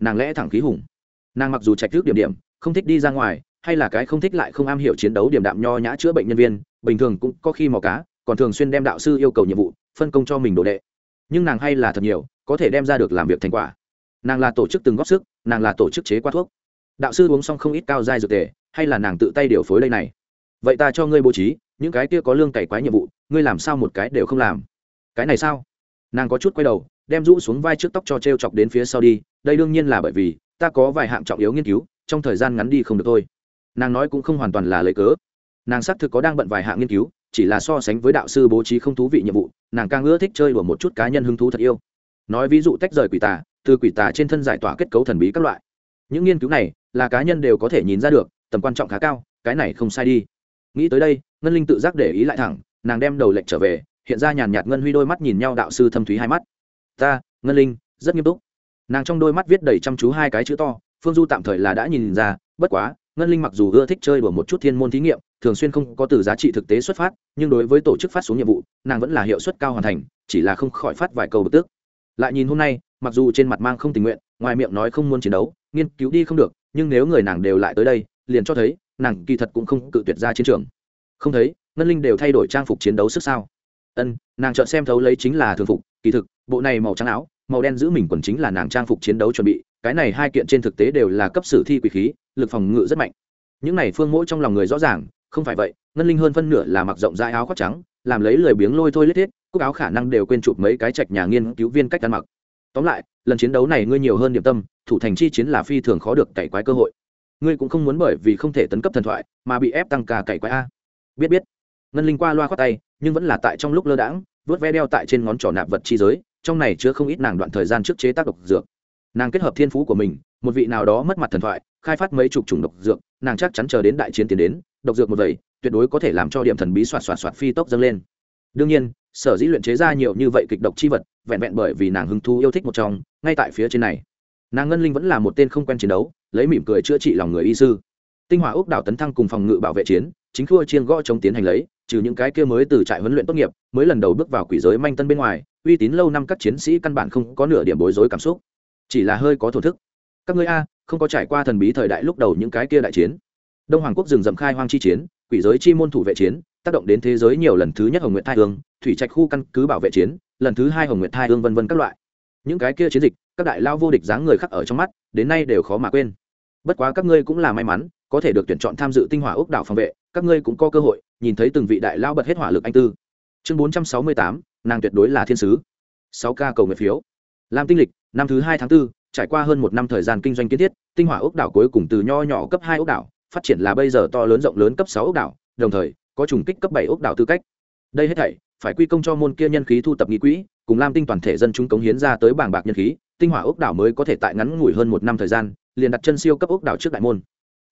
nàng lẽ thẳng khí hùng. Nàng mặc dù trạch thức điểm điểm, không thích đi ra ngoài, hay là cái không thích lại không am hiểu chiến đấu điểm đạm nho nhã chữa bệnh nhân viên, bình thường cũng có khi mò cá, còn thường xuyên đem đạo sư yêu cầu nhiệm vụ, phân công cho mình đồ đệ. Nhưng nàng hay là thật nhiều, có thể đem ra được làm việc thành quả. Nàng là tổ chức từng góp sức, nàng là tổ chức chế qua thuốc. Đạo sư uống xong không ít cao dai dược tề, hay là nàng tự tay điều phối đây này. Vậy ta cho ngươi bố trí, những cái kia có lương cày quái nhiệm vụ, ngươi làm sao một cái đều không làm? Cái này sao? Nàng có chút quay đầu đem rũ xuống vai trước tóc cho t r e o chọc đến phía sau đi, đây đương nhiên là bởi vì, ta có vài hạng trọng yếu nghiên cứu, trong thời gian ngắn đi không được thôi. Nàng nói cũng không hoàn toàn là lấy cớ. Nàng xác thực có đang bận vài hạng nghiên cứu, chỉ là so sánh với đạo sư bố trí không thú vị nhiệm vụ, nàng càng ưa thích chơi đùa một chút cá nhân hứng thú thật yêu. Nói ví dụ tách rời quỷ tà, từ quỷ tà trên thân giải tỏa kết cấu thần bí các loại. Những nghiên cứu này, là cá nhân đều có thể nhìn ra được, tầm quan trọng khá cao, cái này không sai đi. Nghĩ tới đây, ngân linh tự giác để ý lại thẳng, nàng đem đầu lệnh trở về, hiện ra nhàn nhạt ngân huy đôi mắt nhìn nhau đạo sư thâm thúy hai mắt ta, ngân linh, rất nghiêm túc. Nàng trong đôi mắt viết đầy chăm chú hai cái chữ to, phương du tạm thời là đã nhìn ra, bất quá, ngân linh mặc dù ưa thích chơi đùa một chút thiên môn thí nghiệm, thường xuyên không có từ giá trị thực tế xuất phát, nhưng đối với tổ chức phát xuống nhiệm vụ, nàng vẫn là hiệu suất cao hoàn thành, chỉ là không khỏi phát vài câu bực tức. Lại nhìn hôm nay, mặc dù trên mặt mang không tình nguyện, ngoài miệng nói không muốn chiến đấu, nghiên cứu đi không được, nhưng nếu người nàng đều lại tới đây, liền cho thấy, nàng kỳ thật cũng không cự tuyệt ra chiến trường. Không thấy, ngân linh đều thay đổi trang phục chiến đấu sức sao? Ân, nàng chợt xem thấu lấy chính là thường phục, kỳ thực bộ này màu trắng áo, màu đen giữ mình quần chính là nàng trang phục chiến đấu chuẩn bị, cái này hai kiện trên thực tế đều là cấp sử thi quỷ khí, lực phòng ngự rất mạnh. Những này phương mỗi trong lòng người rõ ràng, không phải vậy, ngân linh hơn phân nửa là mặc rộng rãi áo khoác trắng, làm lấy lười biếng lôi thôi lết thiết, cúc áo khả năng đều quên chụp mấy cái trạch nhà nghiên cứu viên cách ăn mặc. Tóm lại, lần chiến đấu này ngươi nhiều hơn điểm tâm, thủ thành chi chiến là phi thường khó được cày quái cơ hội. Ngươi cũng không muốn bởi vì không thể tấn cấp thần thoại, mà bị ép tăng ca cày quái a. Biết biết. Ngân linh qua loa khoác tay, nhưng vẫn là tại trong lúc lơ đãng, vớt ve đeo tại trên ngón trỏ nạp vật chi giới trong này chứa không ít nàng đoạn thời gian trước chế tác độc dược. Nàng kết hợp thiên phú của mình, một vị nào đó mất mặt thần thoại, khai phát mấy chục chủng độc dược, nàng chắc chắn chờ đến đại chiến tiến đến, độc dược một vậy tuyệt đối có thể làm cho điểm thần bí soạt soạt soạt phi tốc dâng lên. Đương nhiên, sở dĩ luyện chế ra nhiều như vậy kịch độc chi vật, vẹn vẹn bởi vì nàng hứng thú yêu thích một trong, ngay tại phía trên này. Nàng ngân linh vẫn là một tên không quen chiến đấu, lấy mỉm cười chữa trị lòng người y sư. Tinh hỏa ốc đảo tấn thăng cùng phòng ngự bảo vệ chiến, chính khua chiên gõ chống tiến hành lấy, trừ những cái kia mới từ trại huấn luyện tốt nghiệp, mới lần đầu bước vào quỷ giới manh tân bên ngoài uy tín lâu năm các chiến sĩ căn bản không có nửa điểm bối rối cảm xúc. Chỉ là hơi có thổ thức. Các ngươi a, không có trải qua thần bí thời đại lúc đầu những cái kia đại chiến. Đông hoàng quốc rừng rậm khai hoang chi chiến, quỷ giới chi môn thủ vệ chiến, tác động đến thế giới nhiều lần thứ nhất hồng nguyện thai hương, thủy trạch khu căn cứ bảo vệ chiến, lần thứ hai hồng nguyện thai hương vân vân các loại. Những cái kia chiến dịch, các đại lao vô địch dáng người khắc ở trong mắt, đến nay đều khó mà quên. Bất quá các ngươi cũng là may mắn, có thể được tuyển chọn tham dự tinh hỏa ốc đảo phòng vệ, các ngươi cũng có cơ hội, nhìn thấy từng vị đại lao bật hết hỏa lực anh tư. Chương bốn trăm sáu mươi tám nàng tuyệt đối là thiên sứ. Sáu ca cầu nguyện phiếu. Lam tinh lịch năm thứ hai tháng 4, trải qua hơn một năm thời gian kinh doanh kiến thiết tinh hỏa ốc đảo cuối cùng từ nho nhỏ cấp hai ốc đảo phát triển là bây giờ to lớn rộng lớn cấp sáu ốc đảo đồng thời có trùng kích cấp bảy ốc đảo tư cách. Đây hết thảy phải quy công cho môn kia nhân khí thu tập nghị quỹ cùng lam tinh toàn thể dân chúng cống hiến ra tới bảng bạc nhân khí tinh hỏa ốc đảo mới có thể tại ngắn ngủi hơn một năm thời gian liền đặt chân siêu cấp ốc đảo trước đại môn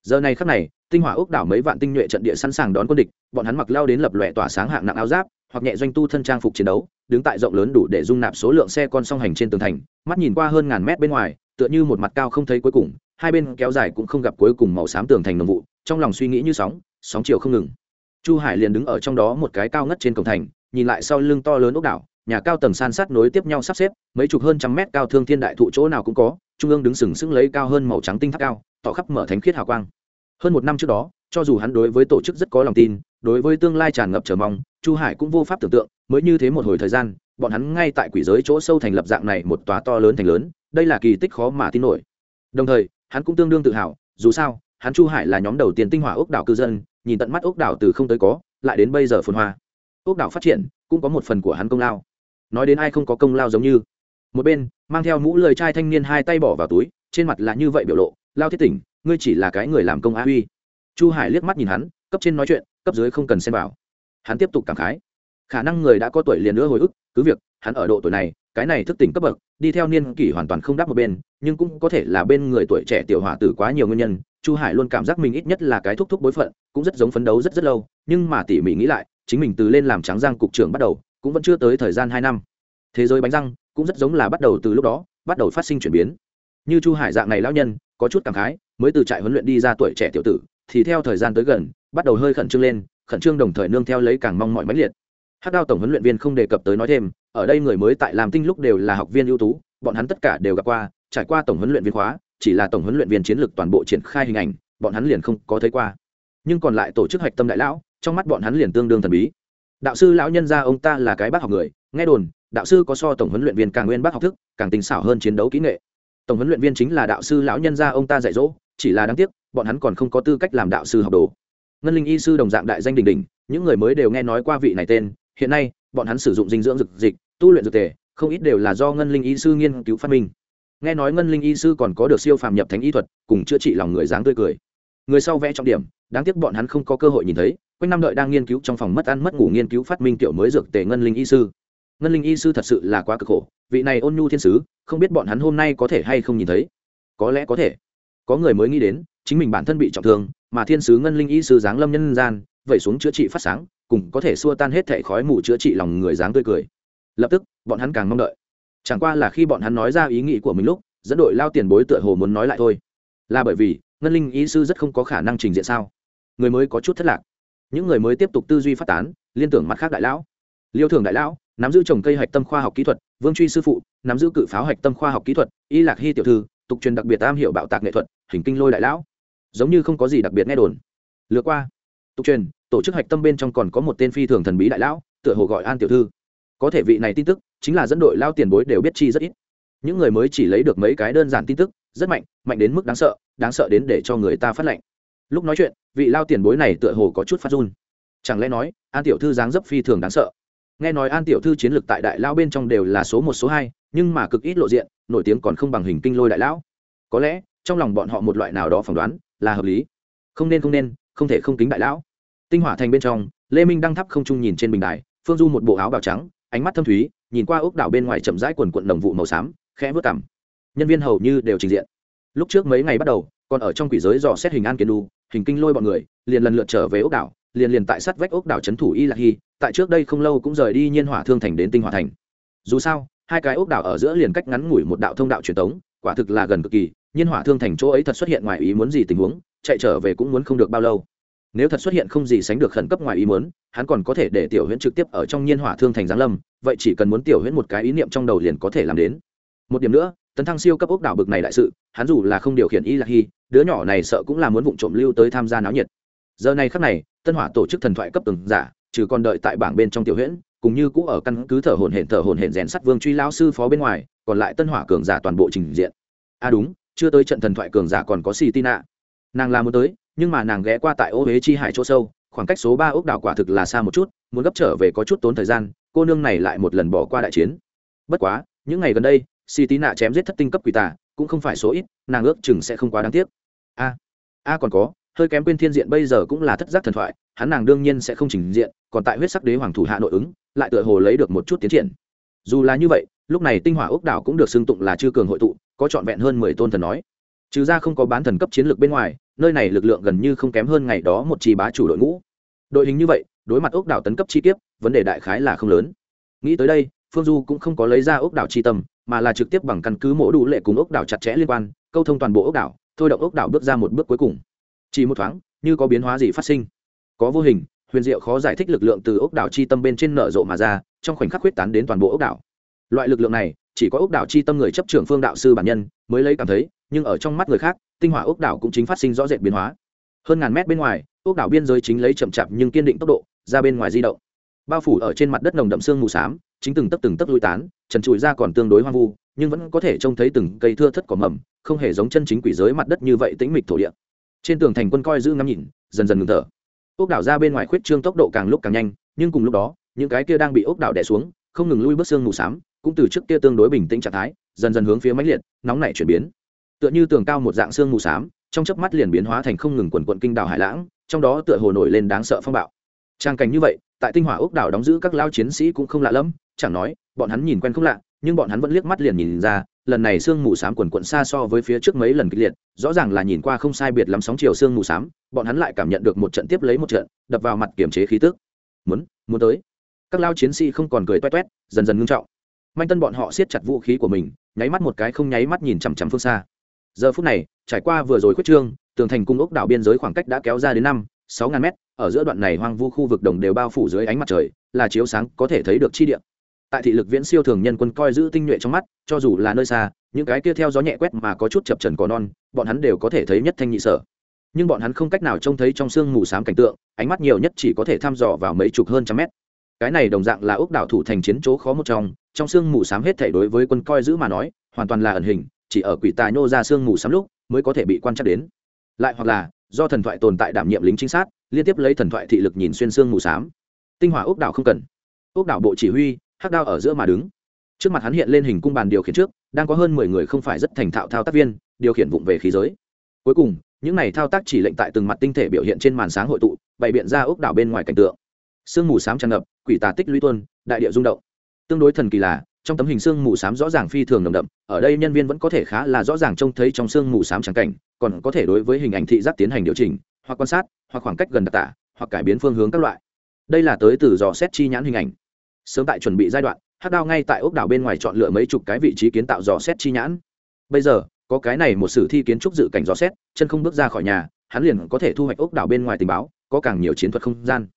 giờ này khắc này, tinh hỏa ốc đảo mấy vạn tinh nhuệ trận địa sẵn sàng đón quân địch, bọn hắn mặc lao đến lập lòe tỏa sáng hạng nặng áo giáp, hoặc nhẹ doanh tu thân trang phục chiến đấu, đứng tại rộng lớn đủ để dung nạp số lượng xe con song hành trên tường thành, mắt nhìn qua hơn ngàn mét bên ngoài, tựa như một mặt cao không thấy cuối cùng, hai bên kéo dài cũng không gặp cuối cùng màu xám tường thành nồng vụ, trong lòng suy nghĩ như sóng sóng chiều không ngừng. Chu hải liền đứng ở trong đó một cái cao ngất trên cổng thành, nhìn lại sau lưng to lớn ốc đảo, nhà cao tầng san sát nối tiếp nhau sắp xếp, mấy chục hơn trăm mét cao thương thiên đại thụ chỗ nào cũng có, trung ương đứng sừng sững lấy cao hơn màu trắng tinh tháp cao tỏ khắp mở thánh khiết hào quang. Hơn một năm trước đó, cho dù hắn đối với tổ chức rất có lòng tin, đối với tương lai tràn ngập chờ mong, chu hải cũng vô pháp tưởng tượng, mới như thế một hồi thời gian, bọn hắn ngay tại quỷ giới chỗ sâu thành lập dạng này một tòa to lớn thành lớn, đây là kỳ tích khó mà tin nổi. Đồng thời, hắn cũng tương đương tự hào, dù sao, hắn chu hải là nhóm đầu tiên tinh hỏa ốc đảo cư dân, nhìn tận mắt ốc đảo từ không tới có, lại đến bây giờ phồn hoa. Ốc đảo phát triển, cũng có một phần của hắn công lao. Nói đến ai không có công lao giống như. Một bên, mang theo mũ lười trai thanh niên hai tay bỏ vào túi trên mặt là như vậy biểu lộ, lao thiết tỉnh, ngươi chỉ là cái người làm công a huy. Chu hải liếc mắt nhìn hắn, cấp trên nói chuyện, cấp dưới không cần xem vào. Hắn tiếp tục cảm khái. Khả năng người đã có tuổi liền nữa hồi ức, cứ việc, hắn ở độ tuổi này, cái này thức tỉnh cấp bậc, đi theo niên kỷ hoàn toàn không đáp một bên, nhưng cũng có thể là bên người tuổi trẻ tiểu hỏa tử quá nhiều nguyên nhân, chu hải luôn cảm giác mình ít nhất là cái thúc thúc bối phận, cũng rất giống phấn đấu rất rất lâu, nhưng mà tỉ mỉ nghĩ lại, chính mình từ lên làm trắng giang cục trưởng bắt đầu, cũng vẫn chưa tới thời gian hai năm. Thế giới bánh răng cũng rất giống là bắt đầu từ lúc đó, bắt đầu phát sinh chuyển biến như chu hải dạng này lão nhân, có chút cảm khái, mới từ trại huấn luyện đi ra tuổi trẻ tiểu tử, thì theo thời gian tới gần, bắt đầu hơi khẩn trương lên, khẩn trương đồng thời nương theo lấy càng mong mọi mãnh liệt. Hát đao tổng huấn luyện viên không đề cập tới nói thêm, ở đây người mới tại làm tinh lúc đều là học viên ưu tú, bọn hắn tất cả đều gặp qua, trải qua tổng huấn luyện viên khóa, chỉ là tổng huấn luyện viên chiến lược toàn bộ triển khai hình ảnh, bọn hắn liền không có thấy qua. Nhưng còn lại tổ chức hạch tâm đại lão, trong mắt bọn hắn liền tương đương thần bí. Đạo sư lão nhân gia ông ta là cái bác học người, nghe đồn, đạo sư có so tổng huấn luyện viên càng nguyên bác học thức, càng tinh xảo hơn chiến đấu kỹ nghệ tổng huấn luyện viên chính là đạo sư lão nhân gia ông ta dạy dỗ, chỉ là đáng tiếc, bọn hắn còn không có tư cách làm đạo sư học đồ. Ngân linh y sư đồng dạng đại danh đình đình những người mới đều nghe nói qua vị này tên, hiện nay, bọn hắn sử dụng dinh dưỡng dược dịch, tu luyện dược tề, không ít đều là do ngân linh y sư nghiên cứu phát minh. Nghe nói ngân linh y sư còn có được siêu phàm nhập thánh y thuật, cùng chữa trị lòng người dáng tươi cười. Người sau vẽ trọng điểm, đáng tiếc bọn hắn không có cơ hội nhìn thấy, quanh năm đợi đang nghiên cứu trong phòng mất ăn mất ngủ nghiên cứu phát minh tiểu mới dược tề ngân linh y sư. Ngân linh y sư thật sự là quá cực khổ vị này ôn nhu thiên sứ, không biết bọn hắn hôm nay có thể hay không nhìn thấy. Có lẽ có thể. Có người mới nghĩ đến, chính mình bản thân bị trọng thương, mà thiên sứ ngân linh y sư giáng lâm nhân gian, vẩy xuống chữa trị phát sáng, cùng có thể xua tan hết thẻ khói mù chữa trị lòng người dáng tươi cười. Lập tức, bọn hắn càng mong đợi. Chẳng qua là khi bọn hắn nói ra ý nghĩ của mình lúc, dẫn đội lao tiền bối tựa hồ muốn nói lại thôi. Là bởi vì, ngân linh ý sư rất không có khả năng trình diện sao. Người mới có chút thất lạc. Những người mới tiếp tục tư duy phát tán, liên tưởng mặt khác đại lão. Liêu thường đại lão nắm giữ trồng cây hạch tâm khoa học kỹ thuật, vương truy sư phụ, nắm giữ cự pháo hạch tâm khoa học kỹ thuật, y lạc hy tiểu thư, tục truyền đặc biệt am hiểu bạo tạc nghệ thuật, hình kinh lôi đại lão. Giống như không có gì đặc biệt nghe đồn. Lừa qua. Tục truyền, tổ chức hạch tâm bên trong còn có một tên phi thường thần bí đại lão, tựa hồ gọi an tiểu thư. Có thể vị này tin tức, chính là dẫn đội lao tiền bối đều biết chi rất ít. Những người mới chỉ lấy được mấy cái đơn giản tin tức, rất mạnh mạnh đến mức đáng sợ đáng sợ đến để cho người ta phát lệnh. Lúc nói chuyện, vị lao tiền bối này tựa hồ có chút phát run. Chẳng lẽ nói, an tiểu thư dáng dấp phi thường đáng sợ? Nghe nói an tiểu thư chiến lược tại đại lao bên trong đều là số một, số hai, nhưng mà cực ít lộ diện, nổi tiếng còn không bằng hình kinh lôi đại lão. Có lẽ, trong lòng bọn họ một loại nào đó phỏng đoán, là hợp lý. Không nên không nên, không thể không kính đại lão. Tinh hỏa thành bên trong, lê minh đang thắp không trung nhìn trên bình đài, phương du một bộ áo bào trắng, ánh mắt thâm thúy, nhìn qua ốc đảo bên ngoài chậm rãi quần quận đồng vụ màu xám, khẽ vớt cảm nhân viên hầu như đều trình diện. Lúc trước mấy ngày bắt đầu, còn ở trong quỷ giới dò xét hình an kiến đu, hình kinh lôi bọn người, liền lần lượt trở về ốc đảo, liền liền tại sát vách ốc đảo trấn thủ y lạc hy tại trước đây không lâu cũng rời đi nhiên hỏa thương thành đến tinh hỏa thành. Dù sao, hai cái ốc đảo ở giữa liền cách ngắn ngủi một đạo thông đạo truyền thống quả thực là gần cực kỳ, nhiên hỏa thương thành chỗ ấy thật xuất hiện ngoài ý muốn gì tình huống, chạy trở về cũng muốn không được bao lâu. Nếu thật xuất hiện không gì sánh được khẩn cấp ngoài ý muốn, hắn còn có thể để tiểu huyễn trực tiếp ở trong nhiên hỏa thương thành giáng lâm, vậy chỉ cần muốn tiểu huyễn một cái ý niệm trong đầu liền có thể làm đến. Một điểm nữa, tấn thăng siêu cấp ốc đảo bực này đại sự, hắn dù là không điều khiển y lạc hy, đứa nhỏ này sợ cũng là muốn vụ trộm lưu tới tham gia náo nhiệt. Giờ này khắc này tân hỏa tổ chức thần thoại cấp từng giả, trừ còn đợi tại bảng bên trong tiểu huyễn, cùng như cũ ở căn cứ thở hồn hển thở hồn hển rèn sắt vương truy lao sư phó bên ngoài, còn lại tân hỏa cường giả toàn bộ trình diện. À đúng, chưa tới trận thần thoại cường giả còn có xì tina nàng là muốn tới, nhưng mà nàng ghé qua tại ô huế chi hải chỗ sâu, khoảng cách số ba ốc đảo quả thực là xa một chút, muốn gấp trở về có chút tốn thời gian, cô nương này lại một lần bỏ qua đại chiến. Bất quá, những ngày gần đây xì tí nạ chém giết thất tinh cấp quỷ tà, cũng không phải số ít, nàng ước chừng sẽ không quá đáng tiếc. A a còn có hơi kém quên thiên diện bây giờ cũng là thất giác thần thoại, hắn nàng đương nhiên sẽ không trình diện, còn tại huyết sắc đế hoàng thủ hạ nội ứng, lại tựa hồ lấy được một chút tiến triển. Dù là như vậy, lúc này tinh hỏa ốc đảo cũng được xưng tụng là chư cường hội tụ, có trọn vẹn hơn mười tôn thần nói. Trừ ra không có bán thần cấp chiến lược bên ngoài, nơi này lực lượng gần như không kém hơn ngày đó một chi bá chủ đội ngũ. Đội hình như vậy, đối mặt ốc đảo tấn cấp chi tiết vấn đề đại khái là không lớn. Nghĩ tới đây, phương du cũng không có lấy ra ốc đảo chi tâm, mà là trực tiếp bằng căn cứ mỗ đủ lệ cùng ốc đảo chặt chẽ liên quan, câu thông toàn bộ ốc đảo, thôi động ốc đảo bước ra một bước cuối cùng chỉ một thoáng, như có biến hóa gì phát sinh. Có vô hình, huyền diệu khó giải thích lực lượng từ ốc đảo chi tâm bên trên nở rộ mà ra, trong khoảnh khắc huyết tán đến toàn bộ ốc đảo. Loại lực lượng này, chỉ có ốc đảo chi tâm người chấp trưởng phương đạo sư bản nhân mới lấy cảm thấy, nhưng ở trong mắt người khác, tinh hỏa ốc đảo cũng chính phát sinh rõ rệt biến hóa. Hơn ngàn mét bên ngoài, ốc đảo biên giới chính lấy chậm chạp nhưng kiên định tốc độ, ra bên ngoài di động. Bao phủ ở trên mặt đất nồng đậm sương mù xám, chính từng tấp từng tấp lui tán, trần trụi ra còn tương đối hoang vu, nhưng vẫn có thể trông thấy từng cây thưa thất cỏ mầm, không hề giống chân chính quỷ giới mặt đất như vậy tĩnh mịch thổ địa trên tường thành quân coi giữ ngắm nhìn, dần dần ngừng thở. Ốc đảo ra bên ngoài khuyết trương tốc độ càng lúc càng nhanh, nhưng cùng lúc đó, những cái kia đang bị ốc đảo đẻ xuống, không ngừng lui bước xương mù s á m cũng từ trước kia tương đối bình tĩnh trạng thái, dần dần hướng phía máy liệt, nóng nảy chuyển biến. Tựa như tường cao một dạng xương mù s á m trong chớp mắt liền biến hóa thành không ngừng quần quận kinh đảo hải lãng, trong đó tựa hồ nổi lên đáng sợ phong bạo. Trang cảnh như vậy, tại tinh hỏa ốc đảo đóng giữ các lao chiến sĩ cũng không lạ lẫm, chẳng nói, bọn hắn nhìn quen không lạ, nhưng bọn hắn vẫn liếc mắt liền nhìn ra lần này sương mù s á m quần quận xa so với phía trước mấy lần kịch liệt, rõ ràng là nhìn qua không sai biệt lắm sóng chiều sương mù s á m bọn hắn lại cảm nhận được một trận tiếp lấy một trận, đập vào mặt kiềm chế khí tức. Muốn muốn tới. Các lao chiến sĩ không còn cười toét toét, dần dần ngưng trọng. Manh tân bọn họ siết chặt vũ khí của mình, nháy mắt một cái không nháy mắt nhìn chằm chằm phương xa. Giờ phút này, trải qua vừa rồi khuyết trương, tường thành cung ốc đảo biên giới khoảng cách đã kéo ra đến năm, sáu ngàn mét, ở giữa đoạn này hoang vu khu vực đồng đều bao phủ dưới ánh mặt trời, là chiếu sáng có thể thấy được chi địa tại thị lực viễn siêu thường nhân quân coi giữ tinh nhuệ trong mắt, cho dù là nơi xa, những cái kia theo gió nhẹ quét mà có chút chập trần cỏ non, bọn hắn đều có thể thấy nhất thanh nhị sở. Nhưng bọn hắn không cách nào trông thấy trong sương mù s á m cảnh tượng, ánh mắt nhiều nhất chỉ có thể thăm dò vào mấy chục hơn trăm mét. Cái này đồng dạng là ốc đảo thủ thành chiến chỗ khó một trong trong sương mù s á m hết thể đối với quân coi giữ mà nói, hoàn toàn là ẩn hình, chỉ ở quỷ tài nhô ra sương mù s á m lúc mới có thể bị quan trắc đến. Lại hoặc là, do thần thoại tồn tại đảm nhiệm lính chính sát, liên tiếp lấy thần thoại thị lực nhìn xuyên sương mù s á m tinh hỏa ốc đảo không cần. Ốc đảo bộ chỉ huy hắc đao ở giữa mà đứng. Trước mặt hắn hiện lên hình cung bàn điều khiển trước, đang có hơn mười người không phải rất thành thạo thao tác viên, điều khiển vụng về khí giới. Cuối cùng, những này thao tác chỉ lệnh tại từng mặt tinh thể biểu hiện trên màn sáng hội tụ, bày biện ra ốc đảo bên ngoài cảnh tượng. Sương mù s á m tràn ngập, quỷ tà tích lũy tuân đại địa rung động. Tương đối thần kỳ là, trong tấm hình sương mù s á m rõ ràng phi thường nồng đậm, ở đây nhân viên vẫn có thể khá là rõ ràng trông thấy trong sương mù s á m trắng cảnh, còn có thể đối với hình ảnh thị giác tiến hành điều chỉnh, hoặc quan sát, hoặc khoảng cách gần đặc tả, hoặc cải biến phương hướng các loại. Đây là tới từ dò xét chi nhãn hình ảnh sớm tại chuẩn bị giai đoạn hát đao ngay tại ốc đảo bên ngoài chọn lựa mấy chục cái vị trí kiến tạo dò xét chi nhãn. Bây giờ, có cái này một sử thi kiến trúc dự cảnh dò xét, chân không bước ra khỏi nhà, hắn liền có thể thu hoạch ốc đảo bên ngoài tình báo, có càng nhiều chiến thuật không gian.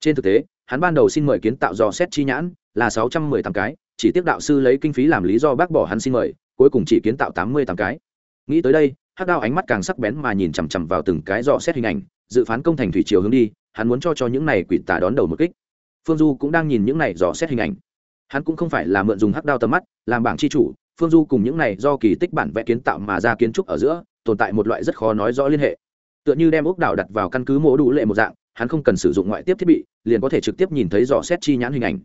Trên thực tế, hắn ban đầu xin mời kiến tạo dò xét chi nhãn là sáu trăm mười tám cái, chỉ tiếp đạo sư lấy kinh phí làm lý do bác bỏ hắn xin mời, cuối cùng chỉ kiến tạo tám mươi tám cái. Nghĩ tới đây hát đao ánh mắt càng sắc bén mà nhìn chằm chằm vào từng cái dò xét hình ảnh, dự phán công thành thủy chiều hướng đi, hắn muốn cho cho những này quỷ tà đón đầu một kích phương du cũng đang nhìn những này dò xét hình ảnh. Hắn cũng không phải là mượn dùng hắc đao tầm mắt, làm bảng chi chủ, phương du cùng những này do kỳ tích bản vẽ kiến tạo mà ra kiến trúc ở giữa, tồn tại một loại rất khó nói rõ liên hệ. Tựa như đem ốc đảo đặt vào căn cứ mỗ đủ lệ một dạng, hắn không cần sử dụng ngoại tiếp thiết bị, liền có thể trực tiếp nhìn thấy dò xét chi nhãn hình ảnh.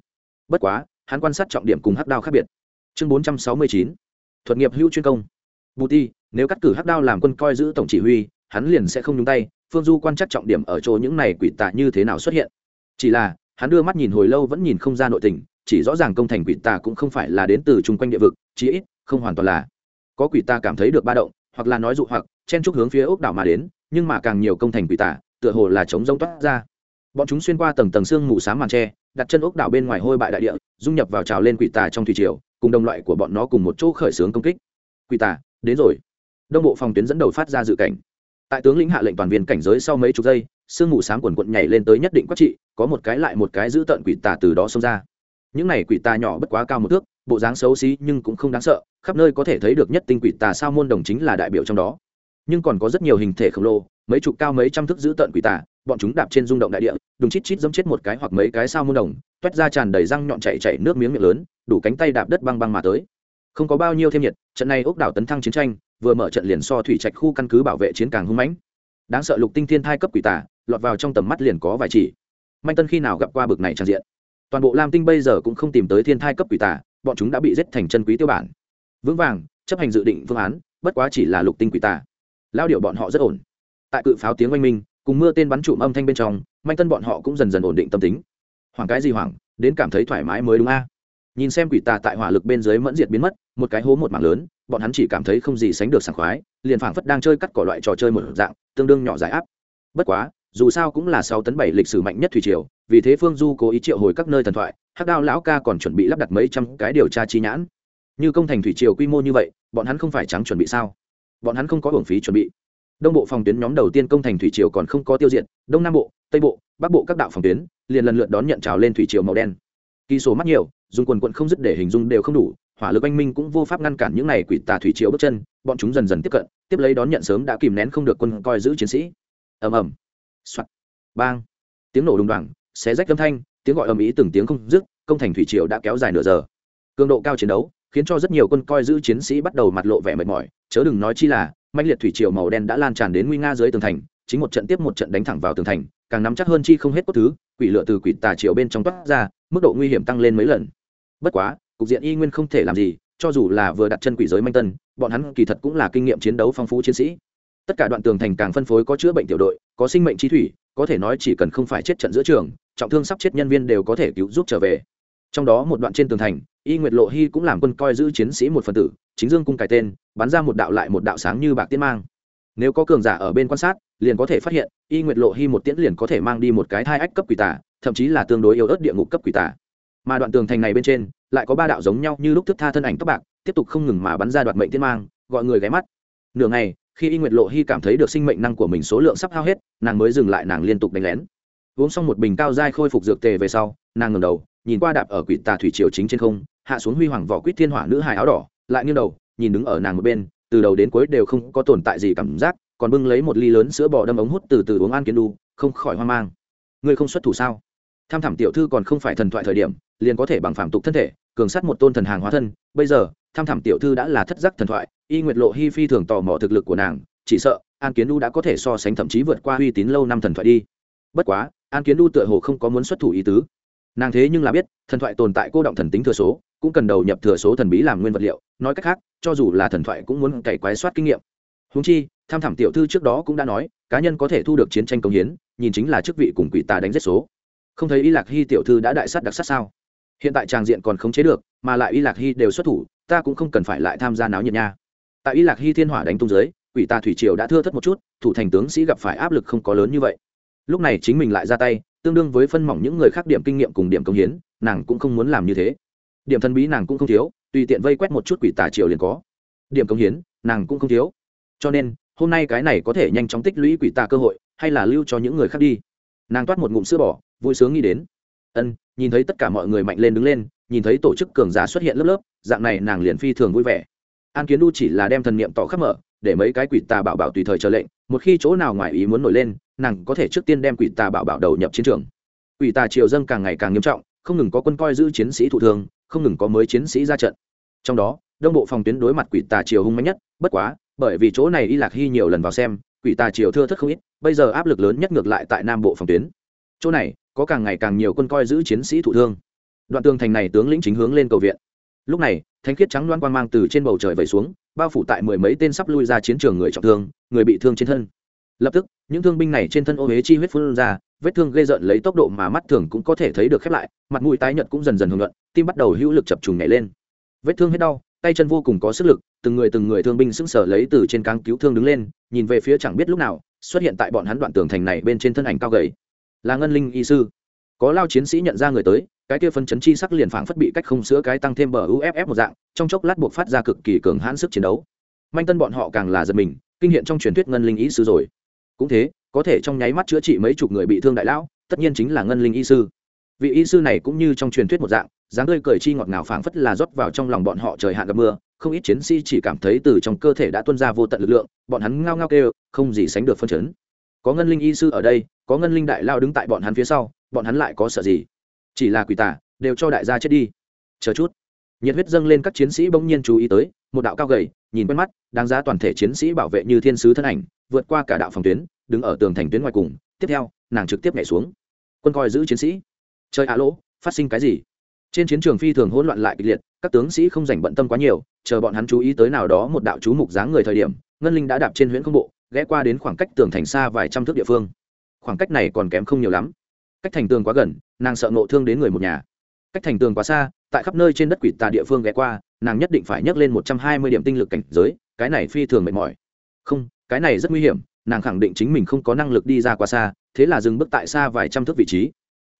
Bất quá, hắn quan sát trọng điểm cùng hắc đao khác biệt. Chương bốn trăm sáu mươi chín, thuật nghiệp hữu chuyên công. Bù ti, nếu cắt cử hắc đao làm quân coi giữ tổng chỉ huy, hắn liền sẽ không nhúng tay, phương du quan trắc trọng điểm ở chỗ những này quỷ tạ như thế nào xuất hiện. Chỉ là hắn đưa mắt nhìn hồi lâu vẫn nhìn không ra nội tình, chỉ rõ ràng công thành quỷ tà cũng không phải là đến từ chung quanh địa vực, chí ít, không hoàn toàn là. Có quỷ tà cảm thấy được ba động, hoặc là nói dụ hoặc, chen chúc hướng phía ốc đảo mà đến, nhưng mà càng nhiều công thành quỷ tà, tựa hồ là chống rông toát ra. Bọn chúng xuyên qua tầng tầng xương mù sáng màn tre, đặt chân ốc đảo bên ngoài hôi bại đại địa, dung nhập vào trào lên quỷ tà trong thủy triều, cùng đồng loại của bọn nó cùng một chỗ khởi xướng công kích. Quỷ tà, đến rồi. Đông bộ phòng tuyến dẫn đầu phát ra dự cảnh. Tại tướng lĩnh hạ lệnh toàn viên cảnh giới sau mấy chục giây sương mù sáng quần quận nhảy lên tới nhất định quát trị, có một cái lại một cái giữ tận quỷ tà từ đó xông ra. Những này quỷ tà nhỏ bất quá cao một thước, bộ dáng xấu xí nhưng cũng không đáng sợ, khắp nơi có thể thấy được nhất tinh quỷ tà sao môn đồng chính là đại biểu trong đó. Nhưng còn có rất nhiều hình thể khổng lồ, mấy chục cao mấy trăm thước giữ tận quỷ tà, bọn chúng đạp trên rung động đại địa, đùng chít chít dẫm chết một cái hoặc mấy cái sao môn đồng, toét ra tràn đầy răng nhọn chạy chạy nước miếng miệng lớn, đủ cánh tay đạp đất băng băng mà tới. Không có bao nhiêu thêm nhiệt, trận này ốc đảo tấn thăng chiến tranh, vừa mở trận liền so thủy trạch khu căn cứ bảo vệ chiến càng hung mãnh. Đáng sợ lục tinh thiên thai cấp quỷ tà lọt vào trong tầm mắt liền có vài chỉ. Manh tân khi nào gặp qua bực này trang diện? Toàn bộ lam tinh bây giờ cũng không tìm tới thiên thai cấp quỷ tà, bọn chúng đã bị giết thành chân quý tiêu bản. Vững vàng, chấp hành dự định phương án, bất quá chỉ là lục tinh quỷ tà. Lao điệu bọn họ rất ổn. Tại cự pháo tiếng oanh minh, cùng mưa tên bắn trụm âm thanh bên trong, manh tân bọn họ cũng dần dần ổn định tâm tính. Hoảng cái gì hoảng, đến cảm thấy thoải mái mới đúng a. À? Nhìn xem quỷ tà tại hỏa lực bên dưới mẫn diệt biến mất, một cái hố một mảng lớn, bọn hắn chỉ cảm thấy không gì sánh được sảng khoái, liền phảng phất đang chơi cắt cỏ loại trò chơi một dạng, tương đương nhỏ giải áp. Bất quá dù sao cũng là sáu tấn bảy lịch sử mạnh nhất thủy triều, vì thế phương du cố ý triệu hồi các nơi thần thoại, hắc đao lão ca còn chuẩn bị lắp đặt mấy trăm cái điều tra chi nhãn. Như công thành thủy triều quy mô như vậy, bọn hắn không phải trắng chuẩn bị sao? Bọn hắn không có hưởng phí chuẩn bị. Đông bộ phòng tuyến nhóm đầu tiên công thành thủy triều còn không có tiêu diệt, đông nam bộ, tây bộ, bắc bộ các đạo phòng tuyến liền lần lượt đón nhận trào lên thủy triều màu đen. Kỳ số mắt nhiều, dùng quần quận không dứt để hình dung đều không đủ, hỏa lực anh minh cũng vô pháp ngăn cản những này quỷ tà thủy triều bước chân, bọn chúng dần dần tiếp cận, tiếp lấy đón nhận sớm đã kìm nén không được quân coi giữ chiến sĩ. Ầm ầm soạt. Bang. Tiếng nổ đùng đoàng xé rách âm thanh, tiếng gọi ầm ĩ từng tiếng không dứt, công thành thủy triều đã kéo dài nửa giờ. Cường độ cao chiến đấu, khiến cho rất nhiều quân coi giữ chiến sĩ bắt đầu mặt lộ vẻ mệt mỏi, chớ đừng nói chi là mạnh liệt thủy triều màu đen đã lan tràn đến nguy nga dưới tường thành, chính một trận tiếp một trận đánh thẳng vào tường thành, càng nắm chắc hơn chi không hết cốt thứ, quỷ lựa từ quỷ tà triều bên trong toát ra, mức độ nguy hiểm tăng lên mấy lần. Bất quá, cục diện y nguyên không thể làm gì, cho dù là vừa đặt chân quỷ giới manh tân, bọn hắn kỳ thật cũng là kinh nghiệm chiến đấu phong phú chiến sĩ tất cả đoạn tường thành càng phân phối có chữa bệnh tiểu đội, có sinh mệnh trí thủy, có thể nói chỉ cần không phải chết trận giữa trường, trọng thương sắp chết nhân viên đều có thể cứu giúp trở về. Trong đó một đoạn trên tường thành, y nguyệt lộ hy cũng làm quân coi giữ chiến sĩ một phần tử, chính dương cung cài tên, bắn ra một đạo lại một đạo sáng như bạc tiên mang. Nếu có cường giả ở bên quan sát, liền có thể phát hiện, y nguyệt lộ hy một tiễn liền có thể mang đi một cái thai ách cấp quỷ tả thậm chí là tương đối yếu ớt địa ngục cấp quỷ tả mà đoạn tường thành này bên trên, lại có ba đạo giống nhau như lúc thức tha thân ảnh tóc bạc, tiếp tục không ngừng mà bắn ra đoạt mệnh tiên mang, gọi người ghé mắt. Nửa ngày khi y nguyệt lộ hy cảm thấy được sinh mệnh năng của mình số lượng sắp hao hết, nàng mới dừng lại, nàng liên tục đánh lén. Uống xong một bình cao dai khôi phục dược tề về sau, nàng ngầm đầu, nhìn qua đạp ở quỷ tà thủy triều chính trên không, hạ xuống huy hoàng vỏ quýt thiên hỏa nữ hài áo đỏ, lại nghiêng đầu, nhìn đứng ở nàng một bên, từ đầu đến cuối đều không có tồn tại gì cảm giác, còn bưng lấy một ly lớn sữa bò đâm ống hút từ từ uống an kiến đu, không khỏi hoang mang. Ngươi không xuất thủ sao? Tham thảm tiểu thư còn không phải thần thoại thời điểm, liền có thể bằng phạm tục thân thể, cường sát một tôn thần hàng hóa thân, bây giờ, tham thảm tiểu thư đã là thất giác thần thoại y nguyệt lộ hi phi thường tò mò thực lực của nàng, chỉ sợ, an kiến đu đã có thể so sánh thậm chí vượt qua uy tín lâu năm thần thoại đi. Bất quá, an kiến đu tựa hồ không có muốn xuất thủ ý tứ. Nàng thế nhưng là biết, thần thoại tồn tại cô động thần tính thừa số, cũng cần đầu nhập thừa số thần bí làm nguyên vật liệu, nói cách khác, cho dù là thần thoại cũng muốn cày quái soát kinh nghiệm. Húng chi, tham thảm tiểu thư trước đó cũng đã nói, cá nhân có thể thu được chiến tranh công hiến, nhìn chính là chức vị cùng quỷ tà đánh giết số. Không thấy y lạc hy tiểu thư đã đại sát đặc sát sao? Hiện tại tràng diện còn khống chế được, mà lại y lạc hy đều xuất thủ, ta cũng không cần phải lại tham gia náo nhiệt nha tại y lạc hy thiên hỏa đánh tung giới quỷ tà thủy triều đã thưa thất một chút, thủ thành tướng sĩ gặp phải áp lực không có lớn như vậy. Lúc này chính mình lại ra tay, tương đương với phân mỏng những người khác điểm kinh nghiệm cùng điểm công hiến, nàng cũng không muốn làm như thế. Điểm thân bí nàng cũng không thiếu, tùy tiện vây quét một chút quỷ tà triều liền có. Điểm công hiến, nàng cũng không thiếu. Cho nên, hôm nay cái này có thể nhanh chóng tích lũy quỷ tà cơ hội, hay là lưu cho những người khác đi. Nàng toát một ngụm sữa bỏ vui sướng nghĩ đến. Ân, nhìn thấy tất cả mọi người mạnh lên đứng lên, nhìn thấy tổ chức cường giả xuất hiện lớp lớp, dạng này nàng liền phi thường vui vẻ an kiến đu chỉ là đem thần niệm tỏ khắp mở, để mấy cái quỷ tà bảo bảo tùy thời chờ lệnh, một khi chỗ nào ngoài ý muốn nổi lên, nàng có thể trước tiên đem quỷ tà bảo bảo đầu nhập chiến trường. Quỷ tà triều dâng càng ngày càng nghiêm trọng, không ngừng có quân coi giữ chiến sĩ thụ thương, không ngừng có mới chiến sĩ ra trận. Trong đó, đông bộ phòng tuyến đối mặt quỷ tà triều hung mạnh nhất, bất quá, bởi vì chỗ này y lạc hy nhiều lần vào xem, quỷ tà triều thưa thất không ít, bây giờ áp lực lớn nhất ngược lại tại nam bộ phòng tuyến. Chỗ này, có càng ngày càng nhiều quân coi giữ chiến sĩ thụ thương. Đoạn tường thành này tướng lĩnh chính hướng lên cầu viện. Lúc này thánh khiết trắng loan quang mang từ trên bầu trời vẩy xuống, bao phủ tại mười mấy tên sắp lui ra chiến trường người trọng thương, người bị thương trên thân. Lập tức, những thương binh này trên thân ô huế chi huyết phun ra, vết thương gây rợn lấy tốc độ mà mắt thường cũng có thể thấy được khép lại, mặt mũi tái nhợt cũng dần dần hưởng luận, tim bắt đầu hữu lực chập trùng nhảy lên. Vết thương hết đau, tay chân vô cùng có sức lực, từng người từng người thương binh sững sờ lấy từ trên cáng cứu thương đứng lên, nhìn về phía chẳng biết lúc nào, xuất hiện tại bọn hắn đoạn tường thành này bên trên thân ảnh cao gầy. Là ngân linh y sư. Có lao chiến sĩ nhận ra người tới cái kia phân chấn chi sắc liền phảng phất bị cách không sữa cái tăng thêm bờ uff một dạng, trong chốc lát buộc phát ra cực kỳ cường hãn sức chiến đấu. Manh tân bọn họ càng là giật mình, kinh hiện trong truyền thuyết ngân linh y sư rồi. Cũng thế, có thể trong nháy mắt chữa trị mấy chục người bị thương đại lão, tất nhiên chính là ngân linh y sư. Vị y sư này cũng như trong truyền thuyết một dạng, dáng tươi cười chi ngọt ngào phảng phất là rót vào trong lòng bọn họ trời hạn gặp mưa, không ít chiến sĩ chỉ cảm thấy từ trong cơ thể đã tuôn ra vô tận lực lượng, bọn hắn ngao ngao kêu, không gì sánh được phân chấn. Có ngân linh y sư ở đây, có ngân linh đại lao đứng tại bọn hắn phía sau, bọn hắn lại có sợ gì? Chỉ là quỷ tà, đều cho đại gia chết đi. Chờ chút. Nhiệt huyết dâng lên các chiến sĩ bỗng nhiên chú ý tới, một đạo cao gầy, nhìn quen mắt, đáng giá toàn thể chiến sĩ bảo vệ như thiên sứ thân ảnh, vượt qua cả đạo phòng tuyến, đứng ở tường thành tuyến ngoài cùng. Tiếp theo, nàng trực tiếp nhảy xuống. Quân coi giữ chiến sĩ. Chơi ạ lỗ, phát sinh cái gì? Trên chiến trường phi thường hỗn loạn lại kịch liệt, các tướng sĩ không dành bận tâm quá nhiều, chờ bọn hắn chú ý tới nào đó một đạo chú mục dáng người thời điểm, ngân linh đã đạp trên huyễn không bộ, ghé qua đến khoảng cách tường thành xa vài trăm thước địa phương. Khoảng cách này còn kém không nhiều lắm cách thành tường quá gần, nàng sợ nộ thương đến người một nhà. Cách thành tường quá xa, tại khắp nơi trên đất quỷ tà địa phương ghé qua, nàng nhất định phải nhấc lên một trăm hai mươi điểm tinh lực cảnh giới, cái này phi thường mệt mỏi. Không, cái này rất nguy hiểm, nàng khẳng định chính mình không có năng lực đi ra quá xa, thế là dừng bước tại xa vài trăm thước vị trí.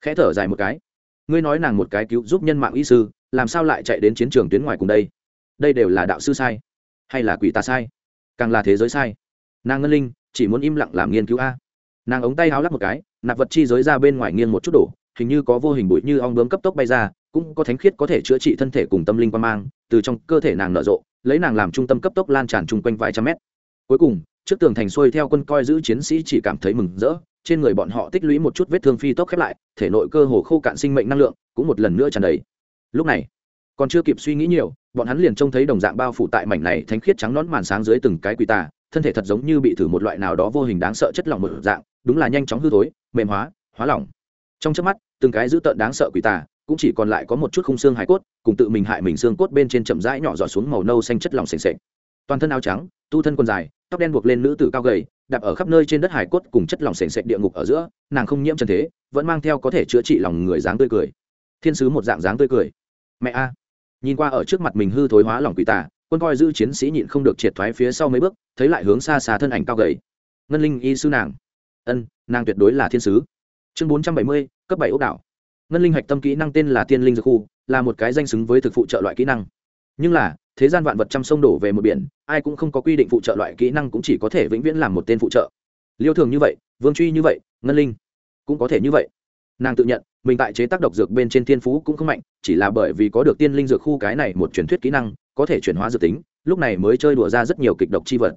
Khẽ thở dài một cái. Ngươi nói nàng một cái cứu giúp nhân mạng y sư, làm sao lại chạy đến chiến trường tuyến ngoài cùng đây? Đây đều là đạo sư sai, hay là quỷ tà sai? Càng là thế giới sai. Nàng ngân linh, chỉ muốn im lặng làm nghiên cứu a nàng ống tay háo lắc một cái, nạp vật chi giới ra bên ngoài nghiêng một chút đổ, hình như có vô hình bụi như ong bướm cấp tốc bay ra, cũng có thánh khiết có thể chữa trị thân thể cùng tâm linh qua mang, từ trong cơ thể nàng nở rộ, lấy nàng làm trung tâm cấp tốc lan tràn chung quanh vài trăm mét. Cuối cùng, trước tường thành xuôi theo quân coi giữ chiến sĩ chỉ cảm thấy mừng rỡ, trên người bọn họ tích lũy một chút vết thương phi tốc khép lại, thể nội cơ hồ khô cạn sinh mệnh năng lượng cũng một lần nữa tràn đầy. Lúc này, còn chưa kịp suy nghĩ nhiều, bọn hắn liền trông thấy đồng dạng bao phủ tại mảnh này thánh khiết trắng nón màn sáng dưới từng cái quỷ tà, thân thể thật giống như bị thử một loại nào đó vô hình đáng sợ chất lỏng một dạng đúng là nhanh chóng hư thối, mềm hóa hóa lỏng. Trong trước mắt, từng cái dữ tợn đáng sợ quỷ tà, cũng chỉ còn lại có một chút khung xương hải cốt, cùng tự mình hại mình xương cốt bên trên chậm rãi nhỏ giọt xuống màu nâu xanh chất lỏng sềnh sệch toàn thân áo trắng, tu thân quần dài, tóc đen buộc lên nữ tử cao gầy, đạp ở khắp nơi trên đất hải cốt cùng chất lỏng sềnh sệch địa ngục ở giữa, nàng không nhiễm trần thế, vẫn mang theo có thể chữa trị lòng người dáng tươi cười. Thiên sứ một dạng dáng tươi cười. Mẹ a. Nhìn qua ở trước mặt mình hư thối hóa lòng quỷ tà, quân coi giữ chiến sĩ nhịn không được triệt thoái phía sau mấy bước, thấy lại hướng xa xa thân ảnh cao gầy. Ngân linh y sư nàng ân, nàng tuyệt đối là thiên sứ. Chương bốn trăm bảy mươi, cấp bảy ốc đảo. Ngân linh hạch tâm kỹ năng tên là tiên linh dược khu, là một cái danh xứng với thực phụ trợ loại kỹ năng. Nhưng là, thế gian vạn vật trăm sông đổ về một biển, ai cũng không có quy định phụ trợ loại kỹ năng cũng chỉ có thể vĩnh viễn làm một tên phụ trợ. Liêu thường như vậy, vương truy như vậy, ngân linh cũng có thể như vậy. Nàng tự nhận, mình tại chế tác độc dược bên trên thiên phú cũng không mạnh, chỉ là bởi vì có được tiên linh dược khu cái này một truyền thuyết kỹ năng, có thể chuyển hóa dược tính, lúc này mới chơi đùa ra rất nhiều kịch độc chi vật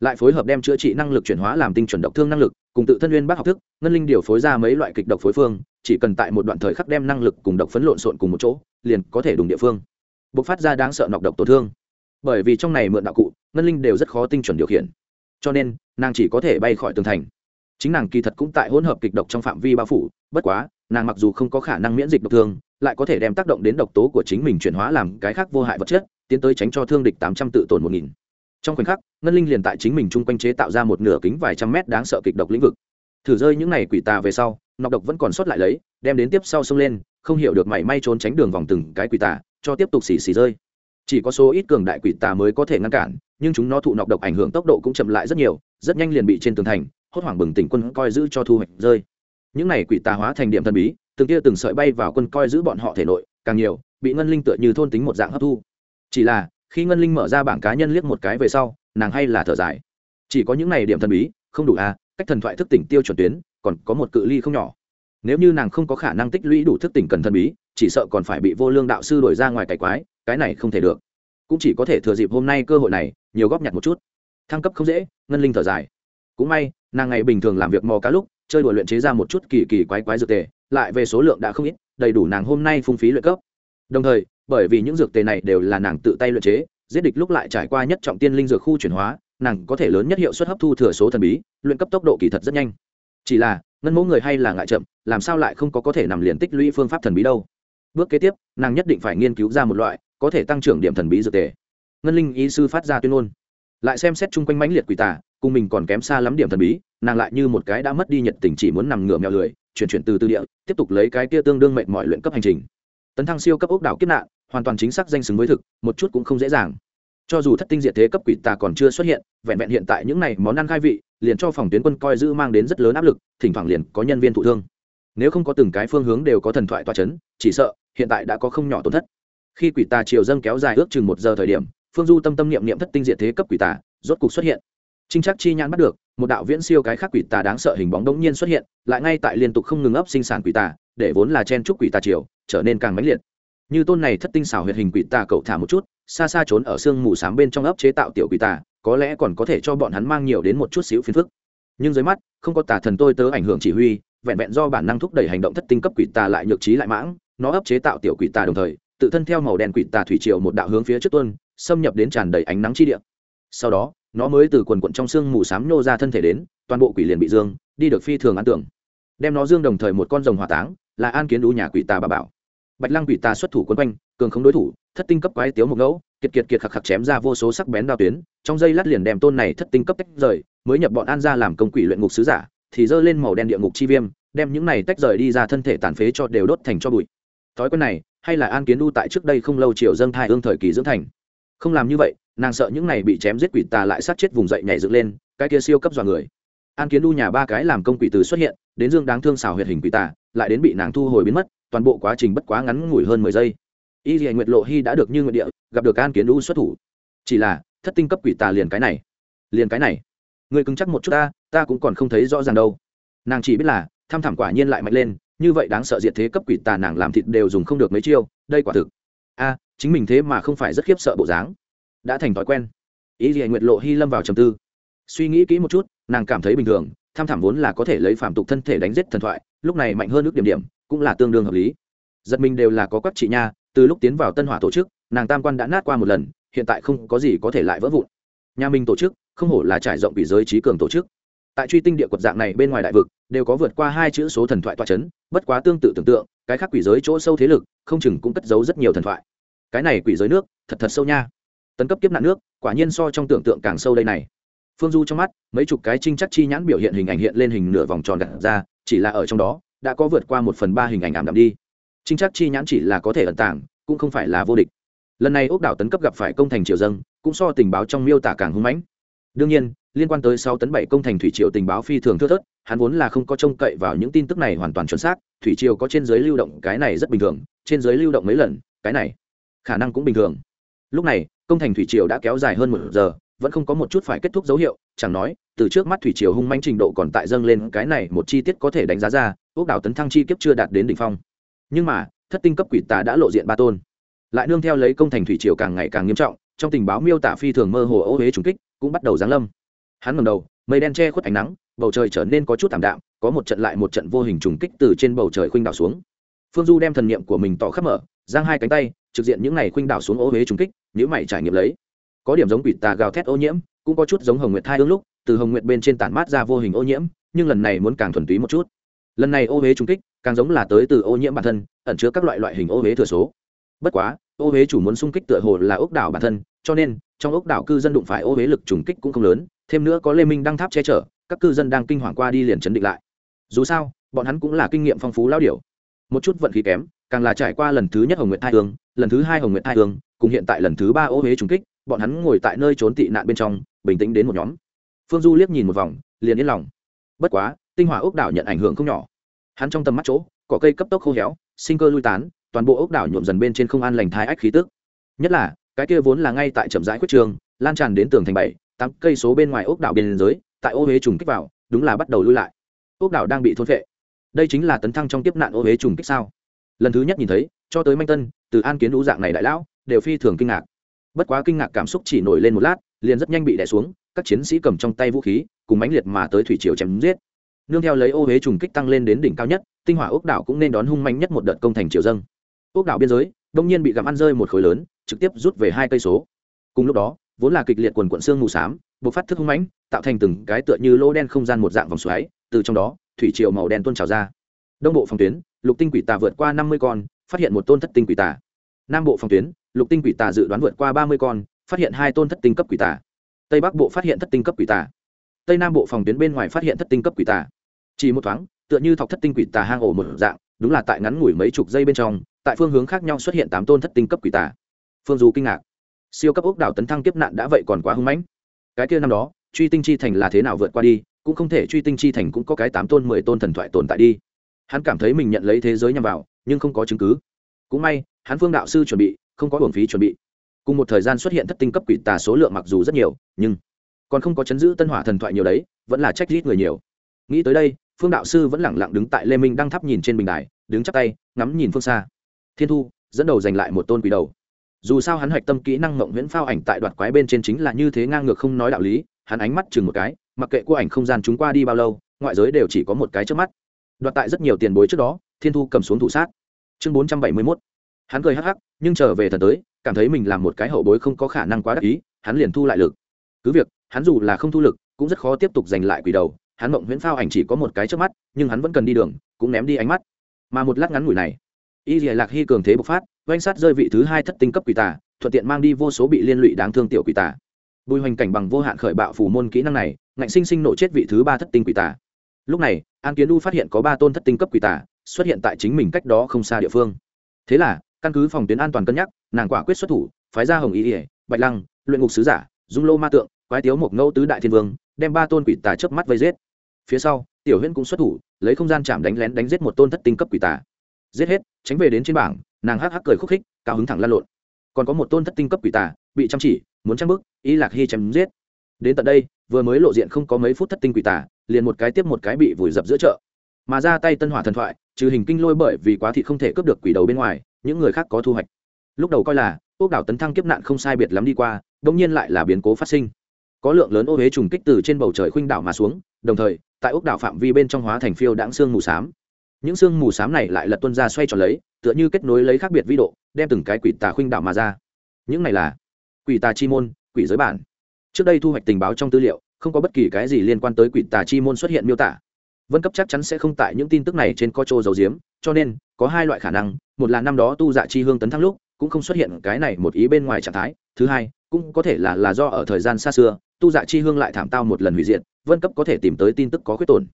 lại phối hợp đem chữa trị năng lực chuyển hóa làm tinh chuẩn độc thương năng lực, cùng tự thân nguyên bác học thức, ngân linh điều phối ra mấy loại kịch độc phối phương, chỉ cần tại một đoạn thời khắc đem năng lực cùng độc phấn lộn xộn cùng một chỗ, liền có thể đùng địa phương. Bộc phát ra đáng sợ nọc độc tổn thương. Bởi vì trong này mượn đạo cụ, ngân linh đều rất khó tinh chuẩn điều khiển. Cho nên, nàng chỉ có thể bay khỏi tường thành. Chính nàng kỳ thật cũng tại hỗn hợp kịch độc trong phạm vi bao phủ, bất quá, nàng mặc dù không có khả năng miễn dịch độc thương, lại có thể đem tác động đến độc tố của chính mình chuyển hóa làm cái khác vô hại vật chất, tiến tới tránh cho thương địch tám trăm tự tổn một nghìn trong khoảnh khắc, ngân linh liền tại chính mình chung quanh chế tạo ra một nửa kính vài trăm mét đáng sợ kịch độc lĩnh vực. Thử rơi những này quỷ tà về sau, nọc độc vẫn còn sót lại lấy, đem đến tiếp sau xông lên, không hiểu được mảy may trốn tránh đường vòng từng cái quỷ tà, cho tiếp tục xì xì rơi. Chỉ có số ít cường đại quỷ tà mới có thể ngăn cản, nhưng chúng nó thụ nọc độc ảnh hưởng tốc độ cũng chậm lại rất nhiều, rất nhanh liền bị trên tường thành, hốt hoảng bừng tỉnh quân coi giữ cho thu hoạch rơi. Những này quỷ tà hóa thành điểm thần bí, từng tia từng sợi bay vào quân coi giữ bọn họ thể nội, càng nhiều, bị ngân linh tựa như thôn tính một dạng hấp thu. Chỉ là khi ngân linh mở ra bảng cá nhân liếc một cái về sau, nàng hay là thở dài. Chỉ có những này điểm thần bí, không đủ à cách thần thoại thức tỉnh tiêu chuẩn tuyến, còn có một cự ly không nhỏ. Nếu như nàng không có khả năng tích lũy đủ thức tỉnh cần thần bí, chỉ sợ còn phải bị vô lương đạo sư đổi ra ngoài cải quái, cái này không thể được. Cũng chỉ có thể thừa dịp hôm nay cơ hội này, nhiều góp nhặt một chút. Thăng cấp không dễ, ngân linh thở dài. Cũng may, nàng ngày bình thường làm việc mò cá lúc, chơi đùa luyện chế ra một chút kỳ kỳ quái quái dược tề, lại về số lượng đã không ít, đầy đủ nàng hôm nay phung phí luyện cấp. Đồng thời bởi vì những dược tề này đều là nàng tự tay luyện chế, giết địch lúc lại trải qua nhất trọng tiên linh dược khu chuyển hóa, nàng có thể lớn nhất hiệu suất hấp thu thừa số thần bí, luyện cấp tốc độ kỳ thật rất nhanh. Chỉ là, ngân mẫu người hay là ngại chậm, làm sao lại không có có thể nằm liền tích lũy phương pháp thần bí đâu? Bước kế tiếp, nàng nhất định phải nghiên cứu ra một loại, có thể tăng trưởng điểm thần bí dược tề. Ngân linh ý sư phát ra tuyên ngôn. Lại xem xét chung quanh mãnh liệt quỷ tà, cùng mình còn kém xa lắm điểm thần bí, nàng lại như một cái đã mất đi nhiệt tình chỉ muốn nằm ngửa mèo lười, chuyển chuyển từ tư địa, tiếp tục lấy cái kia tương đương mệnh mọi luyện cấp hành trình. Tấn thăng siêu cấp ốc đảo kiếp nạn hoàn toàn chính xác danh xứng với thực một chút cũng không dễ dàng. Cho dù thất tinh diệt thế cấp quỷ tà còn chưa xuất hiện vẹn vẹn hiện tại những này món ăn khai vị liền cho phòng tuyến quân coi giữ mang đến rất lớn áp lực thỉnh thoảng liền có nhân viên thụ thương. Nếu không có từng cái phương hướng đều có thần thoại toa chấn, chỉ sợ hiện tại đã có không nhỏ tổn thất. Khi quỷ tà triều dâng kéo dài ước chừng một giờ thời điểm phương du tâm tâm niệm niệm thất tinh diệt thế cấp quỷ tà rốt cục xuất hiện. Trinh chắc chi nhãn bắt được một đạo viễn siêu cái khác quỷ tà đáng sợ hình bóng đống nhiên xuất hiện lại ngay tại liên tục không ngừng ấp sinh sản quỷ tà để vốn là chen trúc quỷ tà triều trở nên càng mãnh liệt như tôn này thất tinh xảo huyệt hình quỷ tà cậu thả một chút, xa xa trốn ở sương mù s á m bên trong ấp chế tạo tiểu quỷ tà, có lẽ còn có thể cho bọn hắn mang nhiều đến một chút xíu phiền phức. Nhưng dưới mắt, không có tà thần tôi tớ ảnh hưởng chỉ huy, vẹn vẹn do bản năng thúc đẩy hành động thất tinh cấp quỷ tà lại nhược trí lại mãng, nó ấp chế tạo tiểu quỷ tà đồng thời, tự thân theo màu đen quỷ tà thủy triều một đạo hướng phía trước tuân xâm nhập đến tràn đầy ánh nắng chi địa. sau đó, nó mới từ quần quận trong sương mù s á m nhô ra thân thể đến, toàn bộ quỷ liền bị dương, đi được phi thường ăn tưởng. Đem nó dương đồng thời một con rồng hỏa táng, là an kiến đũ nhà quỷ tà bà bảo bạch lăng quỷ tà xuất thủ quân quanh, cường không đối thủ, thất tinh cấp quái tiếu một ngẫu, kiệt kiệt kiệt khạc khạc chém ra vô số sắc bén đao tuyến, trong dây lát liền đem tôn này thất tinh cấp tách rời, mới nhập bọn an ra làm công quỷ luyện ngục sứ giả, thì dơ lên màu đen địa ngục chi viêm, đem những này tách rời đi ra thân thể tàn phế cho đều đốt thành cho bụi. Thói quen này, hay là an kiến đu tại trước đây không lâu triều dâng thai ương thời kỳ dưỡng thành. Không làm như vậy, nàng sợ những này bị chém giết quỷ tà lại sát chết vùng dậy nhảy dựng lên, cái kia siêu cấp dọa người. An kiến đu nhà ba cái làm công quỷ từ xuất hiện, đến dương đáng thương xào huyệt hình quỷ tà, lại đến bị nàng thu hồi biến mất toàn bộ quá trình bất quá ngắn ngủi hơn mười giây. Y dì nguyệt lộ hy đã được như nguyện địa, gặp được an kiến đu xuất thủ. Chỉ là, thất tinh cấp quỷ tà liền cái này. Liền cái này. Người cứng chắc một chút ta ta cũng còn không thấy rõ ràng đâu. Nàng chỉ biết là, tham thảm quả nhiên lại mạnh lên, như vậy đáng sợ diệt thế cấp quỷ tà nàng làm thịt đều dùng không được mấy chiêu, đây quả thực. A, chính mình thế mà không phải rất khiếp sợ bộ dáng. Đã thành thói quen. Ý gì nguyệt lộ hy lâm vào trầm tư. Suy nghĩ kỹ một chút, nàng cảm thấy bình thường, tham thảm vốn là có thể lấy phạm tục thân thể đánh giết thần thoại, lúc này mạnh hơn ước điểm điểm cũng là tương đương hợp lý. Giật mình đều là có các chị nha, từ lúc tiến vào tân hỏa tổ chức, nàng tam quan đã nát qua một lần, hiện tại không có gì có thể lại vỡ vụn. Nhà mình tổ chức, không hổ là trải rộng bị giới trí cường tổ chức. Tại truy tinh địa quật dạng này bên ngoài đại vực, đều có vượt qua hai chữ số thần thoại toa c h ấ n bất quá tương tự tưởng tượng, cái khác quỷ giới chỗ sâu thế lực, không chừng cũng cất giấu rất nhiều thần thoại. Cái này quỷ giới nước, thật thật sâu nha. Tấn cấp kiếp nạn nước, quả nhiên so trong tưởng tượng càng sâu đây này. Phương du trong mắt, mấy chục cái trinh chắc chi nhãn biểu hiện hình ảnh hiện lên hình nửa vòng tròn đặt ra, chỉ là ở trong đó đã có vượt qua một phần ba hình ảnh ảm đạm đi. Trinh chắc chi nhãn chỉ là có thể ẩn tàng cũng không phải là vô địch. Lần này ốc đảo tấn cấp gặp phải công thành triều dân, cũng so tình báo trong miêu tả càng hưng mãnh. Đương nhiên liên quan tới sáu tấn bảy công thành thủy triều tình báo phi thường thưa thớt hắn vốn là không có trông cậy vào những tin tức này hoàn toàn chuẩn xác thủy triều có trên giới lưu động cái này rất bình thường trên giới lưu động mấy lần cái này khả năng cũng bình thường. Lúc này công thành thủy triều đã kéo dài hơn một giờ vẫn không có một chút phải kết thúc dấu hiệu, chẳng nói, từ trước mắt thủy triều hung manh trình độ còn tại dâng lên, cái này một chi tiết có thể đánh giá ra, ốc đảo tấn thăng chi kiếp chưa đạt đến đỉnh phong. Nhưng mà, thất tinh cấp quỷ tà đã lộ diện ba tôn. Lại nương theo lấy công thành thủy triều càng ngày càng nghiêm trọng, trong tình báo miêu tả phi thường mơ hồ ô huế trùng kích, cũng bắt đầu giáng lâm. Hắn ngầm đầu, mây đen che khuất ánh nắng, bầu trời trở nên có chút thảm đạm, có một trận lại một trận vô hình trùng kích từ trên bầu trời khuynh đảo xuống. Phương du đem thần niệm của mình tỏ khắp mở, giang hai cánh tay, trực diện những này khuynh đảo xuống ô huế trùng kích nhữ mày trải nghiệm lấy có điểm giống quỷ tà gào thét ô nhiễm, cũng có chút giống hồng nguyệt thai ương lúc, từ hồng nguyệt bên trên tản mát ra vô hình ô nhiễm, nhưng lần này muốn càng thuần túy một chút. Lần này ô huế trung kích, càng giống là tới từ ô nhiễm bản thân, ẩn chứa các loại loại hình ô huế thừa số. Bất quá, ô huế chủ muốn xung kích tựa hồ là ốc đảo bản thân, cho nên, trong ốc đảo cư dân đụng phải ô huế lực trùng kích cũng không lớn, thêm nữa có lê minh đăng tháp che chở, các cư dân đang kinh hoàng qua đi liền chấn định lại. Dù sao, bọn hắn cũng là kinh nghiệm phong phú lao điều một chút vận khí kém, càng là trải qua lần thứ nhất hồng nguyệt thai hương, lần thứ hai hồng nguyệt thai hương, cùng hiện tại lần thứ ba ô huế trùng kích bọn hắn ngồi tại nơi trốn tị nạn bên trong, bình tĩnh đến một nhóm. Phương du liếc nhìn một vòng, liền yên lòng. Bất quá, tinh hỏa ốc đảo nhận ảnh hưởng không nhỏ. Hắn trong tầm mắt chỗ, cỏ cây cấp tốc khô héo, sinh cơ lui tán, toàn bộ ốc đảo nhuộm dần bên trên không an lành thái ách khí tức. Nhất là, cái kia vốn là ngay tại trầm rãi quyết trường, lan tràn đến tường thành bảy, tám cây số bên ngoài ốc đảo biên giới tại ô huế trùng kích vào, đúng là bắt đầu lui lại. Ốc đảo đang bị thôn vệ đây chính là tấn thăng trong tiếp nạn ô huế trùng kích sao? Lần thứ nhất nhìn thấy, cho tới manh tân, từ an kiến lũ dạng này đại lão, đều phi thường kinh ngạc bất quá kinh ngạc cảm xúc chỉ nổi lên một lát, liền rất nhanh bị đè xuống, các chiến sĩ cầm trong tay vũ khí, cùng mãnh liệt mà tới thủy triều chém giết. Nương theo lấy ô huế trùng kích tăng lên đến đỉnh cao nhất, tinh hỏa ốc đảo cũng nên đón hung mạnh nhất một đợt công thành triều dâng. Ốc đảo biên giới, đông nhiên bị gặm ăn rơi một khối lớn, trực tiếp rút về hai cây số. Cùng lúc đó, vốn là kịch liệt quần quận xương mù xám buộc phát thức hung mãnh, tạo thành từng cái tựa như lỗ đen không gian một dạng vòng xoáy, từ trong đó, thủy triều màu đen tuôn trào ra. Đông bộ phòng tuyến, lục tinh quỷ tà vượt qua năm mươi con, phát hiện một tôn thất tinh quỷ tà. Nam bộ phòng tuyến lục tinh quỷ tà dự đoán vượt qua ba mươi con, phát hiện hai tôn thất tinh cấp quỷ tà. Tây bắc bộ phát hiện thất tinh cấp quỷ tà. Tây nam bộ phòng tuyến bên ngoài phát hiện thất tinh cấp quỷ tà. Chỉ một thoáng, tựa như thọc thất tinh quỷ tà hang ổ một dạng, đúng là tại ngắn ngủi mấy chục giây bên trong, tại phương hướng khác nhau xuất hiện tám tôn thất tinh cấp quỷ tà. Phương du kinh ngạc. Siêu cấp ốc đảo tấn thăng kiếp nạn đã vậy còn quá hưng mãnh. Cái kia năm đó, truy tinh chi thành là thế nào vượt qua đi, cũng không thể truy tinh chi thành cũng có cái tám tôn, mười tôn thần thoại tồn tại đi. Hắn cảm thấy mình nhận lấy thế giới nhằm vào, nhưng không có chứng cứ. Cũng may, hắn phương đạo sư chuẩn bị không có hưởng phí chuẩn bị. Cùng một thời gian xuất hiện thất tinh cấp quỷ tà số lượng mặc dù rất nhiều, nhưng còn không có chấn giữ tân hỏa thần thoại nhiều đấy, vẫn là trách rít người nhiều. Nghĩ tới đây, phương đạo sư vẫn lẳng lặng đứng tại lê minh đang thắp nhìn trên bình đài, đứng chắp tay, ngắm nhìn phương xa. Thiên thu dẫn đầu giành lại một tôn quỷ đầu. Dù sao hắn hạch tâm kỹ năng mộng nguyễn phao ảnh tại đoạt quái bên trên chính là như thế ngang ngược không nói đạo lý, hắn ánh mắt chừng một cái, mặc kệ của ảnh không gian chúng qua đi bao lâu, ngoại giới đều chỉ có một cái trước mắt. Đoạt tại rất nhiều tiền bối trước đó, thiên thu cầm xuống thủ sát. Chương bốn trăm bảy mươi mốt hắn cười hắc hắc, nhưng trở về thần tới, cảm thấy mình làm một cái hậu bối không có khả năng quá đắc ý, hắn liền thu lại lực. Cứ việc, hắn dù là không thu lực, cũng rất khó tiếp tục giành lại quỷ đầu, hắn mộng huyễn phao ảnh chỉ có một cái trước mắt, nhưng hắn vẫn cần đi đường, cũng ném đi ánh mắt. Mà một lát ngắn ngủi này, y dìa lạc hy cường thế bộc phát, oanh sát rơi vị thứ hai thất tinh cấp quỷ tà, thuận tiện mang đi vô số bị liên lụy đáng thương tiểu quỷ tà. Bùi hoành cảnh bằng vô hạn khởi bạo phủ môn kỹ năng này, ngạnh sinh sinh nổ chết vị thứ ba thất tinh quỷ tà. Lúc này, an kiến u phát hiện có ba tôn thất tinh cấp quỷ tà xuất hiện tại chính mình cách đó không xa địa phương. Thế là căn cứ phòng tuyến an toàn cân nhắc, nàng quả quyết xuất thủ, phái ra hồng ý ỉa bạch lăng, luyện ngục sứ giả, dung lô ma tượng, quái tiếu mộc ngẫu tứ đại thiên vương, đem ba tôn quỷ tà chớp mắt vây giết. Phía sau, tiểu huyễn cũng xuất thủ, lấy không gian chạm đánh lén đánh giết một tôn thất tinh cấp quỷ tà. Giết hết, tránh về đến trên bảng, nàng hắc hắc cười khúc khích, cao hứng thẳng lan lộn. Còn có một tôn thất tinh cấp quỷ tà, bị chăm chỉ, muốn trang bức ý lạc hy chém giết. Đến tận đây, vừa mới lộ diện không có mấy phút thất tinh quỷ tà, liền một cái tiếp một cái bị vùi dập giữa chợ. Mà ra tay tân hỏa thần thoại, trừ hình kinh lôi bởi vì quá thị không thể cướp được quỷ đầu bên ngoài những người khác có thu hoạch. Lúc đầu coi là ốc đảo tấn thăng kiếp nạn không sai biệt lắm đi qua đông nhiên lại là biến cố phát sinh. Có lượng lớn ô huế trùng kích từ trên bầu trời khuynh đảo mà xuống, đồng thời, tại ốc đảo phạm vi bên trong hóa thành phiêu đãng xương mù xám. Những xương mù xám này lại lật tuân ra xoay tròn lấy, tựa như kết nối lấy khác biệt vĩ độ, đem từng cái quỷ tà khuynh đảo mà ra. Những này là quỷ tà chi môn, quỷ giới bản. Trước đây thu hoạch tình báo trong tư liệu, không có bất kỳ cái gì liên quan tới quỷ tà chi môn xuất hiện miêu tả vân cấp chắc chắn sẽ không tại những tin tức này trên co trô dầu diếm cho nên, có hai loại khả năng, một là năm đó tu dạ chi hương tấn thăng lúc, cũng không xuất hiện cái này một ý bên ngoài trạng thái, thứ hai, cũng có thể là là do ở thời gian xa xưa, tu dạ chi hương lại thảm tao một lần hủy diệt, vân cấp có thể tìm tới tin tức có khuyết tổn.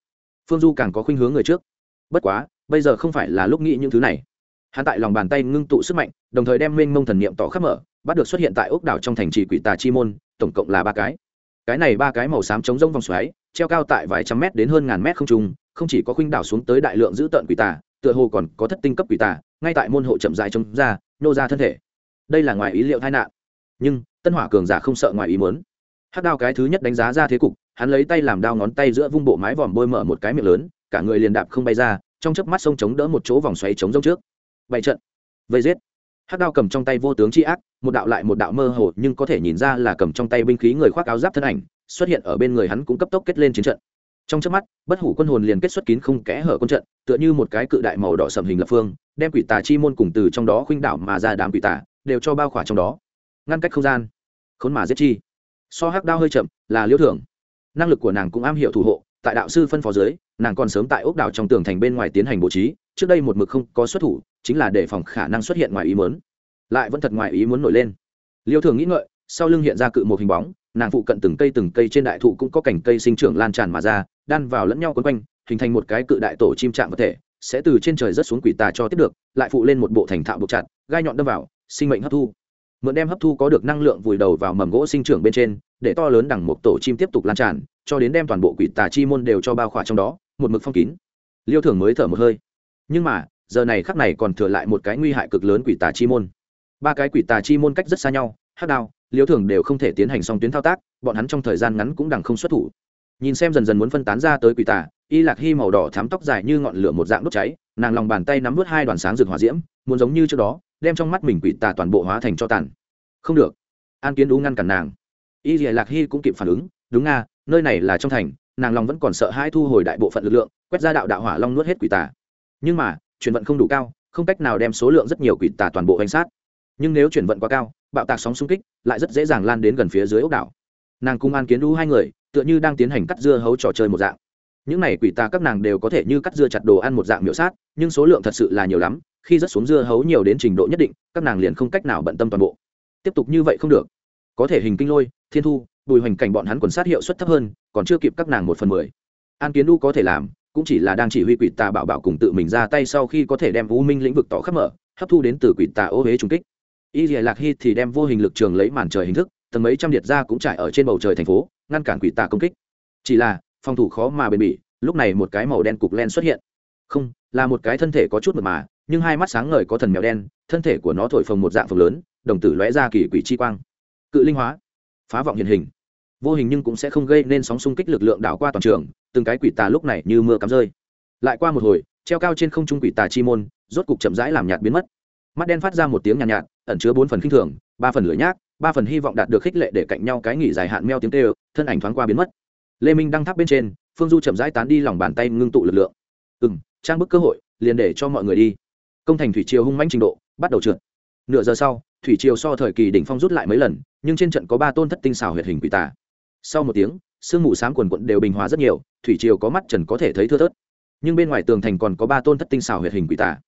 Phương du càng có khuynh hướng người trước. Bất quá, bây giờ không phải là lúc nghĩ những thứ này. Hắn tại lòng bàn tay ngưng tụ sức mạnh, đồng thời đem mênh mông thần niệm tỏ khắp mở, bắt được xuất hiện tại ốc đảo trong thành trì quỷ tà chi môn, tổng cộng là ba cái cái này ba cái màu xám chống rông vòng xoáy, treo cao tại vài trăm mét đến hơn ngàn mét không trung, không chỉ có khuynh đảo xuống tới đại lượng giữ tợn quỷ tà, tựa hồ còn có thất tinh cấp quỷ tà, ngay tại môn hộ chậm dài trông ra, nô ra thân thể. Đây là ngoài ý liệu tai nạn. Nhưng, tân hỏa cường giả không sợ ngoài ý muốn. Hát đao cái thứ nhất đánh giá ra thế cục, hắn lấy tay làm đao ngón tay giữa vung bộ mái vòm bôi mở một cái miệng lớn, cả người liền đạp không bay ra, trong chớp mắt sông chống đỡ một chỗ vòng xoáy chống rông trước. Bảy trận. Vây giết hắc đao cầm trong tay vô tướng c h i ác, một đạo lại một đạo mơ hồ, nhưng có thể nhìn ra là cầm trong tay binh khí người khoác áo giáp thân ảnh, xuất hiện ở bên người hắn cũng cấp tốc kết lên chiến trận. Trong trước mắt, bất hủ quân hồn liền kết xuất kín không kẽ hở quân trận, tựa như một cái cự đại màu đỏ sầm hình lập phương, đem quỷ tà chi môn cùng từ trong đó khuynh đảo mà ra đám quỷ tà, đều cho bao khỏa trong đó. Ngăn cách không gian, khốn mà giết chi. So hắc đao hơi chậm, là liễu thưởng. Năng lực của nàng cũng am hiểu thủ hộ, tại đạo sư phân phó dưới, nàng còn sớm tại ốc đảo trong tường thành bên ngoài tiến hành bố trí trước đây một mực không có xuất thủ, chính là để phòng khả năng xuất hiện ngoài ý muốn. Lại vẫn thật ngoài ý muốn nổi lên. Liêu thường nghĩ ngợi, sau lưng hiện ra cự một hình bóng, nàng phụ cận từng cây từng cây trên đại thụ cũng có cảnh cây sinh trưởng lan tràn mà ra, đan vào lẫn nhau quấn quanh, hình thành một cái cự đại tổ chim trạng vật thể, sẽ từ trên trời rớt xuống quỷ tà cho tiếp được, lại phụ lên một bộ thành thạo buộc chặt, gai nhọn đâm vào, sinh mệnh hấp thu. Mượn đem hấp thu có được năng lượng vùi đầu vào mầm gỗ sinh trưởng bên trên, để to lớn đằng một tổ chim tiếp tục lan tràn, cho đến đem toàn bộ quỷ tà chi môn đều cho bao khỏa trong đó, một mực phong kín. Liêu thường mới thở một hơi nhưng mà, giờ này khắc này còn thừa lại một cái nguy hại cực lớn quỷ tà chi môn. Ba cái quỷ tà chi môn cách rất xa nhau, hát đao, liêu thường đều không thể tiến hành song tuyến thao tác, bọn hắn trong thời gian ngắn cũng đằng không xuất thủ. Nhìn xem dần dần muốn phân tán ra tới quỷ tà, y lạc hy màu đỏ thám tóc dài như ngọn lửa một dạng đốt cháy, nàng lòng bàn tay nắm vớt hai đoàn sáng rực hỏa diễm, muốn giống như trước đó, đem trong mắt mình quỷ tà toàn bộ hóa thành cho tàn. Không được. An kiến đú ngăn cản nàng. Y lạc hy cũng kịp phản ứng, đúng nga, nơi này là trong thành, nàng lòng vẫn còn sợ hai thu hồi đại bộ phận lực lượng, quét ra đạo đạo hỏa long nuốt hết quỷ tà nhưng mà, chuyển vận không đủ cao, không cách nào đem số lượng rất nhiều quỷ tà toàn bộ hành sát. Nhưng nếu chuyển vận quá cao, bạo tạc sóng xung kích, lại rất dễ dàng lan đến gần phía dưới ốc đảo. Nàng cung an kiến đu hai người, tựa như đang tiến hành cắt dưa hấu trò chơi một dạng. Những này quỷ tà các nàng đều có thể như cắt dưa chặt đồ ăn một dạng miểu sát, nhưng số lượng thật sự là nhiều lắm, khi rất xuống dưa hấu nhiều đến trình độ nhất định, các nàng liền không cách nào bận tâm toàn bộ. Tiếp tục như vậy không được. Có thể hình kinh lôi, thiên thu, bùi hoành cảnh bọn hắn quần sát hiệu suất thấp hơn, còn chưa kịp các nàng một phần mười. An kiến đu có thể làm cũng chỉ là đang chỉ huy quỷ tà bảo bảo cùng tự mình ra tay sau khi có thể đem u minh lĩnh vực tỏ khắp mở, hấp thu đến từ quỷ tà ô huế trung kích. Y dìa lạc hy thì đem vô hình lực trường lấy màn trời hình thức, tầng mấy trăm điệt ra cũng trải ở trên bầu trời thành phố, ngăn cản quỷ tà công kích. Chỉ là, phòng thủ khó mà bền bỉ, lúc này một cái màu đen cục len xuất hiện. Không, là một cái thân thể có chút mật mà, nhưng hai mắt sáng ngời có thần mèo đen, thân thể của nó thổi phồng một dạng phồng lớn, đồng tử lóe ra kỳ quỷ chi quang. Cự linh hóa, phá vọng hiện hình vô hình nhưng cũng sẽ không gây nên sóng xung kích lực lượng đảo qua toàn trường từng cái quỷ tà lúc này như mưa cắm rơi. Lại qua một hồi treo cao trên không trung quỷ tà chi môn rốt cục chậm rãi làm nhạt biến mất. Mắt đen phát ra một tiếng nhàn nhạt, nhạt ẩn chứa bốn phần khinh thường ba phần lửa nhác ba phần hy vọng đạt được khích lệ để cạnh nhau cái nghỉ dài hạn meo tiếng tê thân ảnh thoáng qua biến mất. Lê minh đăng tháp bên trên phương du chậm rãi tán đi lòng bàn tay ngưng tụ lực lượng. Ừ m trang bức cơ hội liền để cho mọi người đi. Công thành thủy triều hung manh trình độ bắt đầu trượt. Nửa giờ sau thủy triều so thời kỳ đỉnh phong rút lại mấy lần nhưng trên trận có ba tôn thất tinh xảo huyệt hình quỷ tà sau một tiếng, sương mù sáng quần quận đều bình hòa rất nhiều, thủy triều có mắt trần có thể thấy thưa thớt. Nhưng bên ngoài tường thành còn có ba tôn thất tinh xảo huyệt hình quỷ tà.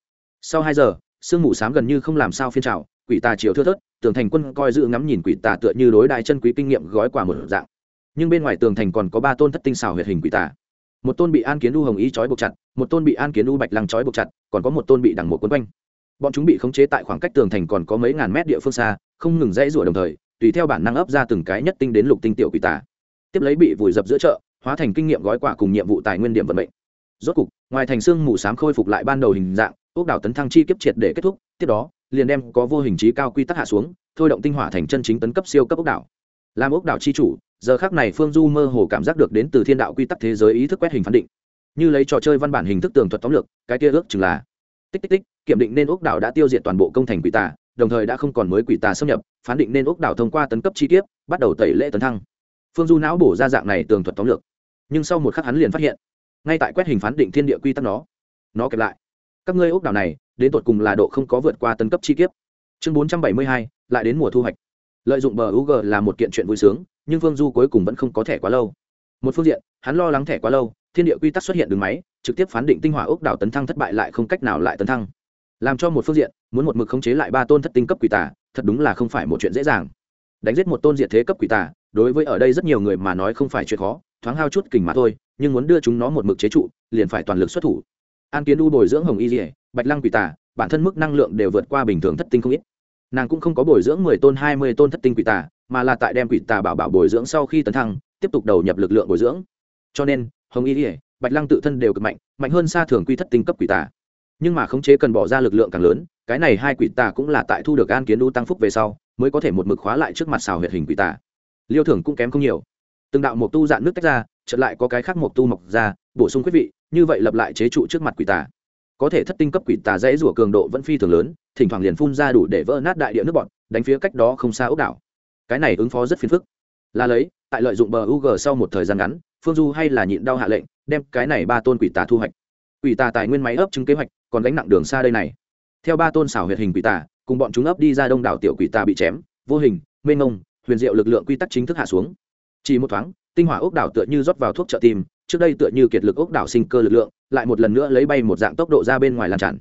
Sau hai giờ, sương mù sáng gần như không làm sao phiên trào, quỷ tà chiều thưa thớt, tường thành quân coi giữ ngắm nhìn quỷ tà tựa như đối đại chân quý kinh nghiệm gói quả một dạng. Nhưng bên ngoài tường thành còn có ba tôn thất tinh xảo huyệt hình quỷ tà. Một tôn bị an kiến u hồng ý trói buộc chặt, một tôn bị an kiến u bạch lăng trói buộc chặt, còn có một tôn bị đằng một quấn quanh. Bọn chúng bị khống chế tại khoảng cách tường thành còn có mấy ngàn mét địa phương xa, không ngừng dãy rủa đồng thời tùy theo bản năng ấp ra từng cái nhất tinh đến lục tinh tiểu quỷ tà. Tiếp lấy bị vùi dập giữa chợ, hóa thành kinh nghiệm gói quả cùng nhiệm vụ tài nguyên điểm vận mệnh. Rốt cục, ngoài thành xương mù sám khôi phục lại ban đầu hình dạng, ốc đảo tấn thăng chi kiếp triệt để kết thúc, tiếp đó, liền đem có vô hình trí cao quy tắc hạ xuống, thôi động tinh hỏa thành chân chính tấn cấp siêu cấp ốc đảo. Làm ốc đảo chi chủ, giờ khác này phương du mơ hồ cảm giác được đến từ thiên đạo quy tắc thế giới ý thức quét hình phán định. Như lấy trò chơi văn bản hình thức tường thuật tóm lược, cái kia ước chừng là, tích tích tích, kiểm định nên ốc đảo đã tiêu diệt toàn bộ công thành quỷ tà đồng thời đã không còn mới quỷ tà xâm nhập, phán định nên ốc đảo thông qua tấn cấp chi tiết bắt đầu tẩy lễ tấn thăng. Phương du não bổ ra dạng này tường thuật tóm lược. Nhưng sau một khắc hắn liền phát hiện, ngay tại quét hình phán định thiên địa quy tắc nó nó kẹp lại. Các ngươi ốc đảo này, đến tột cùng là độ không có vượt qua tấn cấp chi kiếp. Chương bốn trăm bảy mươi hai, lại đến mùa thu hoạch. Lợi dụng bờ g là một kiện chuyện vui sướng, nhưng phương du cuối cùng vẫn không có thẻ quá lâu. Một phương diện, hắn lo lắng thẻ quá lâu, thiên địa quy tắc xuất hiện đường máy, trực tiếp phán định tinh hỏa ốc đảo tấn thăng thất bại lại không cách nào lại tấn thăng. Làm cho một phương diện muốn một mực khống chế lại ba tôn thất tinh cấp quỷ tà, thật đúng là không phải một chuyện dễ dàng. Đánh giết một tôn diệt thế cấp quỷ tà, đối với ở đây rất nhiều người mà nói không phải chuyện khó, thoáng hao chút kình mà thôi, nhưng muốn đưa chúng nó một mực chế trụ, liền phải toàn lực xuất thủ. An kiến u bồi dưỡng hồng y dỉa bạch lăng quỷ tà, bản thân mức năng lượng đều vượt qua bình thường thất tinh không ít. Nàng cũng không có bồi dưỡng mười tôn, hai mươi tôn thất tinh quỷ tà, mà là tại đem quỷ tà bảo bảo bồi dưỡng sau khi tấn thăng, tiếp tục đầu nhập lực lượng bồi dưỡng. Cho nên, hồng y dỉa bạch lăng tự thân đều cực mạnh mạnh hơn xa thường quy thất tinh cấp quỷ tà. Nhưng mà khống chế cần bỏ ra lực lượng càng lớn cái này hai quỷ tà cũng là tại thu được an kiến đu tăng phúc về sau, mới có thể một mực khóa lại trước mặt xào huyệt hình quỷ tà. Liêu thưởng cũng kém không nhiều. Từng đạo mộc tu dạn nước tách ra, chợt lại có cái khác mộc tu mọc ra, bổ sung quý vị, như vậy lập lại chế trụ trước mặt quỷ tà. Có thể thất tinh cấp quỷ tà dễ rủa cường độ vẫn phi thường lớn, thỉnh thoảng liền phun ra đủ để vỡ nát đại địa nước bọn đánh phía cách đó không xa ốc đảo. Cái này ứng phó rất phiền phức. Là lấy, tại lợi dụng bờ u g sau một thời gian ngắn, phương du hay là nhịn đau hạ lệnh, đem cái này ba tôn quỷ tà thu hoạch. Quỷ tà tài nguyên máy ấp chứng kế hoạch, còn gánh nặng đường xa đây này theo ba tôn xảo huyệt hình quỷ tà, cùng bọn chúng ấp đi ra đông đảo tiểu quỷ tà bị chém, vô hình, mênh ngông huyền diệu lực lượng quy tắc chính thức hạ xuống. Chỉ một thoáng, tinh hỏa ốc đảo tựa như rót vào thuốc trợ tim, trước đây tựa như kiệt lực ốc đảo sinh cơ lực lượng, lại một lần nữa lấy bay một dạng tốc độ ra bên ngoài lan tràn.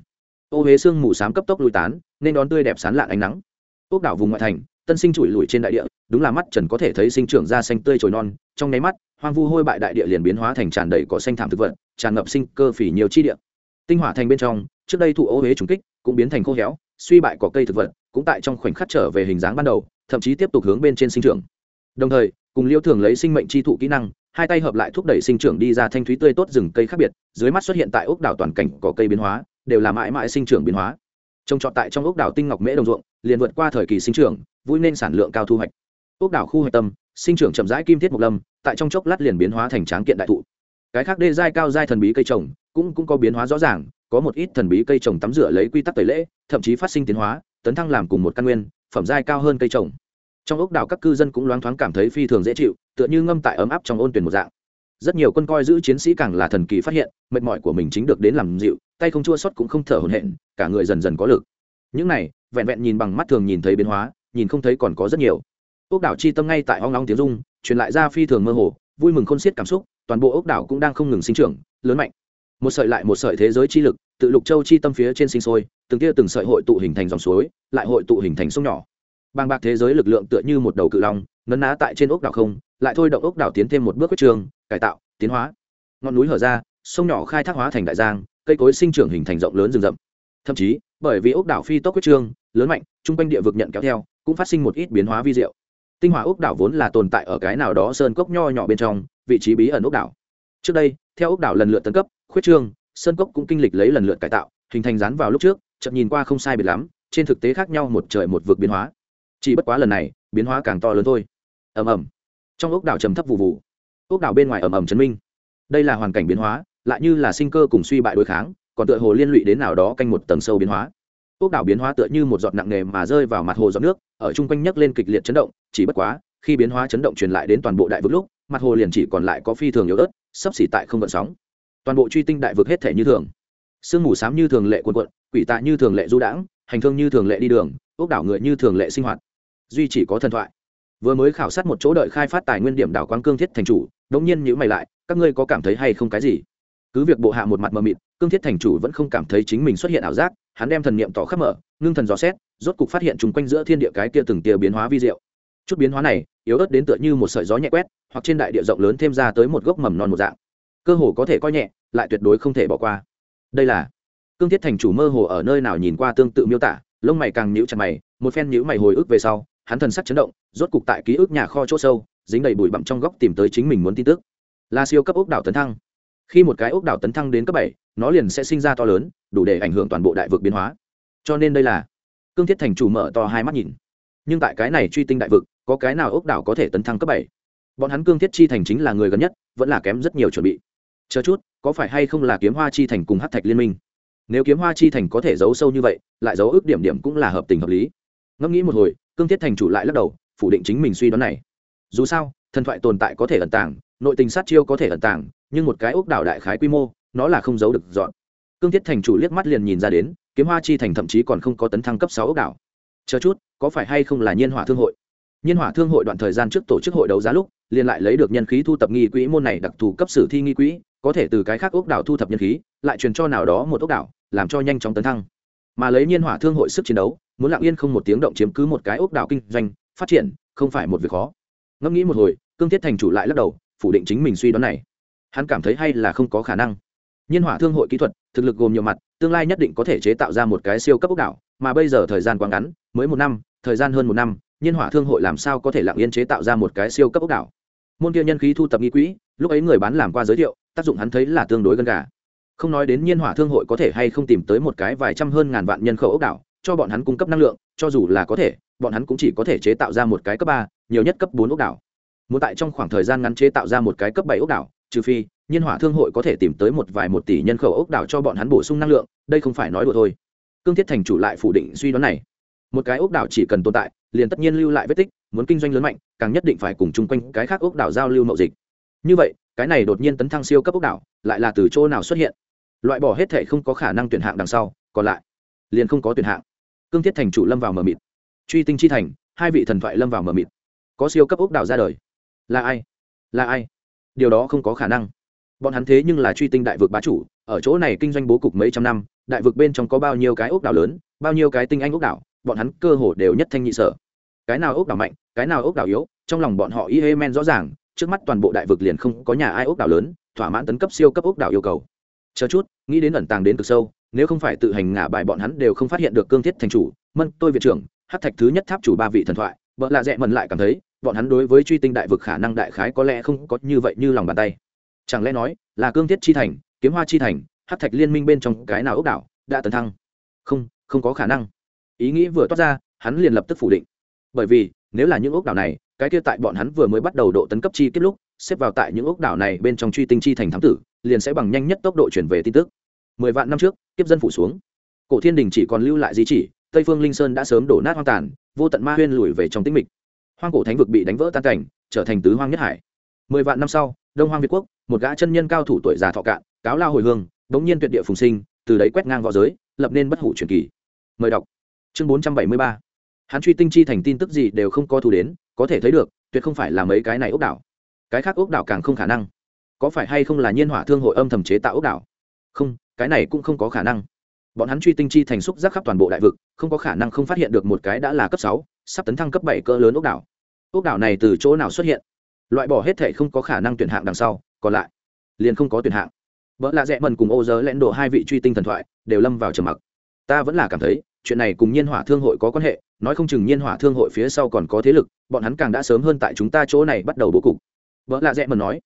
Ô huế sương mù sám cấp tốc lùi tán, nên đón tươi đẹp sán lạn ánh nắng. Ốc đảo vùng ngoại thành, tân sinh trụi lùi trên đại địa, đúng là mắt trần có thể thấy sinh trưởng ra xanh tươi trồi non, trong nháy mắt, hoang vu hôi bại đại địa liền biến hóa thành tràn đầy cỏ xanh thảm thực vật, tràn ngập sinh cơ phỉ nhiều chi địa. Tinh hỏa thành bên trong, trước đây thụ ô huế trùng kích cũng biến thành khô héo, suy bại cỏ cây thực vật, cũng tại trong khoảnh khắc trở về hình dáng ban đầu, thậm chí tiếp tục hướng bên trên sinh trưởng. Đồng thời, cùng liêu thường lấy sinh mệnh chi thụ kỹ năng, hai tay hợp lại thúc đẩy sinh trưởng đi ra thanh thúy tươi tốt rừng cây khác biệt, dưới mắt xuất hiện tại ốc đảo toàn cảnh cỏ cây biến hóa, đều là mãi mãi sinh trưởng biến hóa. Trồng trọt tại trong ốc đảo tinh ngọc mễ đồng ruộng, liền vượt qua thời kỳ sinh trưởng, vui nên sản lượng cao thu hoạch. Ốc đảo khu hoạch tâm, sinh trưởng chậm rãi kim thiết mộc lâm, tại trong chốc lát liền biến hóa thành tráng kiện đại thụ. Cái khác đê giai cao giai thần bí cây trồng, cũng cũng có biến hóa rõ ràng có một ít thần bí cây trồng tắm rửa lấy quy tắc tẩy lễ, thậm chí phát sinh tiến hóa, tấn thăng làm cùng một căn nguyên, phẩm giai cao hơn cây trồng. Trong ốc đảo các cư dân cũng loáng thoáng cảm thấy phi thường dễ chịu, tựa như ngâm tại ấm áp trong ôn tuyển một dạng. Rất nhiều quân coi giữ chiến sĩ càng là thần kỳ phát hiện, mệt mỏi của mình chính được đến làm dịu, tay không chua sót cũng không thở hổn hển, cả người dần dần có lực. Những này, vẹn vẹn nhìn bằng mắt thường nhìn thấy biến hóa, nhìn không thấy còn có rất nhiều. Ốc đảo chi tâm ngay tại hoang long tiếng dung truyền lại ra phi thường mơ hồ, vui mừng khôn xiết cảm xúc, toàn bộ ốc đảo cũng đang không ngừng sinh trưởng, lớn mạnh một sợi lại một sợi thế giới chi lực, tự lục châu chi tâm phía trên sinh sôi, từng tia từng sợi hội tụ hình thành dòng suối, lại hội tụ hình thành sông nhỏ. Bàng bạc thế giới lực lượng tựa như một đầu cự long nấn ná tại trên ốc đảo không, lại thôi động ốc đảo tiến thêm một bước quyết trường, cải tạo, tiến hóa. Ngọn núi hở ra, sông nhỏ khai thác hóa thành đại giang, cây cối sinh trưởng hình thành rộng lớn rừng rậm. Thậm chí, bởi vì ốc đảo phi tốc quyết trương lớn mạnh, chung quanh địa vực nhận kéo theo, cũng phát sinh một ít biến hóa vi diệu. Tinh hoa ốc đảo vốn là tồn tại ở cái nào đó sơn cốc nho nhỏ bên trong, vị trí bí ẩn ốc đảo. Trước đây, theo ốc đảo lần lượt tấn cấp khuyết trương, sơn cốc cũng kinh lịch lấy lần lượt cải tạo, hình thành rán vào lúc trước, chậm nhìn qua không sai biệt lắm, trên thực tế khác nhau một trời một vực biến hóa. Chỉ bất quá lần này, biến hóa càng to lớn thôi. Ầm ầm. Trong ốc đảo trầm thấp vụ vụ ốc đảo bên ngoài ầm ầm chấn minh. Đây là hoàn cảnh biến hóa, lại như là sinh cơ cùng suy bại đối kháng, còn tựa hồ liên lụy đến nào đó canh một tầng sâu biến hóa. Ốc đảo biến hóa tựa như một giọt nặng nề mà rơi vào mặt hồ giọt nước, ở chung quanh nhấc lên kịch liệt chấn động, chỉ bất quá, khi biến hóa chấn động truyền lại đến toàn bộ đại vực lúc, mặt hồ liền chỉ còn lại có phi thường yếu ớt sấp xỉ tại không gợn sóng toàn bộ truy tinh đại vực hết thể như thường. Sương mù xám như thường lệ quần quận quỷ tạ như thường lệ du đãng, hành thương như thường lệ đi đường, ốc đảo người như thường lệ sinh hoạt. Duy chỉ có thần thoại. Vừa mới khảo sát một chỗ đợi khai phát tài nguyên điểm đảo quang cương thiết thành chủ, đống nhiên nhữ mày lại, các ngươi có cảm thấy hay không cái gì? Cứ việc bộ hạ một mặt mờ mịt, cương thiết thành chủ vẫn không cảm thấy chính mình xuất hiện ảo giác, hắn đem thần niệm tỏ khắp mở, ngưng thần dò xét, rốt cục phát hiện chung quanh giữa thiên địa cái kia từng tia biến hóa vi diệu. Chút biến hóa này, yếu ớt đến tựa như một sợi gió nhẹ quét, hoặc trên đại địa rộng lớn thêm ra tới một gốc mầm non một dạng. Cơ hồ có thể coi nhẹ lại tuyệt đối không thể bỏ qua. Đây là, cương thiết thành chủ mơ hồ ở nơi nào nhìn qua tương tự miêu tả, lông mày càng nhíu chặt mày, một phen nhíu mày hồi ức về sau, hắn thần sắc chấn động, rốt cục tại ký ức nhà kho chỗ sâu, dính đầy bụi bặm trong góc tìm tới chính mình muốn tin tức. Là siêu cấp ốc đảo tấn thăng. Khi một cái ốc đảo tấn thăng đến cấp bảy, nó liền sẽ sinh ra to lớn, đủ để ảnh hưởng toàn bộ đại vực biến hóa. Cho nên đây là, cương thiết thành chủ mở to hai mắt nhìn. Nhưng tại cái này truy tinh đại vực, có cái nào ốc đảo có thể tấn thăng cấp bảy? Bọn hắn cương thiết chi thành chính là người gần nhất, vẫn là kém rất nhiều chuẩn bị chờ chút, có phải hay không là kiếm hoa chi thành cùng hát thạch liên minh? Nếu kiếm hoa chi thành có thể giấu sâu như vậy, lại giấu ước điểm điểm cũng là hợp tình hợp lý. Ngẫm nghĩ một hồi, cương thiết thành chủ lại lắc đầu, phủ định chính mình suy đoán này. Dù sao, thần thoại tồn tại có thể ẩn tàng, nội tình sát chiêu có thể ẩn tàng, nhưng một cái ốc đảo đại khái quy mô, nó là không giấu được dọn. Cương thiết thành chủ liếc mắt liền nhìn ra đến, kiếm hoa chi thành thậm chí còn không có tấn thăng cấp sáu ốc đảo. Chờ chút, có phải hay không là nhiên hỏa thương hội? Nhiên hỏa thương hội đoạn thời gian trước tổ chức hội đấu giá lúc, liền lại lấy được nhân khí thu tập nghi quỹ môn này đặc thù cấp sử thi nghi quỹ có thể từ cái khác ốc đảo thu thập nhân khí, lại truyền cho nào đó một ốc đảo, làm cho nhanh chóng tấn thăng. Mà lấy nhiên hỏa thương hội sức chiến đấu, muốn lặng yên không một tiếng động chiếm cứ một cái ốc đảo kinh doanh, phát triển, không phải một việc khó. Ngẫm nghĩ một hồi, cương thiết thành chủ lại lắc đầu, phủ định chính mình suy đoán này. Hắn cảm thấy hay là không có khả năng. Nhiên hỏa thương hội kỹ thuật, thực lực gồm nhiều mặt, tương lai nhất định có thể chế tạo ra một cái siêu cấp ốc đảo, mà bây giờ thời gian quá ngắn, mới một năm, thời gian hơn một năm, nhiên hỏa thương hội làm sao có thể lặng yên chế tạo ra một cái siêu cấp ốc đảo? Môn kia nhân khí thu tập nghi quỹ, lúc ấy người bán làm qua giới thiệu tác dụng hắn thấy là tương đối gần gà. Không nói đến nhiên hỏa thương hội có thể hay không tìm tới một cái vài trăm hơn ngàn vạn nhân khẩu ốc đảo, cho bọn hắn cung cấp năng lượng, cho dù là có thể, bọn hắn cũng chỉ có thể chế tạo ra một cái cấp ba, nhiều nhất cấp bốn ốc đảo. Muốn tại trong khoảng thời gian ngắn chế tạo ra một cái cấp bảy ốc đảo, trừ phi, nhiên hỏa thương hội có thể tìm tới một vài một tỷ nhân khẩu ốc đảo cho bọn hắn bổ sung năng lượng, đây không phải nói đùa thôi. Cương thiết thành chủ lại phủ định suy đoán này. Một cái ốc đảo chỉ cần tồn tại, liền tất nhiên lưu lại vết tích, muốn kinh doanh lớn mạnh, càng nhất định phải cùng chung quanh cái khác ốc đảo giao lưu mậu dịch như vậy, cái này đột nhiên tấn thăng siêu cấp ốc đảo, lại là từ chỗ nào xuất hiện? Loại bỏ hết thể không có khả năng tuyển hạng đằng sau, còn lại, liền không có tuyển hạng. Cương thiết thành chủ lâm vào mờ mịt. Truy tinh chi thành, hai vị thần thoại lâm vào mờ mịt. Có siêu cấp ốc đảo ra đời. Là ai? Là ai? Điều đó không có khả năng. Bọn hắn thế nhưng là truy tinh đại vực bá chủ, ở chỗ này kinh doanh bố cục mấy trăm năm, đại vực bên trong có bao nhiêu cái ốc đảo lớn, bao nhiêu cái tinh anh ốc đảo, bọn hắn cơ hồ đều nhất thanh nhị sở. Cái nào ốc đảo mạnh, cái nào ốc đảo yếu, trong lòng bọn họ y hê men rõ ràng trước mắt toàn bộ đại vực liền không có nhà ai ốc đảo lớn, thỏa mãn tấn cấp siêu cấp ốc đảo yêu cầu. Chờ chút, nghĩ đến ẩn tàng đến cực sâu, nếu không phải tự hành ngả bài bọn hắn đều không phát hiện được cương thiết thành chủ, mân tôi viện trưởng hát thạch thứ nhất tháp chủ ba vị thần thoại, vợ lạ dạ rẽ mần lại cảm thấy, bọn hắn đối với truy tinh đại vực khả năng đại khái có lẽ không có như vậy như lòng bàn tay. Chẳng lẽ nói, là cương thiết chi thành, kiếm hoa chi thành hát thạch liên minh bên trong cái nào ốc đảo đã tấn thăng? Không không có khả năng. Ý nghĩ vừa toát ra, hắn liền lập tức phủ định. Bởi vì, nếu là những ốc đảo này cái kia tại bọn hắn vừa mới bắt đầu độ tấn cấp chi kết lúc, xếp vào tại những ốc đảo này bên trong truy tinh chi thành thám tử, liền sẽ bằng nhanh nhất tốc độ chuyển về tin tức. Mười vạn năm trước, kiếp dân phủ xuống. Cổ thiên đình chỉ còn lưu lại di chỉ, tây phương linh sơn đã sớm đổ nát hoang tàn, vô tận ma huyên lùi về trong tĩnh mịch. Hoang cổ thánh vực bị đánh vỡ tan cảnh, trở thành tứ hoang nhất hải. Mười vạn năm sau, đông hoang việt quốc, một gã chân nhân cao thủ tuổi già thọ cạn, cáo lao hồi hương bỗng nhiên tuyệt địa phùng sinh, từ đấy quét ngang v õ giới, lập nên bất hủ truyền kỳ. Mời đọc. Chương bốn trăm bảy mươi ba. Hắn truy tinh chi thành tin tức gì đều không có thu đến có thể thấy được, tuyệt không phải là mấy cái này ốc đảo. Cái khác ốc đảo càng không khả năng. Có phải hay không là nhiên hỏa thương hội âm thầm chế tạo ốc đảo? Không, cái này cũng không có khả năng. Bọn hắn truy tinh chi thành xúc giác khắp toàn bộ đại vực, không có khả năng không phát hiện được một cái đã là cấp sáu, sắp tấn thăng cấp bảy cỡ lớn ốc đảo. Ốc đảo này từ chỗ nào xuất hiện? Loại bỏ hết thể không có khả năng tuyển hạng đằng sau, còn lại, liền không có tuyển hạng. Vợ lạ rẽ mần cùng ô dơ lẽn độ hai vị truy tinh thần thoại, đều lâm vào trầm mặc. Ta vẫn là cảm thấy chuyện này cùng nhiên hỏa thương hội có quan hệ, nói không chừng nhiên hỏa thương hội phía sau còn có thế lực, bọn hắn càng đã sớm hơn tại chúng ta chỗ này bắt đầu bố cục. Vợ lạ rẽ mần nói.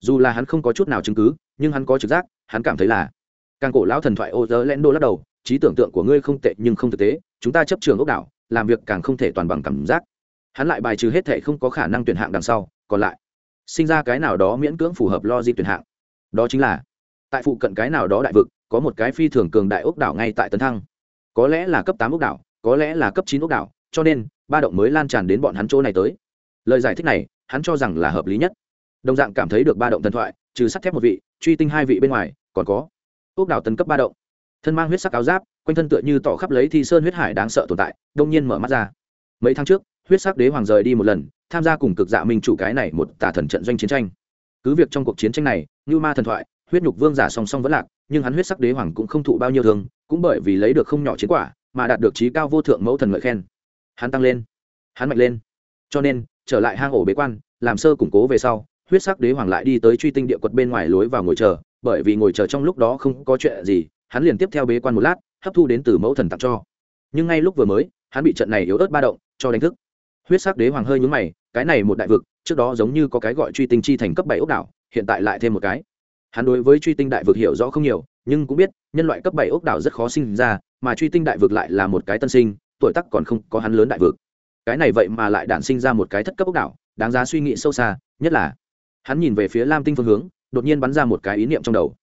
Dù là hắn không có chút nào chứng cứ, nhưng hắn có trực giác, hắn cảm thấy là. Càng cổ lão thần thoại ô dơ lẽn đô lắc đầu, trí tưởng tượng của ngươi không tệ nhưng không thực tế, chúng ta chấp trường ốc đảo, làm việc càng không thể toàn bằng cảm giác. Hắn lại bài trừ hết thể không có khả năng tuyển hạng đằng sau, còn lại sinh ra cái nào đó miễn cưỡng phù hợp lo di tuyển hạng. Đó chính là, tại phụ cận cái nào đó đại vực, có một cái phi thường cường đại ốc đảo ngay tại tấn thăng có lẽ là cấp tám ốc đảo, có lẽ là cấp chín ốc đảo, cho nên, ba động mới lan tràn đến bọn hắn chỗ này tới. Lời giải thích này, hắn cho rằng là hợp lý nhất. Đồng dạng cảm thấy được ba động thần thoại, trừ sắt thép một vị, truy tinh hai vị bên ngoài, còn có ốc đảo tấn cấp ba động. Thân mang huyết sắc áo giáp, quanh thân tựa như tỏ khắp lấy thi sơn huyết hải đáng sợ tồn tại, đông nhiên mở mắt ra. Mấy tháng trước, huyết sắc đế hoàng rời đi một lần, tham gia cùng cực dạ minh chủ cái này một tà thần trận doanh chiến tranh. Cứ việc trong cuộc chiến tranh này như ma thần thoại huyết nhục vương giả song song vẫn lạc, nhưng hắn huyết sắc đế hoàng cũng không thụ bao nhiêu thương, cũng bởi vì lấy được không nhỏ chiến quả mà đạt được trí cao vô thượng mẫu thần ngợi khen. Hắn tăng lên, hắn mạnh lên. Cho nên, trở lại hang ổ bế quan, làm sơ củng cố về sau, huyết sắc đế hoàng lại đi tới truy tinh địa quật bên ngoài lối vào ngồi chờ, bởi vì ngồi chờ trong lúc đó không có chuyện gì, hắn liền tiếp theo bế quan một lát, hấp thu đến từ mẫu thần tặng cho. Nhưng ngay lúc vừa mới, hắn bị trận này yếu ớt ba động, cho đánh thức. Huyết sắc đế hoàng hơi nhúng mày, cái này một đại vực, trước đó giống như có cái gọi truy tinh chi thành cấp bảy ốc đảo, hiện tại lại thêm một cái hắn đối với truy tinh đại vực hiểu rõ không nhiều, nhưng cũng biết, nhân loại cấp bảy ốc đảo rất khó sinh ra, mà truy tinh đại vực lại là một cái tân sinh, tuổi tắc còn không có hắn lớn đại vực. Cái này vậy mà lại đản sinh ra một cái thất cấp ốc đảo, đáng giá suy nghĩ sâu xa, nhất là, hắn nhìn về phía lam tinh phương hướng, đột nhiên bắn ra một cái ý niệm trong đầu.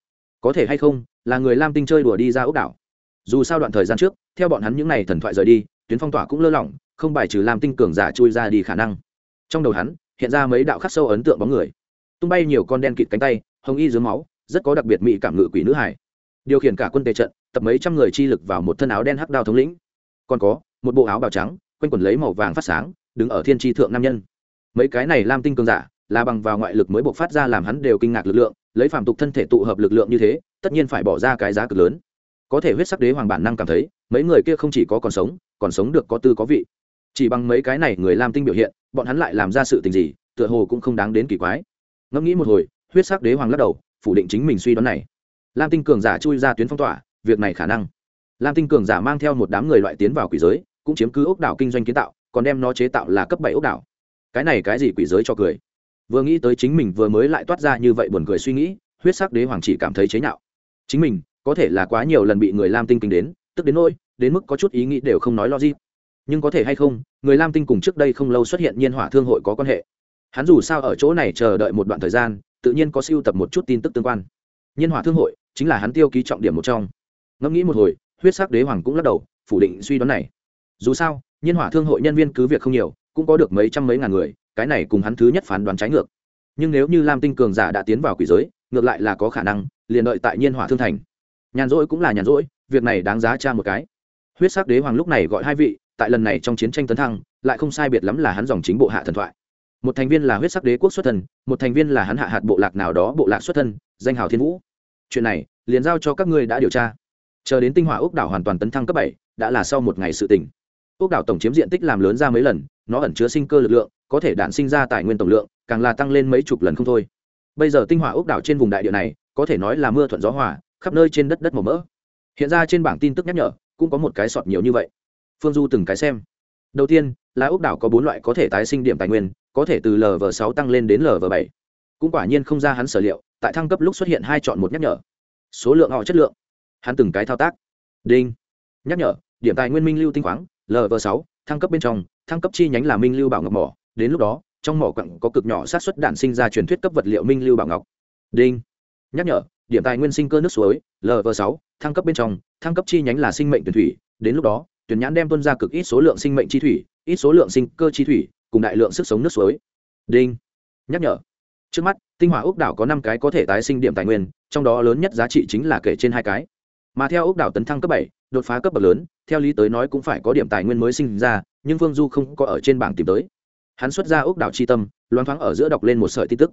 Có thể hay không, là người lam tinh chơi đùa đi ra ốc đảo. Dù sao đoạn thời gian trước, theo bọn hắn những n à y thần thoại rời đi, tuyến phong tỏa cũng lơ lỏng, không bài trừ lam tinh cường giả chui ra đi khả năng. Trong đầu hắn, hiện ra mấy đạo khắc sâu ấn tượng bóng người. Tung bay nhiều con đen kịt cánh tay hồng y dưới máu, rất có đặc biệt mỹ cảm ngự quỷ nữ hải điều khiển cả quân tề trận, tập mấy trăm người chi lực vào một thân áo đen hắc đao thống lĩnh. Còn có, một bộ áo bào trắng, quanh quần lấy màu vàng phát sáng, đứng ở thiên tri thượng nam nhân. Mấy cái này lam tinh cường giả, là bằng vào ngoại lực mới buộc phát ra làm hắn đều kinh ngạc lực lượng, lấy phàm tục thân thể tụ hợp lực lượng như thế, tất nhiên phải bỏ ra cái giá cực lớn. Có thể huyết sắc đế hoàng bản năng cảm thấy, mấy người kia không chỉ có còn sống còn sống được có tư có vị. Chỉ bằng mấy cái này người lam tinh biểu hiện, bọn hắn lại làm ra sự tình gì, tựa hồ cũng không đáng đến kỳ quái. Ngẫm nghĩ một hồi huyết sắc đế hoàng lắc đầu, phủ định chính mình suy đoán này. Lam tinh cường giả chui ra tuyến phong tỏa, việc này khả năng. Lam tinh cường giả mang theo một đám người loại tiến vào quỷ giới, cũng chiếm cứ ốc đảo kinh doanh kiến tạo, còn đem nó chế tạo là cấp bảy ốc đảo. Cái này cái gì quỷ giới cho cười. Vừa nghĩ tới chính mình vừa mới lại toát ra như vậy buồn cười suy nghĩ, huyết sắc đế hoàng chỉ cảm thấy chế nhạo. Chính mình, có thể là quá nhiều lần bị người lam tinh kinh đến, tức đến nỗi, đến mức có chút ý nghĩ đều không nói lo gì. nhưng có thể hay không, người lam tinh cùng trước đây không lâu xuất hiện nhiên hỏa thương hội có quan hệ. Hắn dù sao ở chỗ này chờ đợi một đoạn thời gian tự nhiên có siêu tập một chút tin tức tương quan. Nhiên hỏa thương hội chính là hắn tiêu ký trọng điểm một trong. Ngẫm nghĩ một hồi, huyết sắc đế hoàng cũng lắc đầu, phủ định suy đoán này. Dù sao nhiên hỏa thương hội nhân viên cứ việc không nhiều, cũng có được mấy trăm mấy ngàn người, cái này cùng hắn thứ nhất phán đoán trái ngược. Nhưng nếu như lam tinh cường giả đã tiến vào quỷ giới, ngược lại là có khả năng, liền đợi tại nhiên hỏa thương thành. Nhàn rỗi cũng là nhàn rỗi, việc này đáng giá tra một cái. Huyết sắc đế hoàng lúc này gọi hai vị, tại lần này trong chiến tranh tấn thăng, lại không sai biệt lắm là hắn dòng chính bộ hạ thần thoại một thành viên là huyết sắc đế quốc xuất thân, một thành viên là hắn hạ hạt bộ lạc nào đó bộ lạc xuất thân, danh hào thiên vũ. Chuyện này, liền giao cho các ngươi đã điều tra. Chờ đến tinh hoa ốc đảo hoàn toàn tấn thăng cấp bảy, đã là sau một ngày sự tỉnh ốc đảo tổng chiếm diện tích làm lớn ra mấy lần, nó ẩn chứa sinh cơ lực lượng, có thể đản sinh ra tài nguyên tổng lượng, càng là tăng lên mấy chục lần không thôi. Bây giờ tinh hoa ốc đảo trên vùng đại địa này, có thể nói là mưa thuận gió hòa, khắp nơi trên đất đất màu mỡ. Hiện ra trên bảng tin tức nhắc nhở, cũng có một cái sọt nhiều như vậy. Phương du từng cái xem. Đầu tiên, là ốc đảo có bốn loại có thể tái sinh điểm tài nguyên có thể từ lv sáu tăng lên đến lv bảy. Cũng quả nhiên không ra hắn sở liệu, tại thăng cấp lúc xuất hiện hai chọn một nhắc nhở. Số lượng họ chất lượng. Hắn từng cái thao tác. Đinh. Nhắc nhở, điểm tài nguyên minh lưu tinh khoáng lv sáu, thăng cấp bên trong, thăng cấp chi nhánh là minh lưu bảo ngọc mỏ. Đến lúc đó, trong mỏ quặng có cực nhỏ sát xuất đạn sinh ra truyền thuyết cấp vật liệu minh lưu bảo ngọc. Đinh. Nhắc nhở, điểm tài nguyên sinh cơ nước suối lv sáu, thăng cấp bên trong, thăng cấp chi nhánh là sinh mệnh tuyển thủy. Đến lúc đó, tuyển nhãn đem tuân ra cực ít số lượng sinh mệnh chi thủy, ít số lượng sinh cơ chi thủy cùng đại lượng sức sống nước suối. Đinh. Nhắc nhở. Trước mắt, tinh hỏa ốc đảo có năm cái có thể tái sinh điểm tài nguyên, trong đó lớn nhất giá trị chính là kể trên hai cái. Mà theo ốc đảo tấn thăng cấp bảy, đột phá cấp bậc lớn, theo lý tới nói cũng phải có điểm tài nguyên mới sinh ra, nhưng phương du không có ở trên bảng tìm tới. Hắn xuất ra ốc đảo c h i tâm loáng thoáng ở giữa đọc lên một sợi tin tức.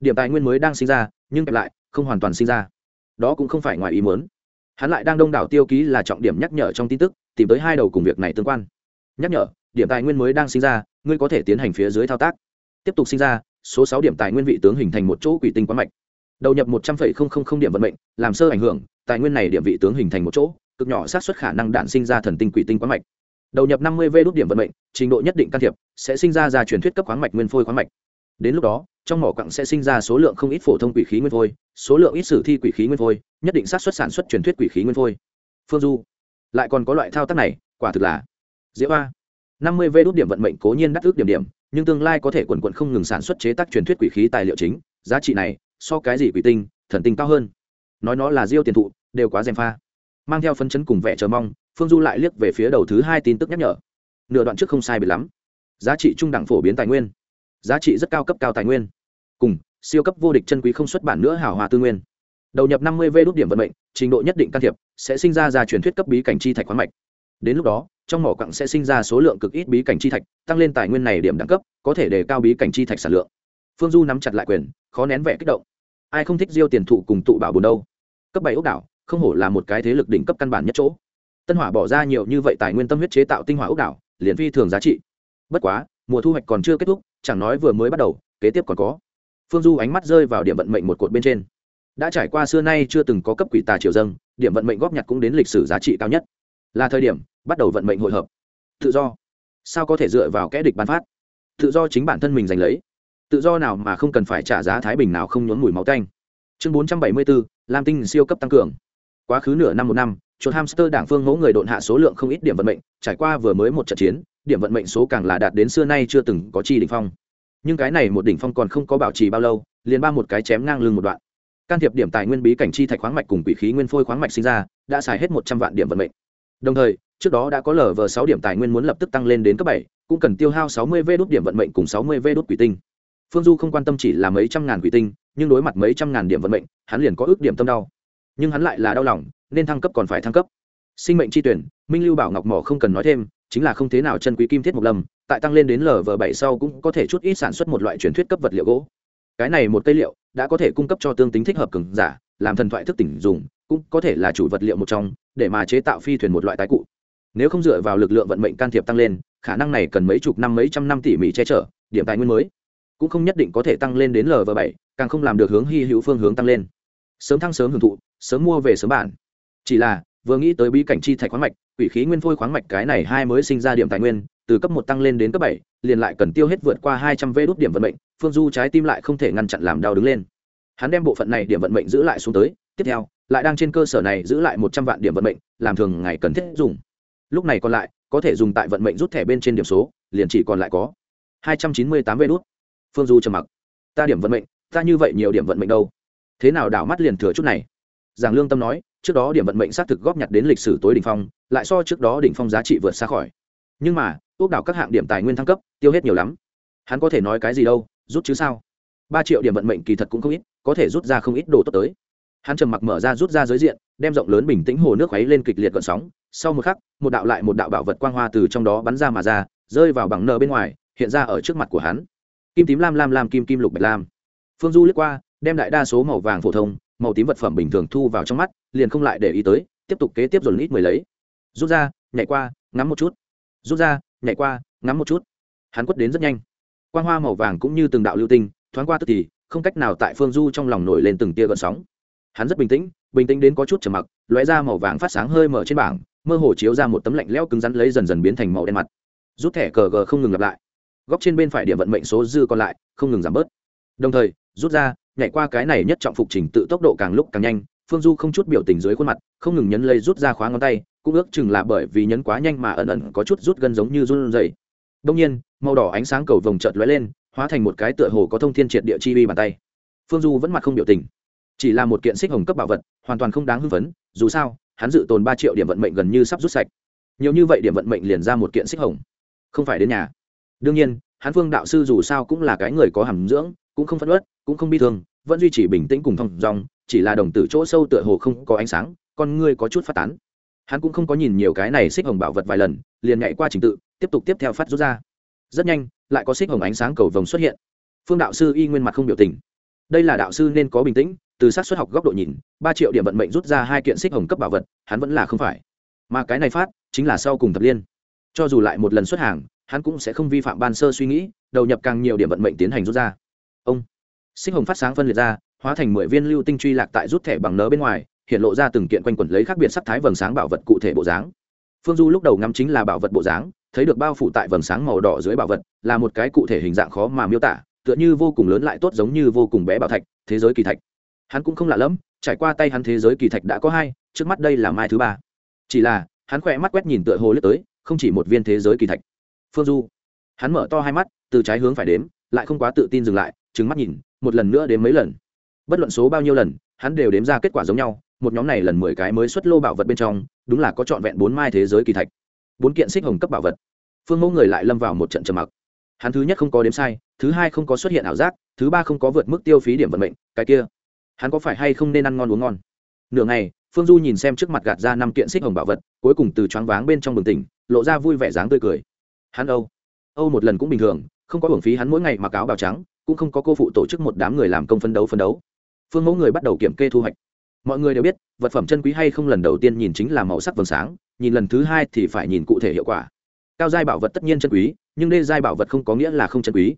Điểm tài nguyên mới đang sinh ra, nhưng kẹp lại, không hoàn toàn sinh ra. Đó cũng không phải ngoài ý muốn. Hắn lại đang đông đảo tiêu ký là trọng điểm nhắc nhở trong tin tức, tìm tới hai đầu cùng việc này tương quan. Nhắc nhở điểm tài nguyên mới đang sinh ra, ngươi có thể tiến hành phía dưới thao tác. Tiếp tục sinh ra, số sáu điểm tài nguyên vị tướng hình thành một chỗ quỷ tinh quán mạch. Đầu nhập một trăm linh điểm vận mệnh, làm sơ ảnh hưởng, tài nguyên này điểm vị tướng hình thành một chỗ, cực nhỏ sát xuất khả năng đạn sinh ra thần tinh quỷ tinh quán mạch. Đầu nhập năm mươi v đốt điểm vận mệnh, trình độ nhất định can thiệp, sẽ sinh ra ra truyền thuyết cấp khoáng mạch nguyên phôi khoáng mạch. Đến lúc đó, trong mỏ quặng sẽ sinh ra số lượng không ít phổ thông quỷ khí nguyên phôi, số lượng ít sử thi quỷ khí nguyên phôi, nhất định sát xuất sản xuất truyền thuyết quỷ khí nguyên phôi. Phương du, lại còn có loại thao tác này, quả thực là diễu a năm mươi v đốt điểm vận mệnh cố nhiên đắt ước điểm điểm, nhưng tương lai có thể quần quận không ngừng sản xuất chế tác truyền thuyết quỷ khí tài liệu chính, giá trị này, so cái gì quỷ tinh, thần tinh cao hơn. Nói nó là diêu tiền thụ, đều quá dèm pha. Mang theo phấn chấn cùng vẻ chờ mong, phương du lại liếc về phía đầu thứ hai tin tức nhắc nhở. Nửa đoạn trước không sai biệt lắm. Giá trị trung đẳng phổ biến tài nguyên. Giá trị rất cao cấp cao tài nguyên. Cùng, siêu cấp vô địch chân quý không xuất bản nữa hảo hòa tư nguyên. Đầu nhập năm mươi v đốt điểm vận mệnh, trình độ nhất định can thiệp, sẽ sinh ra ra truyền thuyết cấp bí cảnh chi thạch khoáng mạch. Đến lúc đó trong mỏ quặng sẽ sinh ra số lượng cực ít bí cảnh chi thạch, tăng lên tài nguyên này điểm đẳng cấp, có thể đề cao bí cảnh chi thạch sản lượng. Phương du nắm chặt lại quyền, khó nén vẻ kích động. Ai không thích diêu tiền thụ cùng tụ bảo bồn đâu? Cấp bảy ốc đảo, không hổ là một cái thế lực đỉnh cấp căn bản nhất chỗ. Tân hỏa bỏ ra nhiều như vậy tài nguyên tâm huyết chế tạo tinh hỏa ốc đảo, liền phi thường giá trị. Bất quá, mùa thu hoạch còn chưa kết thúc, chẳng nói vừa mới bắt đầu, kế tiếp còn có. Phương du ánh mắt rơi vào điểm vận mệnh một cột bên trên. Đã trải qua xưa nay chưa từng có cấp quỷ tà triều dâng, điểm vận mệnh góp nhặt cũng đến lịch sử giá trị cao nhất. Là thời điểm bắt đầu vận mệnh hội hợp. Tự do. Sao có thể dựa vào kẽ địch ban phát? Tự do chính bản thân mình giành lấy. Tự do nào mà không cần phải trả giá thái bình nào không nhốn mùi máu tanh. Chương bốn trăm bảy mươi bốn lam tinh siêu cấp tăng cường. Quá khứ nửa năm một năm, chuột hamster đảng phương mẫu người độn hạ số lượng không ít điểm vận mệnh, trải qua vừa mới một trận chiến, điểm vận mệnh số càng là đạt đến xưa nay chưa từng có chi đỉnh phong. Nhưng cái này một đỉnh phong còn không có bảo trì bao lâu, liền ba một cái chém ngang lưng một đoạn. Can thiệp điểm tài nguyên bí cảnh chi thạch khoáng mạch cùng quỷ khí nguyên phôi khoáng mạch sinh ra, đã xài hết một trăm vạn điểm vận mệnh đồng thời, trước đó đã có lv sáu điểm tài nguyên muốn lập tức tăng lên đến cấp bảy, cũng cần tiêu hao sáu mươi v đốt điểm vận mệnh cùng sáu mươi v đốt quỷ tinh. Phương du không quan tâm chỉ là mấy trăm ngàn quỷ tinh, nhưng đối mặt mấy trăm ngàn điểm vận mệnh, hắn liền có ước điểm tâm đau. Nhưng hắn lại là đau lòng, nên thăng cấp còn phải thăng cấp. Sinh mệnh chi tuyển, minh lưu bảo ngọc mỏ không cần nói thêm, chính là không thế nào chân quý kim thiết mộc lâm, tại tăng lên đến lv bảy sau cũng có thể chút ít sản xuất một loại truyền thuyết cấp vật liệu gỗ. Cái này một cây liệu, đã có thể cung cấp cho tương tính thích hợp cường giả, làm thần thoại thức tỉnh dùng cũng có thể là chủ vật liệu một trong, để mà chế tạo phi thuyền một loại tái cụ. Nếu không dựa vào lực lượng vận mệnh can thiệp tăng lên, khả năng này cần mấy chục năm, mấy trăm năm tỉ mỉ che chở, điểm tài nguyên mới. Cũng không nhất định có thể tăng lên đến lv bảy, càng không làm được hướng hy hữu phương hướng tăng lên. Sớm thăng sớm hưởng thụ, sớm mua về sớm bản. Chỉ là, vừa nghĩ tới bí cảnh chi thạch khoáng mạch, quỷ khí nguyên phôi khoáng mạch cái này hai mới sinh ra điểm tài nguyên, từ cấp một tăng lên đến cấp bảy, liền lại cần tiêu hết vượt qua hai trăm v đốt điểm vận mệnh, phương du trái tim lại không thể ngăn chặn làm đau đứng lên. Hắn đem bộ phận này điểm vận mệnh giữ lại xuống tới, tiếp theo lại đang trên cơ sở này giữ lại một trăm vạn điểm vận mệnh, làm thường ngày cần thiết dùng. Lúc này còn lại, có thể dùng tại vận mệnh rút thẻ bên trên điểm số, liền chỉ còn lại có hai trăm chín mươi tám vê đốt phương du trầm mặc. Ta điểm vận mệnh, ta như vậy nhiều điểm vận mệnh đâu? Thế nào đảo mắt liền thừa chút này? Giảng lương tâm nói, trước đó điểm vận mệnh xác thực góp nhặt đến lịch sử tối đỉnh phong, lại so trước đó đỉnh phong giá trị vượt xa khỏi. Nhưng mà ốc đảo các hạng điểm tài nguyên thăng cấp, tiêu hết nhiều lắm. Hắn có thể nói cái gì đâu, rút chứ sao? Ba triệu điểm vận mệnh kỳ thật cũng không ít, có thể rút ra không ít đồ tốt tới hắn trầm mặc mở ra rút ra giới diện, đem rộng lớn bình tĩnh hồ nước khuấy lên kịch liệt gợn sóng. Sau một khắc, một đạo lại một đạo bảo vật quang hoa từ trong đó bắn ra mà ra, rơi vào bằng nờ bên ngoài, hiện ra ở trước mặt của hắn. Kim tím lam lam lam, kim kim lục bạch lam. Phương du lướt qua, đem đại đa số màu vàng phổ thông, màu tím vật phẩm bình thường thu vào trong mắt, liền không lại để ý tới, tiếp tục kế tiếp dồn ít mười lấy. Rút ra, nhảy qua, ngắm một chút. Rút ra, nhảy qua, ngắm một chút. Hắn quất đến rất nhanh. Quang hoa màu vàng cũng như từng đạo lưu tinh, thoáng qua tức thì, không cách nào tại phương du trong lòng nổi lên từng tia gợn sóng hắn rất bình tĩnh bình tĩnh đến có chút trầm mặc, lóe ra màu vàng phát sáng hơi mở trên bảng, mơ hồ chiếu ra một tấm lạnh lẽo cứng rắn lấy dần dần biến thành màu đen mặt. Rút thẻ cờ gờ không ngừng lặp lại. Góc trên bên phải điểm vận mệnh số dư còn lại, không ngừng giảm bớt. Đồng thời, rút ra, nhảy qua cái này nhất trọng phục trình tự tốc độ càng lúc càng nhanh, phương du không chút biểu tình dưới khuôn mặt, không ngừng nhấn lấy rút ra khóa ngón tay, cũng ước chừng là bởi vì nhấn quá nhanh mà ẩn ẩn có chút rút gân giống như run dày đông nhiên, màu đỏ ánh sáng cầu vồng chợt lóe lên, hóa thành một cái tựa hồ có thông thiên triệt địa chi vi bàn tay. Phương du vẫn mặt không biểu tình chỉ là một kiện xích hồng cấp bảo vật, hoàn toàn không đáng hưng phấn, dù sao, hắn dự tồn ba triệu điểm vận mệnh gần như sắp rút sạch. Nhiều như vậy điểm vận mệnh liền ra một kiện xích hồng. Không phải đến nhà. Đương nhiên, hắn phương đạo sư dù sao cũng là cái người có hàm dưỡng, cũng không phất ớt cũng không bi thương, vẫn duy trì bình tĩnh cùng thông dòng chỉ là đồng tử chỗ sâu tựa hồ không có ánh sáng, con ngươi có chút phát tán. Hắn cũng không có nhìn nhiều cái này xích hồng bảo vật vài lần, liền nhảy qua trình tự, tiếp tục tiếp theo phát rút ra. Rất nhanh, lại có xích hồng ánh sáng cầu vồng xuất hiện. Phương đạo sư y nguyên mặt không biểu tình. Đây là đạo sư nên có bình tĩnh từ sát xuất học góc độ nhìn, ba triệu điểm vận mệnh rút ra hai kiện xích hồng cấp bảo vật, hắn vẫn là không phải. Mà cái này phát, chính là sau cùng thập liên. Cho dù lại một lần xuất hàng, hắn cũng sẽ không vi phạm ban sơ suy nghĩ, đầu nhập càng nhiều điểm vận mệnh tiến hành rút ra. Ông. Xích hồng phát sáng phân liệt ra, hóa thành mười viên lưu tinh truy lạc tại rút thẻ bằng nớ bên ngoài, hiện lộ ra từng kiện quanh quẩn lấy khác biệt sắc thái vầng sáng bảo vật cụ thể bộ dáng. Phương du lúc đầu ngắm chính là bảo vật bộ dáng, thấy được bao phủ tại vầng sáng màu đỏ dưới bảo vật, là một cái cụ thể hình dạng khó mà miêu tả, tựa như vô cùng lớn lại tốt giống như vô cùng bé bảo thạch, thế giới kỳ thạch hắn cũng không lạ lẫm, trải qua tay hắn thế giới kỳ thạch đã có hai, trước mắt đây là mai thứ ba. Chỉ là, hắn khỏe mắt quét nhìn tựa hồ lướt tới, không chỉ một viên thế giới kỳ thạch. Phương du. Hắn mở to hai mắt, từ trái hướng phải đếm, lại không quá tự tin dừng lại trứng mắt nhìn, một lần nữa đếm mấy lần. Bất luận số bao nhiêu lần, hắn đều đếm ra kết quả giống nhau, một nhóm này lần mười cái mới xuất lô bảo vật bên trong, đúng là có trọn vẹn bốn mai thế giới kỳ thạch. Bốn kiện xích hồng cấp bảo vật. Phương mẫu người lại lâm vào một trận trầm mặc. Hắn thứ nhất không có đếm sai, thứ hai không có xuất hiện ảo giác, thứ ba không có vượt mức tiêu phí điểm vận mệnh, cái kia hắn có phải hay không nên ăn ngon uống ngon? Nửa ngày, phương du nhìn xem trước mặt gạt ra năm kiện xích hồng bảo vật, cuối cùng từ choáng váng bên trong bừng tỉnh, lộ ra vui vẻ dáng tươi cười. Hắn âu. Âu một lần cũng bình thường, không có hưởng phí hắn mỗi ngày mặc áo bào trắng, cũng không có cô phụ tổ chức một đám người làm công phân đấu phân đấu. Phương mẫu người bắt đầu kiểm kê thu hoạch. Mọi người đều biết, vật phẩm chân quý hay không lần đầu tiên nhìn chính là màu sắc vầng sáng, nhìn lần thứ hai thì phải nhìn cụ thể hiệu quả. Cao giai bảo vật tất nhiên chân quý, nhưng đê giai bảo vật không có nghĩa là không chân quý.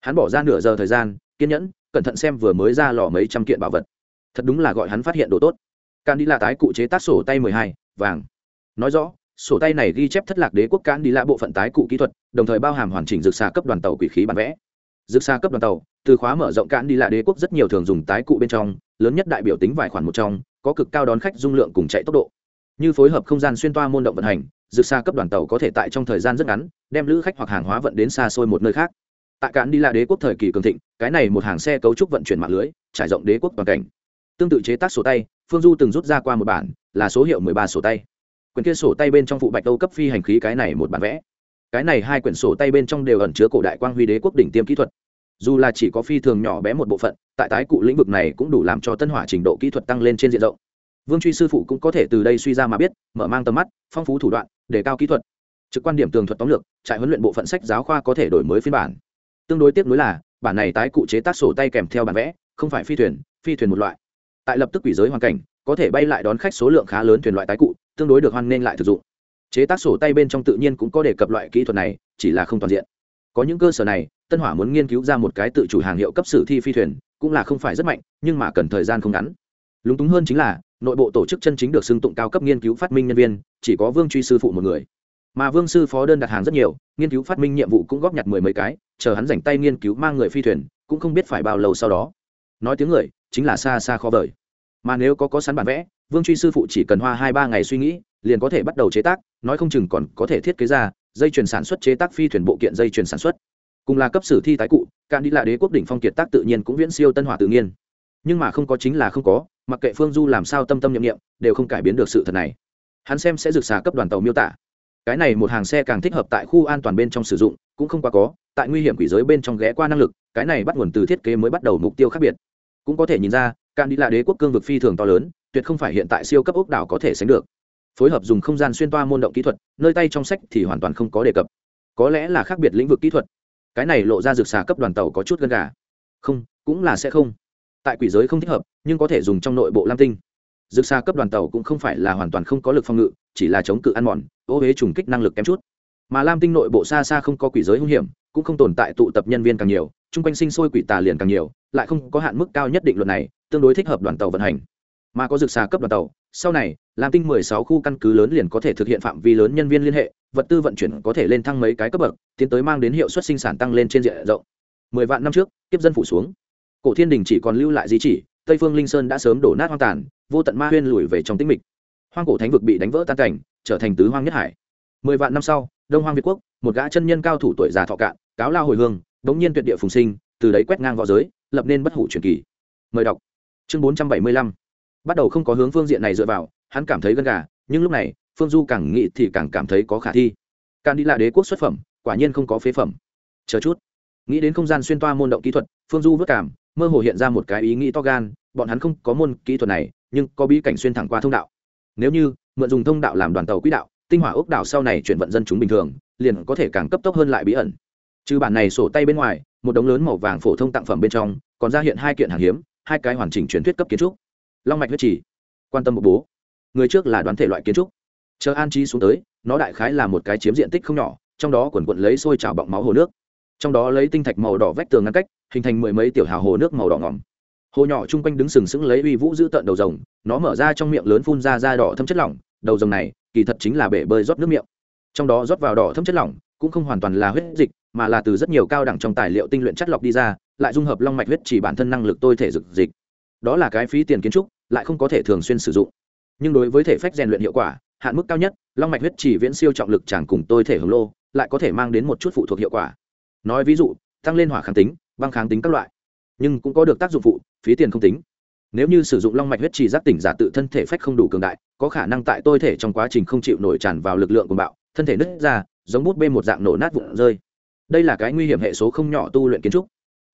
Hắn bỏ ra nửa giờ thời gian, kiên nhẫn cẩn thận xem vừa mới ra lò mấy trăm kiện bảo vật. Thật đúng là gọi hắn phát hiện đồ tốt. Can đi là tái cụ chế tác sổ tay mười hai, vàng. Nói rõ, sổ tay này ghi chép thất lạc đế quốc can đi là bộ phận tái cụ kỹ thuật, đồng thời bao hàm hoàn chỉnh dược xà cấp đoàn tàu quỷ khí bản vẽ. Dược xà cấp đoàn tàu, từ khóa mở rộng can đi là đế quốc rất nhiều thường dùng tái cụ bên trong, lớn nhất đại biểu tính vài khoản một trong, có cực cao đón khách dung lượng cùng chạy tốc độ. Như phối hợp không gian xuyên toa môn động vận hành, dược xa cấp đoàn tàu có thể tại trong thời gian rất ngắn, đem lữ khách hoặc hàng hóa vận đến xa xôi một nơi khác tại cạn đi là đế quốc thời kỳ cường thịnh, cái này một hàng xe cấu trúc vận chuyển mạng lưới, trải rộng đế quốc toàn cảnh. Tương tự chế tác sổ tay, phương du từng rút ra qua một bản, là số hiệu mười ba sổ tay. Quyển kia sổ tay bên trong phụ bạch âu cấp phi hành khí cái này một bản vẽ. Cái này hai quyển sổ tay bên trong đều ẩn chứa cổ đại quang huy đế quốc đỉnh tiêm kỹ thuật. Dù là chỉ có phi thường nhỏ bé một bộ phận, tại tái cụ lĩnh vực này cũng đủ làm cho tân hỏa trình độ kỹ thuật tăng lên trên diện rộng. Vương truy sư phụ cũng có thể từ đây suy ra mà biết, mở mang tầm mắt, phong phú thủ đoạn, đề cao kỹ thuật. Trực quan điểm tường thuật tóm lược, trại huấn luyện bộ phận sách giáo khoa có thể đổi mới phiên bản tương đối tiếc nuối là, bản này tái cụ chế tác sổ tay kèm theo bản vẽ, không phải phi thuyền phi thuyền một loại. Tại lập tức quỷ giới hoàn cảnh, có thể bay lại đón khách số lượng khá lớn thuyền loại tái cụ, tương đối được hoan nên lại thực dụng. Chế tác sổ tay bên trong tự nhiên cũng có đề cập loại kỹ thuật này, chỉ là không toàn diện. Có những cơ sở này, tân hỏa muốn nghiên cứu ra một cái tự chủ hàng hiệu cấp sử thi phi thuyền, cũng là không phải rất mạnh, nhưng mà cần thời gian không ngắn. Lúng túng hơn chính là, nội bộ tổ chức chân chính được xưng tụng cao cấp nghiên cứu phát minh nhân viên, chỉ có vương truy sư phụ một người mà vương sư phó đơn đặt hàng rất nhiều, nghiên cứu phát minh nhiệm vụ cũng góp nhặt mười mấy cái, chờ hắn dành tay nghiên cứu mang người phi thuyền, cũng không biết phải bao lâu sau đó. Nói tiếng người, chính là xa xa khó vời. Mà nếu có có sẵn bản vẽ, vương truy sư phụ chỉ cần hoa hai ba ngày suy nghĩ, liền có thể bắt đầu chế tác, nói không chừng còn có thể thiết kế ra dây chuyền sản xuất chế tác phi thuyền bộ kiện dây chuyền sản xuất. Cùng là cấp sử thi tái cụ, cạn đi là đế quốc đỉnh phong kiệt tác tự nhiên cũng viễn siêu tân hỏa tự nhiên. Nhưng mà không có chính là không có, mặc kệ phương du làm sao tâm tâm nhiệm nghiệm đều không cải biến được sự thật này. Hắn xem sẽ rực xà cấp đoàn tàu miêu tả cái này một hàng xe càng thích hợp tại khu an toàn bên trong sử dụng, cũng không quá có, tại nguy hiểm quỷ giới bên trong ghé qua năng lực, cái này bắt nguồn từ thiết kế mới bắt đầu mục tiêu khác biệt. Cũng có thể nhìn ra can đi là đế quốc cương vực phi thường to lớn, tuyệt không phải hiện tại siêu cấp ốc đảo có thể sánh được. Phối hợp dùng không gian xuyên toa môn động kỹ thuật, nơi tay trong sách thì hoàn toàn không có đề cập. Có lẽ là khác biệt lĩnh vực kỹ thuật. Cái này lộ ra rực xà cấp đoàn tàu có chút gân gà. Không, cũng là sẽ không. Tại quỷ giới không thích hợp, nhưng có thể dùng trong nội bộ lam tinh dược xa cấp đoàn tàu cũng không phải là hoàn toàn không có lực phòng ngự, chỉ là chống cự ăn mòn, ô huế trùng kích năng lực kém chút. Mà lam tinh nội bộ xa xa không có quỷ giới hung hiểm, cũng không tồn tại tụ tập nhân viên càng nhiều, chung quanh sinh sôi quỷ tà liền càng nhiều, lại không có hạn mức cao nhất định luật này, tương đối thích hợp đoàn tàu vận hành. Mà có dược xa cấp đoàn tàu, sau này, lam tinh mười sáu khu căn cứ lớn liền có thể thực hiện phạm vi lớn nhân viên liên hệ, vật tư vận chuyển có thể lên thăng mấy cái cấp bậc, tiến tới mang đến hiệu suất sinh sản tăng lên trên diện rộng. Mười vạn năm trước tiếp dân phủ xuống. Cổ thiên đình chỉ còn lưu lại di chỉ, tây phương linh sơn đã sớm đổ nát hoang tàn vô tận ma huyên lùi về trong tĩnh mịch. Hoang cổ thánh vực bị đánh vỡ tan cảnh, trở thành tứ hoang nhất hải. Mười vạn năm sau, đông hoang việt quốc, một gã chân nhân cao thủ tuổi già thọ cạn, cáo lao hồi hương bỗng nhiên tuyệt địa phùng sinh, từ đấy quét ngang v õ giới, lập nên bất hủ truyền kỳ. Mời đọc. Chương bốn trăm bảy mươi lăm. Bắt đầu không có hướng phương diện này dựa vào, hắn cảm thấy gân gà, nhưng lúc này, phương du càng nghĩ thì càng cảm thấy có khả thi. Càng đi là đế quốc xuất phẩm, quả nhiên không có phế phẩm. Chờ chút. Nghĩ đến không gian xuyên toa môn động kỹ thuật, phương du vất cảm, mơ hồ hiện ra một cái ý nghĩ to gan, bọn hắn không có môn kỹ thuật này nhưng có bí cảnh xuyên thẳng qua thông đạo. Nếu như, mượn dùng thông đạo làm đoàn tàu quỹ đạo, tinh hỏa ốc đảo sau này chuyển vận dân chúng bình thường, liền có thể càng cấp tốc hơn lại bí ẩn. Trừ bản này sổ tay bên ngoài, một đống lớn màu vàng phổ thông tặng phẩm bên trong, còn ra hiện hai kiện hàng hiếm, hai cái hoàn chỉnh truyền thuyết cấp kiến trúc. Long mạch huyết trì, quan tâm một bố. Người trước là đoán thể loại kiến trúc. Chờ an trí xuống tới, nó đại khái là một cái chiếm diện tích không nhỏ, trong đó quần quận lấy sôi trào bọng máu hồ nước. Trong đó lấy tinh thạch màu đỏ vách tường ngăn cách, hình thành mười mấy tiểu hào hồ nước màu đỏ ngỏm hồ nhỏ chung quanh đứng sừng sững lấy uy vũ giữ tợn đầu rồng, nó mở ra trong miệng lớn phun ra da đỏ thâm chất lỏng, đầu rồng này, kỳ thật chính là bể bơi rót nước miệng. Trong đó rót vào đỏ thâm chất lỏng, cũng không hoàn toàn là huyết dịch, mà là từ rất nhiều cao đẳng trong tài liệu tinh luyện chất lọc đi ra, lại dung hợp long mạch huyết chỉ bản thân năng lực tôi thể dực dịch. Đó là cái phí tiền kiến trúc, lại không có thể thường xuyên sử dụng. Nhưng đối với thể phách rèn luyện hiệu quả, hạn mức cao nhất, long mạch huyết chỉ viễn siêu trọng lực chẳng cùng tôi thể hồng lô, lại có thể mang đến một chút phụ thuộc hiệu quả. Nói ví dụ, tăng lên hỏa kháng tính, băng kháng tính các loại nhưng cũng có được tác dụng phụ, phí tiền không tính. Nếu như sử dụng long mạch huyết trì giác tỉnh giả tự thân thể phách không đủ cường đại, có khả năng tại tôi thể trong quá trình không chịu nổi tràn vào lực lượng của bạo, thân thể nứt ra, giống bút bê một dạng nổ nát vụn rơi. Đây là cái nguy hiểm hệ số không nhỏ tu luyện kiến trúc.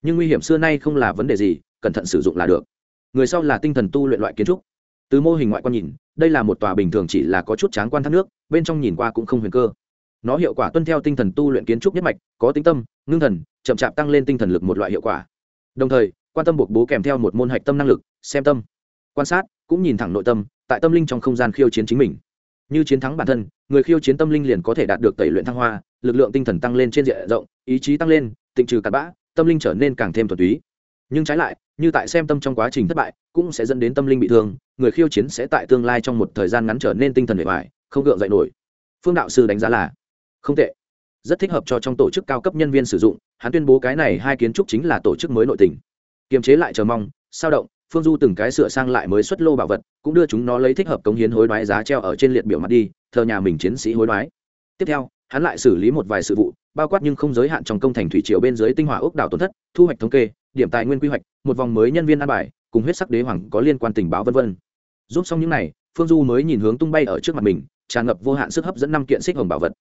Nhưng nguy hiểm xưa nay không là vấn đề gì, cẩn thận sử dụng là được. Người sau là tinh thần tu luyện loại kiến trúc. Từ mô hình ngoại quan nhìn, đây là một tòa bình thường chỉ là có chút tráng quan thác nước, bên trong nhìn qua cũng không huyền cơ. Nó hiệu quả tuân theo tinh thần tu luyện kiến trúc nhất mạch, có tính tâm, ngưng thần, chậm chạp tăng lên tinh thần lực một loại hiệu quả đồng thời, quan tâm buộc bố kèm theo một môn hạch tâm năng lực, xem tâm. Quan sát, cũng nhìn thẳng nội tâm, tại tâm linh trong không gian khiêu chiến chính mình. Như chiến thắng bản thân, người khiêu chiến tâm linh liền có thể đạt được tẩy luyện thăng hoa, lực lượng tinh thần tăng lên trên diện rộng, ý chí tăng lên, tịnh trừ cặn bã, tâm linh trở nên càng thêm thuật túy. Nhưng trái lại, như tại xem tâm trong quá trình thất bại, cũng sẽ dẫn đến tâm linh bị thương, người khiêu chiến sẽ tại tương lai trong một thời gian ngắn trở nên tinh thần bề ngoài không gượng dậy nổi. Phương đạo sư đánh giá là không tệ rất thích hợp cho trong tổ chức cao cấp nhân viên sử dụng, hắn tuyên bố cái này hai kiến trúc chính là tổ chức mới nội tình. Kiềm chế lại chờ mong, sao động, phương du từng cái sửa sang lại mới xuất lô bảo vật, cũng đưa chúng nó lấy thích hợp cống hiến hối đoái giá treo ở trên liệt biểu mặt đi, thờ nhà mình chiến sĩ hối đoái. Tiếp theo, hắn lại xử lý một vài sự vụ, bao quát nhưng không giới hạn trong công thành thủy triều bên dưới tinh hỏa ốc đảo tổn thất, thu hoạch thống kê, điểm tài nguyên quy hoạch, một vòng mới nhân viên an bài, cùng huyết sắc đế hoàng có liên quan tình báo vân vân. giúp xong những này, phương du mới nhìn hướng tung bay ở trước mặt mình, tràn ngập vô hạn sức hấp dẫn năm kiện xích hồng bảo vật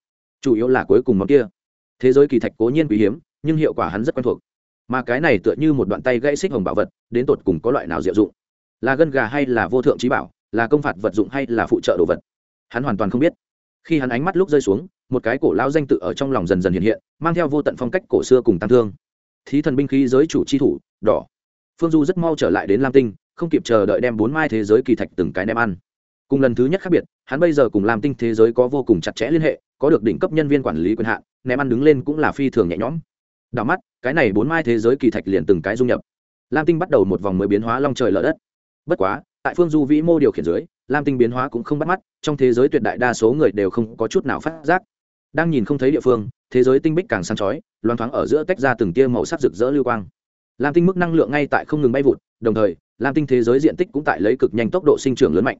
chủ yếu là cuối cùng món kia. Thế giới kỳ thạch cố nhiên quý hiếm, nhưng hiệu quả hắn rất quen thuộc. Mà cái này tựa như một đoạn tay gãy xích hồng bảo vật, đến tột cùng có loại nào diệu dụng? Là gân gà hay là vô thượng trí bảo, là công phạt vật dụng hay là phụ trợ đồ vật? Hắn hoàn toàn không biết. Khi hắn ánh mắt lúc rơi xuống, một cái cổ lao danh tự ở trong lòng dần dần hiện hiện, mang theo vô tận phong cách cổ xưa cùng tăng thương. Thí thần binh khí giới chủ chi thủ, đỏ. Phương du rất mau trở lại đến lam tinh, không kịp chờ đợi đem bốn mai thế giới kỳ thạch từng cái đem ăn cùng lần thứ nhất khác biệt, hắn bây giờ cùng lam tinh thế giới có vô cùng chặt chẽ liên hệ, có được đỉnh cấp nhân viên quản lý quyền hạn, ném ăn đứng lên cũng là phi thường nhẹ nhõm. Đảo mắt, cái này bốn mai thế giới kỳ thạch liền từng cái dung nhập. Lam tinh bắt đầu một vòng mới biến hóa long trời lở đất. Bất quá, tại phương du vĩ mô điều khiển dưới, lam tinh biến hóa cũng không bắt mắt, trong thế giới tuyệt đại đa số người đều không có chút nào phát giác. Đang nhìn không thấy địa phương, thế giới tinh bích càng sáng chói, loang thoáng ở giữa tách ra từng tia màu sắc rực rỡ lưu quang. Lam tinh mức năng lượng ngay tại không ngừng bay vụt, đồng thời, lam tinh thế giới diện tích cũng tại lấy cực nhanh tốc độ sinh trưởng lớn mạnh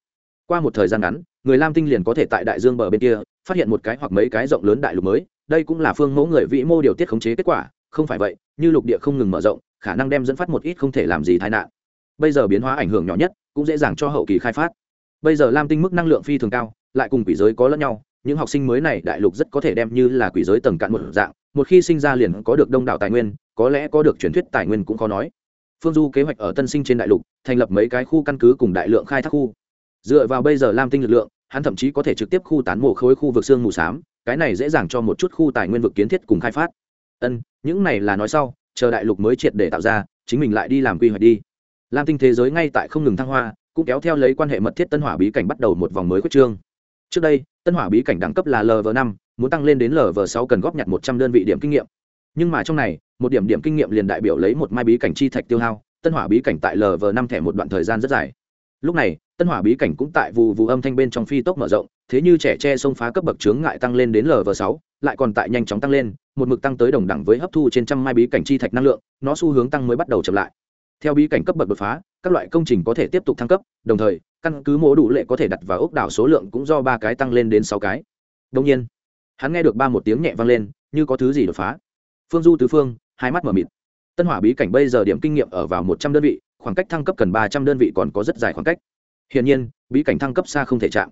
qua một thời gian ngắn, người lam tinh liền có thể tại đại dương bờ bên kia, phát hiện một cái hoặc mấy cái rộng lớn đại lục mới. Đây cũng là phương mẫu người vĩ mô điều tiết khống chế kết quả. Không phải vậy, như lục địa không ngừng mở rộng, khả năng đem dẫn phát một ít không thể làm gì tai nạn. Bây giờ biến hóa ảnh hưởng nhỏ nhất, cũng dễ dàng cho hậu kỳ khai phát. Bây giờ lam tinh mức năng lượng phi thường cao, lại cùng quỷ giới có lẫn nhau, những học sinh mới này đại lục rất có thể đem như là quỷ giới tầng cạn một dạng, một khi sinh ra liền có được đông đảo tài nguyên, có lẽ có được truyền thuyết tài nguyên cũng khó nói. Phương du kế hoạch ở tân sinh trên đại lục, thành lập mấy cái khu căn cứ cùng đại lượng khai thác khu dựa vào bây giờ lam tinh lực lượng, hắn thậm chí có thể trực tiếp khu tán mộ khối khu vực xương mù s á m cái này dễ dàng cho một chút khu tài nguyên vực kiến thiết cùng khai phát. Ân, những này là nói sau, chờ đại lục mới triệt để tạo ra, chính mình lại đi làm quy hoạch đi. Lam tinh thế giới ngay tại không ngừng thăng hoa, cũng kéo theo lấy quan hệ mật thiết tân hỏa bí cảnh bắt đầu một vòng mới quyết trương. Trước đây, tân hỏa bí cảnh đẳng cấp là lv năm, muốn tăng lên đến lv sáu cần góp nhặt một trăm đơn vị điểm kinh nghiệm. Nhưng mà trong này, một điểm điểm kinh nghiệm liền đại biểu lấy một mai bí cảnh chi thạch tiêu hao, tân hỏa bí cảnh tại lv năm thẻ một đoạn thời gian rất dài lúc này, tân hỏa bí cảnh cũng tại vụ vụ âm thanh bên trong phi tốc mở rộng, thế như trẻ tre xông phá cấp bậc chướng ngại tăng lên đến lv sáu, lại còn tại nhanh chóng tăng lên, một mực tăng tới đồng đẳng với hấp thu trên trăm mai bí cảnh chi thạch năng lượng, nó xu hướng tăng mới bắt đầu chậm lại. Theo bí cảnh cấp bậc đột phá, các loại công trình có thể tiếp tục thăng cấp, đồng thời, căn cứ mố đủ lệ có thể đặt vào ốc đảo số lượng cũng do ba cái tăng lên đến sáu cái. Đông nhiên, hắn nghe được ba một tiếng nhẹ vang lên, như có thứ gì đột phá. Phương du tứ phương, hai mắt mở mịt. Tân hỏa bí cảnh bây giờ điểm kinh nghiệm ở vào một trăm đơn vị khoảng cách thăng cấp cần ba trăm đơn vị còn có rất dài khoảng cách. Hiển nhiên, bí cảnh thăng cấp xa không thể chạm.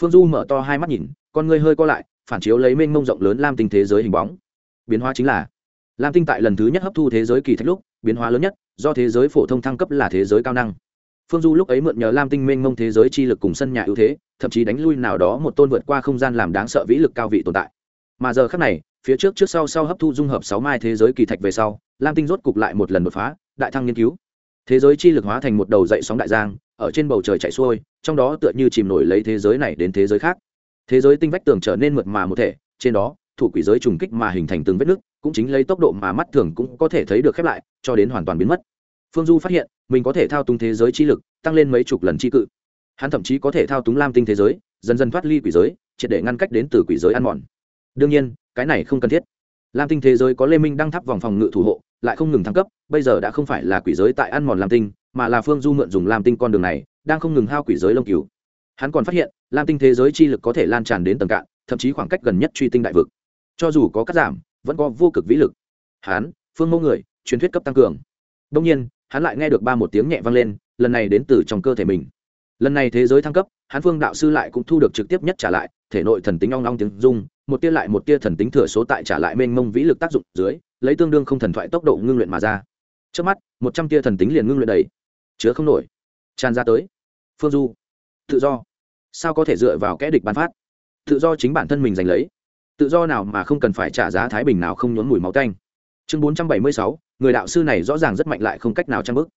Phương du mở to hai mắt nhìn, con ngươi hơi co lại, phản chiếu lấy mênh mông rộng lớn lam tinh thế giới hình bóng. Biến hóa chính là, lam tinh tại lần thứ nhất hấp thu thế giới kỳ thách lúc, biến hóa lớn nhất, do thế giới phổ thông thăng cấp là thế giới cao năng. Phương du lúc ấy mượn nhờ lam tinh mênh mông thế giới chi lực cùng sân nhà ưu thế, thậm chí đánh lui nào đó một tôn vượt qua không gian làm đáng sợ vĩ lực cao vị tồn tại. Mà giờ khác này, phía trước trước sau sau hấp thu dung hợp sáu mai thế giới kỳ thạch về sau, lam tinh rốt cục lại một lần đột phá, đại thăng nghiên cứu thế giới chi lực hóa thành một đầu dậy sóng đại giang, ở trên bầu trời chạy xuôi, trong đó tựa như chìm nổi lấy thế giới này đến thế giới khác. Thế giới tinh vách tường trở nên mượt mà một thể, trên đó, thủ quỷ giới trùng kích mà hình thành từng vết nứt, cũng chính lấy tốc độ mà mắt thường cũng có thể thấy được khép lại, cho đến hoàn toàn biến mất. Phương du phát hiện, mình có thể thao túng thế giới chi lực, tăng lên mấy chục lần chi cự. Hắn thậm chí có thể thao túng lam tinh thế giới, dần dần thoát ly quỷ giới, triệt để ngăn cách đến từ quỷ giới ăn mòn. Đương nhiên, cái này không cần thiết. Lam tinh thế giới có lê minh đang thắp vòng phòng ngự thủ hộ lại không ngừng thăng cấp, bây giờ đã không phải là quỷ giới tại ăn mòn lam tinh, mà là phương du mượn dùng lam tinh con đường này, đang không ngừng hao quỷ giới lông cứu hắn còn phát hiện, lam tinh thế giới chi lực có thể lan tràn đến tầng cạn, thậm chí khoảng cách gần nhất truy tinh đại vực. Cho dù có cắt giảm, vẫn có vô cực vĩ lực. Hắn, phương mẫu người, truyền thuyết cấp tăng cường. Đông nhiên, hắn lại nghe được ba một tiếng nhẹ vang lên, lần này đến từ trong cơ thể mình lần này thế giới thăng cấp, hán phương đạo sư lại cũng thu được trực tiếp nhất trả lại, thể nội thần tính long long tiếng dung một tia lại một tia thần tính thừa số tại trả lại mênh mông vĩ lực tác dụng dưới, lấy tương đương không thần thoại tốc độ ngưng luyện mà ra. Trước mắt, một trăm tia thần tính liền ngưng luyện đầy. Chứa không nổi. Tràn ra tới. Phương du. Tự do. Sao có thể dựa vào kẽ địch bán phát? Tự do chính bản thân mình giành lấy. Tự do nào mà không cần phải trả giá thái bình nào không nhốn mùi máu tanh. Chương bốn trăm bảy mươi sáu, người đạo sư này rõ ràng rất mạnh lại không cách nào trang bức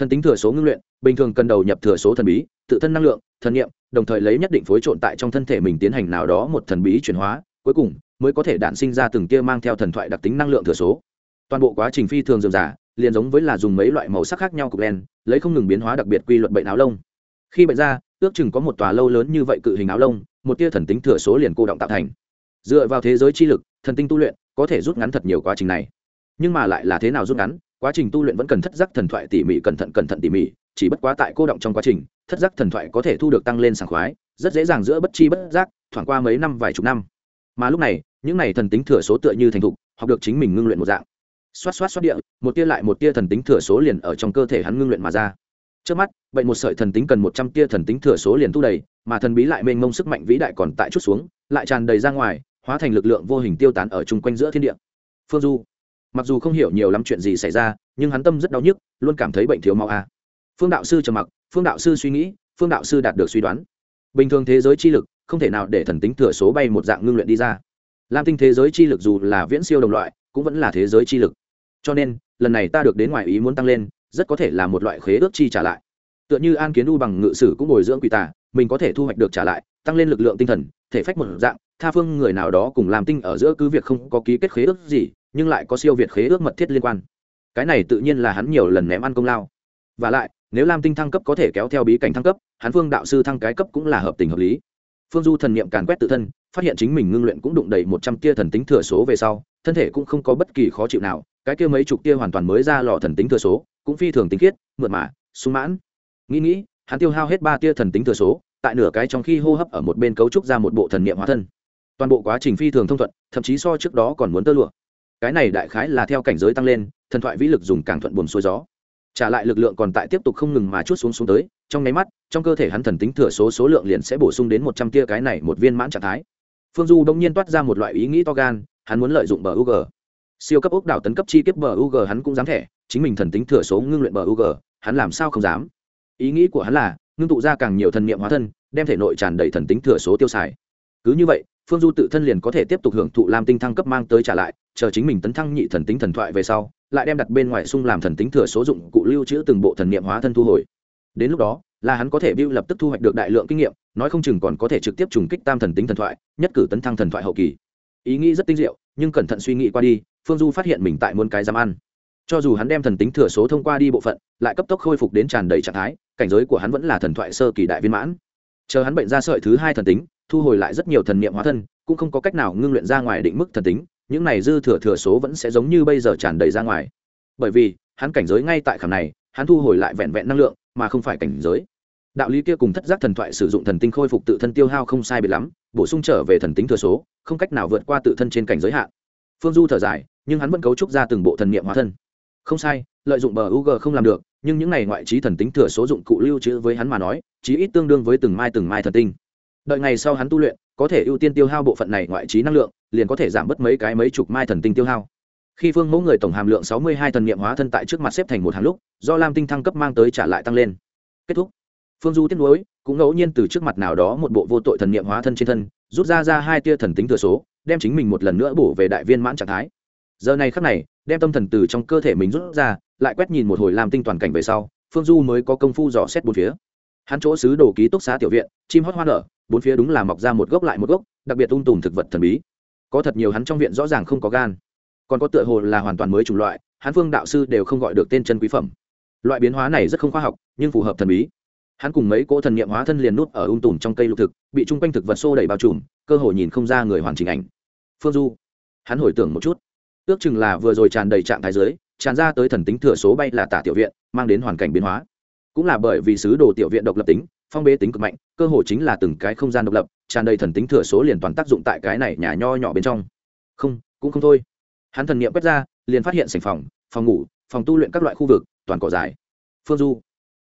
thần tính thừa số ngưng luyện, bình thường cần đầu nhập thừa số thần bí, tự thân năng lượng, thần nghiệm đồng thời lấy nhất định phối trộn tại trong thân thể mình tiến hành nào đó một thần bí chuyển hóa, cuối cùng mới có thể đản sinh ra từng tia mang theo thần thoại đặc tính năng lượng thừa số. Toàn bộ quá trình phi thường dườm giả liền giống với là dùng mấy loại màu sắc khác nhau cục đen, lấy không ngừng biến hóa đặc biệt quy luật bệnh áo lông. Khi bệnh ra, ước chừng có một tòa lâu lớn như vậy cự hình áo lông, một tia thần tính thừa số liền cô động tạo thành. Dựa vào thế giới chi lực, thần tinh tu luyện, có thể rút ngắn thật nhiều quá trình này. Nhưng mà lại là thế nào rút ngắn? Quá trình tu luyện vẫn cần thất giác thần thoại tỉ mỉ, cẩn thận cẩn thận tỉ mỉ, chỉ bất quá tại cô động trong quá trình, thất giác thần thoại có thể thu được tăng lên sảng khoái, rất dễ dàng giữa bất chi bất giác, thoảng qua mấy năm, vài chục năm. Mà lúc này, những này thần tính thừa số tựa như thành thục, học được chính mình ngưng luyện một dạng. Xoát xoát xoát địa, một tia lại một tia thần tính thừa số liền ở trong cơ thể hắn ngưng luyện mà ra. Trước mắt, bệnh một sợi thần tính cần một trăm tia thần tính thừa số liền thu đầy, mà thần bí lại mênh mông sức mạnh vĩ đại còn tại chút xuống, lại tràn đầy ra ngoài, hóa thành lực lượng vô hình tiêu tán ở chung quanh giữa thiên địa. Phương du mặc dù không hiểu nhiều lắm chuyện gì xảy ra, nhưng hắn tâm rất đau nhức, luôn cảm thấy bệnh thiếu máu a. Phương đạo sư trầm mặc, phương đạo sư suy nghĩ, phương đạo sư đạt được suy đoán. Bình thường thế giới chi lực, không thể nào để thần tính thừa số bay một dạng ngưng luyện đi ra. Lam tinh thế giới chi lực dù là viễn siêu đồng loại, cũng vẫn là thế giới chi lực. Cho nên, lần này ta được đến ngoài ý muốn tăng lên, rất có thể là một loại khế ước chi trả lại. Tựa như an kiến u bằng ngự sử cũng bồi dưỡng quỷ tà, mình có thể thu hoạch được trả lại, tăng lên lực lượng tinh thần, thể phách một dạng, tha phương người nào đó cùng làm tinh ở giữa cứ việc không có ký kết khế ước gì nhưng lại có siêu việt khế ước mật thiết liên quan. Cái này tự nhiên là hắn nhiều lần ném ăn công lao. Và lại, nếu lam tinh thăng cấp có thể kéo theo bí cảnh thăng cấp, hắn phương đạo sư thăng cái cấp cũng là hợp tình hợp lý. Phương du thần niệm càn quét tự thân, phát hiện chính mình ngưng luyện cũng đụng đầy một trăm tia thần tính thừa số về sau, thân thể cũng không có bất kỳ khó chịu nào, cái kia mấy chục tia hoàn toàn mới ra lò thần tính thừa số, cũng phi thường tinh khiết, mượt mà, sung mãn. Nghĩ nghĩ, hắn tiêu hao hết ba tia thần tính thừa số, tại nửa cái trong khi hô hấp ở một bên cấu trúc ra một bộ thần niệm hóa thân. Toàn bộ quá trình phi thường thông thuận, thậm chí so trước đó còn muốn tơ lụa cái này đại khái là theo cảnh giới tăng lên, thần thoại vĩ lực dùng càng thuận buồm xuôi gió. Trả lại lực lượng còn tại tiếp tục không ngừng mà chút xuống xuống tới, trong nháy mắt, trong cơ thể hắn thần tính thừa số số lượng liền sẽ bổ sung đến một trăm tia cái này một viên mãn trạng thái. Phương du đông nhiên toát ra một loại ý nghĩ to gan, hắn muốn lợi dụng bờ ug siêu cấp ốc đảo tấn cấp chi kiếp bờ ug hắn cũng dám thẻ, chính mình thần tính thừa số ngưng luyện bờ ug hắn làm sao không dám? Ý nghĩ của hắn là, ngưng tụ ra càng nhiều thần niệm hóa thân, đem thể nội tràn đầy thần tính thừa số tiêu xài. Cứ như vậy phương du tự thân liền có thể tiếp tục hưởng thụ lam tinh thăng cấp mang tới trả lại, chờ chính mình tấn thăng nhị thần tính thần thoại về sau, lại đem đặt bên ngoài sung làm thần tính thừa số dụng cụ lưu trữ từng bộ thần niệm hóa thân thu hồi. Đến lúc đó, là hắn có thể bưu lập tức thu hoạch được đại lượng kinh nghiệm, nói không chừng còn có thể trực tiếp trùng kích tam thần tính thần thoại, nhất cử tấn thăng thần thoại hậu kỳ. Ý nghĩ rất tinh diệu, nhưng cẩn thận suy nghĩ qua đi, phương du phát hiện mình tại muôn cái dám ăn. Cho dù hắn đem thần tính thừa số thông qua đi bộ phận, lại cấp tốc khôi phục đến tràn đầy trạng thái, cảnh giới của hắn vẫn là thần thoại sơ kỳ đại viên mãn. Chờ hắn bệnh ra sợi thứ hai thần tính thu hồi lại rất nhiều thần niệm hóa thân, cũng không có cách nào ngưng luyện ra ngoài định mức thần tính, những này dư thừa thừa số vẫn sẽ giống như bây giờ tràn đầy ra ngoài. Bởi vì, hắn cảnh giới ngay tại khảm này, hắn thu hồi lại vẹn vẹn năng lượng, mà không phải cảnh giới. Đạo lý kia cùng thất giác thần thoại sử dụng thần tinh khôi phục tự thân tiêu hao không sai biệt lắm, bổ sung trở về thần tính thừa số, không cách nào vượt qua tự thân trên cảnh giới hạn. Phương du thở dài, nhưng hắn vẫn cấu trúc ra từng bộ thần niệm hóa thân. Không sai, lợi dụng bờ u g không làm được, nhưng những này ngoại trí thần tính thừa số dụng cụ lưu trữ với hắn mà nói, chí ít tương đương với từng mai từng mai thần tinh đợi ngày sau hắn tu luyện, có thể ưu tiên tiêu hao bộ phận này ngoại trí năng lượng, liền có thể giảm bớt mấy cái mấy chục mai thần tinh tiêu hao. Khi phương mẫu người tổng hàm lượng sáu mươi hai thần niệm hóa thân tại trước mặt xếp thành một hàng lúc, do lam tinh thăng cấp mang tới trả lại tăng lên. Kết thúc. Phương du tiếp nối, cũng ngẫu nhiên từ trước mặt nào đó một bộ vô tội thần niệm hóa thân trên thân, rút ra ra hai tia thần tính thừa số, đem chính mình một lần nữa bổ về đại viên mãn trạng thái. Giờ này khắc này, đem tâm thần từ trong cơ thể mình rút ra, lại quét nhìn một hồi làm tinh toàn cảnh về sau, phương du mới có công phu dò xét bốn phía. Hắn chỗ xứ đồ ký túc xá tiểu viện, chim hót hoa nở bốn phía đúng là mọc ra một gốc lại một gốc, đặc biệt ung tùm thực vật thần bí. Có thật nhiều hắn trong viện rõ ràng không có gan. Còn có tựa hồ là hoàn toàn mới chủng loại, hắn phương đạo sư đều không gọi được tên chân quý phẩm. Loại biến hóa này rất không khoa học, nhưng phù hợp thần bí. Hắn cùng mấy cỗ thần nghiệm hóa thân liền nút ở ung tùm trong cây lục thực, bị chung quanh thực vật xô đẩy bao trùm, cơ hội nhìn không ra người hoàn chỉnh ảnh. Phương du, hắn hồi tưởng một chút. Ước chừng là vừa rồi tràn đầy trạng thái giới tràn ra tới thần tính thừa số bay là tả tiểu viện, mang đến hoàn cảnh biến hóa. Cũng là bởi vì sứ đồ tiểu viện độc lập tính phong bế tính cực mạnh, cơ hồ chính là từng cái không gian độc lập, tràn đầy thần tính thừa số liền toàn tác dụng tại cái này nhà nho nhỏ bên trong. Không, cũng không thôi. Hắn thần niệm quét ra, liền phát hiện sành phòng phòng ngủ, phòng tu luyện các loại khu vực, toàn cỏ dài phương du,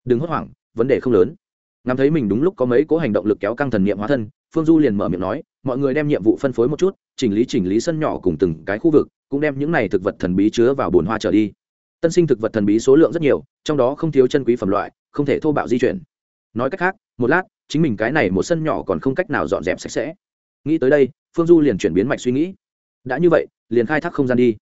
đừng hốt hoảng, vấn đề không lớn. Ngắm thấy mình đúng lúc có mấy cố hành động lực kéo căng thần niệm hóa thân, phương du liền mở miệng nói, mọi người đem nhiệm vụ phân phối một chút, chỉnh lý chỉnh lý sân nhỏ cùng từng cái khu vực, cũng đem những này thực vật thần bí chứa vào bồn hoa trở đi. Tân sinh thực vật thần bí số lượng rất nhiều, trong đó không thiếu chân quý phẩm loại, không thể thô bạo di chuyển nói cách khác, một lát, chính mình cái này một sân nhỏ còn không cách nào dọn dẹp sạch sẽ. Nghĩ tới đây, phương du liền chuyển biến mạch suy nghĩ. Đã như vậy, liền khai thác không gian đi.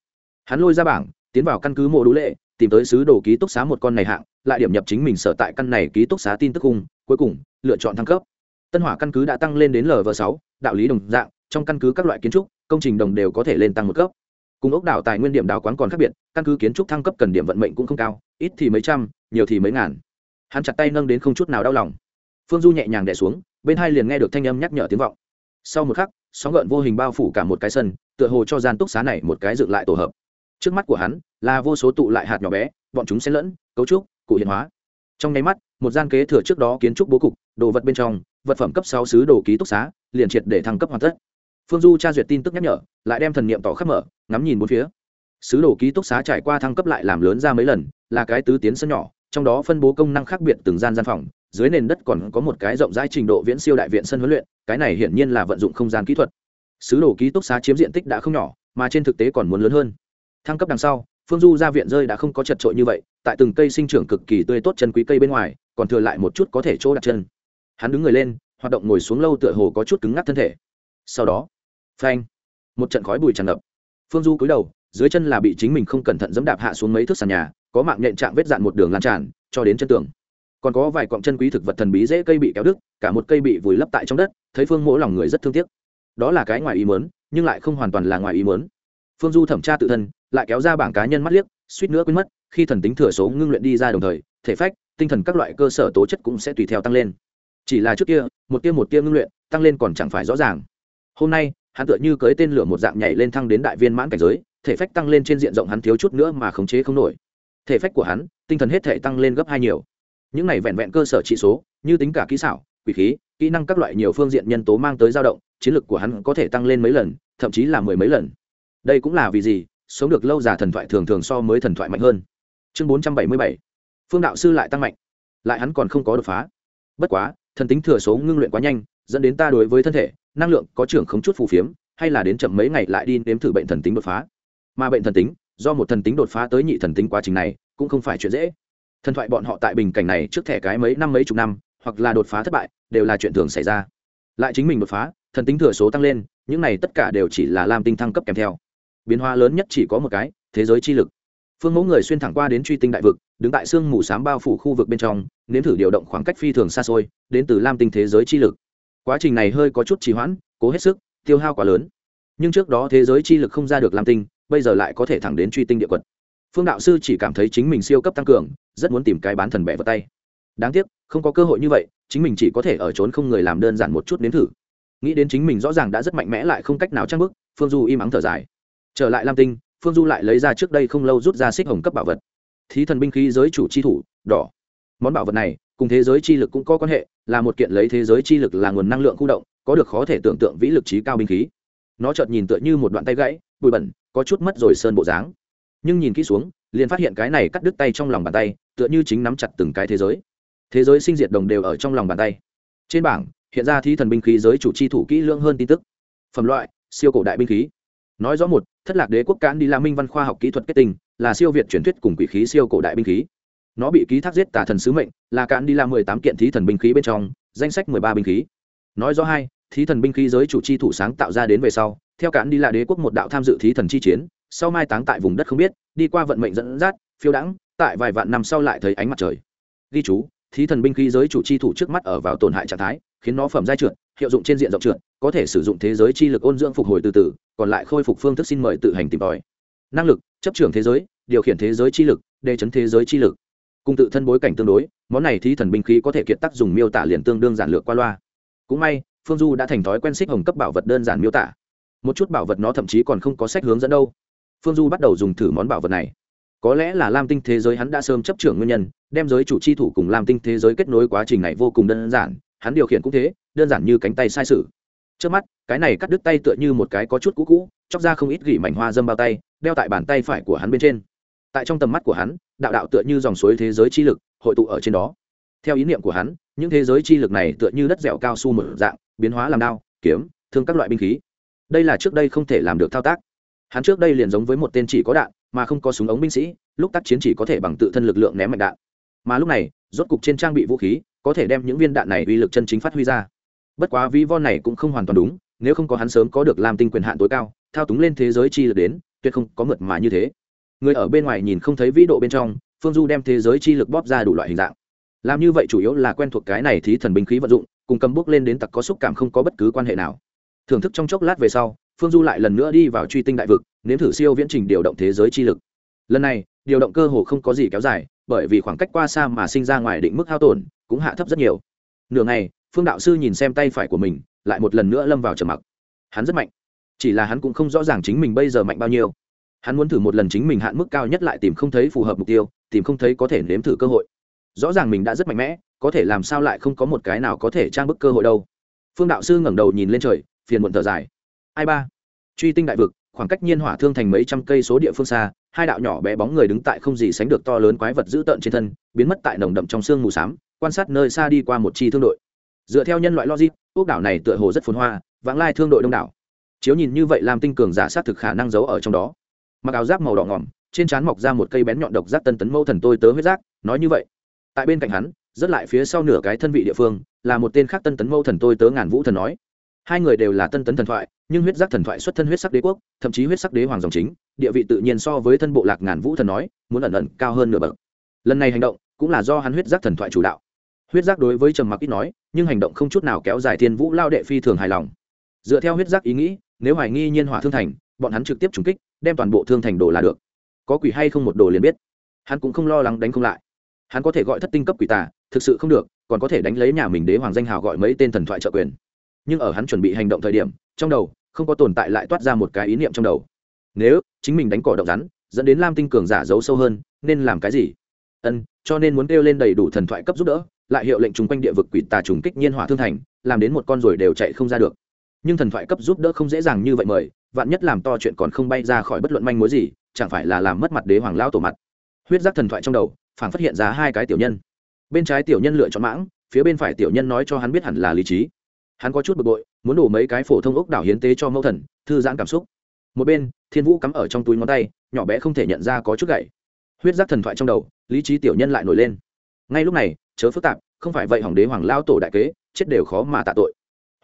Hắn lôi ra bảng, tiến vào căn cứ mộ đũ lệ, tìm tới sứ đồ ký túc xá một con này hạng, lại điểm nhập chính mình sở tại căn này ký túc xá tin tức khung, cuối cùng, lựa chọn thăng cấp. Tân hỏa căn cứ đã tăng lên đến lv sáu, đạo lý đồng dạng, trong căn cứ các loại kiến trúc, công trình đồng đều có thể lên tăng một cấp. Cùng ốc đảo tài nguyên điểm đào quán còn khác biệt, căn cứ kiến trúc thăng cấp cần điểm vận mệnh cũng không cao, ít thì mấy trăm, nhiều thì mấy ngàn hắn chặt tay nâng đến không chút nào đau lòng. Phương du nhẹ nhàng đẻ xuống, bên hai liền nghe được thanh âm nhắc nhở tiếng vọng. Sau một khắc, sóng gợn vô hình bao phủ cả một cái sân, tựa hồ cho gian túc xá này một cái dựng lại tổ hợp. Trước mắt của hắn, là vô số tụ lại hạt nhỏ bé, bọn chúng xen lẫn, cấu trúc, cụ hiện hóa. Trong nháy mắt, một gian kế thừa trước đó kiến trúc bố cục, đồ vật bên trong, vật phẩm cấp sáu sứ đồ ký túc xá, liền triệt để thăng cấp hoàn tất. Phương du tra duyệt tin tức nhắc nhở, lại đem thần niệm tỏ khắp mở, ngắm nhìn bốn phía. Sứ đồ ký túc xá trải qua thăng cấp lại làm lớn ra mấy lần, là cái tứ tiến sân nhỏ trong đó phân bố công năng khác biệt từng gian gian phòng, dưới nền đất còn có một cái rộng rãi trình độ viễn siêu đại viện sân huấn luyện, cái này hiển nhiên là vận dụng không gian kỹ thuật. Sứ đồ ký túc xá chiếm diện tích đã không nhỏ, mà trên thực tế còn muốn lớn hơn. Thăng cấp đằng sau, phương du ra viện rơi đã không có chật trội như vậy, tại từng cây sinh trưởng cực kỳ tươi tốt chân quý cây bên ngoài, còn thừa lại một chút có thể chỗ đặt chân. Hắn đứng người lên, hoạt động ngồi xuống lâu tựa hồ có chút cứng ngắc thân thể. Sau đó, phanh, một trận khói bụi tràn ngập. Phương du cúi đầu dưới chân là bị chính mình không cẩn thận dẫm đạp hạ xuống mấy thước sàn nhà, có mạng nhện trạng vết dạn một đường lan tràn, cho đến chân tường. Còn có vài cọng chân quý thực vật thần bí dễ cây bị kéo đứt, cả một cây bị vùi lấp tại trong đất, thấy phương mỗ lòng người rất thương tiếc. Đó là cái ngoài ý mớn nhưng lại không hoàn toàn là ngoài ý mớn phương du thẩm tra tự thân, lại kéo ra bảng cá nhân mắt liếc, suýt nữa quên mất, khi thần tính thừa số ngưng luyện đi ra đồng thời, thể phách, tinh thần các loại cơ sở tố chất cũng sẽ tùy theo tăng lên. Chỉ là trước kia, một tia một tia ngưng luyện, tăng lên còn chẳng phải rõ ràng. Hôm nay, hắn tựa như cưới tên lửa một dạng nhảy lên thăng đến đại viên mãn cảnh giới thể phách tăng lên trên diện rộng hắn thiếu chút nữa mà khống chế không nổi. Thể phách của hắn, tinh thần hết thể tăng lên gấp hai nhiều. Những này vẹn vẹn cơ sở trị số, như tính cả kỹ xảo, quỷ khí, kỹ năng các loại nhiều phương diện nhân tố mang tới dao động, chiến lược của hắn có thể tăng lên mấy lần, thậm chí là mười mấy lần. Đây cũng là vì gì? Sống được lâu già thần thoại thường thường so mới thần thoại mạnh hơn. Chương bốn trăm bảy mươi bảy. Phương đạo sư lại tăng mạnh. Lại hắn còn không có đột phá. Bất quá, thần tính thừa số ngưng luyện quá nhanh, dẫn đến ta đối với thân thể, năng lượng có trưởng không chút phù phiếm, hay là đến chậm mấy ngày lại đi nếm thử bệnh thần tính đột phá mà bệnh thần tính, do một thần tính đột phá tới nhị thần tính quá trình này, cũng không phải chuyện dễ. Thần thoại bọn họ tại bình cảnh này trước thẻ cái mấy năm mấy chục năm, hoặc là đột phá thất bại, đều là chuyện thường xảy ra. Lại chính mình đột phá, thần tính thừa số tăng lên, những này tất cả đều chỉ là làm tinh thăng cấp kèm theo. Biến hóa lớn nhất chỉ có một cái, thế giới chi lực. Phương mẫu người xuyên thẳng qua đến truy tinh đại vực, đứng tại sương mù s á m bao phủ khu vực bên trong, nếm thử điều động khoảng cách phi thường xa xôi, đến từ lam tinh thế giới chi lực. Quá trình này hơi có chút trì hoãn, cố hết sức, tiêu hao quá lớn. Nhưng trước đó thế giới chi lực không ra được lam tinh bây giờ lại có thể thẳng đến truy tinh địa quật. Phương đạo sư chỉ cảm thấy chính mình siêu cấp tăng cường, rất muốn tìm cái bán thần bẻ vào tay. Đáng tiếc, không có cơ hội như vậy, chính mình chỉ có thể ở trốn không người làm đơn giản một chút đến thử. Nghĩ đến chính mình rõ ràng đã rất mạnh mẽ lại không cách nào trang bức phương du im ắng thở dài. Trở lại lam tinh, phương du lại lấy ra trước đây không lâu rút ra xích hồng cấp bảo vật. Thí thần binh khí giới chủ chi thủ, đỏ. Món bảo vật này, cùng thế giới chi lực cũng có quan hệ, là một kiện lấy thế giới chi lực là nguồn năng lượng khu động, có được khó thể tưởng tượng vĩ lực trí cao binh khí nó chợt nhìn tựa như một đoạn tay gãy, bụi bẩn, có chút mất rồi sơn bộ dáng. Nhưng nhìn kỹ xuống, liền phát hiện cái này cắt đứt tay trong lòng bàn tay, tựa như chính nắm chặt từng cái thế giới. Thế giới sinh diệt đồng đều ở trong lòng bàn tay. Trên bảng, hiện ra thi thần binh khí giới chủ chi thủ kỹ lưỡng hơn tin tức. Phẩm loại, siêu cổ đại binh khí. Nói rõ một, thất lạc đế quốc cán đi la minh văn khoa học kỹ thuật kết tinh, là siêu việt truyền thuyết cùng quỷ khí siêu cổ đại binh khí. Nó bị ký thác giết tà thần sứ mệnh, là cán đi la mười tám kiện thí thần binh khí bên trong, danh sách mười ba binh khí. Nói rõ hai thí thần binh khí giới chủ chi thủ sáng tạo ra đến về sau, theo cản đi là đế quốc một đạo tham dự thí thần chi chiến, sau mai táng tại vùng đất không biết, đi qua vận mệnh dẫn dắt, phiêu đãng, tại vài vạn năm sau lại thấy ánh mặt trời. Ghi chú, thí thần binh khí giới chủ chi thủ trước mắt ở vào tổn hại trạng thái, khiến nó phẩm giai trượt, hiệu dụng trên diện rộng trượt, có thể sử dụng thế giới chi lực ôn dưỡng phục hồi từ từ, còn lại khôi phục phương thức xin mời tự hành tìm tòi. Năng lực, chấp trưởng thế giới, điều khiển thế giới chi lực đề chấn thế giới chi lực. Cùng tự thân bối cảnh tương đối, món này thí thần binh khí có thể kiệt tác dùng miêu tả liền tương đương giản lược qua loa. Cũng may phương du đã thành thói quen xích hồng cấp bảo vật đơn giản miêu tả. Một chút bảo vật nó thậm chí còn không có sách hướng dẫn đâu. Phương du bắt đầu dùng thử món bảo vật này. Có lẽ là lam tinh thế giới hắn đã sớm chấp trưởng nguyên nhân, đem giới chủ chi thủ cùng lam tinh thế giới kết nối quá trình này vô cùng đơn giản, hắn điều khiển cũng thế, đơn giản như cánh tay sai sự. Trước mắt, cái này cắt đứt tay tựa như một cái có chút cũ cũ, chóc ra không ít gỉ mảnh hoa dâm bao tay, đeo tại bàn tay phải của hắn bên trên. Tại trong tầm mắt của hắn, đạo đạo tựa như dòng suối thế giới chi lực hội tụ ở trên đó. Theo ý niệm của hắn, những thế giới chi lực này tựa như đất dẻo cao su một dạng biến hóa làm đao, kiếm, thương các loại binh khí. Đây là trước đây không thể làm được thao tác. Hắn trước đây liền giống với một tên chỉ có đạn, mà không có súng ống binh sĩ, lúc tác chiến chỉ có thể bằng tự thân lực lượng ném mạnh đạn. Mà lúc này, rốt cục trên trang bị vũ khí, có thể đem những viên đạn này uy lực chân chính phát huy ra. Bất quá ví von này cũng không hoàn toàn đúng, nếu không có hắn sớm có được làm tinh quyền hạn tối cao, thao túng lên thế giới chi lực đến, tuyệt không có mượt mà như thế. Người ở bên ngoài nhìn không thấy vĩ độ bên trong, phương du đem thế giới chi lực bóp ra đủ loại hình dạng. Làm như vậy chủ yếu là quen thuộc cái này thí thần binh khí vận dụng cùng cầm bước lên đến tặc có xúc cảm không có bất cứ quan hệ nào. Thưởng thức trong chốc lát về sau, phương du lại lần nữa đi vào truy tinh đại vực, nếm thử siêu viễn trình điều động thế giới chi lực. Lần này, điều động cơ hồ không có gì kéo dài, bởi vì khoảng cách qua xa mà sinh ra ngoài định mức hao tổn cũng hạ thấp rất nhiều. Nửa ngày, phương đạo sư nhìn xem tay phải của mình, lại một lần nữa lâm vào trầm mặc. Hắn rất mạnh. Chỉ là hắn cũng không rõ ràng chính mình bây giờ mạnh bao nhiêu. Hắn muốn thử một lần chính mình hạn mức cao nhất lại tìm không thấy phù hợp mục tiêu, tìm không thấy có thể nếm thử cơ hội. Rõ ràng mình đã rất mạnh mẽ có thể làm sao lại không có một cái nào có thể trang bức cơ hội đâu. Phương đạo sư ngẩng đầu nhìn lên trời, phiền muộn thở dài. Ai ba? Truy tinh đại vực, khoảng cách nhiên hỏa thương thành mấy trăm cây số địa phương xa, hai đạo nhỏ bé bóng người đứng tại không gì sánh được to lớn quái vật dữ tợn trên thân, biến mất tại nồng đậm trong sương mù s á m quan sát nơi xa đi qua một chi thương đội. Dựa theo nhân loại logic, quốc đảo này tựa hồ rất phồn hoa, vãng lai thương đội đông đảo. Chiếu nhìn như vậy làm tinh cường giả sát thực khả năng giấu ở trong đó. Mặc áo giáp màu đỏ ngỏm, trên trán mọc ra một cây bén nhọn độc giác tân tấn mâu thần tôi tớ huyết giác, nói như vậy. Tại bên cạnh hắn rất lại phía sau nửa cái thân vị địa phương, là một tên khác tân tấn mâu thần tôi tớ ngàn vũ thần nói. Hai người đều là tân tấn thần thoại, nhưng huyết giác thần thoại xuất thân huyết sắc đế quốc, thậm chí huyết sắc đế hoàng dòng chính, địa vị tự nhiên so với thân bộ lạc ngàn vũ thần nói, muốn ẩn ẩn cao hơn nửa bậc. Lần này hành động, cũng là do hắn huyết giác thần thoại chủ đạo. Huyết giác đối với trầm mặc ít nói, nhưng hành động không chút nào kéo dài thiên vũ lao đệ phi thường hài lòng. Dựa theo huyết giác ý nghĩ, nếu hoài nghi nhiên hỏa thương thành, bọn hắn trực tiếp trúng kích, đem toàn bộ thương thành đồ là được. Có quỷ hay không một đồ liền biết. Hắn cũng không lo lắng đánh không lại. Hắn có thể gọi thất tinh cấp quỷ tà thực sự không được, còn có thể đánh lấy nhà mình đế hoàng danh hào gọi mấy tên thần thoại trợ quyền. Nhưng ở hắn chuẩn bị hành động thời điểm, trong đầu, không có tồn tại lại toát ra một cái ý niệm trong đầu. Nếu, chính mình đánh cỏ động rắn, dẫn đến lam tinh cường giả giấu sâu hơn, nên làm cái gì? Ân, cho nên muốn kêu lên đầy đủ thần thoại cấp giúp đỡ, lại hiệu lệnh chung quanh địa vực quỷ tà trùng kích nhiên hỏa thương thành, làm đến một con rồi đều chạy không ra được. Nhưng thần thoại cấp giúp đỡ không dễ dàng như vậy mời, vạn nhất làm to chuyện còn không bay ra khỏi bất luận manh mối gì, chẳng phải là làm mất mặt đế hoàng lao tổ mặt. Huyết giác thần thoại trong đầu phản phát hiện ra hai cái tiểu nhân bên trái tiểu nhân lựa chọn mãng, phía bên phải tiểu nhân nói cho hắn biết hẳn là lý trí. Hắn có chút bực bội, muốn đổ mấy cái phổ thông ốc đảo hiến tế cho mẫu thần, thư giãn cảm xúc. Một bên, thiên vũ cắm ở trong túi ngón tay, nhỏ bé không thể nhận ra có chút gậy. Huyết giác thần thoại trong đầu, lý trí tiểu nhân lại nổi lên. Ngay lúc này, chớ phức tạp, không phải vậy hoàng đế hoàng lao tổ đại kế, chết đều khó mà tạ tội.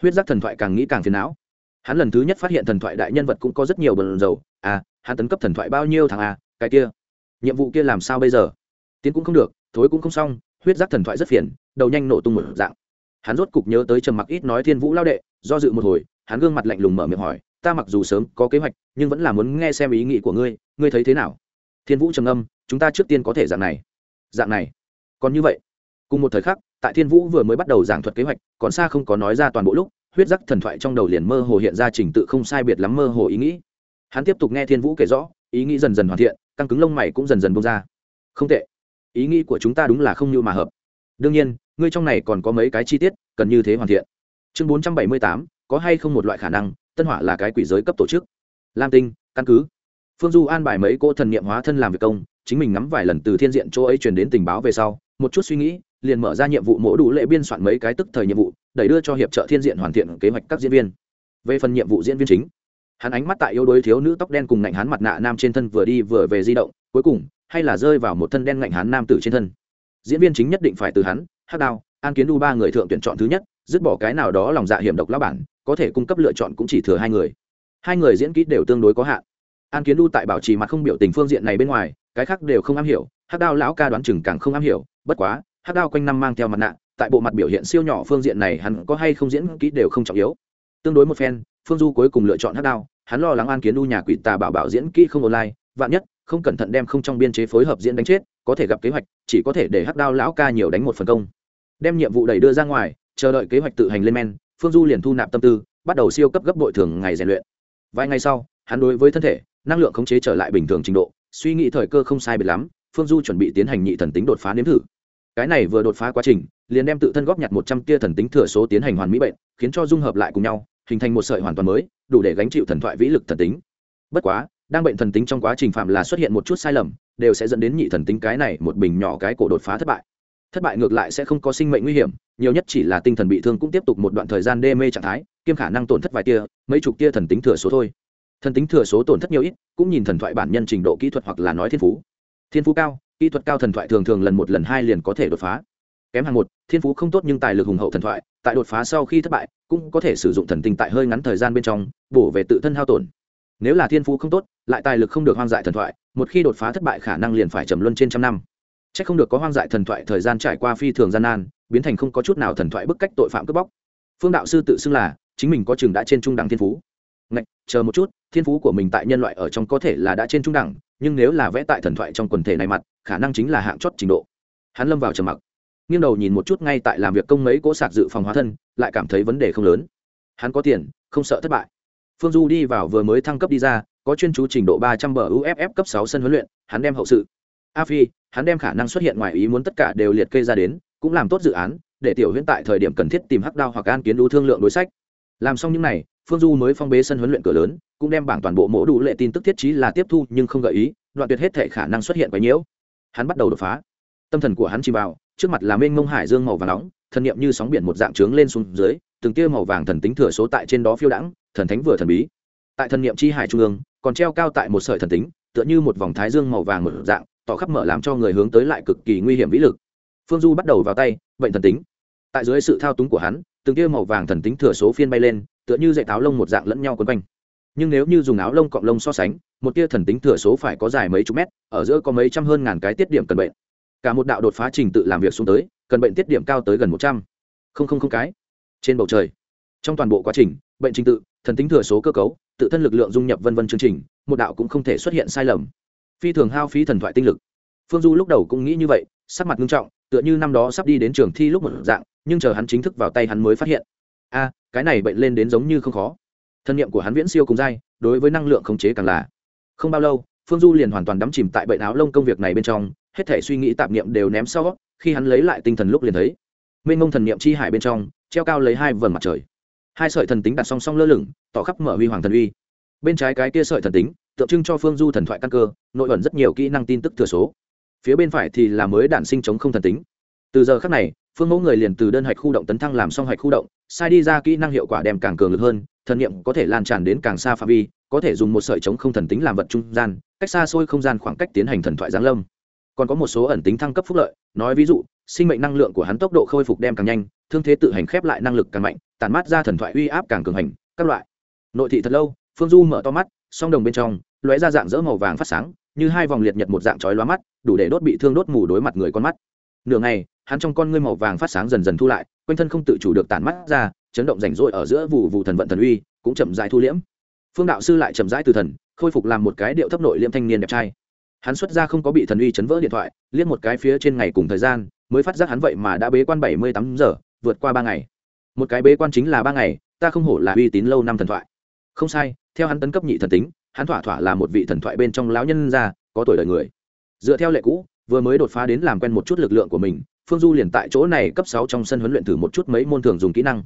Huyết giác thần thoại càng nghĩ càng phiền não. Hắn lần thứ nhất phát hiện thần thoại đại nhân vật cũng có rất nhiều bần dầu à hắn tấn cấp thần thoại bao nhiêu thằng à cái kia. Nhiệm vụ kia làm sao bây giờ? Tiến cũng không được, thối cũng không xong huyết giác thần thoại rất phiền, đầu nhanh nổ tung một dạng. Hắn rốt cục nhớ tới trầm mặc ít nói thiên vũ lao đệ, do dự một hồi, hắn gương mặt lạnh lùng mở miệng hỏi, ta mặc dù sớm có kế hoạch, nhưng vẫn là muốn nghe xem ý nghĩ của ngươi ngươi thấy thế nào? Thiên vũ trầm âm chúng ta trước tiên có thể dạng này. Dạng này? Còn như vậy? Cùng một thời khắc, tại thiên vũ vừa mới bắt đầu giảng thuật kế hoạch, còn xa không có nói ra toàn bộ lúc, huyết giác thần thoại trong đầu liền mơ hồ hiện ra trình tự không sai biệt lắm mơ hồ ý nghĩ. Hắn tiếp tục nghe thiên vũ kể rõ, ý nghĩ dần dần hoàn thiện, căng cứng lông mày cũng dần dần bông ra. Không tệ ý nghĩ của chúng ta đúng là không như mà hợp. Đương nhiên, ngươi trong này còn có mấy cái chi tiết, cần như thế hoàn thiện. Chương bốn trăm bảy mươi tám, có hay không một loại khả năng, tân hỏa là cái quỷ giới cấp tổ chức? Lam tinh, căn cứ. Phương du an bài mấy cô thần nghiệm hóa thân làm việc công, chính mình ngắm vài lần từ thiên diện chỗ ấy truyền đến tình báo về sau, một chút suy nghĩ, liền mở ra nhiệm vụ mỗ đủ lệ biên soạn mấy cái tức thời nhiệm vụ, đẩy đưa cho hiệp trợ thiên diện hoàn thiện kế hoạch các diễn viên. Về phần nhiệm vụ diễn viên chính, hắn ánh mắt tại yếu đuối thiếu nữ tóc đen cùng ngạnh hắn mặt nạ nam trên thân vừa đi vừa về di động, cuối cùng hay là rơi vào một thân đen ngạnh hắn nam tử trên thân. Diễn viên chính nhất định phải từ hắn hát đao, an kiến đu ba người thượng tuyển chọn thứ nhất, dứt bỏ cái nào đó lòng dạ hiểm độc lão bản, có thể cung cấp lựa chọn cũng chỉ thừa hai người. Hai người diễn kỹ đều tương đối có hạn. An kiến đu tại bảo trì mặt không biểu tình phương diện này bên ngoài, cái khác đều không am hiểu hát đao lão ca đoán chừng càng không am hiểu, bất quá hát đao quanh năm mang theo mặt nạ, tại bộ mặt biểu hiện siêu nhỏ phương diện này hắn có hay không diễn kỹ đều không trọng yếu. Tương đối một phen, phương du cuối cùng lựa chọn hát đao, hắn lo lắng an kiến đu nhà quỷ tà bảo bảo diễn kỹ không online, vạn nhất không cẩn thận đem không trong biên chế phối hợp diễn đánh chết, có thể gặp kế hoạch, chỉ có thể để hắc đao lão ca nhiều đánh một phần công. Đem nhiệm vụ đẩy đưa ra ngoài, chờ đợi kế hoạch tự hành lên men, phương du liền thu nạp tâm tư, bắt đầu siêu cấp gấp bội thường ngày rèn luyện. Vài ngày sau, hắn đối với thân thể, năng lượng khống chế trở lại bình thường trình độ, suy nghĩ thời cơ không sai biệt lắm, phương du chuẩn bị tiến hành nhị thần tính đột phá nếm thử. Cái này vừa đột phá quá trình, liền đem tự thân góp nhặt một trăm tia thần tính thừa số tiến hành hoàn mỹ bệnh, khiến cho dung hợp lại cùng nhau, hình thành một sợi hoàn toàn mới, đủ để gánh chịu thần thoại vĩ lực thần tính. Bất quá đang bệnh thần tính trong quá trình phạm là xuất hiện một chút sai lầm, đều sẽ dẫn đến nhị thần tính cái này một bình nhỏ cái cổ đột phá thất bại. Thất bại ngược lại sẽ không có sinh mệnh nguy hiểm, nhiều nhất chỉ là tinh thần bị thương cũng tiếp tục một đoạn thời gian đê mê trạng thái, kiêm khả năng tổn thất vài tia, mấy chục tia thần tính thừa số thôi. Thần tính thừa số tổn thất nhiều ít, cũng nhìn thần thoại bản nhân trình độ kỹ thuật hoặc là nói thiên phú. Thiên phú cao, kỹ thuật cao thần thoại thường thường lần một lần hai liền có thể đột phá. Kém hàng một, thiên phú không tốt nhưng tài lực hùng hậu thần thoại, tại đột phá sau khi thất bại, cũng có thể sử dụng thần tinh tại hơi ngắn thời gian bên trong, bổ về tự thân hao tổn nếu là thiên phú không tốt lại tài lực không được hoang dại thần thoại một khi đột phá thất bại khả năng liền phải trầm luân trên trăm năm. C h ắ c không được có hoang dại thần thoại thời gian trải qua phi thường gian nan biến thành không có chút nào thần thoại bức cách tội phạm cướp bóc. Phương đạo sư tự xưng là chính mình có chừng đã trên trung đẳng thiên phú. Ngạch, chờ một chút thiên phú của mình tại nhân loại ở trong có thể là đã trên trung đẳng nhưng nếu là vẽ tại thần thoại trong quần thể này mặt khả năng chính là hạng chót trình độ. Hắn lâm vào trầm mặc. Nghiêng đầu nhìn một chút ngay tại làm việc công mấy cỗ sạc dự phòng hóa thân lại cảm thấy vấn đề không lớn. Hắn có tiền không sợ thất bại phương du đi vào vừa mới thăng cấp đi ra, có chuyên chú trình độ ba trăm bờ uff cấp sáu sân huấn luyện, hắn đem hậu sự. A phi, hắn đem khả năng xuất hiện ngoài ý muốn tất cả đều liệt kê ra đến, cũng làm tốt dự án, để tiểu huyễn tại thời điểm cần thiết tìm hắc đao hoặc an kiến đu thương lượng đối sách. Làm xong những n à y phương du mới phong bế sân huấn luyện cửa lớn, cũng đem bảng toàn bộ mẫu đủ lệ tin tức thiết trí là tiếp thu nhưng không gợi ý, đoạn tuyệt hết thể khả năng xuất hiện quấy nhiễu. Hắn bắt đầu đột phá. Tâm thần của hắn chìm vào, trước mặt là mênh mông hải dương màu vàng nóng thần niệm như sóng biển một dạng trướng lên xuống dưới, từng tia màu vàng thần tính thừa số tại trên đó phiêu đãng thần thánh vừa thần bí. Tại thần niệm chi hải trung ương, còn treo cao tại một sợi thần tính, tựa như một vòng thái dương màu vàng một dạng, tỏ khắp mở làm cho người hướng tới lại cực kỳ nguy hiểm vĩ lực. Phương du bắt đầu vào tay, bệnh thần tính. Tại dưới sự thao túng của hắn, từng tia màu vàng thần tính thừa số phiên bay lên, tựa như dạy áo lông một dạng lẫn nhau quấn quanh. Nhưng nếu như dùng áo lông cọng lông so sánh, một tia thần tính thừa số phải có dài mấy chục mét, ở giữa có mấy trăm hơn ngàn cái tiết điểm cần bệnh. Cả một đạo đột phá trình tự làm việc xuống tới, cần bệnh tiết điểm cao tới gần một trăm. Linh cái. Trên bầu trời trong toàn bộ quá trình, bệnh trình tự, thần tính thừa số cơ cấu, tự thân lực lượng dung nhập vân vân chương trình, một đạo cũng không thể xuất hiện sai lầm. Phi thường hao phí thần thoại tinh lực. Phương du lúc đầu cũng nghĩ như vậy, sắc mặt nghiêm trọng, tựa như năm đó sắp đi đến trường thi lúc một dạng, nhưng chờ hắn chính thức vào tay hắn mới phát hiện. A, cái này bệnh lên đến giống như không khó. Thân nhiệm của hắn viễn siêu cùng dai, đối với năng lượng khống chế càng là. Không bao lâu, phương du liền hoàn toàn đắm chìm tại bệnh áo lông công việc này bên trong, hết thể suy nghĩ tạp niệm đều ném sau, khi hắn lấy lại tinh thần lúc liền thấy. Mênh mông thần niệm chi hải bên trong, treo cao lấy hai vầng mặt trời hai sợi thần tính đặt song song lơ lửng, tỏ khắp mở huy hoàng thần uy. Bên trái cái kia sợi thần tính, tượng trưng cho phương du thần thoại căn cơ, nội ẩn rất nhiều kỹ năng tin tức thừa số. Phía bên phải thì là mới đản sinh chống không thần tính. Từ giờ khác này, phương mẫu người liền từ đơn hạch khu động tấn thăng làm song hạch khu động, sai đi ra kỹ năng hiệu quả đem càng cường lực hơn, thần niệm có thể lan tràn đến càng xa phạm vi, có thể dùng một sợi chống không thần tính làm vật trung gian, cách xa xôi không gian khoảng cách tiến hành thần thoại giáng lâm. Còn có một số ẩn tính thăng cấp phúc lợi, nói ví dụ sinh mệnh năng lượng của hắn tốc độ khôi phục đem càng nhanh, thương thế tự hành khép lại năng lực càng mạnh tàn mát ra thần thoại uy áp càng cường hành, các loại. Nội thị thật lâu, phương du mở to mắt, song đồng bên trong, lóe ra dạng dỡ màu vàng phát sáng, như hai vòng liệt nhật một dạng chói lóa mắt, đủ để đốt bị thương đốt mù đối mặt người con mắt. Nửa ngày, hắn trong con ngươi màu vàng phát sáng dần dần thu lại, quanh thân không tự chủ được tản mắt ra, chấn động rảnh rỗi ở giữa vụ vụ thần vận thần uy, cũng chậm rãi thu liễm. Phương đạo sư lại chậm rãi từ thần, khôi phục làm một cái điệu thấp nội liêm thanh niên đẹp trai. Hắn xuất ra không có bị thần uy chấn vỡ điện thoại, liếc một cái phía trên ngày cùng thời gian mới phát giác hắn vậy mà đã bế quan bảy mươi tám giờ, vượt qua ba ngày. Một cái bế quan chính là ba ngày, ta không hổ là uy tín lâu năm thần thoại. Không sai, theo hắn tấn cấp nhị thần tính, hắn thỏa thỏa là một vị thần thoại bên trong lão nhân gia, có tuổi đời người. Dựa theo lệ cũ, vừa mới đột phá đến làm quen một chút lực lượng của mình, phương du liền tại chỗ này cấp sáu trong sân huấn luyện thử một chút mấy môn thường dùng kỹ năng.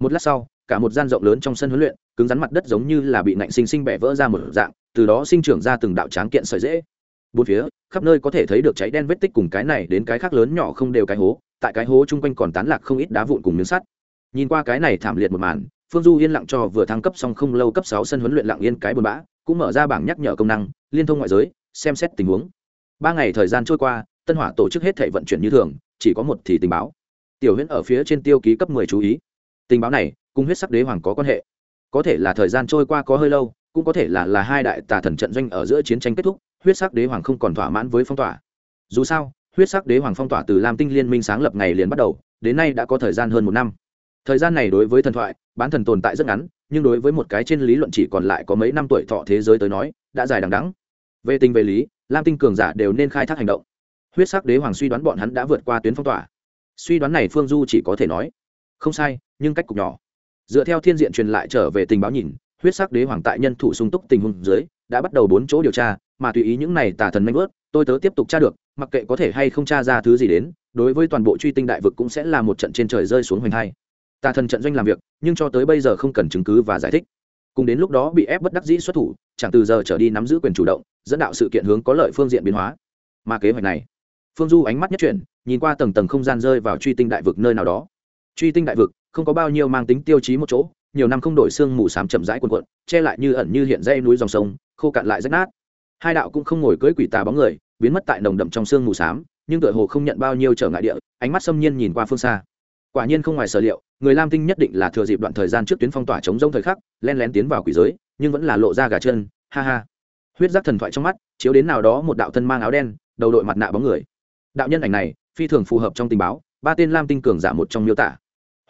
Một lát sau, cả một gian rộng lớn trong sân huấn luyện, cứng rắn mặt đất giống như là bị nạnh sinh sinh bẻ vỡ ra một dạng, từ đó sinh trưởng ra từng đạo tráng kiện sợi dễ bốn phía, khắp nơi có thể thấy được cháy đen vết tích cùng cái này đến cái khác lớn nhỏ không đều cái hố, tại cái hố chung quanh còn tán lạc không ít đá vụn cùng miếng sắt. Nhìn qua cái này thảm liệt một màn, phương du yên lặng cho vừa thăng cấp xong không lâu cấp sáu sân huấn luyện lặng yên cái buồn bã, cũng mở ra bảng nhắc nhở công năng, liên thông ngoại giới, xem xét tình huống. Ba ngày thời gian trôi qua, tân hỏa tổ chức hết thể vận chuyển như thường, chỉ có một thì tình báo. Tiểu huyễn ở phía trên tiêu ký cấp mười chú ý. Tình báo này, cùng huyết sắc đế hoàng có quan hệ. Có thể là thời gian trôi qua có hơi lâu, cũng có thể là là hai đại tà thần trận doanh ở giữa chiến tranh kết thúc huyết sắc đế hoàng không còn thỏa mãn với phong tỏa. Dù sao, huyết sắc đế hoàng phong tỏa từ lam tinh liên minh sáng lập ngày liền bắt đầu, đến nay đã có thời gian hơn một năm. Thời gian này đối với thần thoại, bán thần tồn tại rất ngắn, nhưng đối với một cái trên lý luận chỉ còn lại có mấy năm tuổi thọ thế giới tới nói, đã dài đằng đắng về tình về lý, lam tinh cường giả đều nên khai thác hành động. Huyết sắc đế hoàng suy đoán bọn hắn đã vượt qua tuyến phong tỏa. Suy đoán này phương du chỉ có thể nói, không sai, nhưng cách cục nhỏ. Dựa theo thiên diện truyền lại trở về tình báo nhìn, huyết sắc đế hoàng tại nhân thủ sung túc tình huống dưới, đã bắt đầu bốn chỗ điều tra mà tùy ý những này tà thần manh ướt tôi tớ tiếp tục tra được, mặc kệ có thể hay không tra ra thứ gì đến, đối với toàn bộ truy tinh đại vực cũng sẽ là một trận trên trời rơi xuống hoành hai. Tà thần trận doanh làm việc, nhưng cho tới bây giờ không cần chứng cứ và giải thích. Cùng đến lúc đó bị ép bất đắc dĩ xuất thủ, chẳng từ giờ trở đi nắm giữ quyền chủ động, dẫn đạo sự kiện hướng có lợi phương diện biến hóa. Mà kế hoạch này, phương du ánh mắt nhất chuyển, nhìn qua tầng tầng không gian rơi vào truy tinh đại vực nơi nào đó. Truy tinh đại vực, không có bao nhiêu mang tính tiêu chí một chỗ, nhiều năm không đổi xương mù sám chậm rãi quần quận che lại như ẩn như hiện dây núi dòng sông, khô cạn lại rách nát hai đạo cũng không ngồi cưới quỷ tà bóng người, biến mất tại nồng đậm trong xương mù xám, nhưng tựa hồ không nhận bao nhiêu trở ngại địa, ánh mắt xâm nhiên nhìn qua phương xa. Quả nhiên không ngoài sở liệu, người lam tinh nhất định là thừa dịp đoạn thời gian trước tuyến phong tỏa chống rông thời khắc, len lén tiến vào quỷ giới, nhưng vẫn là lộ ra gà chân, ha ha. Huyết giác thần thoại trong mắt, chiếu đến nào đó một đạo thân mang áo đen, đầu đội mặt nạ bóng người. Đạo nhân ảnh này, phi thường phù hợp trong tình báo, ba tên lam tinh cường giả một trong miêu tả.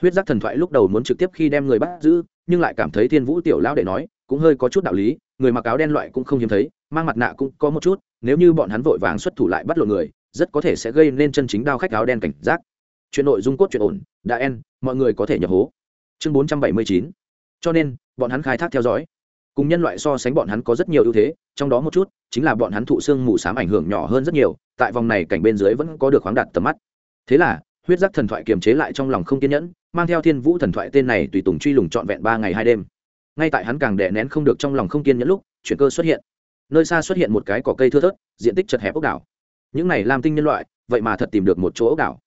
Huyết giác thần thoại lúc đầu muốn trực tiếp khi đem người bắt giữ, nhưng lại cảm thấy thiên vũ tiểu lão đệ nói, cũng hơi có chút đạo lý, người mặc áo đen loại cũng không hiếm thấy mang mặt nạ cũng có một chút, nếu như bọn hắn vội vàng xuất thủ lại bắt lộ người, rất có thể sẽ gây nên chân chính đao khách áo đen cảnh giác. Chuyện nội dung cốt chuyện ổn, đã en, mọi người có thể nhập hố. Chương bốn trăm bảy mươi chín. Cho nên, bọn hắn khai thác theo dõi. Cùng nhân loại so sánh bọn hắn có rất nhiều ưu thế, trong đó một chút chính là bọn hắn thụ xương mù s á m ảnh hưởng nhỏ hơn rất nhiều, tại vòng này cảnh bên dưới vẫn có được khoáng đặt tầm mắt. Thế là, huyết giác thần thoại kiềm chế lại trong lòng không kiên nhẫn, mang theo thiên vũ thần thoại tên này tùy tùng truy lùng trọn vẹn ba ngày hai đêm. Ngay tại hắn càng đè nén không được trong lòng không kiên nhẫn lúc chuyển cơ xuất hiện nơi xa xuất hiện một cái cỏ cây thưa thớt, diện tích chật hẹp ốc đảo. Những này làm tinh nhân loại, vậy mà thật tìm được một chỗ ốc đảo.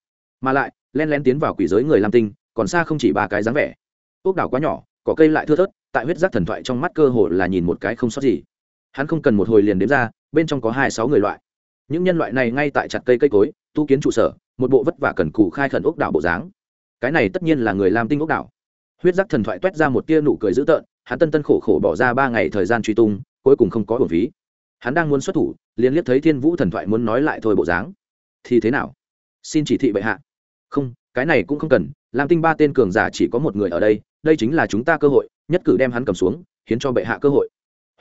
Mà lại, len len tiến vào quỷ giới người lam tinh, còn xa không chỉ ba cái dáng vẻ. Ốc đảo quá nhỏ, cỏ cây lại thưa thớt, tại huyết giác thần thoại trong mắt cơ hồ là nhìn một cái không sót gì. Hắn không cần một hồi liền đếm ra, bên trong có hai sáu người loại. Những nhân loại này ngay tại chặt cây cây cối, tu kiến trụ sở, một bộ vất vả cần cù khai khẩn ốc đảo bộ dáng. Cái này tất nhiên là người lam tinh ốc đảo. Huyết giác thần thoại t ra một tia nụ cười dữ tợn, hắn tân tân khổ khổ bỏ ra ba ngày thời gian truy tung cuối cùng không có bổn phí. Hắn đang muốn xuất thủ, liền liếc thấy thiên vũ thần thoại muốn nói lại thôi bộ dáng. Thì thế nào? Xin chỉ thị bệ hạ. Không, cái này cũng không cần, lam tinh ba tên cường giả chỉ có một người ở đây đây chính là chúng ta cơ hội, nhất cử đem hắn cầm xuống khiến cho bệ hạ cơ hội.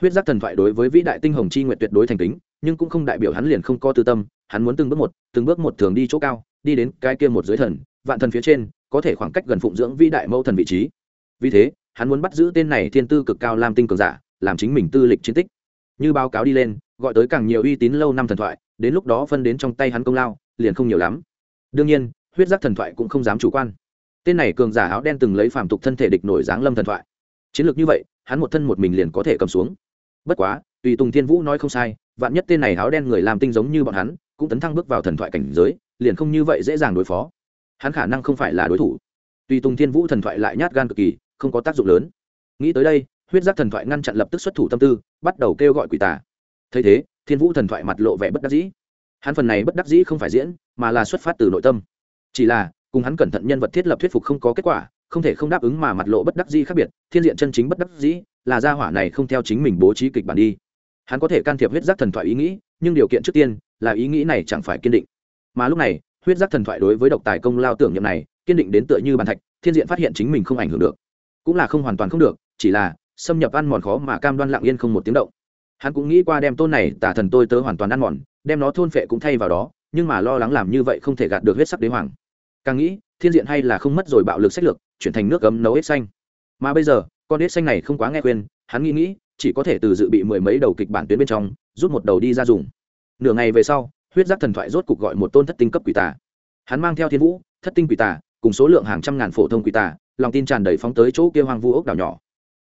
Huyết giác thần thoại đối với vĩ đại tinh hồng chi nguyện tuyệt đối thành kính, nhưng cũng không đại biểu hắn liền không có tư tâm, hắn muốn từng bước một, từng bước một thường đi chỗ cao, đi đến cái kia một dưới thần, vạn thần phía trên, có thể khoảng cách gần phụng dưỡng vĩ đại mẫu thần vị trí. Vì thế, hắn muốn bắt giữ tên này thiên tư cực cao lam tinh cường giả làm chính mình tư lịch chiến tích. Như báo cáo đi lên, gọi tới càng nhiều uy tín lâu năm thần thoại, đến lúc đó phân đến trong tay hắn công lao, liền không nhiều lắm. Đương nhiên, huyết giác thần thoại cũng không dám chủ quan. Tên này cường giả áo đen từng lấy phàm tục thân thể địch nổi dáng lâm thần thoại. Chiến lược như vậy, hắn một thân một mình liền có thể cầm xuống. Bất quá, tùy tùng thiên vũ nói không sai, vạn nhất tên này áo đen người làm tinh giống như bọn hắn, cũng tấn thăng bước vào thần thoại cảnh giới, liền không như vậy dễ dàng đối phó. Hắn khả năng không phải là đối thủ. Tùy tùng thiên vũ thần thoại lại nhát gan cực kỳ, không có tác dụng lớn. Nghĩ tới đây huyết giác thần thoại ngăn chặn lập tức xuất thủ tâm tư, bắt đầu kêu gọi quỷ tà. Thấy thế, thiên vũ thần thoại mặt lộ vẻ bất đắc dĩ. Hắn phần này bất đắc dĩ không phải diễn, mà là xuất phát từ nội tâm. Chỉ là, cùng hắn cẩn thận nhân vật thiết lập thuyết phục không có kết quả, không thể không đáp ứng mà mặt lộ bất đắc dĩ khác biệt, thiên diện chân chính bất đắc dĩ, là gia hỏa này không theo chính mình bố trí kịch bản đi. Hắn có thể can thiệp huyết giác thần thoại ý nghĩ, nhưng điều kiện trước tiên là ý nghĩ này chẳng phải kiên định. Mà lúc này, huyết giác thần thoại đối với độc tài công lao tưởng nhậm này, kiên định đến tựa như bàn thạch, thiên diện phát hiện chính mình không ảnh hưởng được. Cũng là không hoàn toàn không được, chỉ là xâm nhập ăn mòn khó mà cam đoan lặng yên không một tiếng động. Hắn cũng nghĩ qua đem tôn này tả thần tôi tớ hoàn toàn ăn mòn, đem nó thôn phệ cũng thay vào đó, nhưng mà lo lắng làm như vậy không thể gạt được huyết sắc đế hoàng. Càng nghĩ, thiên diện hay là không mất rồi bạo lực sách lược, chuyển thành nước cấm nấu hết xanh. Mà bây giờ, con ếch xanh này không quá nghe khuyên, hắn nghĩ nghĩ, chỉ có thể từ dự bị mười mấy đầu kịch bản tuyến bên trong, rút một đầu đi ra dùng. Nửa ngày về sau, huyết giác thần thoại rốt cục gọi một tôn thất tinh cấp quỷ tà. Hắn mang theo thiên vũ, thất tinh quỷ tà, cùng số lượng hàng trăm ngàn phổ thông quỷ tà, lòng tin tràn đầy phóng tới chỗ kia hoang vu ốc đảo nhỏ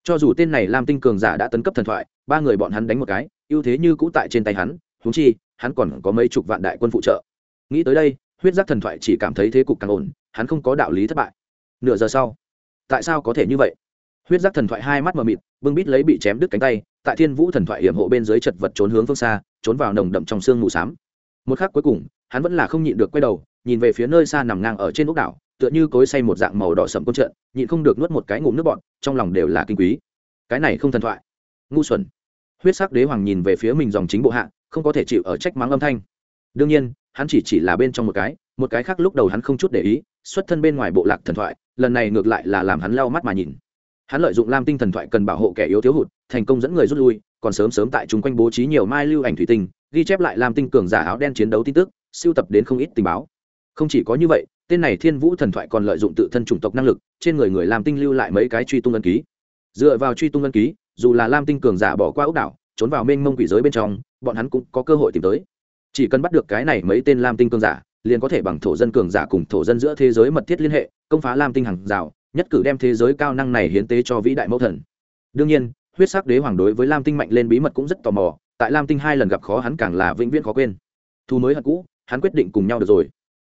cho dù tên này làm tinh cường giả đã tấn cấp thần thoại, ba người bọn hắn đánh một cái, ưu thế như cũ tại trên tay hắn húng chi, hắn còn có mấy chục vạn đại quân phụ trợ. Nghĩ tới đây, huyết giác thần thoại chỉ cảm thấy thế cục càng ổn, hắn không có đạo lý thất bại. Nửa giờ sau, tại sao có thể như vậy? Huyết giác thần thoại hai mắt mờ mịt, bưng bít lấy bị chém đứt cánh tay, tại thiên vũ thần thoại hiểm hộ bên dưới chật vật trốn hướng phương xa, trốn vào nồng đậm trong sương mù xám. Một khắc cuối cùng, hắn vẫn là không nhịn được quay đầu, nhìn về phía nơi xa nằm ngang ở trên ốc đảo tựa như cối say một dạng màu đỏ sậm côn trợn, nhịn không được nuốt một cái ngụm nước bọn trong lòng đều là kinh quý. Cái này không thần thoại. Ngu xuẩn. Huyết sắc đế hoàng nhìn về phía mình dòng chính bộ hạ, không có thể chịu ở trách mắng âm thanh. Đương nhiên, hắn chỉ chỉ là bên trong một cái một cái khác lúc đầu hắn không chút để ý, xuất thân bên ngoài bộ lạc thần thoại, lần này ngược lại là làm hắn lau mắt mà nhìn. Hắn lợi dụng lam tinh thần thoại cần bảo hộ kẻ yếu thiếu hụt, thành công dẫn người rút lui, còn sớm sớm tại chúng quanh bố trí nhiều mai lưu ảnh thủy tinh, ghi chép lại lam tinh cường giả áo đen chiến đấu tin tức siêu tập đến không ít tình báo. Không chỉ có như vậy tên này thiên vũ thần thoại còn lợi dụng tự thân chủng tộc năng lực, trên người người làm tinh lưu lại mấy cái truy tung ân ký. Dựa vào truy tung ân ký, dù là lam tinh cường giả bỏ qua ốc đảo, trốn vào mênh mông quỷ giới bên trong, bọn hắn cũng có cơ hội tìm tới. Chỉ cần bắt được cái này mấy tên lam tinh cường giả, liền có thể bằng thổ dân cường giả cùng thổ dân giữa thế giới mật thiết liên hệ, công phá lam tinh hàng rào, nhất cử đem thế giới cao năng này hiến tế cho vĩ đại mẫu thần. Đương nhiên, huyết sắc đế hoàng đối với lam tinh mạnh lên bí mật cũng rất tò mò, tại lam tinh hai lần gặp khó hắn càng là vĩnh viễn khó quên. Thu mới hận cũ, hắn quyết định cùng nhau được rồi.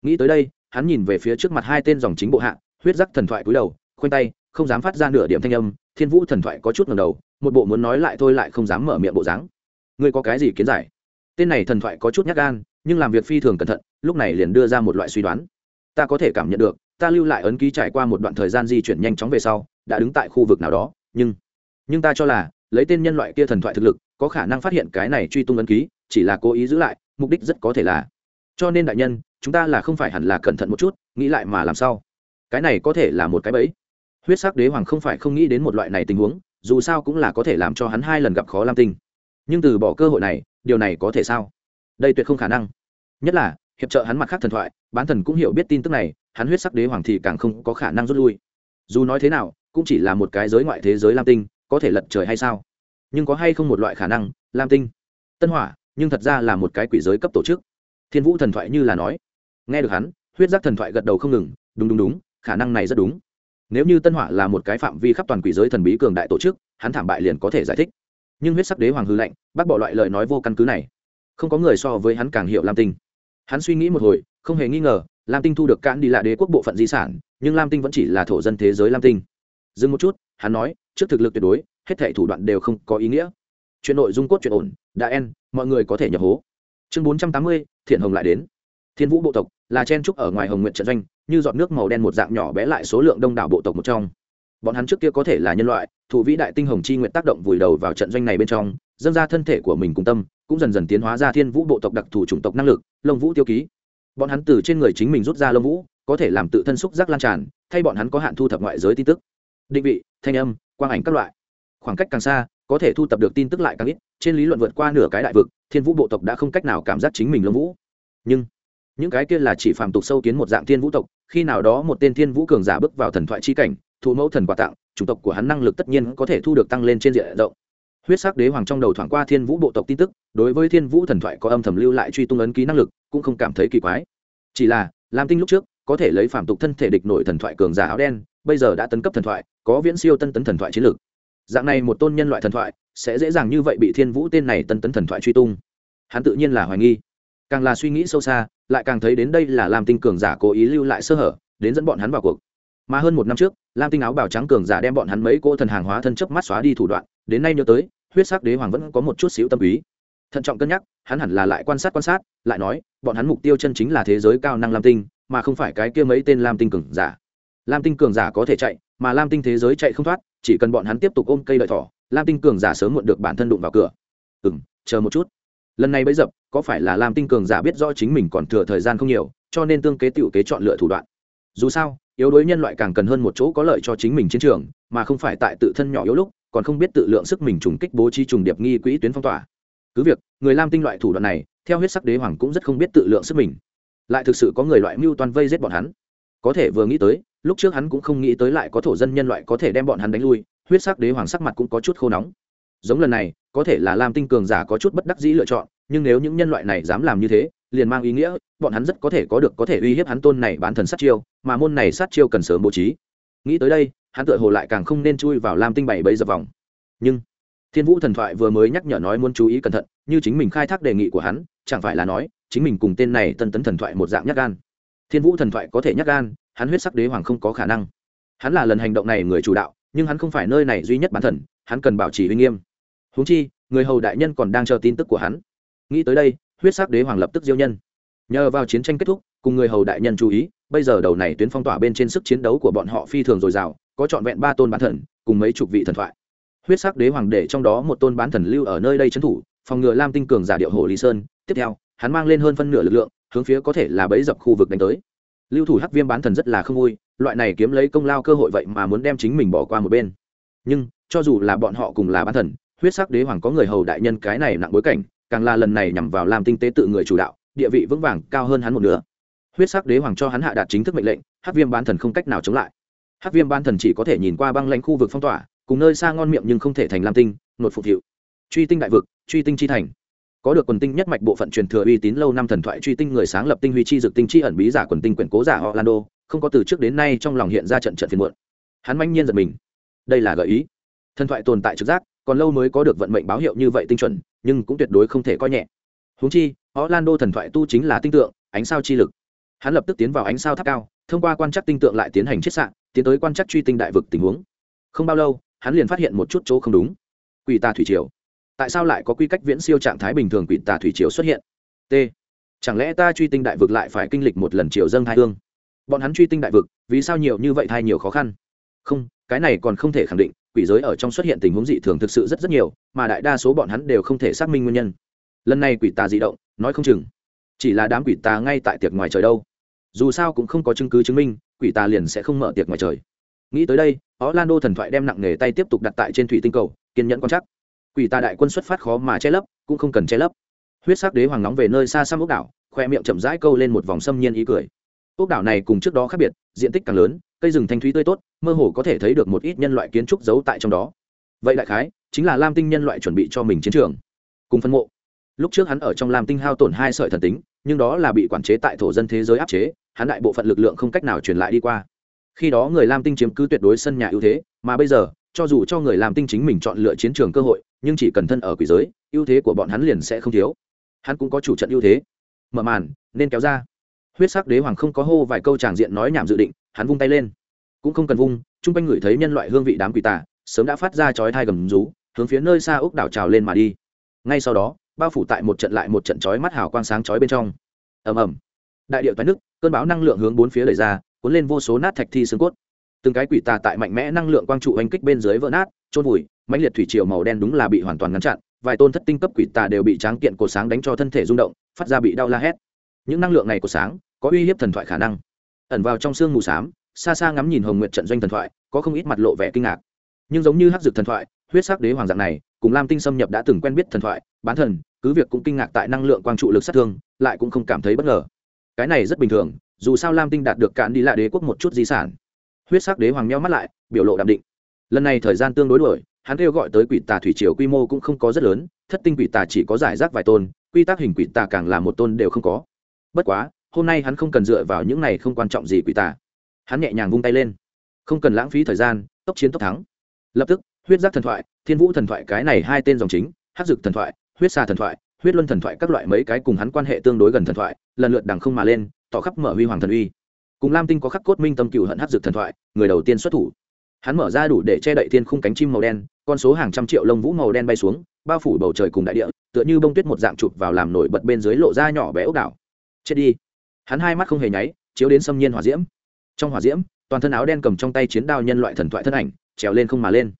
Nghĩ tới đây hắn nhìn về phía trước mặt hai tên dòng chính bộ hạ, huyết giác thần thoại cúi đầu, khoanh tay, không dám phát ra nửa điểm thanh âm, thiên vũ thần thoại có chút ngầm đầu, một bộ muốn nói lại thôi lại không dám mở miệng bộ dáng. Ngươi có cái gì kiến giải? Tên này thần thoại có chút nhát gan, nhưng làm việc phi thường cẩn thận, lúc này liền đưa ra một loại suy đoán. Ta có thể cảm nhận được, ta lưu lại ấn ký trải qua một đoạn thời gian di chuyển nhanh chóng về sau, đã đứng tại khu vực nào đó, nhưng nhưng ta cho là, lấy tên nhân loại kia thần thoại thực lực, có khả năng phát hiện cái này truy tung ấn ký, chỉ là cố ý giữ lại, mục đích rất có thể là. Cho nên đại nhân chúng ta là không phải hẳn là cẩn thận một chút, nghĩ lại mà làm sao? Cái này có thể là một cái bẫy. Huyết sắc đế hoàng không phải không nghĩ đến một loại này tình huống, dù sao cũng là có thể làm cho hắn hai lần gặp khó lam tinh. Nhưng từ bỏ cơ hội này, điều này có thể sao? Đây tuyệt không khả năng. Nhất là, hiệp trợ hắn mặt khác thần thoại, bán thần cũng hiểu biết tin tức này, hắn huyết sắc đế hoàng thì càng không có khả năng rút lui. Dù nói thế nào, cũng chỉ là một cái giới ngoại thế giới lam tinh, có thể lật trời hay sao? Nhưng có hay không một loại khả năng, lam tinh? Tân hỏa, nhưng thật ra là một cái quỷ giới cấp tổ chức. Thiên vũ thần thoại như là nói nghe được hắn, huyết giác thần thoại gật đầu không ngừng, đúng đúng đúng, khả năng này rất đúng. Nếu như tân hỏa là một cái phạm vi khắp toàn quỷ giới thần bí cường đại tổ chức, hắn thảm bại liền có thể giải thích. Nhưng huyết sắc đế hoàng hư lệnh bác bỏ loại lời nói vô căn cứ này. Không có người so với hắn càng hiểu lam tinh. Hắn suy nghĩ một hồi, không hề nghi ngờ, lam tinh thu được cạn đi là đế quốc bộ phận di sản, nhưng lam tinh vẫn chỉ là thổ dân thế giới lam tinh. Dừng một chút, hắn nói, trước thực lực tuyệt đối, hết thảy thủ đoạn đều không có ý nghĩa. Chuyện nội dung cốt chuyện ổn, đã en, mọi người có thể nhập hố. Chương bốn trăm tám mươi, thiện hồng lại đến thiên vũ bộ tộc là chen trúc ở ngoài hồng nguyện trận doanh, như giọt nước màu đen một dạng nhỏ bé lại số lượng đông đảo bộ tộc một trong. Bọn hắn trước kia có thể là nhân loại, thủ vĩ đại tinh hồng chi nguyện tác động vùi đầu vào trận doanh này bên trong, dâng ra thân thể của mình cùng tâm, cũng dần dần tiến hóa ra thiên vũ bộ tộc đặc thù chủng tộc năng lực, lông vũ tiêu ký. Bọn hắn từ trên người chính mình rút ra lông vũ, có thể làm tự thân xúc giác lan tràn, thay bọn hắn có hạn thu thập ngoại giới tin tức. Định vị, thanh âm, quang ảnh các loại. Khoảng cách càng xa, có thể thu thập được tin tức lại càng ít, trên lý luận vượt qua nửa cái đại vực, thiên vũ bộ tộc đã không cách nào cảm giác chính mình lông vũ. Nhưng những cái kia là chỉ phàm tục sâu kiến một dạng thiên vũ tộc, khi nào đó một tên thiên vũ cường giả bước vào thần thoại chi cảnh, thu mẫu thần quà tặng, chủng tộc của hắn năng lực tất nhiên có thể thu được tăng lên trên diện rộng. Huyết sắc đế hoàng trong đầu thoảng qua thiên vũ bộ tộc tin tức, đối với thiên vũ thần thoại có âm thầm lưu lại truy tung ấn ký năng lực, cũng không cảm thấy kỳ quái. Chỉ là, lam tinh lúc trước, có thể lấy phạm tục thân thể địch nội thần thoại cường giả áo đen, bây giờ đã tấn cấp thần thoại, có viễn siêu tân tấn thần thoại chiến lược. Dạng này một tôn nhân loại thần thoại, sẽ dễ dàng như vậy bị thiên vũ tên này tân tấn thần thoại truy tung. Hắn tự nhiên là hoài nghi. Càng là suy nghĩ sâu xa lại càng thấy đến đây là lam tinh cường giả cố ý lưu lại sơ hở, đến dẫn bọn hắn vào cuộc. Mà hơn một năm trước, lam tinh áo bào trắng cường giả đem bọn hắn mấy cỗ thần hàng hóa thân chấp mắt xóa đi thủ đoạn, đến nay nhớ tới, huyết sắc đế hoàng vẫn có một chút xíu tâm ý. Thận trọng cân nhắc, hắn hẳn là lại quan sát quan sát, lại nói, bọn hắn mục tiêu chân chính là thế giới cao năng lam tinh, mà không phải cái kia mấy tên lam tinh cường giả. Lam tinh cường giả có thể chạy, mà lam tinh thế giới chạy không thoát, chỉ cần bọn hắn tiếp tục ôm cây đợi thỏ, lam tinh cường giả sớm muộn được bản thân đụng vào cửa. Ừ m chờ một chút lần này bấy dập, có phải là lam tinh cường giả biết rõ chính mình còn thừa thời gian không nhiều, cho nên tương kế t i ể u kế chọn lựa thủ đoạn. Dù sao, yếu đuối nhân loại càng cần hơn một chỗ có lợi cho chính mình chiến trường, mà không phải tại tự thân nhỏ yếu lúc, còn không biết tự lượng sức mình trùng kích bố trí trùng điệp nghi quỹ tuyến phong tỏa. Cứ việc, người lam tinh loại thủ đoạn này, theo huyết sắc đế hoàng cũng rất không biết tự lượng sức mình. Lại thực sự có người loại mưu toàn vây giết bọn hắn. Có thể vừa nghĩ tới, lúc trước hắn cũng không nghĩ tới lại có thổ dân nhân loại có thể đem bọn hắn đánh lui, huyết sắc đế hoàng sắc mặt cũng có chút khô nóng. Giống lần này có thể là lam tinh cường giả có chút bất đắc dĩ lựa chọn, nhưng nếu những nhân loại này dám làm như thế, liền mang ý nghĩa, bọn hắn rất có thể có được có thể uy hiếp hắn tôn này bán thần sát chiêu, mà môn này sát chiêu cần sớm bố trí. Nghĩ tới đây, hắn tựa hồ lại càng không nên chui vào lam tinh bảy bấy dập vòng. Nhưng, thiên vũ thần thoại vừa mới nhắc nhở nói muốn chú ý cẩn thận, như chính mình khai thác đề nghị của hắn, chẳng phải là nói, chính mình cùng tên này tân tấn thần thoại một dạng nhắc gan. Thiên vũ thần thoại có thể nhắc gan, hắn huyết sắc đế hoàng không có khả năng. Hắn là lần hành động này người chủ đạo, nhưng hắn không phải nơi này duy nhất bản thần, hắn cần bảo trì uy nghiêm húng chi, người hầu đại nhân còn đang chờ tin tức của hắn. Nghĩ tới đây, huyết sắc đế hoàng lập tức diêu nhân. Nhờ vào chiến tranh kết thúc, cùng người hầu đại nhân chú ý, bây giờ đầu này tuyến phong tỏa bên trên sức chiến đấu của bọn họ phi thường dồi dào, có trọn vẹn ba tôn bán thần, cùng mấy chục vị thần thoại. Huyết sắc đế hoàng để trong đó một tôn bán thần lưu ở nơi đây trấn thủ, phòng ngừa lam tinh cường giả điệu hồ lý sơn. Tiếp theo, hắn mang lên hơn phân nửa lực lượng, hướng phía có thể là bẫy dập khu vực đánh tới. Lưu thủ hắc viêm bán thần rất là không vui, loại này kiếm lấy công lao cơ hội vậy mà muốn đem chính mình bỏ qua một bên. Nhưng, cho dù là bọn họ cùng là bán thần huyết sắc đế hoàng có người hầu đại nhân cái này nặng bối cảnh, càng là lần này nhằm vào làm tinh tế tự người chủ đạo, địa vị vững vàng cao hơn hắn một nửa. Huyết sắc đế hoàng cho hắn hạ đạt chính thức mệnh lệnh, hắc viêm ban thần không cách nào chống lại. Hắc viêm ban thần chỉ có thể nhìn qua băng lãnh khu vực phong tỏa, cùng nơi xa ngon miệng nhưng không thể thành lam tinh, nột phục hiệu. Truy tinh đại vực, truy tinh chi thành. Có được quần tinh nhất mạch bộ phận truyền thừa uy tín lâu năm thần thoại truy tinh người sáng lập tinh huy chi dược tinh chi ẩn bí giả quần tinh quyển cố giả orlando, không có từ trước đến nay trong lòng hiện ra trận trận phiền muộn. Hắn manh nhiên giật mình. Đây là gợi ý. Thần thoại tồn tại trực giác còn lâu mới có được vận mệnh báo hiệu như vậy tinh chuẩn, nhưng cũng tuyệt đối không thể coi nhẹ. Húng chi, orlando thần thoại tu chính là tinh tượng, ánh sao chi lực. Hắn lập tức tiến vào ánh sao tháp cao, thông qua quan trắc tinh tượng lại tiến hành chiết xạ, tiến tới quan trắc truy tinh đại vực tình huống. Không bao lâu, hắn liền phát hiện một chút chỗ không đúng. Quỷ tà thủy triều. Tại sao lại có quy cách viễn siêu trạng thái bình thường quỷ tà thủy triều xuất hiện? T. Chẳng lẽ ta truy tinh đại vực lại phải kinh lịch một lần triều dâng thai hương? Bọn hắn truy tinh đại vực, vì sao nhiều như vậy thai nhiều khó khăn? Không, cái này còn không thể khẳng định quỷ giới ở trong xuất hiện tình huống dị thường thực sự rất rất nhiều, mà đại đa số bọn hắn đều không thể xác minh nguyên nhân. Lần này quỷ tà dị động, nói không chừng, chỉ là đám quỷ tà ngay tại tiệc ngoài trời đâu. Dù sao cũng không có chứng cứ chứng minh, quỷ tà liền sẽ không mở tiệc ngoài trời. Nghĩ tới đây, orlando thần thoại đem nặng nghề tay tiếp tục đặt tại trên thủy tinh cầu, kiên nhẫn quan chắc quỷ tà đại quân xuất phát khó mà che lấp, cũng không cần che lấp. Huyết sắc đế hoàng nóng về nơi xa xăm ốc đảo, khoe miệng chậm rãi câu lên một vòng xâm nhiên ý cười. Ốc đảo này cùng trước đó khác biệt, diện tích càng lớn cây rừng thanh thúy tươi tốt, mơ hồ có thể thấy được một ít nhân loại kiến trúc giấu tại trong đó. Vậy đại khái, chính là lam tinh nhân loại chuẩn bị cho mình chiến trường. Cùng phân mộ. Lúc trước hắn ở trong lam tinh hao tổn hai sợi thần tính, nhưng đó là bị quản chế tại thổ dân thế giới áp chế, hắn đại bộ phận lực lượng không cách nào truyền lại đi qua. Khi đó người lam tinh chiếm cứ tuyệt đối sân nhà ưu thế, mà bây giờ, cho dù cho người lam tinh chính mình chọn lựa chiến trường cơ hội, nhưng chỉ cần thân ở quỷ giới, ưu thế của bọn hắn liền sẽ không thiếu. Hắn cũng có chủ trận ưu thế. Mở màn, nên kéo ra. Huyết sắc đế hoàng không có hô vài câu tràng diện nói nhảm dự định hắn vung tay lên. Cũng không cần vung, chung quanh ngửi thấy nhân loại hương vị đám quỷ tà, sớm đã phát ra chói thai gầm rú, hướng phía nơi xa ốc đảo trào lên mà đi. Ngay sau đó, bao phủ tại một trận lại một trận chói mắt hào quang sáng chói bên trong. Ầm ầm. Đại điệu toán nước cơn bão năng lượng hướng bốn phía đẩy ra, cuốn lên vô số nát thạch thi xương cốt. Từng cái quỷ tà tại mạnh mẽ năng lượng quang trụ oanh kích bên dưới vỡ nát trôn vùi, mãnh liệt thủy triều màu đen đúng là bị hoàn toàn ngăn chặn, vài tôn thất tinh cấp quỷ tà đều bị tráng kiện cổ sáng đánh cho thân thể rung động, phát ra bị đau la hét. Những năng lượng này của sáng có uy hiếp thần thoại khả năng ẩn vào trong sương mù s xa xa ngắm nhìn hồng nguyệt trận doanh thần thoại, có không ít mặt lộ vẻ kinh ngạc. Nhưng giống như hắc dược thần thoại, huyết sắc đế hoàng dạng này, cùng lam tinh xâm nhập đã từng quen biết thần thoại, bán thần, cứ việc cũng kinh ngạc tại năng lượng quang trụ lực sát thương, lại cũng không cảm thấy bất ngờ. Cái này rất bình thường, dù sao lam tinh đạt được cạn đi lại đế quốc một chút di sản. Huyết sắc đế hoàng meo mắt lại, biểu lộ đạm định. Lần này thời gian tương đối đổi hắn kêu gọi tới quỷ tà thủy triều quy mô cũng không có rất lớn, thất tinh quỷ tà chỉ có giải rác vài tôn, quy tắc hình quỷ tà càng là một tôn đều không có. Bất quá hôm nay hắn không cần dựa vào những này không quan trọng gì quỷ tà. Hắn nhẹ nhàng vung tay lên. Không cần lãng phí thời gian, tốc chiến tốc thắng. Lập tức, huyết giác thần thoại, thiên vũ thần thoại, cái này hai tên dòng chính hát dực thần thoại, huyết xa thần thoại, huyết luân thần thoại, các loại mấy cái cùng hắn quan hệ tương đối gần thần thoại, lần lượt đằng không mà lên, tỏ khắp mở huy hoàng thần uy. Cùng lam tinh có khắc cốt minh tâm cựu hận hát dực thần thoại, người đầu tiên xuất thủ. Hắn mở ra đủ để che đậy thiên khung cánh chim màu đen, con số hàng trăm triệu lông vũ màu đen bay xuống, bao phủ bầu trời cùng đại địa, tựa như bông tuyết một dạng chụp vào làm nổi bật bên dưới lộ ra nhỏ bé ốc đảo. Chết đi hắn hai mắt không hề nháy, chiếu đến xâm nhiên hỏa diễm. Trong hỏa diễm, toàn thân áo đen cầm trong tay chiến đao nhân loại thần thoại thân ảnh, trèo lên không mà lên.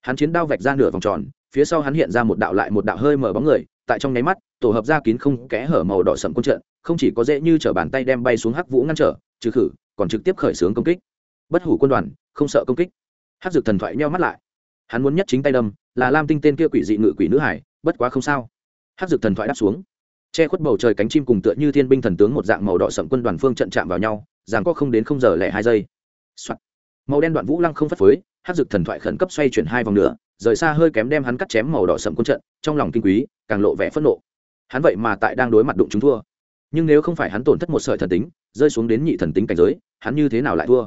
Hắn chiến đao vạch ra nửa vòng tròn, phía sau hắn hiện ra một đạo lại một đạo hơi mở bóng người, tại trong nháy mắt, tổ hợp ra kín không kẽ hở màu đỏ sậm quân trận, không chỉ có dễ như chở bàn tay đem bay xuống hắc vũ ngăn trở, trừ khử, còn trực tiếp khởi xướng công kích. Bất hủ quân đoàn, không sợ công kích. Hắc dược thần thoại nheo mắt lại. Hắn muốn nhất chính tay đâm, là lam tinh tên kia quỷ dị ngự quỷ nữ hải, bất quá không sao. Hắc dược thần thoại đáp xuống che khuất bầu trời cánh chim cùng tựa như thiên binh thần tướng một dạng màu đỏ sậm quân đoàn phương trận chạm vào nhau giảng có không đến không giờ lẻ hai giây、Soạn. màu đen đoạn vũ lăng không phất phới hát dực thần thoại khẩn cấp xoay chuyển hai vòng nữa rời xa hơi kém đem hắn cắt chém màu đỏ sậm quân trận, trong lòng kinh quý, càng lộ vẻ phẫn nộ. Hắn vậy mà tại đang đối mặt đụng chúng thua. Nhưng nếu không phải hắn tổn thất một sợi thần tính, rơi xuống đến nhị thần tính cảnh giới, hắn như thế nào lại thua?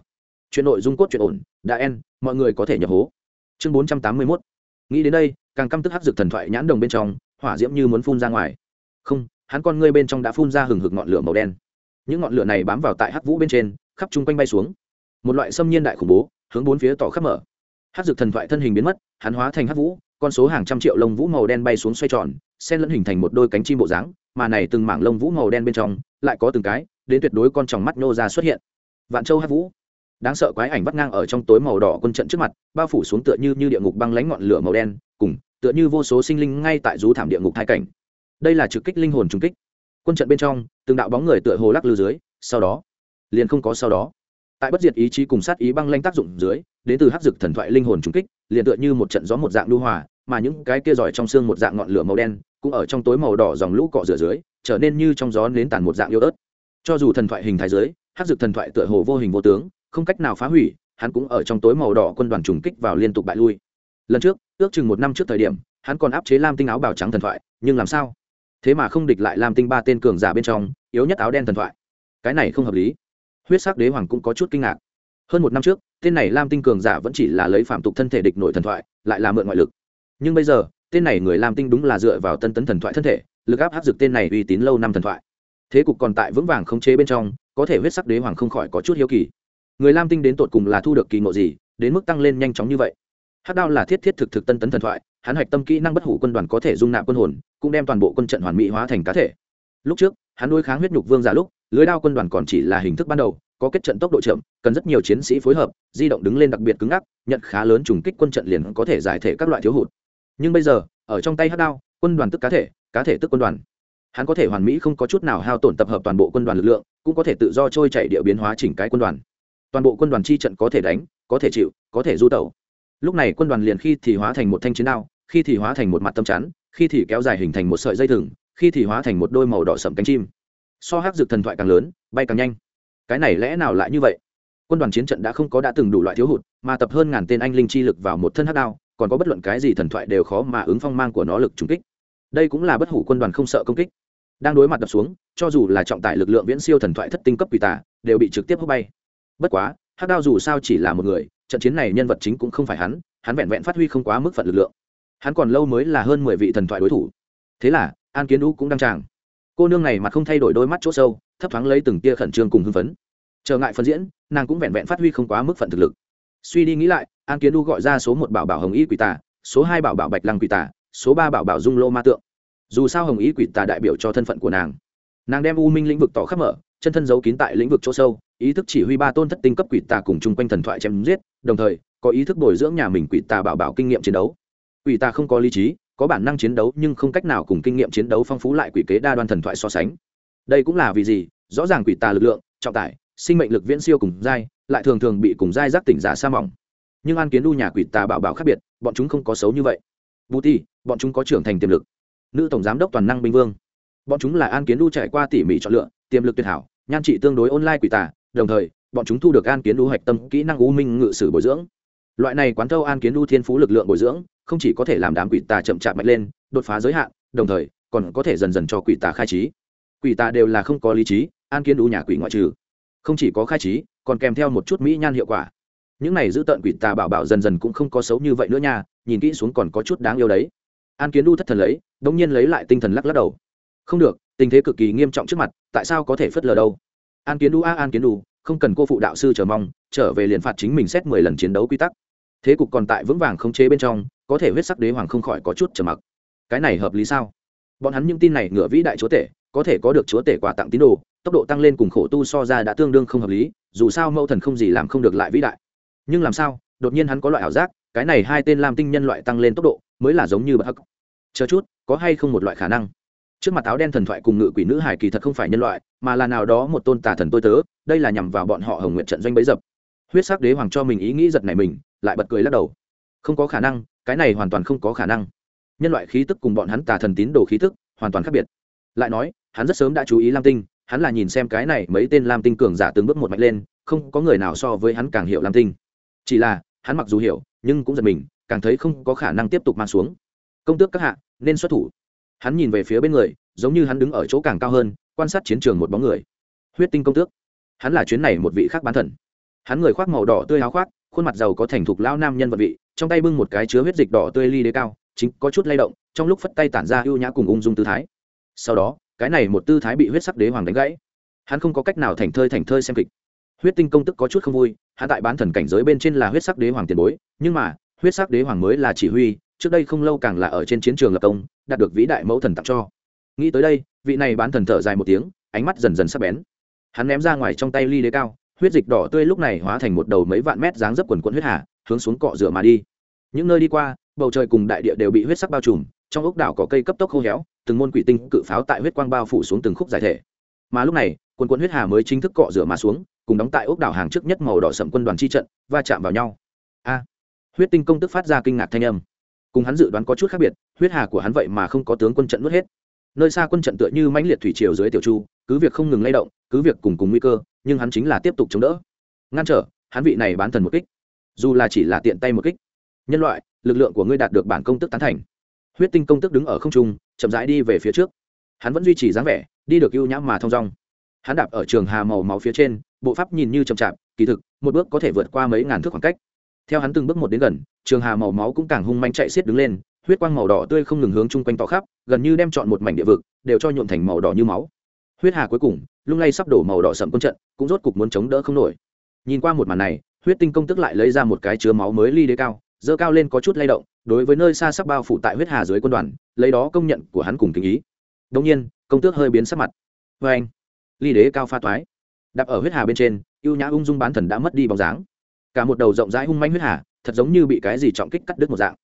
Chuyện nội dung cốt chuyện ổn, đã en, mọi người có thể nhập hố. Chương bốn trăm tám mươi mốt. Nghĩ đến đây, càng căm tức hắc dực thần thoại nhãn đồng bên trong, hỏa diễm như muốn phun ra ngoài. Không hắn con ngươi bên trong đã phun ra hừng hực ngọn lửa màu đen. Những ngọn lửa này bám vào tại hắc vũ bên trên, khắp chung quanh bay xuống. Một loại xâm nhiên đại khủng bố, hướng bốn phía tỏ khắp mở. Hắc dực thần thoại thân hình biến mất, hắn hóa thành hắc vũ, con số hàng trăm triệu lông vũ màu đen bay xuống xoay tròn sen lẫn hình thành một đôi cánh chim bộ dáng, mà này từng mảng lông vũ màu đen bên trong, lại có từng cái, đến tuyệt đối con tròng mắt nô ra xuất hiện. Vạn châu hắc vũ. Đáng sợ quái ảnh vắt ngang ở trong tối màu đỏ quân trận trước mặt, bao phủ xuống tựa như như địa ngục băng lánh ngọn lửa màu đen, cùng tựa như vô số sinh linh ngay tại rú thảm địa ngục hai cảnh đây là trực kích linh hồn trung kích. Quân trận bên trong, từng đạo bóng người tựa hồ lắc lư dưới, sau đó, liền không có sau đó. Tại bất diệt ý chí cùng sát ý băng lanh tác dụng dưới, đến từ hắc dực thần thoại linh hồn trung kích, liền tựa như một trận gió một dạng lưu hòa, mà những cái kia giỏi trong xương một dạng ngọn lửa màu đen, cũng ở trong tối màu đỏ dòng lũ cọ rửa dưới, trở nên như trong gió nến tàn một dạng yếu ớt. Cho dù thần thoại hình thái dưới, hắc dực thần thoại tựa hồ vô hình vô tướng, không cách nào phá hủy, hắn cũng ở trong tối màu đỏ quân đoàn trùng kích vào liên tục bại lui. Lần trước, ước chừng một năm trước thời điểm, hắn còn áp chế lam tinh áo bào trắng thần thoại, nhưng làm sao? Thế mà không địch lại làm tinh ba tên cường giả bên trong, yếu nhất áo đen thần thoại. Cái này không hợp lý. Huyết sắc đế hoàng cũng có chút kinh ngạc. Hơn một năm trước, tên này lam tinh cường giả vẫn chỉ là lấy phạm tục thân thể địch nội thần thoại, lại là mượn ngoại lực. Nhưng bây giờ, tên này người lam tinh đúng là dựa vào tân tấn thần thoại thân thể, lực áp áp dực tên này uy tín lâu năm thần thoại. Thế cục còn tại vững vàng khống chế bên trong, có thể huyết sắc đế hoàng không khỏi có chút hiếu kỳ. Người lam tinh đến tột cùng là thu được kỳ ngộ gì, đến mức tăng lên nhanh chóng như vậy? Hát đao là thiết thiết thực thực tân tấn thần thoại hắn hoạch tâm kỹ năng bất hủ quân đoàn có thể dung nạp quân hồn, cũng đem toàn bộ quân trận hoàn mỹ hóa thành cá thể. Lúc trước, hắn đối kháng huyết nhục vương giả lúc, lưới đao quân đoàn còn chỉ là hình thức ban đầu, có kết trận tốc độ chậm, cần rất nhiều chiến sĩ phối hợp, di động đứng lên đặc biệt cứng ngắc, nhận khá lớn trùng kích quân trận liền có thể giải thể các loại thiếu hụt. Nhưng bây giờ, ở trong tay hát đao, quân đoàn tức cá thể cá thể tức quân đoàn. Hắn có thể hoàn mỹ không có chút nào hao tổn tập hợp toàn bộ quân đoàn lực lượng, cũng có thể tự do trôi chạy địa biến hóa chỉnh cái quân đoàn. Toàn bộ quân đoàn chi trận có thể đánh, có thể chịu, có thể du tẩu. Lúc này quân đoàn liền khi thì hóa thành một thanh chiến đao khi thì hóa thành một mặt tâm chắn, khi thì kéo dài hình thành một sợi dây thừng, khi thì hóa thành một đôi màu đỏ sậm cánh chim. So hát dược thần thoại càng lớn, bay càng nhanh. Cái này lẽ nào lại như vậy? Quân đoàn chiến trận đã không có đã từng đủ loại thiếu hụt, mà tập hơn ngàn tên anh linh chi lực vào một thân hát đao, còn có bất luận cái gì thần thoại đều khó mà ứng phong mang của nó lực trúng kích. Đây cũng là bất hủ quân đoàn không sợ công kích. Đang đối mặt đập xuống, cho dù là trọng tải lực lượng viễn siêu thần thoại thất tinh cấp quỷ tả đều bị trực tiếp hút bay. Bất quá hát đao dù sao chỉ là một người, trận chiến này nhân vật chính cũng không phải hắn hắn vẹn vẹn phát huy không quá mức phận lực lượng hắn còn lâu mới là hơn mười vị thần thoại đối thủ. Thế là, an kiến đũ cũng đăng tràng. Cô nương này mặt không thay đổi đôi mắt chỗ sâu, thấp thoáng lấy từng tia khẩn trương cùng hưng phấn. Trở ngại phân diễn, nàng cũng vẹn vẹn phát huy không quá mức phận thực lực. Suy đi nghĩ lại, an kiến đu gọi ra số một bảo bảo hồng y quỷ tà, số hai bảo bảo bạch lăng quỷ tà, số ba bảo bảo dung lô ma tượng. Dù sao hồng y quỷ tà đại biểu cho thân phận của nàng. Nàng đem u minh lĩnh vực tỏ khắp mở, chân thân giấu kín tại lĩnh vực chỗ sâu, ý thức chỉ huy ba tôn thất tinh cấp quỷ tà cùng chung quanh thần thoại chém giết, đồng thời, có ý thức bồi dưỡng nhà mình quỷ tà bảo bảo kinh nghiệm chiến đấu quỷ ta không có lý trí, có bản năng chiến đấu nhưng không cách nào cùng kinh nghiệm chiến đấu phong phú lại quỷ kế đa đoan thần thoại so sánh. Đây cũng là vì gì? Rõ ràng quỷ tà lực lượng, trọng tải, sinh mệnh lực viễn siêu cùng giai lại thường thường bị cùng giai giác tỉnh giả sa mỏng. Nhưng an kiến đu nhà quỷ tà bảo bảo khác biệt, bọn chúng không có xấu như vậy. Vũ ti bọn chúng có trưởng thành tiềm lực. Nữ tổng giám đốc toàn năng binh vương. Bọn chúng là an kiến đu trải qua tỉ mỉ chọn lựa, tiềm lực tuyệt hảo, nhan trị tương đối online quỷ tà, đồng thời, bọn chúng thu được an kiến đu hạch tâm kỹ năng u minh ngự sử bồi dưỡng. Loại này quán thâu an kiến đu thiên phú lực lượng bồi dưỡng không chỉ có thể làm đám quỷ tà chậm chạp mạnh lên, đột phá giới hạn, đồng thời, còn có thể dần dần cho quỷ tà khai trí. Quỷ tà đều là không có lý trí, an kiến đu nhà quỷ ngoại trừ. Không chỉ có khai trí, còn kèm theo một chút mỹ nhan hiệu quả. Những này giữ tận quỷ tà bảo bảo dần dần cũng không có xấu như vậy nữa nha, nhìn kỹ xuống còn có chút đáng yêu đấy. An kiến đu thất thần lấy đ ỗ n g nhiên lấy lại tinh thần lắc lắc đầu. Không được, tình thế cực kỳ nghiêm trọng trước mặt, tại sao có thể phớt lờ đâu? An kiến đu a, an kiến đu, không cần cô phụ đạo sư chờ mong, trở về liền phạt chính mình xét mười lần chiến đấu quy tắc. Thế cục còn tại vững vàng không chế bên trong có thể huyết sắc đế hoàng không khỏi có chút trầm mặc. Cái này hợp lý sao? Bọn hắn những tin này ngựa vĩ đại chúa tể, có thể có được chúa tể quà tặng tín đồ, tốc độ tăng lên cùng khổ tu so ra đã tương đương không hợp lý, dù sao mẫu thần không gì làm không được lại vĩ đại. Nhưng làm sao? Đột nhiên hắn có loại ảo giác, cái này hai tên làm tinh nhân loại tăng lên tốc độ, mới là giống như bậc hắc. Chờ chút, có hay không một loại khả năng? Trước mặt áo đen thần thoại cùng ngự quỷ nữ hải kỳ thật không phải nhân loại, mà là nào đó một tôn tà thần tôi tớ, đây là nhằm vào bọn họ hồng nguyện trận doanh bấy dập. Huyết sắc đế hoàng cho mình ý nghĩ giật này mình, lại bật cười lắc đầu. Không có khả năng cái này hoàn toàn không có khả năng. Nhân loại khí tức cùng bọn hắn tà thần tín đồ khí tức hoàn toàn khác biệt. Lại nói, hắn rất sớm đã chú ý lam tinh, hắn là nhìn xem cái này mấy tên lam tinh cường giả từng bước một mạnh lên, không có người nào so với hắn càng hiểu lam tinh. Chỉ là, hắn mặc dù hiểu, nhưng cũng giật mình, càng thấy không có khả năng tiếp tục mang xuống. Công tước các hạ, nên xuất thủ. Hắn nhìn về phía bên người, giống như hắn đứng ở chỗ càng cao hơn, quan sát chiến trường một bóng người. Huyết tinh công tước. Hắn là chuyến này một vị khác bán thần. Hắn người khoác màu đỏ tươi áo khoác khuôn mặt giàu có thành thục lão nam nhân vật vị, trong tay bưng một cái chứa huyết dịch đỏ tươi ly đế cao, chính có chút lay động, trong lúc phất tay tản ra ưu nhã cùng ung dung tư thái. Sau đó, cái này một tư thái bị huyết sắc đế hoàng đánh gãy. Hắn không có cách nào thành thơi thành thơi xem kịch. Huyết tinh công tức có chút không vui, hắn tại bán thần cảnh giới bên trên là huyết sắc đế hoàng tiền bối, nhưng mà, huyết sắc đế hoàng mới là chỉ huy, trước đây không lâu càng là ở trên chiến trường lập công, đạt được vĩ đại mẫu thần tặng cho. Nghĩ tới đây, vị này bán thần thở dài một tiếng, ánh mắt dần dần sắc bén. Hắn ném ra ngoài trong tay ly đế cao huyết dịch đỏ tươi lúc này hóa thành một đầu mấy vạn mét dáng dấp quần quận huyết hà, hướng xuống cọ rửa mà đi. Những nơi đi qua, bầu trời cùng đại địa đều bị huyết sắc bao trùm, trong ốc đảo có cây cấp tốc khô héo, từng môn quỷ tinh cự pháo tại huyết quang bao phủ xuống từng khúc giải thể. Mà lúc này, quần quân huyết hà mới chính thức cọ rửa mà xuống, cùng đóng tại ốc đảo hàng trước nhất màu đỏ sậm quân đoàn chi trận, va chạm vào nhau. A! Huyết tinh công tức phát ra kinh ngạc thanh âm. Cùng hắn dự đoán có chút khác biệt, huyết hà của hắn vậy mà không có tướng quân trận nuốt hết. Nơi xa quân trận tựa như mãnh liệt thủy triều dưới tiểu chu, cứ việc không ngừng lay động, cứ việc cùng cùng nguy cơ nhưng hắn chính là tiếp tục chống đỡ. Ngăn trở, hắn vị này bán thần một kích. Dù là chỉ là tiện tay một kích. Nhân loại, lực lượng của ngươi đạt được bản công tức tán thành. Huyết tinh công tức đứng ở không trung, chậm rãi đi về phía trước. Hắn vẫn duy trì dáng vẻ, đi được ưu nhãm mà thong dong. Hắn đạp ở trường hà màu máu phía trên, bộ pháp nhìn như chậm chạp, kỳ thực, một bước có thể vượt qua mấy ngàn thước khoảng cách. Theo hắn từng bước một đến gần, trường hà màu máu cũng càng hung manh chạy xiết đứng lên, huyết quang màu đỏ tươi không ngừng hướng chung quanh tỏ khắp, gần như đem chọn một mảnh địa vực, đều cho nhuộm thành màu đỏ như máu huyết hà cuối cùng, lung lay sắp đổ màu đỏ sậm quân trận, cũng rốt cục muốn chống đỡ không nổi. Nhìn qua một màn này, huyết tinh công tức lại lấy ra một cái chứa máu mới ly đế cao dơ cao lên có chút lay động, đối với nơi xa sắc bao phủ tại huyết hà dưới quân đoàn, lấy đó công nhận của hắn cùng tình ý. Đông nhiên, công tước hơi biến sắc mặt. Vê anh, ly đế cao pha toái. Đạp ở huyết hà bên trên, ưu nhã ung dung bán thần đã mất đi bóng dáng. Cả một đầu rộng rãi hung manh huyết hà, thật giống như bị cái gì trọng kích cắt đứt một dạng.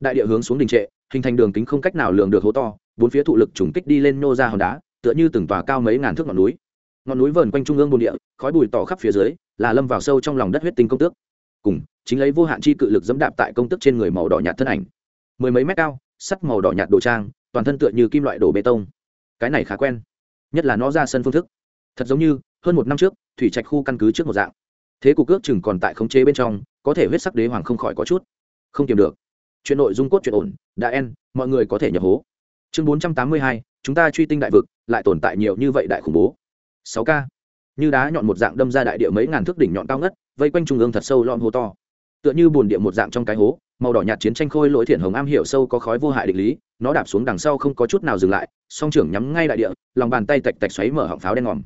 Đại địa hướng xuống đình trệ, hình thành đường kính không cách nào lường được hố to, bốn phía thụ lực trùng kích đi lên nô ra hòn đá tựa như từng tòa cao mấy ngàn thước ngọn núi. Ngọn núi vờn quanh trung ương bồn địa, khói bụi tỏ khắp phía dưới, là lâm vào sâu trong lòng đất huyết tinh công tước. Cùng, chính lấy vô hạn chi cự lực dẫm đạp tại công tức trên người màu đỏ nhạt thân ảnh. Mười mấy mét cao, sắt màu đỏ nhạt đồ trang, toàn thân tựa như kim loại đổ bê tông. Cái này khá quen, nhất là nó ra sân phương thức. Thật giống như, hơn một năm trước, thủy trạch khu căn cứ trước một dạng. Thế cục ước chừng còn tại khống chế bên trong, có thể huyết sắc đế hoàng không khỏi có chút. Không kiềm được. Chuyện nội dung cốt chuyện ổn, đã en mọi người có thể nhập hố. Chương bốn trăm tám mươi hai chúng ta truy tinh đại vực, lại tồn tại nhiều như vậy đại khủng bố. Sáu k. Như đá nhọn một dạng đâm ra đại địa mấy ngàn thước đỉnh nhọn cao ngất, vây quanh trung ương thật sâu lon hố to. Tựa như bùn địa một dạng trong cái hố, màu đỏ nhạt chiến tranh khôi lỗi thiện hồng am hiểu sâu có khói vô hại định lý, nó đạp xuống đằng sau không có chút nào dừng lại, song trưởng nhắm ngay đại địa, lòng bàn tay tạch tạch xoáy mở họng pháo đen ngòm.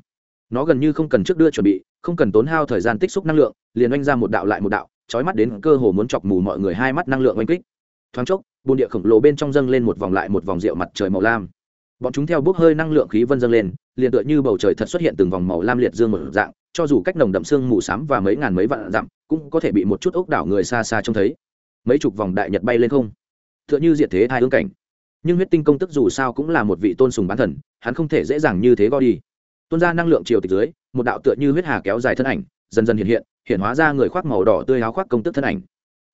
Nó gần như không cần trước đưa chuẩn bị, không cần tốn hao thời gian tích xúc năng lượng, liền oanh ra một đạo lại một đạo trói mắt đến cơ hồ muốn chọc mù mọi người hai mắt năng lượng oanh kích. Thoáng chốc, bồn địa khổng lồ bên trong dâng lên một vòng lại một vòng rượu mặt trời màu lam bọn chúng theo bốc hơi năng lượng khí vân dâng lên, liền tựa như bầu trời thật xuất hiện từng vòng màu lam liệt dương một dạng, cho dù cách nồng đậm sương mù xám và mấy ngàn mấy vạn dặm, cũng có thể bị một chút ốc đảo người xa xa trông thấy. Mấy chục vòng đại nhật bay lên không. T h ư ợ n h ư diệt thế hai hương cảnh. Nhưng huyết tinh công tức dù sao cũng là một vị tôn sùng bán thần, hắn không thể dễ dàng như thế go đi. Tuôn ra năng lượng chiều tịch dưới, một đạo tựa như huyết hà kéo dài thân ảnh, dần dần hiện hiện hiện hóa ra người khoác màu đỏ tươi áo khoác công tức thân ảnh.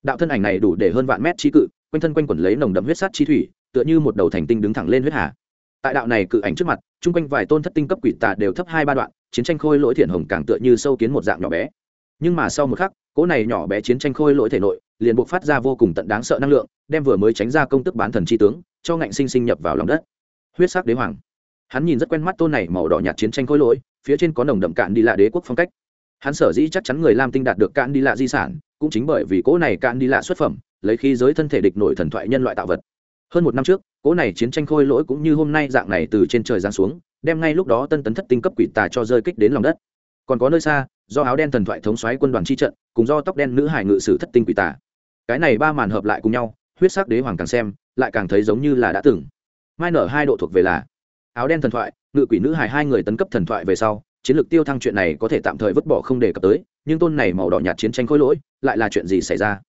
Đạo thân ảnh này đủ để hơn vạn mét trí cự, quanh thân quanh quẩn lấy nồng đậm huyết sắt chi thủy, tựa như một đầu thành tinh đứng thẳng lên huyết hà tại đạo này cự ảnh trước mặt, chung quanh vài tôn thất tinh cấp quỷ tà đều thấp hai ba đoạn, chiến tranh khôi lỗi thiện hồng càng tựa như sâu kiến một dạng nhỏ bé. Nhưng mà sau một khắc, cỗ này nhỏ bé chiến tranh khôi lỗi thể nội, liền buộc phát ra vô cùng tận đáng sợ năng lượng, đem vừa mới tránh ra công tức bán thần chi tướng, cho ngạnh sinh sinh nhập vào lòng đất. Huyết sắc đế hoàng. Hắn nhìn rất quen mắt tôn này màu đỏ nhạt chiến tranh khôi lỗi, phía trên có nồng đậm cạn đi lạ đế quốc phong cách. Hắn sở dĩ chắc chắn người lam tinh đạt được cạn đi lạ di sản, cũng chính bởi vì cỗ này cạn đi lạ xuất phẩm, lấy khi giới thân thể địch nổi thần thoại nhân loại tạo vật hơn một năm trước cỗ này chiến tranh khôi lỗi cũng như hôm nay dạng này từ trên trời giáng xuống, đem ngay lúc đó tân tấn thất tinh cấp quỷ tà cho rơi kích đến lòng đất. Còn có nơi xa, do áo đen thần thoại thống xoáy quân đoàn chi trận, cùng do tóc đen nữ hải ngự sử thất tinh quỷ tà. Cái này ba màn hợp lại cùng nhau, huyết sắc đế hoàng càng xem, lại càng thấy giống như là đã từng. Mai nở hai độ thuộc về là áo đen thần thoại, ngự quỷ nữ hải hai người tấn cấp thần thoại về sau, chiến lược tiêu thăng chuyện này có thể tạm thời vứt bỏ không đề cập tới, nhưng tôn này màu đỏ nhạt chiến tranh khôi lỗi, lại là chuyện gì xảy ra?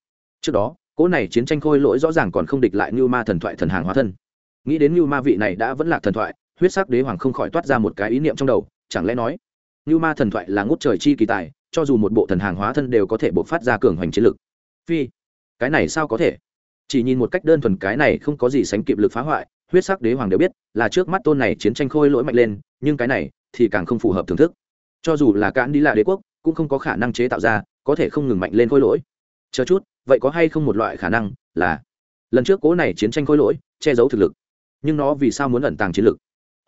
Trước đó cỗ này chiến tranh khôi lỗi rõ ràng còn không địch lại như ma thần thoại thần hàng hóa thân. Nghĩ đến như ma vị này đã vẫn là thần thoại, huyết sắc đế hoàng không khỏi toát ra một cái ý niệm trong đầu, chẳng lẽ nói như ma thần thoại là ngút trời chi kỳ tài, cho dù một bộ thần hàng hóa thân đều có thể bộc phát ra cường hoành chiến lực. Phi, cái này sao có thể? Chỉ nhìn một cách đơn thuần cái này không có gì sánh kịp lực phá hoại, huyết sắc đế hoàng đều biết là trước mắt tôn này chiến tranh khôi lỗi mạnh lên, nhưng cái này thì càng không phù hợp thưởng thức. Cho dù là cạn đi là đế quốc, cũng không có khả năng chế tạo ra, có thể không ngừng mạnh lên khôi lỗi. Chờ chút vậy có hay không một loại khả năng là lần trước cố này chiến tranh khôi lỗi, che giấu thực lực. Nhưng nó vì sao muốn ẩn tàng chiến lực?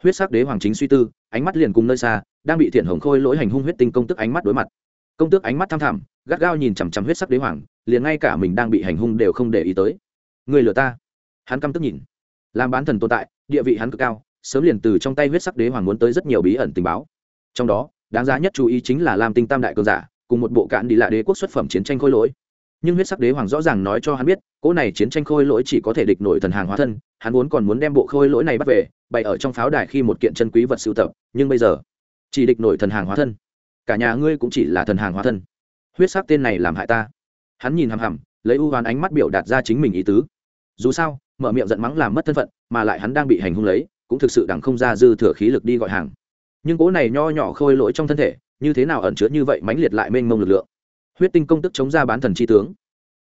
Huyết sắc đế hoàng chính suy tư, ánh mắt liền cùng nơi xa, đang bị thiện hồng khôi lỗi hành hung huyết tinh công tức ánh mắt đối mặt. Công tước ánh mắt tham thẳm, gắt gao nhìn chằm chằm huyết sắc đế hoàng, liền ngay cả mình đang bị hành hung đều không để ý tới. Người lừa ta. Hắn căm tức nhìn. Làm bán thần tồn tại, địa vị hắn cực cao, sớm liền từ trong tay huyết sắc đế hoàng muốn tới rất nhiều bí ẩn tình báo. Trong đó, đáng giá nhất chú ý chính là làm tinh tam đại cường giả, cùng một bộ cạn đi lạ đế quốc xuất phẩm chiến tranh khôi lỗi nhưng huyết sắc đế hoàng rõ ràng nói cho hắn biết, cỗ này chiến tranh khôi lỗi chỉ có thể địch nổi thần hàng hóa thân, hắn vốn còn muốn đem bộ khôi lỗi này bắt về, bày ở trong pháo đài khi một kiện chân quý vật sưu tập, nhưng bây giờ, chỉ địch nổi thần hàng hóa thân. Cả nhà ngươi cũng chỉ là thần hàng hóa thân. Huyết sắc tên này làm hại ta. Hắn nhìn hằm hằm, lấy ưu hoán ánh mắt biểu đạt ra chính mình ý tứ. Dù sao, mở miệng giận mắng làm mất thân phận, mà lại hắn đang bị hành hung lấy, cũng thực sự đằng không ra dư thừa khí lực đi gọi hàng. Nhưng cỗ này nho nhỏ khôi lỗi trong thân thể, như thế nào ẩn chứa như vậy mãnh liệt lại mênh mông lực lượng? Huyết tinh công tức chống ra bán thần chi tướng.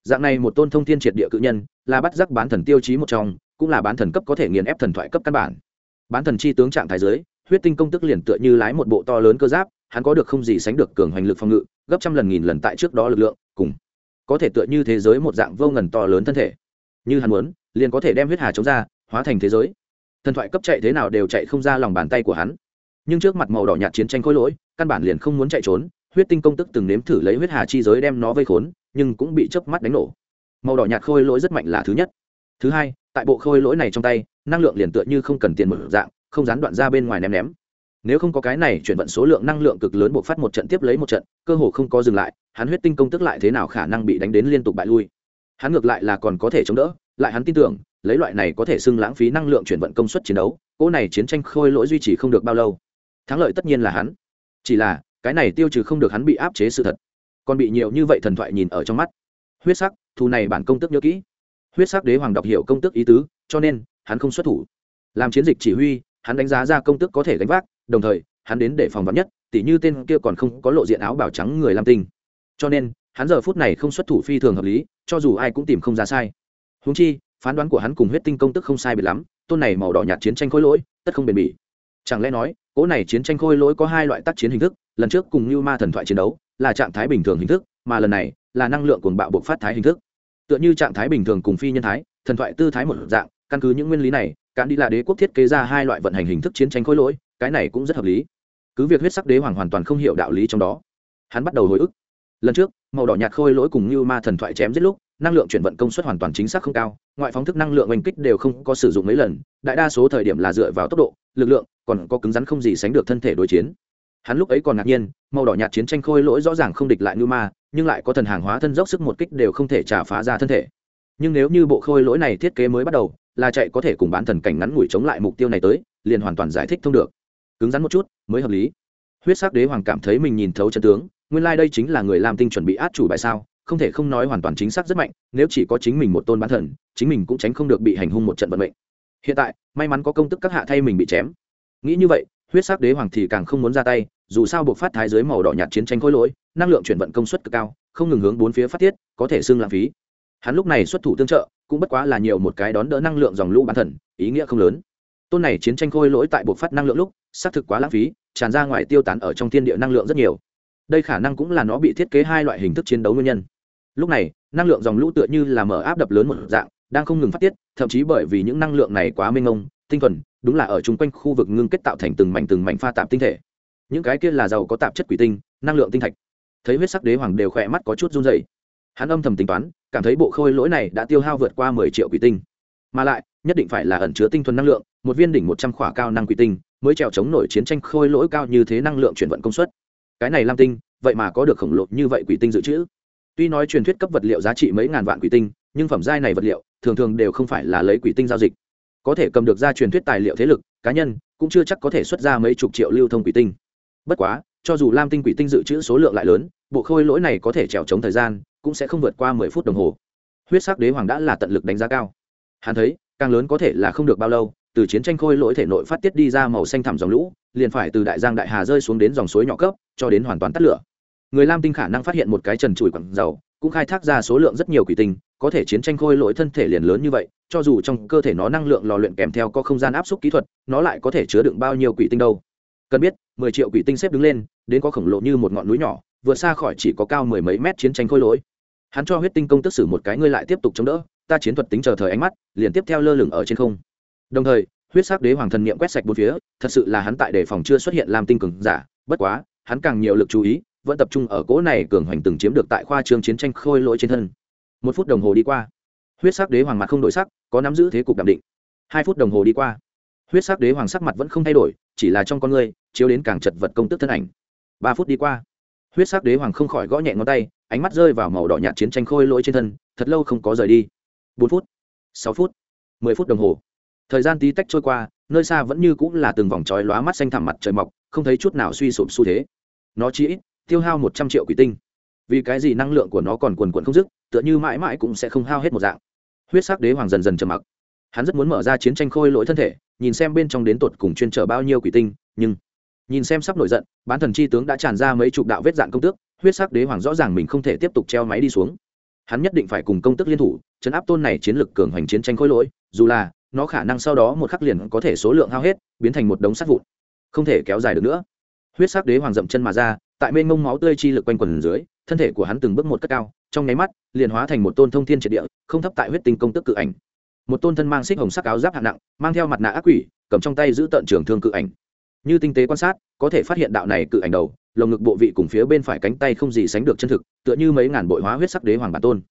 Dạng này một tôn thông thiên triệt địa cự nhân, là bắt giác bán thần tiêu chí một trong, cũng là bán thần cấp có thể nghiền ép thần thoại cấp căn bản. Bán thần chi tướng trạng thái giới huyết tinh công tức liền tựa như lái một bộ to lớn cơ giáp, hắn có được không gì sánh được cường hoành lực phòng ngự, gấp trăm lần nghìn lần tại trước đó lực lượng, cùng có thể tựa như thế giới một dạng vô ngần to lớn thân thể. Như hắn muốn, liền có thể đem huyết hà chống ra, hóa thành thế giới. Thần thoại cấp chạy thế nào đều chạy không ra lòng bàn tay của hắn. Nhưng trước mặt màu đỏ nhạt chiến tranh khối lỗi, căn bản liền không muốn chạy trốn huyết tinh công tức từng nếm thử lấy huyết hà chi giới đem nó vây khốn, nhưng cũng bị chớp mắt đánh nổ. Màu đỏ nhạt khôi lỗi rất mạnh là thứ nhất. Thứ hai, tại bộ khôi lỗi này trong tay, năng lượng liền tựa như không cần tiền mở dạng, không gián đoạn ra bên ngoài ném ném. Nếu không có cái này chuyển vận số lượng năng lượng cực lớn buộc phát một trận tiếp lấy một trận, cơ hồ không có dừng lại, hắn huyết tinh công tức lại thế nào khả năng bị đánh đến liên tục bại lui? Hắn ngược lại là còn có thể chống đỡ, lại hắn tin tưởng, lấy loại này có thể xưng lãng phí năng lượng chuyển vận công suất chiến đấu, cỗ này chiến tranh khôi lỗi duy trì không được bao lâu. Thắng lợi tất nhiên là hắn. Chỉ là cái này tiêu trừ không được hắn bị áp chế sự thật. Còn bị nhiều như vậy thần thoại nhìn ở trong mắt. Huyết sắc, thù này bản công tức nhớ kỹ. Huyết sắc đế hoàng đọc hiểu công tức ý tứ, cho nên, hắn không xuất thủ. Làm chiến dịch chỉ huy, hắn đánh giá ra công tức có thể gánh vác, đồng thời, hắn đến để phòng vắn nhất, tỉ như tên kia còn không có lộ diện áo bào trắng người lam tinh. Cho nên, hắn giờ phút này không xuất thủ phi thường hợp lý, cho dù ai cũng tìm không ra sai. Húng chi, phán đoán của hắn cùng huyết tinh công tức không sai biệt lắm, tôn này màu đỏ nhạt chiến tranh khối lỗi, tất không bền bỉ. Chẳng lẽ nói cỗ này chiến tranh khôi lỗi có hai loại tác chiến hình thức? Lần trước cùng như ma thần thoại chiến đấu là trạng thái bình thường hình thức, mà lần này là năng lượng cuồng bạo bộc phát thái hình thức. Tựa như trạng thái bình thường cùng phi nhân thái, thần thoại tư thái một dạng, căn cứ những nguyên lý này cạn đi là đế quốc thiết kế ra hai loại vận hành hình thức chiến tranh khối lỗi, cái này cũng rất hợp lý. Cứ việc huyết sắc đế hoàng hoàn toàn không hiểu đạo lý trong đó. Hắn bắt đầu hồi ức. Lần trước, màu đỏ nhạt khôi lỗi cùng như ma thần thoại chém giết lúc, năng lượng chuyển vận công suất hoàn toàn chính xác không cao, ngoại phóng thức năng lượng oanh kích đều không có sử dụng mấy lần, đại đa số thời điểm là dựa vào tốc độ, lực lượng, còn có cứng rắn không gì sánh được thân thể đối chiến hắn lúc ấy còn ngạc nhiên, màu đỏ nhạt chiến tranh khôi lỗi rõ ràng không địch lại như ma, nhưng lại có thần hàng hóa thân dốc sức một kích đều không thể trả phá ra thân thể. Nhưng nếu như bộ khôi lỗi này thiết kế mới bắt đầu, là chạy có thể cùng bán thần cảnh ngắn ngủi chống lại mục tiêu này tới, liền hoàn toàn giải thích thông được. Cứng rắn một chút, mới hợp lý. Huyết sắc đế hoàng cảm thấy mình nhìn thấu trận tướng, nguyên lai、like、đây chính là người làm tinh chuẩn bị át chủ bài sao, không thể không nói hoàn toàn chính xác rất mạnh, nếu chỉ có chính mình một tôn bán thần, chính mình cũng tránh không được bị hành hung một trận vận mệnh. Hiện tại, may mắn có công tức các hạ thay mình bị chém. Nghĩ như vậy, huyết sắc đế hoàng thì càng không muốn ra tay dù sao buộc phát thái dưới màu đỏ nhạt chiến tranh khối lỗi, năng lượng chuyển vận công suất cực cao, không ngừng hướng bốn phía phát tiết, có thể xưng lãng phí. Hắn lúc này xuất thủ tương trợ, cũng bất quá là nhiều một cái đón đỡ năng lượng dòng lũ bán thần ý nghĩa không lớn. Tôn này chiến tranh khôi lỗi tại buộc phát năng lượng lúc, xác thực quá lãng phí, tràn ra ngoài tiêu tán ở trong thiên địa năng lượng rất nhiều. Đây khả năng cũng là nó bị thiết kế hai loại hình thức chiến đấu nguyên nhân. Lúc này, năng lượng dòng lũ tựa như là mở áp đập lớn một dạng, đang không ngừng phát tiết, thậm chí bởi vì những năng lượng này quá mênh mông, tinh thuần, đúng là ở chung quanh khu vực ngưng kết tạo thành từng mảnh từng mảnh pha tạp tinh thể những cái kia là giàu có tạp chất quỷ tinh, năng lượng tinh thạch. Thấy huyết sắc đế hoàng đều khỏe mắt có chút run dày hắn âm thầm tính toán, cảm thấy bộ khôi lỗi này đã tiêu hao vượt qua mười triệu quỷ tinh. Mà lại, nhất định phải là ẩn chứa tinh thuần năng lượng, một viên đỉnh một trăm khỏa cao năng quỷ tinh, mới trèo chống nổi chiến tranh khôi lỗi cao như thế năng lượng chuyển vận công suất. Cái này lam tinh, vậy mà có được khổng lồ như vậy quỷ tinh dự trữ. Tuy nói truyền thuyết cấp vật liệu giá trị mấy ngàn vạn quỷ tinh, nhưng phẩm giai này vật liệu, thường thường đều không phải là lấy quỷ tinh giao dịch. Có thể cầm được ra truyền thuyết tài liệu thế lực, cá nhân, cũng chưa chắc có thể xuất ra mấy chục triệu lưu thông quỷ tinh bất quá, cho dù lam tinh quỷ tinh dự trữ số lượng lại lớn, bộ khôi lỗi này có thể trèo chống thời gian, cũng sẽ không vượt qua mười phút đồng hồ. Huyết sắc đế hoàng đã là tận lực đánh giá cao. Hắn thấy, càng lớn có thể là không được bao lâu, từ chiến tranh khôi lỗi thể nội phát tiết đi ra màu xanh thẳm dòng lũ, liền phải từ đại giang đại hà rơi xuống đến dòng suối nhỏ cấp, cho đến hoàn toàn tắt lửa. Người lam tinh khả năng phát hiện một cái trần trụi quặng dầu, cũng khai thác ra số lượng rất nhiều quỷ tinh, có thể chiến tranh khôi lỗi thân thể liền lớn như vậy, cho dù trong cơ thể nó năng lượng lò luyện kèm theo có không gian áp suất kỹ thuật, nó lại có thể chứa đựng bao nhiêu quỷ tinh đâu cần biết, mười triệu quỷ tinh xếp đứng lên, đến có khổng lồ như một ngọn núi nhỏ, vượt xa khỏi chỉ có cao mười mấy mét chiến tranh khôi lỗi. Hắn cho huyết tinh công tức xử một cái ngươi lại tiếp tục chống đỡ, ta chiến thuật tính chờ thời ánh mắt, liền tiếp theo lơ lửng ở trên không. Đồng thời, huyết sắc đế hoàng thần niệm quét sạch bốn phía, thật sự là hắn tại đề phòng chưa xuất hiện làm tinh cường giả, bất quá, hắn càng nhiều lực chú ý, vẫn tập trung ở cỗ này cường hoành từng chiếm được tại khoa trương chiến tranh khôi lỗi trên thân. Một phút đồng hồ đi qua, huyết sắc đế hoàng mặt không đổi sắc, có nắm giữ thế cục đạm định. Hai phút đồng hồ đi qua, huyết sắc đế hoàng sắc mặt vẫn không thay đổi chỉ là trong con người chiếu đến càng chật vật công tức thân ảnh. Ba phút đi qua, huyết sắc đế hoàng không khỏi gõ nhẹ ngón tay, ánh mắt rơi vào màu đỏ nhạt chiến tranh khôi lỗi trên thân, thật lâu không có rời đi. Bốn phút, sáu phút, mười phút đồng hồ. Thời gian tí tách trôi qua, nơi xa vẫn như cũng là từng vòng trói lóa mắt xanh thẳm mặt trời mọc, không thấy chút nào suy sụp xu thế. Nó chỉ ít, tiêu hao một trăm triệu quỷ tinh. Vì cái gì năng lượng của nó còn quần quần không dứt, tựa như mãi mãi cũng sẽ không hao hết một dạng. Huyết sắc đế hoàng dần dần trầm mặc. Hắn rất muốn mở ra chiến tranh khôi lỗi thân thể nhìn xem bên trong đến tột cùng chuyên trở bao nhiêu quỷ tinh, nhưng nhìn xem sắp nổi giận, bán thần chi tướng đã tràn ra mấy chục đạo vết dạn công tước, huyết sắc đế hoàng rõ ràng mình không thể tiếp tục treo máy đi xuống. Hắn nhất định phải cùng công tức liên thủ, chấn áp tôn này chiến lực cường hoành chiến tranh khối lỗi, dù là nó khả năng sau đó một khắc liền có thể số lượng hao hết, biến thành một đống sắt vụn, không thể kéo dài được nữa. Huyết sắc đế hoàng dậm chân mà ra, tại mênh mông máu tươi chi lực quanh quần dưới, thân thể của hắn từng bước một cất cao, trong nháy mắt, liền hóa thành một tôn thông thiên triệt địa, không thấp tại huyết tinh công tức cự ảnh một tôn thân mang xích hồng sắc áo giáp hạng nặng, mang theo mặt nạ ác quỷ, cầm trong tay giữ tận trường thương cự ảnh. Như tinh tế quan sát, có thể phát hiện đạo này cự ảnh đầu, lồng ngực bộ vị cùng phía bên phải cánh tay không gì sánh được chân thực, tựa như mấy ngàn bội hóa huyết sắc đế hoàng bản tôn.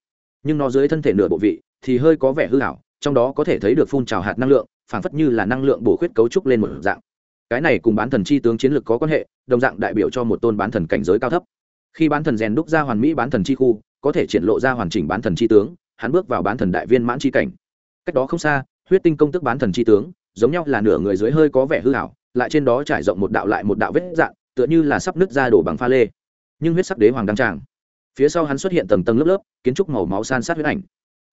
Nhưng nó dưới thân thể nửa bộ vị thì hơi có vẻ hư hảo trong đó có thể thấy được phun trào hạt năng lượng, phảng phất như là năng lượng bổ khuyết cấu trúc lên một dạng. Cái này cùng bán thần chi tướng chiến lược có quan hệ, đồng dạng đại biểu cho một tôn bán thần cảnh giới cao thấp. Khi bán thần rèn đúc ra hoàn mỹ bán thần chi khu, có thể triển lộ ra hoàn chỉnh bán thần chi tướng, hắn bước vào bán thần đại viên mãn chi cảnh cách đó không xa, huyết tinh công tức bán thần chi tướng, giống nhau là nửa người dưới hơi có vẻ hư hảo lại trên đó trải rộng một đạo lại một đạo vết dạng, tựa như là sắp nứt ra đổ bằng pha lê. Nhưng huyết sắc đế hoàng đăng tràng. Phía sau hắn xuất hiện tầng tầng lớp lớp, kiến trúc màu máu san sát huyết ảnh.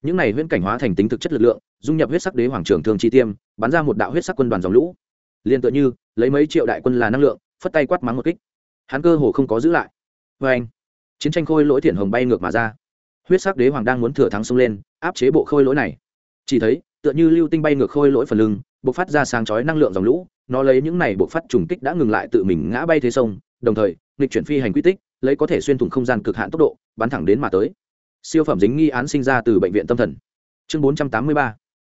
Những này huyễn cảnh hóa thành tính thực chất lực lượng, dung nhập huyết sắc đế hoàng trường thường chi tiêm, bắn ra một đạo huyết sắc quân đoàn dòng lũ. Liền tựa như, lấy mấy triệu đại quân là năng lượng, phất tay quát mắng một kích. Hắn cơ hồ không có giữ lại. Vê anh, chiến tranh khôi lỗi thiện hồng bay ngược mà ra. Huyết sắc đế hoàng đang muốn thừa thắng xông lên, áp chế bộ khôi lỗi này chỉ thấy, tựa như lưu tinh bay ngược khôi lỗi phần lưng, bộc phát ra sáng chói năng lượng dòng lũ, nó lấy những này bộc phát trùng kích đã ngừng lại tự mình ngã bay thế sông, đồng thời, nghịch chuyển phi hành quy tích, lấy có thể xuyên thủng không gian cực hạn tốc độ, bắn thẳng đến mà tới. Siêu phẩm dính nghi án sinh ra từ bệnh viện tâm thần. Chương bốn trăm tám mươi ba.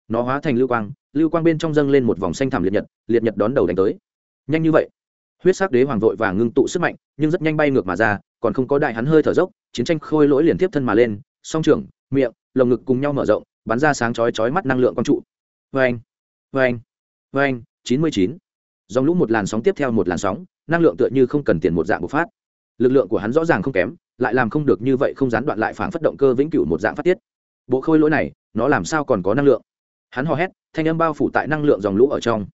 Nó hóa thành lưu quang lưu quang bên trong dâng lên một vòng xanh thảm liệt nhật liệt nhật đón đầu đánh tới. Nhanh như vậy. Huyết sắc đế hoàng vội và ngưng tụ sức mạnh, nhưng rất nhanh bay ngược mà ra, còn không có đại hắn hơi thở dốc, chiến tranh khôi lỗi liền tiếp thân mà lên, song trưởng, miệng, lồng ngực cùng nhau mở rộng bắn ra sáng chói chói mắt năng lượng quang trụ. Vê anh vê anh vê anh chín mươi chín. Dòng lũ một làn sóng tiếp theo một làn sóng, năng lượng tựa như không cần tiền một dạng bộc phát. Lực lượng của hắn rõ ràng không kém, lại làm không được như vậy không gián đoạn lại phản phất động cơ vĩnh cửu một dạng phát tiết. Bộ khôi lỗi này, nó làm sao còn có năng lượng? Hắn hò hét, thanh âm bao phủ tại năng lượng dòng lũ ở trong.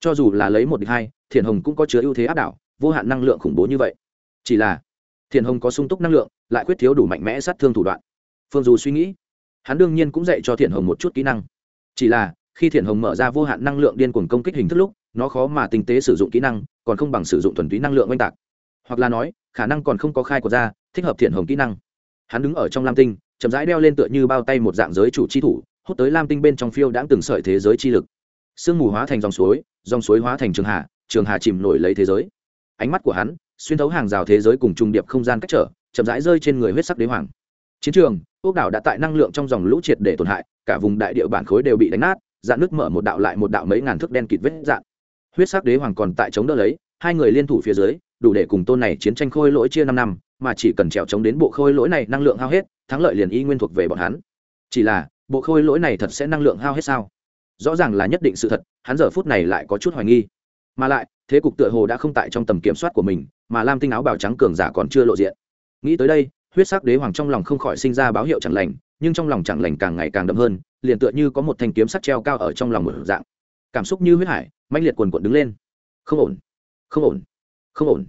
Cho dù là lấy một địch hai thiền hồng cũng có chứa ưu thế áp đảo, vô hạn năng lượng khủng bố như vậy. Chỉ là thiền hồng có sung túc năng lượng, lại khuyết thiếu đủ mạnh mẽ sát thương thủ đoạn. Phương dù suy nghĩ hắn đương nhiên cũng dạy cho thiền hồng một chút kỹ năng. Chỉ là, khi thiền hồng mở ra vô hạn năng lượng điên cuồng công kích hình thức lúc, nó khó mà tinh tế sử dụng kỹ năng, còn không bằng sử dụng thuần túy năng lượng oanh tạc. Hoặc là nói, khả năng còn không có khai của ra, thích hợp thiện hồng kỹ năng. Hắn đứng ở trong lam tinh, chậm rãi đeo lên tựa như bao tay một dạng giới chủ chi thủ, hút tới lam tinh bên trong phiêu đã từng sợi thế giới chi lực. Sương mù hóa thành dòng suối dòng suối hóa thành trường hà trường hà chìm nổi lấy thế giới. Ánh mắt của hắn xuyên thấu hàng rào thế giới cùng trung điệp không gian cách trở, chậm rãi rơi trên người huyết sắc đế hoàng chiến trường, ốc đảo đã tại năng lượng trong dòng lũ triệt để tổn hại, cả vùng đại địa bản khối đều bị đánh nát, dạn nước mở một đạo lại một đạo mấy ngàn thước đen kịt vết dạn. Huyết sắc đế hoàng còn tại chống đỡ lấy, hai người liên thủ phía dưới, đủ để cùng tôn này chiến tranh khôi lỗi chia năm năm, mà chỉ cần trèo chống đến bộ khôi lỗi này năng lượng hao hết, thắng lợi liền y nguyên thuộc về bọn hắn. Chỉ là, bộ khôi lỗi này thật sẽ năng lượng hao hết sao? Rõ ràng là nhất định sự thật, hắn giờ phút này lại có chút hoài nghi. Mà lại, thế cục tựa hồ đã không tại trong tầm kiểm soát của mình, mà lam tinh áo bào trắng cường giả còn chưa lộ diện. Nghĩ tới đây huyết sắc đế hoàng trong lòng không khỏi sinh ra báo hiệu chẳng lành, nhưng trong lòng chẳng lành càng ngày càng đậm hơn, liền tựa như có một thanh kiếm sắt treo cao ở trong lòng một dạng. Cảm xúc như huyết hải, mãnh liệt quần quận đứng lên. Không ổn không ổn không ổn.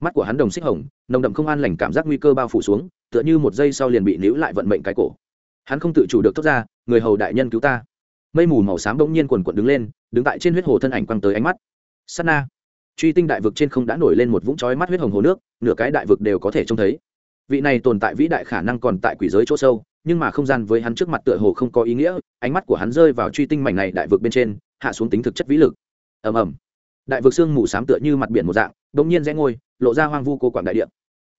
Mắt của hắn đồng xích hồng, nồng đậm không an lành cảm giác nguy cơ bao phủ xuống, tựa như một giây sau liền bị níu lại vận mệnh cái cổ. Hắn không tự chủ được thoát ra, người hầu đại nhân cứu ta. Mây mù màu xám bỗng nhiên quần quận đứng lên, đứng tại trên huyết hồ thân ảnh quăng tới ánh mắt. Sắt na. Truy tinh đại vực trên không đã nổi lên một vũng trói mắt huyết hồng hồ nước, nửa cái đại vực đều có thể trông thấy vị này tồn tại vĩ đại khả năng còn tại quỷ giới chỗ sâu, nhưng mà không gian với hắn trước mặt tựa hồ không có ý nghĩa, ánh mắt của hắn rơi vào truy tinh mảnh này đại vực bên trên, hạ xuống tính thực chất vĩ lực. Ầm ầm. Đại vực xương mù s á m tựa như mặt biển một dạng đ ỗ n g nhiên rẽ ngôi, lộ ra hoang vu cô quảng đại điện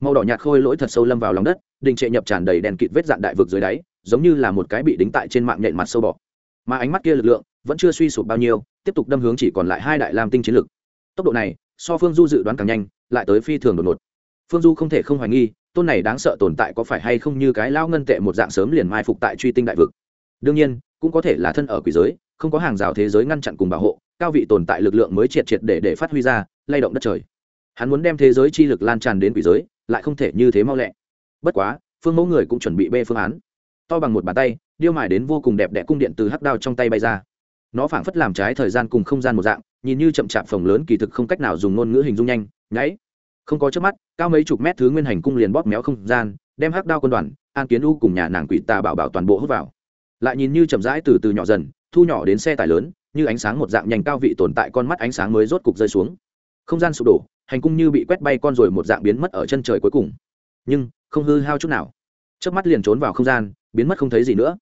màu đỏ nhạt khôi lỗi thật sâu lâm vào lòng đất, đình trệ nhập tràn đầy đèn kịt vết dạn đại vực dưới đáy, giống như là một cái bị đính tại trên mạng nhện mặt sâu bọ. Mà ánh mắt kia lực lượng, vẫn chưa suy sụp bao nhiêu, tiếp tục đâm hướng chỉ còn lại hai đại lam tinh chiến lực. Tốc độ này, so phương du dự đoán càng nhanh, lại tới phi thường đột ngột. Phương du không thể không hoài nghi tôn này đáng sợ tồn tại có phải hay không như cái lao ngân tệ một dạng sớm liền mai phục tại truy tinh đại vực? Đương nhiên, cũng có thể là thân ở quỷ giới, không có hàng rào thế giới ngăn chặn cùng bảo hộ, cao vị tồn tại lực lượng mới triệt triệt để để phát huy ra, lay động đất trời. Hắn muốn đem thế giới chi lực lan tràn đến quỷ giới, lại không thể như thế mau lẹ. Bất quá, phương mẫu người cũng chuẩn bị bê phương án. To bằng một bàn tay, điêu mài đến vô cùng đẹp đẽ cung điện từ hắc đao trong tay bay ra. Nó phảng phất làm trái thời gian cùng không gian một dạng, nhìn như chậm chạp phồng lớn kỳ thực không cách nào dùng ngôn ngữ hình dung nhanh, nháy không có trước mắt, cao mấy chục mét thứ nguyên hành cung liền bóp méo không gian, đem hắc đao quân đoàn, an kiến u cùng nhà nàng quỷ tà bảo bảo toàn bộ hút vào. Lại nhìn như chậm rãi từ từ nhỏ dần, thu nhỏ đến xe tải lớn, như ánh sáng một dạng nhành cao vị tồn tại con mắt ánh sáng mới rốt cục rơi xuống. Không gian sụp đổ, hành cung như bị quét bay con rồi một dạng biến mất ở chân trời cuối cùng. Nhưng, không hư hao chút nào. Trước mắt liền trốn vào không gian, biến mất không thấy gì nữa.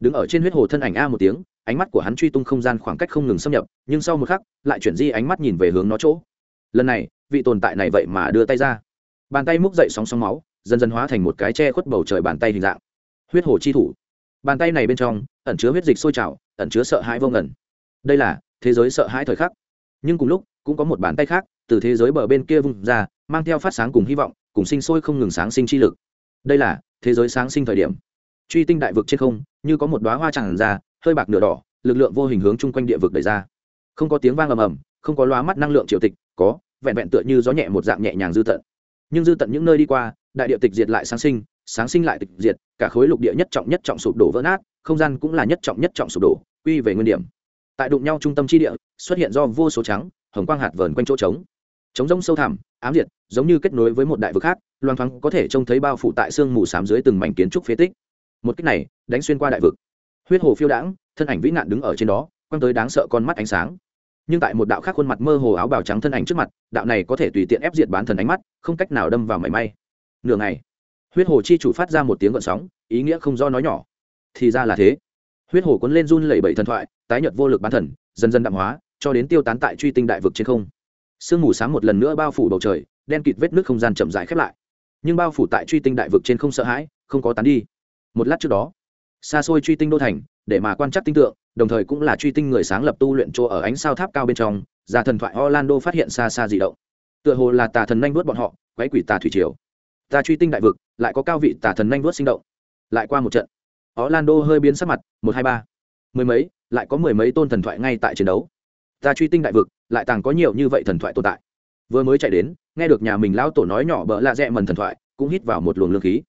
Đứng ở trên huyết hồ thân ảnh a một tiếng, ánh mắt của hắn truy tung không gian khoảng cách không ngừng xâm nhập, nhưng sau một khắc, lại chuyển di ánh mắt nhìn về hướng nó chỗ. Lần này vị tồn tại này vậy mà đưa tay ra. Bàn tay múc dậy sóng sóng máu, dần dần hóa thành một cái che khuất bầu trời bàn tay hình dạng. Huyết hồ chi thủ. Bàn tay này bên trong, ẩn chứa huyết dịch sôi trào, ẩn chứa sợ hãi vô ngẩn đây là thế giới sợ hãi thời khắc. Nhưng cùng lúc, cũng có một bàn tay khác, từ thế giới bờ bên kia vung ra, mang theo phát sáng cùng hy vọng, cùng sinh sôi không ngừng sáng sinh chi lực. Đây là thế giới sáng sinh thời điểm. Truy tinh đại vực trên không, như có một đoá hoa tràn ra, hơi bạc nửa đỏ, lực lượng vô hình hướng chung quanh địa vực đẩy ra. Không có tiếng vang ầm ầm, không có loá mắt năng lượng triệu tịch, có vẹn vẹn tựa như gió nhẹ một dạng nhẹ nhàng dư tận. Nhưng dư tận những nơi đi qua, đại địa tịch diệt lại sáng sinh sáng sinh lại tịch diệt, cả khối lục địa nhất trọng nhất trọng sụp đổ vỡ nát, không gian cũng là nhất trọng nhất trọng sụp đổ, quy về nguyên điểm. Tại đụng nhau trung tâm chi địa, xuất hiện do vô số trắng, hồng quang hạt vờn quanh chỗ trống. Trống rông sâu thẳm, ám diệt, giống như kết nối với một đại vực khác, loang thoáng có thể trông thấy bao phủ tại sương mù xám dưới từng mảnh kiến trúc phế tích. Một cách này, đánh xuyên qua đại vực. Huyết hồ phiêu đãng, thân ảnh vĩ nạn đứng ở trên đó, quăng tới đáng sợ con mắt ánh sáng nhưng tại một đạo khác khuôn mặt mơ hồ áo bào trắng thân ảnh trước mặt, đạo này có thể tùy tiện ép diệt bán thần ánh mắt, không cách nào đâm vào mảy may. Nửa ngày, huyết hồ chi chủ phát ra một tiếng gợn sóng, ý nghĩa không do nói nhỏ. Thì ra là thế. Huyết hồ cuốn lên run lẩy bẩy thần thoại, tái nhợt vô lực bán thần, dần dần đạm hóa, cho đến tiêu tán tại truy tinh đại vực trên không. Sương mù sáng một lần nữa bao phủ bầu trời, đen kịt vết nước không gian chậm rãi khép lại. Nhưng bao phủ tại truy tinh đại vực trên không sợ hãi, không có tán đi. Một lát trước đó, xa xôi truy tinh đô thành để mà quan trắc tinh tượng, đồng thời cũng là truy tinh người sáng lập tu luyện chỗ ở ánh sao tháp cao bên trong già thần thoại orlando phát hiện xa xa dị động. Tựa hồ là tà thần nhanh vuốt bọn họ, quấy quỷ tà thủy triều. Ta truy tinh đại vực, lại có cao vị tà thần nhanh vuốt sinh động. Lại qua một trận, orlando hơi biến sắc mặt, một hai ba. Mười mấy, lại có mười mấy tôn thần thoại ngay tại chiến đấu. Ta truy tinh đại vực, lại tàng có nhiều như vậy thần thoại tồn tại. Vừa mới chạy đến, nghe được nhà mình lão tổ nói nhỏ bỡ lạ rẽ mần thần thoại, cũng hít vào một luồng lương khí.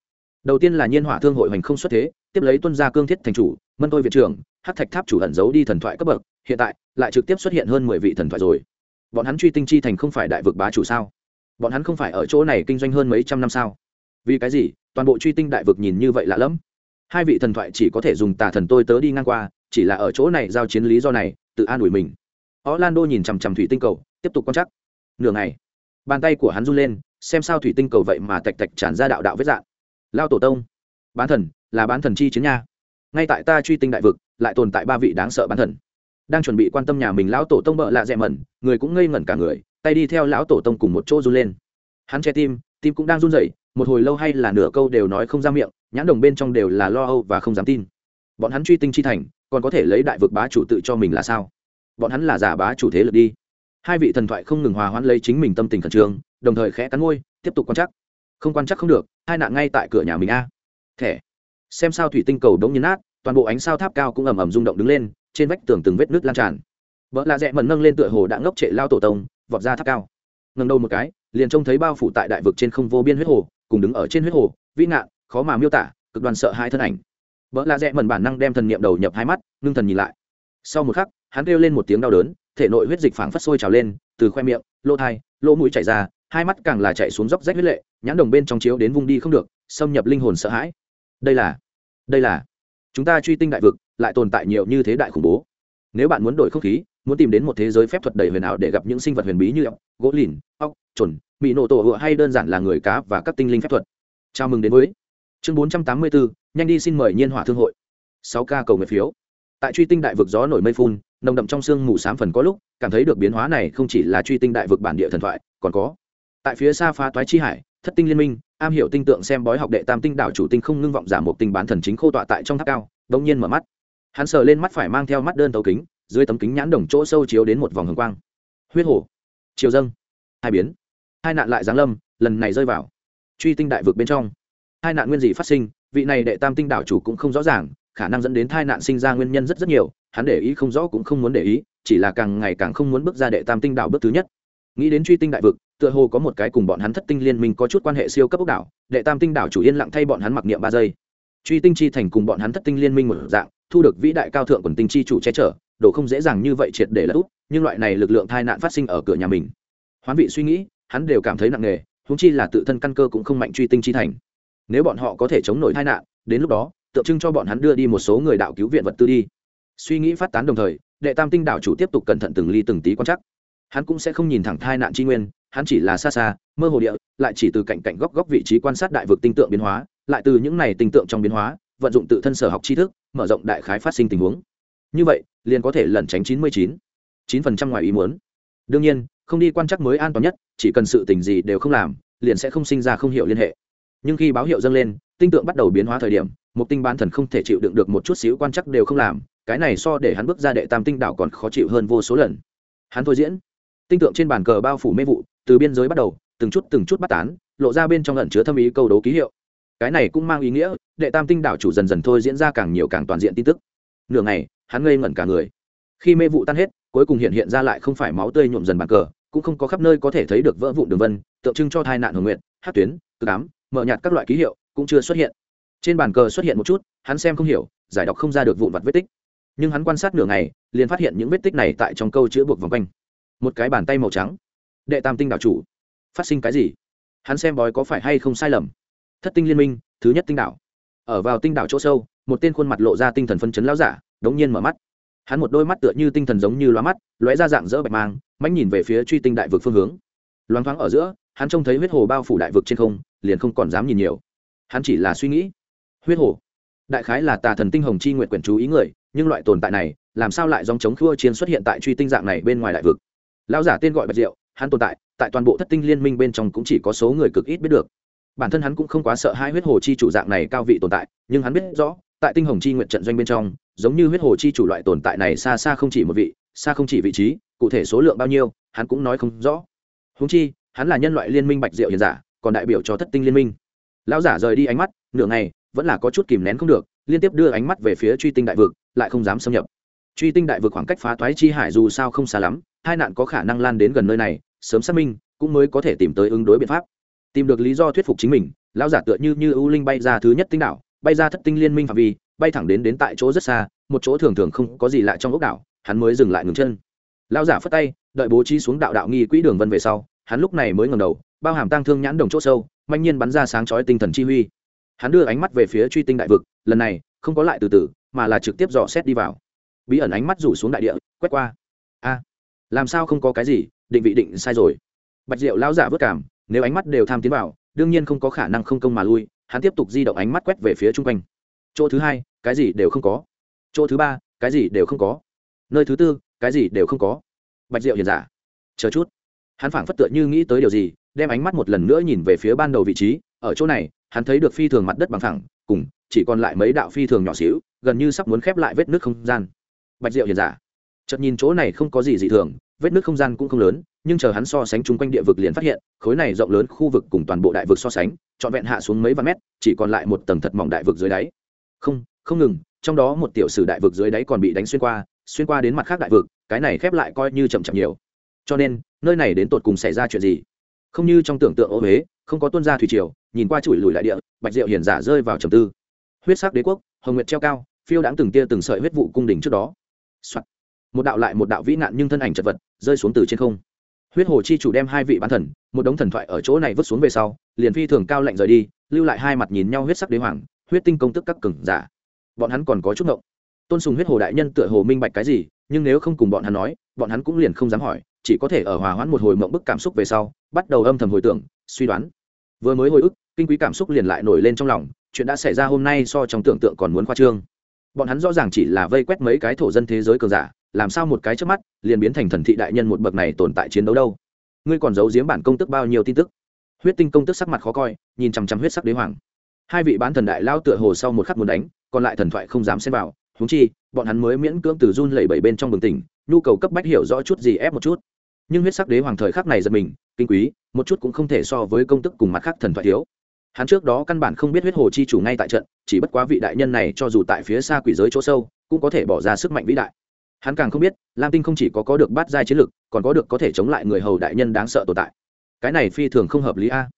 Đầu tiên là nhiên hỏa thương hội hoành không xuất thế tiếp lấy tuân gia cương thiết thành chủ, mân tôi viện trưởng hát thạch tháp chủ ẩn giấu đi thần thoại cấp bậc, hiện tại lại trực tiếp xuất hiện hơn mười vị thần thoại rồi. Bọn hắn truy tinh chi thành không phải đại vực bá chủ sao? Bọn hắn không phải ở chỗ này kinh doanh hơn mấy trăm năm sao? Vì cái gì? Toàn bộ truy tinh đại vực nhìn như vậy lạ lẫm. Hai vị thần thoại chỉ có thể dùng tà thần tôi tớ đi ngang qua, chỉ là ở chỗ này giao chiến lý do này, tự an ủi mình. Orlando nhìn chằm chằm thủy tinh cầu, tiếp tục quan chắc nửa ngày, bàn tay của hắn run lên, xem sao thủy tinh cầu vậy mà tạch tạch tràn ra đạo đạo vết dạng. Lao tổ tông bán thần, là bán thần chi chiến nha. Ngay tại ta truy tinh đại vực, lại tồn tại ba vị đáng sợ bán thần. Đang chuẩn bị quan tâm nhà mình lão tổ tông bợ lạ dẹ mẩn, người cũng ngây ngẩn cả người, tay đi theo lão tổ tông cùng một chỗ run lên. Hắn che tim tim cũng đang run rẩy, một hồi lâu hay là nửa câu đều nói không ra miệng, nhãn đồng bên trong đều là lo âu và không dám tin. Bọn hắn truy tinh chi thành, còn có thể lấy đại vực bá chủ tự cho mình là sao? Bọn hắn là giả bá chủ thế lực đi. Hai vị thần thoại không ngừng hòa hoãn lấy chính mình tâm tình khẩn trương, đồng thời khẽ cắn môi, tiếp tục quan chắc không quan chắc không được, hai nạn ngay tại cửa nhà mình a thẻ. Xem sao thủy tinh cầu đống nhấn nát, toàn bộ ánh sao tháp cao cũng ầm ầm rung động đứng lên, trên vách tường từng vết nước lan tràn. Vợ lạ rẽ mần nâng lên tựa hồ đã ngốc trệ lao tổ tông, vọt ra tháp cao. Ngần đầu một cái, liền trông thấy bao phủ tại đại vực trên không vô biên huyết hồ, cùng đứng ở trên huyết hồ, vĩ nạn khó mà miêu tả, cực đoan sợ hai thân ảnh. Vợ lạ rẽ mần bản năng đem thần niệm đầu nhập hai mắt, ngưng thần nhìn lại. Sau một khắc, hắn kêu lên một tiếng đau đớn, thể nội huyết dịch phảng phất sôi trào lên, từ khoe miệng, lỗ thai, lỗ mũi chảy ra, hai mắt càng là chạy xuống dốc rách huyết lệ, nhãn đồng bên trong chiếu đến vung đi không được, xâm nhập linh hồn sợ hãi đây là đây là, chúng ta truy tinh đại vực, lại tồn tại nhiều như thế đại khủng bố. Nếu bạn muốn đổi không khí, muốn tìm đến một thế giới phép thuật đầy huyền ảo để gặp những sinh vật huyền bí như ốc, gỗ lìn, ốc trồn bị nổ tổ hựa hay đơn giản là người cá và các tinh linh phép thuật. Chào mừng đến với chương bốn trăm tám mươi bốn nhanh đi xin mời nhiên hỏa thương hội. sáu ca cầu nguyện phiếu. Tại truy tinh đại vực gió nổi mây phun, nồng đậm trong sương mù sám phần có lúc, cảm thấy được biến hóa này không chỉ là truy tinh đại vực bản địa thần thoại, còn có, tại phía xa phá toái chi hải thất tinh liên minh, am hiểu tinh tượng xem bói học đệ tam tinh đảo chủ tinh không ngưng vọng giả một tinh bán thần chính khô tọa tại trong tháp cao, đống nhiên mở mắt. Hắn sờ lên mắt phải mang theo mắt đơn tấu kính, dưới tấm kính nhãn đồng chỗ sâu chiếu đến một vòng hồng quang. Huyết hổ, chiều dâng, hai biến. Hai nạn lại giáng lâm, lần này rơi vào truy tinh đại vực bên trong. Hai nạn nguyên gì phát sinh, vị này đệ tam tinh đảo chủ cũng không rõ ràng, khả năng dẫn đến tai nạn sinh ra nguyên nhân rất rất nhiều, hắn để ý không rõ cũng không muốn để ý, chỉ là càng ngày càng không muốn bước ra đệ tam tinh đảo bước thứ nhất nghĩ đến truy tinh đại vực, tựa hồ có một cái cùng bọn hắn thất tinh liên minh có chút quan hệ siêu cấp ốc đảo, đệ tam tinh đảo chủ yên lặng thay bọn hắn mặc niệm ba giây. Truy tinh chi thành cùng bọn hắn thất tinh liên minh một dạng, thu được vĩ đại cao thượng quần tinh chi chủ che chở, đồ không dễ dàng như vậy triệt để là út nhưng loại này lực lượng tai nạn phát sinh ở cửa nhà mình. Hoán vị suy nghĩ, hắn đều cảm thấy nặng nề húng chi là tự thân căn cơ cũng không mạnh truy tinh chi thành. Nếu bọn họ có thể chống nổi tai nạn, đến lúc đó, tượng trưng cho bọn hắn đưa đi một số người đạo cứu viện vật tư đi. Suy nghĩ phát tán đồng thời, đệ tam tinh đảo chủ tiếp tục cẩn thận từng ly từng tí quan chắc hắn cũng sẽ không nhìn thẳng thai nạn tri nguyên, hắn chỉ là xa xa, mơ hồ địa, lại chỉ từ cạnh cạnh góc góc vị trí quan sát đại vực tinh tượng biến hóa, lại từ những này tinh tượng trong biến hóa, vận dụng tự thân sở học tri thức, mở rộng đại khái phát sinh tình huống. Như vậy, liền có thể lẩn tránh chín mươi chín chín phần trăm ngoài ý muốn. Đương nhiên, không đi quan chắc mới an toàn nhất, chỉ cần sự tình gì đều không làm, liền sẽ không sinh ra không hiểu liên hệ. Nhưng khi báo hiệu dâng lên, tinh tượng bắt đầu biến hóa thời điểm, một tinh bán thần không thể chịu đựng được một chút xíu quan chắc đều không làm, cái này so để hắn bước ra đệ tam tinh đảo còn khó chịu hơn vô số lần. Hắn thôi diễn tinh tượng trên bàn cờ bao phủ mê vụ, từ biên giới bắt đầu, từng chút từng chút bắt tán, lộ ra bên trong ẩn chứa thâm ý câu đấu ký hiệu. Cái này cũng mang ý nghĩa, đệ tam tinh đảo chủ dần dần thôi diễn ra càng nhiều càng toàn diện tin tức. Nửa ngày, hắn ngây ngẩn cả người. Khi mê vụ tan hết, cuối cùng hiện hiện ra lại không phải máu tươi nhuộm dần bàn cờ, cũng không có khắp nơi có thể thấy được vỡ vụn đường vân, tượng trưng cho tai nạn hồng nguyện hát tuyến, cực ám mở nhạt các loại ký hiệu cũng chưa xuất hiện. Trên bàn cờ xuất hiện một chút, hắn xem không hiểu, giải đọc không ra được vụn vặt vết tích. Nhưng hắn quan sát nửa ngày, liền phát hiện những vết tích này tại trong câu chữ buộc vòng quanh một cái bàn tay màu trắng. Đệ tam tinh đảo chủ, phát sinh cái gì? Hắn xem bói có phải hay không sai lầm. Thất tinh liên minh, thứ nhất tinh đảo ở vào tinh đảo chỗ sâu, một tên khuôn mặt lộ ra tinh thần phân chấn lao giả, đống nhiên mở mắt. Hắn một đôi mắt tựa như tinh thần giống như loa mắt, lóe ra dạng dỡ bạch mang mánh nhìn về phía truy tinh đại vực phương hướng. Loáng thoáng ở giữa, hắn trông thấy huyết hồ bao phủ đại vực trên không, liền không còn dám nhìn nhiều. Hắn chỉ là suy nghĩ. Huyết hồ. Đại khái là tà thần tinh hồng chi nguyện quyển chú ý người, nhưng loại tồn tại này, làm sao lại dòng chống khua chiến xuất hiện tại truy tinh dạng này bên ngoài đại vực? Lão giả tên gọi bạch diệu, hắn tồn tại tại toàn bộ thất tinh liên minh bên trong cũng chỉ có số người cực ít biết được. Bản thân hắn cũng không quá sợ hai huyết hồ chi chủ dạng này cao vị tồn tại, nhưng hắn biết rõ, tại tinh hồng chi nguyện trận doanh bên trong, giống như huyết hồ chi chủ loại tồn tại này xa xa không chỉ một vị, xa không chỉ vị trí, cụ thể số lượng bao nhiêu, hắn cũng nói không rõ. Húng chi, hắn là nhân loại liên minh bạch diệu hiền giả, còn đại biểu cho thất tinh liên minh. Lão giả rời đi ánh mắt, nửa ngày, vẫn là có chút kìm nén không được, liên tiếp đưa ánh mắt về phía truy tinh đại vực, lại không dám xâm nhập truy tinh đại vực khoảng cách phá toái chi hải dù sao không xa lắm, hai nạn có khả năng lan đến gần nơi này, sớm xác minh, cũng mới có thể tìm tới ứng đối biện pháp. Tìm được lý do thuyết phục chính mình, lão giả tựa như như ưu linh bay ra thứ nhất tinh đảo, bay ra thất tinh liên minh phạm vi, bay thẳng đến đến tại chỗ rất xa, một chỗ thường thường không có gì lạ trong ốc đảo, hắn mới dừng lại ngừng chân. Lão giả phất tay, đợi bố trí xuống đạo đạo nghi quỹ đường vân về sau, hắn lúc này mới ngầm đầu, bao hàm tang thương nhãn đồng chỗ sâu, manh nhiên bắn ra sáng chói tinh thần chi huy. Hắn đưa ánh mắt về phía truy tinh đại vực, lần này, không có lại từ từ, mà là trực tiếp dò xét đi vào bí ẩn ánh mắt rủ xuống đại địa, quét qua. A, làm sao không có cái gì? Định vị định sai rồi. Bạch diệu lao giả vất cảm, nếu ánh mắt đều tham tiến vào, đương nhiên không có khả năng không công mà lui, hắn tiếp tục di động ánh mắt quét về phía chung quanh. Chỗ thứ hai, cái gì đều không có. Chỗ thứ ba, cái gì đều không có. Nơi thứ tư, cái gì đều không có. Bạch diệu hiền giả. Chờ chút. Hắn phảng phất tựa như nghĩ tới điều gì, đem ánh mắt một lần nữa nhìn về phía ban đầu vị trí. Ở chỗ này, hắn thấy được phi thường mặt đất bằng thẳng cùng chỉ còn lại mấy đạo phi thường nhỏ xíu, gần như sắp muốn khép lại vết nước không gian bạch diệu hiền giả. Chợt nhìn chỗ này không có gì dị thường, vết nước không gian cũng không lớn, nhưng chờ hắn so sánh chung quanh địa vực liền phát hiện, khối này rộng lớn khu vực cùng toàn bộ đại vực so sánh, trọn vẹn hạ xuống mấy vạn mét, chỉ còn lại một tầng thật mỏng đại vực dưới đáy. Không không ngừng, trong đó một tiểu sử đại vực dưới đáy còn bị đánh xuyên qua xuyên qua đến mặt khác đại vực, cái này khép lại coi như chậm chậm nhiều. Cho nên, nơi này đến tột cùng xảy ra chuyện gì? Không như trong tưởng tượng ô huế không có tuân gia thủy triều, nhìn qua chùi lùi lại địa, bạch diệu hiền giả rơi vào trầm tư. Huyết sắc đế quốc, hồng nguyệt treo cao, phiêu đáng từng tia từng sợi huyết vụ cung đình trước đó、Soạt. một đạo lại một đạo vĩ nạn nhưng thân ảnh chật vật, rơi xuống từ trên không. Huyết hồ chi chủ đem hai vị bán thần, một đống thần thoại ở chỗ này vứt xuống về sau, liền phi thường cao lạnh rời đi, lưu lại hai mặt nhìn nhau huyết sắc đế hoàng, huyết tinh công tức các cừng giả. Bọn hắn còn có chút ngộng. Tôn sùng huyết hồ đại nhân tựa hồ minh bạch cái gì, nhưng nếu không cùng bọn hắn nói, bọn hắn cũng liền không dám hỏi, chỉ có thể ở hòa hoãn một hồi mộng bức cảm xúc về sau, bắt đầu âm thầm hồi tưởng, suy đoán. Vừa mới hồi ức, kinh quý cảm xúc liền lại nổi lên trong lòng, chuyện đã xảy ra hôm nay so trong tưởng tượng còn muốn khoa trương bọn hắn rõ ràng chỉ là vây quét mấy cái thổ dân thế giới cường giả, làm sao một cái trước mắt, liền biến thành thần thị đại nhân một bậc này tồn tại chiến đấu đâu? Ngươi còn giấu giếm bản công tức bao nhiêu tin tức? Huyết tinh công tức sắc mặt khó coi, nhìn chằm chằm huyết sắc đế hoàng. Hai vị bán thần đại lao tựa hồ sau một khắc muốn đánh, còn lại thần thoại không dám xem vào. Húng chi, bọn hắn mới miễn cưỡng từ run lẩy bẩy bên trong bừng tỉnh, nhu cầu cấp bách hiểu rõ chút gì ép một chút. Nhưng huyết sắc đế hoàng thời khắc này giật mình, kinh quý, một chút cũng không thể so với công tức cùng mặt khác thần thoại thiếu hắn trước đó căn bản không biết huyết hồ chi chủ ngay tại trận, chỉ bất quá vị đại nhân này cho dù tại phía xa quỷ giới chỗ sâu, cũng có thể bỏ ra sức mạnh vĩ đại. Hắn càng không biết, lam tinh không chỉ có có được bát giai chiến lực, còn có được có thể chống lại người hầu đại nhân đáng sợ tồn tại. Cái này phi thường không hợp lý a.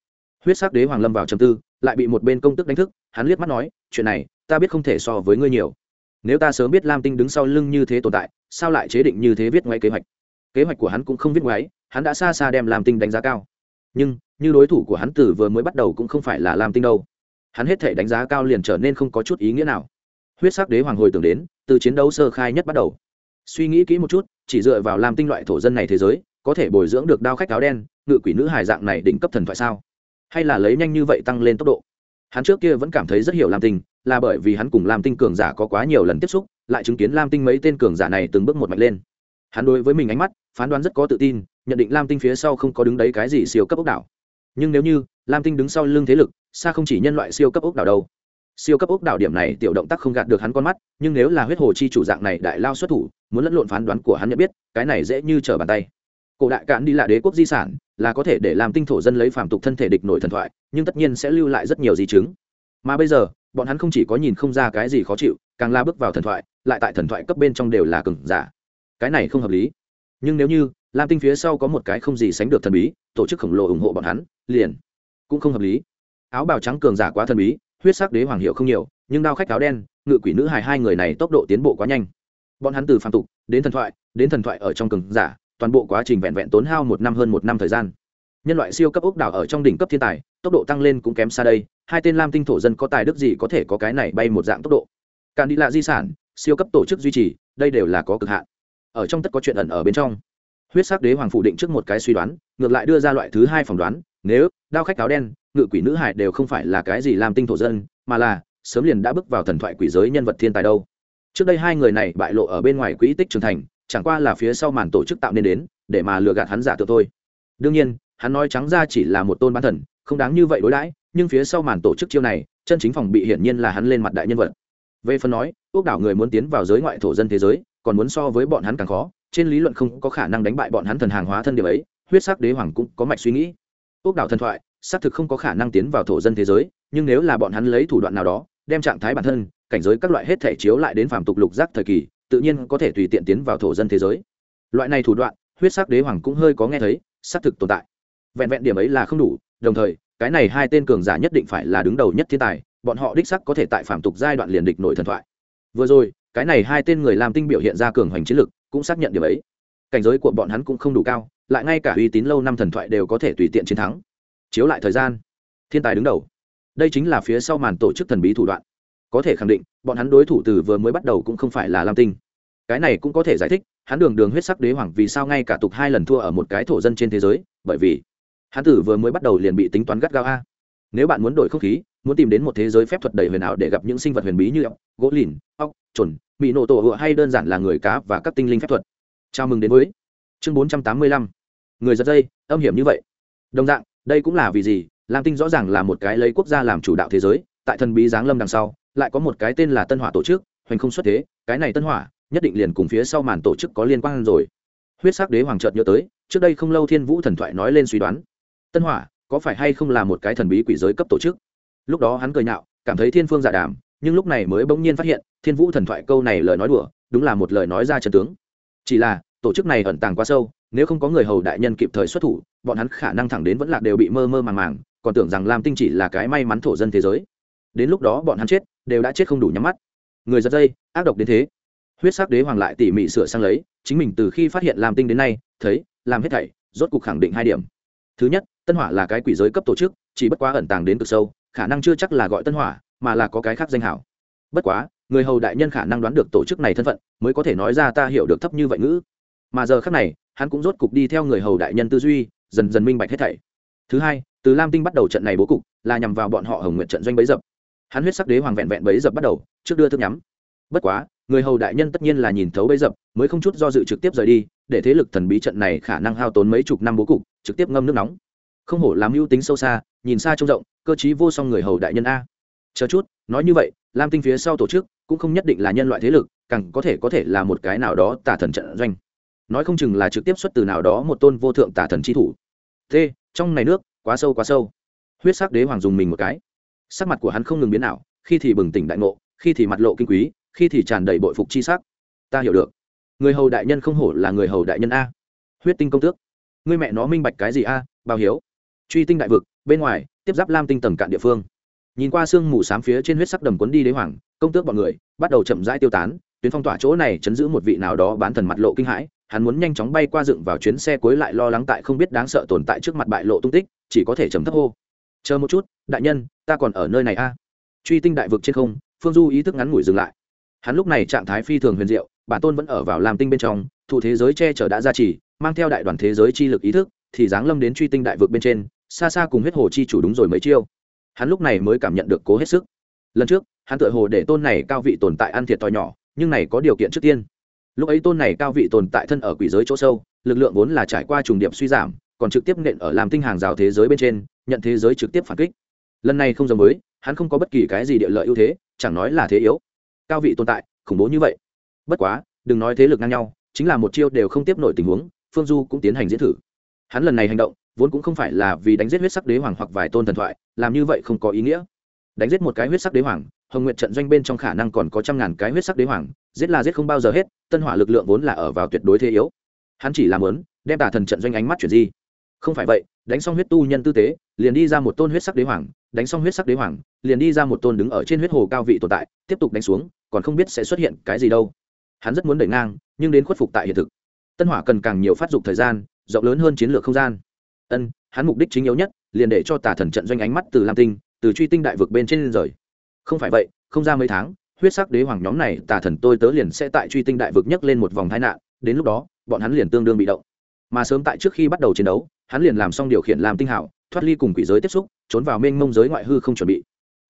Huyết sắc đế hoàng lâm vào trầm tư, lại bị một bên công tức đánh thức, hắn liếc mắt nói, chuyện này, ta biết không thể so với ngươi nhiều. Nếu ta sớm biết lam tinh đứng sau lưng như thế tồn tại, sao lại chế định như thế viết ngoáy kế hoạch? Kế hoạch của hắn cũng không viết ngoáy, hắn đã xa xa đem lam tinh đánh giá cao. Nhưng như đối thủ của hắn từ vừa mới bắt đầu cũng không phải là lam tinh đâu. Hắn hết thể đánh giá cao liền trở nên không có chút ý nghĩa nào. Huyết sắc đế hoàng hồi tưởng đến, từ chiến đấu sơ khai nhất bắt đầu. Suy nghĩ kỹ một chút, chỉ dựa vào lam tinh loại thổ dân này thế giới, có thể bồi dưỡng được đao khách áo đen, ngự quỷ nữ hài dạng này đỉnh cấp thần thoại sao? Hay là lấy nhanh như vậy tăng lên tốc độ? Hắn trước kia vẫn cảm thấy rất hiểu lam tinh, là bởi vì hắn cùng lam tinh cường giả có quá nhiều lần tiếp xúc, lại chứng kiến lam tinh mấy tên cường giả này từng bước một mạnh lên. Hắn đối với mình ánh mắt, phán đoán rất có tự tin, nhận định lam tinh phía sau không có đứng đấy cái gì siêu cấp ốc đảo nhưng nếu như, lam tinh đứng sau lưng thế lực, xa không chỉ nhân loại siêu cấp ốc đảo đâu. Siêu cấp ốc đảo điểm này tiểu động tác không gạt được hắn con mắt, nhưng nếu là huyết hồ chi chủ dạng này đại lao xuất thủ, muốn lẫn lộn phán đoán của hắn nhận biết, cái này dễ như trở bàn tay. Cổ đại cạn đi là đế quốc di sản, là có thể để làm tinh thổ dân lấy phàm tục thân thể địch nổi thần thoại, nhưng tất nhiên sẽ lưu lại rất nhiều di chứng. Mà bây giờ, bọn hắn không chỉ có nhìn không ra cái gì khó chịu, càng la bước vào thần thoại, lại tại thần thoại cấp bên trong đều là cừng giả. Cái này không hợp lý. Nhưng nếu như lam tinh phía sau có một cái không gì sánh được thần bí, tổ chức khổng lồ ủng hộ bọn hắn, liền. Cũng không hợp lý. Áo bào trắng cường giả quá thần bí, huyết sắc đế hoàng hiệu không nhiều, nhưng đao khách áo đen, ngự quỷ nữ hài hai người này tốc độ tiến bộ quá nhanh. Bọn hắn từ phàm tục, đến thần thoại, đến thần thoại ở trong cường giả, toàn bộ quá trình vẹn vẹn tốn hao một năm hơn một năm thời gian. Nhân loại siêu cấp ốc đảo ở trong đỉnh cấp thiên tài, tốc độ tăng lên cũng kém xa đây, hai tên lam tinh thổ dân có tài đức gì có thể có cái này bay một dạng tốc độ. Càng đi lạ di sản, siêu cấp tổ chức duy trì, đây đều là có cực hạn. Ở trong tất có chuyện ẩn ở bên trong huyết sắc đế hoàng phủ định trước một cái suy đoán, ngược lại đưa ra loại thứ hai phỏng đoán, nếu đao khách áo đen, ngự quỷ nữ hải đều không phải là cái gì làm tinh thổ dân, mà là sớm liền đã bước vào thần thoại quỷ giới nhân vật thiên tài đâu. Trước đây hai người này bại lộ ở bên ngoài quỹ tích trưởng thành, chẳng qua là phía sau màn tổ chức tạo nên đến, để mà lừa gạt hắn giả tự thôi. Đương nhiên, hắn nói trắng ra chỉ là một tôn bán thần, không đáng như vậy đối đãi, nhưng phía sau màn tổ chức chiêu này, chân chính phòng bị hiển nhiên là hắn lên mặt đại nhân vật. Về phần nói ước đảo người muốn tiến vào giới ngoại thổ dân thế giới còn muốn so với bọn hắn càng khó, trên lý luận không có khả năng đánh bại bọn hắn thần hàng hóa thân điểm ấy, huyết sắc đế hoàng cũng có mạch suy nghĩ. Ốc đảo thần thoại, xác thực không có khả năng tiến vào thổ dân thế giới, nhưng nếu là bọn hắn lấy thủ đoạn nào đó, đem trạng thái bản thân, cảnh giới các loại hết thể chiếu lại đến phàm tục lục giác thời kỳ, tự nhiên có thể tùy tiện tiến vào thổ dân thế giới. Loại này thủ đoạn, huyết sắc đế hoàng cũng hơi có nghe thấy, xác thực tồn tại. Vẹn vẹn điểm ấy là không đủ, đồng thời, cái này hai tên cường giả nhất định phải là đứng đầu nhất thiên tài, bọn họ đích sắc có thể tại phàm tục giai đoạn liền địch nội thần thoại. Vừa rồi cái này hai tên người làm tinh biểu hiện ra cường hoành chiến lực, cũng xác nhận điều ấy. Cảnh giới của bọn hắn cũng không đủ cao, lại ngay cả uy tín lâu năm thần thoại đều có thể tùy tiện chiến thắng. Chiếu lại thời gian. Thiên tài đứng đầu. Đây chính là phía sau màn tổ chức thần bí thủ đoạn. Có thể khẳng định, bọn hắn đối thủ từ vừa mới bắt đầu cũng không phải là lam tinh. Cái này cũng có thể giải thích, hắn đường đường huyết sắc đế hoàng vì sao ngay cả tục hai lần thua ở một cái thổ dân trên thế giới, bởi vì hắn tử vừa mới bắt đầu liền bị tính toán gắt gao a. Nếu bạn muốn đổi không khí, muốn tìm đến một thế giới phép thuật đầy huyền ảo để gặp những sinh vật huyền bí như ốc, gỗ lìn, ốc chuẩn bị nổ tổ hựa hay đơn giản là người cá và các tinh linh phép thuật. Chào mừng đến với chương bốn trăm tám mươi lăm. Người giật dây, âm hiểm như vậy. Đồng dạng, đây cũng là vì gì? Lam tinh rõ ràng là một cái lấy quốc gia làm chủ đạo thế giới, tại thần bí giáng lâm đằng sau, lại có một cái tên là tân hỏa tổ chức, hoành không xuất thế, cái này tân hỏa, nhất định liền cùng phía sau màn tổ chức có liên quan rồi. Huyết sắc đế hoàng trợt nhớ tới, trước đây không lâu thiên vũ thần thoại nói lên suy đoán. Tân hỏa, có phải hay không là một cái thần bí quỷ giới cấp tổ chức? Lúc đó hắn cười nhạo, cảm thấy thiên phương giả đàm nhưng lúc này mới bỗng nhiên phát hiện, thiên vũ thần thoại câu này lời nói đùa, đúng là một lời nói ra trần tướng. Chỉ là, tổ chức này ẩn tàng quá sâu, nếu không có người hầu đại nhân kịp thời xuất thủ, bọn hắn khả năng thẳng đến vẫn lạc đều bị mơ mơ màng màng, còn tưởng rằng lam tinh chỉ là cái may mắn thổ dân thế giới. Đến lúc đó bọn hắn chết, đều đã chết không đủ nhắm mắt. Người giật dây, ác độc đến thế. Huyết sắc đế hoàng lại tỉ mỉ sửa sang lấy, chính mình từ khi phát hiện lam tinh đến nay, thấy, làm hết thảy, rốt cục khẳng định hai điểm. Thứ nhất, tân hỏa là cái quỷ giới cấp tổ chức, chỉ bất quá ẩn tàng đến cực sâu, khả năng chưa chắc là gọi tân hỏa mà là có cái khác danh hảo. Bất quá, người hầu đại nhân khả năng đoán được tổ chức này thân phận, mới có thể nói ra ta hiểu được thấp như vậy ngữ. Mà giờ khác này, hắn cũng rốt cục đi theo người hầu đại nhân tư duy, dần dần minh bạch hết thảy. Thứ hai, từ lam tinh bắt đầu trận này bố cục, là nhằm vào bọn họ hồng nguyện trận doanh bấy dập. Hắn huyết sắc đế hoàng vẹn vẹn bấy dập bắt đầu, trước đưa thức nhắm. Bất quá, người hầu đại nhân tất nhiên là nhìn thấu bấy dập, mới không chút do dự trực tiếp rời đi, để thế lực thần bí trận này khả năng hao tốn mấy chục năm bố cục, trực tiếp ngâm nước nóng. Không hổ làm mưu tính sâu xa, nhìn xa trông rộng, cơ chí vô song người hầu đại nhân a chờ chút nói như vậy lam tinh phía sau tổ chức cũng không nhất định là nhân loại thế lực càng có thể có thể là một cái nào đó tà thần trận doanh. Nói không chừng là trực tiếp xuất từ nào đó một tôn vô thượng tà thần chi thủ. T trong này nước quá sâu quá sâu. Huyết sắc đế hoàng dùng mình một cái. Sắc mặt của hắn không ngừng biến nào, khi thì bừng tỉnh đại ngộ khi thì mặt lộ kinh quý khi thì tràn đầy bội phục chi sắc. Ta hiểu được. Người hầu đại nhân không hổ là người hầu đại nhân a. Huyết tinh công tước. Người mẹ nó minh bạch cái gì a bao hiếu. Truy tinh đại vực bên ngoài tiếp giáp lam tinh tầng cạn địa phương nhìn qua sương mù s phía trên huyết sắc đầm quấn đi đế hoàng công tước bọn người bắt đầu chậm rãi tiêu tán tuyến phong tỏa chỗ này chấn giữ một vị nào đó bán thần mặt lộ kinh hãi hắn muốn nhanh chóng bay qua dựng vào chuyến xe cuối lại lo lắng tại không biết đáng sợ tồn tại trước mặt bại lộ tung tích chỉ có thể chấm thấp hô. Chờ một chút đại nhân ta còn ở nơi này a. Truy tinh đại vực trên không phương du ý thức ngắn ngủi dừng lại. Hắn lúc này trạng thái phi thường huyền diệu bản tôn vẫn ở vào làm tinh bên trong thụ thế giới che chở đã ra chỉ, mang theo đại đoàn thế giới chi lực ý thức thì giáng lâm đến truy tinh đại vực bên trên xa xa cùng huyết hồ chi chủ đúng rồi mấy chiêu hắn lúc này mới cảm nhận được cố hết sức. Lần trước, hắn tự hồ để tôn này cao vị tồn tại ăn thiệt thòi nhỏ, nhưng này có điều kiện trước tiên. Lúc ấy tôn này cao vị tồn tại thân ở quỷ giới chỗ sâu, lực lượng vốn là trải qua trùng điểm suy giảm, còn trực tiếp nện ở làm tinh hàng rào thế giới bên trên, nhận thế giới trực tiếp phản kích. Lần này không giống với, hắn không có bất kỳ cái gì địa lợi ưu thế, chẳng nói là thế yếu. Cao vị tồn tại, khủng bố như vậy. Bất quá, đừng nói thế lực ngang nhau, chính là một chiêu đều không tiếp nổi tình huống, phương du cũng tiến hành diễn thử. Hắn lần này hành động vốn cũng không phải là vì đánh giết huyết sắc đế hoàng hoặc vài tôn thần thoại, làm như vậy không có ý nghĩa. Đánh giết một cái huyết sắc đế hoàng, hồng nguyện trận doanh bên trong khả năng còn có trăm ngàn cái huyết sắc đế hoàng, giết là giết không bao giờ hết, tân hỏa lực lượng vốn là ở vào tuyệt đối thế yếu. Hắn chỉ làm lớn đem tà thần trận doanh ánh mắt chuyển di. Không phải vậy, đánh xong huyết tu nhân tư tế, liền đi ra một tôn huyết sắc đế hoàng, đánh xong huyết sắc đế hoàng, liền đi ra một tôn đứng ở trên huyết hồ cao vị tồn tại, tiếp tục đánh xuống, còn không biết sẽ xuất hiện cái gì đâu. Hắn rất muốn đẩy ngang, nhưng đến khuất phục tại hiện thực. Tân hỏa cần càng nhiều phát dục thời gian, rộng lớn hơn chiến lược không gian ân, hắn mục đích chính yếu nhất, liền để cho tà thần trận doanh ánh mắt từ lam tinh, từ truy tinh đại vực bên trên rời. Không phải vậy, không ra mấy tháng, huyết sắc đế hoàng nhóm này, tà thần tôi tớ liền sẽ tại truy tinh đại vực nhấc lên một vòng tai nạn, đến lúc đó, bọn hắn liền tương đương bị động. Mà sớm tại trước khi bắt đầu chiến đấu, hắn liền làm xong điều khiển làm tinh hảo, thoát ly cùng quỷ giới tiếp xúc, trốn vào mênh mông giới ngoại hư không chuẩn bị.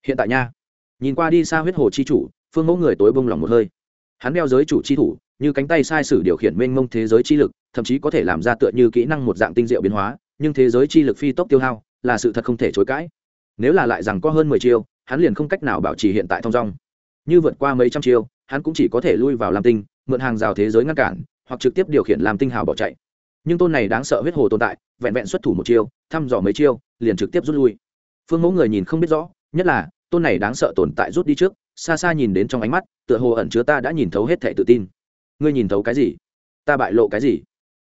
Hiện tại nha, nhìn qua đi xa huyết hồ chi chủ, phương mẫu người tối bông lòng một hơi. Hắn đeo giới chủ chi thủ, như cánh tay sai sử điều khiển mênh mông thế giới chi lực, thậm chí có thể làm ra tựa như kỹ năng một dạng tinh diệu biến hóa nhưng thế giới chi lực phi tốc tiêu hao là sự thật không thể chối cãi. Nếu là lại rằng có hơn mười chiêu, hắn liền không cách nào bảo trì hiện tại thong dong. Như vượt qua mấy trăm chiêu, hắn cũng chỉ có thể lui vào làm tinh, mượn hàng rào thế giới ngăn cản, hoặc trực tiếp điều khiển làm tinh hào bỏ chạy. Nhưng tôn này đáng sợ huyết hồ tồn tại, vẹn vẹn xuất thủ một chiêu, thăm dò mấy chiêu, liền trực tiếp rút lui. Phương mẫu người nhìn không biết rõ, nhất là, tôn này đáng sợ tồn tại rút đi trước, xa xa nhìn đến trong ánh mắt, tựa hồ ẩn chứa ta đã nhìn thấu hết thẻ tự tin. Ngươi nhìn thấu cái gì? Ta bại lộ cái gì?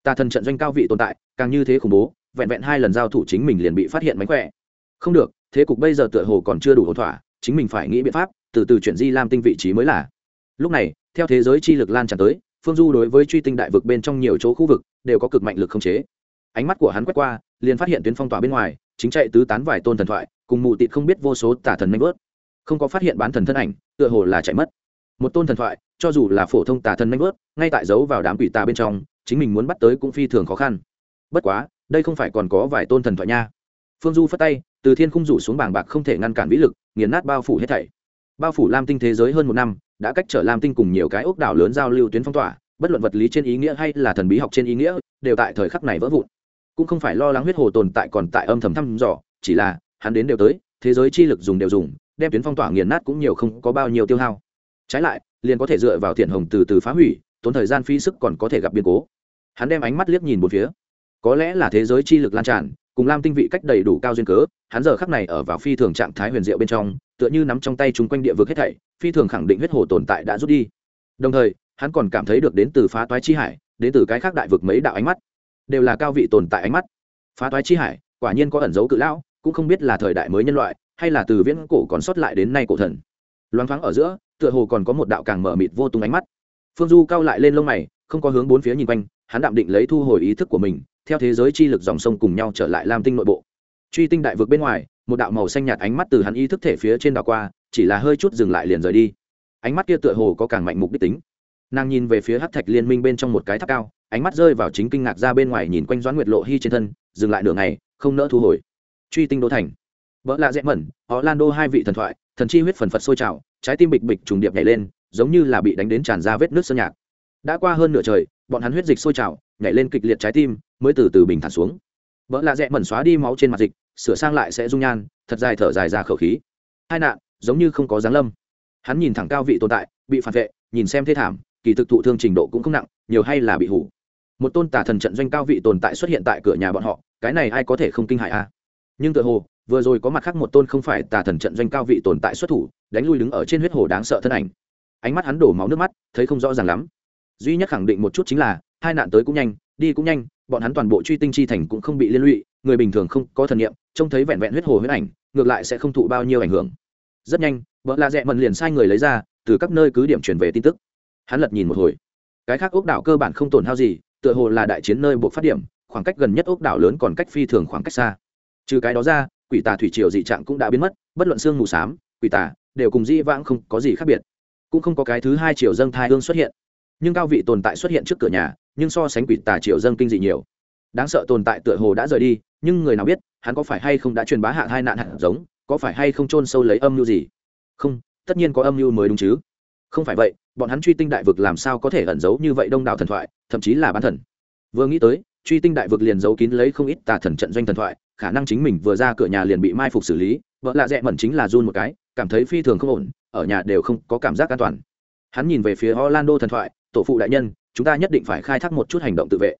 Ta thần trận doanh cao vị tồn tại, càng như thế khủng bố vẹn vẹn hai lần giao thủ chính mình liền bị phát hiện mánh khỏe. Không được, thế cục bây giờ tựa hồ còn chưa đủ hỗ thỏa, chính mình phải nghĩ biện pháp, từ từ chuyển di lam tinh vị trí mới là. Lúc này, theo thế giới chi lực lan tràn tới, phương du đối với truy tinh đại vực bên trong nhiều chỗ khu vực đều có cực mạnh lực không chế. Ánh mắt của hắn quét qua, liền phát hiện tuyến phong tỏa bên ngoài, chính chạy tứ tán vài tôn thần thoại, cùng mù tịt không biết vô số tả thần manh vớt. Không có phát hiện bán thần thân ảnh, tựa hồ là chạy mất. Một tôn thần thoại, cho dù là phổ thông tà thần manh vớt, ngay tại giấu vào đám quỷ tà bên trong, chính mình muốn bắt tới cũng phi thường khó khăn. Bất quá đây không phải còn có vài tôn thần thoại nha. Phương du phất tay, từ thiên khung rủ xuống bảng bạc không thể ngăn cản vĩ lực, nghiền nát bao phủ hết thảy. Bao phủ lam tinh thế giới hơn một năm, đã cách trở lam tinh cùng nhiều cái ốc đảo lớn giao lưu tuyến phong tỏa, bất luận vật lý trên ý nghĩa hay là thần bí học trên ý nghĩa, đều tại thời khắc này vỡ vụn. Cũng không phải lo lắng huyết hồ tồn tại còn tại âm thầm thăm dò, chỉ là, hắn đến đều tới, thế giới chi lực dùng đều dùng, đem tuyến phong tỏa nghiền nát cũng nhiều không có bao nhiêu tiêu hao. Trái lại, liền có thể dựa vào thiện hồng từ từ phá hủy, tốn thời gian phi sức còn có thể gặp biến cố. Hắn đem ánh mắt liếc nhìn một phía có lẽ là thế giới chi lực lan tràn, cùng lam tinh vị cách đầy đủ cao duyên cớ, hắn giờ khắc này ở vào phi thường trạng thái huyền diệu bên trong, tựa như nắm trong tay chúng quanh địa vực hết thảy, phi thường khẳng định huyết hồ tồn tại đã rút đi. Đồng thời, hắn còn cảm thấy được đến từ phá toái chi hải, đến từ cái khác đại vực mấy đạo ánh mắt, đều là cao vị tồn tại ánh mắt. Phá toái chi hải, quả nhiên có ẩn dấu cự lão, cũng không biết là thời đại mới nhân loại, hay là từ viễn cổ còn sót lại đến nay cổ thần. Loáng thoáng ở giữa, tựa hồ còn có một đạo càng mở mịt vô tung ánh mắt. Phương du cao lại lên lông mày, không có hướng bốn phía nhìn quanh, hắn đạm định lấy thu hồi ý thức của mình theo thế giới chi lực dòng sông cùng nhau trở lại lam tinh nội bộ. Truy tinh đại vực bên ngoài, một đạo màu xanh nhạt ánh mắt từ hắn ý thức thể phía trên đảo qua, chỉ là hơi chút dừng lại liền rời đi. Ánh mắt kia tựa hồ có càng mạnh mục đích tính. Nàng nhìn về phía hát thạch liên minh bên trong một cái tháp cao, ánh mắt rơi vào chính kinh ngạc ra bên ngoài nhìn quanh doãn nguyệt lộ hy trên thân, dừng lại nửa ngày, không nỡ thu hồi. Truy tinh đô thành. Vợ lạ dễ mẩn, orlando hai vị thần thoại, thần chi huyết phần phật sôi trào, trái tim bịch bịch trùng điệp nhảy lên, giống như là bị đánh đến tràn ra vết nước sơn nhạc. Đã qua hơn nửa trời bọn hắn huyết dịch sôi trào, nhảy lên kịch liệt trái tim, mới từ từ bình thản xuống. Vợ lạ rẽ mẩn xóa đi máu trên mặt dịch, sửa sang lại sẽ dung nhan, thật dài thở dài ra khẩu khí. Hai nạn, giống như không có giáng lâm. Hắn nhìn thẳng cao vị tồn tại, bị phản vệ, nhìn xem thế thảm, kỳ thực thụ thương trình độ cũng không nặng, nhiều hay là bị hủ. Một tôn tả thần trận doanh cao vị tồn tại xuất hiện tại cửa nhà bọn họ, cái này ai có thể không kinh hại a nhưng tự hồ, vừa rồi có mặt khác một tôn không phải tà thần trận doanh cao vị tồn tại xuất thủ, đánh lui đứng ở trên huyết hồ đáng sợ thân ảnh. Ánh mắt hắn đổ máu nước mắt, thấy không rõ ràng lắm duy nhất khẳng định một chút chính là, hai nạn tới cũng nhanh, đi cũng nhanh, bọn hắn toàn bộ truy tinh chi thành cũng không bị liên lụy, người bình thường không có thần nghiệm trông thấy vẹn vẹn huyết hồ huyết ảnh, ngược lại sẽ không thụ bao nhiêu ảnh hưởng. Rất nhanh, vợ la rẽ mần liền sai người lấy ra, từ các nơi cứ điểm chuyển về tin tức. Hắn lật nhìn một hồi. Cái khác ốc đảo cơ bản không tổn hao gì, tựa hồ là đại chiến nơi buộc phát điểm, khoảng cách gần nhất ốc đảo lớn còn cách phi thường khoảng cách xa. Trừ cái đó ra, quỷ tà thủy triều dị trạng cũng đã biến mất, bất luận xương mù s á m quỷ tà, đều cùng di vãng không có gì khác biệt. Cũng không có cái thứ hai triều dâng thai hương xuất hiện nhưng cao vị tồn tại xuất hiện trước cửa nhà, nhưng so sánh quỷ tà triều dâng kinh dị nhiều. Đáng sợ tồn tại tựa hồ đã rời đi, nhưng người nào biết, hắn có phải hay không đã truyền bá hạ hai nạn hạt giống, có phải hay không trôn sâu lấy âm mưu gì? Không, tất nhiên có âm mưu mới đúng chứ. Không phải vậy, bọn hắn truy tinh đại vực làm sao có thể ẩn giấu như vậy đông đảo thần thoại, thậm chí là bán thần. Vừa nghĩ tới, truy tinh đại vực liền giấu kín lấy không ít tà thần trận doanh thần thoại, khả năng chính mình vừa ra cửa nhà liền bị mai phục xử lý, vợ lạ dẹ mẩn chính là run một cái, cảm thấy phi thường không ổn, ở nhà đều không có cảm giác an toàn. Hắn nhìn về phía orlando thần thoại tổ phụ đại nhân, chúng ta nhất định phải khai thác một chút hành động tự vệ.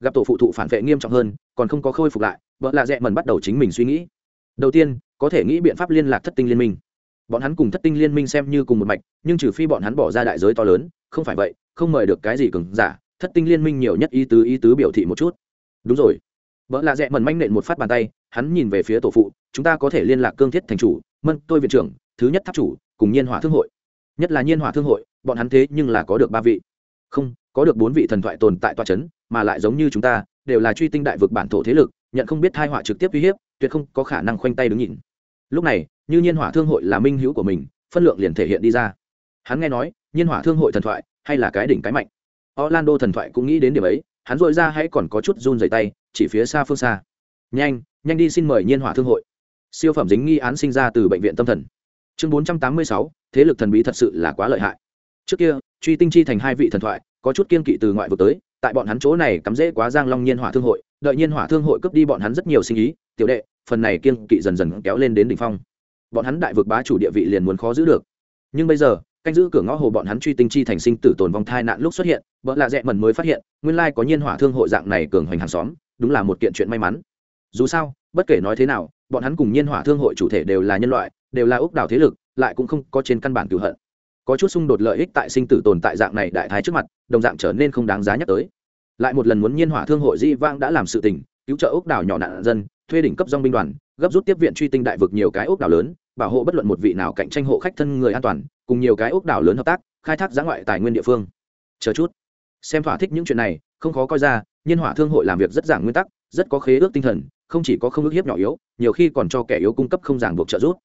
Gặp tổ phụ thụ phản vệ nghiêm trọng hơn, còn không có khôi phục lại, vợ lạ dẹ mần bắt đầu chính mình suy nghĩ. Đầu tiên, có thể nghĩ biện pháp liên lạc thất tinh liên minh. Bọn hắn cùng thất tinh liên minh xem như cùng một mạch, nhưng trừ phi bọn hắn bỏ ra đại giới to lớn, không phải vậy, không mời được cái gì cứng giả, thất tinh liên minh nhiều nhất ý tứ ý tứ biểu thị một chút. Đúng rồi. Vợ lạ dẹ mần manh nện một phát bàn tay, hắn nhìn về phía tổ phụ, chúng ta có thể liên lạc cương thiết thành chủ, mân, tôi viện trưởng, thứ nhất tháp chủ, cùng nhiên hỏa thương hội. Nhất là nhiên hỏa thương hội, bọn hắn thế nhưng là có được ba vị không, có được bốn vị thần thoại tồn tại toa c h ấ n mà lại giống như chúng ta, đều là truy tinh đại vực bản thổ thế lực, nhận không biết thai họa trực tiếp uy hiếp, tuyệt không có khả năng khoanh tay đứng nhìn. Lúc này, như nhiên hỏa thương hội là minh hữu của mình, phân lượng liền thể hiện đi ra. Hắn nghe nói, nhiên hỏa thương hội thần thoại, hay là cái đỉnh cái mạnh. Orlando thần thoại cũng nghĩ đến điểm ấy, hắn dội ra hãy còn có chút run dày tay, chỉ phía xa phương xa. Nhanh nhanh đi xin mời nhiên hỏa thương hội. Siêu phẩm dính nghi án sinh ra từ bệnh viện tâm thần. Chương bốn trăm tám mươi sáu, thế lực thần bí thật sự là quá lợi hại trước kia, truy tinh chi thành hai vị thần thoại, có chút kiên kỵ từ ngoại vực tới, tại bọn hắn chỗ này cắm rễ quá giang long nhiên hỏa thương hội, đợi nhiên hỏa thương hội cướp đi bọn hắn rất nhiều sinh ý, tiểu đệ, phần này kiên kỵ dần dần kéo lên đến đỉnh phong. Bọn hắn đại vực bá chủ địa vị liền muốn khó giữ được. Nhưng bây giờ, canh giữ cửa ngõ hồ bọn hắn truy tinh chi thành sinh tử tồn vong thai nạn lúc xuất hiện vợ lạ rẽ mần mới phát hiện, nguyên lai có nhiên hỏa thương hội dạng này cường hoành hàng xóm, đúng là một kiện chuyện may mắn. Dù sao, bất kể nói thế nào, bọn hắn cùng nhiên hỏa thương hội chủ thể đều là nhân loại, đều là ốc đảo thế lực, lại cũng không có trên căn bản cửu hận có chút xung đột lợi ích tại sinh tử tồn tại dạng này đại thái trước mặt, đồng dạng trở nên không đáng giá nhắc tới. Lại một lần muốn nhiên hỏa thương hội di vang đã làm sự tình, cứu trợ ốc đảo nhỏ nạn dân, thuê đỉnh cấp dong binh đoàn, gấp rút tiếp viện truy tinh đại vực nhiều cái ốc đảo lớn, bảo hộ bất luận một vị nào cạnh tranh hộ khách thân người an toàn, cùng nhiều cái ốc đảo lớn hợp tác, khai thác giã ngoại tài nguyên địa phương. Chờ chút. Xem thỏa thích những chuyện này, không khó coi ra, nhiên hỏa thương hội làm việc rất giảng nguyên tắc, rất có khế ước tinh thần, không chỉ có không ước hiếp nhỏ yếu, nhiều khi còn cho kẻ yếu cung cấp không giảng buộc trợ giúp.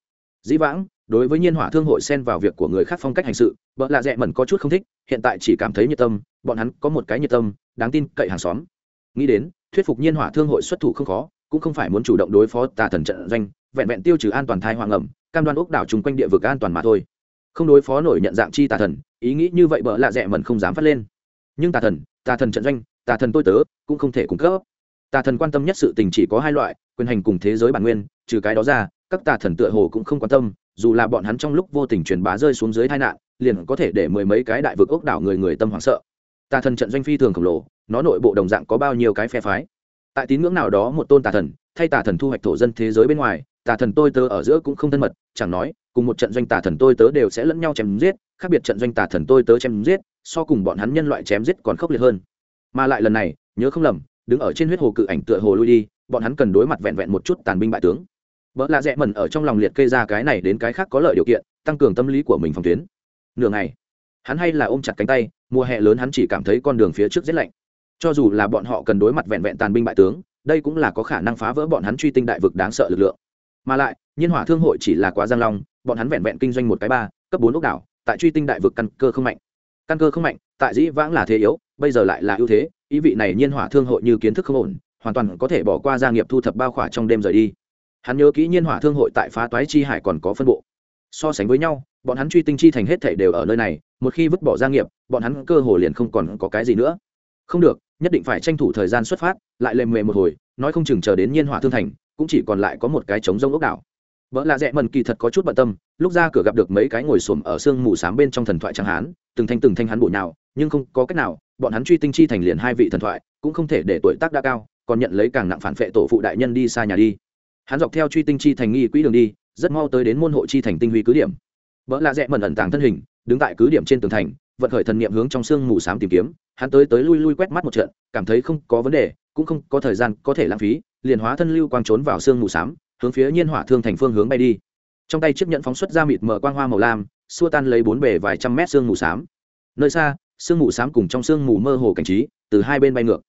Dĩ vãng đối với nhiên hỏa thương hội xen vào việc của người khác phong cách hành sự vợ lạ dẹ mẩn có chút không thích, hiện tại chỉ cảm thấy nhiệt tâm, bọn hắn có một cái nhiệt tâm, đáng tin cậy hàng xóm. Nghĩ đến, thuyết phục nhiên hỏa thương hội xuất thủ không khó, cũng không phải muốn chủ động đối phó tà thần trận doanh, vẹn vẹn tiêu trừ an toàn thai hoàng ẩm, cam đoan ốc đảo chung quanh địa vực an toàn mà thôi. Không đối phó nổi nhận dạng chi tà thần, ý nghĩ như vậy bợ lạ rẽ mẩn không dám phát lên. Nhưng tà thần tà thần trận doanh, tà thần tôi tớ, cũng không thể cung cấp. Tà thần quan tâm nhất sự tình chỉ có hai loại, quyền hành cùng thế giới bản nguyên, trừ cái đó ra, các tà thần tựa hồ cũng không quan tâm dù là bọn hắn trong lúc vô tình truyền bá rơi xuống dưới tai nạn, liền có thể để mười mấy cái đại vực ốc đảo người người tâm hoảng sợ. Tà thần trận doanh phi thường khổng lồ, nó nội bộ đồng dạng có bao nhiêu cái phe phái. Tại tín ngưỡng nào đó một tôn tà thần, thay tà thần thu hoạch thổ dân thế giới bên ngoài, tà thần tôi tớ ở giữa cũng không thân mật, chẳng nói, cùng một trận doanh tà thần tôi tớ đều sẽ lẫn nhau chém giết, khác biệt trận doanh tà thần tôi tớ chém giết, so cùng bọn hắn nhân loại chém giết còn khốc liệt hơn. Mà lại lần này, nhớ không lầm, đứng ở trên huyết hồ cự ảnh tựa hồ lui đi, bọn hắn cần đối mặt vẹn vẹn một chút tàn binh bại tướng vợ lạ rẽ mẩn ở trong lòng liệt kê ra cái này đến cái khác có lợi điều kiện, tăng cường tâm lý của mình phòng tuyến. Nửa ngày, hắn hay là ôm chặt cánh tay, mùa hè lớn hắn chỉ cảm thấy con đường phía trước rất lạnh. Cho dù là bọn họ cần đối mặt vẹn vẹn tàn binh bại tướng, đây cũng là có khả năng phá vỡ bọn hắn truy tinh đại vực đáng sợ lực lượng. Mà lại, nhiên hỏa thương hội chỉ là quá giang long, bọn hắn vẹn vẹn kinh doanh một cái ba, cấp bốn ốc đảo, tại truy tinh đại vực căn cơ không mạnh. Căn cơ không mạnh, tại dĩ vãng là thế yếu, bây giờ lại là ưu thế, ý vị này nhiên hỏa thương hội như kiến thức không ổn, hoàn toàn có thể bỏ qua gia nghiệp thu thập bao khỏa trong đêm rời đi hắn nhớ kỹ nhiên hỏa thương hội tại phá toái chi hải còn có phân bộ. So sánh với nhau, bọn hắn truy tinh chi thành hết thảy đều ở nơi này, một khi vứt bỏ gia nghiệp, bọn hắn cơ hồ liền không còn có cái gì nữa. Không được, nhất định phải tranh thủ thời gian xuất phát, lại lềm mề một hồi, nói không chừng chờ đến nhiên hỏa thương thành, cũng chỉ còn lại có một cái trống rông ốc đảo. Vợ lạ rẽ mần kỳ thật có chút bận tâm, lúc ra cửa gặp được mấy cái ngồi xổm ở sương mù s bên trong thần thoại chẳng hán, từng thanh từng thanh hắn bổ nào nhưng không có cách nào, bọn hắn truy tinh chi thành liền hai vị thần thoại, cũng không thể để tuổi tác đã cao, còn nhận lấy càng nặng phản phệ tổ phụ đại nhân đi xa nhà đi hắn dọc theo truy tinh chi thành nghi quỹ đường đi, rất mau tới đến môn hộ chi thành tinh huy cứ điểm. Vợ lạ rẽ mẩn ẩn tàng thân hình, đứng tại cứ điểm trên tường thành, vận khởi thần niệm hướng trong sương mù s tìm kiếm. Hắn tới tới lui lui quét mắt một trận, cảm thấy không có vấn đề, cũng không có thời gian có thể lãng phí, liền hóa thân lưu quang trốn vào sương mù s hướng phía nhiên hỏa thương thành phương hướng bay đi. Trong tay chiếc nhẫn phóng xuất ra mịt mở quang hoa màu lam, xua tan lấy bốn bể vài trăm mét sương mù s nơi xa, sương mù s cùng trong sương mù mơ hồ cảnh trí, từ hai bên bay ngược.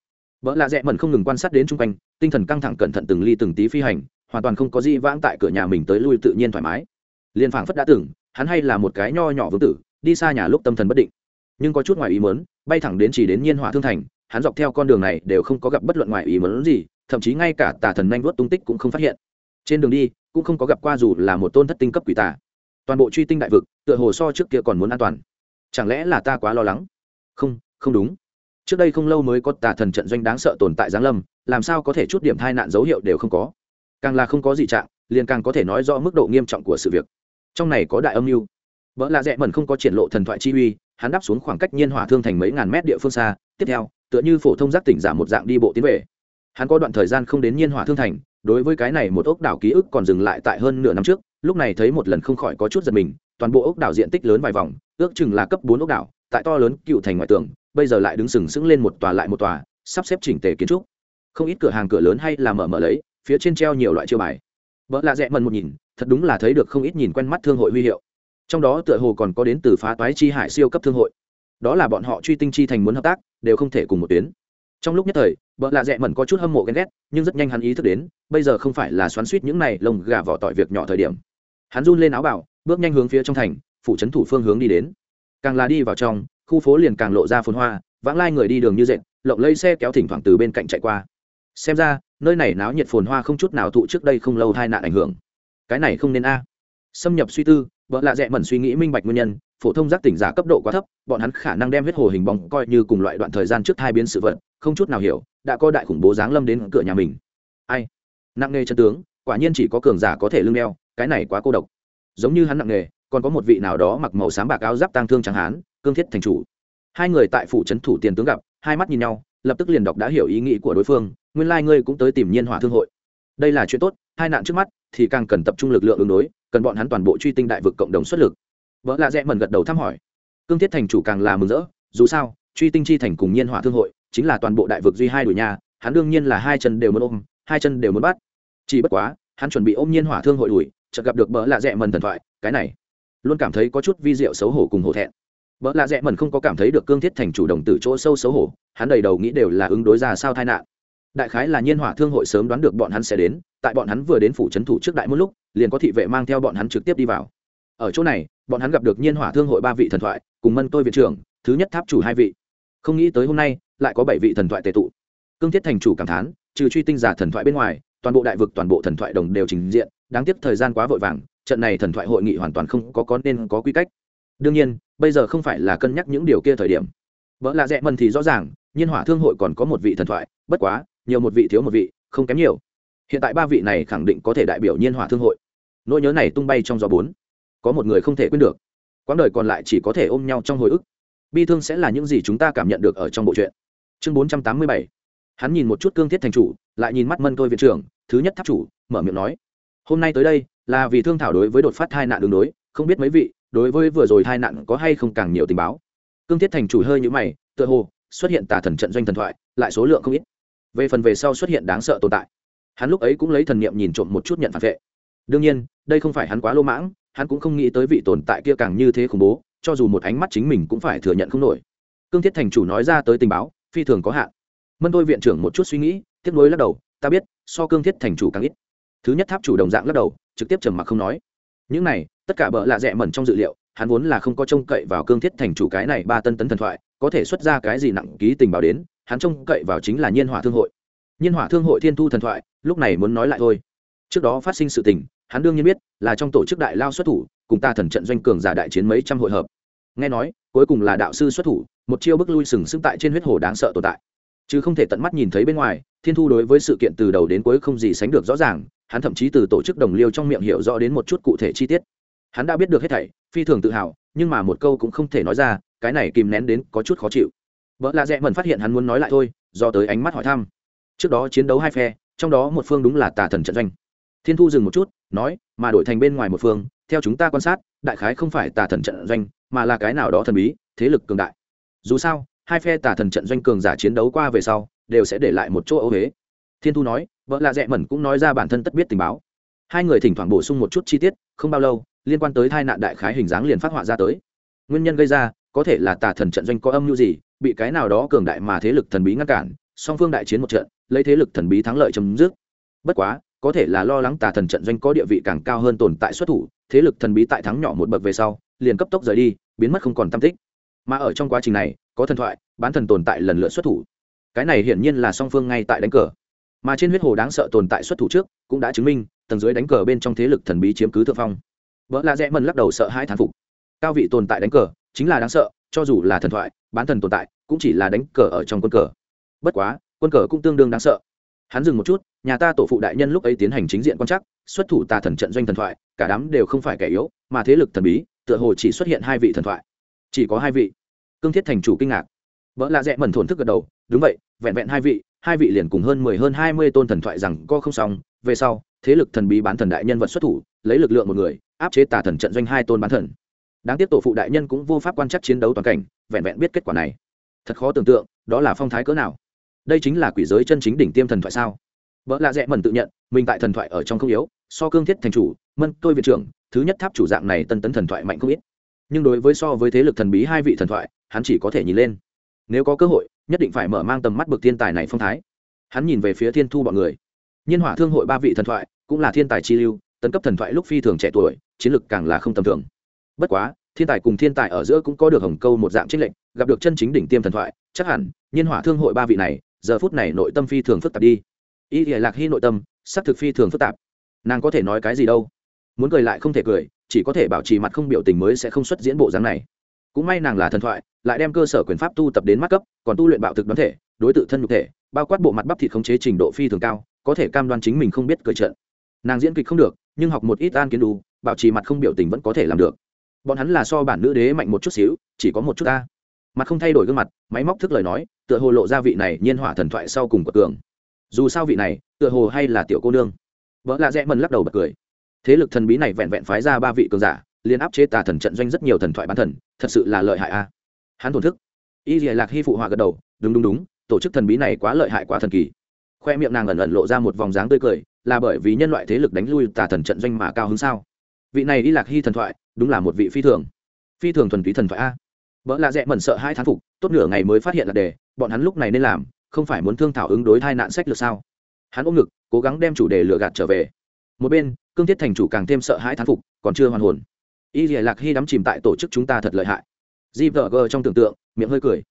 Vợ lạ rẽ mẩn không ngừng quan sát đến chung quanh, tinh thần căng thẳng cẩn thận từng ly từng tí phi hành hoàn toàn không có gì vãng tại cửa nhà mình tới lui tự nhiên thoải mái. Liên phảng phất đã tưởng hắn hay là một cái nho nhỏ vương tử, đi xa nhà lúc tâm thần bất định. Nhưng có chút ngoài ý mớn bay thẳng đến chỉ đến nhiên hỏa thương thành, hắn dọc theo con đường này đều không có gặp bất luận ngoài ý mớn gì, thậm chí ngay cả tà thần nhanh vuốt tung tích cũng không phát hiện. Trên đường đi, cũng không có gặp qua dù là một tôn thất tinh cấp quỷ tà. Toàn bộ truy tinh đại vực, tựa hồ so trước kia còn muốn an toàn. Chẳng lẽ là ta quá lo lắng? Không không đúng. Trước đây không lâu mới có tà thần trận doanh đáng sợ tồn tại giáng lâm, làm sao có thể chút điểm thai nạn dấu hiệu đều không có? Càng là không có gì trạng, liền càng có thể nói rõ mức độ nghiêm trọng của sự việc. Trong này có đại âm mưu. Vợ lạ rẽ mẩn không có triển lộ thần thoại chi uy, hắn đáp xuống khoảng cách nhiên hỏa thương thành mấy ngàn mét địa phương xa, tiếp theo, tựa như phổ thông giác tỉnh giả một dạng đi bộ tiến về. Hắn có đoạn thời gian không đến nhiên hỏa thương thành, đối với cái này một ốc đảo ký ức còn dừng lại tại hơn nửa năm trước, lúc này thấy một lần không khỏi có chút giật mình, toàn bộ ốc đảo diện tích lớn vài vòng, ước chừng là cấp bốn ốc đảo, tại to lớn cựu thành ngoại tường, bây giờ lại đứng sừng sững lên một tòa lại một tòa, sắp xếp chỉnh tề kiến trúc. Không ít cửa hàng cửa lớn hay là mở mở lấy phía trên treo nhiều loại chiêu bài. Vợ lạ rẽ mần một nhìn, thật đúng là thấy được không ít nhìn quen mắt thương hội huy hiệu. Trong đó tựa hồ còn có đến từ phá toái chi hải siêu cấp thương hội. Đó là bọn họ truy tinh chi thành muốn hợp tác, đều không thể cùng một tuyến. Trong lúc nhất thời vợ lạ rẽ mẩn có chút hâm mộ ghen ghét, nhưng rất nhanh hắn ý thức đến, bây giờ không phải là xoắn suýt những này lồng gà vỏ tỏi việc nhỏ thời điểm. Hắn run lên áo bảo, bước nhanh hướng phía trong thành, phủ trấn thủ phương hướng đi đến. Càng là đi vào trong, khu phố liền càng lộ ra phồn hoa, vãng lai người đi đường như dệt, lộng lây xe kéo thỉnh thoảng từ bên cạnh chạy qua xem ra, nơi này náo nhiệt phồn hoa không chút nào thụ trước đây không lâu hai nạn ảnh hưởng. Cái này không nên a. Xâm nhập suy tư, vợ lạ rẽ mẩn suy nghĩ minh bạch nguyên nhân, phổ thông giác tỉnh giả cấp độ quá thấp, bọn hắn khả năng đem huyết hồ hình bóng coi như cùng loại đoạn thời gian trước hai biến sự vật, không chút nào hiểu, đã có đại khủng bố giáng lâm đến cửa nhà mình. Ai? Nặng nghề chân tướng, quả nhiên chỉ có cường giả có thể lưng đeo, cái này quá cô độc. Giống như hắn nặng nghề, còn có một vị nào đó mặc màu xám bạc áo giáp tang thương chẳng hán, cương thiết thành chủ. Hai người tại phủ trấn thủ tiền tướng gặp, hai mắt nhìn nhau, lập tức liền đọc đã hiểu ý nghĩ của đối phương nguyên lai、like、ngươi cũng tới tìm nhiên hỏa thương hội. Đây là chuyện tốt, hai nạn trước mắt, thì càng cần tập trung lực lượng ứng đối, cần bọn hắn toàn bộ truy tinh đại vực cộng đồng xuất lực. Vợ lạ rẽ mần gật đầu thăm hỏi. Cương thiết thành chủ càng là mừng rỡ, dù sao, truy tinh chi thành cùng nhiên hỏa thương hội, chính là toàn bộ đại vực duy hai đuổi nhà, hắn đương nhiên là hai chân đều muốn ôm, hai chân đều muốn bắt. Chỉ bất quá, hắn chuẩn bị ôm nhiên hỏa thương hội đuổi, chợt gặp được bỡ lạ rẽ mần thần thoại, cái này, luôn cảm thấy có chút vi diệu xấu hổ cùng hổ thẹn. Bỡ lạ rẽ mần không có cảm thấy được cương thiết thành chủ đồng từ chỗ sâu xấu hổ, hắn đầy đầu nghĩ đều là ứng đối ra sao tai nạn đại khái là nhiên hỏa thương hội sớm đoán được bọn hắn sẽ đến, tại bọn hắn vừa đến phủ trấn thủ trước đại một lúc, liền có thị vệ mang theo bọn hắn trực tiếp đi vào. Ở chỗ này, bọn hắn gặp được nhiên hỏa thương hội ba vị thần thoại, cùng mân tôi viện trưởng, thứ nhất tháp chủ hai vị. Không nghĩ tới hôm nay, lại có bảy vị thần thoại tệ tụ. Cương thiết thành chủ cảm thán, trừ truy tinh giả thần thoại bên ngoài, toàn bộ đại vực, toàn bộ thần thoại đồng đều trình diện, đáng tiếc thời gian quá vội vàng, trận này thần thoại hội nghị hoàn toàn không có có nên có quy cách. Đương nhiên, bây giờ không phải là cân nhắc những điều kia thời điểm. Vợ lạ rẽ mần thì rõ ràng, nhiên hỏa thương hội còn có một vị thần thoại, bất quá nhiều một vị thiếu một vị, không kém nhiều. Hiện tại ba vị này khẳng định có thể đại biểu nhiên hỏa thương hội. Nỗi nhớ này tung bay trong gió bốn. Có một người không thể quên được. Quãng đời còn lại chỉ có thể ôm nhau trong hồi ức. Bi thương sẽ là những gì chúng ta cảm nhận được ở trong bộ truyện. Chương bốn trăm tám mươi bảy. Hắn nhìn một chút cương thiết thành chủ, lại nhìn mắt mân tôi viện trưởng, thứ nhất tháp chủ, mở miệng nói. Hôm nay tới đây, là vì thương thảo đối với đột phát hai nạn đường đối, không biết mấy vị, đối với vừa rồi hai nạn có hay không càng nhiều tình báo. Cương thiết thành chủ hơi nhữ mày, tựa hồ, xuất hiện tà thần trận doanh thần thoại, lại số lượng không ít về phần về sau xuất hiện đáng sợ tồn tại. Hắn lúc ấy cũng lấy thần niệm nhìn trộm một chút nhận phản vệ. Đương nhiên, đây không phải hắn quá lô mãng, hắn cũng không nghĩ tới vị tồn tại kia càng như thế khủng bố, cho dù một ánh mắt chính mình cũng phải thừa nhận không nổi. Cương thiết thành chủ nói ra tới tình báo, phi thường có hạn. Mân tôi viện trưởng một chút suy nghĩ, tiếp nối lắc đầu, ta biết, so cương thiết thành chủ càng ít. Thứ nhất tháp chủ đồng dạng lắc đầu, trực tiếp trầm mặc không nói. Những này, tất cả bợ lạ rẽ mẩn trong dự liệu, hắn vốn là không có trông cậy vào cương thiết thành chủ cái này ba tân tấn thần thoại, có thể xuất ra cái gì nặng ký tình báo đến hắn trông cậy vào chính là nhiên hỏa thương hội. Nhiên hỏa thương hội thiên thu thần thoại, lúc này muốn nói lại thôi. Trước đó phát sinh sự tình, hắn đương nhiên biết là trong tổ chức đại lao xuất thủ, cùng ta thần trận doanh cường giả đại chiến mấy trăm hội hợp. Nghe nói, cuối cùng là đạo sư xuất thủ, một chiêu bức lui sừng sững tại trên huyết hồ đáng sợ tồn tại. Chứ không thể tận mắt nhìn thấy bên ngoài, thiên thu đối với sự kiện từ đầu đến cuối không gì sánh được rõ ràng, hắn thậm chí từ tổ chức đồng liêu trong miệng hiểu rõ đến một chút cụ thể chi tiết. Hắn đã biết được hết thảy, phi thường tự hào, nhưng mà một câu cũng không thể nói ra, cái này kìm nén đến có chút khó chịu vợ lạ rẽ mần phát hiện hắn muốn nói lại thôi, do tới ánh mắt hỏi thăm. Trước đó chiến đấu hai phe, trong đó một phương đúng là tà thần trận doanh. Thiên thu dừng một chút, nói, mà đổi thành bên ngoài một phương, theo chúng ta quan sát, đại khái không phải tà thần trận doanh, mà là cái nào đó thần bí, thế lực cường đại. Dù sao, hai phe tà thần trận doanh cường giả chiến đấu qua về sau, đều sẽ để lại một chỗ ấu huế thiên thu nói vợ lạ rẽ mẩn cũng nói ra bản thân tất biết tình báo. Hai người thỉnh thoảng bổ sung một chút chi tiết, không bao lâu, liên quan tới tai nạn đại khái hình dáng liền phát họa ra tới. Nguyên nhân gây ra, có thể là tà thần trận doanh có âm mưu gì bị cái nào đó cường đại mà thế lực thần bí ngăn cản, song phương đại chiến một trận, lấy thế lực thần bí thắng lợi chấm dứt. Bất quá, có thể là lo lắng tà thần trận doanh có địa vị càng cao hơn tồn tại xuất thủ, thế lực thần bí tại thắng nhỏ một bậc về sau, liền cấp tốc rời đi, biến mất không còn tam tích. Mà ở trong quá trình này, có thần thoại, bán thần tồn tại lần lượt xuất thủ. Cái này hiển nhiên là song phương ngay tại đánh cờ. Mà trên huyết hồ đáng sợ tồn tại xuất thủ trước, cũng đã chứng minh, tầng dưới đánh cờ bên trong thế lực thần bí chiếm cứ thượng phong. Vợ la rẽ dạ mần lắc đầu sợ hai thán phục. Cao vị tồn tại đánh cờ, chính là đáng sợ, cho dù là thần thoại bán thần tồn tại, cũng chỉ là đánh cờ ở trong quân cờ. Bất quá, quân cờ cũng tương đương đáng sợ. Hắn dừng một chút, nhà ta tổ phụ đại nhân lúc ấy tiến hành chính diện quan chắc xuất thủ tà thần trận doanh thần thoại, cả đám đều không phải kẻ yếu, mà thế lực thần bí, tựa hồ chỉ xuất hiện hai vị thần thoại. Chỉ có hai vị. Cương thiết thành chủ kinh ngạc. Vợ lạ rẽ mẩn thổn thức gật đầu, đúng vậy, vẹn vẹn hai vị hai vị liền cùng hơn mười, hơn hai mươi tôn thần thoại rằng co không xong, về sau, thế lực thần bí bán thần đại nhân vật xuất thủ, lấy lực lượng một người, áp chế tà thần trận doanh hai tôn bán thần. Đáng tiếc tổ phụ đại nhân cũng vô pháp quan chắc chiến đấu toàn cảnh vẹn vẹn biết kết quả này. Thật khó tưởng tượng, đó là phong thái cỡ nào. Đây chính là quỷ giới chân chính đỉnh tiêm thần thoại sao? Vợ lạ rẽ mần tự nhận, mình tại thần thoại ở trong không yếu, so cương thiết thành chủ, mân, tôi viện trưởng, thứ nhất tháp chủ dạng này tân tấn thần thoại mạnh không ít. Nhưng đối với so với thế lực thần bí hai vị thần thoại, hắn chỉ có thể nhìn lên. Nếu có cơ hội, nhất định phải mở mang tầm mắt bực thiên tài này phong thái. Hắn nhìn về phía thiên thu bọn người. Nhiên hỏa thương hội ba vị thần thoại, cũng là thiên tài chi lưu, tấn cấp thần thoại lúc phi thường trẻ tuổi, chiến lực càng là không tầm thường. Bất quá thiên tài cùng thiên tài ở giữa cũng có được hồng câu một dạng trích lệnh gặp được chân chính đỉnh tiêm thần thoại, chắc hẳn, nhiên hỏa thương hội ba vị này, giờ phút này nội tâm phi thường phức tạp đi. Y hệ lạc hy nội tâm sắc thực phi thường phức tạp. Nàng có thể nói cái gì đâu? Muốn cười lại không thể cười, chỉ có thể bảo trì mặt không biểu tình mới sẽ không xuất diễn bộ dáng này. Cũng may nàng là thần thoại, lại đem cơ sở quyền pháp tu tập đến mắt cấp, còn tu luyện bạo thực đoán thể, đối tượng thân nhục thể, bao quát bộ mặt bắp thịt khống chế trình độ phi thường cao, có thể cam đoan chính mình không biết cười trận. Nàng diễn kịch không được, nhưng học một ít an kiến đủ, bảo trì mặt không biểu tình vẫn có thể làm được bọn hắn là so bản nữ đế mạnh một chút xíu, chỉ có một chút ta. Mặt không thay đổi gương mặt, máy móc thức lời nói, tựa hồ lộ ra vị này nhiên hỏa thần thoại sau cùng của cường dù sao vị này, tựa hồ hay là tiểu cô nương. Vợ lạ rẽ mần lắc đầu bật cười. Thế lực thần bí này vẹn vẹn phái ra ba vị cường giả liên áp chế tà thần trận doanh rất nhiều thần thoại bán thần, thật sự là lợi hại a. Hắn thổn thức. Y dìa lạc hy phụ họa gật đầu, đúng đúng đúng, tổ chức thần bí này quá lợi hại quá thần kỳ. Khoe miệng nàng ẩn ẩn lộ ra một vòng dáng tươi cười, là bởi vì nhân loại thế lực đánh lui tà thần trận doanh mà cao hứng sao? Vị này y lạc hy thần thoại đúng là một vị phi thường. Phi thường thuần túy thần thoại a. Vợ lạ rẽ mẩn sợ hai thán phục, tốt nửa ngày mới phát hiện là đề, bọn hắn lúc này nên làm, không phải muốn thương thảo ứng đối tai nạn sách lược sao? Hắn ôm ngực, cố gắng đem chủ đề lựa gạt trở về. Một bên, cương thiết thành chủ càng thêm sợ hãi thán phục, còn chưa hoàn hồn. Y lìa lạc hy đắm chìm tại tổ chức chúng ta thật lợi hại. Gvg trong tưởng tượng, miệng hơi cười.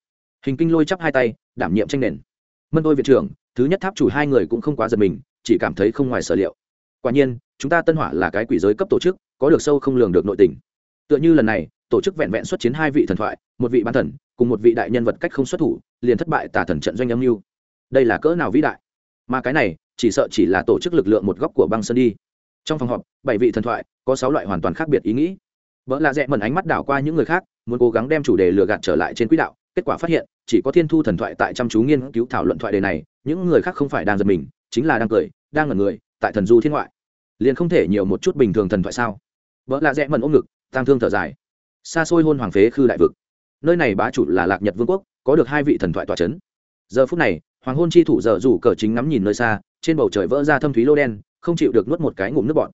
Hình kinh lôi chắp hai tay, đảm nhiệm tranh nền. Mân đôi viện trưởng, thứ nhất tháp chủ hai người cũng không quá giật mình, chỉ cảm thấy không ngoài sở liệu. Quả nhiên, chúng ta tân hỏa là cái quỷ giới cấp tổ chức có được sâu không lường được nội tình. Tựa như lần này, tổ chức vẹn vẹn xuất chiến hai vị thần thoại, một vị ban thần, cùng một vị đại nhân vật cách không xuất thủ, liền thất bại tà thần trận doanh âm mưu. Đây là cỡ nào vĩ đại? Mà cái này, chỉ sợ chỉ là tổ chức lực lượng một góc của băng sơn đi. Trong phòng họp, bảy vị thần thoại, có sáu loại hoàn toàn khác biệt ý nghĩ. Vợ lạ rẽ mẩn ánh mắt đảo qua những người khác, muốn cố gắng đem chủ đề lừa gạt trở lại trên quỹ đạo, kết quả phát hiện, chỉ có thiên thu thần thoại tại chăm chú nghiên cứu thảo luận thoại đề này, những người khác không phải đang giật mình, chính là đang cười, đang ngẩn người, tại thần du thiên ngoại. Liền không thể nhiều một chút bình thường thần thoại sao? Vợ lạ rẽ mần ôm ngực tăng thương thở dài. Xa xôi hôn hoàng phế khư đại vực. Nơi này bá chủ là lạc nhật vương quốc, có được hai vị thần thoại tòa c h ấ n giờ phút này, hoàng hôn chi thủ giờ rủ cờ chính ngắm nhìn nơi xa, trên bầu trời vỡ ra thâm thúy lô đen, không chịu được nuốt một cái ngụm nước bọt.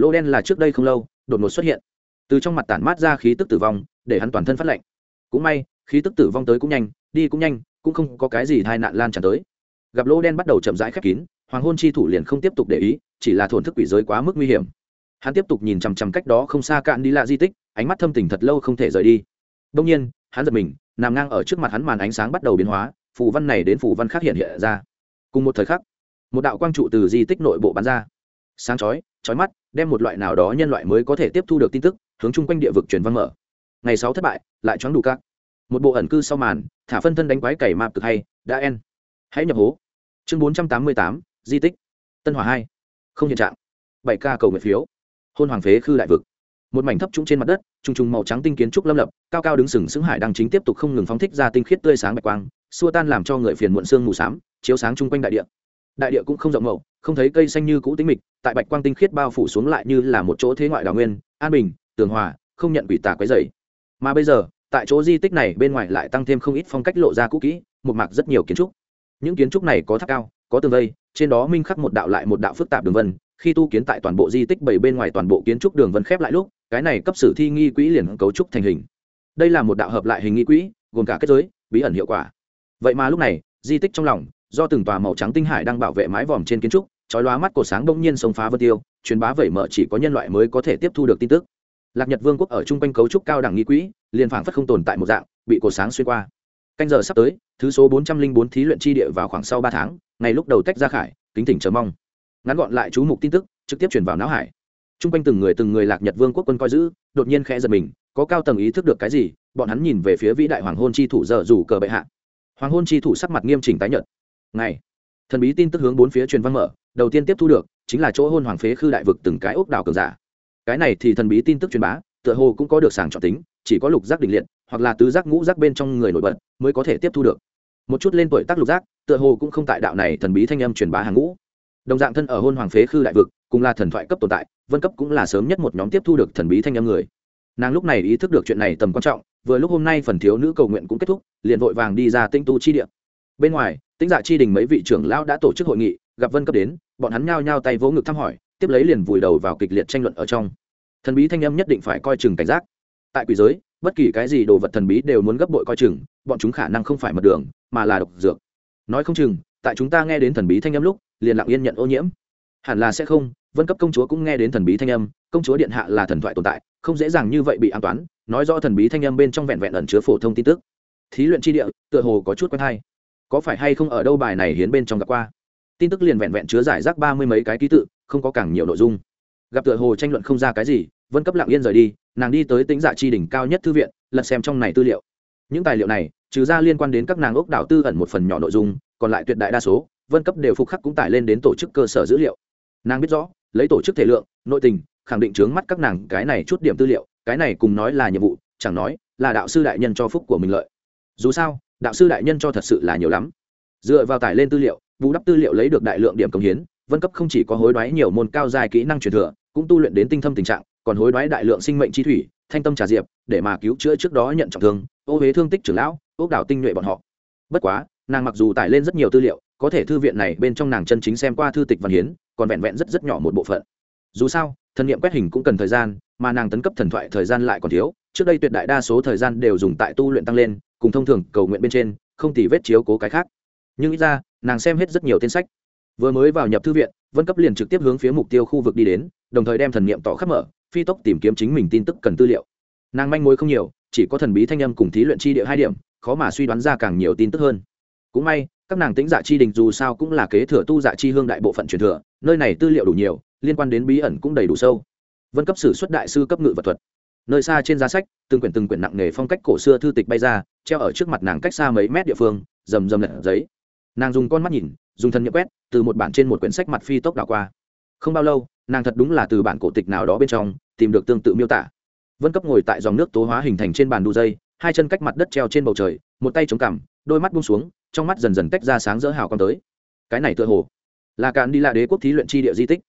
Lô đen là trước đây không lâu, đột ngột xuất hiện. Từ trong mặt tản mát ra khí tức tử vong, để hắn toàn thân phát lạnh. Cũng may, khí tức tử vong tới cũng nhanh, đi cũng nhanh, cũng không có cái gì tai nạn lan tràn tới. Gặp lô đen bắt đầu chậm rãi khép kín, hoàng hôn chi thủ liền không tiếp tục để ý, chỉ là thổn thức quỷ giới quá mức nguy hiểm hắn tiếp tục nhìn chằm chằm cách đó không xa cạn đi lạ di tích, ánh mắt thâm tình thật lâu không thể rời đi. Đông nhiên, hắn giật mình, nằm ngang ở trước mặt hắn màn ánh sáng bắt đầu biến hóa, phù văn này đến phù văn khác hiện hiện ra. Cùng một thời khắc, một đạo quang trụ từ di tích nội bộ bắn ra. Sáng chói chói mắt, đem một loại nào đó nhân loại mới có thể tiếp thu được tin tức, hướng chung quanh địa vực truyền văn mở. Ngày sáu thất bại, lại choáng đủ các. Một bộ ẩn cư sau màn, thả phân thân đánh quái cày mạp cực hay, đã en. Hãy nhập hố. Chương bốn trăm tám mươi tám, di tích. Tân hòa hai. Không hiện trạng. Bảy ca cầu nguyện phiếu hôn hoàng phế khư đại vực. Một mảnh thấp trũng trên mặt đất, trùng trùng màu trắng tinh kiến trúc lâm lập, cao cao đứng sừng sững hải đang chính tiếp tục không ngừng phóng thích ra tinh khiết tươi sáng bạch quang, xua tan làm cho người phiền muộn sương mù xám, chiếu sáng chung quanh đại địa. Đại địa cũng không rộng mậu không thấy cây xanh như cũ tính mịch, tại bạch quang tinh khiết bao phủ xuống lại như là một chỗ thế ngoại đào nguyên, an bình, tường hòa, không nhận quỷ tà quấy dày mà bây giờ, tại chỗ di tích này bên ngoài lại tăng thêm không ít phong cách lộ ra cũ kỹ, một mạc rất nhiều kiến trúc. Những kiến trúc này có tháp cao, có tường vây, trên đó minh khắc một đạo lại một đạo phức tạp đường vân khi tu kiến tại toàn bộ di tích bảy bên ngoài toàn bộ kiến trúc đường vân khép lại lúc, cái này cấp sử thi nghi quỹ liền cấu trúc thành hình. Đây là một đạo hợp lại hình nghi quỹ, gồm cả kết giới, bí ẩn hiệu quả. Vậy mà lúc này, di tích trong lòng, do từng tòa màu trắng tinh hải đang bảo vệ mái vòm trên kiến trúc, chói lóa mắt cổ sáng bỗng nhiên sông phá vân tiêu, truyền bá vẩy mở chỉ có nhân loại mới có thể tiếp thu được tin tức. Lạc nhật vương quốc ở chung quanh cấu trúc cao đẳng nghi quỹ, liền phảng phất không tồn tại một dạng, bị cổ sáng xuyên qua. Canh giờ sắp tới, thứ số bốn trăm linh bốn thí luyện chi địa vào khoảng sau ba tháng, ngày lúc đầu tách ra khải, kính tỉnh chờ mong ngắn gọn lại chú mục tin tức, trực tiếp chuyển vào não hải. T r u n g quanh từng người từng người lạc nhật vương quốc quân coi giữ, đột nhiên khẽ giật mình, có cao tầng ý thức được cái gì, bọn hắn nhìn về phía vĩ đại hoàng hôn chi thủ giờ rủ cờ bệ hạ. Hoàng hôn chi thủ sắc mặt nghiêm chỉnh tái nhợt. Ngày, thần bí tin tức hướng bốn phía truyền văn mở, đầu tiên tiếp thu được, chính là chỗ hôn hoàng phế khư đại vực từng cái ốc đảo cường giả. Cái này thì thần bí tin tức truyền bá, tựa hồ cũng có được sàng chọn tính, chỉ có lục giác định liệt, hoặc là tứ giác ngũ giác bên trong người nổi bật, mới có thể tiếp thu được. Một chút lên tuổi tác lục giác, tựa hồ cũng không tại đạo này thần bí thanh âm truyền bá hàng ngũ đồng dạng thân ở hôn hoàng phế khư đại vực, cùng là thần thoại cấp tồn tại, vân cấp cũng là sớm nhất một nhóm tiếp thu được thần bí thanh âm người. Nàng lúc này ý thức được chuyện này tầm quan trọng, vừa lúc hôm nay phần thiếu nữ cầu nguyện cũng kết thúc, liền vội vàng đi ra tinh tu chi địa bên ngoài tinh dạ chi đình mấy vị trưởng lão đã tổ chức hội nghị, gặp vân cấp đến, bọn hắn nhao nhao tay vỗ ngực thăm hỏi, tiếp lấy liền vùi đầu vào kịch liệt tranh luận ở trong. Thần bí thanh âm nhất định phải coi chừng cảnh giác. Tại quỷ giới, bất kỳ cái gì đồ vật thần bí đều muốn gấp bội coi chừng, bọn chúng khả năng không phải mật đường, mà là độc dược. Nói không chừng, tại chúng ta nghe đến thần bí thanh âm lúc liền lặng yên nhận ô nhiễm. Hẳn là sẽ không, vân cấp công chúa cũng nghe đến thần bí thanh âm, công chúa điện hạ là thần thoại tồn tại, không dễ dàng như vậy bị an toán, nói rõ thần bí thanh âm bên trong vẹn vẹn ẩn chứa phổ thông tin tức. Thí luyện tri địa, tựa hồ có chút quen hay. Có phải hay không ở đâu bài này hiến bên trong gặp qua? Tin tức liền vẹn vẹn chứa giải rác ba mươi mấy cái ký tự, không có càng nhiều nội dung. Gặp tựa hồ tranh luận không ra cái gì, vân cấp lặng yên rời đi, nàng đi tới tính dạ chi đỉnh cao nhất thư viện, lật xem trong này tư liệu. Những tài liệu này, trừ ra liên quan đến các nàng ốc đảo tư ẩn một phần nhỏ nội dung, còn lại tuyệt đại đa số vân cấp đều phục khắc cũng tải lên đến tổ chức cơ sở dữ liệu. Nàng biết rõ, lấy tổ chức thể lượng, nội tình, khẳng định chướng mắt các nàng cái này chút điểm tư liệu, cái này cùng nói là nhiệm vụ, chẳng nói là đạo sư đại nhân cho phúc của mình lợi. Dù sao, đạo sư đại nhân cho thật sự là nhiều lắm. Dựa vào tải lên tư liệu vũ đắp tư liệu lấy được đại lượng điểm công hiến, vân cấp không chỉ có hối đoái nhiều môn cao dài kỹ năng truyền thừa, cũng tu luyện đến tinh thâm tình trạng, còn hối đoái đại lượng sinh mệnh chi thủy, thanh tâm trà diệp, để mà cứu chữa trước đó nhận trọng thương, ô huế thương tích trưởng lão, ốc đảo tinh nhuệ bọn họ. Bất quá, nàng mặc dù tải lên rất nhiều tư liệu có thể thư viện này bên trong nàng chân chính xem qua thư tịch văn hiến, còn vẹn vẹn rất rất nhỏ một bộ phận. Dù sao thần nghiệm quét hình cũng cần thời gian, mà nàng tấn cấp thần thoại thời gian lại còn thiếu, trước đây tuyệt đại đa số thời gian đều dùng tại tu luyện tăng lên, cùng thông thường cầu nguyện bên trên, không tỉ vết chiếu cố cái khác. Nhưng ít ra, nàng xem hết rất nhiều tên sách. Vừa mới vào nhập thư viện, vân cấp liền trực tiếp hướng phía mục tiêu khu vực đi đến, đồng thời đem thần niệm tỏ khắp mở, phi tốc tìm kiếm chính mình tin tức cần tư liệu. Nàng manh mối không nhiều, chỉ có thần bí thanh âm cùng thí luyện chi địa hai điểm, khó mà suy đoán ra càng nhiều tin tức hơn. Cũng may các nàng tính dạ chi đình dù sao cũng là kế thừa tu dạ chi hương đại bộ phận truyền thừa, nơi này tư liệu đủ nhiều, liên quan đến bí ẩn cũng đầy đủ sâu. Vân cấp sử xuất đại sư cấp ngự vật thuật. Nơi xa trên giá sách, từng quyển từng quyển nặng nghề phong cách cổ xưa thư tịch bay ra, treo ở trước mặt nàng cách xa mấy mét địa phương, rầm rầm lật giấy. Nàng dùng con mắt nhìn, dùng thân nhậm quét, từ một bản trên một quyển sách mặt phi tốc đảo qua. Không bao lâu, nàng thật đúng là từ bản cổ tịch nào đó bên trong, tìm được tương tự miêu tả. Vân cấp ngồi tại dòng nước tố hóa hình thành trên bàn đu dây, hai chân cách mặt đất treo trên bầu trời, một tay chống cằm, đôi mắt buông xuống trong mắt dần dần tách ra sáng rỡ hào con tới. Cái này tựa hồ là cạn đi là đế quốc thí luyện chi địa di tích.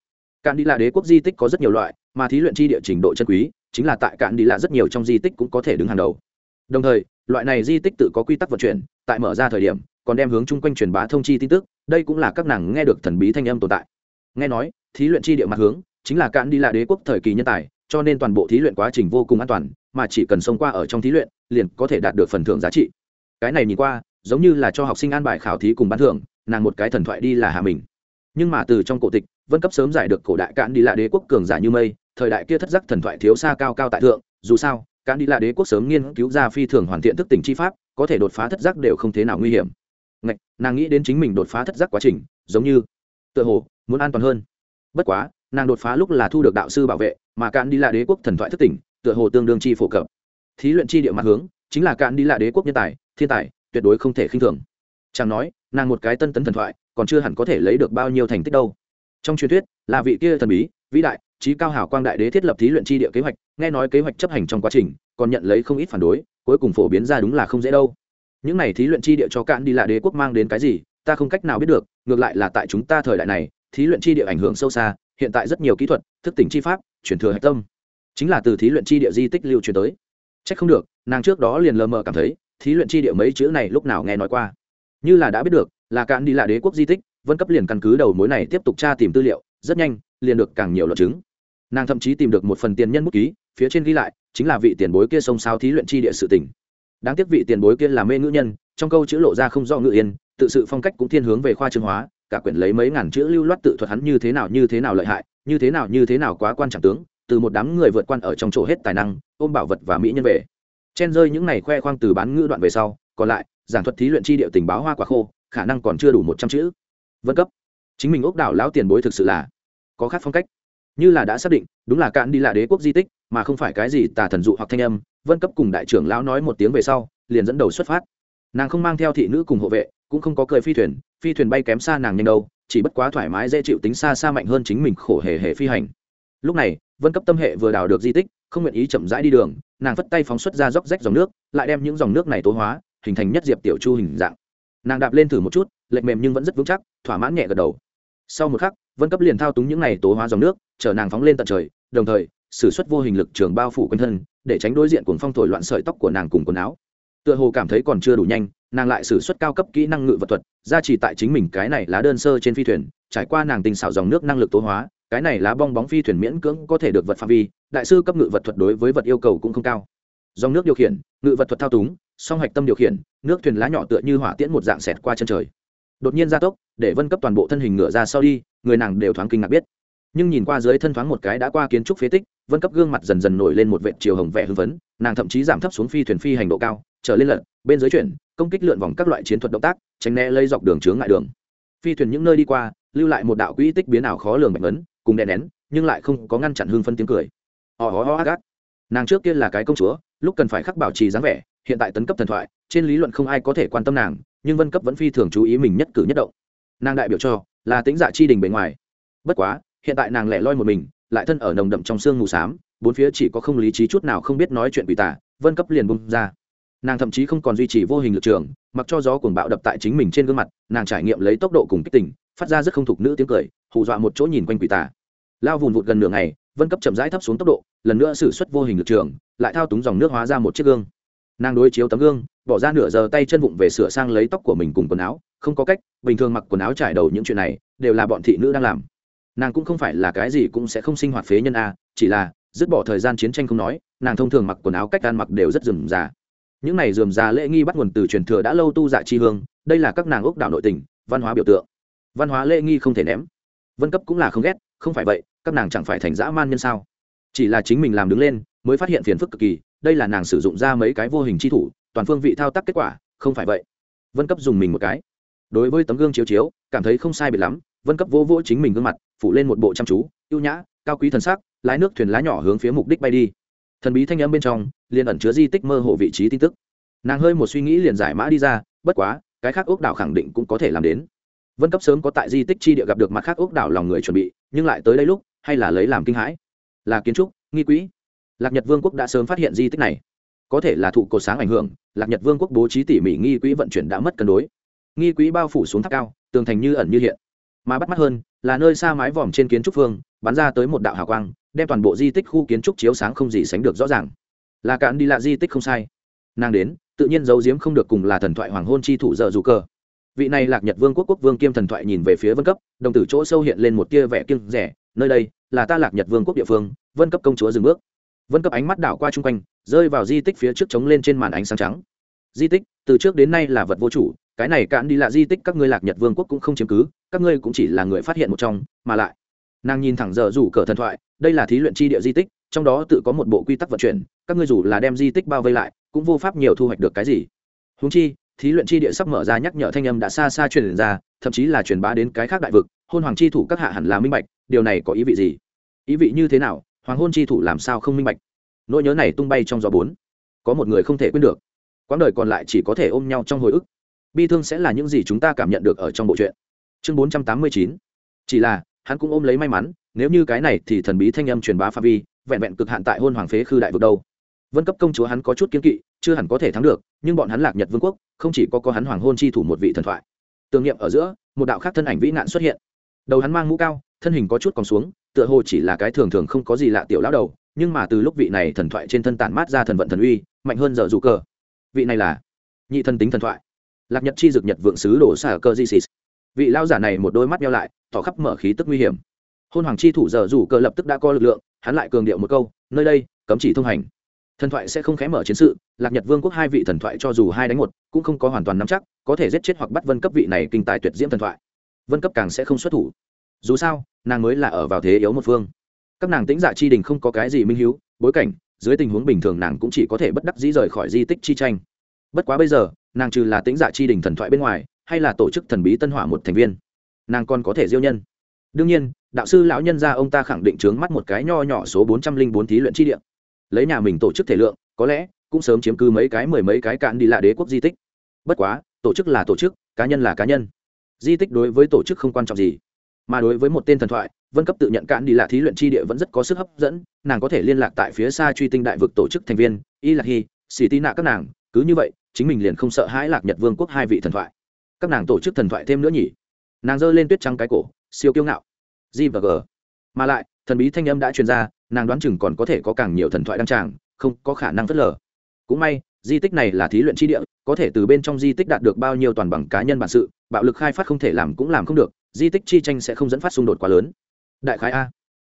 Cạn đi là đế quốc di tích có rất nhiều loại, mà thí luyện chi địa trình độ chân quý, chính là tại cạn đi lạ rất nhiều trong di tích cũng có thể đứng hàng đầu. Đồng thời, loại này di tích tự có quy tắc vận chuyển, tại mở ra thời điểm, còn đem hướng chung quanh truyền bá thông chi tin tức, đây cũng là các nàng nghe được thần bí thanh âm tồn tại. Nghe nói, thí luyện chi địa mặt hướng chính là cạn đi lạ đế quốc thời kỳ nhân tài, cho nên toàn bộ thí luyện quá trình vô cùng an toàn, mà chỉ cần xông qua ở trong thí luyện, liền có thể đạt được phần thưởng giá trị. Cái này nhìn qua giống như là cho học sinh an bài khảo thí cùng bán thưởng nàng một cái thần thoại đi là hạ mình. Nhưng mà từ trong cổ tịch vân cấp sớm giải được cổ đại cạn đi là đế quốc cường giả như mây thời đại kia thất giác thần thoại thiếu xa cao cao tại thượng dù sao cạn đi là đế quốc sớm nghiên cứu ra phi thường hoàn thiện thức tỉnh chi pháp có thể đột phá thất giác đều không thế nào nguy hiểm. Ngạch, nàng nghĩ đến chính mình đột phá thất giác quá trình giống như tựa hồ muốn an toàn hơn. Bất quá nàng đột phá lúc là thu được đạo sư bảo vệ mà cạn đi là đế quốc thần thoại thức tỉnh tựa hồ tương đương chi phổ cập. Thí luyện chi địa mặt hướng chính là cạn đi là đế quốc nhân tài thiên tài tuyệt đối không thể khinh thường. Chẳng nói, nàng một cái tân tấn thần thoại, còn chưa hẳn có thể lấy được bao nhiêu thành tích đâu. Trong truyền thuyết, là vị kia thần bí, vĩ đại, trí cao hảo quang đại đế thiết lập thí luyện chi địa kế hoạch, nghe nói kế hoạch chấp hành trong quá trình, còn nhận lấy không ít phản đối, cuối cùng phổ biến ra đúng là không dễ đâu. Những này thí luyện chi địa cho cạn đi là đế quốc mang đến cái gì, ta không cách nào biết được, ngược lại là tại chúng ta thời đại này, thí luyện chi địa ảnh hưởng sâu xa, hiện tại rất nhiều kỹ thuật, thức tỉnh chi pháp chuyển thừa hạch tâm. Chính là từ thí luyện chi địa di tích lưu truyền tới. C h ắ c không được, nàng trước đó liền lờ mờ cảm thấy thí luyện chi địa mấy chữ này lúc nào nghe nói qua. Như là đã biết được, là cạn đi là đế quốc di tích, vân cấp liền căn cứ đầu mối này tiếp tục tra tìm tư liệu, rất nhanh, liền được càng nhiều luận chứng. Nàng thậm chí tìm được một phần tiền nhân bút ký, phía trên ghi lại, chính là vị tiền bối kia sông sao thí luyện chi địa sự tỉnh đáng tiếc vị tiền bối kia là mê ngữ nhân, trong câu chữ lộ ra không do ngữ yên, tự sự phong cách cũng thiên hướng về khoa trương hóa, cả quyển lấy mấy ngàn chữ lưu loát tự thuật hắn như thế nào như thế nào lợi hại, như thế nào như thế nào quá quan trọng tướng, từ một đám người vượt quan ở trong chỗ hết tài năng, ôm bảo vật và mỹ nhân về chen rơi những này khoe khoang từ bán ngữ đoạn về sau, còn lại, giảng thuật thí luyện chi địa tình báo hoa quả khô, khả năng còn chưa đủ một trăm chữ. Vân cấp. Chính mình ốc đảo lão tiền bối thực sự là có khác phong cách. Như là đã xác định, đúng là cạn đi là đế quốc di tích, mà không phải cái gì tà thần dụ hoặc thanh âm, vân cấp cùng đại trưởng lão nói một tiếng về sau, liền dẫn đầu xuất phát. Nàng không mang theo thị nữ cùng hộ vệ, cũng không có cười phi thuyền phi thuyền bay kém xa nàng nhanh đâu, chỉ bất quá thoải mái dễ chịu tính xa xa mạnh hơn chính mình khổ hề hề phi hành. Lúc này, vân cấp tâm hệ vừa đào được di tích không nguyện ý chậm rãi đi đường, nàng phất tay phóng xuất ra róc rách dòng nước, lại đem những dòng nước này tố hóa, hình thành nhất diệp tiểu chu hình dạng. Nàng đạp lên thử một chút, lệch mềm nhưng vẫn rất vững chắc, thỏa mãn nhẹ gật đầu. Sau một khắc, vân cấp liền thao túng những này tố hóa dòng nước chở nàng phóng lên tận trời, đồng thời s ử suất vô hình lực trường bao phủ quanh thân, để tránh đối diện cùng phong thổi loạn sợi tóc của nàng cùng quần áo. Tựa hồ cảm thấy còn chưa đủ nhanh, nàng lại s ử suất cao cấp kỹ năng ngự vật thuật ra chỉ tại chính mình cái này lá đơn sơ trên phi thuyền, trải qua nàng tình xảo dòng nước năng lực tố hóa cái này lá bong bóng phi thuyền miễn cưỡng có thể được vật phạm vi, đại sư cấp ngự vật thuật đối với vật yêu cầu cũng không cao. Dòng nước điều khiển, ngự vật thuật thao túng, song hạch tâm điều khiển, nước thuyền lá nhỏ tựa như hỏa tiễn một dạng xẹt qua chân trời. Đột nhiên gia tốc, để vân cấp toàn bộ thân hình ngựa ra sau đi, người nàng đều thoáng kinh ngạc biết. Nhưng nhìn qua dưới thân thoáng một cái đã qua kiến trúc phế tích, vân cấp gương mặt dần dần nổi lên một vệ chiều hồng vẻ hưng phấn, nàng thậm chí giảm thấp xuống phi thuyền phi hành độ cao, trở lên lận bên dưới chuyển, công kích lượn vòng các loại chiến thuật động tác, tránh né lây dọc đường chướng ngại đường. Phi thuyền những nơi đi qua, lưu lại một đạo quỹ tích biến ảo khó lường mạnh ấn cùng đè nén, nhưng lại không có ngăn chặn hương phân tiếng cười. Ho ho ho gác nàng trước kia là cái công chúa, lúc cần phải khắc bảo trì dáng vẻ, hiện tại tấn cấp thần thoại, trên lý luận không ai có thể quan tâm nàng, nhưng vân cấp vẫn phi thường chú ý mình nhất cử nhất động. Nàng đại biểu cho, là tính dạ chi đình bề ngoài. Bất quá, hiện tại nàng lẻ loi một mình, lại thân ở nồng đậm trong sương mù s á m bốn phía chỉ có không lý trí chút nào không biết nói chuyện quỷ tả, vân cấp liền bung ra. Nàng thậm chí không còn duy trì vô hình lực trường, mặc cho gió cuồng bạo đập tại chính mình trên gương mặt, nàng trải nghiệm lấy tốc độ cùng kích tình, phát ra rất không thục nữ tiếng cười, hù dọa một chỗ nhìn quanh quỷ tả lao vùn vụt gần nửa ngày, vân cấp chậm rãi thấp xuống tốc độ, lần nữa xử suất vô hình lực trường, lại thao túng dòng nước hóa ra một chiếc gương. Nàng đối chiếu tấm gương, bỏ ra nửa giờ tay chân vụng về sửa sang lấy tóc của mình cùng quần áo, không có cách, bình thường mặc quần áo trải đầu những chuyện này, đều là bọn thị nữ đang làm. Nàng cũng không phải là cái gì cũng sẽ không sinh hoạt phế nhân a, chỉ là, dứt bỏ thời gian chiến tranh không nói, nàng thông thường mặc quần áo cách ăn mặc đều rất rườm rà. Những này rườm rà lễ nghi bắt nguồn từ truyền thừa đã lâu tu dạ chi hương, đây là các nàng ốc đảo nội tình, văn hóa biểu tượng. Văn hóa lễ nghi không thể ném. Vân cấp cũng là không ghét, không phải vậy các nàng chẳng phải thành dã man nhân sao? Chỉ là chính mình làm đứng lên, mới phát hiện phiền phức cực kỳ, đây là nàng sử dụng ra mấy cái vô hình chi thủ, toàn phương vị thao tác kết quả, không phải vậy. Vân cấp dùng mình một cái. Đối với tấm gương chiếu chiếu, cảm thấy không sai biệt lắm, vân cấp vô vô chính mình gương mặt, phủ lên một bộ chăm chú, ưu nhã, cao quý thần sắc, lái nước thuyền lá nhỏ hướng phía mục đích bay đi. Thần bí thanh âm bên trong, liền ẩn chứa di tích mơ hồ vị trí tin tức. Nàng hơi một suy nghĩ liền giải mã đi ra, bất quá, cái khác ốc đảo khẳng định cũng có thể làm đến. Vân cấp sớm có tại di tích chi địa gặp được mặt khác ốc đảo lòng người chuẩn bị, nhưng lại tới đây lúc hay là lấy làm kinh hãi? Là kiến trúc, nghi quỹ. Lạc nhật vương quốc đã sớm phát hiện di tích này. Có thể là thụ cột sáng ảnh hưởng, lạc nhật vương quốc bố trí tỉ mỉ nghi quỹ vận chuyển đã mất cân đối. Nghi quỹ bao phủ xuống tháp cao, tường thành như ẩn như hiện. Mà bắt mắt hơn, là nơi xa mái vòm trên kiến trúc phương, bắn ra tới một đạo hào quang, đem toàn bộ di tích khu kiến trúc chiếu sáng không gì sánh được rõ ràng. Là cạn đi lạ di tích không sai. Nàng đến, tự nhiên giấu giếm không được cùng là thần thoại hoàng hôn chi thủ dợ dù cơ vị này lạc nhật vương quốc quốc vương kiêm thần thoại nhìn về phía vân cấp, đồng tử chỗ sâu hiện lên một tia vẻ kiêng rẻ, nơi đây là ta lạc nhật vương quốc địa phương, vân cấp công chúa dừng bước. Vân cấp ánh mắt đảo qua chung quanh, rơi vào di tích phía trước trống lên trên màn ánh sáng trắng. Di tích, từ trước đến nay là vật vô chủ, cái này cạn đi là di tích, các ngươi lạc nhật vương quốc cũng không chiếm cứ, các ngươi cũng chỉ là người phát hiện một trong, mà lại. Nàng nhìn thẳng giờ rủ cờ thần thoại, đây là thí luyện chi địa di tích, trong đó tự có một bộ quy tắc vận chuyển, các ngươi dù là đem di tích bao vây lại, cũng vô pháp nhiều thu hoạch được cái gì. Húng chi, thí luyện chi địa sắp mở ra nhắc nhở thanh âm đã xa xa truyền ra, thậm chí là truyền bá đến cái khác đại vực hôn hoàng chi thủ các hạ hẳn là minh bạch, điều này có ý vị gì? Ý vị như thế nào? Hoàng hôn chi thủ làm sao không minh bạch? Nỗi nhớ này tung bay trong gió bốn. Có một người không thể quên được. Quãng đời còn lại chỉ có thể ôm nhau trong hồi ức. Bi thương sẽ là những gì chúng ta cảm nhận được ở trong bộ truyện. Chương bốn trăm tám mươi chín. Chỉ là, hắn cũng ôm lấy may mắn, nếu như cái này thì thần bí thanh âm truyền bá pha vi, vẹn vẹn cực hạn tại hôn hoàng phế khư đại vực đâu. Vân cấp công chúa hắn có chút kiến kỵ, chưa hẳn có thể thắng được, nhưng bọn hắn lạc nhật vương quốc, không chỉ có có hắn hoàng hôn chi thủ một vị thần thoại. Tưởng niệm ở giữa, một đạo khác thân ảnh vĩ nạn xuất hiện đầu hắn mang mũ cao, thân hình có chút còn xuống, tựa hồ chỉ là cái thường thường không có gì lạ tiểu lão đầu, nhưng mà từ lúc vị này thần thoại trên thân tản mát ra thần vận thần uy, mạnh hơn giờ dù cờ. Vị này là nhị thân tính thần thoại. Lạc nhật chi dực nhật vượng sứ đổ xả cơ di vị lao giả này một đôi mắt nhau lại, tỏ khắp mở khí tức nguy hiểm. Hôn hoàng chi thủ giờ dù cờ lập tức đã có lực lượng, hắn lại cường điệu một câu, nơi đây, cấm chỉ thông hành. Thần thoại sẽ không khé mở chiến sự, lạc nhật vương quốc hai vị thần thoại cho dù hai đánh một, cũng không có hoàn toàn nắm chắc, có thể giết chết hoặc bắt vân cấp vị này kinh tài tuyệt diễm thần thoại vân cấp càng sẽ không xuất thủ. Dù sao, nàng mới là ở vào thế yếu một phương. Các nàng tĩnh dạ chi đình không có cái gì minh hiếu, bối cảnh, dưới tình huống bình thường nàng cũng chỉ có thể bất đắc dĩ rời khỏi di tích chi tranh. Bất quá bây giờ, nàng trừ là tĩnh dạ chi đình thần thoại bên ngoài, hay là tổ chức thần bí tân hỏa một thành viên, nàng còn có thể diêu nhân. Đương nhiên, đạo sư lão nhân gia ông ta khẳng định trướng mắt một cái nho nhỏ số bốn trăm linh bốn thí luyện chi địa. Lấy nhà mình tổ chức thể lượng, có lẽ cũng sớm chiếm cứ mấy cái mười mấy cái cạn đi lạ đế quốc di tích. Bất quá, tổ chức là tổ chức, cá nhân là cá nhân di tích đối với tổ chức không quan trọng gì. Mà đối với một tên thần thoại, vân cấp tự nhận cạn đi lạ thí luyện chi địa vẫn rất có sức hấp dẫn, nàng có thể liên lạc tại phía xa truy tinh đại vực tổ chức thành viên, y lạc hy xì tí nạ các nàng, cứ như vậy, chính mình liền không sợ hãi lạc nhật vương quốc hai vị thần thoại. Các nàng tổ chức thần thoại thêm nữa nhỉ? Nàng giơ lên tuyết trắng cái cổ, siêu kiêu ngạo. G và g. Mà lại, thần bí thanh âm đã truyền ra, nàng đoán chừng còn có thể có càng nhiều thần thoại đăng tràng, không có khả năng phớt lờ. Cũng may, di tích này là thí luyện chi địa, có thể từ bên trong di tích đạt được bao nhiêu toàn bằng cá nhân bản sự bạo lực khai phát không thể làm cũng làm không được, di tích chi tranh sẽ không dẫn phát xung đột quá lớn. Đại khái a.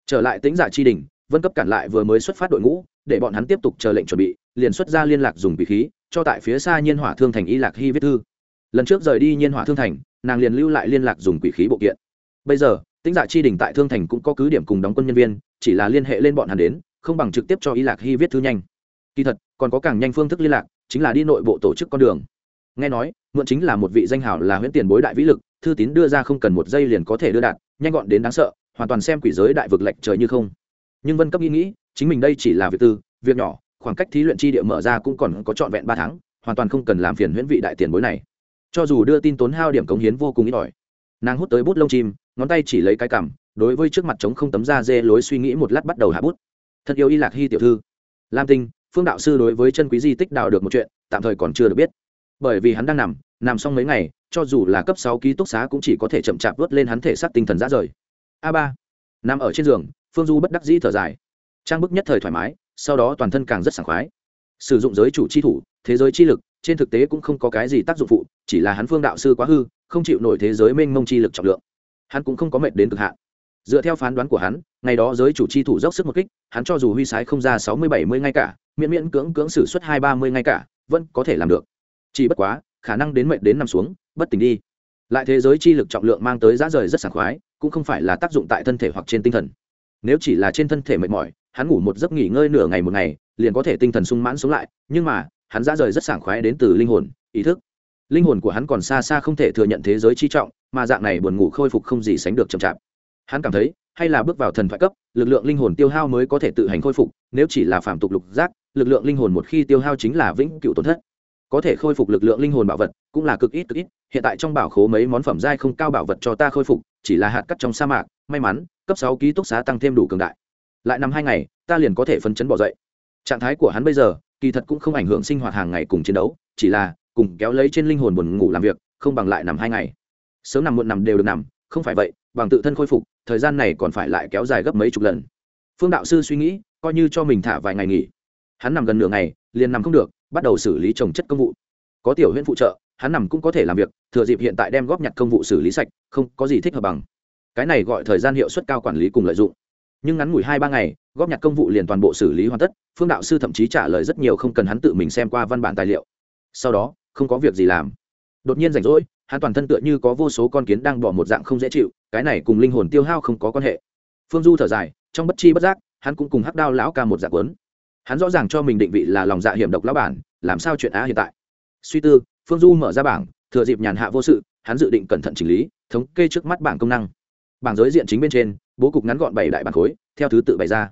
Trở lại tính giả chi đình vân cấp cản lại vừa mới xuất phát đội ngũ, để bọn hắn tiếp tục chờ lệnh chuẩn bị, liền xuất ra liên lạc dùng vị khí, cho tại phía xa nhiên hỏa thương thành y lạc hy viết thư. Lần trước rời đi nhiên hỏa thương thành, nàng liền lưu lại liên lạc dùng quỷ khí bộ kiện. Bây giờ tính giả chi đình tại thương thành cũng có cứ điểm cùng đóng quân nhân viên, chỉ là liên hệ lên bọn hắn đến, không bằng trực tiếp cho y lạc hy viết thư nhanh. Kỳ thật, còn có càng nhanh phương thức liên lạc, chính là đi nội bộ tổ chức con đường nghe nói, mượn chính là một vị danh hảo là huyễn tiền bối đại vĩ lực, thư tín đưa ra không cần một giây liền có thể đưa đạt, nhanh gọn đến đáng sợ, hoàn toàn xem quỷ giới đại vực lệch trời như không. Nhưng vân cấp nghĩ nghĩ, chính mình đây chỉ là việc tư, việc nhỏ, khoảng cách thí luyện chi địa mở ra cũng còn có trọn vẹn ba tháng, hoàn toàn không cần làm phiền huyễn vị đại tiền bối này. Cho dù đưa tin tốn hao điểm cống hiến vô cùng ít ỏi. Nàng hút tới bút lông chim, ngón tay chỉ lấy cái cằm, đối với trước mặt trống không tấm da dê lối suy nghĩ một lát bắt đầu hạ bút. Thật yêu y lạc hy tiểu thư. Lam tinh, phương đạo sư đối với chân quý di tích đào được một chuyện, tạm thời còn chưa được biết bởi vì hắn đang nằm nằm xong mấy ngày, cho dù là cấp sáu ký túc xá cũng chỉ có thể chậm chạp vớt lên hắn thể xác tinh thần ra rời. A ba, nằm ở trên giường, phương du bất đắc dĩ thở dài. Trang bức nhất thời thoải mái, sau đó toàn thân càng rất sảng khoái. Sử dụng giới chủ chi thủ, thế giới chi lực, trên thực tế cũng không có cái gì tác dụng phụ, chỉ là hắn phương đạo sư quá hư, không chịu nổi thế giới mênh mông chi lực trọng lượng. Hắn cũng không có mệt đến cực hạn. Dựa theo phán đoán của hắn, ngày đó giới chủ chi thủ dốc sức một kích, hắn cho dù huy sái không ra sáu mươi bảy mươi ngay cả, miễn miễn cưỡng cưỡng xử suất hai ba mươi ngay cả, vẫn có thể làm được chỉ bất quá, khả năng đến mệnh đến nằm xuống, bất tỉnh đi. Lại thế giới chi lực trọng lượng mang tới giá rời rất sảng khoái, cũng không phải là tác dụng tại thân thể hoặc trên tinh thần. Nếu chỉ là trên thân thể mệt mỏi, hắn ngủ một giấc nghỉ ngơi nửa ngày một ngày, liền có thể tinh thần sung mãn xuống lại, nhưng mà, hắn giá rời rất sảng khoái đến từ linh hồn, ý thức. Linh hồn của hắn còn xa xa không thể thừa nhận thế giới chi trọng, mà dạng này buồn ngủ khôi phục không gì sánh được chậm chạp. Hắn cảm thấy, hay là bước vào thần thoại cấp, lực lượng linh hồn tiêu hao mới có thể tự hành khôi phục, nếu chỉ là phạm tục lục giác, lực lượng linh hồn một khi tiêu hao chính là vĩnh cựu tổn thất có thể khôi phục lực lượng linh hồn bảo vật, cũng là cực ít cực ít, hiện tại trong bảo khố mấy món phẩm giai không cao bảo vật cho ta khôi phục, chỉ là hạt cắt trong sa mạc, may mắn, cấp sáu ký túc xá tăng thêm đủ cường đại. Lại năm hai ngày, ta liền có thể phấn chấn bỏ dậy. Trạng thái của hắn bây giờ, kỳ thật cũng không ảnh hưởng sinh hoạt hàng ngày cùng chiến đấu, chỉ là, cùng kéo lấy trên linh hồn buồn ngủ làm việc, không bằng lại nằm hai ngày. Sớm nằm muộn nằm đều được nằm, không phải vậy, bằng tự thân khôi phục, thời gian này còn phải lại kéo dài gấp mấy chục lần. Phương đạo sư suy nghĩ, coi như cho mình thả vài ngày nghỉ. Hắn nằm gần nửa ngày, liền nằm không được bắt đầu xử lý trồng chất công vụ. Có tiểu huyện phụ trợ, hắn nằm cũng có thể làm việc, thừa dịp hiện tại đem góp nhặt công vụ xử lý sạch, không có gì thích hợp bằng. Cái này gọi thời gian hiệu suất cao quản lý cùng lợi dụng. Nhưng ngắn ngủi hai ba ngày, góp nhặt công vụ liền toàn bộ xử lý hoàn tất, phương đạo sư thậm chí trả lời rất nhiều không cần hắn tự mình xem qua văn bản tài liệu. Sau đó, không có việc gì làm. Đột nhiên rảnh rỗi, hắn toàn thân tựa như có vô số con kiến đang bỏ một dạng không dễ chịu, cái này cùng linh hồn tiêu hao không có quan hệ. Phương du thở dài, trong bất chi bất giác, hắn cũng cùng hắc đao lão ca một dạng quấn hắn rõ ràng cho mình định vị là lòng dạ hiểm độc lão bản, làm sao chuyện á hiện tại? Suy tư, phương du mở ra bảng, thừa dịp nhàn hạ vô sự, hắn dự định cẩn thận chỉnh lý, thống kê trước mắt bảng công năng. Bảng giới diện chính bên trên, bố cục ngắn gọn bảy đại bản khối, theo thứ tự bày ra.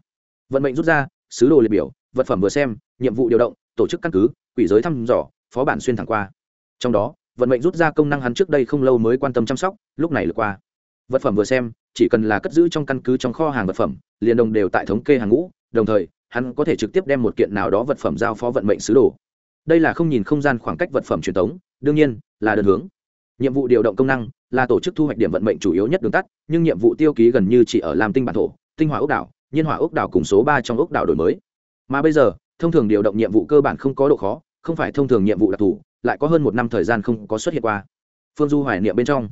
Vận mệnh rút ra, sứ đồ liệt biểu, vật phẩm vừa xem, nhiệm vụ điều động, tổ chức căn cứ, quỷ giới thăm dò, phó bản xuyên thẳng qua. Trong đó, vận mệnh rút ra công năng hắn trước đây không lâu mới quan tâm chăm sóc, lúc này lượt qua. Vật phẩm vừa xem, chỉ cần là cất giữ trong căn cứ trong kho hàng vật phẩm, liền đồng đều tại thống kê hàng ngũ, đồng thời hắn có thể trực tiếp đem một kiện nào đó vật phẩm giao phó vận mệnh sứ đồ. Đây là không nhìn không gian khoảng cách vật phẩm truyền thống, đương nhiên, là đơn hướng. Nhiệm vụ điều động công năng là tổ chức thu hoạch điểm vận mệnh chủ yếu nhất đường tắt, nhưng nhiệm vụ tiêu ký gần như chỉ ở làm tinh bản thổ, tinh hỏa ốc đảo, nhiên hỏa ốc đảo cùng số ba trong ốc đảo đổi mới. Mà bây giờ, thông thường điều động nhiệm vụ cơ bản không có độ khó, không phải thông thường nhiệm vụ đặc thù, lại có hơn một năm thời gian không có xuất hiện qua. Phương du hoài niệm bên trong.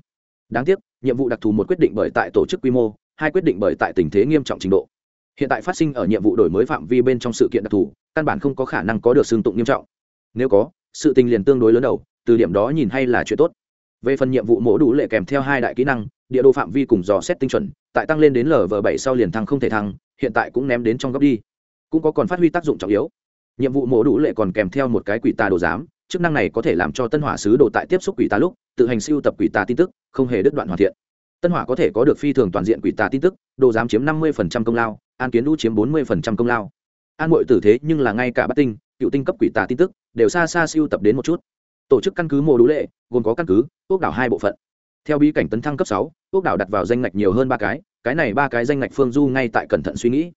Đáng tiếc, nhiệm vụ đặc thù một quyết định bởi tại tổ chức quy mô, hai quyết định bởi tại tình thế nghiêm trọng trình độ hiện tại phát sinh ở nhiệm vụ đổi mới phạm vi bên trong sự kiện đặc thù, căn bản không có khả năng có được xương tụng nghiêm trọng. Nếu có, sự tình liền tương đối lớn đầu, từ điểm đó nhìn hay là chuyện tốt. Về phần nhiệm vụ mổ đủ lệ kèm theo hai đại kỹ năng, địa đồ phạm vi cùng dò xét tinh chuẩn, tại tăng lên đến lv bảy sau liền thăng không thể thăng, hiện tại cũng ném đến trong góc đi. Cũng có còn phát huy tác dụng trọng yếu. Nhiệm vụ mổ đủ lệ còn kèm theo một cái quỷ tà đồ giám, chức năng này có thể làm cho tân hỏa sứ đồ tại tiếp xúc quỷ tà lúc, tự hành siêu tập quỷ tà tin tức, không hề đứt đoạn hoàn thiện. Tân hỏa có thể có được phi thường toàn diện quỷ tà tin tức, đồ giám chiếm năm mươi công lao an kiến đu chiếm bốn mươi công lao. An mội tử thế nhưng là ngay cả bắt tinh, cựu tinh cấp quỷ tà tin tức, đều xa xa siêu tập đến một chút. Tổ chức căn cứ mô đủ lệ, gồm có căn cứ ốc đảo hai bộ phận. Theo bí cảnh tấn thăng cấp sáu ốc đảo đặt vào danh ngạch nhiều hơn ba cái cái này ba cái danh ngạch phương du ngay tại cẩn thận suy nghĩ.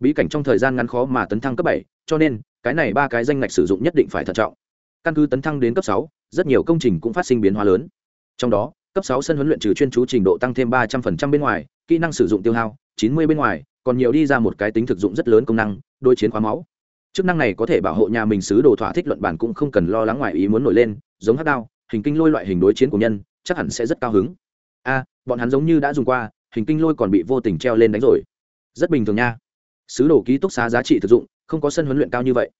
Bí cảnh trong thời gian ngắn khó mà tấn thăng cấp bảy, cho nên, cái này ba cái danh ngạch sử dụng nhất định phải thận trọng. Căn cứ tấn thăng đến cấp sáu, rất nhiều công trình cũng phát sinh biến hóa lớn. Trong đó, cấp sáu sân huấn luyện trừ chuyên chú trình độ tăng thêm ba trăm linh bên ngoài, kỹ năng sử dụng tiêu hao chín mươi bên ngoài, còn nhiều đi ra một cái tính thực dụng rất lớn công năng đôi chiến khóa máu. Chức năng này có thể bảo hộ nhà mình xứ đồ thỏa thích luận bản cũng không cần lo lắng ngoài ý muốn nổi lên, giống hát đao, hình kinh lôi loại hình đối chiến của nhân, chắc hẳn sẽ rất cao hứng. A, bọn hắn giống như đã dùng qua, hình kinh lôi còn bị vô tình treo lên đánh rồi. Rất bình thường nha. Sứ đồ ký túc xá giá trị thực dụng, không có sân huấn luyện cao như vậy.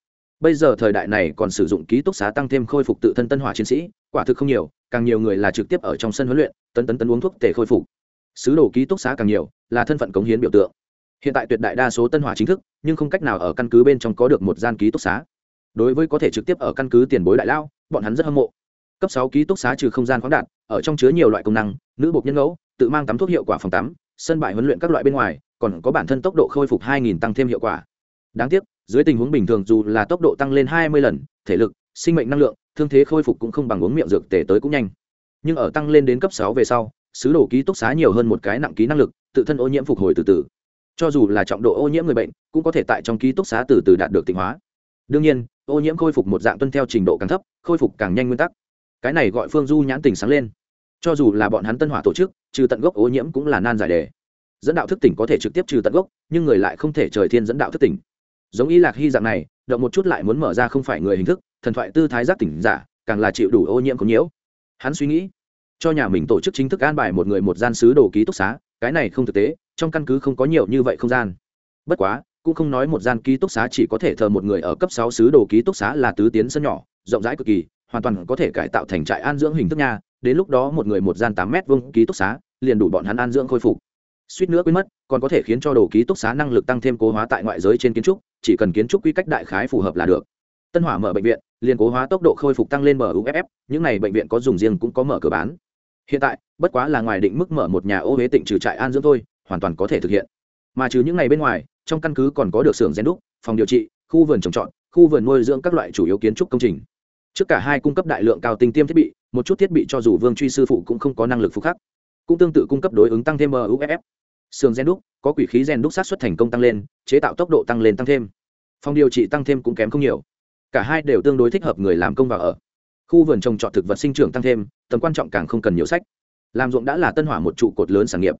Bây giờ thời đại này còn sử dụng ký túc xá tăng thêm khôi phục tự thân tân hỏa chiến sĩ, quả thực không nhiều, càng nhiều người là trực tiếp ở trong sân huấn luyện, tấn tấn tấn uống thuốc tể khôi phục sứ đồ ký túc xá càng nhiều, là thân phận cống hiến biểu tượng. Hiện tại tuyệt đại đa số tân hỏa chính thức, nhưng không cách nào ở căn cứ bên trong có được một gian ký túc xá. Đối với có thể trực tiếp ở căn cứ tiền bối đại lao, bọn hắn rất hâm mộ. Cấp sáu ký túc xá trừ không gian khoáng đạt, ở trong chứa nhiều loại công năng, nữ bột nhân ngẫu, tự mang tắm thuốc hiệu quả phòng tắm, sân bãi huấn luyện các loại bên ngoài, còn có bản thân tốc độ khôi phục 2000 tăng thêm hiệu quả. Đáng tiếc, dưới tình huống bình thường dù là tốc độ tăng lên 20 lần, thể lực, sinh mệnh năng lượng, thương thế khôi phục cũng không bằng uống miệng dược tể tới cũng nhanh. Nhưng ở tăng lên đến cấp sáu về sau sứ đồ ký túc xá nhiều hơn một cái nặng ký năng lực, tự thân ô nhiễm phục hồi từ từ. Cho dù là trọng độ ô nhiễm người bệnh, cũng có thể tại trong ký túc xá từ từ đạt được tịnh hóa. Đương nhiên, ô nhiễm khôi phục một dạng tuân theo trình độ càng thấp, khôi phục càng nhanh nguyên tắc. Cái này gọi phương du nhãn tình sáng lên. Cho dù là bọn hắn tân hỏa tổ chức, trừ tận gốc ô nhiễm cũng là nan giải đề. Dẫn đạo thức tỉnh có thể trực tiếp trừ tận gốc, nhưng người lại không thể trời thiên dẫn đạo thức tỉnh. Giống y lạc hy dạng này, động một chút lại muốn mở ra không phải người hình thức, thần thoại tư thái giác tỉnh giả, càng là chịu đủ ô nhiễm có nhiễu. Hắn suy nghĩ cho nhà mình tổ chức chính thức an bài một người một gian sứ đồ ký túc xá, cái này không thực tế, trong căn cứ không có nhiều như vậy không gian. Bất quá, cũng không nói một gian ký túc xá chỉ có thể thờ một người ở cấp sáu sứ đồ ký túc xá là tứ tiến sân nhỏ, rộng rãi cực kỳ, hoàn toàn có thể cải tạo thành trại an dưỡng hình thức nha. Đến lúc đó một người một gian tám m vông ký túc xá, liền đủ bọn hắn an dưỡng khôi phục. Suýt nữa quên mất, còn có thể khiến cho đồ ký túc xá năng lực tăng thêm cố hóa tại ngoại giới trên kiến trúc, chỉ cần kiến trúc quy cách đại khái phù hợp là được. Tân hỏa mở bệnh viện, liền cố hóa tốc độ khôi phục tăng lên mở uff những n à y bệnh viện có dùng riêng cũng có mở cửa bán hiện tại, bất quá là ngoài định mức mở một nhà ô huế tịnh trừ trại an dưỡng thôi, hoàn toàn có thể thực hiện. Mà trừ những ngày bên ngoài, trong căn cứ còn có được xưởng rèn đúc, phòng điều trị, khu vườn trồng trọt, khu vườn nuôi dưỡng các loại chủ yếu kiến trúc công trình. Trước cả hai cung cấp đại lượng cao tinh tiêm thiết bị, một chút thiết bị cho dù vương truy sư phụ cũng không có năng lực phục khắc. Cũng tương tự cung cấp đối ứng tăng thêm muff xưởng rèn đúc, có quỷ khí rèn đúc sát xuất thành công tăng lên, chế tạo tốc độ tăng lên tăng thêm. Phòng điều trị tăng thêm cũng kém không nhiều. Cả hai đều tương đối thích hợp người làm công và ở khu vườn trồng trọt thực vật sinh trưởng tăng thêm, tầm quan trọng càng không cần nhiều sách. Làm ruộng đã là tân hỏa một trụ cột lớn sản nghiệp.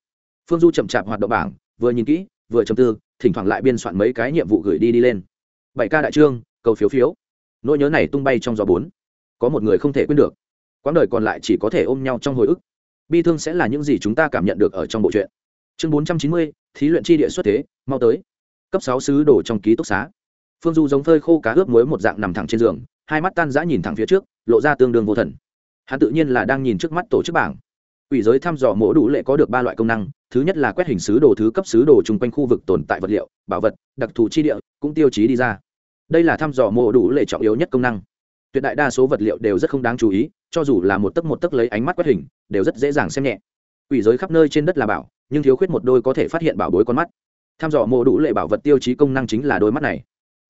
Phương du chậm chạp hoạt động bảng, vừa nhìn kỹ, vừa chầm tư, thỉnh thoảng lại biên soạn mấy cái nhiệm vụ gửi đi đi lên. Bảy ca đại trương, cầu phiếu phiếu. Nỗi nhớ này tung bay trong gió bốn. Có một người không thể quên được. Quãng đời còn lại chỉ có thể ôm nhau trong hồi ức. Bi thương sẽ là những gì chúng ta cảm nhận được ở trong bộ truyện. Chương bốn trăm chín mươi, thí luyện chi địa xuất thế, mau tới. Cấp sáu sứ đổ trong ký túc xá. Phương du giống phơi khô cá ướp muối một dạng nằm thẳng trên giường, hai mắt tan rã nhìn thẳng phía trước lộ ra tương đương vô thần. Hắn tự nhiên là đang nhìn trước mắt tổ chức bảng. Ủy giới thăm dò mổ đủ lệ có được ba loại công năng, thứ nhất là quét hình sứ đồ thứ cấp sứ đồ chung quanh khu vực tồn tại vật liệu, bảo vật, đặc thù chi địa, cũng tiêu chí đi ra. Đây là thăm dò mổ đủ lệ trọng yếu nhất công năng. Tuyệt đại đa số vật liệu đều rất không đáng chú ý, cho dù là một tấc một tấc lấy ánh mắt quét hình, đều rất dễ dàng xem nhẹ. Ủy giới khắp nơi trên đất là bảo, nhưng thiếu khuyết một đôi có thể phát hiện bảo bối con mắt. Tham dò mô đủ lệ bảo vật tiêu chí công năng chính là đôi mắt này.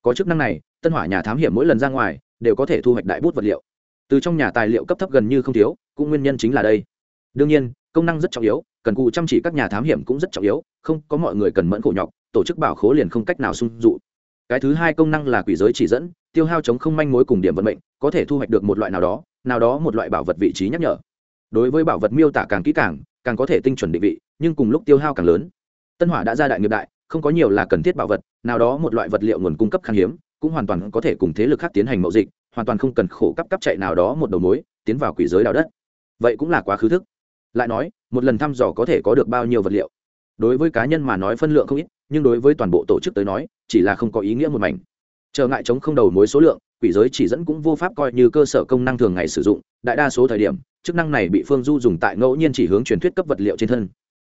Có chức năng này, tân hỏa nhà thám hiểm mỗi lần ra ngoài, đều có thể thu hoạch đại bút vật liệu từ trong nhà tài liệu cấp thấp gần như không thiếu, cũng nguyên nhân chính là đây. Đương nhiên, công năng rất trọng yếu, cần cụ chăm chỉ các nhà thám hiểm cũng rất trọng yếu, không có mọi người cần mẫn khổ nhọc, tổ chức bảo khố liền không cách nào sung dụ. Cái thứ hai công năng là quỷ giới chỉ dẫn, tiêu hao chống không manh mối cùng điểm vận mệnh, có thể thu hoạch được một loại nào đó nào đó một loại bảo vật vị trí nhắc nhở. Đối với bảo vật miêu tả càng kỹ càng càng có thể tinh chuẩn định vị, nhưng cùng lúc tiêu hao càng lớn. Tân hỏa đã ra đại nghiệp đại, không có nhiều là cần thiết bảo vật, nào đó một loại vật liệu nguồn cung cấp khan hiếm, cũng hoàn toàn có thể cùng thế lực khác tiến hành mậu dịch hoàn toàn không cần khổ cấp cấp chạy nào đó một đầu mối, tiến vào quỷ giới đào đất. Vậy cũng là quá khứ thức. Lại nói, một lần thăm dò có thể có được bao nhiêu vật liệu? Đối với cá nhân mà nói phân lượng không ít, nhưng đối với toàn bộ tổ chức tới nói, chỉ là không có ý nghĩa một mảnh. Trở ngại chống không đầu mối số lượng, quỷ giới chỉ dẫn cũng vô pháp coi như cơ sở công năng thường ngày sử dụng. Đại đa số thời điểm, chức năng này bị phương du dùng tại ngẫu nhiên chỉ hướng truyền thuyết cấp vật liệu trên thân.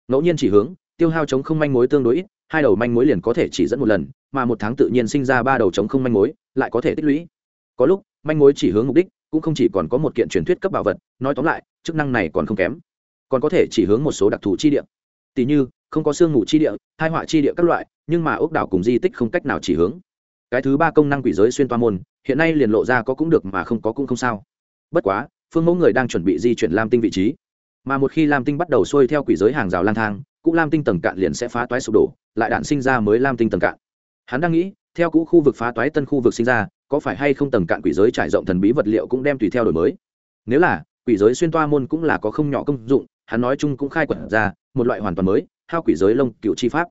Ngẫu nhiên chỉ hướng, tiêu hao chống không manh mối tương đối ít, hai đầu manh mối liền có thể chỉ dẫn một lần, mà một tháng tự nhiên sinh ra ba đầu chống không manh mối, lại có thể tích lũy. Có lúc manh mối chỉ hướng mục đích, cũng không chỉ còn có một kiện truyền thuyết cấp bảo vật, nói tóm lại, chức năng này còn không kém. Còn có thể chỉ hướng một số đặc thù chi địa. Tỷ như, không có xương ngủ chi địa hai họa chi địa các loại, nhưng mà ốc đảo cùng di tích không cách nào chỉ hướng. Cái thứ ba công năng quỷ giới xuyên toa môn, hiện nay liền lộ ra có cũng được mà không có cũng không sao. Bất quá, phương mẫu người đang chuẩn bị di chuyển lam tinh vị trí. Mà một khi lam tinh bắt đầu xuôi theo quỷ giới hàng rào lang thang, cũng lam tinh tầng cạn liền sẽ phá toái sụp đổ, lại đạn sinh ra mới lam tinh tầng cạn. Hắn đang nghĩ, theo cũ khu vực phá toái tân khu vực sinh ra có phải hay không tầng cạn quỷ giới trải rộng thần bí vật liệu cũng đem tùy theo đổi mới? Nếu là, quỷ giới xuyên toa môn cũng là có không nhỏ công dụng, hắn nói chung cũng khai quật ra một loại hoàn toàn mới, hao quỷ giới lông cựu chi pháp.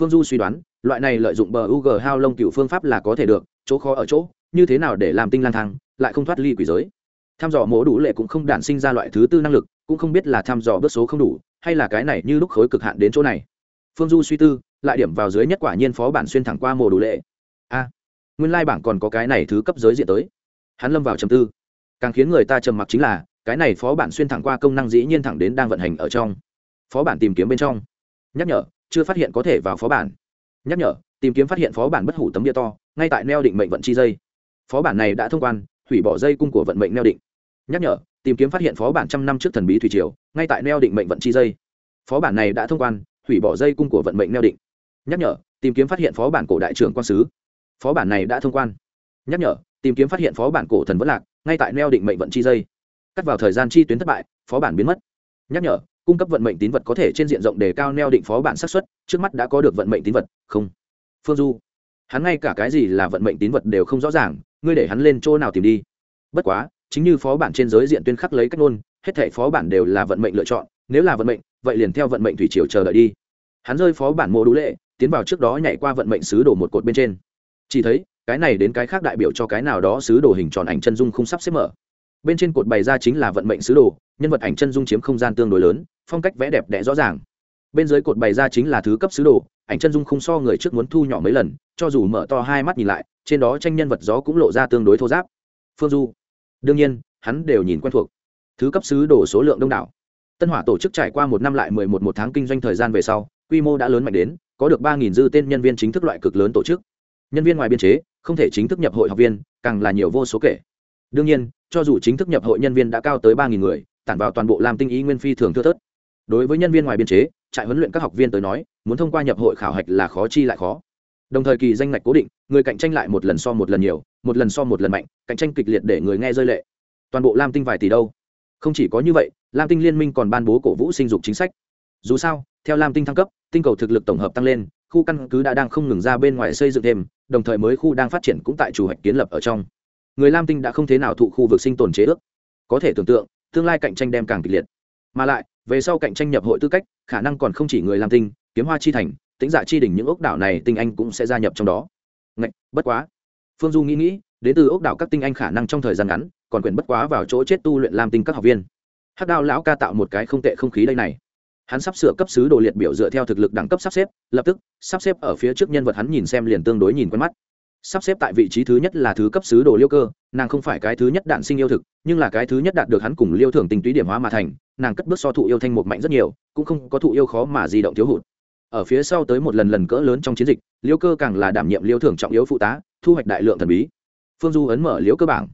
Phương du suy đoán, loại này lợi dụng bờ u g hao lông cựu phương pháp là có thể được, chỗ khó ở chỗ, như thế nào để làm tinh lang thang, lại không thoát ly quỷ giới? Tham dò mổ đủ lệ cũng không đản sinh ra loại thứ tư năng lực, cũng không biết là tham dò bước số không đủ, hay là cái này như lúc khối cực hạn đến chỗ này. Phương du suy tư, lại điểm vào dưới nhất quả nhiên phó bản xuyên thẳng qua mổ đủ lệ. A nguyên lai bảng còn có cái này thứ cấp giới diện tới. Hắn lâm vào trầm tư. Càng khiến người ta trầm mặc chính là, cái này phó bản xuyên thẳng qua công năng dĩ nhiên thẳng đến đang vận hành ở trong. Phó bản tìm kiếm bên trong. Nhắc nhở, chưa phát hiện có thể vào phó bản. Nhắc nhở, tìm kiếm phát hiện phó bản bất hủ tấm địa to, ngay tại neo định mệnh vận chi dây. Phó bản này đã thông quan, hủy bỏ dây cung của vận mệnh neo định. Nhắc nhở, tìm kiếm phát hiện phó bản trăm năm trước thần bí thủy triều, ngay tại neo định mệnh vận chi dây. Phó bản này đã thông quan, hủy bỏ dây cung của vận mệnh neo định. Nhắc nhở, tìm kiếm phát hiện phó bản cổ đại trưởng quan sứ phó bản này đã thông quan. Nhắc nhở, tìm kiếm phát hiện phó bản cổ thần vẫn lạc, ngay tại neo định mệnh vận chi dây. Cắt vào thời gian chi tuyến thất bại, phó bản biến mất. Nhắc nhở, cung cấp vận mệnh tín vật có thể trên diện rộng đề cao neo định phó bản xác suất, trước mắt đã có được vận mệnh tín vật, không. Phương du, hắn ngay cả cái gì là vận mệnh tín vật đều không rõ ràng, ngươi để hắn lên chỗ nào tìm đi. Bất quá, chính như phó bản trên giới diện tuyên khắc lấy cách ngôn, hết thảy phó bản đều là vận mệnh lựa chọn, nếu là vận mệnh, vậy liền theo vận mệnh thủy triều chờ đợi đi. Hắn rơi phó bản mô đủ lệ, tiến vào trước đó nhảy qua vận mệnh sứ đổ một cột bên trên chỉ thấy, cái này đến cái khác đại biểu cho cái nào đó sứ đồ hình tròn ảnh chân dung không sắp xếp mở. Bên trên cột bày ra chính là vận mệnh sứ đồ, nhân vật ảnh chân dung chiếm không gian tương đối lớn, phong cách vẽ đẹp đẽ rõ ràng. Bên dưới cột bày ra chính là thứ cấp sứ đồ, ảnh chân dung không so người trước muốn thu nhỏ mấy lần, cho dù mở to hai mắt nhìn lại, trên đó tranh nhân vật gió cũng lộ ra tương đối thô giáp. Phương du. Đương nhiên, hắn đều nhìn quen thuộc. Thứ cấp sứ đồ số lượng đông đảo. Tân hỏa tổ chức trải qua một năm lại mười một một tháng kinh doanh thời gian về sau, quy mô đã lớn mạnh đến, có được ba nghìn dư tên nhân viên chính thức loại cực lớn tổ chức nhân viên ngoài biên chế không thể chính thức nhập hội học viên, càng là nhiều vô số kể. Đương nhiên, cho dù chính thức nhập hội nhân viên đã cao tới ba nghìn người, tản vào toàn bộ làm tinh ý nguyên phi thường thưa thớt. Đối với nhân viên ngoài biên chế, trại huấn luyện các học viên tới nói, muốn thông qua nhập hội khảo hạch là khó chi lại khó. Đồng thời kỳ danh ngạch cố định, người cạnh tranh lại một lần so một lần nhiều, một lần so một lần mạnh, cạnh tranh kịch liệt để người nghe rơi lệ. Toàn bộ lam tinh vài tỷ đâu? Không chỉ có như vậy lam tinh liên minh còn ban bố cổ vũ sinh dục chính sách. Dù sao, theo lam tinh thăng cấp, tinh cầu thực lực tổng hợp tăng lên khu căn cứ đã đang không ngừng ra bên ngoài xây dựng thêm đồng thời mới khu đang phát triển cũng tại chủ hoạch kiến lập ở trong. Người lam tinh đã không thế nào thụ khu vực sinh tồn chế ước. Có thể tưởng tượng tương lai cạnh tranh đem càng kịch liệt. Mà lại về sau cạnh tranh nhập hội tư cách khả năng còn không chỉ người lam tinh kiếm hoa chi thành tính giả dạ chi đỉnh những ốc đảo này tinh anh cũng sẽ gia nhập trong đó. Ngạch, bất quá. Phương du nghĩ nghĩ đến từ ốc đảo các tinh anh khả năng trong thời gian ngắn còn quyền bất quá vào chỗ chết tu luyện Lam tinh các học viên. Hắc đao lão ca tạo một cái không tệ không khí đây này hắn sắp sửa cấp sứ đồ liệt biểu dựa theo thực lực đẳng cấp sắp xếp, lập tức, sắp xếp ở phía trước nhân vật hắn nhìn xem liền tương đối nhìn quen mắt. Sắp xếp tại vị trí thứ nhất là thứ cấp sứ đồ liêu cơ, nàng không phải cái thứ nhất đạn sinh yêu thực, nhưng là cái thứ nhất đạt được hắn cùng liêu thưởng tình túy điểm hóa mà thành, nàng cất bước so thụ yêu thanh một mạnh rất nhiều, cũng không có thụ yêu khó mà di động thiếu hụt. Ở phía sau tới một lần lần cỡ lớn trong chiến dịch, liêu cơ càng là đảm nhiệm liêu thưởng trọng yếu phụ tá, thu hoạch đại lượng thần bí. Phương du ấn mở liêu cơ bảng.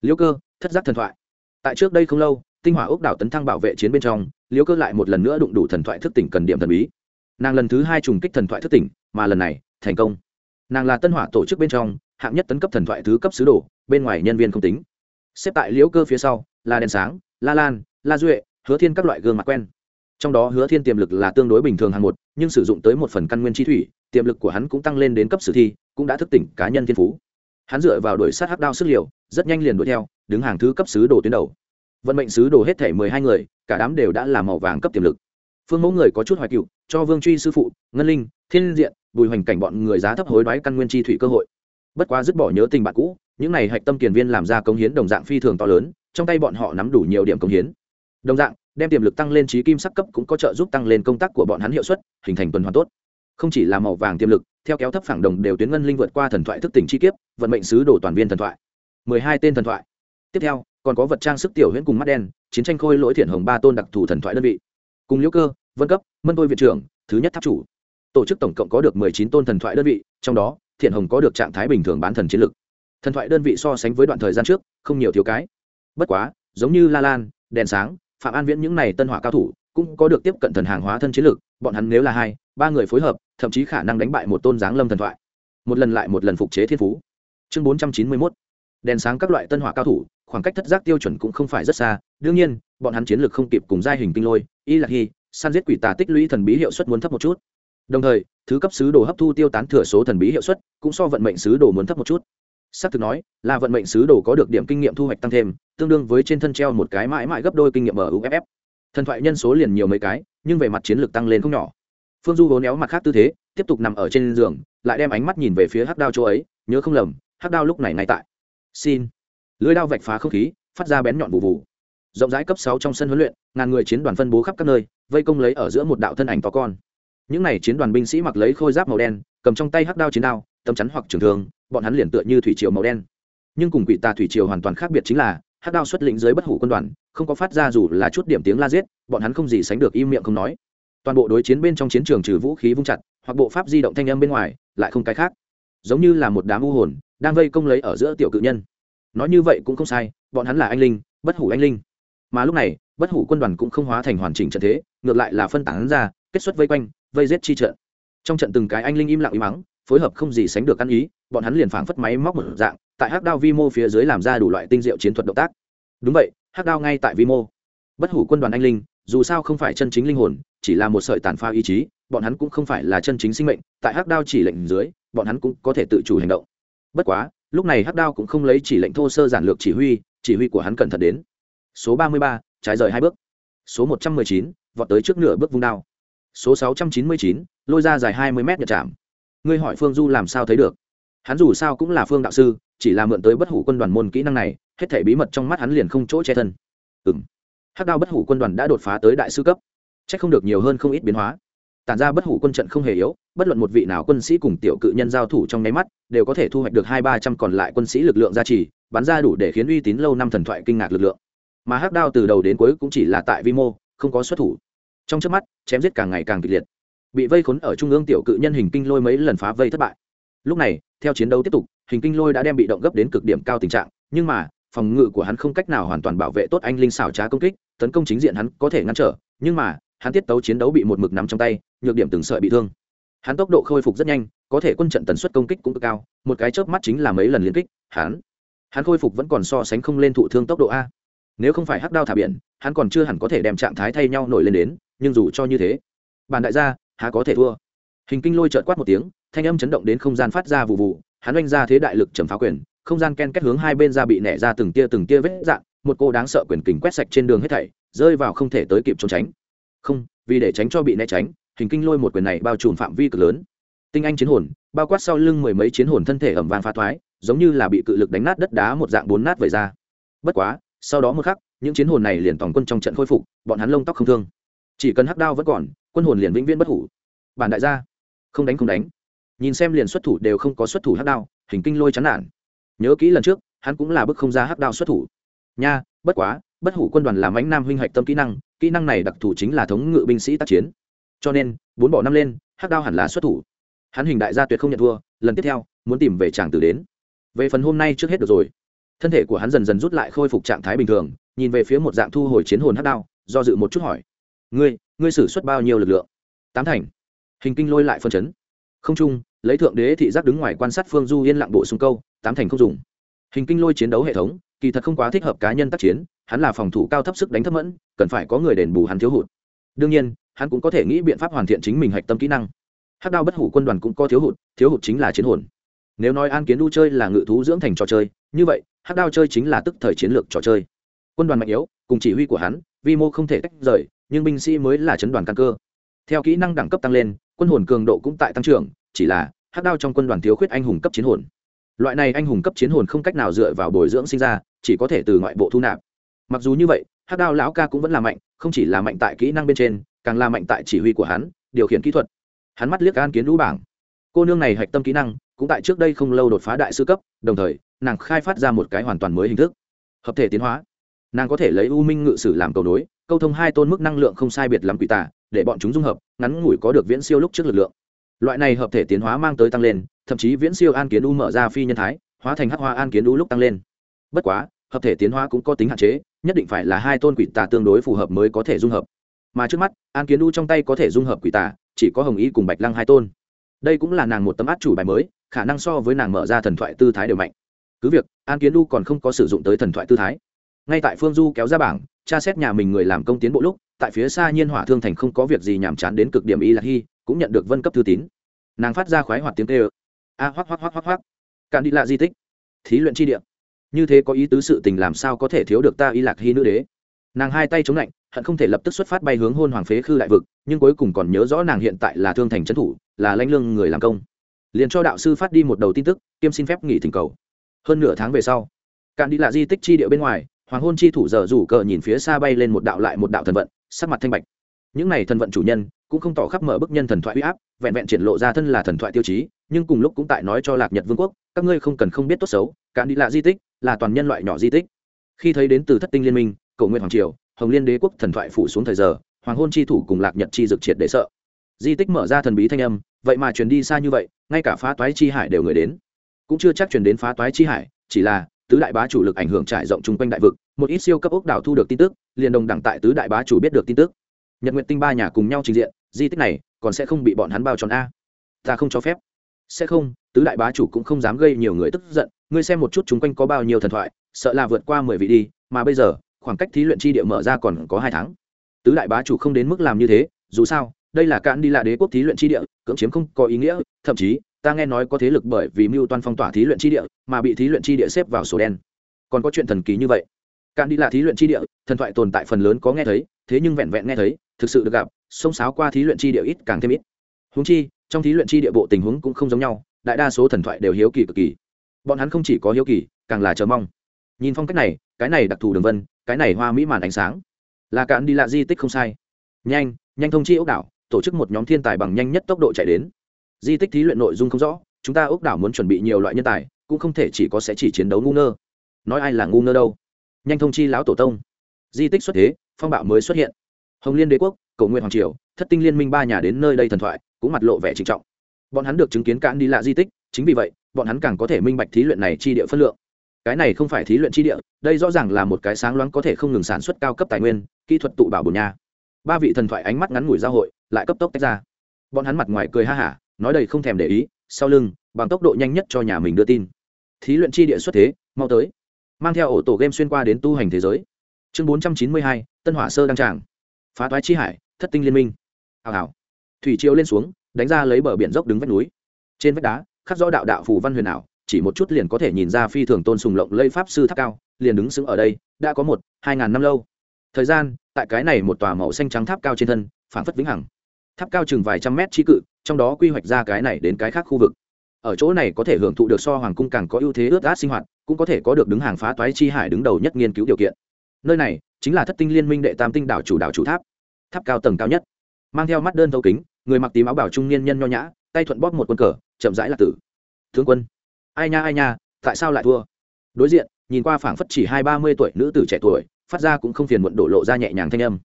Liêu cơ, thất giác thần thoại. Tại trước đây không lâu tinh hỏa ốc đảo tấn thăng bảo vệ chiến bên trong, Liễu cơ lại một lần nữa đụng đủ thần thoại thức tỉnh cần điểm thần bí. Nàng lần thứ hai trùng kích thần thoại thức tỉnh, mà lần này, thành công. Nàng là tân hỏa tổ chức bên trong, hạng nhất tấn cấp thần thoại thứ cấp sứ đồ, bên ngoài nhân viên không tính. Xếp tại liễu cơ phía sau, là đèn sáng, la lan, la duệ, hứa thiên các loại gương mặt quen. Trong đó hứa thiên tiềm lực là tương đối bình thường hàng một, nhưng sử dụng tới một phần căn nguyên chi thủy, tiềm lực của hắn cũng tăng lên đến cấp sử thi, cũng đã thức tỉnh cá nhân thiên phú. Hắn dựa vào đuổi sát hắc đao sức liều, rất nhanh liền đuổi theo, đứng hàng thứ cấp sứ đồ tuyến đầu vận mệnh sứ đồ hết thể mười hai người, cả đám đều đã là màu vàng cấp tiềm lực. Phương mẫu người có chút hoài cựu, cho vương truy sư phụ, ngân linh, thiên diện, bùi hoành cảnh bọn người giá thấp hối đoái căn nguyên chi thủy cơ hội. Bất quá dứt bỏ nhớ tình bạn cũ, những này hạch tâm kiền viên làm ra công hiến đồng dạng phi thường to lớn, trong tay bọn họ nắm đủ nhiều điểm công hiến. Đồng dạng, đem tiềm lực tăng lên trí kim sắc cấp cũng có trợ giúp tăng lên công tác của bọn hắn hiệu suất, hình thành tuần hoàn tốt. Không chỉ là màu vàng tiềm lực, theo kéo thấp phẳng đồng đều tuyến ngân linh vượt qua thần thoại thức tỉnh chi kiếp, vận mệnh sứ đồ toàn viên thần thoại. mười hai tên thần thoại. Tiếp theo còn có vật trang sức tiểu huyễn cùng mắt đen, chiến tranh khôi lỗi thiện hồng ba tôn đặc thù thần thoại đơn vị. Cùng liễu cơ, vân cấp, mân tôi viện trưởng, thứ nhất tháp chủ. Tổ chức tổng cộng có được mười chín tôn thần thoại đơn vị, trong đó, thiện hồng có được trạng thái bình thường bán thần chiến lực. Thần thoại đơn vị so sánh với đoạn thời gian trước, không nhiều thiếu cái. Bất quá, giống như la lan, đèn sáng, phạm an viễn những này tân hỏa cao thủ, cũng có được tiếp cận thần hàng hóa thân chiến lực, bọn hắn nếu là hai, ba người phối hợp, thậm chí khả năng đánh bại một tôn giáng lâm thần thoại. Một lần lại một lần phục chế thiên phú. Chương bốn trăm chín mươi mốt. Đèn sáng các loại tân hỏa cao thủ khoảng cách thất giác tiêu chuẩn cũng không phải rất xa, đương nhiên, bọn hắn chiến lược không kịp cùng giai hình tinh lôi, y lạc hy san giết quỷ tà tích lũy thần bí hiệu suất muốn thấp một chút. Đồng thời, thứ cấp sứ đồ hấp thu tiêu tán thừa số thần bí hiệu suất cũng so vận mệnh sứ đồ muốn thấp một chút. S ắ c thực nói, là vận mệnh sứ đồ có được điểm kinh nghiệm thu hoạch tăng thêm, tương đương với trên thân treo một cái mãi mãi gấp đôi kinh nghiệm ở uff thần thoại nhân số liền nhiều mấy cái, nhưng về mặt chiến lược tăng lên không nhỏ. Phương du vốn éo mặt khác tư thế, tiếp tục nằm ở trên giường, lại đem ánh mắt nhìn về phía hắc đao chỗ ấy, nhớ không lầm, hắc đao lúc này ngay tại. Xin lưới đao vạch phá không khí, phát ra bén nhọn vụ vụ rộng rãi cấp sáu trong sân huấn luyện, ngàn người chiến đoàn phân bố khắp các nơi, vây công lấy ở giữa một đạo thân ảnh to con. Những n à y chiến đoàn binh sĩ mặc lấy khôi giáp màu đen, cầm trong tay hắc đao chiến đao, tấm chắn hoặc trường thường bọn hắn liền tựa như thủy triều màu đen. Nhưng cùng quỷ tà thủy triều hoàn toàn khác biệt chính là, hắc đao xuất lĩnh dưới bất hủ quân đoàn, không có phát ra dù là chút điểm tiếng la giết, bọn hắn không gì sánh được im miệng không nói. Toàn bộ đối chiến bên trong chiến trường trừ vũ khí vung chặt, hoặc bộ pháp di động thanh âm bên ngoài, lại không cái khác. Giống như là một đám u hồn, đang vây công lấy ở giữa tiểu cự nhân nói như vậy cũng không sai, bọn hắn là anh linh, bất hủ anh linh. Mà lúc này, bất hủ quân đoàn cũng không hóa thành hoàn chỉnh trận thế, ngược lại là phân tán ra, kết xuất vây quanh, vây giết chi trận. Trong trận từng cái anh linh im lặng im mắng, phối hợp không gì sánh được ăn ý, bọn hắn liền phảng phất máy móc một dạng, tại hắc đao vi mô phía dưới làm ra đủ loại tinh diệu chiến thuật động tác. Đúng vậy, hắc đao ngay tại vi mô. Bất hủ quân đoàn anh linh, dù sao không phải chân chính linh hồn, chỉ là một sợi tàn pha ý chí, bọn hắn cũng không phải là chân chính sinh mệnh, tại hắc đao chỉ lệnh dưới, bọn hắn cũng có thể tự chủ hành động. Bất quá lúc này hắc đao cũng không lấy chỉ lệnh thô sơ giản lược chỉ huy chỉ huy của hắn cẩn thận đến. Số ba mươi ba, trái rời hai bước. Số một trăm mười chín, vọt tới trước nửa bước vung đao. Số sáu trăm chín mươi chín, lôi ra dài hai mươi mét nhật chạm. Ngươi hỏi phương du làm sao thấy được? Hắn dù sao cũng là phương đạo sư, chỉ là mượn tới bất hủ quân đoàn môn kỹ năng này, hết thể bí mật trong mắt hắn liền không chỗ che thân. Ừ m hắc đao bất hủ quân đoàn đã đột phá tới đại sư cấp. C h ắ c không được nhiều hơn không ít biến hóa tản ra bất hủ quân trận không hề yếu, bất luận một vị nào quân sĩ cùng tiểu cự nhân giao thủ trong nháy mắt, đều có thể thu hoạch được hai ba trăm còn lại quân sĩ lực lượng gia trì, bắn ra đủ để khiến uy tín lâu năm thần thoại kinh ngạc lực lượng. Mà hắc đao từ đầu đến cuối cũng chỉ là tại vi mô, không có xuất thủ. Trong trước mắt, chém giết càng ngày càng kịch liệt. Bị vây khốn ở trung ương tiểu cự nhân hình kinh lôi mấy lần phá vây thất bại. Lúc này, theo chiến đấu tiếp tục, hình kinh lôi đã đem bị động gấp đến cực điểm cao tình trạng, nhưng mà, phòng ngự của hắn không cách nào hoàn toàn bảo vệ tốt anh linh xảo trá công kích, tấn công chính diện hắn có thể ngăn trở, nhưng mà, hắn tiết tấu chiến đấu bị một mực nắm trong tay nhược điểm từng sợi bị thương. Hắn tốc độ khôi phục rất nhanh, có thể quân trận tần suất công kích cũng cực cao, một cái chớp mắt chính là mấy lần liên kích, hắn hắn khôi phục vẫn còn so sánh không lên thụ thương tốc độ a. Nếu không phải hắc đao thả biển, hắn còn chưa hẳn có thể đem trạng thái thay nhau nổi lên đến, nhưng dù cho như thế, bản đại gia, há có thể thua. Hình kinh lôi trợt quát một tiếng, thanh âm chấn động đến không gian phát ra vụ vụ, hắn oanh ra thế đại lực trầm phá quyền, không gian ken kết hướng hai bên ra bị nẻ ra từng tia từng tia vết dạn một cô đáng sợ quyền kình quét sạch trên đường hết thảy, rơi vào không thể tới kịp trốn tránh. Không, vì để tránh cho bị né tránh hình kinh lôi một quyền này bao trùm phạm vi cực lớn. Tinh anh chiến hồn, bao quát sau lưng mười mấy chiến hồn thân thể ẩm vàng phá thoái, giống như là bị cự lực đánh nát đất đá một dạng bốn nát vẩy ra. Bất quá, sau đó một khắc, những chiến hồn này liền toàn quân trong trận khôi phục, bọn hắn lông tóc không thương. Chỉ cần hắc đao vẫn còn, quân hồn liền vĩnh viễn bất hủ. Bản đại gia, không đánh không đánh. Nhìn xem liền xuất thủ đều không có xuất thủ hắc đao, hình kinh lôi chán nản. Nhớ kỹ lần trước, hắn cũng là bức không ra hắc đao xuất thủ. Nha, bất quá, bất hủ quân đoàn làm ánh nam huynh hạch tâm kỹ năng kỹ năng này đặc thù chính là thống ngự binh sĩ tác chiến cho nên, bốn bỏ năm lên, hắc đao hẳn là xuất thủ. Hắn hình đại gia tuyệt không nhận thua, lần tiếp theo, muốn tìm về chàng tử đến. Về phần hôm nay trước hết được rồi. Thân thể của hắn dần dần rút lại khôi phục trạng thái bình thường, nhìn về phía một dạng thu hồi chiến hồn hắc đao, do dự một chút hỏi. Ngươi ngươi xử suất bao nhiêu lực lượng? Tám thành. Hình kinh lôi lại phân chấn. Không trung lấy thượng đế thị giác đứng ngoài quan sát phương du yên lặng bộ xung câu, tám thành không dùng. Hình kinh lôi chiến đấu hệ thống, kỳ thật không quá thích hợp cá nhân tác chiến, hắn là phòng thủ cao thấp sức đánh thấp mẫn, cần phải có người đền bù hắn thiếu hụt. Đương nhiên hắn cũng có thể nghĩ biện pháp hoàn thiện chính mình hạch tâm kỹ năng. Hắc đao bất hủ quân đoàn cũng có thiếu hụt thiếu hụt chính là chiến hồn. Nếu nói an kiến đu chơi là ngự thú dưỡng thành trò chơi, như vậy, hắc đao chơi chính là tức thời chiến lược trò chơi. Quân đoàn mạnh yếu, cùng chỉ huy của hắn, vi mô không thể tách rời, nhưng binh sĩ mới là chấn đoàn căn cơ. Theo kỹ năng đẳng cấp tăng lên, quân hồn cường độ cũng tại tăng trưởng, chỉ là hắc đao trong quân đoàn thiếu khuyết anh hùng cấp chiến hồn. Loại này anh hùng cấp chiến hồn không cách nào dựa vào bồi dưỡng sinh ra, chỉ có thể từ ngoại bộ thu nạp. Mặc dù như vậy, hắc đao lão ca cũng vẫn là mạnh, không chỉ là mạnh tại kỹ năng bên trên càng là mạnh tại chỉ huy của hắn, điều khiển kỹ thuật. Hắn mắt liếc an kiến lũ bảng. Cô nương này hạch tâm kỹ năng, cũng tại trước đây không lâu đột phá đại sư cấp, đồng thời, nàng khai phát ra một cái hoàn toàn mới hình thức. Hợp thể tiến hóa. Nàng có thể lấy u minh ngự sử làm cầu nối, câu thông hai tôn mức năng lượng không sai biệt lắm quỷ tả để bọn chúng dung hợp, ngắn ngủi có được viễn siêu lúc trước lực lượng. Loại này hợp thể tiến hóa mang tới tăng lên, thậm chí viễn siêu an kiến u mở ra phi nhân thái, hóa thành hắc hoa an kiến u lúc tăng lên. Bất quá, hợp thể tiến hóa cũng có tính hạn chế, nhất định phải là hai tôn quỷ tà tương đối phù hợp mới có thể dung hợp mà trước mắt, an kiến u trong tay có thể dung hợp quỷ tà, chỉ có hồng y cùng bạch lăng hai tôn. Đây cũng là nàng một tấm át chủ bài mới, khả năng so với nàng mở ra thần thoại tư thái đều mạnh. Cứ việc, an kiến u còn không có sử dụng tới thần thoại tư thái. Ngay tại phương du kéo ra bảng, tra xét nhà mình người làm công tiến bộ lúc, tại phía xa nhiên hỏa thương thành không có việc gì nhàm chán đến cực điểm y lạc hy, cũng nhận được vân cấp thư tín. Nàng phát ra khoái hoạt tiếng tê ơ a hoác hoác hoác hoác hoác cạn đi lạ di tích. Thí luyện tri địa. Như thế có ý tứ sự tình làm sao có thể thiếu được ta y lạc hy nữ đế? Nàng hai tay chống lạnh, hận không thể lập tức xuất phát bay hướng hôn hoàng phế khư đại vực, nhưng cuối cùng còn nhớ rõ nàng hiện tại là thương thành trấn thủ, là lãnh lương người làm công. Liền cho đạo sư phát đi một đầu tin tức, kiêm xin phép nghỉ thỉnh cầu. Hơn nửa tháng về sau, cạn đi lạ di tích chi địa bên ngoài, hoàng hôn chi thủ giờ rủ cờ nhìn phía xa bay lên một đạo lại một đạo thần vận, sắc mặt thanh bạch. Những này thần vận chủ nhân, cũng không tỏ khắp mở bức nhân thần thoại uy áp, vẹn vẹn triển lộ ra thân là thần thoại tiêu chí, nhưng cùng lúc cũng tại nói cho lạc nhật vương quốc, các ngươi không cần không biết tốt xấu, cạn đi lạ di tích là toàn nhân loại nhỏ di tích. Khi thấy đến từ thất tinh liên minh cầu nguyện hoàng triều, hồng liên đế quốc thần thoại phủ xuống thời giờ, hoàng hôn chi thủ cùng lạc nhật chi dực triệt để sợ. Di tích mở ra thần bí thanh âm, vậy mà truyền đi xa như vậy, ngay cả phá toái chi hải đều người đến. Cũng chưa chắc truyền đến phá toái chi hải, chỉ là, tứ đại bá chủ lực ảnh hưởng trải rộng chung quanh đại vực, một ít siêu cấp ốc đảo thu được tin tức, liền đồng đẳng tại tứ đại bá chủ biết được tin tức. Nhật nguyện tinh ba nhà cùng nhau trình diện, di tích này, còn sẽ không bị bọn hắn bao tròn a. Ta không cho phép. Sẽ không, tứ đại bá chủ cũng không dám gây nhiều người tức giận, ngươi xem một chút chung quanh có bao nhiêu thần thoại, sợ là vượt qua mười vị đi, mà bây giờ khoảng cách thí luyện chi địa mở ra còn có hai tháng. Tứ đại bá chủ không đến mức làm như thế, dù sao, đây là cạn đi là đế quốc thí luyện chi địa, cưỡng chiếm không có ý nghĩa, thậm chí, ta nghe nói có thế lực bởi vì mưu toan phong tỏa thí luyện chi địa mà bị thí luyện chi địa xếp vào sổ đen. Còn có chuyện thần kỳ như vậy. Cạn đi là thí luyện chi địa, thần thoại tồn tại phần lớn có nghe thấy, thế nhưng vẹn vẹn nghe thấy, thực sự được gặp xông sáo qua thí luyện chi địa ít càng thêm ít. Húng chi, trong thí luyện chi địa bộ tình huống cũng không giống nhau, đại đa số thần thoại đều hiếu kỳ cực kỳ. Bọn hắn không chỉ có hiếu kỳ, càng là chờ mong. Nhìn phong cách này cái này đặc thù đường vân, cái này hoa mỹ màn ánh sáng. Là cạn đi lạ di tích không sai. Nhanh nhanh thông chi ốc đảo, tổ chức một nhóm thiên tài bằng nhanh nhất tốc độ chạy đến. Di tích thí luyện nội dung không rõ, chúng ta ốc đảo muốn chuẩn bị nhiều loại nhân tài, cũng không thể chỉ có sẽ chỉ chiến đấu ngu ngơ. Nói ai là ngu ngơ đâu? Nhanh thông chi lão tổ tông. Di tích xuất thế, phong bạo mới xuất hiện. Hồng liên đế quốc cầu nguyện hoàng triều, thất tinh liên minh ba nhà đến nơi đây thần thoại, cũng mặt lộ vẻ trịnh trọng. Bọn hắn được chứng kiến cạn đi lạ di tích, chính vì vậy, bọn hắn càng có thể minh bạch thí luyện này chi địa phân lượng cái này không phải thí luyện chi địa, đây rõ ràng là một cái sáng loáng có thể không ngừng sản xuất cao cấp tài nguyên, kỹ thuật tụ bảo bồn nha. Ba vị thần thoại ánh mắt ngắn ngủi giao hội, lại cấp tốc tách ra. Bọn hắn mặt ngoài cười ha hả, nói đầy không thèm để ý, sau lưng, bằng tốc độ nhanh nhất cho nhà mình đưa tin. Thí luyện chi địa xuất thế, mau tới. Mang theo ổ tổ game xuyên qua đến tu hành thế giới. Chương bốn trăm chín mươi hai, tân hỏa sơ đăng tràng. Phá toái chi hải, thất tinh liên minh. Hào hào. Thủy chiếu lên xuống, đánh ra lấy bờ biển dốc đứng vách núi. Trên vách đá, khắc rõ đạo đạo phù văn huyền ảo chỉ một chút liền có thể nhìn ra phi thường tôn sùng lộng lây pháp sư tháp cao, liền đứng sững ở đây, đã có một, hai ngàn năm lâu. Thời gian, tại cái này một tòa màu xanh trắng tháp cao trên thân, phảng phất vĩnh hằng. Tháp cao chừng vài trăm mét chi cự, trong đó quy hoạch ra cái này đến cái khác khu vực. Ở chỗ này có thể hưởng thụ được so hoàng cung càng có ưu thế ướt át sinh hoạt, cũng có thể có được đứng hàng phá toái chi hải đứng đầu nhất nghiên cứu điều kiện. Nơi này, chính là thất tinh liên minh đệ tam tinh đảo chủ đảo chủ tháp. Tháp cao tầng cao nhất. Mang theo mắt đơn thấu kính, người mặc tím áo bảo trung niên nhân nho nhã, tay thuận bóp một quân cờ, chậm rãi là tử. Thương quân ai nha ai nha, tại sao lại thua? Đối diện, nhìn qua phảng phất chỉ hai ba mươi tuổi nữ tử trẻ tuổi, phát ra cũng không phiền muộn đổ lộ ra nhẹ nhàng thanh âm.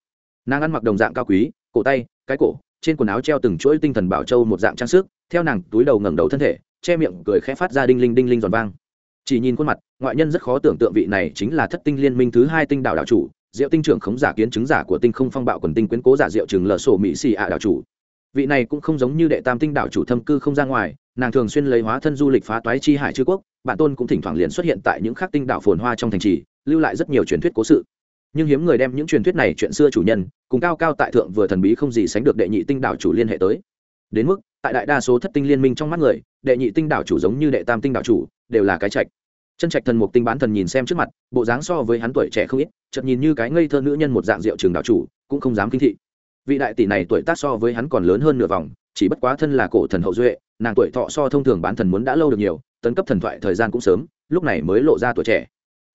Nàng ăn mặc đồng dạng cao quý, cổ tay, cái cổ, trên quần áo treo từng chuỗi tinh thần bảo châu một dạng trang sức, theo nàng túi đầu ngẩng đầu thân thể, che miệng cười khẽ phát ra đinh linh đinh linh giòn vang. Chỉ nhìn khuôn mặt, ngoại nhân rất khó tưởng tượng vị này chính là thất tinh liên minh thứ hai tinh đạo đạo chủ, diệu tinh trưởng khống giả kiến chứng giả của tinh không phong bạo quần tinh quyến cố giả diệu trường lờ sổ mỹ xì ạ đạo chủ vị này cũng không giống như đệ tam tinh đạo chủ thâm cư không ra ngoài, nàng thường xuyên lấy hóa thân du lịch phá toái chi hải chư quốc bản tôn cũng thỉnh thoảng liền xuất hiện tại những khắc tinh đạo phồn hoa trong thành trì, lưu lại rất nhiều truyền thuyết cố sự. Nhưng hiếm người đem những truyền thuyết này chuyện xưa chủ nhân, cùng cao cao tại thượng vừa thần bí không gì sánh được đệ nhị tinh đạo chủ liên hệ tới. Đến mức, tại đại đa số thất tinh liên minh trong mắt người, đệ nhị tinh đạo chủ giống như đệ tam tinh đạo chủ, đều là cái trạch. Chân trạch thần mục tinh bán thần nhìn xem trước mặt, bộ dáng so với hắn tuổi trẻ không ít, chợt nhìn như cái ngây thơ nữ nhân một dạng rượu trường đạo chủ, cũng không dám kinh thị vị đại tỷ này tuổi tác so với hắn còn lớn hơn nửa vòng, chỉ bất quá thân là cổ thần hậu duệ, nàng tuổi thọ so thông thường bán thần muốn đã lâu được nhiều, tấn cấp thần thoại thời gian cũng sớm, lúc này mới lộ ra tuổi trẻ.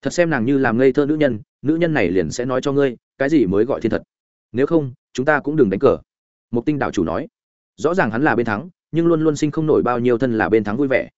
Thật xem nàng như làm ngây thơ nữ nhân nữ nhân này liền sẽ nói cho ngươi, cái gì mới gọi thiên thật. Nếu không, chúng ta cũng đừng đánh cờ. Mục tinh đạo chủ nói. Rõ ràng hắn là bên thắng, nhưng luôn luôn sinh không nổi bao nhiêu thân là bên thắng vui vẻ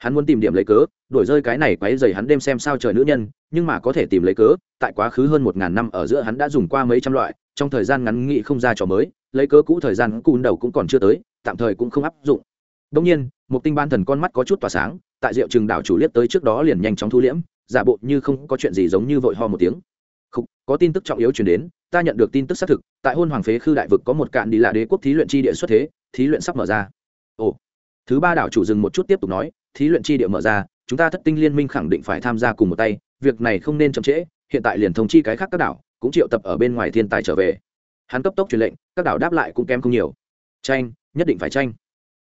hắn muốn tìm điểm lấy cớ, đổi rơi cái này quáy dày hắn đêm xem sao trời nữ nhân, nhưng mà có thể tìm lấy cớ, tại quá khứ hơn một ngàn năm ở giữa hắn đã dùng qua mấy trăm loại, trong thời gian ngắn nghị không ra trò mới, lấy cớ cũ thời gian cùn đầu cũng còn chưa tới, tạm thời cũng không áp dụng. Đông nhiên một tinh ban thần con mắt có chút tỏa sáng, tại rượu trường đảo chủ liếc tới trước đó liền nhanh chóng thu liễm, giả bộ như không có chuyện gì giống như vội ho một tiếng. Không có tin tức trọng yếu chuyển đến, ta nhận được tin tức xác thực, tại hôn hoàng phế khư đại vực có một cạn đi là đế quốc thí luyện chi địa xuất thế, thí luyện sắp mở ra. Ồ. Thứ ba đảo chủ dừng một chút tiếp tục nói thí luyện chi địa mở ra, chúng ta thất tinh liên minh khẳng định phải tham gia cùng một tay, việc này không nên chậm trễ, hiện tại liền thông chi cái khác các đảo, cũng triệu tập ở bên ngoài thiên tài trở về. Hắn cấp tốc truyền lệnh, các đảo đáp lại cũng kém không nhiều. Tranh, nhất định phải tranh.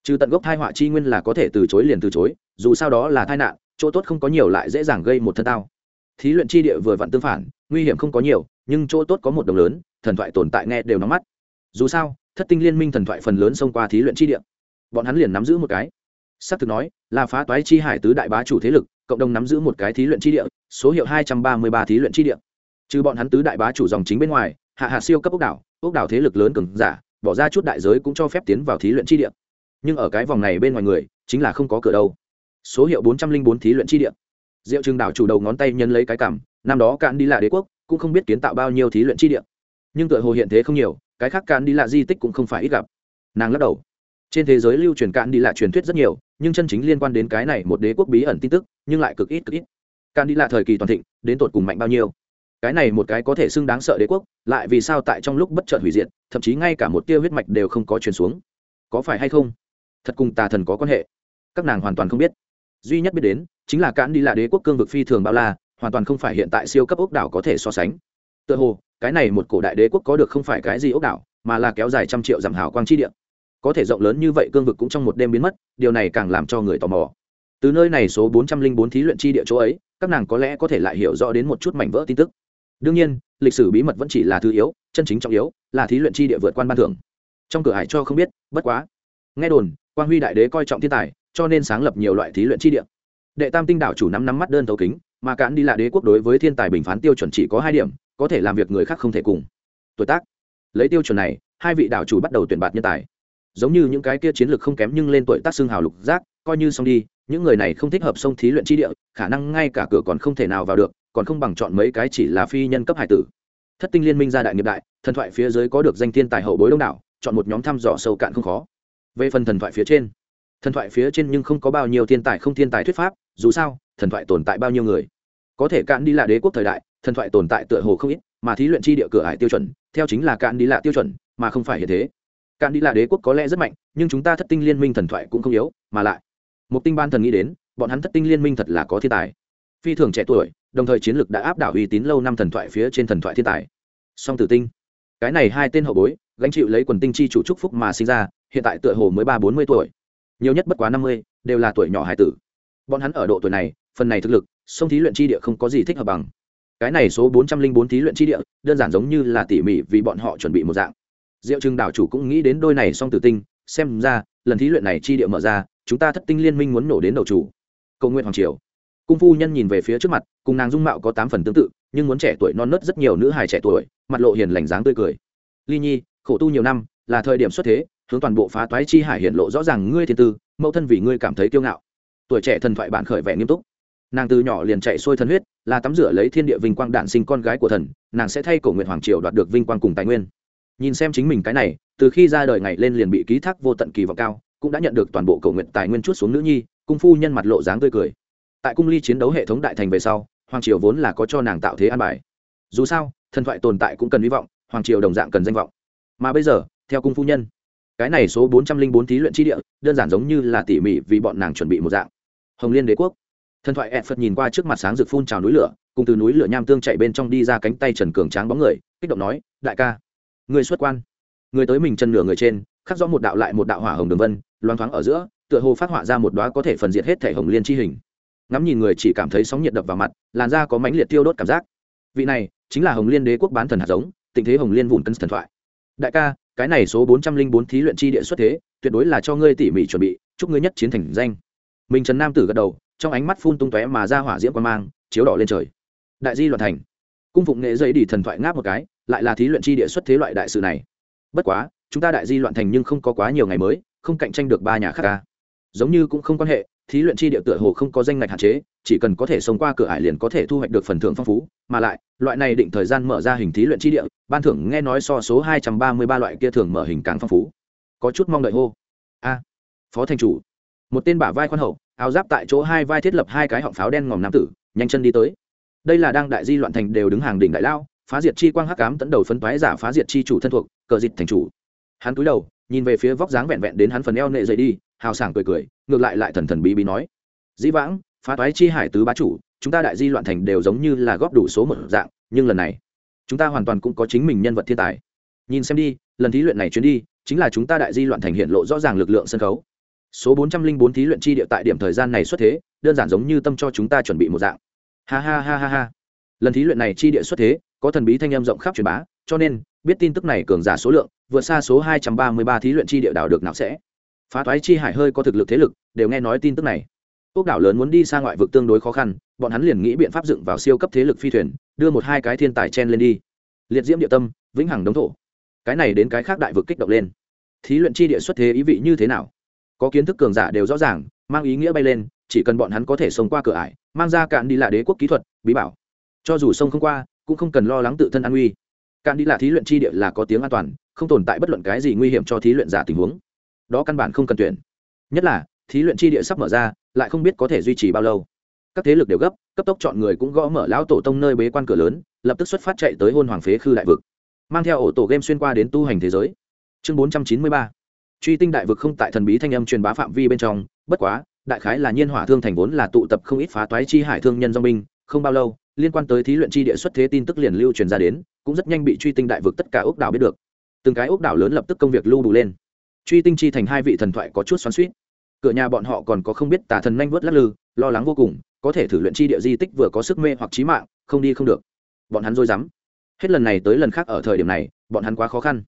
Trừ tận gốc thai họa chi nguyên là có thể từ chối liền từ chối, dù sao đó là tai nạn, chỗ tốt không có nhiều lại dễ dàng gây một thân tao. Thí luyện chi địa vừa vặn tương phản, nguy hiểm không có nhiều, nhưng chỗ tốt có một đồng lớn, thần thoại tồn tại nghe đều nóng mắt. Dù sao, thất tinh liên minh thần thoại phần lớn xông qua thí luyện chi địa. Bọn hắn liền nắm giữ một cái s ắ c thực nói, là phá toái chi hải tứ đại bá chủ thế lực, cộng đồng nắm giữ một cái thí luyện chi địa, số hiệu hai trăm ba mươi ba thí luyện chi địa. Trừ bọn hắn tứ đại bá chủ dòng chính bên ngoài, hạ hạ siêu cấp ốc đảo ốc đảo thế lực lớn cường giả, bỏ ra chút đại giới cũng cho phép tiến vào thí luyện chi địa. Nhưng ở cái vòng này bên ngoài người, chính là không có cửa đâu. Số hiệu bốn trăm linh bốn thí luyện chi địa. Diệu trừng đảo chủ đầu ngón tay nhân lấy cái cảm, năm đó cạn đi là đế quốc, cũng không biết kiến tạo bao nhiêu thí luyện chi địa. Nhưng tựa hồ hiện thế không nhiều, cái khác cạn đi là di tích cũng không phải ít gặp. Nàng lắc đầu trên thế giới lưu truyền cạn đi là truyền thuyết rất nhiều, nhưng chân chính liên quan đến cái này một đế quốc bí ẩn tin tức, nhưng lại cực ít cực ít. Cạn đi là thời kỳ toàn thịnh, đến tột cùng mạnh bao nhiêu? Cái này một cái có thể xưng đáng sợ đế quốc, lại vì sao tại trong lúc bất chợt hủy diệt, thậm chí ngay cả một tia huyết mạch đều không có truyền xuống? Có phải hay không? Thật cùng tà thần có quan hệ. Các nàng hoàn toàn không biết. Duy nhất biết đến, chính là cạn đi là đế quốc cương vực phi thường bao la, hoàn toàn không phải hiện tại siêu cấp ốc đảo có thể so sánh. Tựa hồ, cái này một cổ đại đế quốc có được không phải cái gì ốc đảo, mà là kéo dài trăm triệu dặm hào quang chi địa có thể rộng lớn như vậy cương vực cũng trong một đêm biến mất, điều này càng làm cho người tò mò. Từ nơi này số bốn trăm linh bốn thí luyện chi địa chỗ ấy, các nàng có lẽ có thể lại hiểu rõ đến một chút mảnh vỡ tin tức. Đương nhiên, lịch sử bí mật vẫn chỉ là thứ yếu, chân chính trọng yếu, là thí luyện chi địa vượt quan ban thưởng. Trong cửa hải cho không biết, bất quá. Nghe đồn quan huy đại đế coi trọng thiên tài, cho nên sáng lập nhiều loại thí luyện chi địa. Đệ tam tinh đảo chủ nắm nắm mắt đơn thấu kính, mà cản đi là đế quốc đối với thiên tài bình phán tiêu chuẩn chỉ có hai điểm, có thể làm việc người khác không thể cùng. Tuổi tác. Lấy tiêu chuẩn này, hai vị đảo chủ bắt đầu tuyển bạt nhân tài giống như những cái kia chiến lược không kém nhưng lên tuổi tác xương hào lục giác, coi như xong đi, những người này không thích hợp sông thí luyện chi địa, khả năng ngay cả cửa còn không thể nào vào được, còn không bằng chọn mấy cái chỉ là phi nhân cấp hải tử. Thất tinh liên minh gia đại nghiệp đại, thần thoại phía dưới có được danh thiên tài hậu bối đông đảo, chọn một nhóm thăm dò sâu cạn không khó. Về phần thần thoại phía trên, thần thoại phía trên nhưng không có bao nhiêu thiên tài không thiên tài thuyết pháp, dù sao, thần thoại tồn tại bao nhiêu người? Có thể cạn đi là đế quốc thời đại, thần thoại tồn tại tựa hồ không ít, mà thí luyện chi địa cửa hải tiêu chuẩn, theo chính là cạn đi là tiêu chuẩn, mà không phải hiện thế cạn đi là đế quốc có lẽ rất mạnh, nhưng chúng ta thất tinh liên minh thần thoại cũng không yếu, mà lại một tinh ban thần nghĩ đến, bọn hắn thất tinh liên minh thật là có thiên tài. Phi thường trẻ tuổi, đồng thời chiến lược đã áp đảo uy tín lâu năm thần thoại phía trên thần thoại thiên tài. Song tử tinh, cái này hai tên hậu bối, gánh chịu lấy quần tinh chi chủ trúc phúc mà sinh ra, hiện tại tựa hồ mới ba bốn mươi tuổi. Nhiều nhất bất quá năm mươi, đều là tuổi nhỏ hải tử. Bọn hắn ở độ tuổi này, phần này thực lực sông thí luyện chi địa không có gì thích hợp bằng. Cái này số bốn trăm linh bốn thí luyện chi địa, đơn giản giống như là tỉ mỉ vì bọn họ chuẩn bị một dạng diệu trừng đảo chủ cũng nghĩ đến đôi này song tử tinh, xem ra, lần thí luyện này chi địa mở ra, chúng ta thất tinh liên minh muốn nổ đến đầu chủ. Cầu nguyện hoàng triều. Cung phu nhân nhìn về phía trước mặt, cùng nàng dung mạo có tám phần tương tự, nhưng muốn trẻ tuổi non nớt rất nhiều nữ hài trẻ tuổi, mặt lộ hiền lành dáng tươi cười. Ly nhi, khổ tu nhiều năm, là thời điểm xuất thế, hướng toàn bộ phá toái chi hải hiện lộ rõ ràng ngươi thiên tư, mẫu thân vì ngươi cảm thấy kiêu ngạo. Tuổi trẻ thần thoại bạn khởi vẻ nghiêm túc. Nàng từ nhỏ liền chạy xuôi thần huyết, là tắm rửa lấy thiên địa vinh quang đạn sinh con gái của thần, nàng sẽ thay cổ nguyện hoàng triều đoạt được vinh quang cùng tài nguyên nhìn xem chính mình cái này, từ khi ra đời ngày lên liền bị ký thác vô tận kỳ vọng cao, cũng đã nhận được toàn bộ cầu nguyện tài nguyên chút xuống nữ nhi, cung phu nhân mặt lộ dáng tươi cười. Tại cung ly chiến đấu hệ thống đại thành về sau, hoàng triều vốn là có cho nàng tạo thế an bài. Dù sao, thần thoại tồn tại cũng cần hy vọng, hoàng triều đồng dạng cần danh vọng. Mà bây giờ, theo cung phu nhân, cái này số bốn trăm linh bốn thí luyện tri địa, đơn giản giống như là tỉ mỉ vì bọn nàng chuẩn bị một dạng. Hồng liên đế quốc. Thần thoại ẹn phật nhìn qua trước mặt sáng rực phun trào núi lửa, cùng từ núi lửa nham tương chạy bên trong đi ra cánh tay trần cường tráng bóng người, kích động nói, đại ca người xuất quan. Người tới mình chân nửa người trên, khắc rõ một đạo lại một đạo hỏa hồng đường vân, loang thoáng ở giữa, tựa hồ phát họa ra một đoá có thể phần diệt hết thể hồng liên chi hình. Ngắm nhìn người chỉ cảm thấy sóng nhiệt đập vào mặt, làn da có mãnh liệt tiêu đốt cảm giác. Vị này, chính là hồng liên đế quốc bán thần hạt giống tình thế hồng liên vụn cân thần thoại. Đại ca, cái này số bốn trăm linh bốn thí luyện chi địa xuất thế, tuyệt đối là cho ngươi tỉ mỉ chuẩn bị, chúc ngươi nhất chiến thành danh. Mình trần nam tử gật đầu, trong ánh mắt phun tung tóe mà ra hỏa diễm quan mang, chiếu đỏ lên trời. Đại di loạn thành. Cung phụng nghệ dây đi thần thoại ngáp một cái lại là thí luyện chi địa xuất thế loại đại sự này. Bất quá, chúng ta đại di loạn thành nhưng không có quá nhiều ngày mới, không cạnh tranh được ba nhà khác ca. Giống như cũng không quan hệ, thí luyện chi địa tựa hồ không có danh ngạch hạn chế, chỉ cần có thể sống qua cửa ải liền có thể thu hoạch được phần thưởng phong phú. Mà lại, loại này định thời gian mở ra hình thí luyện chi địa, ban thưởng nghe nói so số hai trăm ba mươi ba loại kia thường mở hình càng phong phú. Có chút mong đợi hô. A, phó thành chủ. Một tên bả vai khoan hậu, áo giáp tại chỗ hai vai thiết lập hai cái họng pháo đen ngòm nam tử, nhanh chân đi tới. Đây là đang đại di loạn thành đều đứng hàng đỉnh đại lao phá diệt chi quang hắc ám tấn đầu phấn toái giả phá diệt chi chủ thân thuộc, cờ dịch thành chủ. Hắn cúi đầu, nhìn về phía vóc dáng vẹn vẹn đến hắn phần eo nệ dậy đi, hào sảng cười cười, ngược lại lại thần thần bí bí nói. Dĩ vãng, phá toái chi hải tứ bá chủ, chúng ta đại di loạn thành đều giống như là góp đủ số một dạng, nhưng lần này, chúng ta hoàn toàn cũng có chính mình nhân vật thiên tài. Nhìn xem đi, lần thí luyện này chuyến đi, chính là chúng ta đại di loạn thành hiện lộ rõ ràng lực lượng sân khấu. Số bốn trăm linh bốn thí luyện chi địa tại điểm thời gian này xuất thế, đơn giản giống như tâm cho chúng ta chuẩn bị một dạng. Ha ha ha ha ha. Lần thí luyện này chi địa xuất thế có thần bí thanh âm rộng khắp truyền bá, cho nên, biết tin tức này cường giả số lượng, vượt xa số hai trăm ba mươi ba thí luyện chi địa đảo được nào sẽ. Phá thoái chi hải hơi có thực lực thế lực, đều nghe nói tin tức này. Ốc đảo lớn muốn đi sang ngoại vực tương đối khó khăn, bọn hắn liền nghĩ biện pháp dựng vào siêu cấp thế lực phi thuyền, đưa một hai cái thiên tài chen lên đi. Liệt diễm địa tâm, vĩnh hằng đống thổ. Cái này đến cái khác đại vực kích động lên. Thí luyện chi địa xuất thế ý vị như thế nào? Có kiến thức cường giả đều rõ ràng, mang ý nghĩa bay lên, chỉ cần bọn hắn có thể sống qua cửa ải, mang ra cạn đi là đế quốc kỹ thuật, bí bảo. Cho dù sông không qua cũng không cần lo lắng tự thân an nguy. Cạn đi là thí luyện chi địa là có tiếng an toàn, không tồn tại bất luận cái gì nguy hiểm cho thí luyện giả tình huống. Đó căn bản không cần tuyển. Nhất là, thí luyện chi địa sắp mở ra, lại không biết có thể duy trì bao lâu. Các thế lực đều gấp, cấp tốc chọn người cũng gõ mở lão tổ tông nơi bế quan cửa lớn, lập tức xuất phát chạy tới hôn hoàng phế khư đại vực. Mang theo ổ tổ game xuyên qua đến tu hành thế giới. Chương bốn trăm chín mươi ba. Truy tinh đại vực không tại thần bí thanh âm truyền bá phạm vi bên trong, bất quá, đại khái là nhiên hỏa thương thành vốn là tụ tập không ít phá toái chi hải thương nhân do binh không bao lâu, liên quan tới thí luyện chi địa xuất thế tin tức liền lưu truyền ra đến, cũng rất nhanh bị truy tinh đại vực tất cả ốc đảo biết được. Từng cái ốc đảo lớn lập tức công việc lưu đủ lên. Truy tinh chi thành hai vị thần thoại có chút xoắn suýt cửa nhà bọn họ còn có không biết tà thần nhanh vớt lắc lư, lo lắng vô cùng, có thể thử luyện chi địa di tích vừa có sức mê hoặc trí mạng, không đi không được. Bọn hắn dối rắm. Hết lần này tới lần khác ở thời điểm này, bọn hắn quá khó khăn.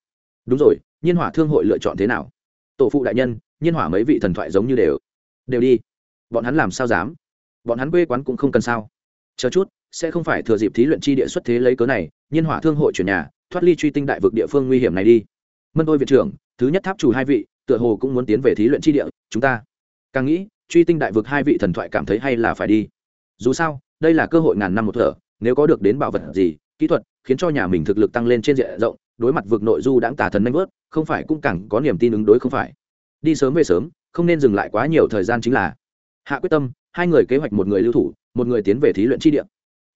Đúng rồi, nhiên hỏa thương hội lựa chọn thế nào? Tổ phụ đại nhân, nhiên hỏa mấy vị thần thoại giống như đều. Đều đi. Bọn hắn làm sao dám? Bọn hắn quê quán cũng không cần sao chờ chút, sẽ không phải thừa dịp thí luyện chi địa xuất thế lấy cớ này, nhiên hỏa thương hội chuyển nhà, thoát ly truy tinh đại vực địa phương nguy hiểm này đi. Mân tôi viện trưởng, thứ nhất tháp chủ hai vị, tựa hồ cũng muốn tiến về thí luyện chi địa, chúng ta. Càng nghĩ, truy tinh đại vực hai vị thần thoại cảm thấy hay là phải đi. Dù sao, đây là cơ hội ngàn năm một thở, nếu có được đến bảo vật gì, kỹ thuật, khiến cho nhà mình thực lực tăng lên trên diện rộng, đối mặt vực nội du đãng tà thần nanh vớt, không phải cũng càng có niềm tin ứng đối không phải? Đi sớm về sớm, không nên dừng lại quá nhiều thời gian chính là. Hạ quyết tâm, hai người kế hoạch một người lưu thủ một người tiến về thí luyện chi địa.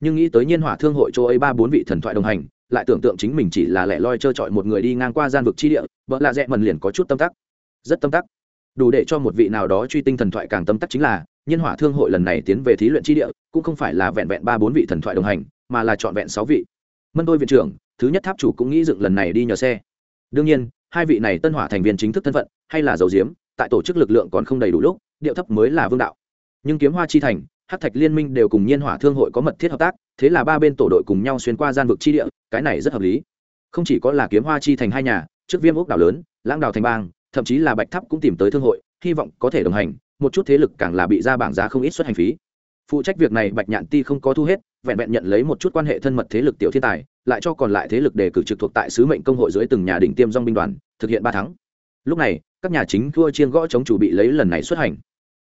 Nhưng nghĩ tới nhiên hỏa thương hội châu ấy ba bốn vị thần thoại đồng hành, lại tưởng tượng chính mình chỉ là lẻ loi trơ trọi một người đi ngang qua gian vực chi địa, vợ lạ rẽ mần liền có chút tâm tắc. Rất tâm tắc. Đủ để cho một vị nào đó truy tinh thần thoại càng tâm tắc chính là, nhiên hỏa thương hội lần này tiến về thí luyện chi địa, cũng không phải là vẹn vẹn ba bốn vị thần thoại đồng hành, mà là trọn vẹn sáu vị. Mân tôi viện trưởng, thứ nhất tháp chủ cũng nghĩ dựng lần này đi nhờ xe. Đương nhiên, hai vị này tân hỏa thành viên chính thức thân phận, hay là dầu diếm, tại tổ chức lực lượng còn không đầy đủ lúc, điệu thấp mới là vương đạo. Nhưng kiếm hoa chi thành Hắc thạch liên minh đều cùng nhiên hỏa thương hội có mật thiết hợp tác, thế là ba bên tổ đội cùng nhau xuyên qua gian vực chi địa, cái này rất hợp lý. Không chỉ có là kiếm hoa chi thành hai nhà, trước viêm ốc đảo lớn, lãng đảo thành bang, thậm chí là bạch tháp cũng tìm tới thương hội, hy vọng có thể đồng hành, một chút thế lực càng là bị ra bảng giá không ít xuất hành phí. Phụ trách việc này bạch nhạn ti không có thu hết, vẹn vẹn nhận lấy một chút quan hệ thân mật thế lực tiểu thiên tài, lại cho còn lại thế lực đề cử trực thuộc tại sứ mệnh công hội dưới từng nhà đỉnh tiêm dong binh đoàn, thực hiện ba tháng. Lúc này, các nhà chính thua chiên gõ chống chủ bị lấy lần này xuất hành.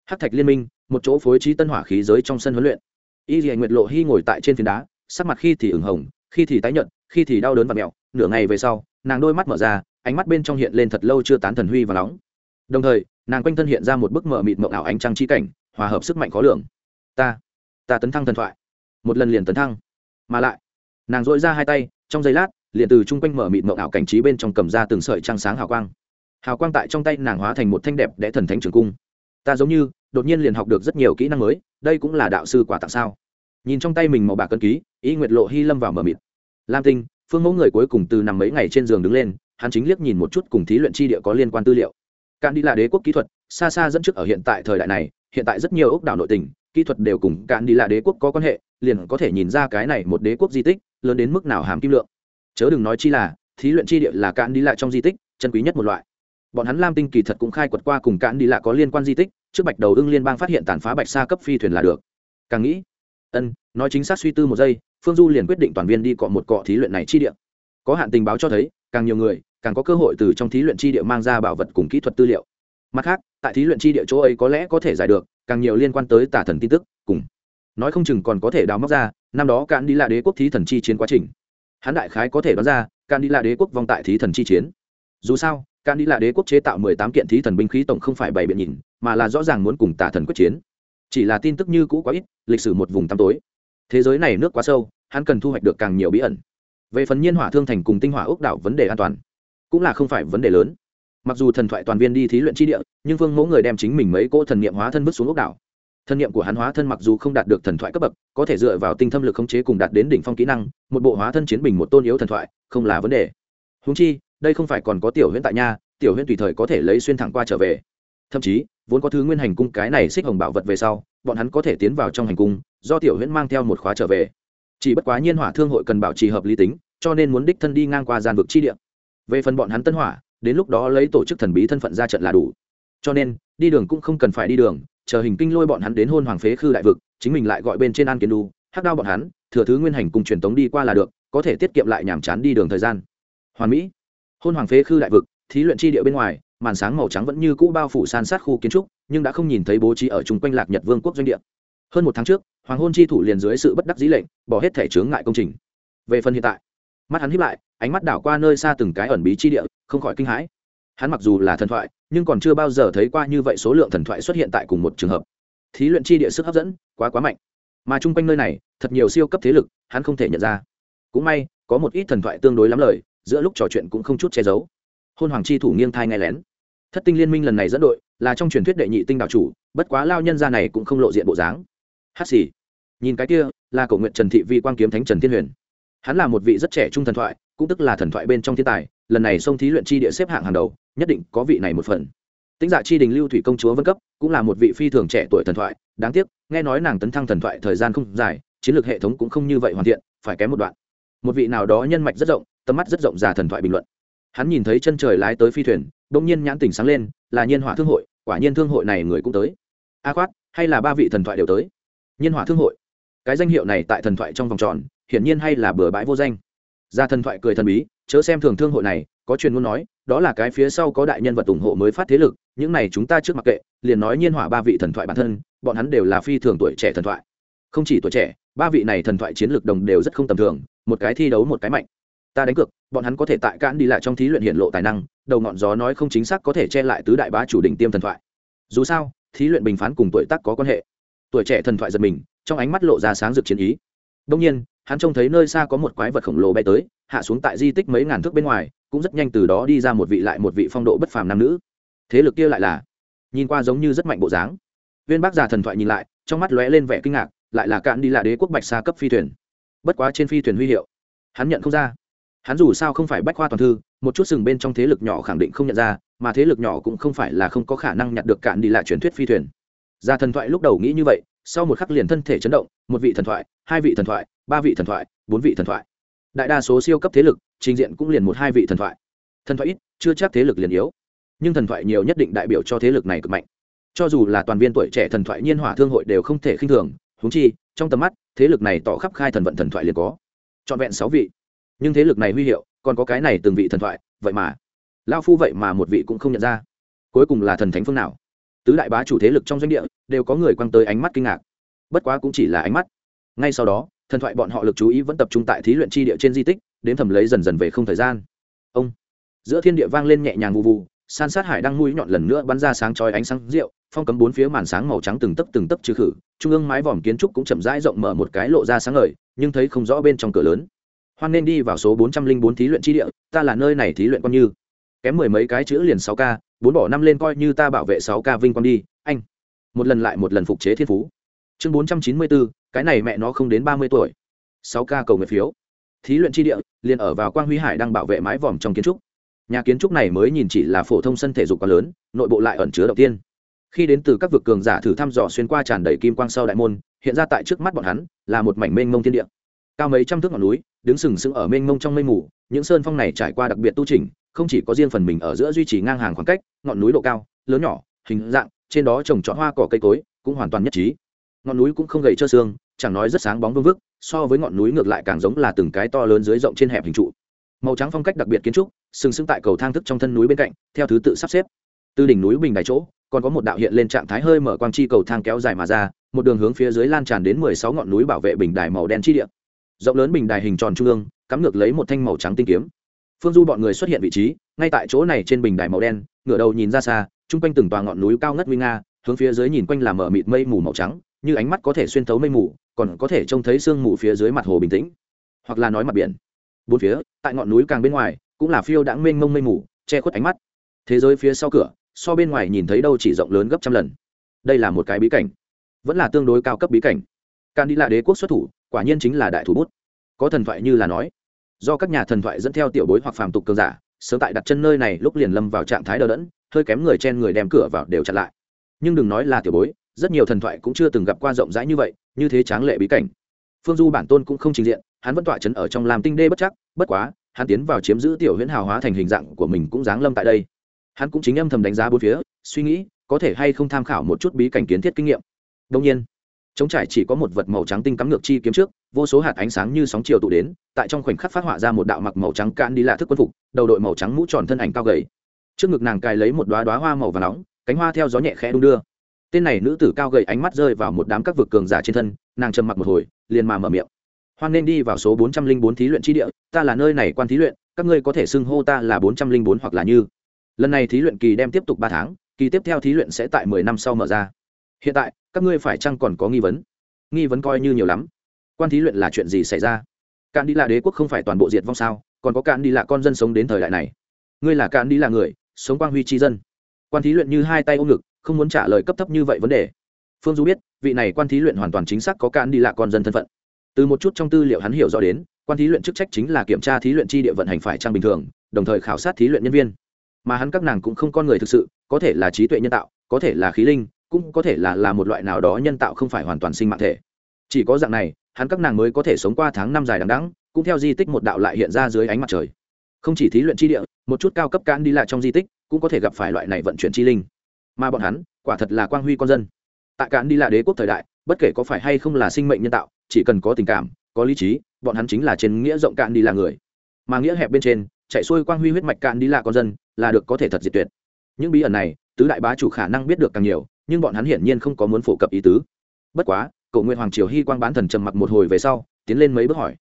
Hắc thạch liên minh một chỗ phối trí tân hỏa khí giới trong sân huấn luyện. Y dì nguyệt lộ hy ngồi tại trên phiến đá, sắc mặt khi thì ửng hồng, khi thì tái nhợt, khi thì đau đớn và mẹo. Nửa ngày về sau, nàng đôi mắt mở ra, ánh mắt bên trong hiện lên thật lâu chưa tán thần huy và nóng. Đồng thời, nàng quanh thân hiện ra một bức mờ mịt mộng ảo ánh trăng chi cảnh, hòa hợp sức mạnh khó lường. Ta ta tấn thăng thần thoại. Một lần liền tấn thăng. Mà lại, nàng dội ra hai tay, trong giây lát, liền từ chung quanh mở mịt mộng ảo cảnh trí bên trong cầm ra từng sợi trăng sáng hào quang. Hào quang tại trong tay nàng hóa thành một thanh đẹp đẽ thần thánh trường cung ta giống như đột nhiên liền học được rất nhiều kỹ năng mới đây cũng là đạo sư quả tặng sao? Nhìn trong tay mình màu bạc cân ký ý nguyệt lộ hy lâm vào mở mịt. Lam tinh phương mẫu người cuối cùng từ nằm mấy ngày trên giường đứng lên hắn chính liếc nhìn một chút cùng thí luyện chi địa có liên quan tư liệu. Cạn đi là đế quốc kỹ thuật xa xa dẫn trước ở hiện tại thời đại này hiện tại rất nhiều ốc đảo nội tỉnh, kỹ thuật đều cùng cạn đi là đế quốc có quan hệ liền có thể nhìn ra cái này một đế quốc di tích lớn đến mức nào hàm kim lượng. Chớ đừng nói chi là thí luyện chi địa là cạn đi lại trong di tích chân quý nhất một loại bọn hắn lam tinh kỳ thật cũng khai quật qua cùng cạn đi lạ có liên quan di tích, trước bạch đầu ưng liên bang phát hiện tàn phá bạch sa cấp phi thuyền là được. Càng nghĩ, ân, nói chính xác suy tư một giây, phương du liền quyết định toàn viên đi cọ một cọ thí luyện này chi địa. Có hạn tình báo cho thấy, càng nhiều người, càng có cơ hội từ trong thí luyện chi địa mang ra bảo vật cùng kỹ thuật tư liệu. Mặt khác, tại thí luyện chi địa chỗ ấy có lẽ có thể giải được, càng nhiều liên quan tới tả thần tin tức, cùng, nói không chừng còn có thể đào móc ra, năm đó cạn đi là đế quốc thí thần chi chiến quá trình. Hắn đại khái có thể đoán ra, cạn đi là đế quốc vong tại thí thần chi chiến. Dù sao cạn đi là đế quốc chế tạo mười tám kiện thí thần binh khí tổng không phải bảy biện nhìn, mà là rõ ràng muốn cùng tà thần quyết chiến. Chỉ là tin tức như cũ quá ít, lịch sử một vùng tăm tối. Thế giới này nước quá sâu, hắn cần thu hoạch được càng nhiều bí ẩn. Về phần nhiên hỏa thương thành cùng tinh hỏa ốc đảo vấn đề an toàn, cũng là không phải vấn đề lớn. Mặc dù thần thoại toàn viên đi thí luyện chi địa, nhưng vương mẫu người đem chính mình mấy cỗ thần niệm hóa thân vứt xuống ốc đảo. Thân niệm của hắn hóa thân mặc dù không đạt được thần thoại cấp bậc, có thể dựa vào tinh thâm lực khống chế cùng đạt đến đỉnh phong kỹ năng, một bộ hóa thân chiến bình một tôn yếu thần thoại, không là vấn đề. Húng chi đây không phải còn có tiểu huyễn tại nha, tiểu huyễn tùy thời có thể lấy xuyên thẳng qua trở về. Thậm chí, vốn có thứ nguyên hành cung cái này xích hồng bảo vật về sau, bọn hắn có thể tiến vào trong hành cung, do tiểu huyễn mang theo một khóa trở về. Chỉ bất quá nhiên hỏa thương hội cần bảo trì hợp lý tính, cho nên muốn đích thân đi ngang qua gian vực chi địa. Về phần bọn hắn tân hỏa, đến lúc đó lấy tổ chức thần bí thân phận ra trận là đủ. Cho nên, đi đường cũng không cần phải đi đường, chờ hình kinh lôi bọn hắn đến hôn hoàng phế khư đại vực, chính mình lại gọi bên trên an kiến đu, hắc đao bọn hắn, thừa thứ nguyên hành cùng truyền tống đi qua là được, có thể tiết kiệm lại nhàm chán đi đường thời gian. Hoàn mỹ hôn hoàng phế khư đại vực, thí luyện chi địa bên ngoài, màn sáng màu trắng vẫn như cũ bao phủ san sát khu kiến trúc, nhưng đã không nhìn thấy bố trí ở chung quanh lạc nhật vương quốc doanh địa. Hơn một tháng trước, hoàng hôn chi thủ liền dưới sự bất đắc dĩ lệnh, bỏ hết thể chướng ngại công trình. Về phần hiện tại, mắt hắn hiếp lại, ánh mắt đảo qua nơi xa từng cái ẩn bí chi địa, không khỏi kinh hãi. Hắn mặc dù là thần thoại, nhưng còn chưa bao giờ thấy qua như vậy số lượng thần thoại xuất hiện tại cùng một trường hợp. Thí luyện chi địa sức hấp dẫn, quá quá mạnh. Mà chung quanh nơi này, thật nhiều siêu cấp thế lực, hắn không thể nhận ra. Cũng may, có một ít thần thoại tương đối lắm lời giữa lúc trò chuyện cũng không chút che giấu. Hôn hoàng chi thủ nghiêng thai ngay lén. Thất tinh liên minh lần này dẫn đội là trong truyền thuyết đệ nhị tinh đạo chủ, bất quá lao nhân ra này cũng không lộ diện bộ dáng. Hát xì. Nhìn cái kia, là cổ nguyện trần thị vi quan kiếm thánh trần thiên huyền. Hắn là một vị rất trẻ trung thần thoại, cũng tức là thần thoại bên trong thiên tài, lần này sông thí luyện chi địa xếp hạng hàng đầu, nhất định có vị này một phần. Tính dạ chi đình lưu thủy công chúa vân cấp, cũng là một vị phi thường trẻ tuổi thần thoại, đáng tiếc, nghe nói nàng tấn thăng thần thoại thời gian không dài, chiến lược hệ thống cũng không như vậy hoàn thiện, phải kém một đoạn. Một vị nào đó nhân mạch rất rộng tầm mắt rất rộng già thần thoại bình luận. Hắn nhìn thấy chân trời lái tới phi thuyền đông nhiên nhãn tỉnh sáng lên, là nhiên hỏa thương hội, quả nhiên thương hội này người cũng tới. A à khoát, hay là ba vị thần thoại đều tới? Nhiên hỏa thương hội. Cái danh hiệu này tại thần thoại trong vòng tròn, hiển nhiên hay là bừa bãi vô danh. Gia thần thoại cười thần bí, chớ xem thường thương hội này, có truyền ngôn nói, đó là cái phía sau có đại nhân vật ủng hộ mới phát thế lực, những này chúng ta trước mặc kệ, liền nói nhiên hỏa ba vị thần thoại bản thân, bọn hắn đều là phi thường tuổi trẻ thần thoại. Không chỉ tuổi trẻ, ba vị này thần thoại chiến lược đồng đều rất không tầm thường, một cái thi đấu một cái mạnh ta đánh cược, bọn hắn có thể tại cạn đi lại trong thí luyện hiện lộ tài năng, đầu ngọn gió nói không chính xác có thể che lại tứ đại bá chủ đỉnh tiêm thần thoại. Dù sao, thí luyện bình phán cùng tuổi tác có quan hệ. Tuổi trẻ thần thoại giật mình, trong ánh mắt lộ ra sáng rực chiến ý. Đông nhiên, hắn trông thấy nơi xa có một quái vật khổng lồ bay tới, hạ xuống tại di tích mấy ngàn thước bên ngoài, cũng rất nhanh từ đó đi ra một vị lại một vị phong độ bất phàm nam nữ. Thế lực kia lại là, nhìn qua giống như rất mạnh bộ dáng. Viên bác già thần thoại nhìn lại, trong mắt lóe lên vẻ kinh ngạc, lại là cạn đi là đế quốc bạch xa cấp phi thuyền. Bất quá trên phi thuyền huy hiệu, hắn nhận không ra hắn dù sao không phải bách khoa toàn thư, một chút sừng bên trong thế lực nhỏ khẳng định không nhận ra, mà thế lực nhỏ cũng không phải là không có khả năng nhặt được cạn đi lại truyền thuyết phi thuyền. Gia thần thoại lúc đầu nghĩ như vậy, sau một khắc liền thân thể chấn động, một vị thần thoại, hai vị thần thoại, ba vị thần thoại, bốn vị thần thoại. Đại đa số siêu cấp thế lực, trình diện cũng liền một hai vị thần thoại. Thần thoại ít, chưa chắc thế lực liền yếu. Nhưng thần thoại nhiều nhất định đại biểu cho thế lực này cực mạnh. Cho dù là toàn viên tuổi trẻ thần thoại nhiên hỏa thương hội đều không thể khinh thường húng chi, trong tầm mắt, thế lực này tỏ khắp khai thần vận thần thoại liền có. Trọn vẹn sáu vị nhưng thế lực này huy hiệu, còn có cái này từng vị thần thoại, vậy mà. Lao phu vậy mà một vị cũng không nhận ra. Cuối cùng là thần thánh phương nào? Tứ đại bá chủ thế lực trong doanh địa đều có người quăng tới ánh mắt kinh ngạc. Bất quá cũng chỉ là ánh mắt. Ngay sau đó, thần thoại bọn họ lực chú ý vẫn tập trung tại thí luyện tri địa trên di tích, đến thầm lấy dần dần về không thời gian. Ông. Giữa thiên địa vang lên nhẹ nhàng vụ vụ san sát hải đang mũi nhọn lần nữa bắn ra sáng chói ánh sáng rượu, phong cấm bốn phía màn sáng màu trắng từng tấc từng tấc trừ khử, trung ương mái vòm kiến trúc cũng chậm rãi rộng mở một cái lộ ra sáng ngời, nhưng thấy không rõ bên trong cửa lớn hoan nên đi vào số bốn trăm linh bốn thí luyện tri địa, ta là nơi này thí luyện con như. Kém mười mấy cái chữ liền sáu k bốn bỏ năm lên coi như ta bảo vệ sáu k vinh quang đi, anh. Một lần lại một lần phục chế thiên phú. Chương bốn trăm chín mươi bốn, cái này mẹ nó không đến ba mươi tuổi. Sáu k cầu nguyện phiếu. Thí luyện tri địa, liền ở vào quang huy hải đang bảo vệ mái vòm trong kiến trúc. Nhà kiến trúc này mới nhìn chỉ là phổ thông sân thể dục quá lớn, nội bộ lại ẩn chứa đầu tiên khi đến từ các vực cường giả thử thăm dò xuyên qua tràn đầy kim quang sau đại môn, hiện ra tại trước mắt bọn hắn, là một mảnh mênh mông thiên địa cao mấy trăm thước ngọn núi, đứng sừng sững ở mênh mông trong mây mù, những sơn phong này trải qua đặc biệt tu trình không chỉ có riêng phần mình ở giữa duy trì ngang hàng khoảng cách, ngọn núi độ cao, lớn nhỏ, hình dạng, trên đó trồng trọt hoa cỏ cây cối, cũng hoàn toàn nhất trí. Ngọn núi cũng không gầy trơ xương, chẳng nói rất sáng bóng vương vức, so với ngọn núi ngược lại càng giống là từng cái to lớn dưới rộng trên hẹp hình trụ. Màu trắng phong cách đặc biệt kiến trúc, sừng sững tại cầu thang thức trong thân núi bên cạnh, theo thứ tự sắp xếp. Từ đỉnh núi bình đài chỗ, còn có một đạo hiện lên trạng thái hơi mở quang chi cầu thang kéo dài mà ra, một đường hướng phía dưới lan tràn đến mười sáu ngọn núi bảo vệ bình đài màu đen chi địa rộng lớn bình đài hình tròn trung ương, cắm ngược lấy một thanh màu trắng tinh kiếm. Phương du bọn người xuất hiện vị trí, ngay tại chỗ này trên bình đài màu đen, ngửa đầu nhìn ra xa, chung quanh từng tòa ngọn núi cao ngất nguy nga, hướng phía dưới nhìn quanh là mở mịt mây mù màu trắng, như ánh mắt có thể xuyên thấu mây mù, còn có thể trông thấy sương mù phía dưới mặt hồ bình tĩnh, hoặc là nói mặt biển. Bốn phía, tại ngọn núi càng bên ngoài, cũng là phiêu đãng mênh mông mây mù, che khuất ánh mắt. Thế giới phía sau cửa, so bên ngoài nhìn thấy đâu chỉ rộng lớn gấp trăm lần. Đây là một cái bí cảnh, vẫn là tương đối cao cấp bí cảnh. Can đi là đế quốc xuất thủ quả nhiên chính là đại thủ bút. Có thần thoại như là nói, do các nhà thần thoại dẫn theo tiểu bối hoặc phàm tục cường giả, sớm tại đặt chân nơi này lúc liền lâm vào trạng thái đờ đẫn, hơi kém người chen người đem cửa vào đều chặn lại. Nhưng đừng nói là tiểu bối, rất nhiều thần thoại cũng chưa từng gặp qua rộng rãi như vậy, như thế tráng lệ bí cảnh. Phương du bản tôn cũng không trình diện, hắn vẫn tỏa chấn ở trong làm tinh đê bất chắc, bất quá, hắn tiến vào chiếm giữ tiểu huyễn hào hóa thành hình dạng của mình cũng giáng lâm tại đây. Hắn cũng chính âm thầm đánh giá bốn phía, suy nghĩ, có thể hay không tham khảo một chút bí cảnh kiến thiết kinh nghiệm. Đông nhiên chống trải chỉ có một vật màu trắng tinh cắm ngược chi kiếm trước, vô số hạt ánh sáng như sóng chiều tụ đến, tại trong khoảnh khắc phát họa ra một đạo mặc màu trắng can đi lạ thức quân phục, đầu đội màu trắng mũ tròn thân ảnh cao gầy. Trước ngực nàng cài lấy một đoá đoá hoa màu và nóng, cánh hoa theo gió nhẹ khẽ đung đưa. Tên này nữ tử cao gầy ánh mắt rơi vào một đám các vực cường giả trên thân, nàng trầm mặc một hồi, liền mà mở miệng. Hoan nên đi vào số bốn trăm linh bốn thí luyện tri địa, ta là nơi này quan thí luyện, các ngươi có thể xưng hô ta là bốn trăm linh bốn hoặc là như. Lần này thí luyện kỳ đem tiếp tục ba tháng, kỳ tiếp theo thí luyện sẽ tại mười năm sau mở ra. Hiện tại các ngươi phải chăng còn có nghi vấn? Nghi vấn coi như nhiều lắm. Quan thí luyện là chuyện gì xảy ra? Cạn đi là đế quốc không phải toàn bộ diệt vong sao? Còn có cạn đi là con dân sống đến thời đại này. Ngươi là cạn đi là người, sống quang huy tri dân. Quan thí luyện như hai tay ôm ngực, không muốn trả lời cấp thấp như vậy vấn đề. Phương du biết, vị này quan thí luyện hoàn toàn chính xác có cạn đi là con dân thân phận. Từ một chút trong tư liệu hắn hiểu rõ đến, quan thí luyện chức trách chính là kiểm tra thí luyện chi địa vận hành phải trang bình thường, đồng thời khảo sát thí luyện nhân viên. Mà hắn các nàng cũng không con người thực sự, có thể là trí tuệ nhân tạo, có thể là khí linh cũng có thể là là một loại nào đó nhân tạo không phải hoàn toàn sinh mạng thể. Chỉ có dạng này, hắn các nàng mới có thể sống qua tháng năm dài đằng đẵng, cũng theo di tích một đạo lại hiện ra dưới ánh mặt trời. Không chỉ thí luyện chi địa, một chút cao cấp cán đi lại trong di tích, cũng có thể gặp phải loại này vận chuyển chi linh. Mà bọn hắn, quả thật là quang huy con dân. Tại cán đi lại đế quốc thời đại, bất kể có phải hay không là sinh mệnh nhân tạo, chỉ cần có tình cảm, có lý trí, bọn hắn chính là trên nghĩa rộng cạn đi là người. Mà nghĩa hẹp bên trên, chạy xuôi quang huy huyết mạch cạn đi là con dân, là được có thể thật diệt tuyệt. Những bí ẩn này, tứ đại bá chủ khả năng biết được càng nhiều nhưng bọn hắn hiển nhiên không có muốn phổ cập ý tứ. Bất quá, cậu nguyện hoàng triều hy quang bán thần trầm mặc một hồi về sau, tiến lên mấy bước hỏi.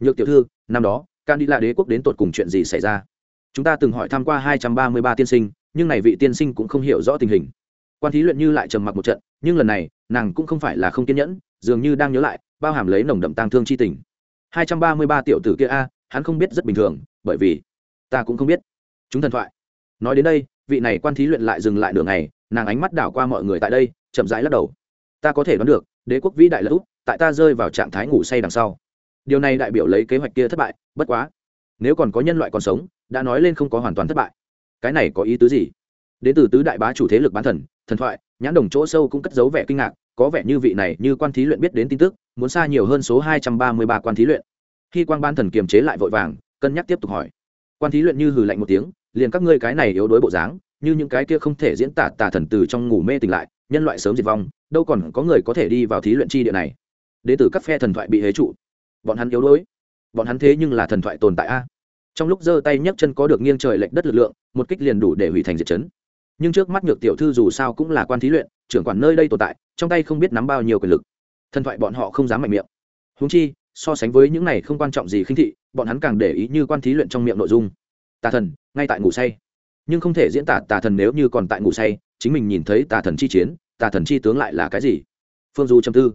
Nhược tiểu thư, năm đó can đi là đế quốc đến tột cùng chuyện gì xảy ra? Chúng ta từng hỏi tham q u a hai trăm ba mươi ba tiên sinh, nhưng này vị tiên sinh cũng không hiểu rõ tình hình. Quan thí luyện như lại trầm mặc một trận, nhưng lần này, nàng cũng không phải là không kiên nhẫn, dường như đang nhớ lại, bao hàm lấy nồng đậm tang thương c h i tình. Hai trăm ba mươi ba tiểu tử kia a, hắn không biết rất bình thường, bởi vì ta cũng không biết. Chúng thần thoại. Nói đến đây, vị này quan thí luyện lại dừng lại đường này nàng ánh mắt đảo qua mọi người tại đây, chậm rãi lắc đầu. Ta có thể đoán được, đế quốc vĩ đại lỡ út tại ta rơi vào trạng thái ngủ say đằng sau. Điều này đại biểu lấy kế hoạch kia thất bại, bất quá, nếu còn có nhân loại còn sống, đã nói lên không có hoàn toàn thất bại. Cái này có ý tứ gì? Đến từ tứ đại bá chủ thế lực bán thần thần thoại, nhãn đồng chỗ sâu cũng cất giấu vẻ kinh ngạc, có vẻ như vị này như quan thí luyện biết đến tin tức, muốn xa nhiều hơn số hai trăm ba mươi ba quan thí luyện. Khi quan ban thần kiềm chế lại vội vàng, cân nhắc tiếp tục hỏi. Quan thí luyện như hừ lạnh một tiếng, liền các ngươi cái này yếu đuối bộ dáng như những cái kia không thể diễn tả tà thần từ trong ngủ mê tỉnh lại, nhân loại sớm diệt vong, đâu còn có người có thể đi vào thí luyện chi địa này. Đế tử các phe thần thoại bị hế trụ. Bọn hắn yếu đuối. Bọn hắn thế nhưng là thần thoại tồn tại a. Trong lúc giơ tay nhấc chân có được nghiêng trời lệch đất lực lượng, một kích liền đủ để hủy thành diệt chấn. Nhưng trước mắt nhược tiểu thư dù sao cũng là quan thí luyện, trưởng quản nơi đây tồn tại, trong tay không biết nắm bao nhiêu quyền lực. Thần thoại bọn họ không dám mạnh miệng. Húng chi, so sánh với những này không quan trọng gì khinh thị, bọn hắn càng để ý như quan thí luyện trong miệng nội dung. Tà thần, ngay tại ngủ say nhưng không thể diễn tả tà thần nếu như còn tại ngủ say, chính mình nhìn thấy tà thần chi chiến, tà thần chi tướng lại là cái gì? Phương du châm tư.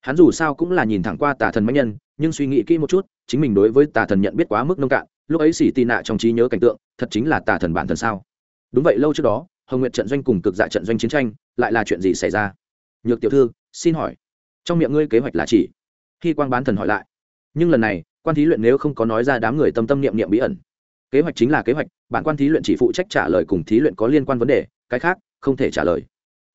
Hắn dù sao cũng là nhìn thẳng qua tà thần mạnh nhân, nhưng suy nghĩ kỹ một chút, chính mình đối với tà thần nhận biết quá mức nông cạn, lúc ấy xỉ tị nạ trong trí nhớ cảnh tượng, thật chính là tà thần bản thần sao? Đúng vậy, lâu trước đó, hồng nguyện trận doanh cùng cực dạ trận doanh chiến tranh, lại là chuyện gì xảy ra? Nhược tiểu thư, xin hỏi. Trong miệng ngươi kế hoạch là chỉ. Khi quang bán thần hỏi lại. Nhưng lần này, quan thí luyện nếu không có nói ra đám người tâm tâm niệm niệm bí ẩn kế hoạch chính là kế hoạch, bản quan thí luyện chỉ phụ trách trả lời cùng thí luyện có liên quan vấn đề, cái khác, không thể trả lời.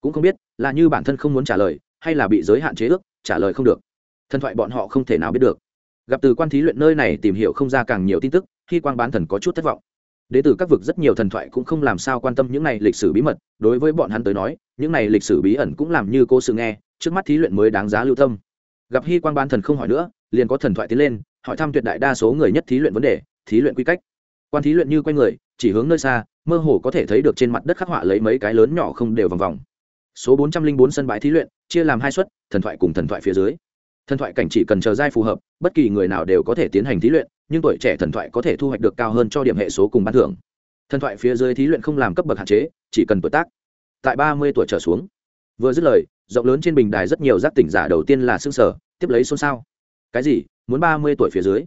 Cũng không biết là như bản thân không muốn trả lời, hay là bị giới hạn chế ước, trả lời không được. Thần thoại bọn họ không thể nào biết được. Gặp từ quan thí luyện nơi này tìm hiểu không ra càng nhiều tin tức khi quan bán thần có chút thất vọng. Đến từ các vực rất nhiều thần thoại cũng không làm sao quan tâm những này lịch sử bí mật, đối với bọn hắn tới nói, những này lịch sử bí ẩn cũng làm như cô sự nghe, trước mắt thí luyện mới đáng giá lưu tâm. Gặp hy quan bán thần không hỏi nữa, liền có thần thoại tiến lên, hỏi thăm tuyệt đại đa số người nhất thí luyện vấn đề, thí luyện quy cách quan thí luyện như quay người, chỉ hướng nơi xa, mơ hồ có thể thấy được trên mặt đất khắc họa lấy mấy cái lớn nhỏ không đều vòng vòng. Số bốn trăm linh bốn sân bãi thí luyện, chia làm hai suất, thần thoại cùng thần thoại phía dưới. Thần thoại cảnh chỉ cần chờ giai phù hợp, bất kỳ người nào đều có thể tiến hành thí luyện, nhưng tuổi trẻ thần thoại có thể thu hoạch được cao hơn cho điểm hệ số cùng ban thưởng. Thần thoại phía dưới thí luyện không làm cấp bậc hạn chế, chỉ cần tuổi tác. Tại ba mươi tuổi trở xuống. Vừa dứt lời, rộng lớn trên bình đài rất nhiều giác tỉnh giả đầu tiên là xương sở tiếp lấy xôn xao. Cái gì? Muốn ba mươi tuổi phía dưới?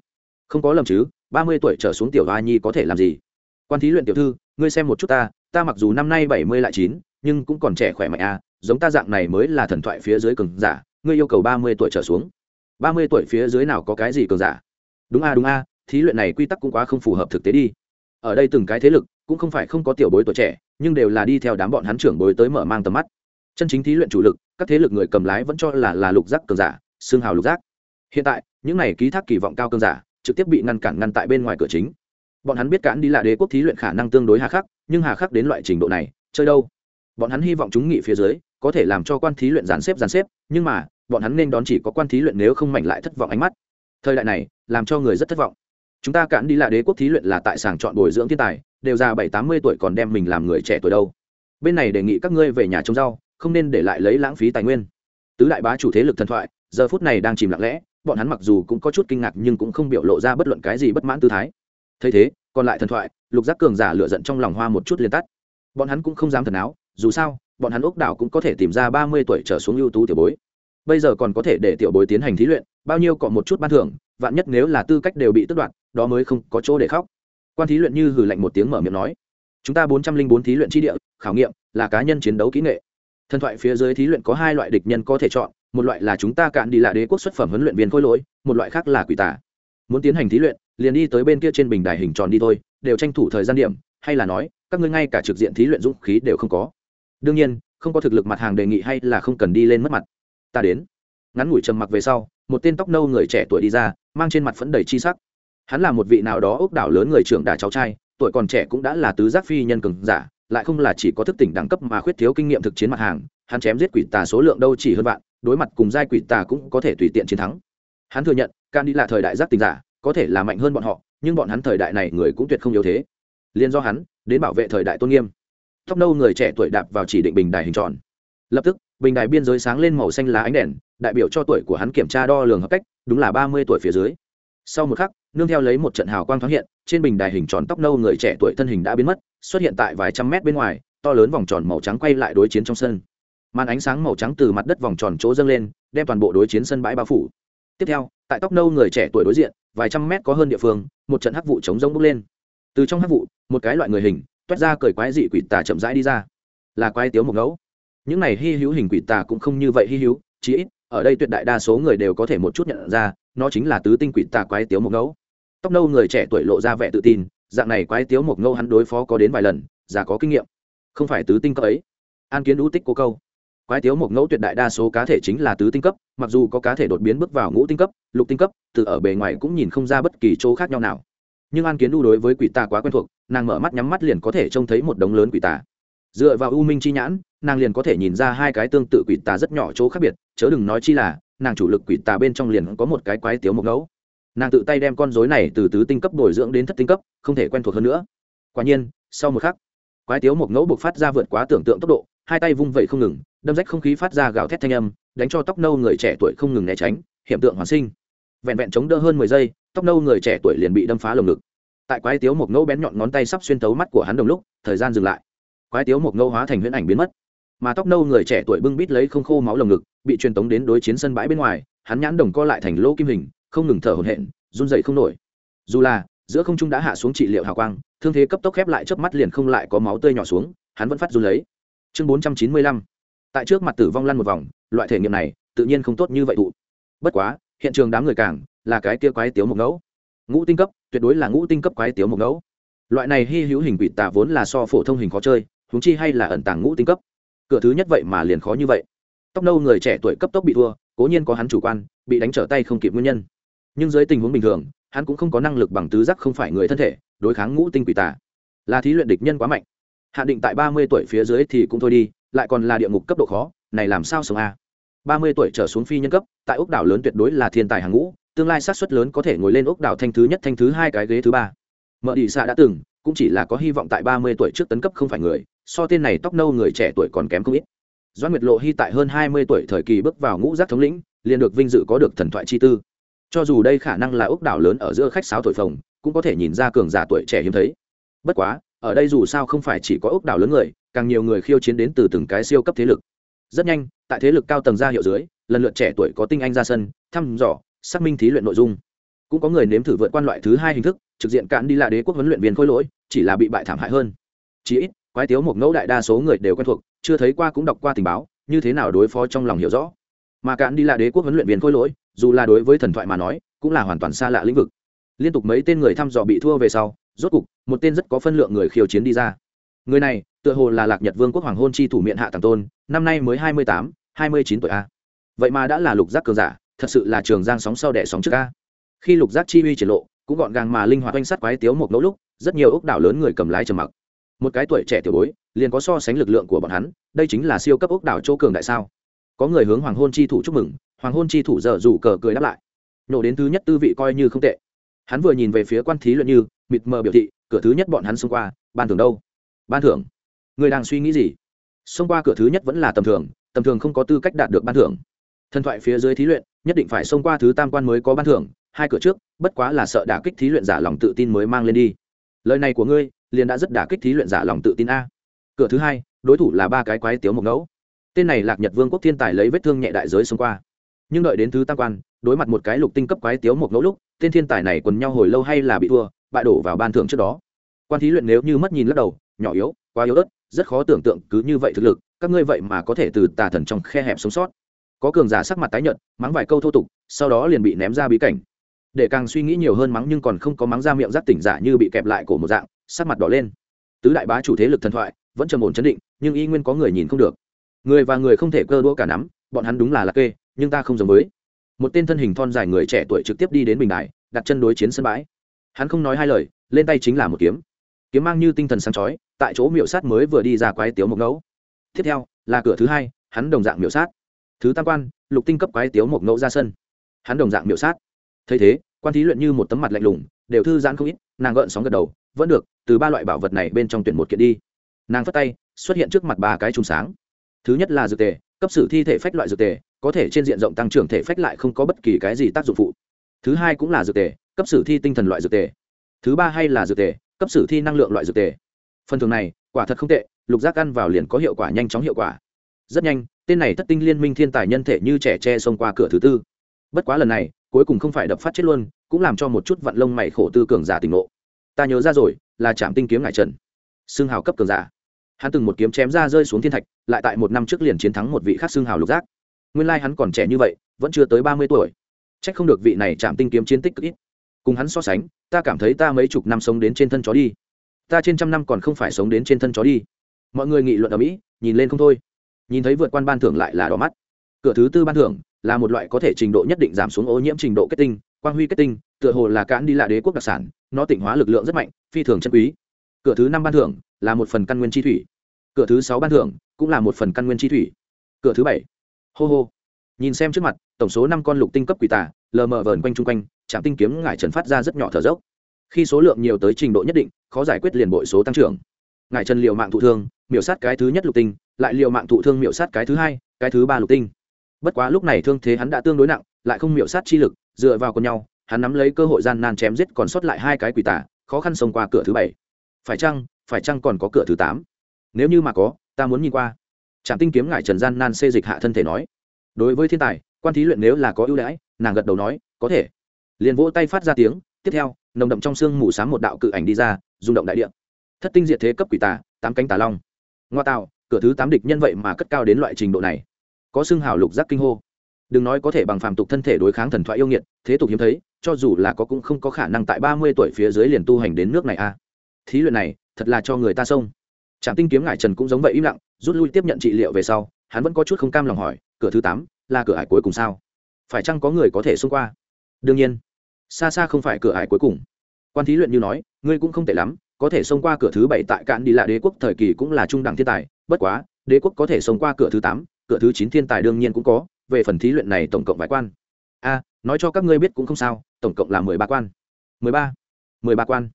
Không có lầm chứ ba mươi tuổi trở xuống tiểu hoa nhi có thể làm gì? Quan thí luyện tiểu thư, ngươi xem một chút ta ta mặc dù năm nay bảy mươi lại chín, nhưng cũng còn trẻ khỏe mạnh à giống ta dạng này mới là thần thoại phía dưới cường giả, ngươi yêu cầu ba mươi tuổi trở xuống. Ba mươi tuổi phía dưới nào có cái gì cường giả? Đúng a đúng a thí luyện này quy tắc cũng quá không phù hợp thực tế đi. Ở đây từng cái thế lực, cũng không phải không có tiểu bối tuổi trẻ, nhưng đều là đi theo đám bọn hắn trưởng bối tới mở mang tầm mắt. Chân chính thí luyện chủ lực, các thế lực người cầm lái vẫn cho là là lục giác cường giả, xương hào lục giác. Hiện tại, những này ký thác kỳ vọng cao cường giả trực tiếp bị ngăn cản ngăn tại bên ngoài cửa chính. Bọn hắn biết cản đi là đế quốc thí luyện khả năng tương đối hà khắc, nhưng hà khắc đến loại trình độ này, chơi đâu? Bọn hắn hy vọng chúng nghị phía dưới, có thể làm cho quan thí luyện dàn xếp dàn xếp, nhưng mà, bọn hắn nên đón chỉ có quan thí luyện nếu không mạnh lại thất vọng ánh mắt. Thời đại này, làm cho người rất thất vọng. Chúng ta cản đi là đế quốc thí luyện là tại sàng chọn bồi dưỡng thiên tài, đều già bảy, tám mươi tuổi còn đem mình làm người trẻ tuổi đâu. Bên này đề nghị các ngươi về nhà trồng rau, không nên để lại lấy lãng phí tài nguyên. Tứ đại bá chủ thế lực thần thoại, giờ phút này đang chìm lặng lẽ bọn hắn mặc dù cũng có chút kinh ngạc nhưng cũng không biểu lộ ra bất luận cái gì bất mãn tư thái. Thấy thế, còn lại thần thoại, lục giác cường giả lựa giận trong lòng hoa một chút liên tắt. Bọn hắn cũng không dám thần áo, dù sao, bọn hắn ốc đảo cũng có thể tìm ra ba mươi tuổi trở xuống ưu tú tiểu bối. Bây giờ còn có thể để tiểu bối tiến hành thí luyện, bao nhiêu cọ một chút ban thưởng, vạn nhất nếu là tư cách đều bị tước đoạt, đó mới không có chỗ để khóc. Quan thí luyện như gửi lạnh một tiếng mở miệng nói, chúng ta bốn trăm linh bốn thí luyện tri địa, khảo nghiệm là cá nhân chiến đấu kỹ nghệ. Thần thoại phía dưới thí luyện có hai loại địch nhân có thể chọn một loại là chúng ta cạn đi lại đế quốc xuất phẩm huấn luyện viên khôi lỗi, một loại khác là quỷ tả muốn tiến hành thí luyện, liền đi tới bên kia trên bình đài hình tròn đi thôi, đều tranh thủ thời gian điểm, hay là nói, các ngươi ngay cả trực diện thí luyện dũng khí đều không có. Đương nhiên, không có thực lực mặt hàng đề nghị hay là không cần đi lên mất mặt. Ta đến. Ngắn ngủi trầm mặc về sau, một tên tóc nâu người trẻ tuổi đi ra, mang trên mặt phấn đầy chi sắc. Hắn là một vị nào đó ốc đảo lớn người trưởng đà cháu trai, tuổi còn trẻ cũng đã là tứ giác phi nhân cường giả, lại không là chỉ có thức tỉnh đẳng cấp mà khuyết thiếu kinh nghiệm thực chiến mặt hàng, hắn chém giết quỷ tà số lượng đâu chỉ hơn vạn đối mặt cùng giai quỷ tà cũng có thể tùy tiện chiến thắng. Hắn thừa nhận can đi là thời đại giác tình giả, có thể là mạnh hơn bọn họ, nhưng bọn hắn thời đại này người cũng tuyệt không yếu thế. Liên do hắn, đến bảo vệ thời đại tôn nghiêm. Tóc nâu người trẻ tuổi đạp vào chỉ định bình đài hình tròn. Lập tức, bình đài biên giới sáng lên màu xanh lá ánh đèn, đại biểu cho tuổi của hắn kiểm tra đo lường hợp cách, đúng là ba mươi tuổi phía dưới. Sau một khắc, nương theo lấy một trận hào quang thoáng hiện, trên bình đài hình tròn tóc nâu người trẻ tuổi thân hình đã biến mất, xuất hiện tại vài trăm mét bên ngoài, to lớn vòng tròn màu trắng quay lại đối chiến trong sân màn ánh sáng màu trắng từ mặt đất vòng tròn chỗ dâng lên, đem toàn bộ đối chiến sân bãi bao phủ. Tiếp theo, tại tóc nâu người trẻ tuổi đối diện, vài trăm mét có hơn địa phương, một trận hắc vụ chống rông bốc lên. Từ trong hắc vụ, một cái loại người hình, toát ra cởi quái dị quỷ tà chậm rãi đi ra. Là quái tiếu một ngẫu. Những này hy hữu hình quỷ tà cũng không như vậy hy hữu, chí ít, ở đây tuyệt đại đa số người đều có thể một chút nhận ra, nó chính là tứ tinh quỷ tà quái tiếu một ngẫu. Tóc nâu người trẻ tuổi lộ ra vẻ tự tin, dạng này quái tiếu một ngẫu hắn đối phó có đến vài lần, già có kinh nghiệm. Không phải tứ tinh cỡ ấy. An kiến đũ tích cô câu quái tiếu một ngẫu tuyệt đại đa số cá thể chính là tứ tinh cấp, mặc dù có cá thể đột biến bước vào ngũ tinh cấp, lục tinh cấp, từ ở bề ngoài cũng nhìn không ra bất kỳ chỗ khác nhau nào. Nhưng an kiến đu đối với quỷ tà quá quen thuộc, nàng mở mắt nhắm mắt liền có thể trông thấy một đống lớn quỷ tà. Dựa vào u minh chi nhãn, nàng liền có thể nhìn ra hai cái tương tự quỷ tà rất nhỏ chỗ khác biệt, chớ đừng nói chi là, nàng chủ lực quỷ tà bên trong liền có một cái quái tiếu một ngẫu. Nàng tự tay đem con dối này từ tứ tinh cấp bồi dưỡng đến thất tinh cấp, không thể quen thuộc hơn nữa. Quả nhiên, sau một khắc, quái tiếu một ngẫu buộc phát ra vượt quá tưởng tượng tốc độ hai tay vung vẩy không ngừng, đâm rách không khí phát ra gào thét thanh âm, đánh cho tóc nâu người trẻ tuổi không ngừng né tránh hiện tượng hoàn sinh. Vẹn vẹn chống đỡ hơn mười giây, tóc nâu người trẻ tuổi liền bị đâm phá lồng ngực. Tại quái tiếu một ngẫu bén nhọn ngón tay sắp xuyên tấu mắt của hắn đồng lúc, thời gian dừng lại. Quái tiếu một ngẫu hóa thành huyễn ảnh biến mất. Mà tóc nâu người trẻ tuổi bưng bít lấy không khô máu lồng ngực, bị truyền tống đến đối chiến sân bãi bên ngoài, hắn nhãn đồng co lại thành lỗ kim hình, không ngừng thở hổn hển, run dậy không nổi. Dù là, giữa không trung đã hạ xuống trị liệu hào quang, thương thế cấp tốc khép lại chớp mắt liền không lại có máu tươi nhỏ xuống, hắn vẫn phát run lấy chương bốn trăm chín mươi lăm. Tại trước mặt tử vong lăn một vòng, loại thể nghiệm này, tự nhiên không tốt như vậy thụ. Bất quá, hiện trường đám người càng là cái kia quái tiếu một ngẫu ngũ tinh cấp, tuyệt đối là ngũ tinh cấp quái tiếu một ngẫu loại này hy hữu hình quỷ tà vốn là so phổ thông hình khó chơi húng chi hay là ẩn tàng ngũ tinh cấp. Cửa thứ nhất vậy mà liền khó như vậy. Tóc nâu người trẻ tuổi cấp tốc bị thua, cố nhiên có hắn chủ quan, bị đánh trở tay không kịp nguyên nhân. Nhưng dưới tình huống bình thường, hắn cũng không có năng lực bằng tứ giác không phải người thân thể, đối kháng ngũ tinh quỷ tà. Là thí luyện địch nhân quá mạnh hạn định tại ba mươi tuổi phía dưới thì cũng thôi đi, lại còn là địa ngục cấp độ khó, này làm sao sống a? Ba mươi tuổi trở xuống phi nhân cấp, tại ốc đảo lớn tuyệt đối là thiên tài hàng ngũ, tương lai sát suất lớn có thể ngồi lên ốc đảo thanh thứ nhất, thanh thứ hai cái ghế thứ ba. Mợ đi xạ đã từng, cũng chỉ là có hy vọng tại ba mươi tuổi trước tấn cấp không phải người, so tên này tóc nâu người trẻ tuổi còn kém không ít. Doan nguyệt lộ hy tại hơn hai mươi tuổi thời kỳ bước vào ngũ giác thống lĩnh, liền được vinh dự có được thần thoại chi tư. Cho dù đây khả năng là ốc đảo lớn ở giữa khách sáo thổi phồng, cũng có thể nhìn ra cường giả tuổi trẻ hiếm thấy. Bất quá ở đây dù sao không phải chỉ có ốc đảo lớn người, càng nhiều người khiêu chiến đến từ từng cái siêu cấp thế lực. Rất nhanh, tại thế lực cao tầng ra hiệu dưới, lần lượt trẻ tuổi có tinh anh ra sân, thăm dò, xác minh thí luyện nội dung. Cũng có người nếm thử vượt quan loại thứ hai hình thức, trực diện cạn đi là đế quốc huấn luyện viên khôi lỗi, chỉ là bị bại thảm hại hơn. Chí ít, quái tiếu một ngẫu đại đa số người đều quen thuộc, chưa thấy qua cũng đọc qua tình báo, như thế nào đối phó trong lòng hiểu rõ. Mà cạn đi là đế quốc huấn luyện viên khôi lỗi, dù là đối với thần thoại mà nói, cũng là hoàn toàn xa lạ lĩnh vực. Liên tục mấy tên người thăm dò bị thua về sau rốt cục, một tên rất có phân lượng người khiêu chiến đi ra. Người này, tựa hồ là lạc nhật vương quốc hoàng hôn chi thủ miệng hạ tàng tôn, năm nay mới hai mươi tám, hai mươi chín tuổi a. Vậy mà đã là lục giác cường giả, thật sự là trường giang sóng sau đẻ sóng trước a. Khi lục giác chi uy triển lộ, cũng gọn gàng mà linh hoạt oanh sắt quái tiếu một nỗ lúc, rất nhiều ốc đảo lớn người cầm lái trầm mặc. Một cái tuổi trẻ tiểu bối, liền có so sánh lực lượng của bọn hắn, đây chính là siêu cấp ốc đảo chỗ cường đại sao? Có người hướng hoàng hôn chi thủ chúc mừng, hoàng hôn chi thủ giờ rủ cờ cười đáp lại. Nổ đến thứ nhất tư vị coi như không tệ. Hắn vừa nhìn về phía quan thí luận như mịt mờ biểu thị, cửa thứ nhất bọn hắn xông qua, ban thưởng đâu? Ban thưởng? Người đang suy nghĩ gì? Xông qua cửa thứ nhất vẫn là tầm thường tầm thường không có tư cách đạt được ban thưởng. Thần thoại phía dưới thí luyện, nhất định phải xông qua thứ tam quan mới có ban thưởng, hai cửa trước, bất quá là sợ đả kích thí luyện giả lòng tự tin mới mang lên đi. Lời này của ngươi, liền đã rất đả kích thí luyện giả lòng tự tin a. Cửa thứ hai, đối thủ là ba cái quái tiếu một ngẫu. Tên này lạc nhật vương quốc thiên tài lấy vết thương nhẹ đại giới xông qua. Nhưng đợi đến thứ tam quan, đối mặt một cái lục tinh cấp quái tiếu một ngẫu lúc, tên thiên tài này quần nhau hồi lâu hay là bị thua bại đổ vào ban thưởng trước đó. Quan thí luyện nếu như mất nhìn lắc đầu, nhỏ yếu, quá yếu ớt, rất khó tưởng tượng cứ như vậy thực lực, các ngươi vậy mà có thể từ tà thần trong khe hẹp sống sót. Có cường giả sắc mặt tái nhợt, mắng vài câu thô tục, sau đó liền bị ném ra bí cảnh. Để càng suy nghĩ nhiều hơn mắng nhưng còn không có mắng ra miệng giác tỉnh giả như bị kẹp lại cổ một dạng, sắc mặt đỏ lên. Tứ đại bá chủ thế lực thần thoại, vẫn trầm ổn chấn định, nhưng y nguyên có người nhìn không được. Người và người không thể cơ đũa cả nắm, bọn hắn đúng là lạc kê, nhưng ta không giống với. Một tên thân hình thon dài người trẻ tuổi trực tiếp đi đến bình đài, đặt chân đối chiến sân bãi hắn không nói hai lời, lên tay chính là một kiếm. Kiếm mang như tinh thần sáng chói, tại chỗ miệu sát mới vừa đi ra quái tiếu một ngẫu tiếp theo, là cửa thứ hai, hắn đồng dạng miệu sát. Thứ tam quan, lục tinh cấp quái tiếu một ngẫu ra sân. Hắn đồng dạng miệu sát. Thấy thế, quan thí luyện như một tấm mặt lạnh lùng, đều thư giãn không ít, nàng gợn sóng gật đầu, vẫn được, từ ba loại bảo vật này bên trong tuyển một kiện đi. Nàng phất tay, xuất hiện trước mặt ba cái chùm sáng. Thứ nhất là dược tề, cấp sử thi thể phách loại dược tề, có thể trên diện rộng tăng trưởng thể phách lại không có bất kỳ cái gì tác dụng phụ. Thứ hai cũng là dược tề cấp sử thi tinh thần loại dược tề. Thứ ba hay là dược tề, cấp sử thi năng lượng loại dược tề. Phần thường này, quả thật không tệ, lục giác ăn vào liền có hiệu quả nhanh chóng hiệu quả. Rất nhanh, tên này thất tinh liên minh thiên tài nhân thể như trẻ tre xông qua cửa thứ tư. Bất quá lần này, cuối cùng không phải đập phát chết luôn, cũng làm cho một chút vận lông mày khổ tư cường giả tỉnh ngộ. Ta nhớ ra rồi, là trạm tinh kiếm ngại trần. Xương hào cấp cường giả. Hắn từng một kiếm chém ra rơi xuống thiên thạch, lại tại một năm trước liền chiến thắng một vị khác xương hào lục giác. Nguyên lai hắn còn trẻ như vậy, vẫn chưa tới ba mươi tuổi. C h ắ c không được vị này chạm tinh kiếm chiến tích cực ít cùng hắn so sánh, ta cảm thấy ta mấy chục năm sống đến trên thân chó đi. Ta trên trăm năm còn không phải sống đến trên thân chó đi. Mọi người nghị luận ở mỹ, nhìn lên không thôi. Nhìn thấy vượt quan ban thưởng lại là đỏ mắt. Cửa thứ tư ban thưởng là một loại có thể trình độ nhất định giảm xuống ô nhiễm trình độ kết tinh, quang huy kết tinh, tựa hồ là cản đi là đế quốc đặc sản, nó tỉnh hóa lực lượng rất mạnh, phi thường chân quý. Cửa thứ năm ban thưởng là một phần căn nguyên chi thủy. Cửa thứ sáu ban thưởng cũng là một phần căn nguyên chi thủy. Cửa thứ bảy, hô hô. Nhìn xem trước mặt, tổng số năm con lục tinh cấp quỷ tả lờ mờ vờn quanh chung quanh trạm tinh kiếm ngải trần phát ra rất nhỏ thở dốc. Khi số lượng nhiều tới trình độ nhất định khó giải quyết liền bội số tăng trưởng. Ngải trần liều mạng thụ thương miểu sát cái thứ nhất lục tinh lại liều mạng thụ thương miểu sát cái thứ hai cái thứ ba lục tinh. Bất quá lúc này thương thế hắn đã tương đối nặng lại không miểu sát chi lực dựa vào con nhau hắn nắm lấy cơ hội gian nan chém giết còn sót lại hai cái quỷ tả, khó khăn xông qua cửa thứ bảy. Phải chăng phải chăng còn có cửa thứ tám? Nếu như mà có ta muốn nhìn qua. Trạm tinh kiếm ngải trần gian nan xê dịch hạ thân thể nói. Đối với thiên tài quan thí luyện nếu là có ưu đãi nàng gật đầu nói có thể liền vỗ tay phát ra tiếng, tiếp theo, nồng đậm trong xương mù s á m một đạo cự ảnh đi ra, rung động đại điện thất tinh diệt thế cấp quỷ tà, tám cánh tà long. Ngoa tạo, cửa thứ tám địch nhân vậy mà cất cao đến loại trình độ này. Có xương hào lục giác kinh hô. Đừng nói có thể bằng phàm tục thân thể đối kháng thần thoại yêu nghiệt, thế tục hiếm thấy, cho dù là có cũng không có khả năng tại ba mươi tuổi phía dưới liền tu hành đến nước này a. Thí luyện này, thật là cho người ta xông trạm tinh kiếm ngải trần cũng giống vậy im lặng, rút lui tiếp nhận trị liệu về sau, hắn vẫn có chút không cam lòng hỏi, cửa thứ tám là cửa hải cuối cùng sao? Phải chăng có người có thể xông qua? Đương nhiên xa xa không phải cửa ải cuối cùng. Quan thí luyện như nói, ngươi cũng không tệ lắm, có thể xông qua cửa thứ bảy tại cạn đi lạ đế quốc thời kỳ cũng là trung đẳng thiên tài, bất quá, đế quốc có thể xông qua cửa thứ tám, cửa thứ chín thiên tài đương nhiên cũng có, về phần thí luyện này tổng cộng vài quan? A, nói cho các ngươi biết cũng không sao, tổng cộng là mười ba quan. Mười ba? Mười ba quan.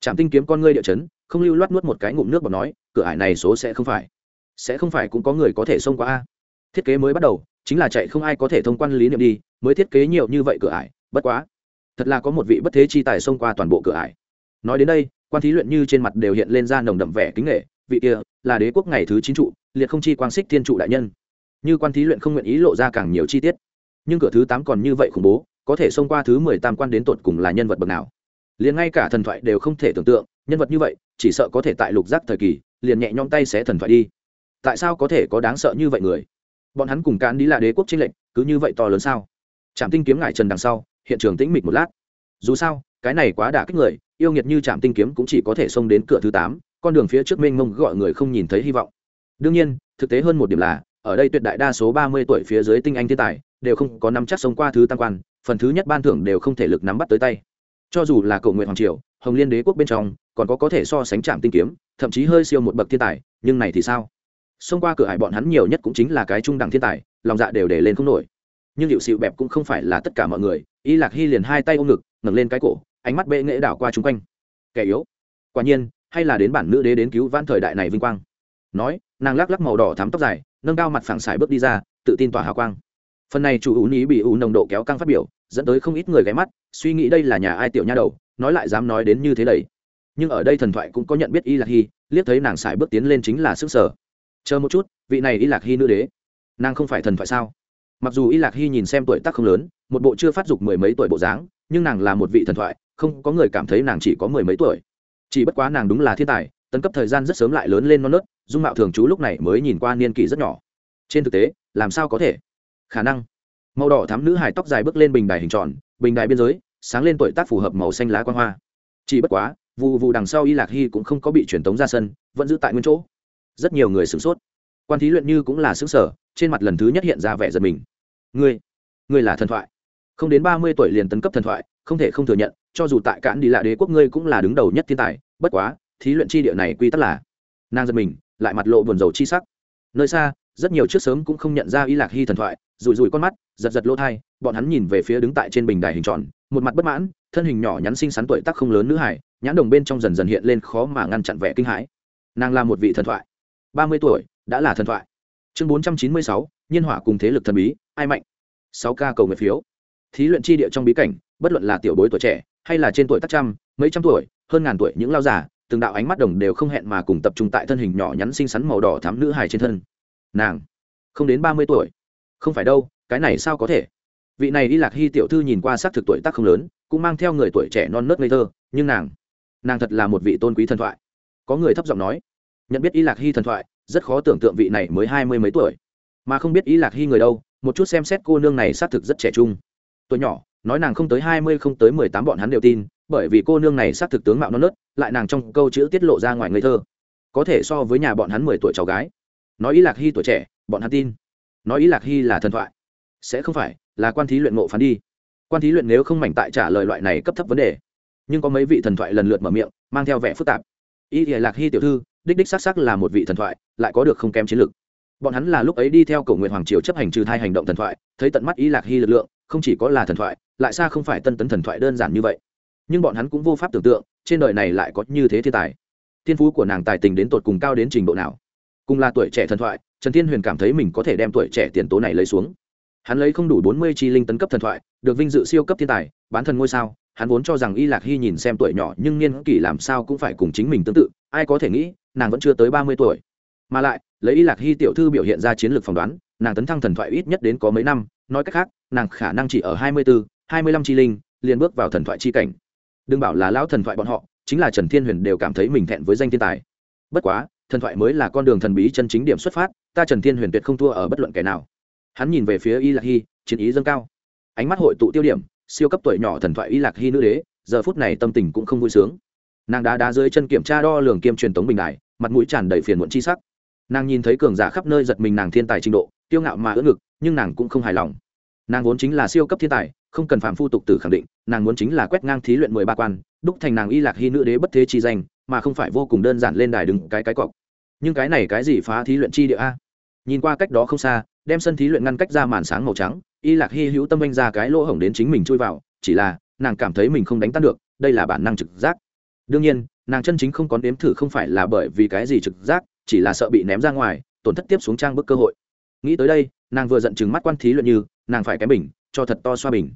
Trạm tinh kiếm con ngươi địa chấn, không lưu loát nuốt một cái ngụm nước bọt nói, cửa ải này số sẽ không phải. Sẽ không phải cũng có người có thể xông qua a. Thiết kế mới bắt đầu, chính là chạy không ai có thể thông quan lý niệm đi, mới thiết kế nhiều như vậy cửa ải, bất quá thật là có một vị bất thế chi tài xông qua toàn bộ cửa ải. Nói đến đây, quan thí luyện như trên mặt đều hiện lên ra nồng đậm vẻ kính nghệ, vị kia là đế quốc ngày thứ chín trụ, liệt không chi quang xích thiên trụ đại nhân. Như quan thí luyện không nguyện ý lộ ra càng nhiều chi tiết. Nhưng cửa thứ tám còn như vậy khủng bố, có thể xông qua thứ mười tam quan đến tột cùng là nhân vật bậc nào? Liền ngay cả thần thoại đều không thể tưởng tượng, nhân vật như vậy, chỉ sợ có thể tại lục giác thời kỳ, liền nhẹ nhõm tay sẽ thần thoại đi. Tại sao có thể có đáng sợ như vậy người? Bọn hắn cùng cán đi là đế quốc chính lệnh cứ như vậy to lớn sao? Trạm tinh kiếm ngải trần đằng sau hiện trường tĩnh mịch một lát. Dù sao, cái này quá đả kích người, yêu nghiệt như trạm tinh kiếm cũng chỉ có thể xông đến cửa thứ tám, con đường phía trước mênh mông gọi người không nhìn thấy hy vọng. Đương nhiên, thực tế hơn một điểm là, ở đây tuyệt đại đa số ba mươi tuổi phía dưới tinh anh thiên tài, đều không có nắm chắc sống qua thứ tam quan, phần thứ nhất ban thưởng đều không thể lực nắm bắt tới tay. Cho dù là cầu nguyện hoàng triều, hồng liên đế quốc bên trong, còn có có thể so sánh trạm tinh kiếm, thậm chí hơi siêu một bậc thiên tài, nhưng này thì sao? Xông qua cửa hải bọn hắn nhiều nhất cũng chính là cái trung đẳng thiên tài, lòng dạ đều để lên không nổi nhưng liệu xịu bẹp cũng không phải là tất cả mọi người, y lạc hy liền hai tay ôm ngực, ngẩng lên cái cổ, ánh mắt bệ nghệ đảo qua chung quanh. Kẻ yếu. Quả nhiên, hay là đến bản nữ đế đến cứu vãn thời đại này vinh quang. Nói, nàng lắc lắc màu đỏ thắm tóc dài, nâng cao mặt phẳng xài bước đi ra, tự tin tỏa hào quang. Phần này chủ ú ý bị ú nồng độ kéo căng phát biểu, dẫn tới không ít người ghé mắt, suy nghĩ đây là nhà ai tiểu nha đầu, nói lại dám nói đến như thế đầy nhưng ở đây thần thoại cũng có nhận biết y lạc hy, liếc thấy nàng xài bước tiến lên chính là sức sở. Chờ một chút, vị này y lạc hy nữ đế. Nàng không phải thần thoại sao? Mặc dù y lạc hy nhìn xem tuổi tác không lớn, một bộ chưa phát dục mười mấy tuổi bộ dáng, nhưng nàng là một vị thần thoại, không có người cảm thấy nàng chỉ có mười mấy tuổi. Chỉ bất quá nàng đúng là thiên tài, tấn cấp thời gian rất sớm lại lớn lên non nớt, dung mạo thường trú lúc này mới nhìn qua niên kỷ rất nhỏ. Trên thực tế, làm sao có thể? Khả năng. Màu đỏ thắm nữ hài tóc dài bước lên bình đài hình tròn, bình đài biên giới, sáng lên tuổi tác phù hợp màu xanh lá quan hoa. Chỉ bất quá vụ vụ đằng sau y lạc hy cũng không có bị truyền tống ra sân, vẫn giữ tại nguyên chỗ. Rất nhiều người sửng sốt quan thí luyện như cũng là xứng sở, trên mặt lần thứ nhất hiện ra vẻ giật mình. Ngươi ngươi là thần thoại. Không đến ba mươi tuổi liền tấn cấp thần thoại, không thể không thừa nhận, cho dù tại cản đi lạ đế quốc ngươi cũng là đứng đầu nhất thiên tài, bất quá, thí luyện chi địa này quy tắc là, nàng giật mình, lại mặt lộ buồn rầu chi sắc. Nơi xa, rất nhiều trước sớm cũng không nhận ra y lạc hy thần thoại, rủi rủi con mắt, giật giật lỗ thai, bọn hắn nhìn về phía đứng tại trên bình đài hình tròn, một mặt bất mãn, thân hình nhỏ nhắn xinh xắn tuổi tác không lớn nữ hải, nhãn đồng bên trong dần dần hiện lên khó mà ngăn chặn vẻ kinh hãi. Nàng là một vị thần thoại. ba mươi tuổi đã là thần thoại. Chương bốn trăm chín mươi sáu, nhiên hỏa cùng thế lực thần bí, ai mạnh. Sáu ca cầu nguyện phiếu. Thí luyện chi địa trong bí cảnh, bất luận là tiểu bối tuổi trẻ, hay là trên tuổi tắc trăm, mấy trăm tuổi, hơn ngàn tuổi, những lao giả từng đạo ánh mắt đồng đều không hẹn mà cùng tập trung tại thân hình nhỏ nhắn xinh xắn màu đỏ thắm nữ hài trên thân. Nàng, không đến ba mươi tuổi. Không phải đâu, cái này sao có thể? Vị này đi lạc hy tiểu thư nhìn qua s ắ c thực tuổi tác không lớn, cũng mang theo người tuổi trẻ non nớt ngây thơ, nhưng nàng nàng thật là một vị tôn quý thần thoại. Có người thấp giọng nói, nhận biết y lạc hy thần thoại rất khó tưởng tượng vị này mới hai mươi mấy tuổi. Mà không biết ý lạc hy người đâu, một chút xem xét cô nương này xác thực rất trẻ trung. Tuổi nhỏ, nói nàng không tới hai mươi, không tới mười tám bọn hắn đều tin, bởi vì cô nương này xác thực tướng mạo non nớt, lại nàng trong câu chữ tiết lộ ra ngoài ngây thơ. Có thể so với nhà bọn hắn mười tuổi cháu gái. Nói ý lạc hy tuổi trẻ, bọn hắn tin. Nói ý lạc hy là thần thoại. Sẽ không phải, là quan thí luyện ngộ phán đi. Quan thí luyện nếu không mảnh tại trả lời loại này cấp thấp vấn đề. Nhưng có mấy vị thần thoại lần lượt mở miệng, mang theo vẻ phức tạp y thì lạc hy tiểu thư, đích đích xác xác là một vị thần thoại, lại có được không kém chiến lược. Bọn hắn là lúc ấy đi theo cầu nguyện hoàng triều chấp hành trừ thai hành động thần thoại, thấy tận mắt y lạc hy lực lượng, không chỉ có là thần thoại, lại xa không phải tân tấn thần thoại đơn giản như vậy. Nhưng bọn hắn cũng vô pháp tưởng tượng, trên đời này lại có như thế thiên tài. Thiên phú của nàng tài tình đến tột cùng cao đến trình độ nào. Cùng là tuổi trẻ thần thoại, trần thiên huyền cảm thấy mình có thể đem tuổi trẻ tiền tố này lấy xuống. Hắn lấy không đủ bốn mươi chi linh tấn cấp thần thoại, được vinh dự siêu cấp thiên tài, bán thần ngôi sao hắn vốn cho rằng y lạc hy nhìn xem tuổi nhỏ nhưng niên kỷ làm sao cũng phải cùng chính mình tương tự, ai có thể nghĩ, nàng vẫn chưa tới ba mươi tuổi. Mà lại, lấy y lạc hy tiểu thư biểu hiện ra chiến lược phỏng đoán, nàng tấn thăng thần thoại ít nhất đến có mấy năm, nói cách khác, nàng khả năng chỉ ở hai mươi bốn hai mươi lăm chi linh, liền bước vào thần thoại chi cảnh. Đừng bảo là lão thần thoại bọn họ, chính là trần thiên huyền đều cảm thấy mình thẹn với danh thiên tài. Bất quá, thần thoại mới là con đường thần bí chân chính điểm xuất phát, ta trần thiên huyền tuyệt không thua ở bất luận kẻ nào. Hắn nhìn về phía y lạc hy, chiến ý dâng cao. Ánh mắt hội tụ tiêu điểm siêu cấp tuổi nhỏ thần thoại y lạc hy nữ đế, giờ phút này tâm tình cũng không vui sướng. Nàng đá đá dưới chân kiểm tra đo lường kiêm truyền tống bình đại mặt mũi tràn đầy phiền muộn chi sắc. Nàng nhìn thấy cường giả khắp nơi giật mình nàng thiên tài trình độ, kiêu ngạo mà ưỡn ngực, nhưng nàng cũng không hài lòng. Nàng vốn chính là siêu cấp thiên tài, không cần phạm phu tục tử khẳng định, nàng muốn chính là quét ngang thí luyện mười ba quan, đúc thành nàng y lạc hy nữ đế bất thế chi danh, mà không phải vô cùng đơn giản lên đài đứng cái cái cọc. Nhưng cái này cái gì phá thí luyện chi địa a? Nhìn qua cách đó không xa đem sân thí luyện ngăn cách ra màn sáng màu trắng, y lạc hy hữu tâm anh ra cái lỗ hổng đến chính mình chui vào, chỉ là, nàng cảm thấy mình không đánh tan được, đây là bản năng trực giác. Đương nhiên, nàng chân chính không có nếm thử không phải là bởi vì cái gì trực giác, chỉ là sợ bị ném ra ngoài, tổn thất tiếp xuống trang bức cơ hội. Nghĩ tới đây, nàng vừa giận chừng mắt quan thí luyện như, nàng phải cái bình, cho thật to xoa bình.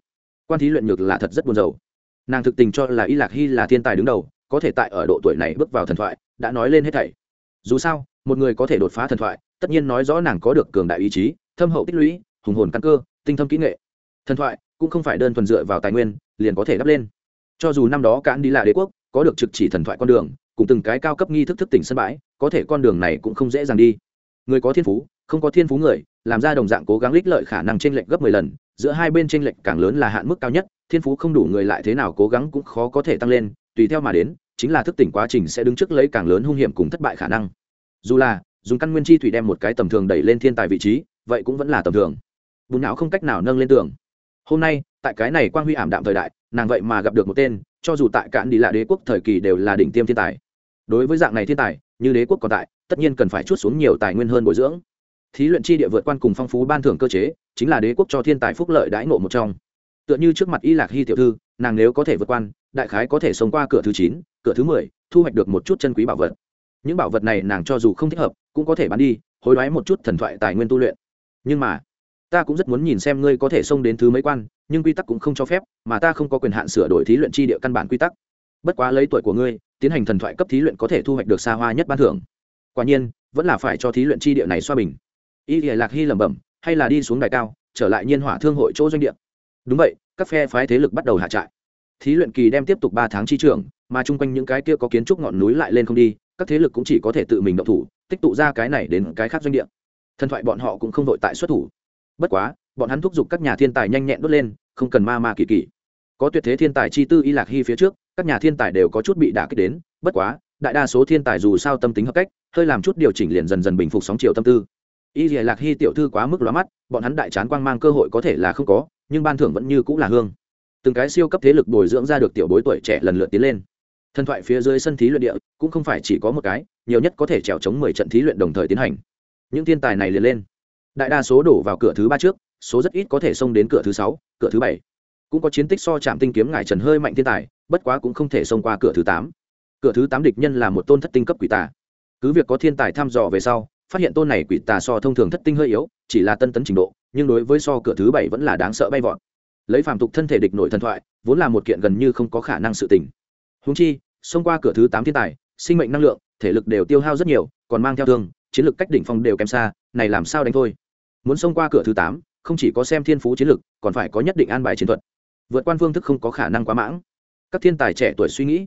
Quan thí luyện nhược là thật rất buồn rầu. Nàng thực tình cho là y lạc hy là thiên tài đứng đầu, có thể tại ở độ tuổi này bước vào thần thoại, đã nói lên hết thảy. Dù sao, một người có thể đột phá thần thoại tất nhiên nói rõ nàng có được cường đại ý chí, thâm hậu tích lũy, hùng hồn căn cơ, tinh thâm kỹ nghệ. Thần thoại cũng không phải đơn thuần dựa vào tài nguyên, liền có thể đắp lên. Cho dù năm đó cạn đi là đế quốc, có được trực chỉ thần thoại con đường, cùng từng cái cao cấp nghi thức thức tỉnh sân bãi, có thể con đường này cũng không dễ dàng đi. Người có thiên phú, không có thiên phú người, làm ra đồng dạng cố gắng lích lợi khả năng tranh lệch gấp mười lần, giữa hai bên tranh lệch càng lớn là hạn mức cao nhất, thiên phú không đủ người lại thế nào cố gắng cũng khó có thể tăng lên, tùy theo mà đến, chính là thức tỉnh quá trình sẽ đứng trước lấy càng lớn hung hiểm cùng thất bại khả năng. Dù là dùng căn nguyên chi thủy đem một cái tầm thường đẩy lên thiên tài vị trí, vậy cũng vẫn là tầm thường. Bùn não không cách nào nâng lên tường. Hôm nay, tại cái này quang huy ảm đạm thời đại, nàng vậy mà gặp được một tên, cho dù tại cạn đi lạ đế quốc thời kỳ đều là đỉnh tiêm thiên tài. Đối với dạng này thiên tài, như đế quốc còn tại, tất nhiên cần phải chút xuống nhiều tài nguyên hơn bồi dưỡng. Thí luyện chi địa vượt quan cùng phong phú ban thưởng cơ chế, chính là đế quốc cho thiên tài phúc lợi đãi ngộ một trong. Tựa như trước mặt y lạc hy tiểu thư, nàng nếu có thể vượt quan, đại khái có thể sống qua cửa thứ chín, cửa thứ mười, thu hoạch được một chút chân quý bảo vật. Những bảo vật này nàng cho dù không thích hợp cũng có thể bán đi, hối đoái một chút thần thoại tài nguyên tu luyện. Nhưng mà, ta cũng rất muốn nhìn xem ngươi có thể xông đến thứ mấy quan, nhưng quy tắc cũng không cho phép, mà ta không có quyền hạn sửa đổi thí luyện chi địa căn bản quy tắc. Bất quá lấy tuổi của ngươi, tiến hành thần thoại cấp thí luyện có thể thu hoạch được xa hoa nhất ban thưởng. Quả nhiên, vẫn là phải cho thí luyện chi địa này xoa bình. Y lìa lạc hy lẩm bẩm, hay là đi xuống đài cao, trở lại nhiên hỏa thương hội chỗ doanh địa. Đúng vậy, các phe phái thế lực bắt đầu hạ trại. Thí luyện kỳ đem tiếp tục ba tháng chi trường mà chung quanh những cái kia có kiến trúc ngọn núi lại lên không đi các thế lực cũng chỉ có thể tự mình động thủ, tích tụ ra cái này đến cái khác doanh địa. Thần thoại bọn họ cũng không vội tại xuất thủ. Bất quá, bọn hắn thúc giục các nhà thiên tài nhanh nhẹn đốt lên, không cần ma ma kỳ kỳ. Có tuyệt thế thiên tài chi tư y lạc hy phía trước, các nhà thiên tài đều có chút bị đả kích đến, bất quá, đại đa số thiên tài dù sao tâm tính hợp cách, hơi làm chút điều chỉnh liền dần dần bình phục sóng chiều tâm tư. Y lạc hy tiểu thư quá mức lóa mắt, bọn hắn đại chán quang mang cơ hội có thể là không có, nhưng ban thưởng vẫn như cũng là hương. Từng cái siêu cấp thế lực bồi dưỡng ra được tiểu bối tuổi trẻ lần lượt tiến lên thần thoại phía dưới sân thí luyện địa, cũng không phải chỉ có một cái, nhiều nhất có thể trèo chống mười trận thí luyện đồng thời tiến hành. Những thiên tài này liền lên. Đại đa số đổ vào cửa thứ ba trước, số rất ít có thể xông đến cửa thứ sáu, cửa thứ bảy. Cũng có chiến tích so chạm tinh kiếm ngải trần hơi mạnh thiên tài, bất quá cũng không thể xông qua cửa thứ tám. Cửa thứ tám địch nhân là một tôn thất tinh cấp quỷ tà. Cứ việc có thiên tài thăm dò về sau, phát hiện tôn này quỷ tà so thông thường thất tinh hơi yếu, chỉ là tân tấn trình độ, nhưng đối với so cửa thứ bảy vẫn là đáng sợ bay vọt. Lấy phàm tục thân thể địch nội thần thoại, vốn là một kiện gần như không có khả năng sự tình húng chi, xông qua cửa thứ tám thiên tài, sinh mệnh năng lượng, thể lực đều tiêu hao rất nhiều, còn mang theo thương, chiến lược cách đỉnh phong đều kém xa, này làm sao đánh thôi? Muốn xông qua cửa thứ tám, không chỉ có xem thiên phú chiến lược, còn phải có nhất định an bài chiến thuật. Vượt quan phương thức không có khả năng quá mãng. Các thiên tài trẻ tuổi suy nghĩ.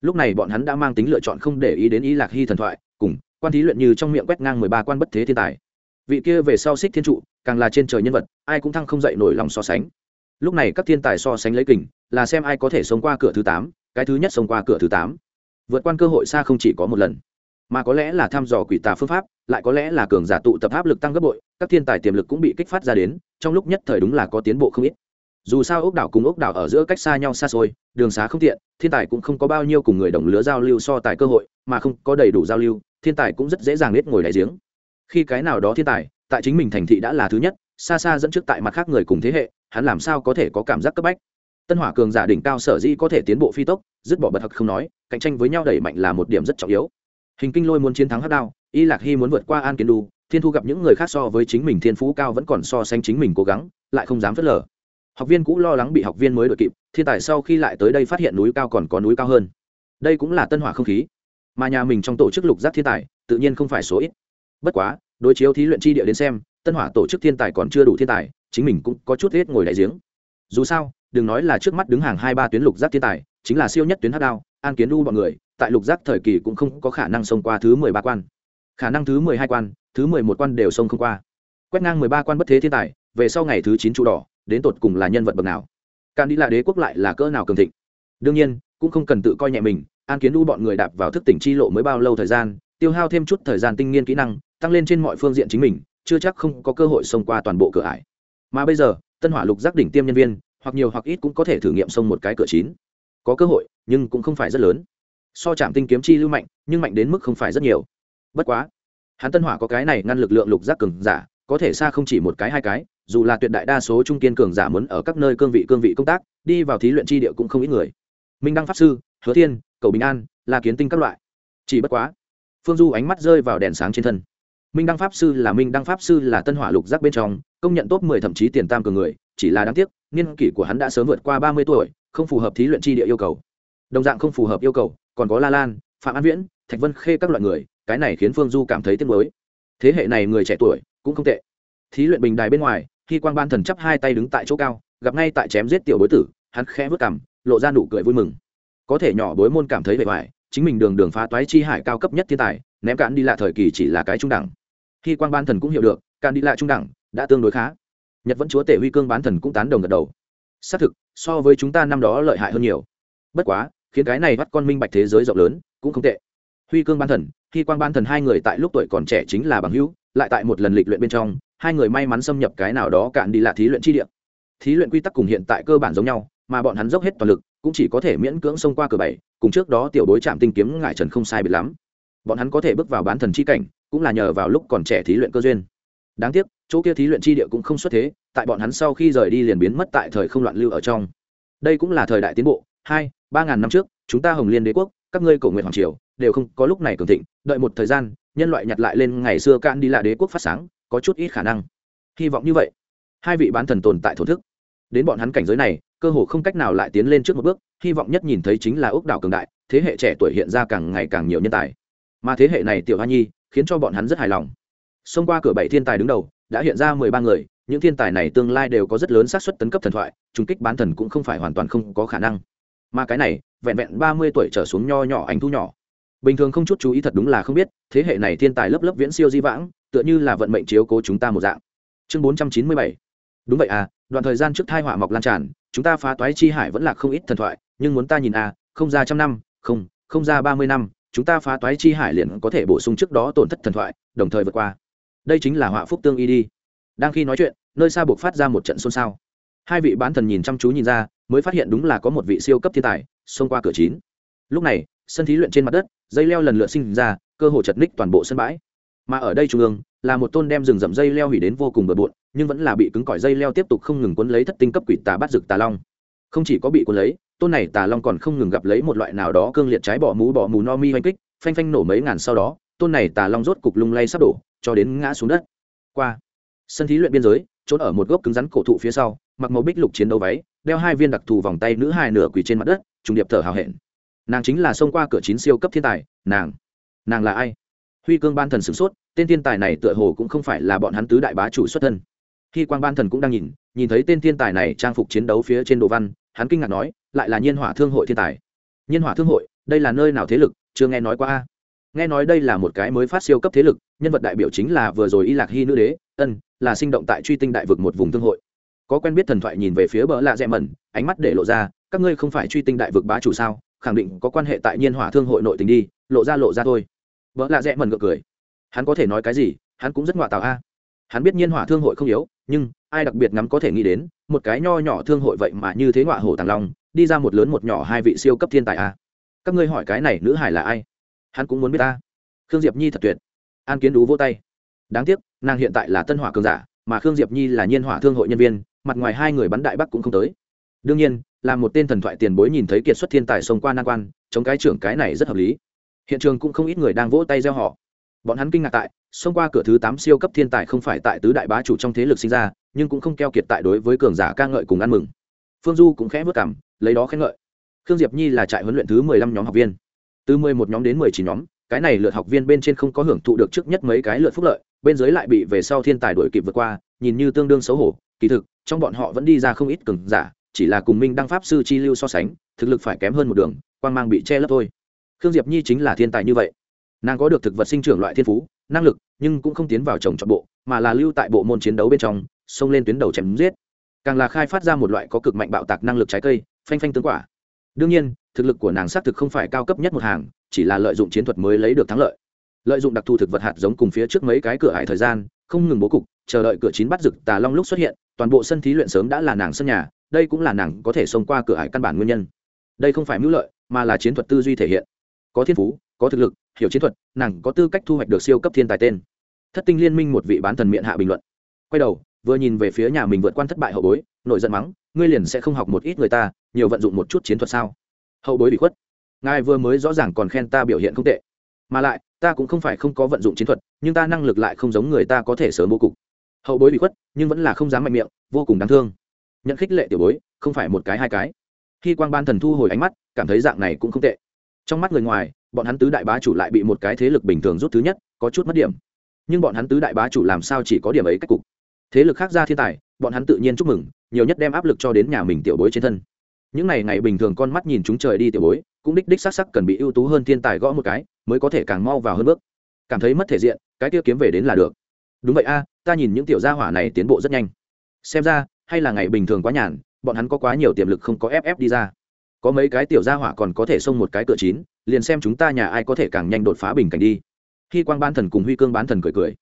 Lúc này bọn hắn đã mang tính lựa chọn không để ý đến ý lạc hy thần thoại, cùng quan thí luyện như trong miệng quét ngang mười ba quan bất thế thiên tài. Vị kia về sau xích thiên trụ, càng là trên trời nhân vật, ai cũng thăng không dậy nổi lòng so sánh. Lúc này các thiên tài so sánh lấy kình, là xem ai có thể sống qua cửa thứ tám cái thứ nhất xông qua cửa thứ tám. Vượt quan cơ hội xa không chỉ có một lần, mà có lẽ là thăm dò quỷ tà phương pháp, lại có lẽ là cường giả tụ tập áp lực tăng gấp bội, các thiên tài tiềm lực cũng bị kích phát ra đến, trong lúc nhất thời đúng là có tiến bộ không ít. Dù sao ốc đảo cùng ốc đảo ở giữa cách xa nhau xa xôi, đường xá không tiện, thiên tài cũng không có bao nhiêu cùng người đồng lứa giao lưu so tài cơ hội, mà không có đầy đủ giao lưu, thiên tài cũng rất dễ dàng biết ngồi đại giếng. Khi cái nào đó thiên tài, tại chính mình thành thị đã là thứ nhất, xa xa dẫn trước tại mặt khác người cùng thế hệ, hắn làm sao có thể có cảm giác cấp bách? Tân hỏa cường giả đỉnh cao sở dĩ có thể tiến bộ phi tốc, dứt bỏ bật hặc không nói, cạnh tranh với nhau đẩy mạnh là một điểm rất trọng yếu. Hình kinh lôi muốn chiến thắng hắc đao, y lạc hy muốn vượt qua an kiến đu, thiên thu gặp những người khác so với chính mình thiên phú cao vẫn còn so sánh chính mình cố gắng, lại không dám phớt lờ. Học viên cũ lo lắng bị học viên mới đội kịp, thiên tài sau khi lại tới đây phát hiện núi cao còn có núi cao hơn. Đây cũng là tân hỏa không khí. Mà nhà mình trong tổ chức lục giác thiên tài, tự nhiên không phải số ít. Bất quá, đối chiếu thí luyện chi địa đến xem, tân hỏa tổ chức thiên tài còn chưa đủ thiên tài, chính mình cũng có chút hết ngồi đại giếng. Dù sao đừng nói là trước mắt đứng hàng hai ba tuyến lục giác thiên tài, chính là siêu nhất tuyến hát đao, an kiến đu bọn người, tại lục giác thời kỳ cũng không có khả năng xông qua thứ mười ba quan. Khả năng thứ mười hai quan, thứ mười một quan đều xông không qua. Quét ngang mười ba quan bất thế thiên tài, về sau ngày thứ chín trụ đỏ, đến tột cùng là nhân vật bậc nào? Can đi là đế quốc lại là cỡ nào cường thịnh? Đương nhiên, cũng không cần tự coi nhẹ mình, an kiến đu bọn người đạp vào thức tỉnh chi lộ mới bao lâu thời gian, tiêu hao thêm chút thời gian tinh nghiên kỹ năng, tăng lên trên mọi phương diện chính mình, chưa chắc không có cơ hội xông qua toàn bộ cửa ải. Mà bây giờ, tân hỏa lục giác đỉnh tiêm nhân viên hoặc nhiều hoặc ít cũng có thể thử nghiệm xông một cái cửa chín. Có cơ hội, nhưng cũng không phải rất lớn. So chạm tinh kiếm chi lưu mạnh, nhưng mạnh đến mức không phải rất nhiều. Bất quá, hắn tân hỏa có cái này ngăn lực lượng lục giác cường giả, có thể xa không chỉ một cái hai cái, dù là tuyệt đại đa số trung kiên cường giả muốn ở các nơi cương vị cương vị công tác, đi vào thí luyện chi địa cũng không ít người. Minh đăng pháp sư, hứa thiên, cầu bình an là kiến tinh các loại. Chỉ bất quá, phương du ánh mắt rơi vào đèn sáng trên thân. Minh đăng pháp sư là minh đăng pháp sư là tân hỏa lục giác bên trong, công nhận top mười thậm chí tiền tam cường người chỉ là đáng tiếc, niên kỷ của hắn đã sớm vượt qua ba mươi tuổi, không phù hợp thí luyện chi địa yêu cầu. Đồng dạng không phù hợp yêu cầu, còn có la lan, phạm an viễn, thạch vân khê các loại người, cái này khiến phương du cảm thấy tiếc mới thế hệ này người trẻ tuổi, cũng không tệ. Thí luyện bình đài bên ngoài khi quang ban thần chấp hai tay đứng tại chỗ cao, gặp ngay tại chém giết tiểu bối tử, hắn khẽ vớt cảm lộ ra nụ cười vui mừng. Có thể nhỏ bối môn cảm thấy vẻ vải chính mình đường đường phá toái chi hải cao cấp nhất thiên tài, ném cạn đi lạ thời kỳ chỉ là cái trung đẳng. Khi quang ban thần cũng hiểu được, cạn đi lạ trung đẳng, đã tương đối khá nhật vẫn chúa tể huy cương bán thần cũng tán đồng gật đầu. Xác thực, so với chúng ta năm đó lợi hại hơn nhiều. Bất quá, khiến cái này bắt con minh bạch thế giới rộng lớn, cũng không tệ. Huy cương ban thần khi quang ban thần hai người tại lúc tuổi còn trẻ chính là bằng hữu, lại tại một lần lịch luyện bên trong, hai người may mắn xâm nhập cái nào đó cạn đi là thí luyện chi địa. Thí luyện quy tắc cùng hiện tại cơ bản giống nhau, mà bọn hắn dốc hết toàn lực, cũng chỉ có thể miễn cưỡng xông qua cửa bảy, cùng trước đó tiểu đối chạm tinh kiếm ngại trần không sai biệt lắm. Bọn hắn có thể bước vào bán thần chi cảnh, cũng là nhờ vào lúc còn trẻ thí luyện cơ duyên đáng tiếc, chỗ kia thí luyện chi địa cũng không xuất thế, tại bọn hắn sau khi rời đi liền biến mất tại thời không loạn lưu ở trong. Đây cũng là thời đại tiến bộ, hai, ba ngàn năm trước, chúng ta hồng liên đế quốc, các ngươi cổ nguyện hoàng triều, đều không có lúc này cường thịnh, đợi một thời gian, nhân loại nhặt lại lên ngày xưa can đi là đế quốc phát sáng, có chút ít khả năng. Hy vọng như vậy. Hai vị bán thần tồn tại thổ thức. Đến bọn hắn cảnh giới này, cơ hồ không cách nào lại tiến lên trước một bước, hy vọng nhất nhìn thấy chính là ốc đảo cường đại, thế hệ trẻ tuổi hiện ra càng ngày càng nhiều nhân tài. Mà thế hệ này tiểu hoa nhi, khiến cho bọn hắn rất hài lòng xông qua cửa bảy thiên tài đứng đầu, đã hiện ra mười ba người, những thiên tài này tương lai đều có rất lớn xác suất tấn cấp thần thoại trung kích bán thần cũng không phải hoàn toàn không có khả năng. Mà cái này, vẹn vẹn ba mươi tuổi trở xuống nho nhỏ ảnh thu nhỏ. Bình thường không chút chú ý thật đúng là không biết, thế hệ này thiên tài lớp lớp viễn siêu di vãng, tựa như là vận mệnh chiếu cố chúng ta một dạng. Chương bốn trăm chín mươi bảy. Đúng vậy à đoạn thời gian trước thai họa mọc lan tràn, chúng ta phá toái chi hải vẫn là không ít thần thoại, nhưng muốn ta nhìn à không ra trăm năm, không không ra ba mươi năm, chúng ta phá toái chi hải liền có thể bổ sung trước đó tổn thất thần thoại, đồng thời vượt qua đây chính là họa phúc tương y đi. Đang khi nói chuyện, nơi xa buộc phát ra một trận xôn xao. Hai vị bán thần nhìn chăm chú nhìn ra, mới phát hiện đúng là có một vị siêu cấp thiên tài, xông qua cửa chín. Lúc này, sân thí luyện trên mặt đất, dây leo lần lượt sinh ra, cơ hồ chật ních toàn bộ sân bãi. Mà ở đây trung ương, là một tôn đem rừng rậm dây leo hủy đến vô cùng bừa bộn, nhưng vẫn là bị cứng cỏi dây leo tiếp tục không ngừng cuốn lấy thất tinh cấp quỷ tà bắt rực tà long. Không chỉ có bị cuốn lấy, tôn này tà long còn không ngừng gặp lấy một loại nào đó cương liệt trái bỏ mũ bỏ mù no mi oanh kích, phanh phanh nổ mấy ngàn sau đó, tôn này tà long rốt cục lung lay sắp đổ cho đến ngã xuống đất. Qua, sân thí luyện biên giới, trốn ở một gốc cứng rắn cổ thụ phía sau, mặc màu bích lục chiến đấu váy, đeo hai viên đặc thù vòng tay nữ hai nửa quỳ trên mặt đất, trùng điệp thở hào hẹn. Nàng chính là xông qua cửa chín siêu cấp thiên tài, nàng nàng là ai? Huy cương ban thần sửng sốt, tên thiên tài này tựa hồ cũng không phải là bọn hắn tứ đại bá chủ xuất thân. Khi quang ban thần cũng đang nhìn nhìn thấy tên thiên tài này trang phục chiến đấu phía trên đồ văn, hắn kinh ngạc nói, lại là nhiên hỏa thương hội thiên tài. Nhiên hỏa thương hội, đây là nơi nào thế lực, chưa nghe nói qua a? Nghe nói đây là một cái mới phát siêu cấp thế lực, nhân vật đại biểu chính là vừa rồi y lạc hy nữ đế, ân, là sinh động tại truy tinh đại vực một vùng thương hội. Có quen biết thần thoại nhìn về phía bờ lạ rẽ mẩn, ánh mắt để lộ ra, các ngươi không phải truy tinh đại vực bá chủ sao, khẳng định có quan hệ tại nhiên hỏa thương hội nội tình đi, lộ ra lộ ra thôi. Vợ lạ rẽ mẩn ngược cười. Hắn có thể nói cái gì, hắn cũng rất ngoại tạo a. Hắn biết nhiên hỏa thương hội không yếu, nhưng, ai đặc biệt ngắm có thể nghĩ đến, một cái nho nhỏ thương hội vậy mà như thế ngọa hổ tàng long, đi ra một lớn một nhỏ hai vị siêu cấp thiên tài à. các ngươi hỏi cái này nữ hải là ai? Hắn cũng muốn biết ta. Khương diệp nhi thật tuyệt. An kiến đú vô tay. Đáng tiếc, nàng hiện tại là tân hỏa cường giả, mà khương diệp nhi là nhiên hỏa thương hội nhân viên, mặt ngoài hai người bắn đại bắc cũng không tới. Đương nhiên, là một tên thần thoại tiền bối nhìn thấy kiệt xuất thiên tài xông qua nan quan, chống cái trưởng cái này rất hợp lý. Hiện trường cũng không ít người đang vỗ tay gieo họ. Bọn hắn kinh ngạc tại, xông qua cửa thứ tám siêu cấp thiên tài không phải tại tứ đại bá chủ trong thế lực sinh ra, nhưng cũng không keo kiệt tại đối với cường giả ca ngợi cùng ăn mừng. Phương du cũng khẽ vất cảm, lấy đó khen ngợi. Khương diệp nhi là trại huấn luyện thứ mười lăm nhóm học viên từ mười một nhóm đến mười chín nhóm, cái này lượt học viên bên trên không có hưởng thụ được trước nhất mấy cái lượt phúc lợi, bên dưới lại bị về sau thiên tài đổi kịp vượt qua, nhìn như tương đương xấu hổ. Kỳ thực, trong bọn họ vẫn đi ra không ít cường giả, chỉ là cùng minh đăng pháp sư chi lưu so sánh, thực lực phải kém hơn một đường quan mang bị che lấp thôi. Khương diệp nhi chính là thiên tài như vậy. Nàng có được thực vật sinh trưởng loại thiên phú, năng lực, nhưng cũng không tiến vào trồng trọt bộ, mà là lưu tại bộ môn chiến đấu bên trong, xông lên tuyến đầu chém giết. Càng là khai phát ra một loại có cực mạnh bạo tạc năng lực trái cây, phanh phanh tướng quả. Đương nhiên thực lực của nàng xác thực không phải cao cấp nhất một hàng, chỉ là lợi dụng chiến thuật mới lấy được thắng lợi. Lợi dụng đặc thù thực vật hạt giống cùng phía trước mấy cái cửa hải thời gian, không ngừng bố cục, chờ đợi cửa chín bắt rực tà long lúc xuất hiện, toàn bộ sân thí luyện sớm đã là nàng sân nhà, đây cũng là nàng có thể xông qua cửa hải căn bản nguyên nhân. Đây không phải mưu lợi, mà là chiến thuật tư duy thể hiện. Có thiên phú, có thực lực, hiểu chiến thuật, nàng có tư cách thu hoạch được siêu cấp thiên tài tên. Thất tinh liên minh một vị bán thần miệng hạ bình luận. Quay đầu, vừa nhìn về phía nhà mình vượt quan thất bại hậu bối, nổi giận mắng, ngươi liền sẽ không học một ít người ta, nhiều vận dụng một chút chiến thuật sao? Hậu bối bị khuất. Ngài vừa mới rõ ràng còn khen ta biểu hiện không tệ. Mà lại, ta cũng không phải không có vận dụng chiến thuật, nhưng ta năng lực lại không giống người ta có thể sớm bố cục. Hậu bối bị khuất, nhưng vẫn là không dám mạnh miệng, vô cùng đáng thương. Nhận khích lệ tiểu bối, không phải một cái hai cái. Khi quang ban thần thu hồi ánh mắt, cảm thấy dạng này cũng không tệ. Trong mắt người ngoài, bọn hắn tứ đại bá chủ lại bị một cái thế lực bình thường rút thứ nhất, có chút mất điểm. Nhưng bọn hắn tứ đại bá chủ làm sao chỉ có điểm ấy cách cục? Thế lực khác ra thiên tài, bọn hắn tự nhiên chúc mừng, nhiều nhất đem áp lực cho đến nhà mình tiểu bối trên thân những ngày ngày bình thường con mắt nhìn chúng trời đi tiểu bối, cũng đích đích sắc sắc cần bị ưu tú hơn thiên tài gõ một cái, mới có thể càng mau vào hơn bước. Cảm thấy mất thể diện, cái tiêu kiếm về đến là được. Đúng vậy a, ta nhìn những tiểu gia hỏa này tiến bộ rất nhanh. Xem ra, hay là ngày bình thường quá nhàn, bọn hắn có quá nhiều tiềm lực không có ép ép đi ra. Có mấy cái tiểu gia hỏa còn có thể xông một cái cửa chín, liền xem chúng ta nhà ai có thể càng nhanh đột phá bình cảnh đi. Khi quang bán thần cùng huy cương bán thần cười cười.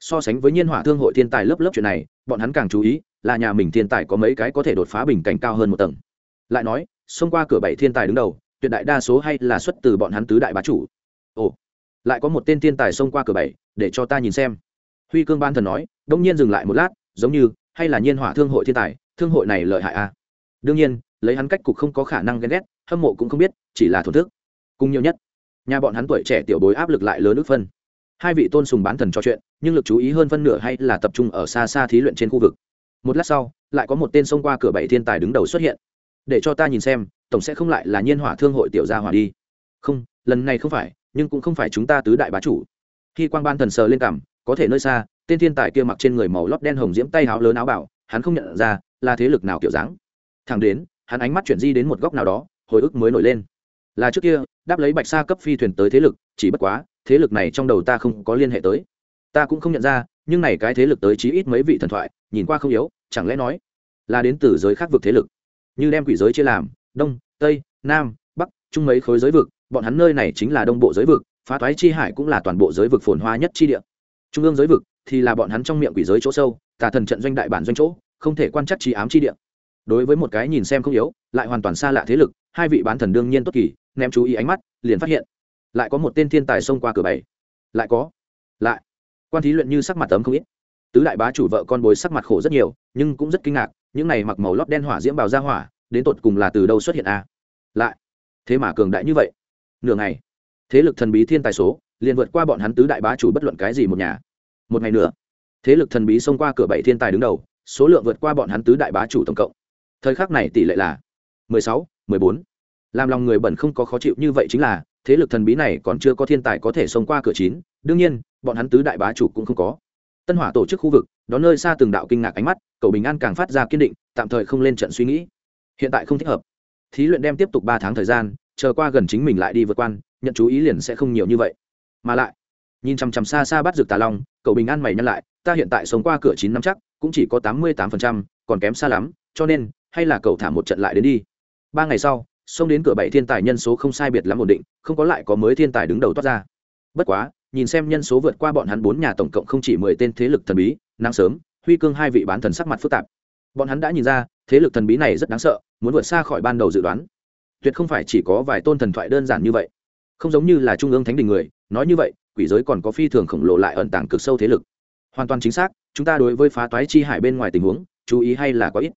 So sánh với nhiên hỏa thương hội thiên tài lớp lớp chuyện này, bọn hắn càng chú ý, là nhà mình thiên tài có mấy cái có thể đột phá bình cảnh cao hơn một tầng lại nói, xông qua cửa bảy thiên tài đứng đầu, tuyệt đại đa số hay là xuất từ bọn hắn tứ đại bá chủ. Ồ, lại có một tên thiên tài xông qua cửa bảy, để cho ta nhìn xem. Huy cương ban thần nói, đông nhiên dừng lại một lát, giống như, hay là nhiên hỏa thương hội thiên tài, thương hội này lợi hại à? Đương nhiên, lấy hắn cách cục không có khả năng ghen ghét, hâm mộ cũng không biết, chỉ là thổn thức. Cùng nhiều nhất, nhà bọn hắn tuổi trẻ tiểu bối áp lực lại lớn ước phân. Hai vị tôn sùng bán thần trò chuyện, nhưng lực chú ý hơn phân nửa hay là tập trung ở xa xa thí luyện trên khu vực. Một lát sau, lại có một tên xông qua cửa bảy thiên tài đứng đầu xuất hiện để cho ta nhìn xem, tổng sẽ không lại là nhiên hỏa thương hội tiểu gia hỏa đi. Không, lần này không phải, nhưng cũng không phải chúng ta tứ đại bá chủ. Khi quang ban thần sờ lên cảm, có thể nơi xa, tên thiên tài kia mặc trên người màu lót đen hồng diễm tay háo lớn áo bảo, hắn không nhận ra là thế lực nào kiểu dáng. Thẳng đến, hắn ánh mắt chuyển di đến một góc nào đó, hồi ức mới nổi lên. Là trước kia, đáp lấy bạch sa cấp phi thuyền tới thế lực, chỉ bất quá, thế lực này trong đầu ta không có liên hệ tới. Ta cũng không nhận ra, nhưng này cái thế lực tới chí ít mấy vị thần thoại, nhìn qua không yếu, chẳng lẽ nói là đến từ giới khác vực thế lực? Như đem quỷ giới chia làm, đông, tây, nam, bắc trung mấy khối giới vực, bọn hắn nơi này chính là đông bộ giới vực, phá thoái chi hải cũng là toàn bộ giới vực phồn hoa nhất chi địa. Trung ương giới vực thì là bọn hắn trong miệng quỷ giới chỗ sâu, tà thần trận doanh đại bản doanh chỗ, không thể quan chắc trí ám chi địa. Đối với một cái nhìn xem không yếu, lại hoàn toàn xa lạ thế lực, hai vị bán thần đương nhiên tốt kỳ, ném chú ý ánh mắt, liền phát hiện, lại có một tên thiên tài xông qua cửa bảy. Lại có, lại, quan thí luyện như sắc mặt tấm không ít. Tứ đại bá chủ vợ con bối sắc mặt khổ rất nhiều, nhưng cũng rất kinh ngạc những này mặc màu lót đen hỏa diễm bào ra hỏa, đến tột cùng là từ đâu xuất hiện a? À? lại, thế mà cường đại như vậy. Nửa ngày, thế lực thần bí thiên tài số liền vượt qua bọn hắn tứ đại bá chủ bất luận cái gì một nhà. Một ngày nữa, thế lực thần bí xông qua cửa bảy thiên tài đứng đầu, số lượng vượt qua bọn hắn tứ đại bá chủ tổng cộng. Thời khắc này tỷ lệ là mười sáu, mười bốn. Làm lòng người bẩn không có khó chịu như vậy chính là, thế lực thần bí này còn chưa có thiên tài có thể xông qua cửa chín. Đương nhiên, bọn hắn tứ đại bá chủ cũng không có tân hỏa tổ chức khu vực, đó nơi xa từng đạo kinh ngạc ánh mắt, cầu bình an càng phát ra kiên định, tạm thời không lên trận suy nghĩ. Hiện tại không thích hợp. Thí luyện đem tiếp tục ba tháng thời gian, chờ qua gần chính mình lại đi vượt quan, nhận chú ý liền sẽ không nhiều như vậy. Mà lại, nhìn chằm chằm xa xa bắt rực tà long cậu bình an mày nhăn lại, ta hiện tại sống qua cửa chín năm chắc, cũng chỉ có tám mươi tám phần trăm, còn kém xa lắm, cho nên, hay là cậu thả một trận lại đến đi. Ba ngày sau, xông đến cửa bảy thiên tài nhân số không sai biệt lắm ổn định, không có lại có mới thiên tài đứng đầu toát ra. Bất quá nhìn xem nhân số vượt qua bọn hắn bốn nhà tổng cộng không chỉ mười tên thế lực thần bí, nắng sớm, huy cương hai vị bán thần sắc mặt phức tạp. Bọn hắn đã nhìn ra, thế lực thần bí này rất đáng sợ, muốn vượt xa khỏi ban đầu dự đoán. Tuyệt không phải chỉ có vài tôn thần thoại đơn giản như vậy. Không giống như là trung ương thánh đình người, nói như vậy, quỷ giới còn có phi thường khổng lồ lại ẩn tàng cực sâu thế lực. Hoàn toàn chính xác, chúng ta đối với phá toái chi hải bên ngoài tình huống, chú ý hay là có ít.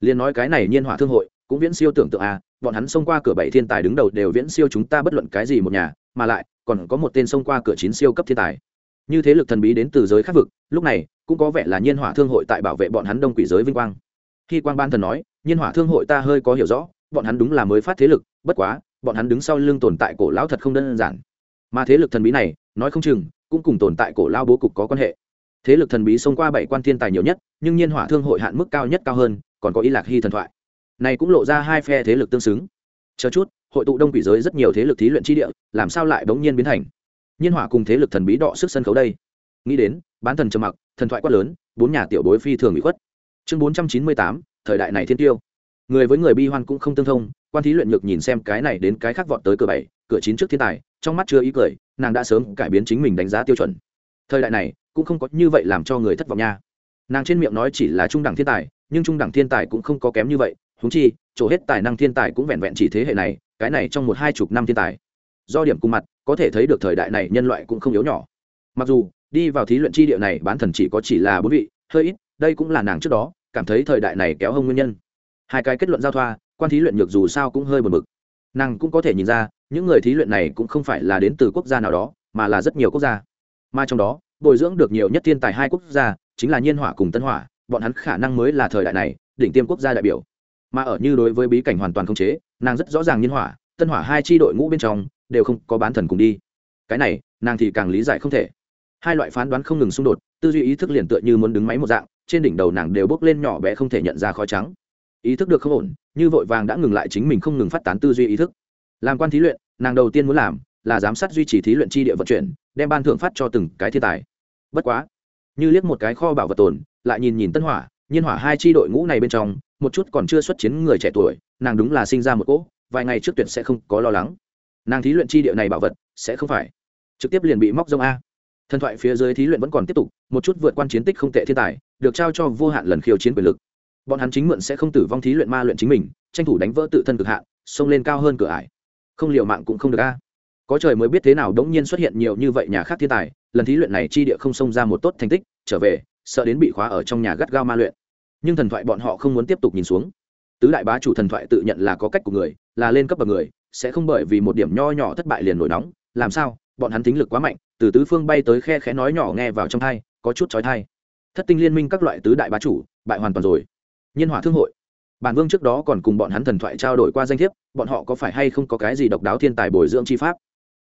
Liền nói cái này nhiên hỏa thương hội, cũng viễn siêu tưởng tượng à bọn hắn xông qua cửa bảy thiên tài đứng đầu đều viễn siêu chúng ta bất luận cái gì một nhà, mà lại còn có một tên xông qua cửa chín siêu cấp thiên tài. Như thế lực thần bí đến từ giới khác vực, lúc này, cũng có vẻ là nhiên hỏa thương hội tại bảo vệ bọn hắn đông quỷ giới vinh quang. Khi quang ban thần nói, nhiên hỏa thương hội ta hơi có hiểu rõ, bọn hắn đúng là mới phát thế lực, bất quá, bọn hắn đứng sau lưng tồn tại cổ lão thật không đơn giản. Mà thế lực thần bí này, nói không chừng, cũng cùng tồn tại cổ lao bố cục có quan hệ. Thế lực thần bí xông qua bảy quan thiên tài nhiều nhất, nhưng nhiên hỏa thương hội hạn mức cao nhất cao hơn, còn có y lạc hy thần thoại. Này cũng lộ ra hai phe thế lực tương xứng chờ chút, hội tụ đông quỷ giới rất nhiều thế lực thí luyện tri địa, làm sao lại bỗng nhiên biến thành? Nhiên hỏa cùng thế lực thần bí đọ sức sân khấu đây. Nghĩ đến, bán thần trầm mặc, thần thoại quát lớn, bốn nhà tiểu bối phi thường bị khuất. Chương bốn trăm chín mươi tám, thời đại này thiên tiêu. Người với người bi hoan cũng không tương thông, quan thí luyện nhược nhìn xem cái này đến cái khác vọt tới cửa bảy, cửa chín trước thiên tài, trong mắt chưa ý cười, nàng đã sớm cải biến chính mình đánh giá tiêu chuẩn. Thời đại này, cũng không có như vậy làm cho người thất vọng nha. Nàng trên miệng nói chỉ là trung đẳng thiên tài, nhưng trung đẳng thiên tài cũng không có kém như vậy húng chi, chỗ hết tài năng thiên tài cũng vẹn vẹn chỉ thế hệ này, cái này trong một hai chục năm thiên tài. Do điểm cùng mặt, có thể thấy được thời đại này nhân loại cũng không yếu nhỏ. Mặc dù, đi vào thí luyện chi địa này bán thần chỉ có chỉ là bốn vị, hơi ít, đây cũng là nàng trước đó, cảm thấy thời đại này kéo hông nguyên nhân. Hai cái kết luận giao thoa, quan thí luyện nhược dù sao cũng hơi buồn bực. Nàng cũng có thể nhìn ra, những người thí luyện này cũng không phải là đến từ quốc gia nào đó, mà là rất nhiều quốc gia. Mà trong đó, bồi dưỡng được nhiều nhất thiên tài hai quốc gia, chính là nhiên hỏa cùng tân hỏa, bọn hắn khả năng mới là thời đại này, đỉnh tiêm quốc gia đại biểu mà ở như đối với bí cảnh hoàn toàn không chế, nàng rất rõ ràng nhiên hỏa, tân hỏa hai tri đội ngũ bên trong đều không có bán thần cùng đi. Cái này, nàng thì càng lý giải không thể. Hai loại phán đoán không ngừng xung đột, tư duy ý thức liền tựa như muốn đứng máy một dạng, trên đỉnh đầu nàng đều bốc lên nhỏ bé không thể nhận ra khói trắng. Ý thức được không ổn, như vội vàng đã ngừng lại chính mình không ngừng phát tán tư duy ý thức. Làm quan thí luyện, nàng đầu tiên muốn làm là giám sát duy trì thí luyện chi địa vận chuyển, đem ban thưởng phát cho từng cái thiên tài. Bất quá, như liếc một cái kho bảo vật tồn, lại nhìn nhìn tân hỏa nhiên hỏa hai tri đội ngũ này bên trong một chút còn chưa xuất chiến người trẻ tuổi, nàng đúng là sinh ra một cỗ, vài ngày trước tuyển sẽ không có lo lắng. Nàng thí luyện chi địa này bảo vật, sẽ không phải. Trực tiếp liền bị móc rông a. Thần thoại phía dưới thí luyện vẫn còn tiếp tục, một chút vượt quan chiến tích không tệ thiên tài, được trao cho vô hạn lần khiêu chiến quyền lực. Bọn hắn chính mượn sẽ không tử vong thí luyện ma luyện chính mình, tranh thủ đánh vỡ tự thân cực hạn, xông lên cao hơn cửa ải. Không liều mạng cũng không được a. Có trời mới biết thế nào đống nhiên xuất hiện nhiều như vậy nhà khác thiên tài, lần thí luyện này chi địa không xông ra một tốt thành tích, trở về, sợ đến bị khóa ở trong nhà gắt gao ma luyện nhưng thần thoại bọn họ không muốn tiếp tục nhìn xuống. Tứ đại bá chủ thần thoại tự nhận là có cách của người, là lên cấp bậc người, sẽ không bởi vì một điểm nho nhỏ thất bại liền nổi nóng. Làm sao? Bọn hắn tính lực quá mạnh, từ tứ phương bay tới khe khẽ nói nhỏ nghe vào trong thai, có chút trói thai thất tinh liên minh các loại tứ đại bá chủ, bại hoàn toàn rồi. Nhiên hỏa thương hội. Bản vương trước đó còn cùng bọn hắn thần thoại trao đổi qua danh thiếp, bọn họ có phải hay không có cái gì độc đáo thiên tài bồi dưỡng chi pháp?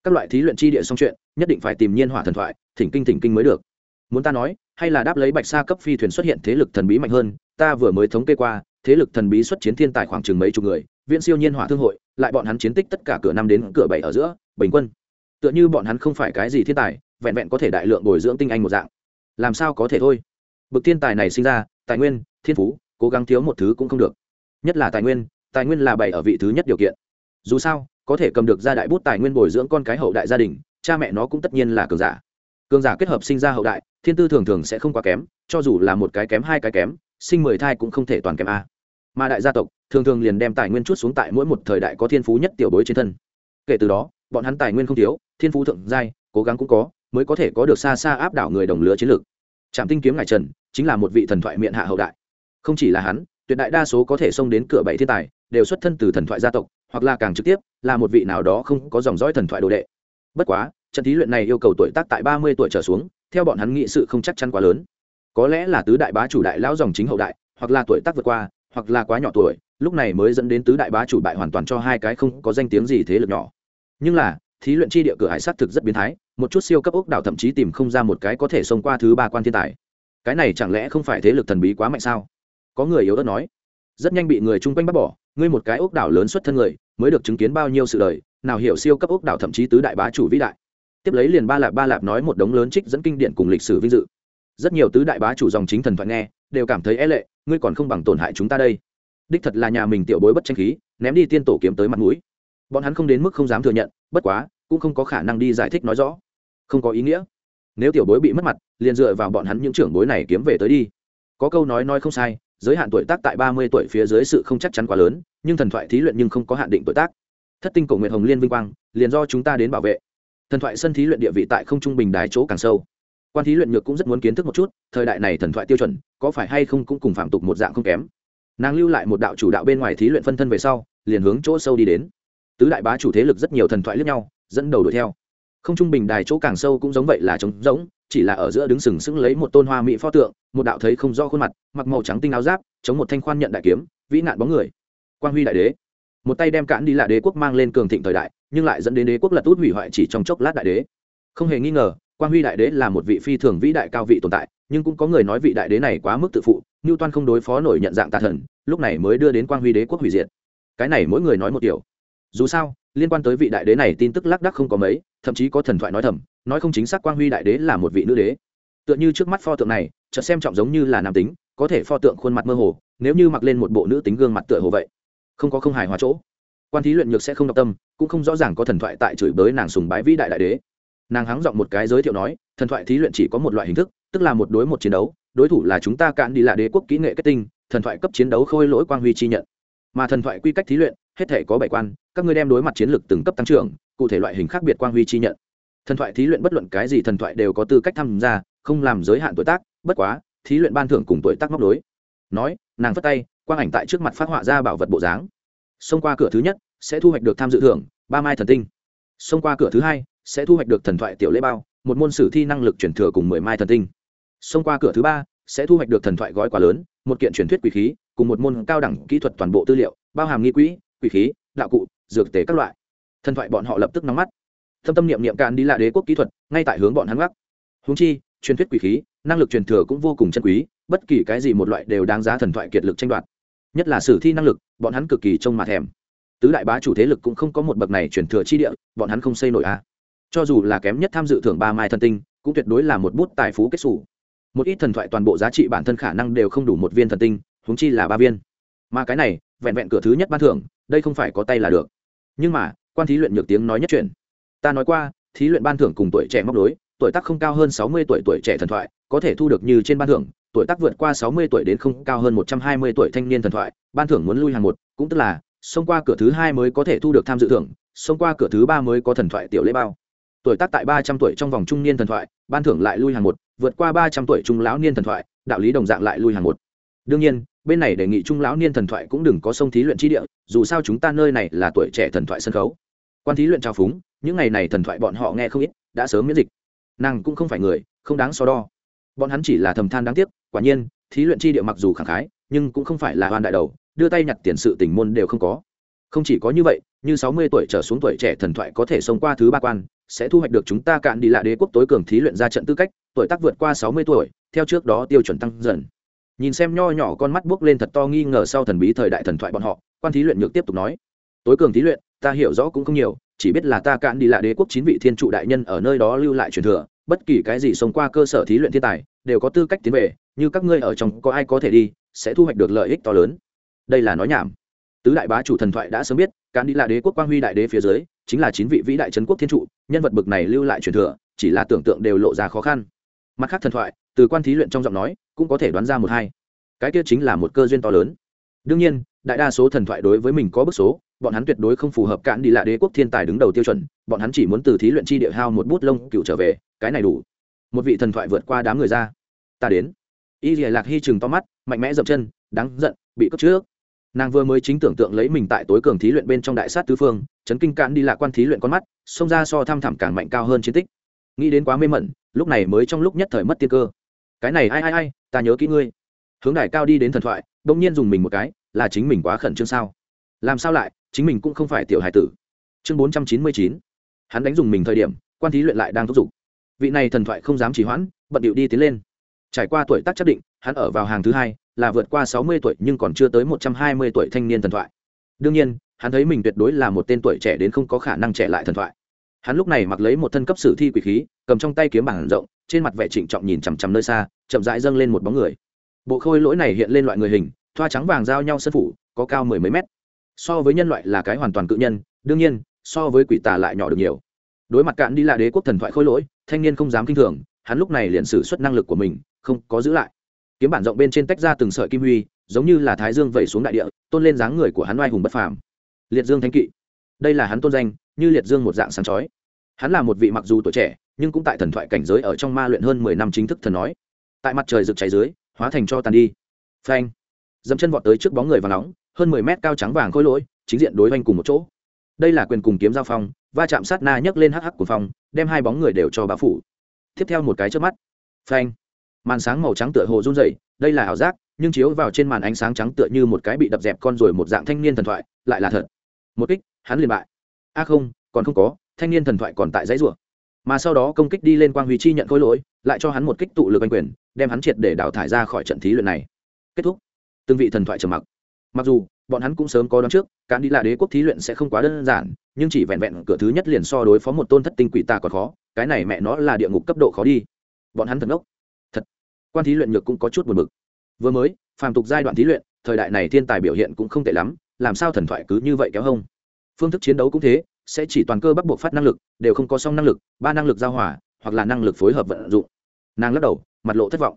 Các loại thí luyện chi địa xong chuyện, nhất định phải tìm nhiên hỏa thần thoại, thỉnh kinh thỉnh kinh mới được. Muốn ta nói, hay là đáp lấy bạch sa cấp phi thuyền xuất hiện thế lực thần bí mạnh hơn ta vừa mới thống kê qua, thế lực thần bí xuất chiến thiên tài khoảng chừng mấy chục người viện siêu nhiên hỏa thương hội, lại bọn hắn chiến tích tất cả cửa năm đến cửa bảy ở giữa, bình quân. Tựa như bọn hắn không phải cái gì thiên tài, vẹn vẹn có thể đại lượng bồi dưỡng tinh anh một dạng. Làm sao có thể thôi? Bực thiên tài này sinh ra, tài nguyên, thiên phú, cố gắng thiếu một thứ cũng không được. Nhất là tài nguyên tài nguyên là bảy ở vị thứ nhất điều kiện. Dù sao, có thể cầm được ra đại bút tài nguyên bồi dưỡng con cái hậu đại gia đình, cha mẹ nó cũng tất nhiên là cường giả. Cường giả kết hợp sinh ra hậu đại, thiên tư thường thường sẽ không quá kém, cho dù là một cái kém hai cái kém sinh mười thai cũng không thể toàn kém a. Mà đại gia tộc, thường thường liền đem tài nguyên chút xuống tại mỗi một thời đại có thiên phú nhất tiểu bối trên thân. Kể từ đó, bọn hắn tài nguyên không thiếu, thiên phú thượng giai, cố gắng cũng có, mới có thể có được xa xa áp đảo người đồng lứa chiến lược. Trạm tinh kiếm ngài trần chính là một vị thần thoại miệng hạ hậu đại. Không chỉ là hắn, tuyệt đại đa số có thể xông đến cửa bảy thiên tài, đều xuất thân từ thần thoại gia tộc, hoặc là càng trực tiếp, là một vị nào đó không có dòng dõi thần thoại đồ đệ. Bất quá, trận thí luyện này yêu cầu tuổi tác tại ba mươi tuổi trở xuống, theo bọn hắn nghĩ sự không chắc chắn quá lớn có lẽ là tứ đại bá chủ đại lão dòng chính hậu đại, hoặc là tuổi tác vượt qua, hoặc là quá nhỏ tuổi, lúc này mới dẫn đến tứ đại bá chủ bại hoàn toàn cho hai cái không có danh tiếng gì thế lực nhỏ. Nhưng là, thí luyện chi địa cửa hải sát thực rất biến thái, một chút siêu cấp ốc đảo thậm chí tìm không ra một cái có thể xông qua thứ ba quan thiên tài. Cái này chẳng lẽ không phải thế lực thần bí quá mạnh sao? Có người yếu ớt nói. Rất nhanh bị người chung quanh bắt bỏ, ngươi một cái ốc đảo lớn xuất thân người, mới được chứng kiến bao nhiêu sự đời, nào hiểu siêu cấp ốc đảo thậm chí tứ đại bá chủ vĩ đại. Tiếp lấy liền ba lạp ba lạp nói một đống lớn trích dẫn kinh điển cùng lịch sử vinh dự rất nhiều tứ đại bá chủ dòng chính thần thoại nghe, đều cảm thấy é lệ, ngươi còn không bằng tổn hại chúng ta đây. Đích thật là nhà mình tiểu bối bất tranh khí, ném đi tiên tổ kiếm tới mặt mũi. Bọn hắn không đến mức không dám thừa nhận, bất quá, cũng không có khả năng đi giải thích nói rõ. Không có ý nghĩa. Nếu tiểu bối bị mất mặt, liền dựa vào bọn hắn những trưởng bối này kiếm về tới đi. Có câu nói nói không sai, giới hạn tuổi tác tại ba mươi tuổi phía dưới sự không chắc chắn quá lớn, nhưng thần thoại thí luyện nhưng không có hạn định tuổi tác. Thất tinh cổ nguyện hồng liên vinh quang, liền do chúng ta đến bảo vệ. Thần thoại sân thí luyện địa vị tại không trung bình đài chỗ càng sâu quan thí luyện nhược cũng rất muốn kiến thức một chút, thời đại này thần thoại tiêu chuẩn, có phải hay không cũng cùng phạm tục một dạng không kém. Nàng lưu lại một đạo chủ đạo bên ngoài thí luyện phân thân về sau, liền hướng chỗ sâu đi đến. Tứ đại bá chủ thế lực rất nhiều thần thoại lẫn nhau, dẫn đầu đuổi theo. Không trung bình đài chỗ càng sâu cũng giống vậy là trống rỗng, chỉ là ở giữa đứng sừng sững lấy một tôn hoa mỹ pho tượng, một đạo thấy không do khuôn mặt, mặc màu trắng tinh áo giáp, chống một thanh khoan nhận đại kiếm, vĩ nạn bóng người. Quang huy đại đế. Một tay đem cản đi là đế quốc mang lên cường thịnh thời đại, nhưng lại dẫn đến đế quốc lật út hủy hoại chỉ trong chốc lát đại đế. Không hề nghi ngờ quang huy đại đế là một vị phi thường vĩ đại cao vị tồn tại, nhưng cũng có người nói vị đại đế này quá mức tự phụ, ngưu toan không đối phó nổi nhận dạng tà thần, lúc này mới đưa đến quang huy đế quốc hủy diệt. Cái này mỗi người nói một điều. dù sao, liên quan tới vị đại đế này tin tức lác đắc không có mấy, thậm chí có thần thoại nói thầm, nói không chính xác quang huy đại đế là một vị nữ đế. Tựa như trước mắt pho tượng này, chợt xem trọng giống như là nam tính, có thể pho tượng khuôn mặt mơ hồ, nếu như mặc lên một bộ nữ tính gương mặt tựa hồ vậy, không có không hài hòa chỗ. Quan thí luyện nhược sẽ không đọc tâm, cũng không rõ ràng có thần thoại tại chửi bới nàng sùng bái vĩ đại đại đế nàng hắng giọng một cái giới thiệu nói, thần thoại thí luyện chỉ có một loại hình thức, tức là một đối một chiến đấu, đối thủ là chúng ta cạn đi là đế quốc kỹ nghệ kết tinh, thần thoại cấp chiến đấu khôi lỗi quang huy chi nhận. Mà thần thoại quy cách thí luyện, hết thể có bảy quan, các ngươi đem đối mặt chiến lược từng cấp tăng trưởng, cụ thể loại hình khác biệt quang huy chi nhận. Thần thoại thí luyện bất luận cái gì thần thoại đều có tư cách tham gia, không làm giới hạn tuổi tác, bất quá, thí luyện ban thưởng cùng tuổi tác móc đối nói, nàng phất tay, quang ảnh tại trước mặt phát họa ra bảo vật bộ dáng. Xông qua cửa thứ nhất, sẽ thu hoạch được tham dự thưởng, ba mai thần tinh. Xông qua cửa thứ hai sẽ thu hoạch được thần thoại tiểu lễ bao, một môn sử thi năng lực chuyển thừa cùng mười mai thần tinh. Xông qua cửa thứ ba, sẽ thu hoạch được thần thoại gói quá lớn, một kiện truyền thuyết quỷ khí, cùng một môn cao đẳng kỹ thuật toàn bộ tư liệu, bao hàm nghi quỹ, quỷ khí, đạo cụ, dược tế các loại. Thần thoại bọn họ lập tức nóng mắt. Thâm tâm niệm niệm cạn đi lạ đế quốc kỹ thuật, ngay tại hướng bọn hắn gác. Húng chi, truyền thuyết quỷ khí, năng lực truyền thừa cũng vô cùng chân quý, bất kỳ cái gì một loại đều đáng giá thần thoại kiệt lực tranh đoạt. Nhất là sử thi năng lực, bọn hắn cực kỳ trông mà thèm. Tứ đại bá chủ thế lực cũng không có một bậc này truyền thừa chi địa, bọn hắn không xây nổi a cho dù là kém nhất tham dự thưởng ba mai thần tinh, cũng tuyệt đối là một bút tài phú kết xù. Một ít thần thoại toàn bộ giá trị bản thân khả năng đều không đủ một viên thần tinh húng chi là ba viên. Mà cái này, vẹn vẹn cửa thứ nhất ban thưởng, đây không phải có tay là được. Nhưng mà, quan thí luyện nhược tiếng nói nhất chuyện. ta nói qua, thí luyện ban thưởng cùng tuổi trẻ móc đối, tuổi tác không cao hơn sáu mươi tuổi tuổi trẻ thần thoại, có thể thu được như trên ban thưởng, tuổi tác vượt qua sáu mươi tuổi đến không cao hơn một trăm hai mươi tuổi thanh niên thần thoại, ban thưởng muốn lui hàng một, cũng tức là, xông qua cửa thứ hai mới có thể thu được tham dự thưởng, xông qua cửa thứ ba mới có thần thoại tiểu lễ bao tuổi tác tại ba trăm tuổi trong vòng trung niên thần thoại, ban thưởng lại lui hàng một, vượt qua ba trăm tuổi trung lão niên thần thoại, đạo lý đồng dạng lại lui hàng một. Đương nhiên, bên này đề nghị trung lão niên thần thoại cũng đừng có sông thí luyện chi địa, dù sao chúng ta nơi này là tuổi trẻ thần thoại sân khấu. Quan thí luyện trao phúng, những ngày này thần thoại bọn họ nghe không ít, đã sớm miễn dịch. Nàng cũng không phải người, không đáng so đo. Bọn hắn chỉ là thầm than đáng tiếc, quả nhiên, thí luyện chi địa mặc dù khẳng khái, nhưng cũng không phải là hoàn đại đầu, đưa tay nhặt tiền sự tình môn đều không có. Không chỉ có như vậy, như sáu mươi tuổi trở xuống tuổi trẻ thần thoại có thể sống qua thứ ba quan sẽ thu hoạch được chúng ta cạn đi lạ đế quốc tối cường thí luyện ra trận tư cách, tuổi tác vượt qua sáu mươi tuổi, theo trước đó tiêu chuẩn tăng dần. Nhìn xem nho nhỏ con mắt buốc lên thật to nghi ngờ sau thần bí thời đại thần thoại bọn họ, quan thí luyện nhược tiếp tục nói. Tối cường thí luyện, ta hiểu rõ cũng không nhiều, chỉ biết là ta cạn đi lạ đế quốc chín vị thiên trụ đại nhân ở nơi đó lưu lại truyền thừa, bất kỳ cái gì sống qua cơ sở thí luyện thiên tài, đều có tư cách tiến về, như các ngươi ở trong có ai có thể đi, sẽ thu hoạch được lợi ích to lớn. Đây là nói nhảm. Tứ đại bá chủ thần thoại đã sớm biết, cạn đi là đế quốc quang huy đại đế phía dưới, chính là chín vị vĩ đại trấn quốc thiên trụ nhân vật bực này lưu lại truyền thừa, chỉ là tưởng tượng đều lộ ra khó khăn. Mặt khác thần thoại, từ quan thí luyện trong giọng nói, cũng có thể đoán ra một hai. Cái kia chính là một cơ duyên to lớn. Đương nhiên, đại đa số thần thoại đối với mình có bức số, bọn hắn tuyệt đối không phù hợp cạn đi lại đế quốc thiên tài đứng đầu tiêu chuẩn, bọn hắn chỉ muốn từ thí luyện chi địa hao một bút lông cựu trở về, cái này đủ. Một vị thần thoại vượt qua đám người ra. Ta đến. Y lìa lạc hy chừng to mắt, mạnh mẽ dậm chân, đáng giận, bị cướp trước. Nàng vừa mới chính tưởng tượng lấy mình tại tối cường thí luyện bên trong đại sát tứ phương chấn kinh cạn đi lạc quan thí luyện con mắt, xông ra so thăm thẳm càng mạnh cao hơn chiến tích. Nghĩ đến quá mê mẩn, lúc này mới trong lúc nhất thời mất tiên cơ. Cái này ai ai ai, ta nhớ kỹ ngươi. Hướng đài cao đi đến thần thoại, bỗng nhiên dùng mình một cái, là chính mình quá khẩn trương sao? Làm sao lại, chính mình cũng không phải tiểu hải tử. Chương bốn trăm chín mươi chín, hắn đánh dùng mình thời điểm, quan thí luyện lại đang thúc giục. Vị này thần thoại không dám trì hoãn, bận điệu đi tiến lên. Trải qua tuổi tác chắc định, hắn ở vào hàng thứ hai, là vượt qua sáu mươi tuổi nhưng còn chưa tới một trăm hai mươi tuổi thanh niên thần thoại. Đương nhiên hắn thấy mình tuyệt đối là một tên tuổi trẻ đến không có khả năng trẻ lại thần thoại. Hắn lúc này mặc lấy một thân cấp sử thi quỷ khí, cầm trong tay kiếm bảng rộng, trên mặt vẻ trịnh trọng nhìn chằm chằm nơi xa, chậm rãi dâng lên một bóng người. Bộ khôi lỗi này hiện lên loại người hình, thoa trắng vàng giao nhau sân phủ, có cao mười mấy mét. So với nhân loại là cái hoàn toàn cự nhân, đương nhiên, so với quỷ tà lại nhỏ được nhiều. Đối mặt cạn đi là đế quốc thần thoại khôi lỗi, thanh niên không dám kinh thường, hắn lúc này liền sử xuất năng lực của mình, không có giữ lại. Kiếm bản rộng bên trên tách ra từng sợi kim huy, giống như là thái dương vẩy xuống đại địa, tôn lên dáng người của hắn oai hùng bất phàm liệt dương thánh kỵ. Đây là hắn tôn danh, như liệt dương một dạng sáng chói. Hắn là một vị mặc dù tuổi trẻ, nhưng cũng tại thần thoại cảnh giới ở trong ma luyện hơn mười năm chính thức thần nói. Tại mặt trời rực cháy dưới, hóa thành cho tàn đi. Phanh. Dẫm chân vọt tới trước bóng người và nóng, hơn mười mét cao trắng vàng khôi lỗi, chính diện đối oanh cùng một chỗ. Đây là quyền cùng kiếm giao phong, va chạm sát na nhấc lên hắc hắc của phong, đem hai bóng người đều cho bá phủ. Tiếp theo một cái trước mắt. Phanh. Màn sáng màu trắng tựa hồ run rẩy, đây là ảo giác, nhưng chiếu vào trên màn ánh sáng trắng tựa như một cái bị đập dẹp con rồi một dạng thanh niên thần thoại, lại là thật một kích, hắn liền bại. A không, còn không có, thanh niên thần thoại còn tại dãy rủa. Mà sau đó công kích đi lên quang huy chi nhận khối lỗi, lại cho hắn một kích tụ lực anh quyền, đem hắn triệt để đào thải ra khỏi trận thí luyện này. Kết thúc. Từng vị thần thoại trầm mặc. Mặc dù, bọn hắn cũng sớm có đoán trước cán đi là đế quốc thí luyện sẽ không quá đơn giản, nhưng chỉ vẹn vẹn cửa thứ nhất liền so đối phó một tôn thất tinh quỷ tà còn khó, cái này mẹ nó là địa ngục cấp độ khó đi. Bọn hắn thần ốc thật. Quan thí luyện nhược cũng có chút buồn bực. Vừa mới, phàm tục giai đoạn thí luyện, thời đại này thiên tài biểu hiện cũng không tệ lắm làm sao thần thoại cứ như vậy kéo hông? Phương thức chiến đấu cũng thế, sẽ chỉ toàn cơ bắt buộc phát năng lực, đều không có song năng lực, ba năng lực giao hòa, hoặc là năng lực phối hợp vận dụng. Nàng lắc đầu, mặt lộ thất vọng.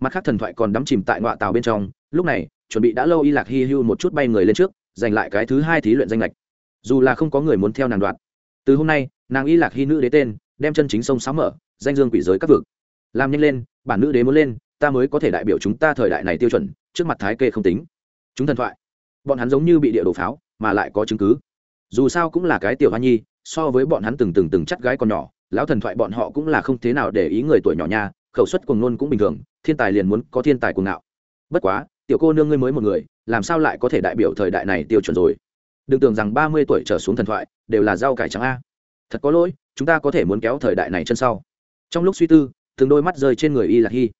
Mặt khác thần thoại còn đắm chìm tại ngoại tàu bên trong, lúc này, chuẩn bị đã lâu y lạc hy hưu một chút bay người lên trước, giành lại cái thứ hai thí luyện danh lệch. Dù là không có người muốn theo nàng đoạt, từ hôm nay, nàng y lạc hy nữ đế tên, đem chân chính sông sáo mở, danh dương quỷ giới các vực. Làm nhanh lên, bản nữ đế muốn lên, ta mới có thể đại biểu chúng ta thời đại này tiêu chuẩn, trước mặt thái kê không tính. Chúng thần thoại bọn hắn giống như bị địa đổ pháo, mà lại có chứng cứ. Dù sao cũng là cái tiểu hoa nhi, so với bọn hắn từng từng từng chắt gái còn nhỏ, lão thần thoại bọn họ cũng là không thế nào để ý người tuổi nhỏ nha, khẩu suất cuồng nôn cũng bình thường, thiên tài liền muốn có thiên tài cuồng ngạo. Bất quá, tiểu cô nương ngươi mới một người, làm sao lại có thể đại biểu thời đại này tiêu chuẩn rồi? Đừng tưởng rằng ba mươi tuổi trở xuống thần thoại, đều là rau cải trắng a. Thật có lỗi, chúng ta có thể muốn kéo thời đại này chân sau. Trong lúc suy tư, từng đôi mắt rơi trên người y lạc hy.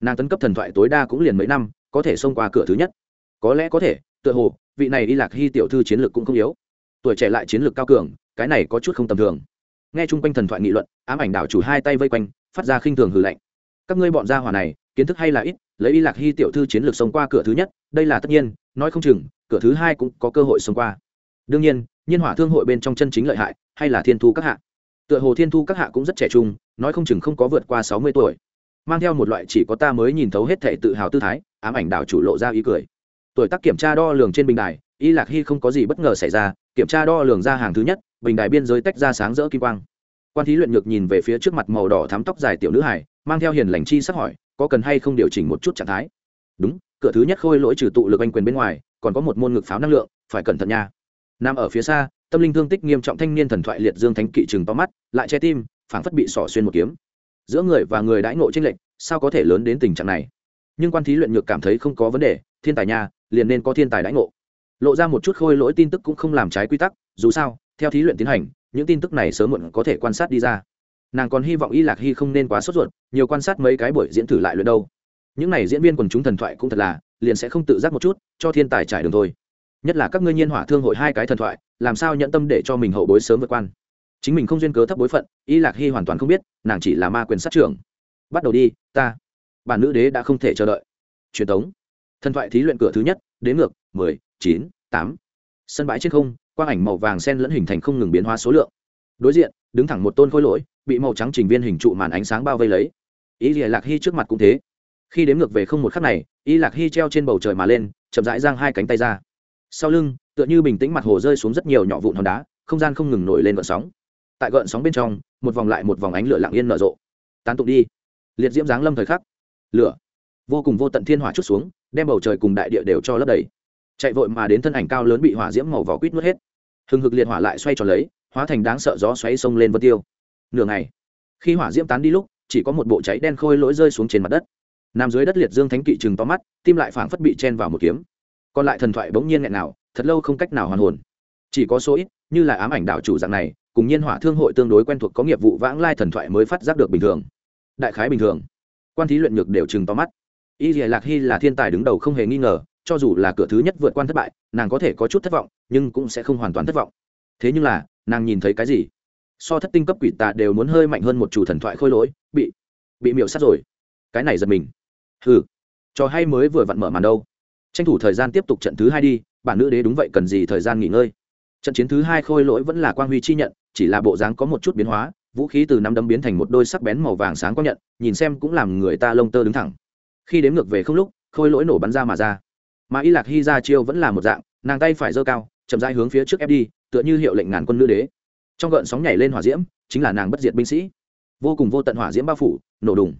Nàng tấn cấp thần thoại tối đa cũng liền mấy năm, có thể xông qua cửa thứ nhất. Có lẽ có thể tựa hồ, vị này đi lạc hy tiểu thư chiến lược cũng không yếu. Tuổi trẻ lại chiến lược cao cường, cái này có chút không tầm thường. Nghe chung quanh thần thoại nghị luận, ám ảnh đảo chủ hai tay vây quanh, phát ra khinh thường hư lạnh. Các ngươi bọn gia hỏa này, kiến thức hay là ít, lấy y lạc hy tiểu thư chiến lược xông qua cửa thứ nhất, đây là tất nhiên, nói không chừng, cửa thứ hai cũng có cơ hội xông qua. Đương nhiên nhiên hỏa thương hội bên trong chân chính lợi hại, hay là thiên thu các hạ. Tựa hồ thiên thu các hạ cũng rất trẻ trung, nói không chừng không có vượt qua sáu mươi tuổi. Mang theo một loại chỉ có ta mới nhìn thấu hết thể tự hào tư thái, ám ảnh đảo chủ lộ ra ý cười tuổi tác kiểm tra đo lường trên bình đài, y lạc hy không có gì bất ngờ xảy ra, kiểm tra đo lường ra hàng thứ nhất, bình đài biên giới tách ra sáng rỡ kim quang. Quan thí luyện ngược nhìn về phía trước mặt màu đỏ thắm tóc dài tiểu nữ hải mang theo hiền lành chi sắc hỏi, có cần hay không điều chỉnh một chút trạng thái? Đúng, cửa thứ nhất khôi lỗi trừ tụ lực anh quyền bên ngoài, còn có một môn ngực pháo năng lượng, phải cẩn thận nha. Nằm ở phía xa, tâm linh thương tích nghiêm trọng thanh niên thần thoại liệt dương thánh kỵ chừng to mắt, lại che tim, phảng phất bị sỏ xuyên một kiếm. Giữa người và người đãi ngộ tranh lệch, sao có thể lớn đến tình trạng này? Nhưng quan thí luyện nhược cảm thấy không có vấn đề, thiên tài nha liền nên có thiên tài đãi ngộ. Lộ ra một chút khôi lỗi tin tức cũng không làm trái quy tắc, dù sao, theo thí luyện tiến hành, những tin tức này sớm muộn có thể quan sát đi ra. Nàng còn hy vọng y lạc hy không nên quá sốt ruột, nhiều quan sát mấy cái buổi diễn thử lại luyện đâu. Những n à y diễn viên quần chúng thần thoại cũng thật là, liền sẽ không tự giác một chút, cho thiên tài trải đường thôi. Nhất là các ngươi nhiên hỏa thương hội hai cái thần thoại, làm sao nhận tâm để cho mình hậu bối sớm vượt quan? Chính mình không duyên cớ thấp bối phận, y lạc hy hoàn toàn không biết, nàng chỉ là ma quyền sát trưởng. Bắt đầu đi, ta. Bản nữ đế đã không thể chờ đợi. Truyền thống thần thoại thí luyện cửa thứ nhất đến ngược, mười, chín, tám. Sân bãi trên không, quang ảnh màu vàng sen lẫn hình thành không ngừng biến hóa số lượng. Đối diện, đứng thẳng một tôn khôi lỗi, bị màu trắng trình viên hình trụ màn ánh sáng bao vây lấy. Ý lìa lạc hy trước mặt cũng thế. Khi đếm ngược về không một khắc này y lạc hy treo trên bầu trời mà lên, chậm rãi giang hai cánh tay ra. Sau lưng, tựa như bình tĩnh mặt hồ rơi xuống rất nhiều nhỏ vụn hòn đá, không gian không ngừng nổi lên gợn sóng. Tại gợn sóng bên trong, một vòng lại một vòng ánh lửa lặng yên nở rộ. Tán tụng đi. Liệt diễm giáng lâm thời khắc. Lửa vô cùng vô tận thiên hỏa chút xuống, đem bầu trời cùng đại địa đều cho lấp đầy. Chạy vội mà đến thân ảnh cao lớn bị hỏa diễm màu vỏ quýt nuốt hết. Hừng hực liệt hỏa lại xoay tròn lấy, hóa thành đáng sợ gió xoáy sông lên vân tiêu. Nửa ngày, khi hỏa diễm tán đi lúc, chỉ có một bộ cháy đen khôi lỗi rơi xuống trên mặt đất. Nằm dưới đất liệt dương thánh kỵ chừng to mắt, tim lại phảng phất bị chen vào một kiếm. Còn lại thần thoại bỗng nhiên nghẹn nào, thật lâu không cách nào hoàn hồn. Chỉ có số ít, như là ám ảnh đạo chủ dạng này, cùng nhiên hỏa thương hội tương đối quen thuộc có nghiệp vụ vãng lai thần thoại mới phát giác được bình thường. Đại khái bình thường. Quan thí luyện nhược đều chừng to mắt y dìa lạc hy là thiên tài đứng đầu không hề nghi ngờ, cho dù là cửa thứ nhất vượt qua thất bại, nàng có thể có chút thất vọng, nhưng cũng sẽ không hoàn toàn thất vọng. Thế nhưng là, nàng nhìn thấy cái gì? So thất tinh cấp quỷ tà đều muốn hơi mạnh hơn một chủ thần thoại khôi lỗi, bị bị miễu sát rồi. Cái này giật mình. Hừ, trò hay mới vừa vặn mở màn đâu. Tranh thủ thời gian tiếp tục trận thứ hai đi bản nữ đế đúng vậy cần gì thời gian nghỉ ngơi. Trận chiến thứ hai khôi lỗi vẫn là quang huy chi nhận, chỉ là bộ dáng có một chút biến hóa, vũ khí từ năm đấm biến thành một đôi sắc bén màu vàng sáng có nhận, nhìn xem cũng làm người ta lông tơ đứng thẳng khi đếm ngược về không lúc, khôi lỗi nổ bắn ra mà ra. Mà y lạc hy ra chiêu vẫn là một dạng, nàng tay phải giơ cao, chậm rãi hướng phía trước ép đi, tựa như hiệu lệnh ngàn quân nữ đế. Trong gợn sóng nhảy lên hỏa diễm, chính là nàng bất diệt binh sĩ. Vô cùng vô tận hỏa diễm bao phủ, nổ đùng.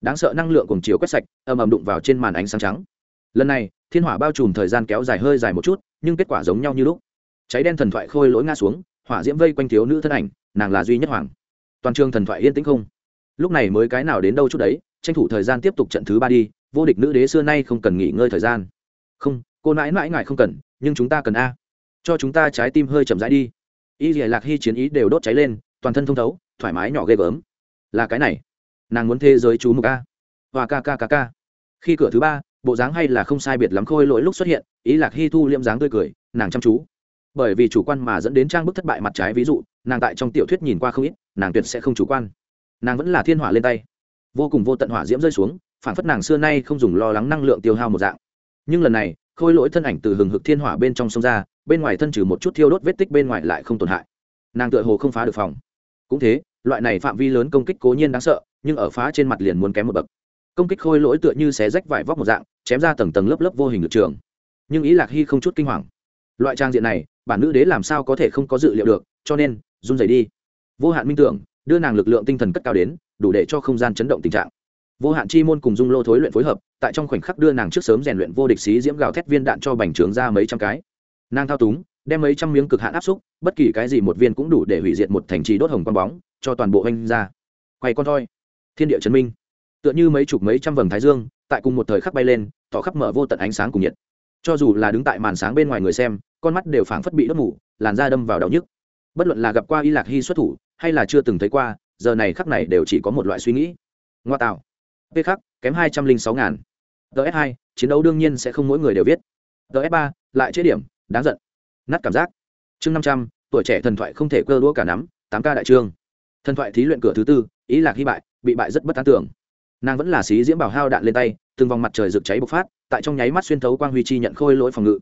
Đáng sợ năng lượng cùng chiều quét sạch, ầm ầm đụng vào trên màn ánh sáng trắng. Lần này, thiên hỏa bao trùm thời gian kéo dài hơi dài một chút, nhưng kết quả giống nhau như lúc. Cháy đen thần thoại khôi lỗi ngã xuống, hỏa diễm vây quanh thiếu nữ thân ảnh, nàng là duy nhất hoàng. Toàn trường thần thoại yên tĩnh không. Lúc này mới cái nào đến đâu chút đấy tranh thủ thời gian tiếp tục trận thứ ba đi, vô địch nữ đế xưa nay không cần nghỉ ngơi thời gian. Không, cô nãi nãi ngài không cần, nhưng chúng ta cần a. Cho chúng ta trái tim hơi chậm rãi đi. Y dìa lạc hy chiến ý đều đốt cháy lên, toàn thân thông thấu, thoải mái nhỏ ghê gớm. Là cái này, nàng muốn thế giới chú mục a. Và ca ca ca ca. Khi cửa thứ ba, bộ dáng hay là không sai biệt lắm khôi lỗi lúc xuất hiện ý lạc hy thu liễm dáng tươi cười, nàng chăm chú. Bởi vì chủ quan mà dẫn đến trang bức thất bại mặt trái ví dụ, nàng tại trong tiểu thuyết nhìn qua không ít, nàng tuyệt sẽ không chủ quan. Nàng vẫn là thiên hỏa lên tay vô cùng vô tận hỏa diễm rơi xuống phản phất nàng xưa nay không dùng lo lắng năng lượng tiêu hao một dạng. Nhưng lần này, khôi lỗi thân ảnh từ hừng hực thiên hỏa bên trong sông ra, bên ngoài thân trừ một chút thiêu đốt vết tích bên ngoài lại không tổn hại. Nàng tựa hồ không phá được phòng. Cũng thế, loại này phạm vi lớn công kích cố nhiên đáng sợ, nhưng ở phá trên mặt liền muốn kém một bậc. Công kích khôi lỗi tựa như xé rách vải vóc một dạng, chém ra tầng tầng lớp lớp vô hình lực trường. Nhưng ý lạc hy không chút kinh hoàng. Loại trang diện này, bản nữ đế làm sao có thể không có dự liệu được, cho nên, run rẩy đi. Vô hạn minh tưởng, đưa nàng lực lượng tinh thần cất cao đến đủ để cho không gian chấn động tình trạng. Vô hạn chi môn cùng dung lô thối luyện phối hợp, tại trong khoảnh khắc đưa nàng trước sớm rèn luyện vô địch xí diễm gào thét viên đạn cho bành trướng ra mấy trăm cái. Nàng thao túng, đem mấy trăm miếng cực hạn áp xúc, bất kỳ cái gì một viên cũng đủ để hủy diệt một thành trì đốt hồng con bóng, cho toàn bộ anh ra. Quay con thoi. Thiên địa chấn minh. Tựa như mấy chục mấy trăm vầng thái dương, tại cùng một thời khắc bay lên tỏ khắp mở vô tận ánh sáng cùng nhiệt. Cho dù là đứng tại màn sáng bên ngoài người xem, con mắt đều phảng phất bị đốt mù, làn da đâm vào đau nhức. Bất luận là gặp qua y lạc hy xuất thủ, hay là chưa từng thấy qua giờ này khắc này đều chỉ có một loại suy nghĩ. Ngoa tạo. P khắc, kém hai trăm linh sáu ngàn. Ts hai, chiến đấu đương nhiên sẽ không mỗi người đều viết. Ts ba, lại chế điểm, đáng giận. Nát cảm giác. Chương năm trăm, tuổi trẻ thần thoại không thể cơ đũa cả nắm, tám ca đại trương. Thần thoại thí luyện cửa thứ tư, ý lạc hy bại, bị bại rất bất tán tưởng. Nàng vẫn là xí diễm bảo hao đạn lên tay, từng vòng mặt trời rực cháy bộc phát, tại trong nháy mắt xuyên thấu quang huy chi nhận khôi lỗi phòng ngự.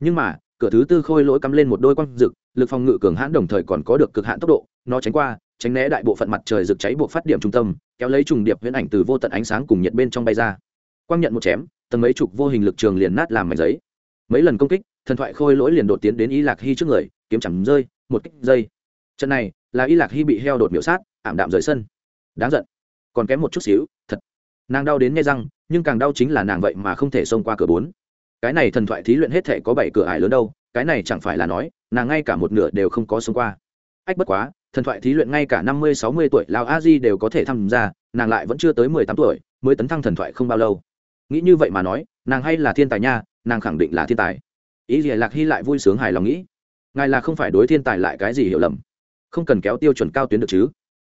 Nhưng mà, cửa thứ tư khôi lỗi cắm lên một đôi quang rực, lực phòng ngự cường hãn đồng thời còn có được cực hạn tốc độ, nó tránh qua tránh né đại bộ phận mặt trời rực cháy buộc phát điểm trung tâm, kéo lấy trùng điệp huyễn ảnh từ vô tận ánh sáng cùng nhiệt bên trong bay ra. Quang nhận một chém, tầng mấy chục vô hình lực trường liền nát làm mảnh giấy. Mấy lần công kích, thần thoại khôi lỗi liền đột tiến đến y lạc hy trước người, kiếm chẳng rơi, một kích dây trận này là y lạc hy bị heo đột miểu sát, ảm đạm rời sân. Đáng giận. Còn kém một chút xíu, thật. Nàng đau đến nghe răng, nhưng càng đau chính là nàng vậy mà không thể xông qua cửa bốn. Cái này thần thoại thí luyện hết thể có bảy cửa ải lớn đâu, cái này chẳng phải là nói, nàng ngay cả một nửa đều không có xông qua. Ách bất quá thần thoại thí luyện ngay cả năm mươi, sáu mươi tuổi, lão a di đều có thể tham gia, nàng lại vẫn chưa tới mười tám tuổi, mới tấn thăng thần thoại không bao lâu. Nghĩ như vậy mà nói, nàng hay là thiên tài nha, nàng khẳng định là thiên tài. Ý gì lạc hy lại vui sướng hài lòng nghĩ, ngài là không phải đối thiên tài lại cái gì hiểu lầm. Không cần kéo tiêu chuẩn cao tuyến được chứ?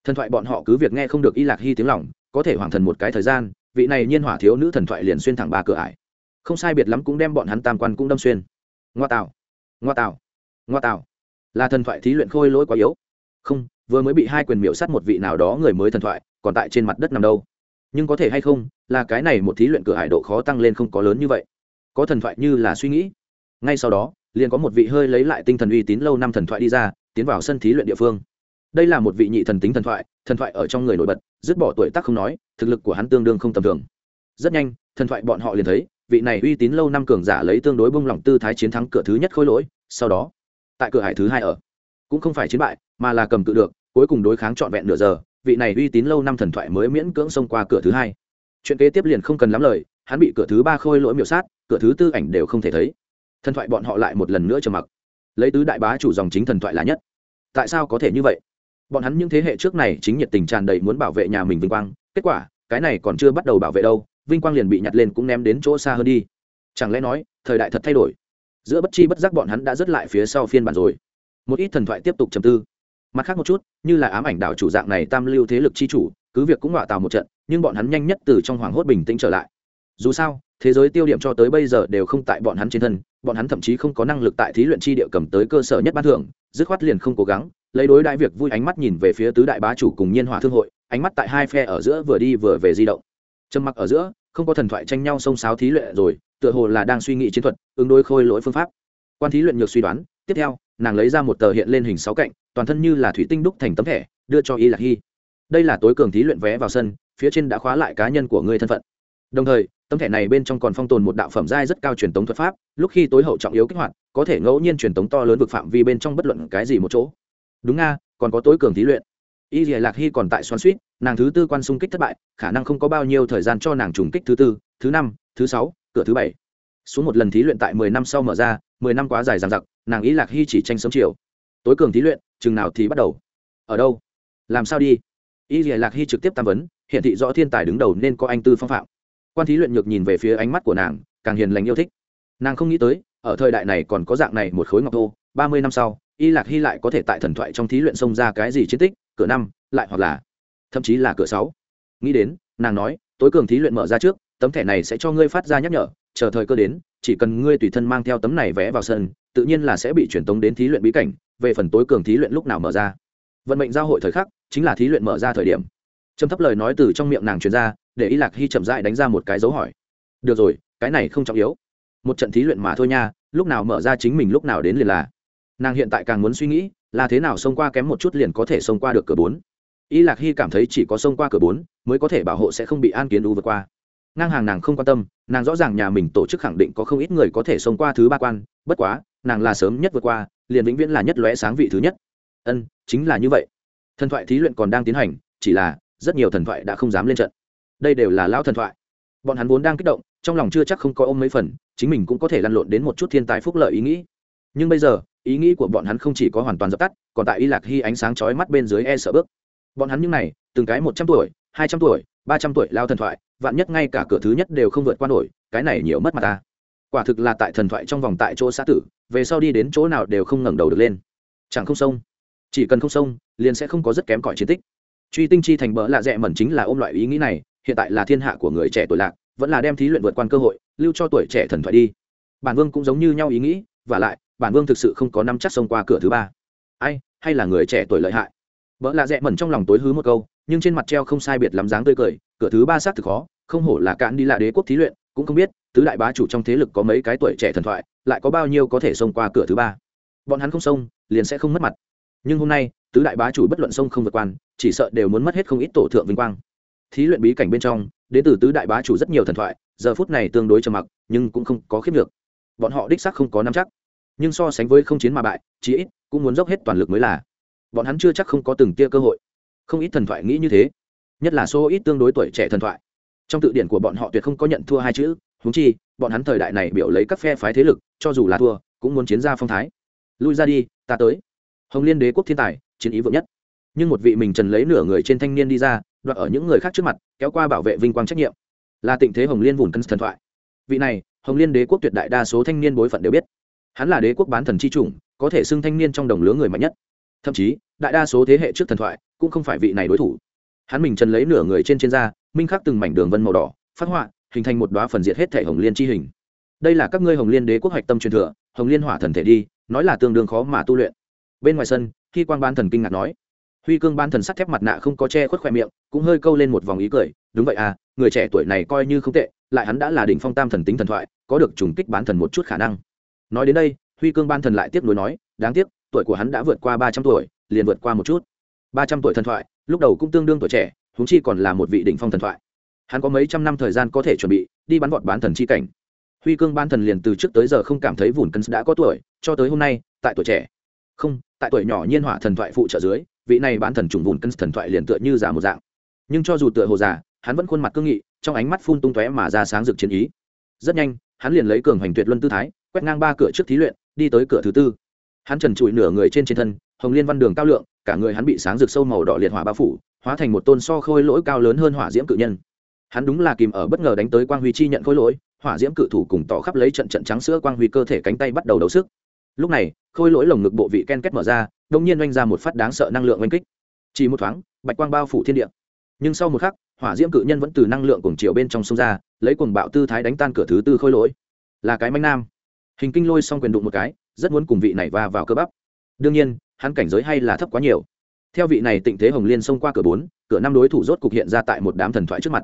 Thần thoại bọn họ cứ việc nghe không được y lạc hy tiếng lòng, có thể hoàng thần một cái thời gian, vị này nhiên hỏa thiếu nữ thần thoại liền xuyên thẳng ba cửa ải. Không sai biệt lắm cũng đem bọn hắn tam quan cũng đâm xuyên. Ngoa tạo ngoa tạo ngoa tạo là thần thoại thí luyện khôi lỗi quá yếu không, vừa mới bị hai quyền miễu sát một vị nào đó người mới thần thoại, còn tại trên mặt đất nằm đâu. Nhưng có thể hay không, là cái này một thí luyện cửa hải độ khó tăng lên không có lớn như vậy. Có thần thoại như là suy nghĩ. Ngay sau đó, liền có một vị hơi lấy lại tinh thần uy tín lâu năm thần thoại đi ra, tiến vào sân thí luyện địa phương. Đây là một vị nhị thần tính thần thoại thần thoại ở trong người nổi bật, dứt bỏ tuổi tác không nói, thực lực của hắn tương đương không tầm thường. Rất nhanh, thần thoại bọn họ liền thấy, vị này uy tín lâu năm cường giả lấy tương đối bông lỏng tư thái chiến thắng cửa thứ nhất khôi lỗi, sau đó, tại cửa hải thứ hai ở cũng không phải chiến bại, mà là cầm cự được, cuối cùng đối kháng trọn vẹn nửa giờ, vị này uy tín lâu năm thần thoại mới miễn cưỡng xông qua cửa thứ hai. Chuyện kế tiếp liền không cần lắm lời, hắn bị cửa thứ ba khôi lỗi miểu sát, cửa thứ tư ảnh đều không thể thấy. Thần thoại bọn họ lại một lần nữa trầm mặc. Lấy tứ đại bá chủ dòng chính thần thoại là nhất. Tại sao có thể như vậy? Bọn hắn những thế hệ trước này chính nhiệt tình tràn đầy muốn bảo vệ nhà mình vinh quang, kết quả, cái này còn chưa bắt đầu bảo vệ đâu, vinh quang liền bị nhặt lên cũng ném đến chỗ xa hơn đi. Chẳng lẽ nói, thời đại thật thay đổi? Giữa bất chi bất giác bọn hắn đã dứt lại phía sau phiên bản rồi một ít thần thoại tiếp tục trầm tư. Mặt khác một chút, như là ám ảnh đảo chủ dạng này tam lưu thế lực chi chủ, cứ việc cũng họa tào một trận, nhưng bọn hắn nhanh nhất từ trong hoảng hốt bình tĩnh trở lại. Dù sao, thế giới tiêu điểm cho tới bây giờ đều không tại bọn hắn trên thân, bọn hắn thậm chí không có năng lực tại thí luyện chi địa cầm tới cơ sở nhất ban thưởng, dứt khoát liền không cố gắng, lấy đối đại việc vui ánh mắt nhìn về phía tứ đại bá chủ cùng nhiên hỏa thương hội, ánh mắt tại hai phe ở giữa vừa đi vừa về di động. Trầm mặc ở giữa, không có thần thoại tranh nhau xông xáo thí luyện rồi, tựa hồ là đang suy nghĩ chiến thuật, ứng đối khôi lỗi phương pháp quan thí luyện nhược suy đoán, tiếp theo, nàng lấy ra một tờ hiện lên hình sáu cạnh, toàn thân như là thủy tinh đúc thành tấm thẻ, đưa cho y lạc hy. Đây là tối cường thí luyện vé vào sân, phía trên đã khóa lại cá nhân của ngươi thân phận. Đồng thời, tấm thẻ này bên trong còn phong tồn một đạo phẩm giai rất cao truyền tống thuật pháp, lúc khi tối hậu trọng yếu kích hoạt, có thể ngẫu nhiên truyền tống to lớn vực phạm vi bên trong bất luận cái gì một chỗ. Đúng nga, còn có tối cường thí luyện. Y dìa lạc hy còn tại xoan suýt nàng thứ tư quan xung kích thất bại, khả năng không có bao nhiêu thời gian cho nàng trùng kích thứ tư, thứ năm, thứ sáu, cửa thứ bảy xuống một lần thí luyện tại mười năm sau mở ra, mười năm quá dài dằng dặc, nàng ý lạc hy chỉ tranh sớm chiều. Tối cường thí luyện, chừng nào thì bắt đầu. Ở đâu? Làm sao đi? Y dìa lạc hy trực tiếp tam vấn, hiện thị rõ thiên tài đứng đầu nên có anh tư phong phạm. Quan thí luyện nhược nhìn về phía ánh mắt của nàng, càng hiền lành yêu thích. Nàng không nghĩ tới, ở thời đại này còn có dạng này một khối ngọc thô, ba mươi năm sau y lạc hy lại có thể tại thần thoại trong thí luyện xông ra cái gì chiến tích, cửa năm, lại hoặc là, thậm chí là cửa sáu. Nghĩ đến, nàng nói, tối cường thí luyện mở ra trước, tấm thẻ này sẽ cho ngươi phát ra nhắc nhở chờ thời cơ đến, chỉ cần ngươi tùy thân mang theo tấm này vẽ vào sân, tự nhiên là sẽ bị truyền tống đến thí luyện bí cảnh, về phần tối cường thí luyện lúc nào mở ra. Vận mệnh giao hội thời khắc, chính là thí luyện mở ra thời điểm. Trầm thấp lời nói từ trong miệng nàng truyền ra, để y lạc hy chậm dại đánh ra một cái dấu hỏi. Được rồi, cái này không trọng yếu. Một trận thí luyện mà thôi nha, lúc nào mở ra chính mình lúc nào đến liền là. Nàng hiện tại càng muốn suy nghĩ, là thế nào xông qua kém một chút liền có thể xông qua được cửa bốn. Y lạc hy cảm thấy chỉ có xông qua cửa bốn, mới có thể bảo hộ sẽ không bị an kiến u vượt qua ngang hàng nàng không quan tâm, nàng rõ ràng nhà mình tổ chức khẳng định có không ít người có thể xông qua thứ ba quan, bất quá, nàng là sớm nhất vượt qua, liền vĩnh viễn là nhất lóe sáng vị thứ nhất. Ân, chính là như vậy. Thần thoại thí luyện còn đang tiến hành, chỉ là, rất nhiều thần thoại đã không dám lên trận. Đây đều là lão thần thoại. Bọn hắn vốn đang kích động, trong lòng chưa chắc không có ôm mấy phần, chính mình cũng có thể lăn lộn đến một chút thiên tài phúc lợi ý nghĩ. Nhưng bây giờ, ý nghĩ của bọn hắn không chỉ có hoàn toàn dập tắt, còn tại y lạc hy ánh sáng chói mắt bên dưới e sợ bước. Bọn hắn những này, từng cái một trăm tuổi, hai trăm tuổi ba trăm tuổi lao thần thoại, vạn nhất ngay cả cửa thứ nhất đều không vượt qua nổi, cái này nhiều mất mặt ta. Quả thực là tại thần thoại trong vòng tại chỗ xã tử, về sau đi đến chỗ nào đều không ngẩng đầu được lên. Chẳng không sông. Chỉ cần không sông, liền sẽ không có rất kém cỏi chiến tích. Truy tinh chi thành bỡ lạ rẽ mẩn chính là ôm loại ý nghĩ này, hiện tại là thiên hạ của người trẻ tuổi lạc, vẫn là đem thí luyện vượt qua cơ hội, lưu cho tuổi trẻ thần thoại đi. Bản vương cũng giống như nhau ý nghĩ, và lại, bản vương thực sự không có năm chắc xông qua cửa thứ ba. Ai, hay là người trẻ tuổi lợi hại? Vợ lạ rẽ mẩn trong lòng tối hứ một câu nhưng trên mặt treo không sai biệt lắm dáng tươi cười, cửa thứ ba xác thực khó, không hổ là cạn đi lạ đế quốc thí luyện, cũng không biết, tứ đại bá chủ trong thế lực có mấy cái tuổi trẻ thần thoại, lại có bao nhiêu có thể xông qua cửa thứ ba. Bọn hắn không xông, liền sẽ không mất mặt. Nhưng hôm nay, tứ đại bá chủ bất luận sông không vượt quan, chỉ sợ đều muốn mất hết không ít tổ thượng vinh quang. Thí luyện bí cảnh bên trong, đến từ tứ đại bá chủ rất nhiều thần thoại, giờ phút này tương đối trầm mặc, nhưng cũng không có khiếp được. Bọn họ đích xác không có nắm chắc. Nhưng so sánh với không chiến mà bại, chí ít cũng muốn dốc hết toàn lực mới là. Bọn hắn chưa chắc không có từng tia cơ hội không ít thần thoại nghĩ như thế. Nhất là số ít tương đối tuổi trẻ thần thoại. Trong tự điển của bọn họ tuyệt không có nhận thua hai chữ húng chi, bọn hắn thời đại này biểu lấy các phe phái thế lực, cho dù là thua, cũng muốn chiến ra phong thái. Lui ra đi, ta tới. Hồng liên đế quốc thiên tài, chiến ý vượng nhất. Nhưng một vị mình trần lấy nửa người trên thanh niên đi ra, đoạt ở những người khác trước mặt, kéo qua bảo vệ vinh quang trách nhiệm. Là tịnh thế hồng liên vùn cân thần thoại. Vị này, hồng liên đế quốc tuyệt đại đa số thanh niên bối phận đều biết. Hắn là đế quốc bán thần c h i chủng, có thể xưng thanh niên trong đồng lứa người mạnh nhất. Thậm chí đại đa số thế hệ trước thần thoại cũng không phải vị này đối thủ. Hắn mình trần lấy nửa người trên trên da, minh khắc từng mảnh đường vân màu đỏ, phát họa, hình thành một đoá phần diệt hết thể hồng liên chi hình. Đây là các ngươi hồng liên đế quốc hoạch tâm truyền thừa, hồng liên hỏa thần thể đi, nói là tương đương khó mà tu luyện. Bên ngoài sân, khi quan ban thần kinh ngạc nói, huy cương ban thần sắt thép mặt nạ không có che khuất khoe miệng, cũng hơi câu lên một vòng ý cười, đúng vậy à người trẻ tuổi này coi như không tệ, lại hắn đã là đỉnh phong tam thần tính thần thoại, có được trùng kích bán thần một chút khả năng. Nói đến đây, huy cương ban thần lại tiếp nối nói, đáng tiếc, tuổi của hắn đã vượt qua ba trăm tuổi liền vượt qua một chút. Ba trăm tuổi thần thoại, lúc đầu cũng tương đương tuổi trẻ, huống chi còn là một vị đỉnh phong thần thoại. Hắn có mấy trăm năm thời gian có thể chuẩn bị, đi bắn vọt bán thần chi cảnh. Huy cương ban thần liền từ trước tới giờ không cảm thấy vùn cân đã có tuổi, cho tới hôm nay, tại tuổi trẻ. Không, tại tuổi nhỏ nhiên hỏa thần thoại phụ trợ dưới, vị này bán thần trùng vùn cân thần thoại liền tựa như giả một dạng. Nhưng cho dù tựa hồ già, hắn vẫn khuôn mặt cương nghị, trong ánh mắt phun tung tóe mà ra sáng rực chiến ý. Rất nhanh, hắn liền lấy cường hành tuyệt luân tư thái, quét ngang ba cửa trước thí luyện, đi tới cửa thứ tư. Hắn trần trụi nửa người trên trên thân hồng liên văn đường cao lượng, cả người hắn bị sáng rực sâu màu đỏ liệt hỏa bao phủ, hóa thành một tôn so khôi lỗi cao lớn hơn hỏa diễm cự nhân. Hắn đúng là kìm ở bất ngờ đánh tới quang huy chi nhận khôi lỗi, hỏa diễm cự thủ cùng tỏ khắp lấy trận trận trắng sữa quang huy cơ thể cánh tay bắt đầu đấu sức. Lúc này, khôi lỗi lồng ngực bộ vị ken kết mở ra đông nhiên oanh ra một phát đáng sợ năng lượng oanh kích. Chỉ một thoáng, bạch quang bao phủ thiên địa. Nhưng sau một khắc, hỏa diễm cự nhân vẫn từ năng lượng cùng chiều bên trong sông ra, lấy cuồng bạo tư thái đánh tan cửa thứ tư khôi lỗi. Là cái manh nam. Hình kinh lôi xong quyền đụng một cái, rất muốn cùng vị này va vào cơ bắp. Đương nhiên hắn cảnh giới hay là thấp quá nhiều. Theo vị này tịnh thế hồng liên xông qua cửa bốn, cửa năm đối thủ rốt cục hiện ra tại một đám thần thoại trước mặt.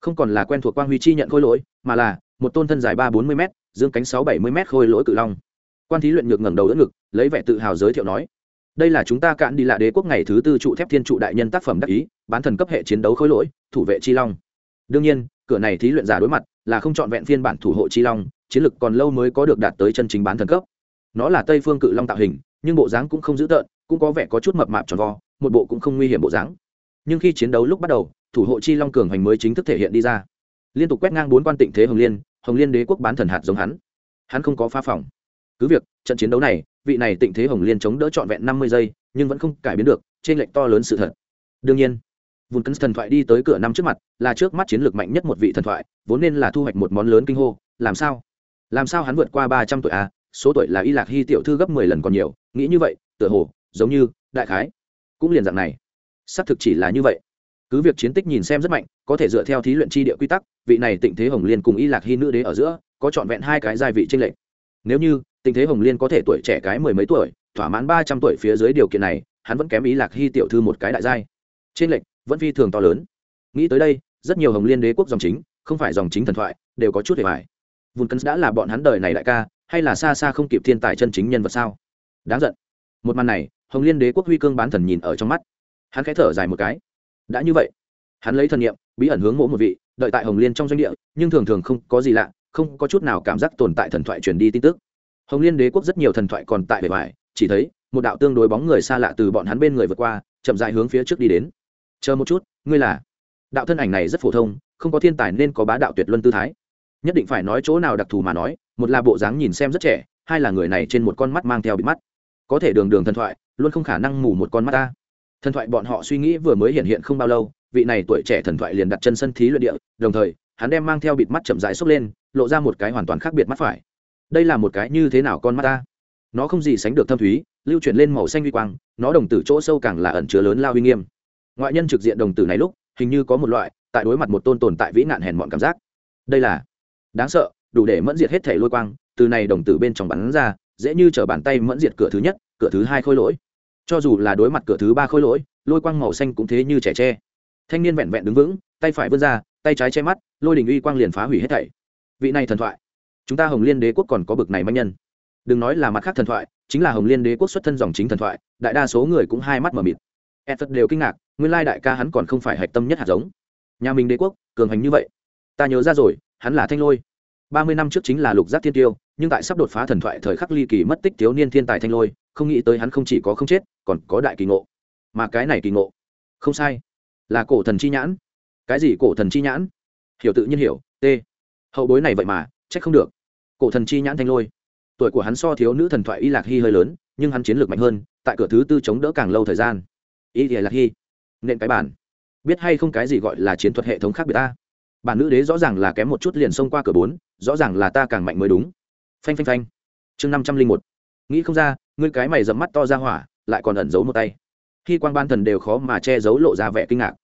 Không còn là quen thuộc quang huy chi nhận khôi lỗi, mà là một tôn thân dài ba bốn mươi m dương cánh sáu bảy mươi m khôi lỗi cự long. Quan thí luyện ngược ngẩng đầu đỡ ngực, lấy vẻ tự hào giới thiệu nói, đây là chúng ta cạn đi lạ đế quốc ngày thứ tư trụ thép thiên trụ đại nhân tác phẩm đắc ý, bán thần cấp hệ chiến đấu khối lỗi, thủ vệ chi long. Đương nhiên, cửa này thí luyện giả đối mặt là không chọn vẹn phiên bản thủ hộ chi long, chiến lực còn lâu mới có được đạt tới chân chính bán thần cấp. Nó là tây phương cự long tạo hình nhưng bộ dáng cũng không dữ tợn, cũng có vẻ có chút mập mạp tròn vo, một bộ cũng không nguy hiểm bộ dáng. Nhưng khi chiến đấu lúc bắt đầu, thủ hộ chi long cường hành mới chính thức thể hiện đi ra. Liên tục quét ngang bốn quan tịnh thế hồng liên hồng liên đế quốc bán thần hạt giống hắn. Hắn không có phá phòng. Cứ việc, trận chiến đấu này, vị này tịnh thế hồng liên chống đỡ trọn vẹn năm mươi giây, nhưng vẫn không cải biến được trên lệnh to lớn sự thật. Đương nhiên vùng cân thần thoại đi tới cửa năm trước mặt, là trước mắt chiến lược mạnh nhất một vị thần thoại, vốn nên là thu hoạch một món lớn kinh hô, làm sao? Làm sao hắn vượt qua ba trăm tuổi a số tuổi là y lạc hy tiểu thư gấp mười lần còn nhiều nghĩ như vậy, tựa hồ, giống như, đại khái. Cũng liền dạng này. Xác thực chỉ là như vậy. Cứ việc chiến tích nhìn xem rất mạnh, có thể dựa theo thí luyện chi địa quy tắc, vị này tịnh thế hồng liên cùng y lạc hy nữ đế ở giữa, có trọn vẹn hai cái giai vị tranh lệch. Nếu như tình thế hồng liên có thể tuổi trẻ cái mười mấy tuổi, thỏa mãn ba trăm tuổi phía dưới điều kiện này, hắn vẫn kém ý lạc hy tiểu thư một cái đại giai. Trên lệnh vẫn phi thường to lớn. Nghĩ tới đây, rất nhiều hồng liên đế quốc dòng chính, không phải dòng chính thần thoại, đều có chút hề vải vùn cân đã là bọn hắn đời này đại ca, hay là xa xa không kịp thiên tài chân chính nhân vật sao? Đáng giận. Một màn này, hồng liên đế quốc huy cương bán thần nhìn ở trong mắt. Hắn khẽ thở dài một cái. Đã như vậy, hắn lấy thần nghiệm bí ẩn hướng mỗ một vị, đợi tại hồng liên trong doanh địa, nhưng thường thường không có gì lạ, không có chút nào cảm giác tồn tại thần thoại truyền đi tin tức. Hồng liên đế quốc rất nhiều thần thoại còn tại bề ngoài, chỉ thấy một đạo tương đối bóng người xa lạ từ bọn hắn bên người vượt qua, chậm dài hướng phía trước đi đến. Chờ một chút, ngươi là? Đạo thân ảnh này rất phổ thông, không có thiên tài nên có bá đạo tuyệt luân tư thái. Nhất định phải nói chỗ nào đặc thù mà nói, một là bộ dáng nhìn xem rất trẻ, hai là người này trên một con mắt mang theo bị mắt có thể đường đường thần thoại, luôn không khả năng mù một con mắt ta. Thần thoại bọn họ suy nghĩ vừa mới hiện hiện không bao lâu, vị này tuổi trẻ thần thoại liền đặt chân sân thí luyện địa, đồng thời, hắn đem mang theo bịt mắt chậm rãi xốc lên, lộ ra một cái hoàn toàn khác biệt mắt phải. Đây là một cái như thế nào con mắt ta? Nó không gì sánh được thâm thúy, lưu chuyển lên màu xanh uy quang, nó đồng tử chỗ sâu càng là ẩn chứa lớn lao uy nghiêm. Ngoại nhân trực diện đồng tử này lúc, hình như có một loại, tại đối mặt một tôn tồn tại vĩ nạn hèn mọn cảm giác. Đây là, đáng sợ, đủ để mẫn diệt hết thể lôi quang, từ này đồng tử bên trong bắn ra dễ như t bàn tay mẫn diệt cửa thứ nhất, cửa thứ hai khôi lỗi. Cho dù là đối mặt cửa thứ ba khôi lỗi, lôi quang màu xanh cũng thế như trẻ tre. Thanh niên vẹn vẹn đứng vững, tay phải vươn ra, tay trái che mắt, lôi đình uy quang liền phá hủy hết thảy. Vị này thần thoại. Chúng ta hồng liên đế quốc còn có bực này manh nhân. Đừng nói là mặt khác thần thoại, chính là hồng liên đế quốc xuất thân dòng chính thần thoại, đại đa số người cũng hai mắt mờ mịt. E đều kinh ngạc, nguyên lai đại ca hắn còn không phải hạch tâm nhất hạt giống. Nhà mình đế quốc, cường hành như vậy. Ta nhớ ra rồi, hắn là thanh lôi. Ba mươi năm trước chính là lục giác thiên tiêu nhưng tại sắp đột phá thần thoại thời khắc ly kỳ mất tích thiếu niên thiên tài thanh lôi, không nghĩ tới hắn không chỉ có không chết, còn có đại kỳ ngộ. Mà cái này kỳ ngộ, không sai, là cổ thần chi nhãn. Cái gì cổ thần chi nhãn? Hiểu tự nhiên hiểu, t. Hậu bối này vậy mà, trách không được. Cổ thần chi nhãn thanh lôi. Tuổi của hắn so thiếu nữ thần thoại y lạc hy hơi lớn, nhưng hắn chiến lược mạnh hơn, tại cửa thứ tư chống đỡ càng lâu thời gian. Y lạc hy nên cái bản biết hay không cái gì gọi là chiến thuật hệ thống khác biệt ta? Bản nữ đế rõ ràng là kém một chút liền xông qua cửa bốn, rõ ràng là ta càng mạnh mới đúng phanh phanh phanh. Chương năm trăm linh một. Nghĩ không ra, ngươi cái mày dẫm mắt to ra hỏa, lại còn ẩn giấu một tay. Khi quan ban thần đều khó mà che giấu lộ ra vẻ kinh ngạc.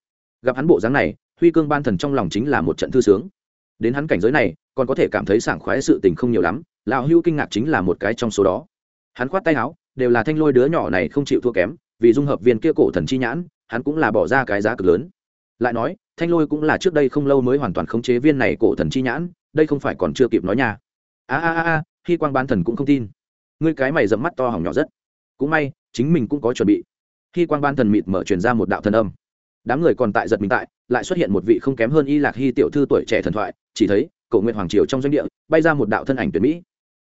Gặp hắn bộ dáng này, huy cương ban thần trong lòng chính là một trận thư sướng. Đến hắn cảnh giới này, còn có thể cảm thấy sảng khoái sự tình không nhiều lắm, lão hưu kinh ngạc chính là một cái trong số đó. Hắn khoát tay áo, đều là thanh lôi đứa nhỏ này không chịu thua kém, vì dung hợp viên kia cổ thần chi nhãn, hắn cũng là bỏ ra cái giá cực lớn. Lại nói, thanh lôi cũng là trước đây không lâu mới hoàn toàn khống chế viên này cổ thần chi nhãn, đây không phải còn chưa kịp nói nha. A a a a khi quang bán thần cũng không tin. Ngươi cái mày dẫm mắt to hỏng nhỏ rất. Cũng may, chính mình cũng có chuẩn bị. Khi quang ban thần mịt mở truyền ra một đạo thần âm. Đám người còn tại giật mình tại, lại xuất hiện một vị không kém hơn y lạc hy tiểu thư tuổi trẻ thần thoại, chỉ thấy cầu nguyện hoàng triều trong doanh địa, bay ra một đạo thân ảnh tuyển mỹ.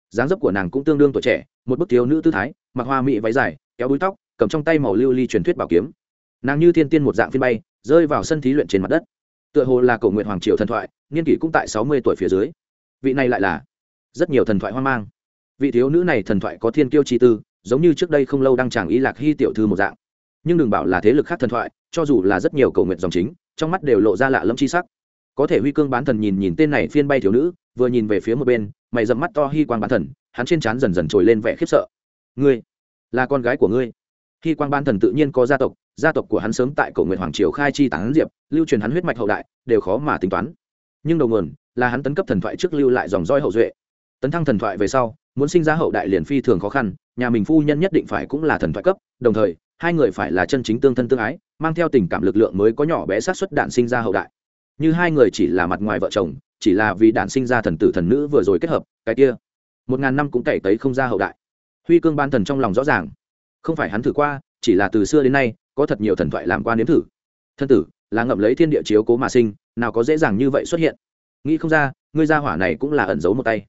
Dáng dấp của nàng cũng tương đương tuổi trẻ, một bức thiếu nữ tư thái, mặc hoa mỹ váy dài, kéo búi tóc, cầm trong tay màu lưu ly truyền thuyết bảo kiếm. Nàng như thiên tiên một dạng phiên bay, rơi vào sân thí luyện trên mặt đất. Tựa hồ là cầu nguyện hoàng triều thần thoại, niên kỷ cũng tại sáu mươi tuổi phía dưới. Vị này lại là rất nhiều thần thoại hoang mang. Vị thiếu nữ này thần thoại có thiên kiêu chi tư, giống như trước đây không lâu đăng tràng y lạc hy tiểu thư một dạng. Nhưng đừng bảo là thế lực khác thần thoại, cho dù là rất nhiều cầu nguyện dòng chính, trong mắt đều lộ ra lạ lẫm chi sắc. Có thể huy cương bán thần nhìn nhìn tên này phiên bay thiếu nữ, vừa nhìn về phía một bên, mày dầm mắt to hy quang bán thần, hắn trên trán dần dần trồi lên vẻ khiếp sợ. Ngươi, là con gái của ngươi? Hy quang bán thần tự nhiên có gia tộc gia tộc của hắn sớm tại cầu nguyện hoàng triều khai chi tán diệp, lưu truyền hắn huyết mạch hậu đại, đều khó mà tính toán. Nhưng đầu nguồn là hắn tấn cấp thần thoại trước lưu lại dòng roi hậu duệ tấn thăng thần thoại về sau, muốn sinh ra hậu đại liền phi thường khó khăn, nhà mình phu nhân nhất định phải cũng là thần thoại cấp, đồng thời, hai người phải là chân chính tương thân tương ái, mang theo tình cảm lực lượng mới có nhỏ bé sát xuất đạn sinh ra hậu đại. Như hai người chỉ là mặt ngoài vợ chồng, chỉ là vì đạn sinh ra thần tử thần nữ vừa rồi kết hợp, cái kia, một ngàn năm cũng cày tấy không ra hậu đại. Huy cương ban thần trong lòng rõ ràng. Không phải hắn thử qua, chỉ là từ xưa đến nay, có thật nhiều thần thoại làm qua nếm thử. Thân tử, là ngậm lấy thiên địa chiếu cố mà sinh, nào có dễ dàng như vậy xuất hiện. Nghĩ không ra, ngươi gia hỏa này cũng là ẩn giấu một tay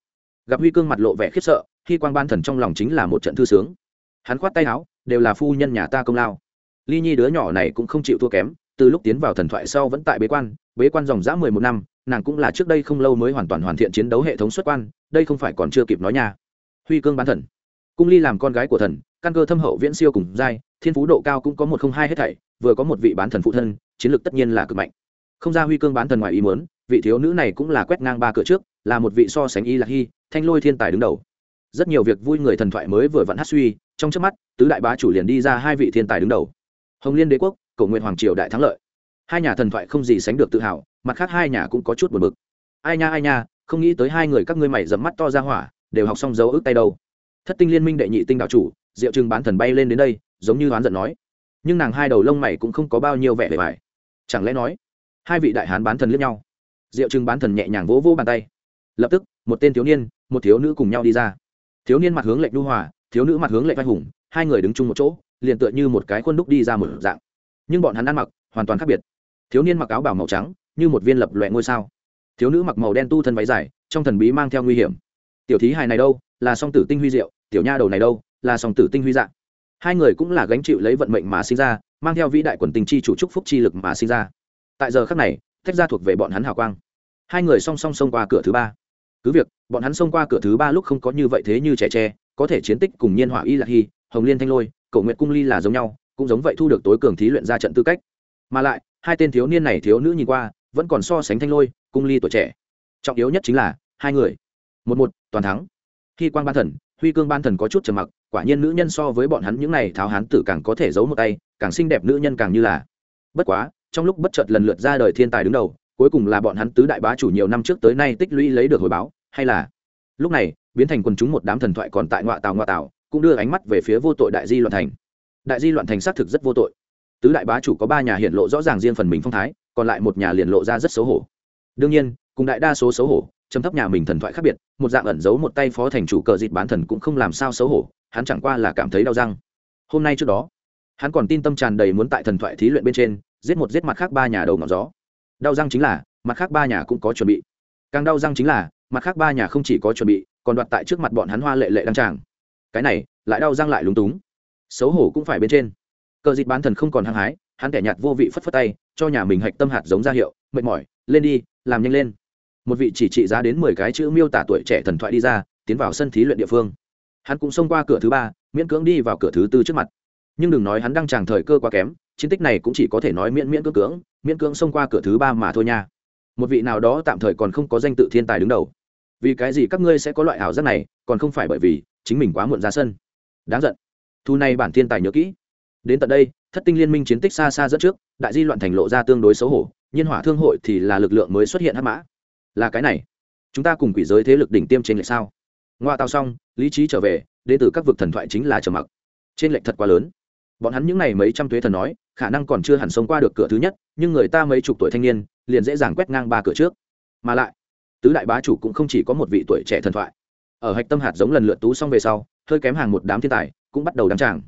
gặp huy cương mặt lộ vẻ khiếp sợ, khi quan ban thần trong lòng chính là một trận thư sướng. Hắn khoát tay áo, đều là phu nhân nhà ta công lao. Ly nhi đứa nhỏ này cũng không chịu thua kém, từ lúc tiến vào thần thoại sau vẫn tại bế quan bế quan dòng dã mười một năm, nàng cũng là trước đây không lâu mới hoàn toàn hoàn thiện chiến đấu hệ thống xuất quan, đây không phải còn chưa kịp nói nha. Huy cương bán thần. Cung ly làm con gái của thần, căn cơ thâm hậu viễn siêu cùng giai, thiên phú độ cao cũng có một không hai hết thảy, vừa có một vị bán thần phụ thân, chiến lược tất nhiên là cực mạnh. Không ra huy cương bán thần ngoài ý muốn, vị thiếu nữ này cũng là quét ngang ba cửa trước, là một vị so sánh y lạc hy thanh lôi thiên tài đứng đầu. Rất nhiều việc vui người thần thoại mới vừa vặn hát suy, trong trước mắt, tứ đại bá chủ liền đi ra hai vị thiên tài đứng đầu. Hồng liên đế quốc cầu nguyện hoàng triều đại thắng lợi. Hai nhà thần thoại không gì sánh được tự hào, mặt khác hai nhà cũng có chút buồn bực. Ai nha ai nha, không nghĩ tới hai người các ngươi mày dẫm mắt to ra hỏa, đều học xong dấu ức tay đâu. Thất tinh liên minh đệ nhị tinh đạo chủ, diệu trừng bán thần bay lên đến đây, giống như oán giận nói. Nhưng nàng hai đầu lông mày cũng không có bao nhiêu vẻ bề bài chẳng lẽ nói, hai vị đại hán bán thần liếc nhau? Diệu trừng bán thần nhẹ nhàng vỗ vỗ bàn tay. Lập tức, một tên thiếu niên một thiếu nữ cùng nhau đi ra. Thiếu niên mặt hướng lệnh đu hòa, thiếu nữ mặt hướng lệnh vai hùng, hai người đứng chung một chỗ, liền tựa như một cái khuôn đúc đi ra một dạng. Nhưng bọn hắn ăn mặc hoàn toàn khác biệt. Thiếu niên mặc áo bảo màu trắng, như một viên lập loẹ ngôi sao. Thiếu nữ mặc màu đen tu thân váy dài, trong thần bí mang theo nguy hiểm. Tiểu thí hài này đâu? Là song tử tinh huy diệu, tiểu nha đầu này đâu? Là song tử tinh huy dạng. Hai người cũng là gánh chịu lấy vận mệnh mà sinh ra, mang theo vĩ đại quần tình chi chủ trúc phúc chi lực mà sinh ra. Tại giờ khác này, tách ra thuộc về bọn hắn hào quang. Hai người song song xông qua cửa thứ ba cứ việc, bọn hắn xông qua cửa thứ ba lúc không có như vậy thế như trẻ tre, có thể chiến tích cùng nhiên hỏa y lạc hy, hồng liên thanh lôi cầu nguyện cung ly là giống nhau, cũng giống vậy thu được tối cường thí luyện ra trận tư cách. Mà lại, hai tên thiếu niên này thiếu nữ nhìn qua, vẫn còn so sánh thanh lôi, cung ly tuổi trẻ. Trọng yếu nhất chính là, hai người. Một một, toàn thắng. Khi quan ban thần, huy cương ban thần có chút trầm mặc, quả nhiên nữ nhân so với bọn hắn những này tháo hán tử càng có thể giấu một tay, càng xinh đẹp nữ nhân càng như là. Bất quá, trong lúc bất chợt lần lượt ra đời thiên tài đứng đầu cuối cùng là bọn hắn tứ đại bá chủ nhiều năm trước tới nay tích lũy lấy được hồi báo, hay là? Lúc này, biến thành quần chúng một đám thần thoại còn tại ngoại tàu ngoại tàu cũng đưa ánh mắt về phía vô tội đại di loạn thành. Đại di loạn thành xác thực rất vô tội. Tứ đại bá chủ có ba nhà hiện lộ rõ ràng riêng phần mình phong thái, còn lại một nhà liền lộ ra rất xấu hổ. Đương nhiên, cùng đại đa số xấu hổ chấm thấp nhà mình thần thoại khác biệt, một dạng ẩn giấu một tay phó thành chủ cờ dịt bán thần cũng không làm sao xấu hổ, hắn chẳng qua là cảm thấy đau răng. Hôm nay trước đó, hắn còn tin tâm tràn đầy muốn tại thần thoại thí luyện bên trên, giết một giết mặt khác ba nhà đầu ngọn gió đau răng chính là, mặt khác ba nhà cũng có chuẩn bị. Càng đau răng chính là, mặt khác ba nhà không chỉ có chuẩn bị, còn đoạt tại trước mặt bọn hắn hoa lệ lệ đăng tràng. Cái này, lại đau răng lại lúng túng. Xấu hổ cũng phải bên trên. Cờ dịch bán thần không còn hăng hái, hắn kẻ nhạt vô vị phất phất tay, cho nhà mình hạch tâm hạt giống ra hiệu, mệt mỏi, lên đi, làm nhanh lên. Một vị chỉ trị giá đến mười cái chữ miêu tả tuổi trẻ thần thoại đi ra, tiến vào sân thí luyện địa phương. Hắn cũng xông qua cửa thứ ba, miễn cưỡng đi vào cửa thứ tư trước mặt. Nhưng đừng nói hắn đang tràng thời cơ quá kém chiến tích này cũng chỉ có thể nói miễn miễn cưỡng cưỡng, miễn cưỡng xông qua cửa thứ ba mà thôi nha. Một vị nào đó tạm thời còn không có danh tự thiên tài đứng đầu. Vì cái gì các ngươi sẽ có loại ảo giác này, còn không phải bởi vì chính mình quá muộn ra sân. Đáng giận. Thu này bản thiên tài nhớ kỹ. Đến tận đây, thất tinh liên minh chiến tích xa xa dẫn trước, đại di loạn thành lộ ra tương đối xấu hổ, nhiên hỏa thương hội thì là lực lượng mới xuất hiện hắc mã. Là cái này. Chúng ta cùng quỷ giới thế lực đỉnh tiêm trên lệch sao? Ngoa tao xong, lý trí trở về, đến từ các vực thần thoại chính là trầm mặc. Trên lệch thật quá lớn. Bọn hắn những n à y mấy trăm tuế thần nói khả năng còn chưa hẳn sống qua được cửa thứ nhất, nhưng người ta mấy chục tuổi thanh niên, liền dễ dàng quét ngang ba cửa trước. Mà lại, tứ đại bá chủ cũng không chỉ có một vị tuổi trẻ thần thoại. Ở hạch tâm hạt giống lần lượt tú xong về sau, hơi kém hàng một đám thiên tài cũng bắt đầu đăng tràng.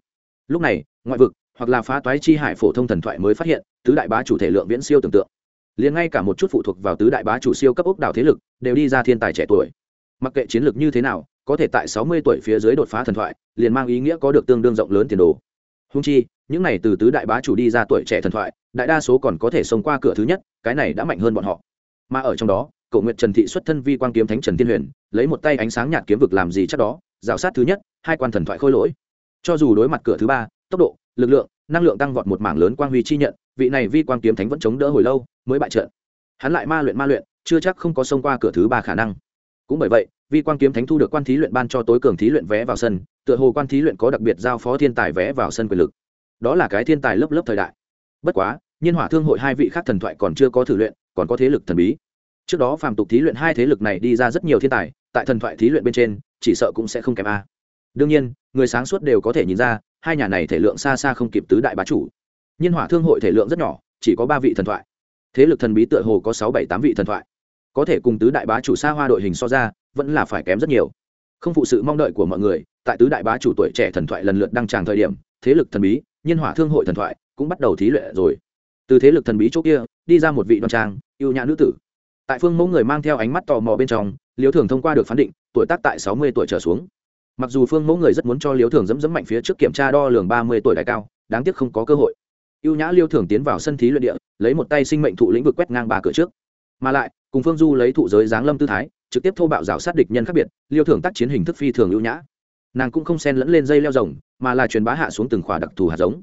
Lúc này, ngoại vực, hoặc là phá toái chi hải phổ thông thần thoại mới phát hiện, tứ đại bá chủ thể lượng viễn siêu tưởng tượng. Liền ngay cả một chút phụ thuộc vào tứ đại bá chủ siêu cấp ốc đảo thế lực, đều đi ra thiên tài trẻ tuổi. Mặc kệ chiến lược như thế nào, có thể tại sáu mươi tuổi phía dưới đột phá thần thoại, liền mang ý nghĩa có được tương đương rộng lớn tiền đồ. Húng chi những này từ tứ đại bá chủ đi ra tuổi trẻ thần thoại, đại đa số còn có thể sống qua cửa thứ nhất, cái này đã mạnh hơn bọn họ. Mà ở trong đó cậu nguyện trần thị xuất thân vi quan kiếm thánh trần thiên huyền, lấy một tay ánh sáng nhạt kiếm vực làm gì chắc đó, rào sát thứ nhất, hai quan thần thoại khôi lỗi. Cho dù đối mặt cửa thứ ba, tốc độ, lực lượng, năng lượng tăng vọt một mảng lớn quang huy chi nhận, vị này vi quan kiếm thánh vẫn chống đỡ hồi lâu, mới bại trận. Hắn lại ma luyện ma luyện, chưa chắc không có xông qua cửa thứ ba khả năng. Cũng bởi vậy, vi quan kiếm thánh thu được quan thí luyện ban cho tối cường thí luyện vé vào sân, tựa hồ quan thí luyện có đặc biệt giao phó thiên tài vé vào sân quyền lực đó là cái thiên tài lớp lớp thời đại. Bất quá, nhiên hỏa thương hội hai vị khác thần thoại còn chưa có thử luyện, còn có thế lực thần bí. Trước đó phàm tục thí luyện hai thế lực này đi ra rất nhiều thiên tài, tại thần thoại thí luyện bên trên, chỉ sợ cũng sẽ không kém a. Đương nhiên, người sáng suốt đều có thể nhìn ra, hai nhà này thể lượng xa xa không kịp tứ đại bá chủ. Nhiên hỏa thương hội thể lượng rất nhỏ, chỉ có ba vị thần thoại. Thế lực thần bí tựa hồ có sáu bảy tám vị thần thoại. Có thể cùng tứ đại bá chủ xa hoa đội hình so ra, vẫn là phải kém rất nhiều. Không phụ sự mong đợi của mọi người, tại tứ đại bá chủ tuổi trẻ thần thoại lần lượt đăng tràng thời điểm, thế lực thần bí nhiên hỏa thương hội thần thoại cũng bắt đầu thí luyện rồi. Từ thế lực thần bí chỗ kia, đi ra một vị đoàn trang, yêu nhã nữ tử. Tại phương mẫu người mang theo ánh mắt tò mò bên trong liêu thường thông qua được phán định, tuổi tác tại sáu mươi tuổi trở xuống. Mặc dù phương mẫu người rất muốn cho liêu thường dẫm dẫm mạnh phía trước kiểm tra đo lường ba mươi tuổi đại cao, đáng tiếc không có cơ hội. Yêu nhã liêu thường tiến vào sân thí luyện địa, lấy một tay sinh mệnh thụ lĩnh vực quét ngang ba cửa trước. Mà lại, cùng phương du lấy thụ giới giáng lâm tư thái, trực tiếp thô bạo rào sát địch nhân khác biệt liêu thường tác chiến hình thức phi thường ưu nhã nàng cũng không xen lẫn lên dây leo rồng, mà là truyền bá hạ xuống từng khỏa đặc thù hạt giống.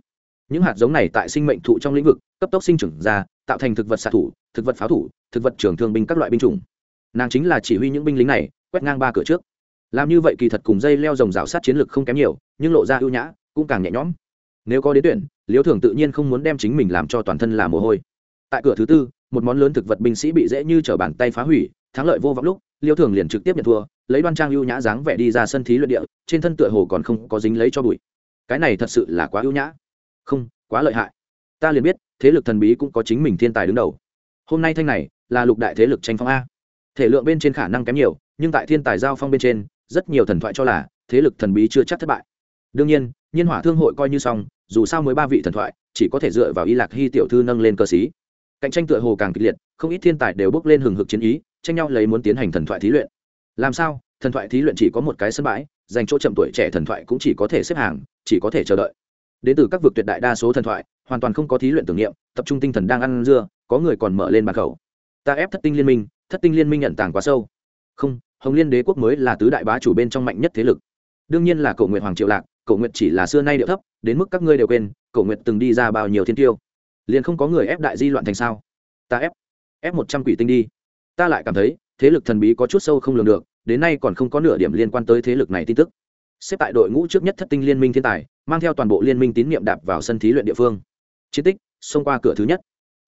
Những hạt giống này tại sinh mệnh thụ trong lĩnh vực, cấp tốc sinh trưởng ra, tạo thành thực vật xạ thủ, thực vật pháo thủ, thực vật trưởng thương binh các loại binh chủng. Nàng chính là chỉ huy những binh lính này, quét ngang ba cửa trước. Làm như vậy kỳ thật cùng dây leo rồng rào sát chiến lược không kém nhiều, nhưng lộ ra ưu nhã, cũng càng nhẹ nhõm. Nếu có đến tuyển, liễu thường tự nhiên không muốn đem chính mình làm cho toàn thân là mồ hôi. Tại cửa thứ tư, một món lớn thực vật binh sĩ bị dễ như t bàn tay phá hủy thắng lợi vô vọng lúc, liêu thường liền trực tiếp nhận thua, lấy đoan trang ưu nhã dáng vẻ đi ra sân thí luyện địa, trên thân tựa hồ còn không có dính lấy cho bụi. Cái này thật sự là quá ưu nhã. Không, quá lợi hại. Ta liền biết, thế lực thần bí cũng có chính mình thiên tài đứng đầu. Hôm nay thanh này, là lục đại thế lực tranh phong a. Thể lượng bên trên khả năng kém nhiều, nhưng tại thiên tài giao phong bên trên, rất nhiều thần thoại cho là, thế lực thần bí chưa chắc thất bại. Đương nhiên nhiên hỏa thương hội coi như xong, dù sao mới ba vị thần thoại, chỉ có thể dựa vào y lạc hy tiểu thư nâng lên cơ sĩ. Cạnh tranh tựa hồ càng kịch liệt, không ít thiên tài đều bước lên hừng hực chiến ý tranh nhau lấy muốn tiến hành thần thoại thí luyện. Làm sao? Thần thoại thí luyện chỉ có một cái sân bãi, dành chỗ chậm tuổi trẻ thần thoại cũng chỉ có thể xếp hàng, chỉ có thể chờ đợi. Đến từ các vực tuyệt đại đa số thần thoại, hoàn toàn không có thí luyện tưởng niệm, tập trung tinh thần đang ăn dưa, có người còn mở lên bàn khẩu. Ta ép thất tinh liên minh, thất tinh liên minh nhận tàng quá sâu. Không, hồng liên đế quốc mới là tứ đại bá chủ bên trong mạnh nhất thế lực. Đương nhiên là cầu nguyện hoàng triệu lạc cầu nguyện chỉ là xưa nay điệu thấp, đến mức các ngươi đều quên cầu nguyện từng đi ra bao nhiêu thiên tiêu. Liền không có người ép đại di loạn thành sao? Ta ép ép một trăm quỷ tinh đi ta lại cảm thấy, thế lực thần bí có chút sâu không lường được, đến nay còn không có nửa điểm liên quan tới thế lực này tin tức. Xếp tại đội ngũ trước nhất thất tinh liên minh thiên tài, mang theo toàn bộ liên minh tín nhiệm đạp vào sân thí luyện địa phương. Chiến tích, xông qua cửa thứ nhất.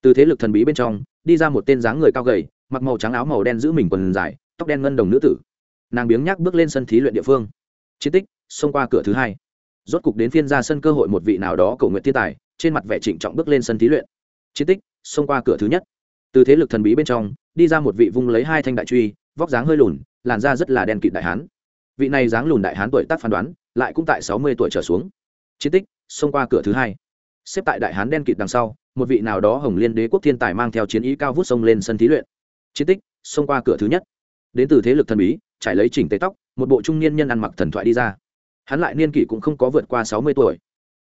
Từ thế lực thần bí bên trong, đi ra một tên dáng người cao gầy, mặc màu trắng áo màu đen giữ mình quần dài, tóc đen ngân đồng nữ tử. Nàng biếng nhác bước lên sân thí luyện địa phương. Chiến tích, xông qua cửa thứ hai. Rốt cục đến phiên ra sân cơ hội một vị nào đó cầu nguyện thiên tài, trên mặt vẻ trịnh trọng bước lên sân thí luyện. Chiến tích, xông qua cửa thứ nhất. Từ thế lực thần bí bên trong đi ra một vị vung lấy hai thanh đại truy, vóc dáng hơi lùn, làn da rất là đen kịt đại hán. Vị này dáng lùn đại hán tuổi tác phán đoán, lại cũng tại sáu mươi tuổi trở xuống. Chiến tích, xông qua cửa thứ hai. Xếp tại đại hán đen kịt đằng sau, một vị nào đó hồng liên đế quốc thiên tài mang theo chiến ý cao vút sông lên sân thí luyện. Chiến tích, xông qua cửa thứ nhất. Đến từ thế lực thần bí, trải lấy chỉnh tế tóc, một bộ trung niên nhân ăn mặc thần thoại đi ra. Hắn lại niên kỷ cũng không có vượt qua sáu mươi tuổi.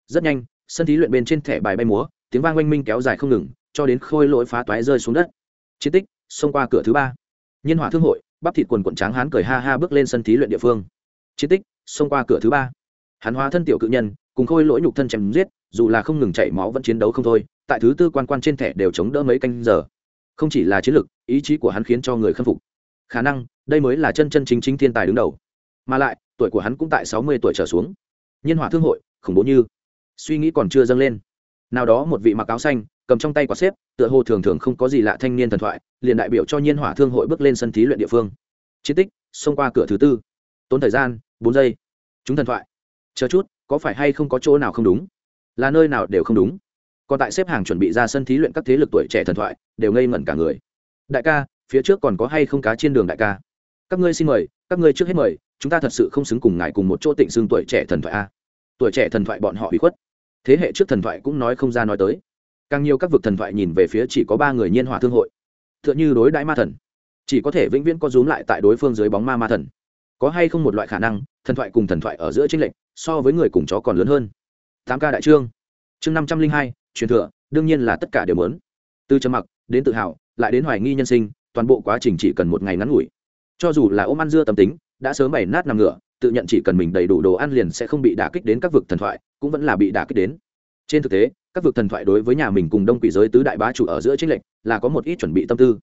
Rất nhanh, sân thí luyện bên trên thẻ bài bay múa, tiếng vang oanh minh kéo dài không ngừng, cho đến khôi lỗi phá toái rơi xuống đất. Chiến tích xông qua cửa thứ ba. Nhân hỏa thương hội, bắp thịt quần quận tráng hán cười ha ha bước lên sân thí luyện địa phương. Chiến tích, xông qua cửa thứ ba. Hắn hóa thân tiểu cự nhân, cùng khôi lỗi nhục thân chém giết, dù là không ngừng chảy máu vẫn chiến đấu không thôi, tại thứ tư quan quan trên thẻ đều chống đỡ mấy canh giờ. Không chỉ là chiến lực, ý chí của hắn khiến cho người khâm phục. Khả năng, đây mới là chân chân chính chính thiên tài đứng đầu. Mà lại, tuổi của hắn cũng tại sáu mươi tuổi trở xuống. Nhân hỏa thương hội, khủng bố như. Suy nghĩ còn chưa dâng lên. Nào đó một vị mặc áo xanh, cầm trong tay quả xếp tựa hồ thường thường không có gì lạ thanh niên thần thoại, liền đại biểu cho nhiên hỏa thương hội bước lên sân thí luyện địa phương. Chiến tích, xông qua cửa thứ tư. Tốn thời gian, bốn giây. Chúng thần thoại. Chờ chút, có phải hay không có chỗ nào không đúng? Là nơi nào đều không đúng. Còn tại xếp hàng chuẩn bị ra sân thí luyện các thế lực tuổi trẻ thần thoại, đều ngây ngẩn cả người. Đại ca, phía trước còn có hay không cá trên đường đại ca? Các ngươi xin mời, các ngươi trước hết mời, chúng ta thật sự không xứng cùng ngài cùng một chỗ tịnh xương tuổi trẻ thần thoại a. Tuổi trẻ thần thoại bọn họ bị khuất. Thế hệ trước thần thoại cũng nói không ra nói tới càng nhiều các vực thần thoại nhìn về phía chỉ có ba người nhiên hòa thương hội. T h ư ợ n h ư đối đãi ma thần. Chỉ có thể vĩnh viễn có rúm lại tại đối phương dưới bóng ma ma thần. Có hay không một loại khả năng, thần thoại cùng thần thoại ở giữa tranh lệch, so với người cùng chó còn lớn hơn? Tám ca đại trương. Chương năm trăm linh hai, truyền thừa, đương nhiên là tất cả đều lớn từ trầm mặc đến tự hào, lại đến hoài nghi nhân sinh, toàn bộ quá trình chỉ cần một ngày ngắn ngủi. Cho dù là ôm ăn dưa tâm tính, đã sớm bày nát nằm ngựa, tự nhận chỉ cần mình đầy đủ đồ ăn liền sẽ không bị đả kích đến các vực thần thoại, cũng vẫn là bị đả kích đến. Trên thực tế các vực thần thoại đối với nhà mình cùng đông quỷ giới tứ đại bá chủ ở giữa tranh lệch là có một ít chuẩn bị tâm tư.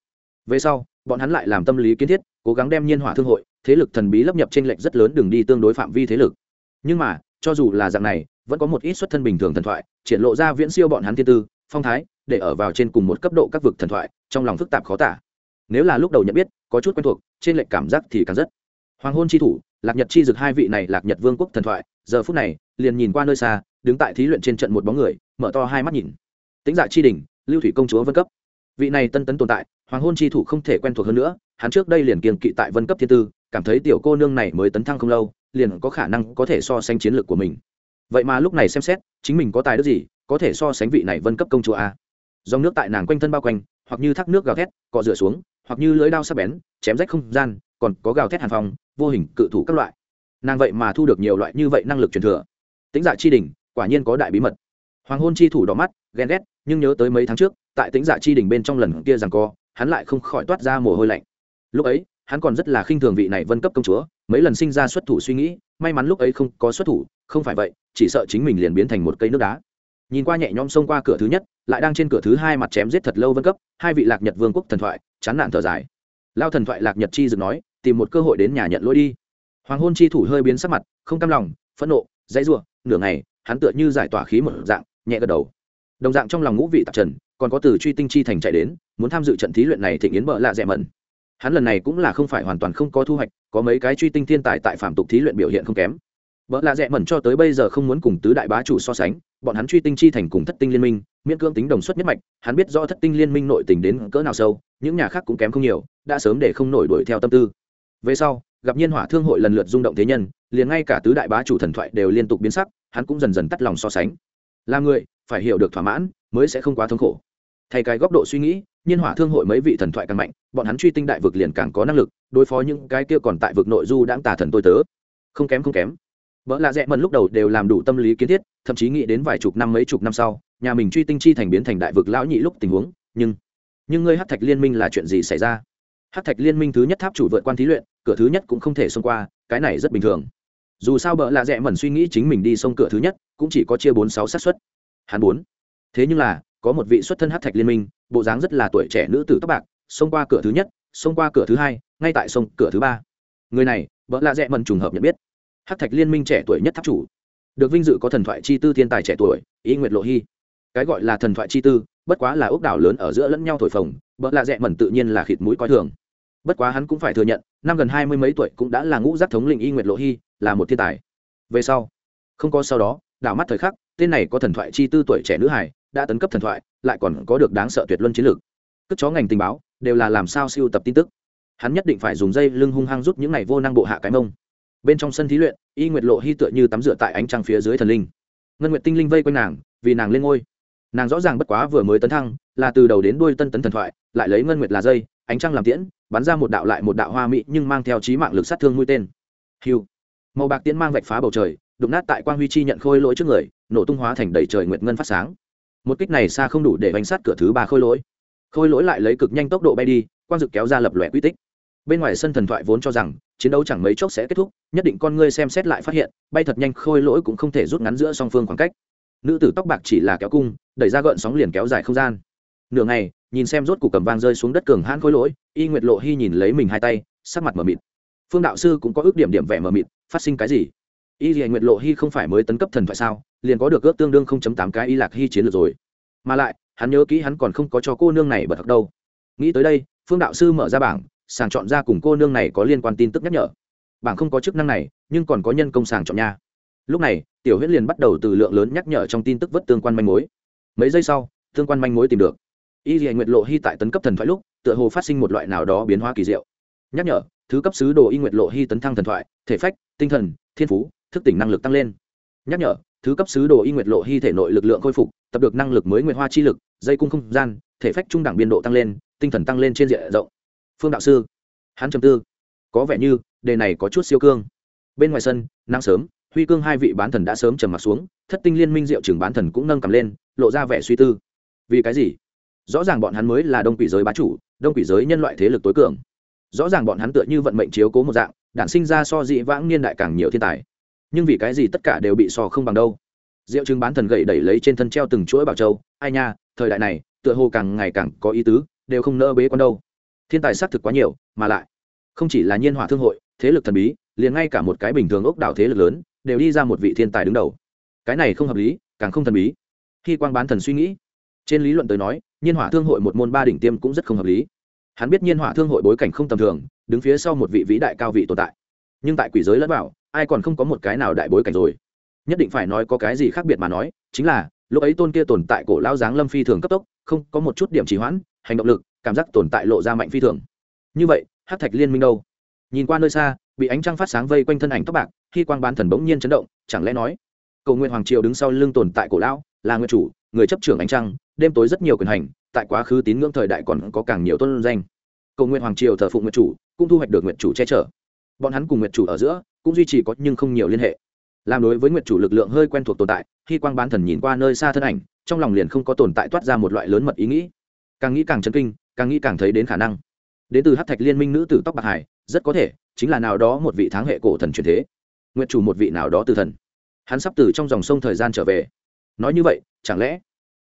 Về sau, bọn hắn lại làm tâm lý kiến thiết, cố gắng đem nhiên hỏa thương hội, thế lực thần bí lấp nhập tranh lệch rất lớn đường đi tương đối phạm vi thế lực. Nhưng mà, cho dù là dạng này, vẫn có một ít xuất thân bình thường thần thoại, triển lộ ra viễn siêu bọn hắn thiên tư, phong thái, để ở vào trên cùng một cấp độ các vực thần thoại, trong lòng phức tạp khó tả. Nếu là lúc đầu nhận biết, có chút quen thuộc trên lệch cảm giác thì càng rất. Hoàng hôn chi thủ, lạc nhật chi dực hai vị này lạc nhật vương quốc thần thoại, giờ phút này, liền nhìn qua nơi xa, đứng tại thí luyện trên trận một bóng người mở to hai mắt nhìn. Tính dạ chi đỉnh lưu thủy công chúa vân cấp. Vị này tân tấn tồn tại, hoàng hôn chi thủ không thể quen thuộc hơn nữa, hắn trước đây liền kiềng kỵ tại vân cấp thiên tư, cảm thấy tiểu cô nương này mới tấn thăng không lâu, liền có khả năng có thể so sánh chiến lược của mình. Vậy mà lúc này xem xét, chính mình có tài đức gì, có thể so sánh vị này vân cấp công chúa a? Dòng nước tại nàng quanh thân bao quanh, hoặc như thác nước gào thét, cọ rửa xuống, hoặc như lưỡi đao sắc bén, chém rách không gian, còn có gào thét hàn phòng vô hình cự thủ các loại. Nàng vậy mà thu được nhiều loại như vậy năng lực truyền thừa. Tính dạ chi đỉnh quả nhiên có đại bí mật hoàng hôn chi thủ đỏ mắt ghen ghét nhưng nhớ tới mấy tháng trước tại tính dạ chi đỉnh bên trong lần kia rằng co hắn lại không khỏi toát ra mồ hôi lạnh. Lúc ấy hắn còn rất là khinh thường vị này vân cấp công chúa mấy lần sinh ra xuất thủ suy nghĩ may mắn lúc ấy không có xuất thủ không phải vậy chỉ sợ chính mình liền biến thành một cây nước đá. Nhìn qua nhẹ nhõm xông qua cửa thứ nhất lại đang trên cửa thứ hai mặt chém giết thật lâu vân cấp hai vị lạc nhật vương quốc thần thoại chán nản thở dài. Lao thần thoại lạc nhật chi dừng nói tìm một cơ hội đến nhà nhận lỗi đi. Hoàng hôn chi thủ hơi biến sắc mặt không cam lòng phẫn nộ dãy rủa, nửa ngày hắn tựa như giải tỏa khí một dạng nhẹ gật đầu. Đồng dạng trong lòng ngũ vị tạp trần, còn có từ truy tinh chi thành chạy đến, muốn tham dự trận thí luyện này thịnh yến bợ lạ rẻ mẩn. Hắn lần này cũng là không phải hoàn toàn không có thu hoạch, có mấy cái truy tinh thiên tài tại phạm tục thí luyện biểu hiện không kém. Bợ lạ rẻ mẩn cho tới bây giờ không muốn cùng tứ đại bá chủ so sánh, bọn hắn truy tinh chi thành cùng thất tinh liên minh, miễn cưỡng tính đồng suất nhất mạch, hắn biết do thất tinh liên minh nội tình đến cỡ nào sâu, những nhà khác cũng kém không nhiều, đã sớm để không nổi đuổi theo tâm tư. Về sau, gặp nhiên hỏa thương hội lần lượt rung động thế nhân, liền ngay cả tứ đại bá chủ thần thoại đều liên tục biến sắc, hắn cũng dần dần tắt lòng so sánh là người, phải hiểu được thỏa mãn, mới sẽ không quá thống khổ. Thay cái góc độ suy nghĩ, nhiên hỏa thương hội mấy vị thần thoại càng mạnh, bọn hắn truy tinh đại vực liền càng có năng lực, đối phó những cái kia còn tại vực nội du đãng tà thần tôi tớ. Không kém không kém. Vợ lạ rẽ mần lúc đầu đều làm đủ tâm lý kiến thiết, thậm chí nghĩ đến vài chục năm mấy chục năm sau, nhà mình truy tinh chi thành biến thành đại vực lão nhị lúc tình huống, nhưng nhưng ngươi hát thạch liên minh là chuyện gì xảy ra? Hát thạch liên minh thứ nhất tháp chủ vượt quan thí luyện, cửa thứ nhất cũng không thể xông qua, cái này rất bình thường. Dù sao bợ lạ rẽ mẩn suy nghĩ chính mình đi xông cửa thứ nhất cũng chỉ có chia bốn sáu xác suất. Hắn bốn thế nhưng là, có một vị xuất thân hát thạch liên minh, bộ dáng rất là tuổi trẻ nữ tử tóc bạc, xông qua cửa thứ nhất, xông qua cửa thứ hai, ngay tại sông cửa thứ ba. Người này vợ lạ rẽ mần trùng hợp nhận biết. Hát thạch liên minh trẻ tuổi nhất tháp chủ. Được vinh dự có thần thoại chi tư thiên tài trẻ tuổi ý nguyệt lộ hy cái gọi là thần thoại chi tư, bất quá là ốc đảo lớn ở giữa lẫn nhau thổi phồng vợ lạ rẽ mần tự nhiên là khịt mũi coi thường. Bất quá hắn cũng phải thừa nhận, năm gần hai mươi mấy tuổi cũng đã là ngũ giác thống lĩnh y nguyệt lộ hy là một thiên tài. Về sau, không có sau đó đảo mắt thời khắc, tên này có thần thoại chi tư tuổi trẻ nữ hải đã tấn cấp thần thoại, lại còn có được đáng sợ tuyệt luân chiến lược. Cất chó ngành tình báo, đều là làm sao siêu tập tin tức. Hắn nhất định phải dùng dây lưng hung hăng rút những này vô năng bộ hạ cái mông. Bên trong sân thí luyện, y nguyệt lộ hy tựa như tắm rửa tại ánh trăng phía dưới thần linh. Ngân nguyệt tinh linh vây quanh nàng, vì nàng lên ngôi. Nàng rõ ràng bất quá vừa mới tấn thăng, là từ đầu đến đuôi tân tấn thần thoại, lại lấy ngân nguyệt là dây, ánh trăng làm tiễn, bắn ra một đạo lại một đạo hoa mỹ nhưng mang theo trí mạng lực sát thương mũi tên. Hiu màu bạc tiễn mang vạch phá bầu trời đụng nát tại quang huy chi nhận khôi lỗi trước người, nổ tung hóa thành đầy trời nguyệt ngân phát sáng. Một kích này xa không đủ để bánh sát cửa thứ ba khôi lỗi. Khôi lỗi lại lấy cực nhanh tốc độ bay đi, quang dực kéo ra lập lòe quy tích. Bên ngoài sân thần thoại vốn cho rằng, chiến đấu chẳng mấy chốc sẽ kết thúc, nhất định con ngươi xem xét lại phát hiện, bay thật nhanh khôi lỗi cũng không thể rút ngắn giữa song phương khoảng cách. Nữ tử tóc bạc chỉ là kéo cung, đẩy ra gợn sóng liền kéo dài không gian. Nửa ngày, nhìn xem rốt cục cầm vang rơi xuống đất cường hãn khôi lỗi, y nguyệt lộ hy nhìn lấy mình hai tay, sắc mặt mờ mịt. Phương đạo sư cũng có ước điểm điểm vẻ mờ mịt, phát sinh cái gì? Y dì nguyệt lộ hy không phải mới tấn cấp thần thoại sao? Liền có được ước tương đương tám cái y lạc hy chiến lược rồi. Mà lại, hắn nhớ kỹ hắn còn không có cho cô nương này bật học đâu. Nghĩ tới đây, phương đạo sư mở ra bảng, sàng chọn ra cùng cô nương này có liên quan tin tức nhắc nhở. Bảng không có chức năng này, nhưng còn có nhân công sàng chọn nha. Lúc này, tiểu huyết liền bắt đầu từ lượng lớn nhắc nhở trong tin tức vất tương quan manh mối. Mấy giây sau, tương quan manh mối tìm được. Y dì nguyệt lộ hy tại tấn cấp thần thoại lúc, tựa hồ phát sinh một loại nào đó biến hóa kỳ diệu. Nhắc nhở, thứ cấp sứ đồ y nguyệt lộ hy tấn thăng thần thoại, thể phách, tinh thần, thiên phú thức tỉnh năng lực tăng lên. Nhắc nhở, thứ cấp sứ đồ y nguyệt lộ hy thể nội lực lượng khôi phục, tập được năng lực mới nguyệt hoa chi lực, dây cung không gian, thể phách trung đẳng biên độ tăng lên, tinh thần tăng lên trên diện rộng. Phương đạo sư, hắn trầm tư. Có vẻ như, đề này có chút siêu cương. Bên ngoài sân, nắng sớm, huy cương hai vị bán thần đã sớm trầm mặt xuống, thất tinh liên minh diệu trưởng bán thần cũng nâng cầm lên, lộ ra vẻ suy tư. Vì cái gì? Rõ ràng bọn hắn mới là đông quỷ giới bá chủ, đông quỷ giới nhân loại thế lực tối cường. Rõ ràng bọn hắn tựa như vận mệnh chiếu cố một dạng, đản sinh ra so dị vãng niên đại càng nhiều thiên tài nhưng vì cái gì tất cả đều bị so không bằng đâu? Diệu chứng bán thần gậy đẩy lấy trên thân treo từng chuỗi bảo châu, ai nha, thời đại này, tựa hồ càng ngày càng có ý tứ, đều không nỡ bế con đâu. Thiên tài xác thực quá nhiều, mà lại, không chỉ là nhiên hỏa thương hội, thế lực thần bí, liền ngay cả một cái bình thường ốc đảo thế lực lớn, đều đi ra một vị thiên tài đứng đầu. Cái này không hợp lý, càng không thần bí. Khi quang bán thần suy nghĩ, trên lý luận tới nói, nhiên hỏa thương hội một môn ba đỉnh tiêm cũng rất không hợp lý. Hắn biết nhiên hỏa thương hội bối cảnh không tầm thường, đứng phía sau một vị vĩ đại cao vị tồn tại. Nhưng tại quỷ giới lẫn vào ai còn không có một cái nào đại bối cảnh rồi. Nhất định phải nói có cái gì khác biệt mà nói, chính là, lúc ấy tôn kia tồn tại cổ lao giáng lâm phi thường cấp tốc, không có một chút điểm trì hoãn, hành động lực, cảm giác tồn tại lộ ra mạnh phi thường. Như vậy hát thạch liên minh đâu? Nhìn qua nơi xa, bị ánh trăng phát sáng vây quanh thân ảnh tóc bạc, khi quang bán thần bỗng nhiên chấn động, chẳng lẽ nói, cầu nguyện hoàng triều đứng sau lưng tồn tại cổ lão, là nguyên chủ, người chấp trưởng ánh trăng, đêm tối rất nhiều quyền hành, tại quá khứ tín ngưỡng thời đại còn có càng nhiều tôn danh. Cầu nguyện hoàng triều thờ phụng nguyện chủ, cũng thu hoạch được nguyện chủ che chở. Bọn hắn cùng nguyện chủ ở giữa cũng duy trì có nhưng không nhiều liên hệ. Làm đối với nguyệt chủ lực lượng hơi quen thuộc tồn tại, khi quang bán thần nhìn qua nơi xa thân ảnh, trong lòng liền không có tồn tại toát ra một loại lớn mật ý nghĩ. Càng nghĩ càng chấn kinh, càng nghĩ càng thấy đến khả năng. Đến từ hát thạch liên minh nữ tử tóc bạc hải, rất có thể chính là nào đó một vị tháng hệ cổ thần truyền thế. Nguyệt chủ một vị nào đó từ thần. Hắn sắp từ trong dòng sông thời gian trở về. Nói như vậy, chẳng lẽ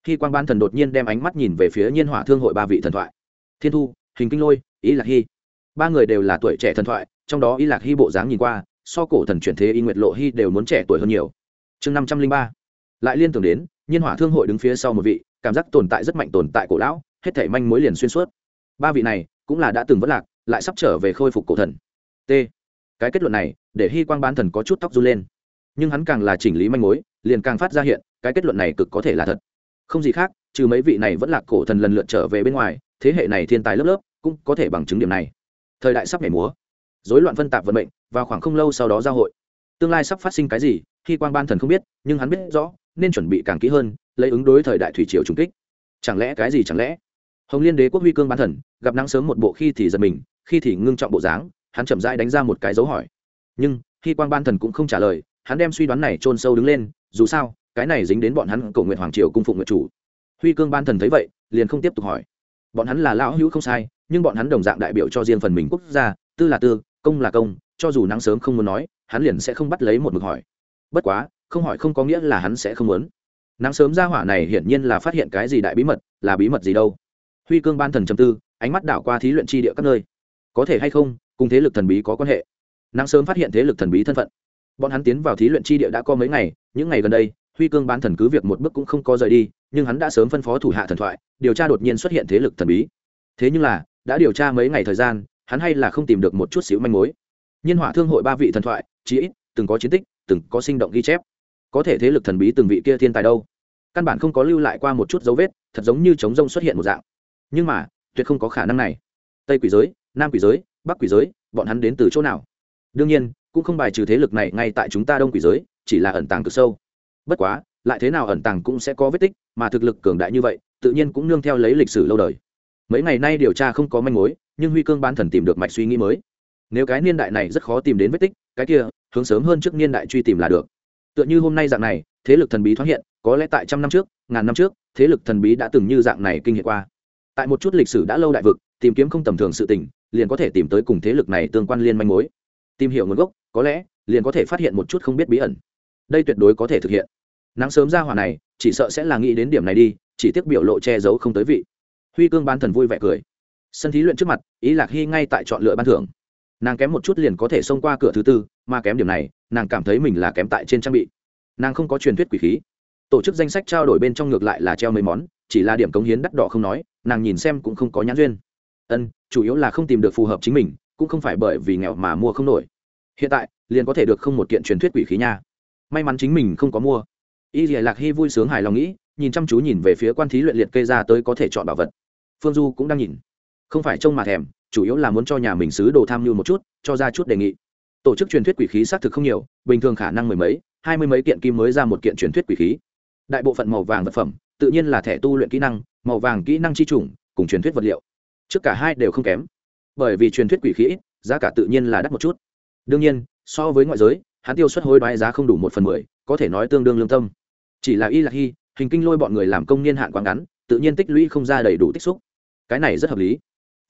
khi quang ban thần đột nhiên đem ánh mắt nhìn về phía nhiên hỏa thương hội ba vị thần thoại? Thiên thu, hình kinh lôi, ý lạc hy. Ba người đều là tuổi trẻ thần thoại, trong đó ý lạc hy bộ dáng nhìn qua so cổ thần chuyển thế y nguyệt lộ hy đều muốn trẻ tuổi hơn nhiều. Chương năm trăm linh ba. Lại liên tưởng đến, nhiên hỏa thương hội đứng phía sau một vị, cảm giác tồn tại rất mạnh tồn tại cổ lão, hết thể manh mối liền xuyên suốt. Ba vị này, cũng là đã từng vất lạc, lại sắp trở về khôi phục cổ thần. T. Cái kết luận này, để hy quang bán thần có chút tóc run lên. Nhưng hắn càng là chỉnh lý manh mối, liền càng phát ra hiện, cái kết luận này cực có thể là thật. Không gì khác, trừ mấy vị này vẫn là cổ thần lần lượt trở về bên ngoài, thế hệ này thiên tài lớp lớp, cũng có thể bằng chứng điểm này. Thời đại sắp nhảy múa. Dối loạn phân tạp vận mệnh và khoảng không lâu sau đó giao hội. Tương lai sắp phát sinh cái gì, khi quan ban thần không biết, nhưng hắn biết rõ, nên chuẩn bị càng kỹ hơn, lấy ứng đối thời đại thủy triều trung kích. Chẳng lẽ cái gì chẳng lẽ? Hồng liên đế quốc huy cương ban thần, gặp nắng sớm một bộ khi thì giật mình, khi thì ngưng trọng bộ dáng, hắn chậm rãi đánh ra một cái dấu hỏi. Nhưng, khi quan ban thần cũng không trả lời, hắn đem suy đoán này chôn sâu đứng lên, dù sao, cái này dính đến bọn hắn cầu nguyện hoàng triều cung phụng nguyện chủ. Huy cương ban thần thấy vậy, liền không tiếp tục hỏi. Bọn hắn là lão hữu không sai, nhưng bọn hắn đồng dạng đại biểu cho riêng phần mình quốc gia, tư là tư, công là công cho dù nắng sớm không muốn nói, hắn liền sẽ không bắt lấy một mực hỏi. Bất quá, không hỏi không có nghĩa là hắn sẽ không muốn. Nắng sớm ra hỏa này hiển nhiên là phát hiện cái gì đại bí mật, là bí mật gì đâu. Huy cương ban thần chầm tư, ánh mắt đảo qua thí luyện tri địa các nơi. Có thể hay không, cùng thế lực thần bí có quan hệ? Nắng sớm phát hiện thế lực thần bí thân phận. Bọn hắn tiến vào thí luyện tri địa đã có mấy ngày, những ngày gần đây, huy cương ban thần cứ việc một bước cũng không có rời đi, nhưng hắn đã sớm phân phó thủ hạ thần thoại, điều tra đột nhiên xuất hiện thế lực thần bí. Thế nhưng là, đã điều tra mấy ngày thời gian, hắn hay là không tìm được một chút xíu manh mối nhiên hỏa thương hội ba vị thần thoại, chí ít, từng có chiến tích, từng có sinh động ghi chép. Có thể thế lực thần bí từng vị kia thiên tài đâu? Căn bản không có lưu lại qua một chút dấu vết, thật giống như trống rông xuất hiện một dạng. Nhưng mà, tuyệt không có khả năng này. Tây quỷ giới, nam quỷ giới, bắc quỷ giới, bọn hắn đến từ chỗ nào? Đương nhiên, cũng không bài trừ thế lực này ngay tại chúng ta đông quỷ giới, chỉ là ẩn tàng cực sâu. Bất quá, lại thế nào ẩn tàng cũng sẽ có vết tích, mà thực lực cường đại như vậy, tự nhiên cũng nương theo lấy lịch sử lâu đời. Mấy ngày nay điều tra không có manh mối, nhưng huy cương ban thần tìm được mạch suy nghĩ mới nếu cái niên đại này rất khó tìm đến vết tích, cái kia, hướng sớm hơn trước niên đại truy tìm là được. Tựa như hôm nay dạng này, thế lực thần bí thoát hiện, có lẽ tại trăm năm trước, ngàn năm trước, thế lực thần bí đã từng như dạng này kinh hiện qua. Tại một chút lịch sử đã lâu đại vực, tìm kiếm không tầm thường sự tình, liền có thể tìm tới cùng thế lực này tương quan liên manh mối. Tìm hiểu nguồn gốc, có lẽ, liền có thể phát hiện một chút không biết bí ẩn. Đây tuyệt đối có thể thực hiện. Nắng sớm ra hỏa này, chỉ sợ sẽ là nghĩ đến điểm này đi, chỉ tiếc biểu lộ che giấu không tới vị. Huy cương ban thần vui vẻ cười. Sân thí luyện trước mặt, ý lạc hy ngay tại chọn lựa ban thưởng nàng kém một chút liền có thể xông qua cửa thứ tư, mà kém điểm này, nàng cảm thấy mình là kém tại trên trang bị. Nàng không có truyền thuyết quỷ khí. Tổ chức danh sách trao đổi bên trong ngược lại là treo mấy món, chỉ là điểm cống hiến đắt đỏ không nói, nàng nhìn xem cũng không có nhãn duyên. Ân, chủ yếu là không tìm được phù hợp chính mình, cũng không phải bởi vì nghèo mà mua không nổi. Hiện tại, liền có thể được không một kiện truyền thuyết quỷ khí nha. May mắn chính mình không có mua. Y dìa lạc hy vui sướng hài lòng nghĩ, nhìn chăm chú nhìn về phía quan thí luyện liệt kê ra tới có thể chọn bảo vật. Phương du cũng đang nhìn. Không phải trông mà thèm chủ yếu là muốn cho nhà mình sứ đồ tham mưu một chút, cho ra chút đề nghị. Tổ chức truyền thuyết quỷ khí xác thực không nhiều, bình thường khả năng mười mấy, hai mươi mấy kiện kim mới ra một kiện truyền thuyết quỷ khí. Đại bộ phận màu vàng vật phẩm, tự nhiên là thẻ tu luyện kỹ năng, màu vàng kỹ năng chi chủng, cùng truyền thuyết vật liệu. Trước cả hai đều không kém. Bởi vì truyền thuyết quỷ khí giá cả tự nhiên là đắt một chút. Đương nhiên, so với ngoại giới, hắn tiêu xuất hối đoái giá không đủ một phần mười, có thể nói tương đương lương tâm. Chỉ là y lạc hy hình kinh lôi bọn người làm công niên hạn quá ngắn, tự nhiên tích lũy không ra đầy đủ tích xúc. Cái này rất hợp lý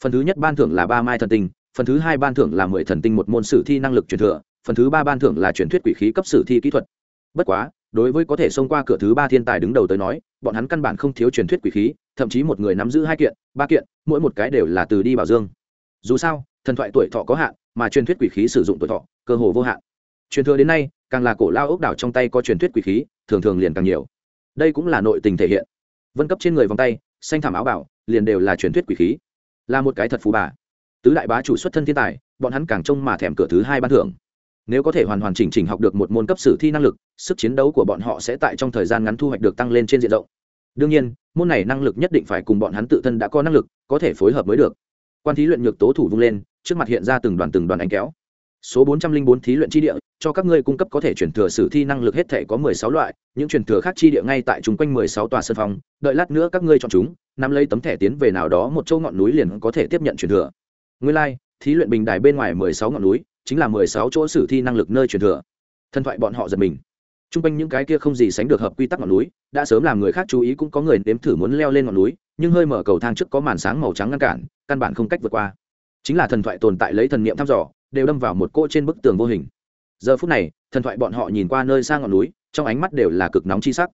phần thứ nhất ban thưởng là ba mai thần tinh, phần thứ hai ban thưởng là mười thần tinh một môn sử thi năng lực truyền thừa, phần thứ ba ban thưởng là truyền thuyết quỷ khí cấp sử thi kỹ thuật. Bất quá, đối với có thể xông qua cửa thứ ba thiên tài đứng đầu tới nói, bọn hắn căn bản không thiếu truyền thuyết quỷ khí, thậm chí một người nắm giữ hai kiện, ba kiện, mỗi một cái đều là từ đi bảo dương. Dù sao, thần thoại tuổi thọ có hạn, mà truyền thuyết quỷ khí sử dụng tuổi thọ, cơ hồ vô hạn. Truyền thừa đến nay, càng là cổ lao ốc đảo trong tay có truyền thuyết quỷ khí, thường thường liền càng nhiều. Đây cũng là nội tình thể hiện. Vân cấp trên người vòng tay, xanh thảm áo bảo, liền đều là truyền thuyết quỷ khí là một cái thật phù bà. Tứ đại bá chủ xuất thân thiên tài, bọn hắn càng trông mà thèm cửa thứ hai ban thưởng. Nếu có thể hoàn hoàn chỉnh chỉnh học được một môn cấp sử thi năng lực, sức chiến đấu của bọn họ sẽ tại trong thời gian ngắn thu hoạch được tăng lên trên diện rộng. Đương nhiên, môn này năng lực nhất định phải cùng bọn hắn tự thân đã có năng lực, có thể phối hợp mới được. Quan thí luyện nhược tố thủ vung lên, trước mặt hiện ra từng đoàn từng đoàn ánh kéo số bốn trăm linh bốn thí luyện chi địa cho các ngươi cung cấp có thể chuyển thừa sử thi năng lực hết thể có mười sáu loại những chuyển thừa khác chi địa ngay tại chung quanh mười sáu tòa sân phòng đợi lát nữa các ngươi chọn chúng nắm lấy tấm thẻ tiến về nào đó một châu ngọn núi liền có thể tiếp nhận chuyển thừa. Nguyên lai、like, thí luyện bình đài bên ngoài mười sáu ngọn núi chính là mười sáu chỗ sử thi năng lực nơi chuyển thừa. Thân thoại bọn họ giật mình. T r u n g quanh những cái kia không gì sánh được hợp quy tắc ngọn núi đã sớm làm người khác chú ý cũng có người nếm thử muốn leo lên ngọn núi nhưng hơi mở cầu thang trước có màn sáng màu trắng ngăn cản căn bản không cách vượt qua. Chính là thần thoại tồn tại lấy thần niệm thăm dò đều đâm vào một cỗ trên bức tường vô hình. Giờ phút này, thần thoại bọn họ nhìn qua nơi xa ngọn núi, trong ánh mắt đều là cực nóng chi sắc.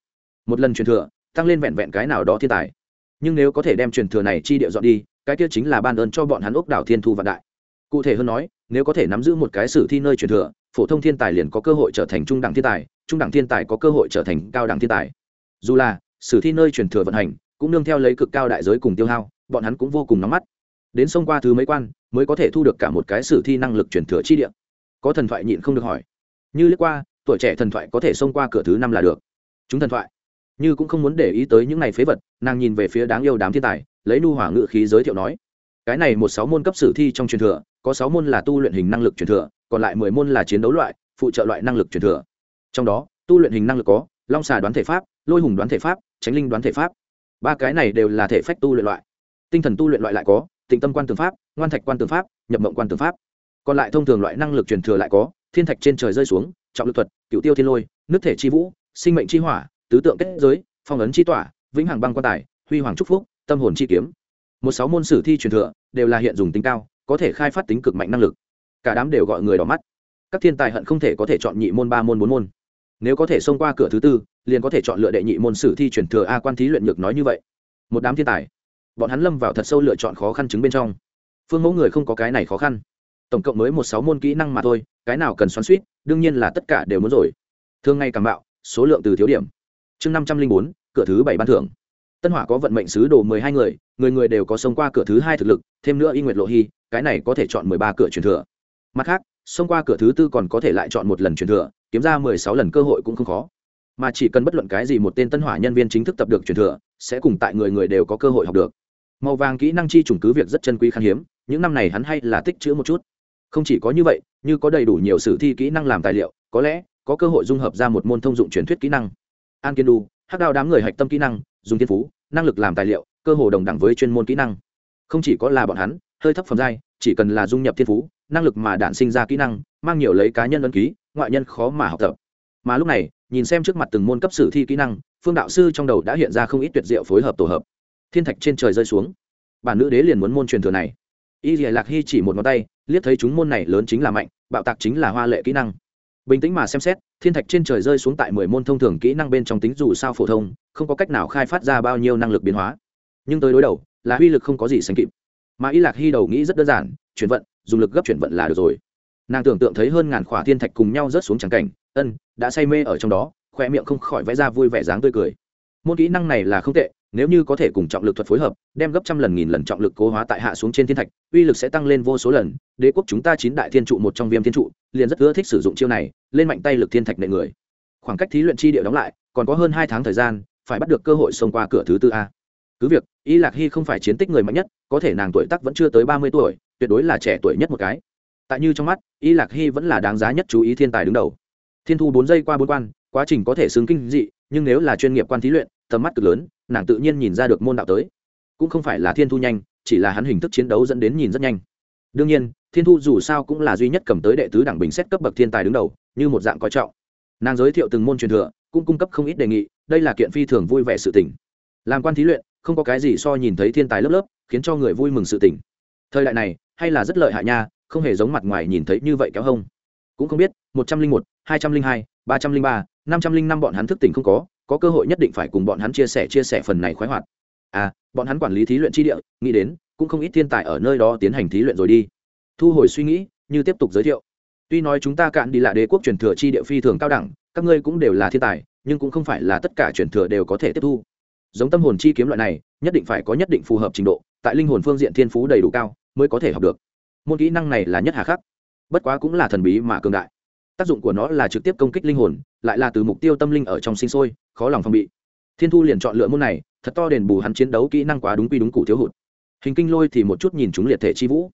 Một lần truyền thừa, tăng lên vẹn vẹn cái nào đó thiên tài. Nhưng nếu có thể đem truyền thừa này chi địa dọn đi, cái kia chính là ban ơn cho bọn hắn ốc đảo thiên thu vạn đại. Cụ thể hơn nói, nếu có thể nắm giữ một cái sử thi nơi truyền thừa, phổ thông thiên tài liền có cơ hội trở thành trung đẳng thiên tài, trung đẳng thiên tài có cơ hội trở thành cao đẳng thiên tài. Dù là, sử thi nơi truyền thừa vận hành, cũng nương theo lấy cực cao đại giới cùng tiêu hao, bọn hắn cũng vô cùng nóng mắt. Đến sông qua thứ mấy quan mới có thể thu được cả một cái sử thi năng lực truyền thừa chi địa. Có thần thoại nhịn không được hỏi. Như liếc qua, tuổi trẻ thần thoại có thể xông qua cửa thứ năm là được. Chúng thần thoại. Như cũng không muốn để ý tới những này phế vật, nàng nhìn về phía đáng yêu đám thiên tài, lấy nu hỏa ngự khí giới thiệu nói. Cái này một sáu môn cấp sử thi trong truyền thừa, có sáu môn là tu luyện hình năng lực truyền thừa, còn lại mười môn là chiến đấu loại, phụ trợ loại năng lực truyền thừa. Trong đó, tu luyện hình năng lực có, long xà đoán thể pháp, lôi hùng đoán thể pháp tránh linh đoán thể pháp. Ba cái này đều là thể phách tu luyện loại. Tinh thần tu luyện loại lại có tịnh tâm quan tường pháp, ngoan thạch quan tường pháp, nhập mộng quan tường pháp. Còn lại thông thường loại năng lực truyền thừa lại có, thiên thạch trên trời rơi xuống, trọng lực thuật cựu tiêu thiên lôi, nước thể chi vũ, sinh mệnh chi hỏa, tứ tượng kết giới, phong ấn chi tỏa, vĩnh hằng băng quan tài, huy hoàng trúc phúc, tâm hồn chi kiếm. Một sáu môn sử thi truyền thừa đều là hiện dùng tính cao, có thể khai phát tính cực mạnh năng lực. Cả đám đều gọi người đỏ mắt. Các thiên tài hận không thể có thể chọn nhị môn, ba môn, bốn môn. Nếu có thể xông qua cửa thứ tư, liền có thể chọn lựa đệ nhị môn sử thi truyền thừa a quan thí luyện nhược nói như vậy. Một đám thiên tài bọn hắn lâm vào thật sâu lựa chọn khó khăn chứng bên trong. Phương mẫu người không có cái này khó khăn. Tổng cộng mới một sáu môn kỹ năng mà thôi, cái nào cần xoắn suýt đương nhiên là tất cả đều muốn rồi. Thường ngày càng bạo, số lượng từ thiếu điểm. Chương năm trăm linh bốn, cửa thứ bảy ban thưởng. Tân hỏa có vận mệnh sứ đồ mười hai người người người đều có xông qua cửa thứ hai thực lực, thêm nữa y nguyệt lộ hy, cái này có thể chọn mười ba cửa truyền thừa. Mặt khác, xông qua cửa thứ tư còn có thể lại chọn một lần truyền thừa, kiếm ra mười sáu lần cơ hội cũng không khó. Mà chỉ cần bất luận cái gì một tên tân hỏa nhân viên chính thức tập được truyền thừa, sẽ cùng tại người người đều có cơ hội học được màu vàng kỹ năng chi trùng cứ việc rất chân quý khan hiếm, những năm này hắn hay là tích chữ một chút. Không chỉ có như vậy, như có đầy đủ nhiều sử thi kỹ năng làm tài liệu, có lẽ có cơ hội dung hợp ra một môn thông dụng truyền thuyết kỹ năng. An kiên đu hắc đao đám người hạch tâm kỹ năng, dùng thiên phú, năng lực làm tài liệu, cơ hồ đồng đẳng với chuyên môn kỹ năng. Không chỉ có là bọn hắn, hơi thấp phẩm giai, chỉ cần là dung nhập thiên phú, năng lực mà đản sinh ra kỹ năng, mang nhiều lấy cá nhân ấn ký, ngoại nhân khó mà học tập. Mà lúc này, nhìn xem trước mặt từng môn cấp sử thi kỹ năng, phương đạo sư trong đầu đã hiện ra không ít tuyệt diệu phối hợp tổ hợp thiên thạch trên trời rơi xuống. Bản nữ đế liền muốn môn truyền thừa này. Y dìa lạc hy chỉ một ngón tay, liếc thấy chúng môn này lớn chính là mạnh, bạo tạc chính là hoa lệ kỹ năng. Bình tĩnh mà xem xét, thiên thạch trên trời rơi xuống tại mười môn thông thường kỹ năng bên trong tính dù sao phổ thông, không có cách nào khai phát ra bao nhiêu năng lực biến hóa. Nhưng tới đối đầu, là uy lực không có gì sánh kịp. Mà y lạc hy đầu nghĩ rất đơn giản, chuyển vận, dùng lực gấp chuyển vận là được rồi. Nàng tưởng tượng thấy hơn ngàn khỏa thiên thạch cùng nhau rớt xuống tràng cảnh, ân, đã say mê ở trong đó khoe miệng không khỏi vẽ ra vui vẻ dáng tươi cười. Môn kỹ năng này là không tệ nếu như có thể cùng trọng lực thuật phối hợp, đem gấp trăm lần, nghìn lần trọng lực cố hóa tại hạ xuống trên thiên thạch, uy lực sẽ tăng lên vô số lần. Đế quốc chúng ta chín đại thiên trụ, một trong viêm thiên trụ, liền rất ưa thích sử dụng chiêu này, lên mạnh tay lực thiên thạch nệ người. Khoảng cách thí luyện chi địa đóng lại, còn có hơn hai tháng thời gian, phải bắt được cơ hội xông qua cửa thứ tư a. Cứ việc, y lạc hy không phải chiến tích người mạnh nhất, có thể nàng tuổi tắc vẫn chưa tới ba mươi tuổi, tuyệt đối là trẻ tuổi nhất một cái. Tại như trong mắt, y lạc hy vẫn là đáng giá nhất chú ý thiên tài đứng đầu. Thiên thu bốn giây qua bốn quan, quá trình có thể xứng kinh dị, nhưng nếu là chuyên nghiệp quan thí luyện tầm mắt cực lớn, nàng tự nhiên nhìn ra được môn đạo tới. Cũng không phải là thiên thu nhanh, chỉ là hắn hình thức chiến đấu dẫn đến nhìn rất nhanh. Đương nhiên, thiên thu dù sao cũng là duy nhất cầm tới đệ tứ đảng bình xét cấp bậc thiên tài đứng đầu, như một dạng coi trọng. Nàng giới thiệu từng môn truyền thừa, cũng cung cấp không ít đề nghị, đây là kiện phi thường vui vẻ sự tình. Làm quan thí luyện, không có cái gì so nhìn thấy thiên tài lớp lớp, khiến cho người vui mừng sự tình. Thời đại này, hay là rất lợi hại nha, không hề giống mặt ngoài nhìn thấy như vậy kéo hông. Cũng không biết, một trăm linh một, hai trăm linh hai, ba trăm linh ba, năm trăm linh năm bọn hắn thức tỉnh không có có cơ hội nhất định phải cùng bọn hắn chia sẻ chia sẻ phần này khoái hoạt. À bọn hắn quản lý thí luyện tri địa, nghĩ đến, cũng không ít thiên tài ở nơi đó tiến hành thí luyện rồi đi. Thu hồi suy nghĩ, như tiếp tục giới thiệu. Tuy nói chúng ta cạn đi là đế quốc truyền thừa chi địa phi thường cao đẳng, các ngươi cũng đều là thiên tài, nhưng cũng không phải là tất cả truyền thừa đều có thể tiếp thu. Giống tâm hồn chi kiếm loại này, nhất định phải có nhất định phù hợp trình độ, tại linh hồn phương diện thiên phú đầy đủ cao, mới có thể học được. Môn kỹ năng này là nhất hà khắc. Bất quá cũng là thần bí mà cường đại. Tác dụng của nó là trực tiếp công kích linh hồn, lại là từ mục tiêu tâm linh ở trong sinh sôi khó lòng phòng bị. Thiên thu liền chọn lựa môn này, thật to đền bù hắn chiến đấu kỹ năng quá đúng quy đúng cụ thiếu hụt. Hình kinh lôi thì một chút nhìn chúng liệt thể chi vũ.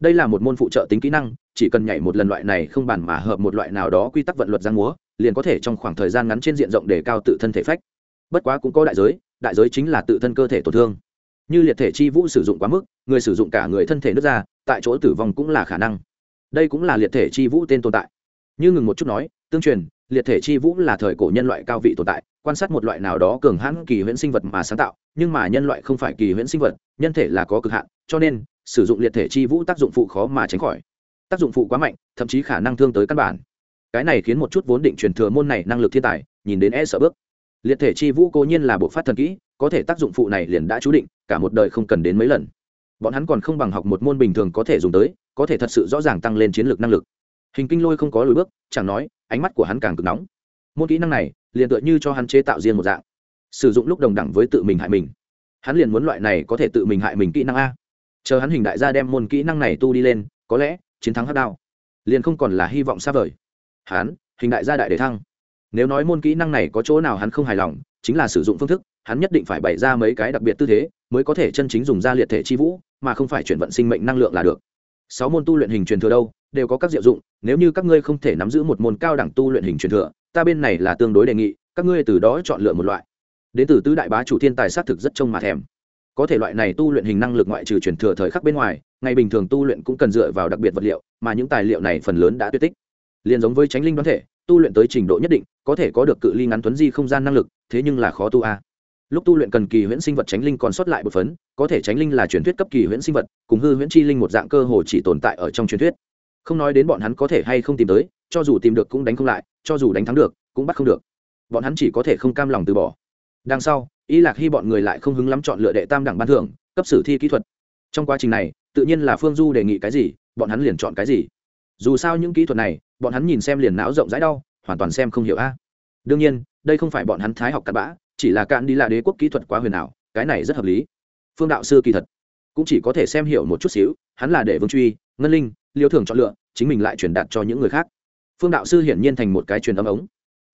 Đây là một môn phụ trợ tính kỹ năng, chỉ cần nhảy một lần loại này không bàn mà hợp một loại nào đó quy tắc vận luật giang múa, liền có thể trong khoảng thời gian ngắn trên diện rộng để cao tự thân thể phách. Bất quá cũng có đại giới đại giới chính là tự thân cơ thể tổn thương. Như liệt thể chi vũ sử dụng quá mức, người sử dụng cả người thân thể nước ra, tại chỗ tử vong cũng là khả năng. Đây cũng là liệt thể chi vũ tên tồn tại. Như ngừng một chút nói, tương truyền, liệt thể chi vũ là thời cổ nhân loại cao vị tồn tại quan sát một loại nào đó cường hãn kỳ huyễn sinh vật mà sáng tạo, nhưng mà nhân loại không phải kỳ huyễn sinh vật, nhân thể là có cực hạn, cho nên, sử dụng liệt thể chi vũ tác dụng phụ khó mà tránh khỏi. Tác dụng phụ quá mạnh, thậm chí khả năng thương tới căn bản. Cái này khiến một chút vốn định truyền thừa môn này năng lực thiên tài, nhìn đến e sợ bước. Liệt thể chi vũ cố nhiên là bộ phát thần kỹ, có thể tác dụng phụ này liền đã chú định, cả một đời không cần đến mấy lần. Bọn hắn còn không bằng học một môn bình thường có thể dùng tới, có thể thật sự rõ ràng tăng lên chiến lược năng lực. Hình kinh lôi không có lùi bước, chẳng nói, ánh mắt của hắn càng cực nóng. Môn kỹ năng này liền tựa như cho hắn chế tạo riêng một dạng. Sử dụng lúc đồng đẳng với tự mình hại mình. Hắn liền muốn loại này có thể tự mình hại mình kỹ năng a. Chờ hắn hình đại gia đem môn kỹ năng này tu đi lên, có lẽ, chiến thắng hát đao. Liền không còn là hy vọng xa vời. Hắn, hình đại gia đại đề thăng. Nếu nói môn kỹ năng này có chỗ nào hắn không hài lòng, chính là sử dụng phương thức, hắn nhất định phải bày ra mấy cái đặc biệt tư thế, mới có thể chân chính dùng ra liệt thể chi vũ, mà không phải chuyển vận sinh mệnh năng lượng là được. Sáu môn tu luyện hình truyền thừa đâu, đều có các diệu dụng, nếu như các ngươi không thể nắm giữ một môn cao đẳng tu luyện hình truyền thừa ta bên này là tương đối đề nghị, các ngươi từ đó chọn lựa một loại. Đến từ tứ đại bá chủ thiên tài xác thực rất trông mà thèm. Có thể loại này tu luyện hình năng lực ngoại trừ truyền thừa thời khắc bên ngoài, ngày bình thường tu luyện cũng cần dựa vào đặc biệt vật liệu, mà những tài liệu này phần lớn đã tuyệt tích. Liền giống với tránh linh đoán thể, tu luyện tới trình độ nhất định, có thể có được cự ly ngắn tuấn di không gian năng lực, thế nhưng là khó tu a. Lúc tu luyện cần kỳ huyễn sinh vật tránh linh còn sót lại một phấn, có thể tránh linh là truyền thuyết cấp kỳ huyễn sinh vật, cùng hư huyễn chi linh một dạng cơ hồ chỉ tồn tại ở trong truyền thuyết. Không nói đến bọn hắn có thể hay không tìm tới, cho dù tìm được cũng đánh không lại cho dù đánh thắng được, cũng bắt không được. Bọn hắn chỉ có thể không cam lòng từ bỏ. Đằng sau, y lạc hy bọn người lại không hứng lắm chọn lựa đệ tam đẳng ban thưởng, cấp sử thi kỹ thuật. Trong quá trình này, tự nhiên là phương du đề nghị cái gì, bọn hắn liền chọn cái gì. Dù sao những kỹ thuật này, bọn hắn nhìn xem liền não rộng rãi đau, hoàn toàn xem không hiểu a. Đương nhiên, đây không phải bọn hắn thái học cặn bã, chỉ là cạn đi là đế quốc kỹ thuật quá huyền ảo, cái này rất hợp lý. Phương đạo sư kỳ thật cũng chỉ có thể xem hiểu một chút xíu, hắn là để vương truy, ngân linh, liêu thường chọn lựa, chính mình lại truyền đạt cho những người khác phương đạo sư hiển nhiên thành một cái truyền âm ống.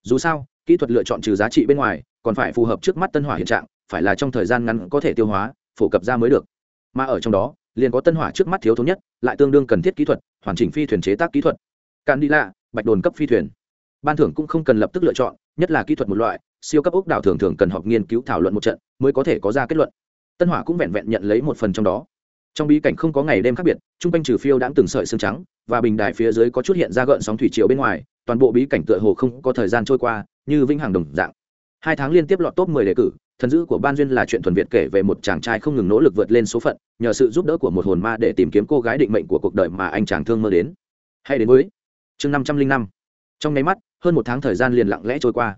Dù sao, kỹ thuật lựa chọn trừ giá trị bên ngoài, còn phải phù hợp trước mắt tân hỏa hiện trạng, phải là trong thời gian ngắn có thể tiêu hóa, phổ cập ra mới được. Mà ở trong đó, liền có tân hỏa trước mắt thiếu thống nhất, lại tương đương cần thiết kỹ thuật, hoàn chỉnh phi thuyền chế tác kỹ thuật. Can đi lạ bạch đồn cấp phi thuyền. Ban thưởng cũng không cần lập tức lựa chọn, nhất là kỹ thuật một loại, siêu cấp ốc đảo thường thường cần họp nghiên cứu thảo luận một trận mới có thể có ra kết luận. Tân hỏa cũng vẹn vẹn nhận lấy một phần trong đó trong bí cảnh không có ngày đêm khác biệt t r u n g quanh trừ phiêu đãng từng sợi xương trắng và bình đài phía dưới có chút hiện ra gợn sóng thủy chiều bên ngoài, toàn bộ bí cảnh tựa hồ không có thời gian trôi qua, như vĩnh hằng đồng dạng. Hai tháng liên tiếp lọt top mười đề cử, thần dữ của ban duyên là chuyện thuần việt kể về một chàng trai không ngừng nỗ lực vượt lên số phận, nhờ sự giúp đỡ của một hồn ma để tìm kiếm cô gái định mệnh của cuộc đời mà anh chàng thương mơ đến. Hay đến với chương năm trăm linh năm. Trong nháy mắt, hơn một tháng thời gian liền lặng lẽ trôi qua.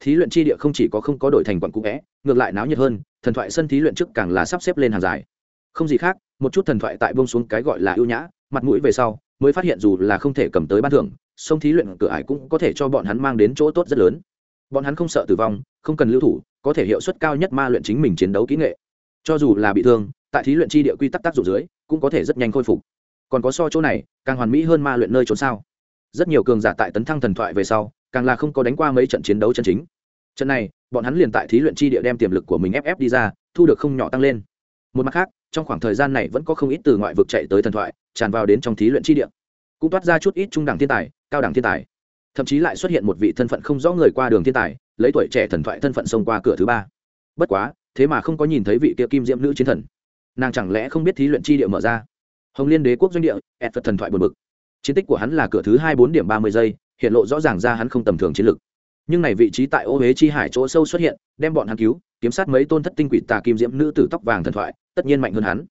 Thí luyện chi địa không chỉ có không có đổi thành quận cũ vẽ, ngược lại náo nhiệt hơn, thần thoại sân thí luyện trước càng là sắp xếp lên hàng dài. Không gì khác một chút thần thoại tại bông xuống cái gọi là ưu nhã, mặt mũi về sau, mới phát hiện dù là không thể cầm tới ban thưởng, sông thí luyện cửa ải cũng có thể cho bọn hắn mang đến chỗ tốt rất lớn. Bọn hắn không sợ tử vong, không cần lưu thủ, có thể hiệu suất cao nhất ma luyện chính mình chiến đấu kỹ nghệ. Cho dù là bị thương, tại thí luyện chi địa quy tắc tác dụng dưới, cũng có thể rất nhanh khôi phục. Còn có so chỗ này, càng hoàn mỹ hơn ma luyện nơi trốn sao. Rất nhiều cường giả tại tấn thăng thần thoại về sau, càng là không có đánh qua mấy trận chiến đấu chân chính. Trận này, bọn hắn liền tại thí luyện chi địa đem tiềm lực của mình ép ép đi ra, thu được không nhỏ tăng lên. Một mặt khác trong khoảng thời gian này vẫn có không ít từ ngoại vực chạy tới thần thoại, tràn vào đến trong thí luyện chi địa. Cũng toát ra chút ít trung đẳng thiên tài, cao đẳng thiên tài. Thậm chí lại xuất hiện một vị thân phận không rõ người qua đường thiên tài, lấy tuổi trẻ thần thoại thân phận xông qua cửa thứ ba. Bất quá, thế mà không có nhìn thấy vị kia kim diễm nữ chiến thần. Nàng chẳng lẽ không biết thí luyện chi địa mở ra? Hồng liên đế quốc doanh địa, ẹt phật thần thoại buồn bực. Chiến tích của hắn là cửa thứ hai bốn điểm ba mươi giây, hiện lộ rõ ràng ra hắn không tầm thường chiến lực. Nhưng này vị trí tại ô huế chi hải chỗ sâu xuất hiện, đem bọn hắn cứu, kiếm sát mấy tôn thất tinh quỷ tà kim diễm nữ tử tóc vàng thần thoại tất nhiên mạnh hơn hắn.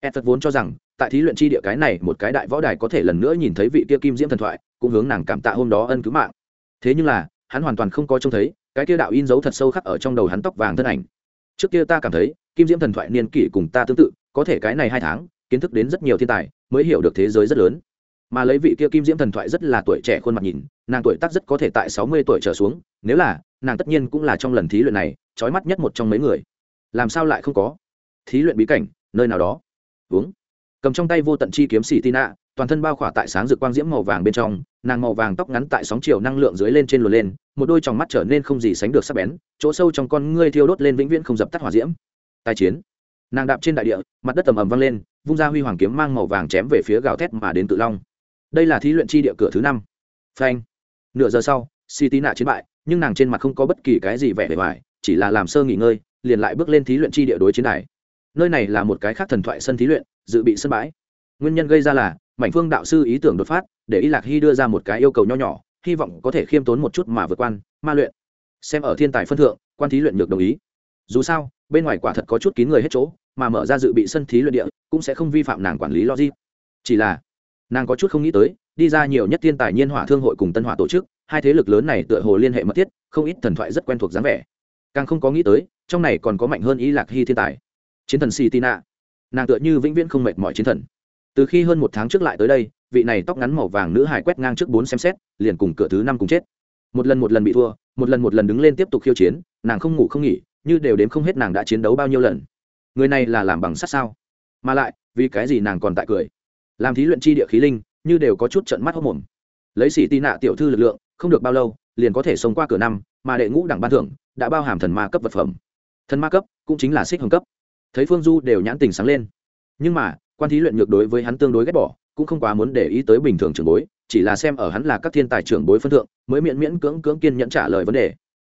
Edward vốn cho rằng, tại thí luyện chi địa cái này, một cái đại võ đài có thể lần nữa nhìn thấy vị kia kim diễm thần thoại, cũng hướng nàng cảm tạ hôm đó ân cứu mạng. Thế nhưng là, hắn hoàn toàn không có trông thấy, cái kia đạo in dấu thật sâu khắc ở trong đầu hắn tóc vàng thân ảnh. Trước kia ta cảm thấy, kim diễm thần thoại niên kỷ cùng ta tương tự, có thể cái này hai tháng, kiến thức đến rất nhiều thiên tài, mới hiểu được thế giới rất lớn. Mà lấy vị kia kim diễm thần thoại rất là tuổi trẻ khuôn mặt nhìn, nàng tuổi tác rất có thể tại sáu mươi tuổi trở xuống, nếu là, nàng tất nhiên cũng là trong lần thí luyện này, trói mắt nhất một trong mấy người. Làm sao lại không có? Thí luyện bí cảnh, nơi nào đó. Uống. Cầm trong tay vô tận chi kiếm xì tina toàn thân bao khỏa tại sáng rực quang diễm màu vàng bên trong, nàng màu vàng tóc ngắn tại sóng chiều năng lượng dưới lên trên luồn lên, một đôi tròng mắt trở nên không gì sánh được sắc bén, chỗ sâu trong con ngươi thiêu đốt lên vĩnh viễn không dập tắt hỏa diễm. Tài chiến. Nàng đạp trên đại địa, mặt đất tầm ầm vang lên, vung ra huy hoàng kiếm mang màu vàng chém về phía gào thét mà đến tự long. Đây là thí luyện chi địa cửa thứ năm. Phanh. Nửa giờ sau si tí nạ chiến bại, nhưng nàng trên mặt không có bất kỳ cái gì vẻ bề ngoài, chỉ là làm sơ nghỉ ngơi, liền lại bước lên thí luyện chi địa đối chiến đài nơi này là một cái khác thần thoại sân thí luyện, dự bị sân bãi. Nguyên nhân gây ra là, mảnh phương đạo sư ý tưởng đột phát, để y lạc hy đưa ra một cái yêu cầu nho nhỏ, hy vọng có thể khiêm tốn một chút mà vượt quan, ma luyện. Xem ở thiên tài phân thượng, quan thí luyện được đồng ý. Dù sao, bên ngoài quả thật có chút kín người hết chỗ, mà mở ra dự bị sân thí luyện địa, cũng sẽ không vi phạm nàng quản lý logic. Chỉ là, nàng có chút không nghĩ tới, đi ra nhiều nhất thiên tài nhiên hỏa thương hội cùng tân hỏa tổ chức, hai thế lực lớn này tựa hồ liên hệ mật thiết, không ít thần thoại rất quen thuộc dáng vẻ. Càng không có nghĩ tới, trong này còn có mạnh hơn ý lạc hy thiên tài chiến thần si tina nàng tựa như vĩnh viễn không mệt mỏi chiến thần. Từ khi hơn một tháng trước lại tới đây, vị này tóc ngắn màu vàng nữ hải quét ngang trước bốn xem xét, liền cùng cửa thứ năm cùng chết. Một lần một lần bị thua, một lần một lần đứng lên tiếp tục khiêu chiến, nàng không ngủ không nghỉ, như đều đếm không hết nàng đã chiến đấu bao nhiêu lần. Người này là làm bằng sắt sao? Mà lại, vì cái gì nàng còn tại cười? Làm thí luyện chi địa khí linh, như đều có chút trận mắt hốc mồm lấy xỉ tị nạ tiểu thư lực lượng, không được bao lâu, liền có thể sống qua cửa năm, mà đệ ngũ đẳng ban thưởng đã bao hàm thần ma cấp vật phẩm. Thần ma cấp cũng chính là xích hồng cấp thấy phương du đều nhãn tình sáng lên. Nhưng mà, quan thí luyện nhược đối với hắn tương đối ghét bỏ, cũng không quá muốn để ý tới bình thường trưởng bối, chỉ là xem ở hắn là các thiên tài trưởng bối phân thượng, mới miễn miễn cưỡng cưỡng kiên nhẫn trả lời vấn đề.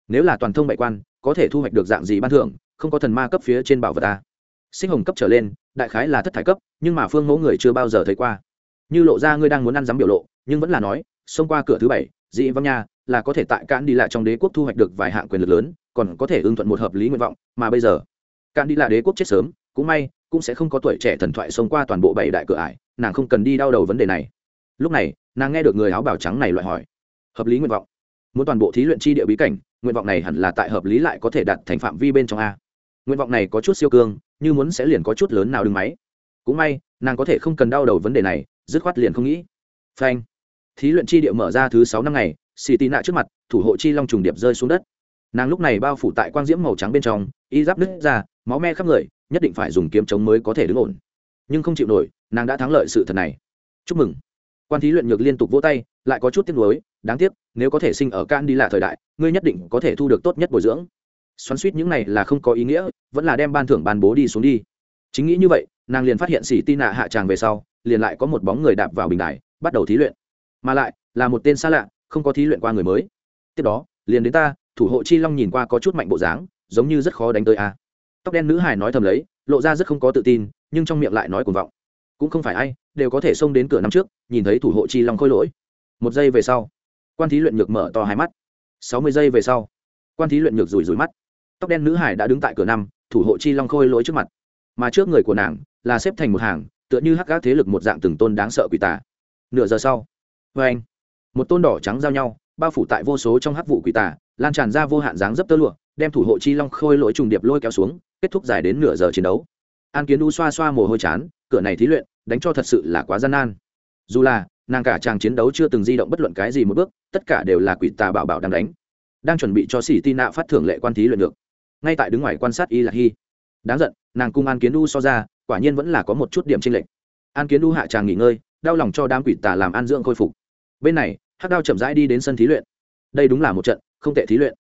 Nếu là toàn thông bại quan, có thể thu hoạch được dạng gì ban thưởng, không có thần ma cấp phía trên bảo vật à? ta sinh hồng cấp trở lên, đại khái là thất thải cấp, nhưng mà phương mẫu người chưa bao giờ thấy qua. Như lộ ra ngươi đang muốn ăn dám biểu lộ, nhưng vẫn là nói, xông qua cửa thứ bảy dị văng nha, là có thể tại cạn đi lại trong đế quốc thu hoạch được vài hạng quyền lực lớn, còn có thể ưng thuận một hợp lý nguyện vọng, mà bây giờ cạn đi là đế quốc chết sớm, cũng may, cũng sẽ không có tuổi trẻ thần thoại sống qua toàn bộ bảy đại cửa ải, nàng không cần đi đau đầu vấn đề này. Lúc này, nàng nghe được người áo bào trắng này loại hỏi. Hợp lý nguyện vọng. Muốn toàn bộ thí luyện chi địa bí cảnh, nguyện vọng này hẳn là tại hợp lý lại có thể đặt thành phạm vi bên trong a. Nguyện vọng này có chút siêu cương, như muốn sẽ liền có chút lớn nào đứng máy. Cũng may, nàng có thể không cần đau đầu vấn đề này, dứt khoát liền không nghĩ. Phanh. Thí luyện chi địa mở ra thứ sáu năm ngày xì tì nạ trước mặt, thủ hộ chi long trùng điệp rơi xuống đất nàng lúc này bao phủ tại quang diễm màu trắng bên trong, y giáp nứt ra, máu me khắp người, nhất định phải dùng kiếm chống mới có thể đứng ổn. Nhưng không chịu nổi, nàng đã thắng lợi sự thật này. Chúc mừng. Quan thí luyện nhược liên tục vỗ tay, lại có chút tiếc nuối, đáng tiếc, nếu có thể sinh ở can đi là thời đại, ngươi nhất định có thể thu được tốt nhất bồi dưỡng. Xoắn suýt những này là không có ý nghĩa, vẫn là đem ban thưởng ban bố đi xuống đi. Chính nghĩ như vậy, nàng liền phát hiện xỉ tin nạ hạ tràng về sau, liền lại có một bóng người đạp vào bình đài, bắt đầu thí luyện. Mà lại, là một tên xa lạ, không có thí luyện qua người mới. Tiếp đó, liền đến ta thủ hộ chi long nhìn qua có chút mạnh bộ dáng, giống như rất khó đánh tới a. Tóc đen nữ hải nói thầm lấy, lộ ra rất không có tự tin, nhưng trong miệng lại nói cuồng vọng. Cũng không phải ai, đều có thể xông đến cửa năm trước, nhìn thấy thủ hộ chi long khôi lỗi. Một giây về sau, quan thí luyện nhược mở to hai mắt. Sáu mươi giây về sau, quan thí luyện nhược rủi rủi mắt. Tóc đen nữ hải đã đứng tại cửa năm, thủ hộ chi long khôi lỗi trước mặt. Mà trước người của nàng là xếp thành một hàng, tựa như hắc gác thế lực một dạng từng tôn đáng sợ quỷ tả. nửa giờ sau vê anh một tôn đỏ trắng giao nhau bao phủ tại vô số trong hắc vụ quỷ tà, lan tràn ra vô hạn dáng dấp tơ lụa, đem thủ hộ chi long khôi lỗi trùng điệp lôi kéo xuống, kết thúc dài đến nửa giờ chiến đấu. An kiến đu xoa xoa mồ hôi chán, cửa này thí luyện, đánh cho thật sự là quá gian nan. Dù là, nàng cả chàng chiến đấu chưa từng di động bất luận cái gì một bước, tất cả đều là quỷ tà bảo bảo đang đánh, đang chuẩn bị cho sĩ ti nạ phát thưởng lệ quan thí luyện được. Ngay tại đứng ngoài quan sát y là hy, đáng giận, nàng cung an kiến đu so ra, quả nhiên vẫn là có một chút điểm tranh lệch. An kiến đu hạ tràng nghỉ ngơi, đau lòng cho đám quỷ tà làm an dưỡng khôi phục. Bên này hắc đao chậm rãi đi đến sân thí luyện. Đây đúng là một trận không tệ thí luyện.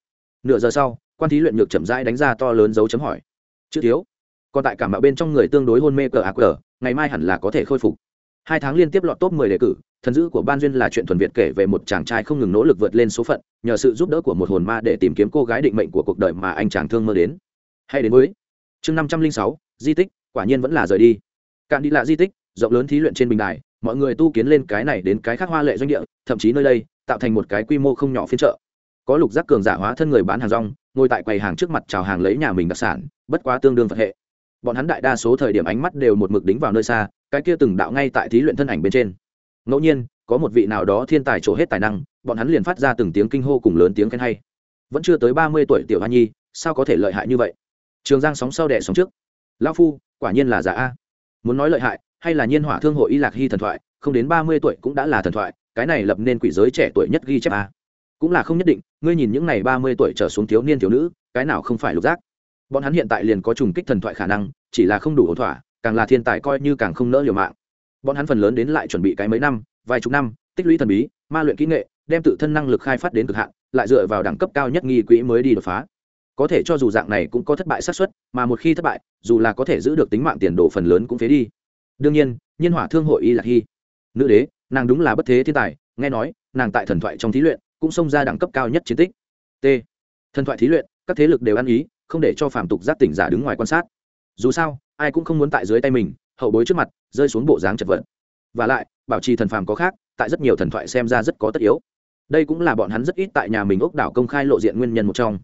Nửa giờ sau, quan thí luyện nhược chậm rãi đánh ra to lớn dấu chấm hỏi. Chữ thiếu. Còn tại cảm mạo bên trong người tương đối hôn mê cờ ác cờ, ngày mai hẳn là có thể khôi phục. Hai tháng liên tiếp lọt top 10 đề cử, thần dữ của ban duyên là chuyện thuần việt kể về một chàng trai không ngừng nỗ lực vượt lên số phận, nhờ sự giúp đỡ của một hồn ma để tìm kiếm cô gái định mệnh của cuộc đời mà anh chàng thương mơ đến. Hay đến với chương năm trăm linh sáu, di tích, quả nhiên vẫn là rời đi. Cạn đi lạ di tích, rộng lớn thí luyện trên bình đài mọi người tu kiến lên cái này đến cái khác hoa lệ doanh địa, thậm chí nơi đây, tạo thành một cái quy mô không nhỏ phiên chợ. Có lục giác cường giả hóa thân người bán hàng rong, ngồi tại quầy hàng trước mặt chào hàng lấy nhà mình đặc sản, bất quá tương đương phật hệ. Bọn hắn đại đa số thời điểm ánh mắt đều một mực đính vào nơi xa, cái kia từng đạo ngay tại thí luyện thân ảnh bên trên. Ngẫu nhiên, có một vị nào đó thiên tài trổ hết tài năng, bọn hắn liền phát ra từng tiếng kinh hô cùng lớn tiếng khen hay. Vẫn chưa tới ba mươi tuổi tiểu hoa nhi, sao có thể lợi hại như vậy? Trường giang sóng sau đẻ sóng trước. Lao phu, quả nhiên là giả a. Muốn nói lợi hại hay là nhiên hỏa thương hội y lạc hy thần thoại, không đến ba mươi tuổi cũng đã là thần thoại, cái này lập nên quỷ giới trẻ tuổi nhất ghi chép a. Cũng là không nhất định, ngươi nhìn những n à y ba mươi tuổi trở xuống thiếu niên thiếu nữ, cái nào không phải lục giác? Bọn hắn hiện tại liền có trùng kích thần thoại khả năng, chỉ là không đủ ổn thỏa, càng là thiên tài coi như càng không nỡ liều mạng. Bọn hắn phần lớn đến lại chuẩn bị cái mấy năm, vài chục năm, tích lũy thần bí, ma luyện kỹ nghệ, đem tự thân năng lực khai phát đến cực hạn, lại dựa vào đẳng cấp cao nhất nghi quỹ mới đi đột phá. Có thể cho dù dạng này cũng có thất bại xác suất, mà một khi thất bại, dù là có thể giữ được tính mạng tiền đồ phần lớn cũng phế đi đương nhiên nhiên hỏa thương hội y lạc hy. Nữ đế, nàng đúng là bất thế thiên tài, nghe nói, nàng tại thần thoại trong thí luyện cũng xông ra đẳng cấp cao nhất chiến tích. T. Thần thoại thí luyện, các thế lực đều ăn ý, không để cho phàm tục giác tỉnh giả đứng ngoài quan sát. Dù sao, ai cũng không muốn tại dưới tay mình, hậu bối trước mặt, rơi xuống bộ dáng chật vật. Và lại, bảo trì thần phàm có khác, tại rất nhiều thần thoại xem ra rất có tất yếu. Đây cũng là bọn hắn rất ít tại nhà mình ốc đảo công khai lộ diện nguyên nhân một trong.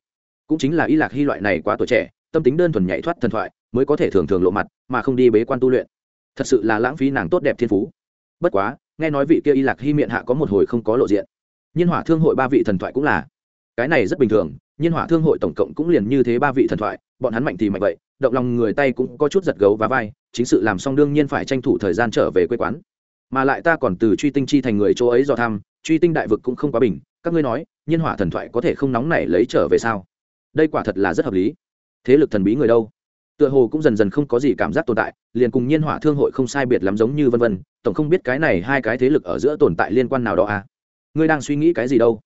Cũng chính là y lạc hy loại này quá tuổi trẻ, tâm tính đơn thuần nhảy thoát thần thoại, mới có thể thường thường lộ mặt, mà không đi bế quan tu luyện thật sự là lãng phí nàng tốt đẹp thiên phú. Bất quá nghe nói vị kia y lạc hy miệng hạ có một hồi không có lộ diện. Nhiên hỏa thương hội ba vị thần thoại cũng là. Cái này rất bình thường nhiên hỏa thương hội tổng cộng cũng liền như thế ba vị thần thoại bọn hắn mạnh thì mạnh vậy động lòng người tay cũng có chút giật gấu và vai chính sự làm xong đương nhiên phải tranh thủ thời gian trở về quê quán. Mà lại ta còn từ truy tinh chi thành người chỗ ấy do tham, truy tinh đại vực cũng không quá bình các ngươi nói nhiên hỏa thần thoại có thể không nóng này lấy trở về sao? Đây quả thật là rất hợp lý. Thế lực thần bí người đâu? Tựa hồ cũng dần dần không có gì cảm giác tồn tại, liền cùng nhiên hỏa thương hội không sai biệt lắm giống như vân vân, tổng không biết cái này hai cái thế lực ở giữa tồn tại liên quan nào đó à? Ngươi đang suy nghĩ cái gì đâu?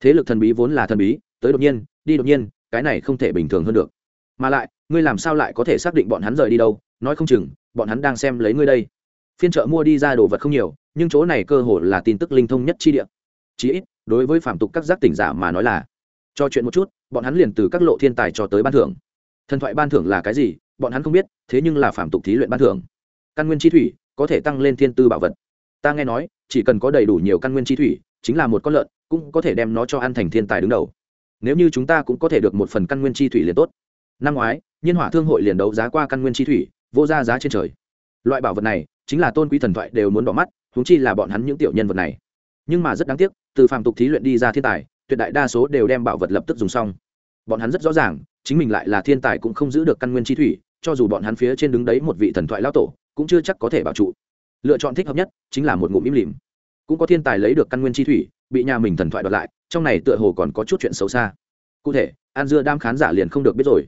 Thế lực thần bí vốn là thần bí, tới đột nhiên, đi đột nhiên, cái này không thể bình thường hơn được. Mà lại, ngươi làm sao lại có thể xác định bọn hắn rời đi đâu? Nói không chừng, bọn hắn đang xem lấy ngươi đây. Phiên chợ mua đi ra đồ vật không nhiều, nhưng chỗ này cơ hồ là tin tức linh thông nhất chi địa. Chí ít, đối với phạm tục các giác tỉnh giả mà nói là, cho chuyện một chút, bọn hắn liền từ các lộ thiên tài cho tới ban thưởng thần thoại ban thưởng là cái gì, bọn hắn không biết, thế nhưng là phạm tục thí luyện ban thưởng. Căn nguyên chi thủy, có thể tăng lên thiên tư bảo vật. Ta nghe nói, chỉ cần có đầy đủ nhiều căn nguyên chi thủy, chính là một con lợn, cũng có thể đem nó cho ăn thành thiên tài đứng đầu. Nếu như chúng ta cũng có thể được một phần căn nguyên chi thủy liền tốt. Năm ngoái, nhiên hỏa thương hội liền đấu giá qua căn nguyên chi thủy, vô ra giá trên trời. Loại bảo vật này, chính là tôn quý thần thoại đều muốn bỏ mắt húng chi là bọn hắn những tiểu nhân vật này. Nhưng mà rất đáng tiếc, từ phàm tục thí luyện đi ra thiên tài, tuyệt đại đa số đều đem bảo vật lập tức dùng xong bọn hắn rất rõ ràng, chính mình lại là thiên tài cũng không giữ được căn nguyên chi thủy, cho dù bọn hắn phía trên đứng đấy một vị thần thoại lao tổ, cũng chưa chắc có thể bảo trụ. Lựa chọn thích hợp nhất chính là một ngụm im lìm. Cũng có thiên tài lấy được căn nguyên chi thủy, bị nhà mình thần thoại đoạt lại, trong này tựa hồ còn có chút chuyện xấu xa. Cụ thể, an dưa đam khán giả liền không được biết rồi.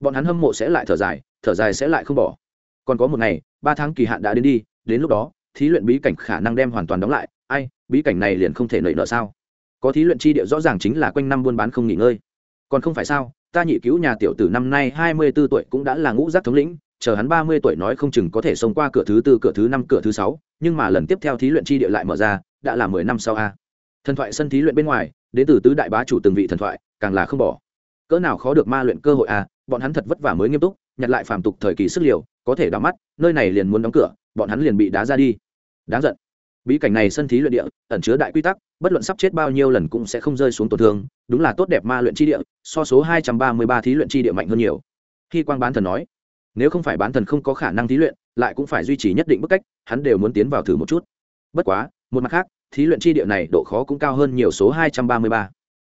Bọn hắn hâm mộ sẽ lại thở dài thở dài sẽ lại không bỏ. Còn có một ngày, ba tháng kỳ hạn đã đến đi, đến lúc đó, thí luyện bí cảnh khả năng đem hoàn toàn đóng lại. Ai, bí cảnh này liền không thể nảy nợ sao? Có thí luyện chi địa rõ ràng chính là quanh năm buôn bán không nghỉ ngơi còn không phải sao, ta nhị cứu nhà tiểu tử năm nay hai mươi b ố tuổi cũng đã là ngũ giác thống lĩnh, chờ hắn ba mươi tuổi nói không chừng có thể xông qua cửa thứ tư, cửa thứ năm, cửa thứ sáu, nhưng mà lần tiếp theo thí luyện chi địa lại mở ra, đã là mười năm sau a. Thần thoại sân thí luyện bên ngoài, đến từ tứ đại bá chủ từng vị thần thoại, càng là không bỏ. Cỡ nào khó được ma luyện cơ hội a, bọn hắn thật vất vả mới nghiêm túc, nhặt lại phàm tục thời kỳ sức liều, có thể đóng mắt, nơi này liền muốn đóng cửa, bọn hắn liền bị đá ra đi. Đáng giận bí cảnh này sân thí luyện địa, ẩn chứa đại quy tắc, bất luận sắp chết bao nhiêu lần cũng sẽ không rơi xuống tổn thương, đúng là tốt đẹp ma luyện chi địa, so số hai trăm ba mươi ba thí luyện chi địa mạnh hơn nhiều. Khi quang bán thần nói, nếu không phải bán thần không có khả năng thí luyện, lại cũng phải duy trì nhất định bức cách, hắn đều muốn tiến vào thử một chút. Bất quá, một mặt khác, thí luyện chi địa này độ khó cũng cao hơn nhiều số hai trăm ba mươi ba.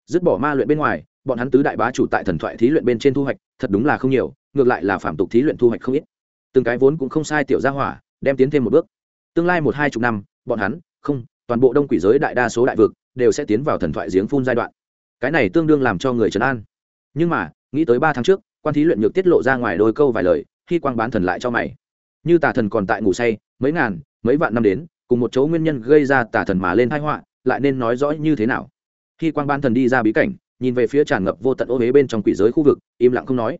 Dứt bỏ ma luyện bên ngoài, bọn hắn tứ đại bá chủ tại thần thoại thí luyện bên trên thu hoạch, thật đúng là không nhiều, ngược lại là phạm tục thí luyện thu hoạch không ít. Từng cái vốn cũng không sai tiểu gia hỏa, đem tiến thêm một bước. Tương lai một hai chục năm bọn hắn, không, toàn bộ đông quỷ giới đại đa số đại vực đều sẽ tiến vào thần thoại giếng phun giai đoạn. Cái này tương đương làm cho người trấn an. Nhưng mà, nghĩ tới ba tháng trước, quan thí luyện nhược tiết lộ ra ngoài đôi câu vài lời khi quang bán thần lại cho mày. Như tà thần còn tại ngủ say, mấy ngàn, mấy vạn năm đến, cùng một chỗ nguyên nhân gây ra tà thần mà lên hai họa, lại nên nói rõ như thế nào? Khi quang bán thần đi ra bí cảnh, nhìn về phía tràn ngập vô tận ô huế bên trong quỷ giới khu vực, im lặng không nói.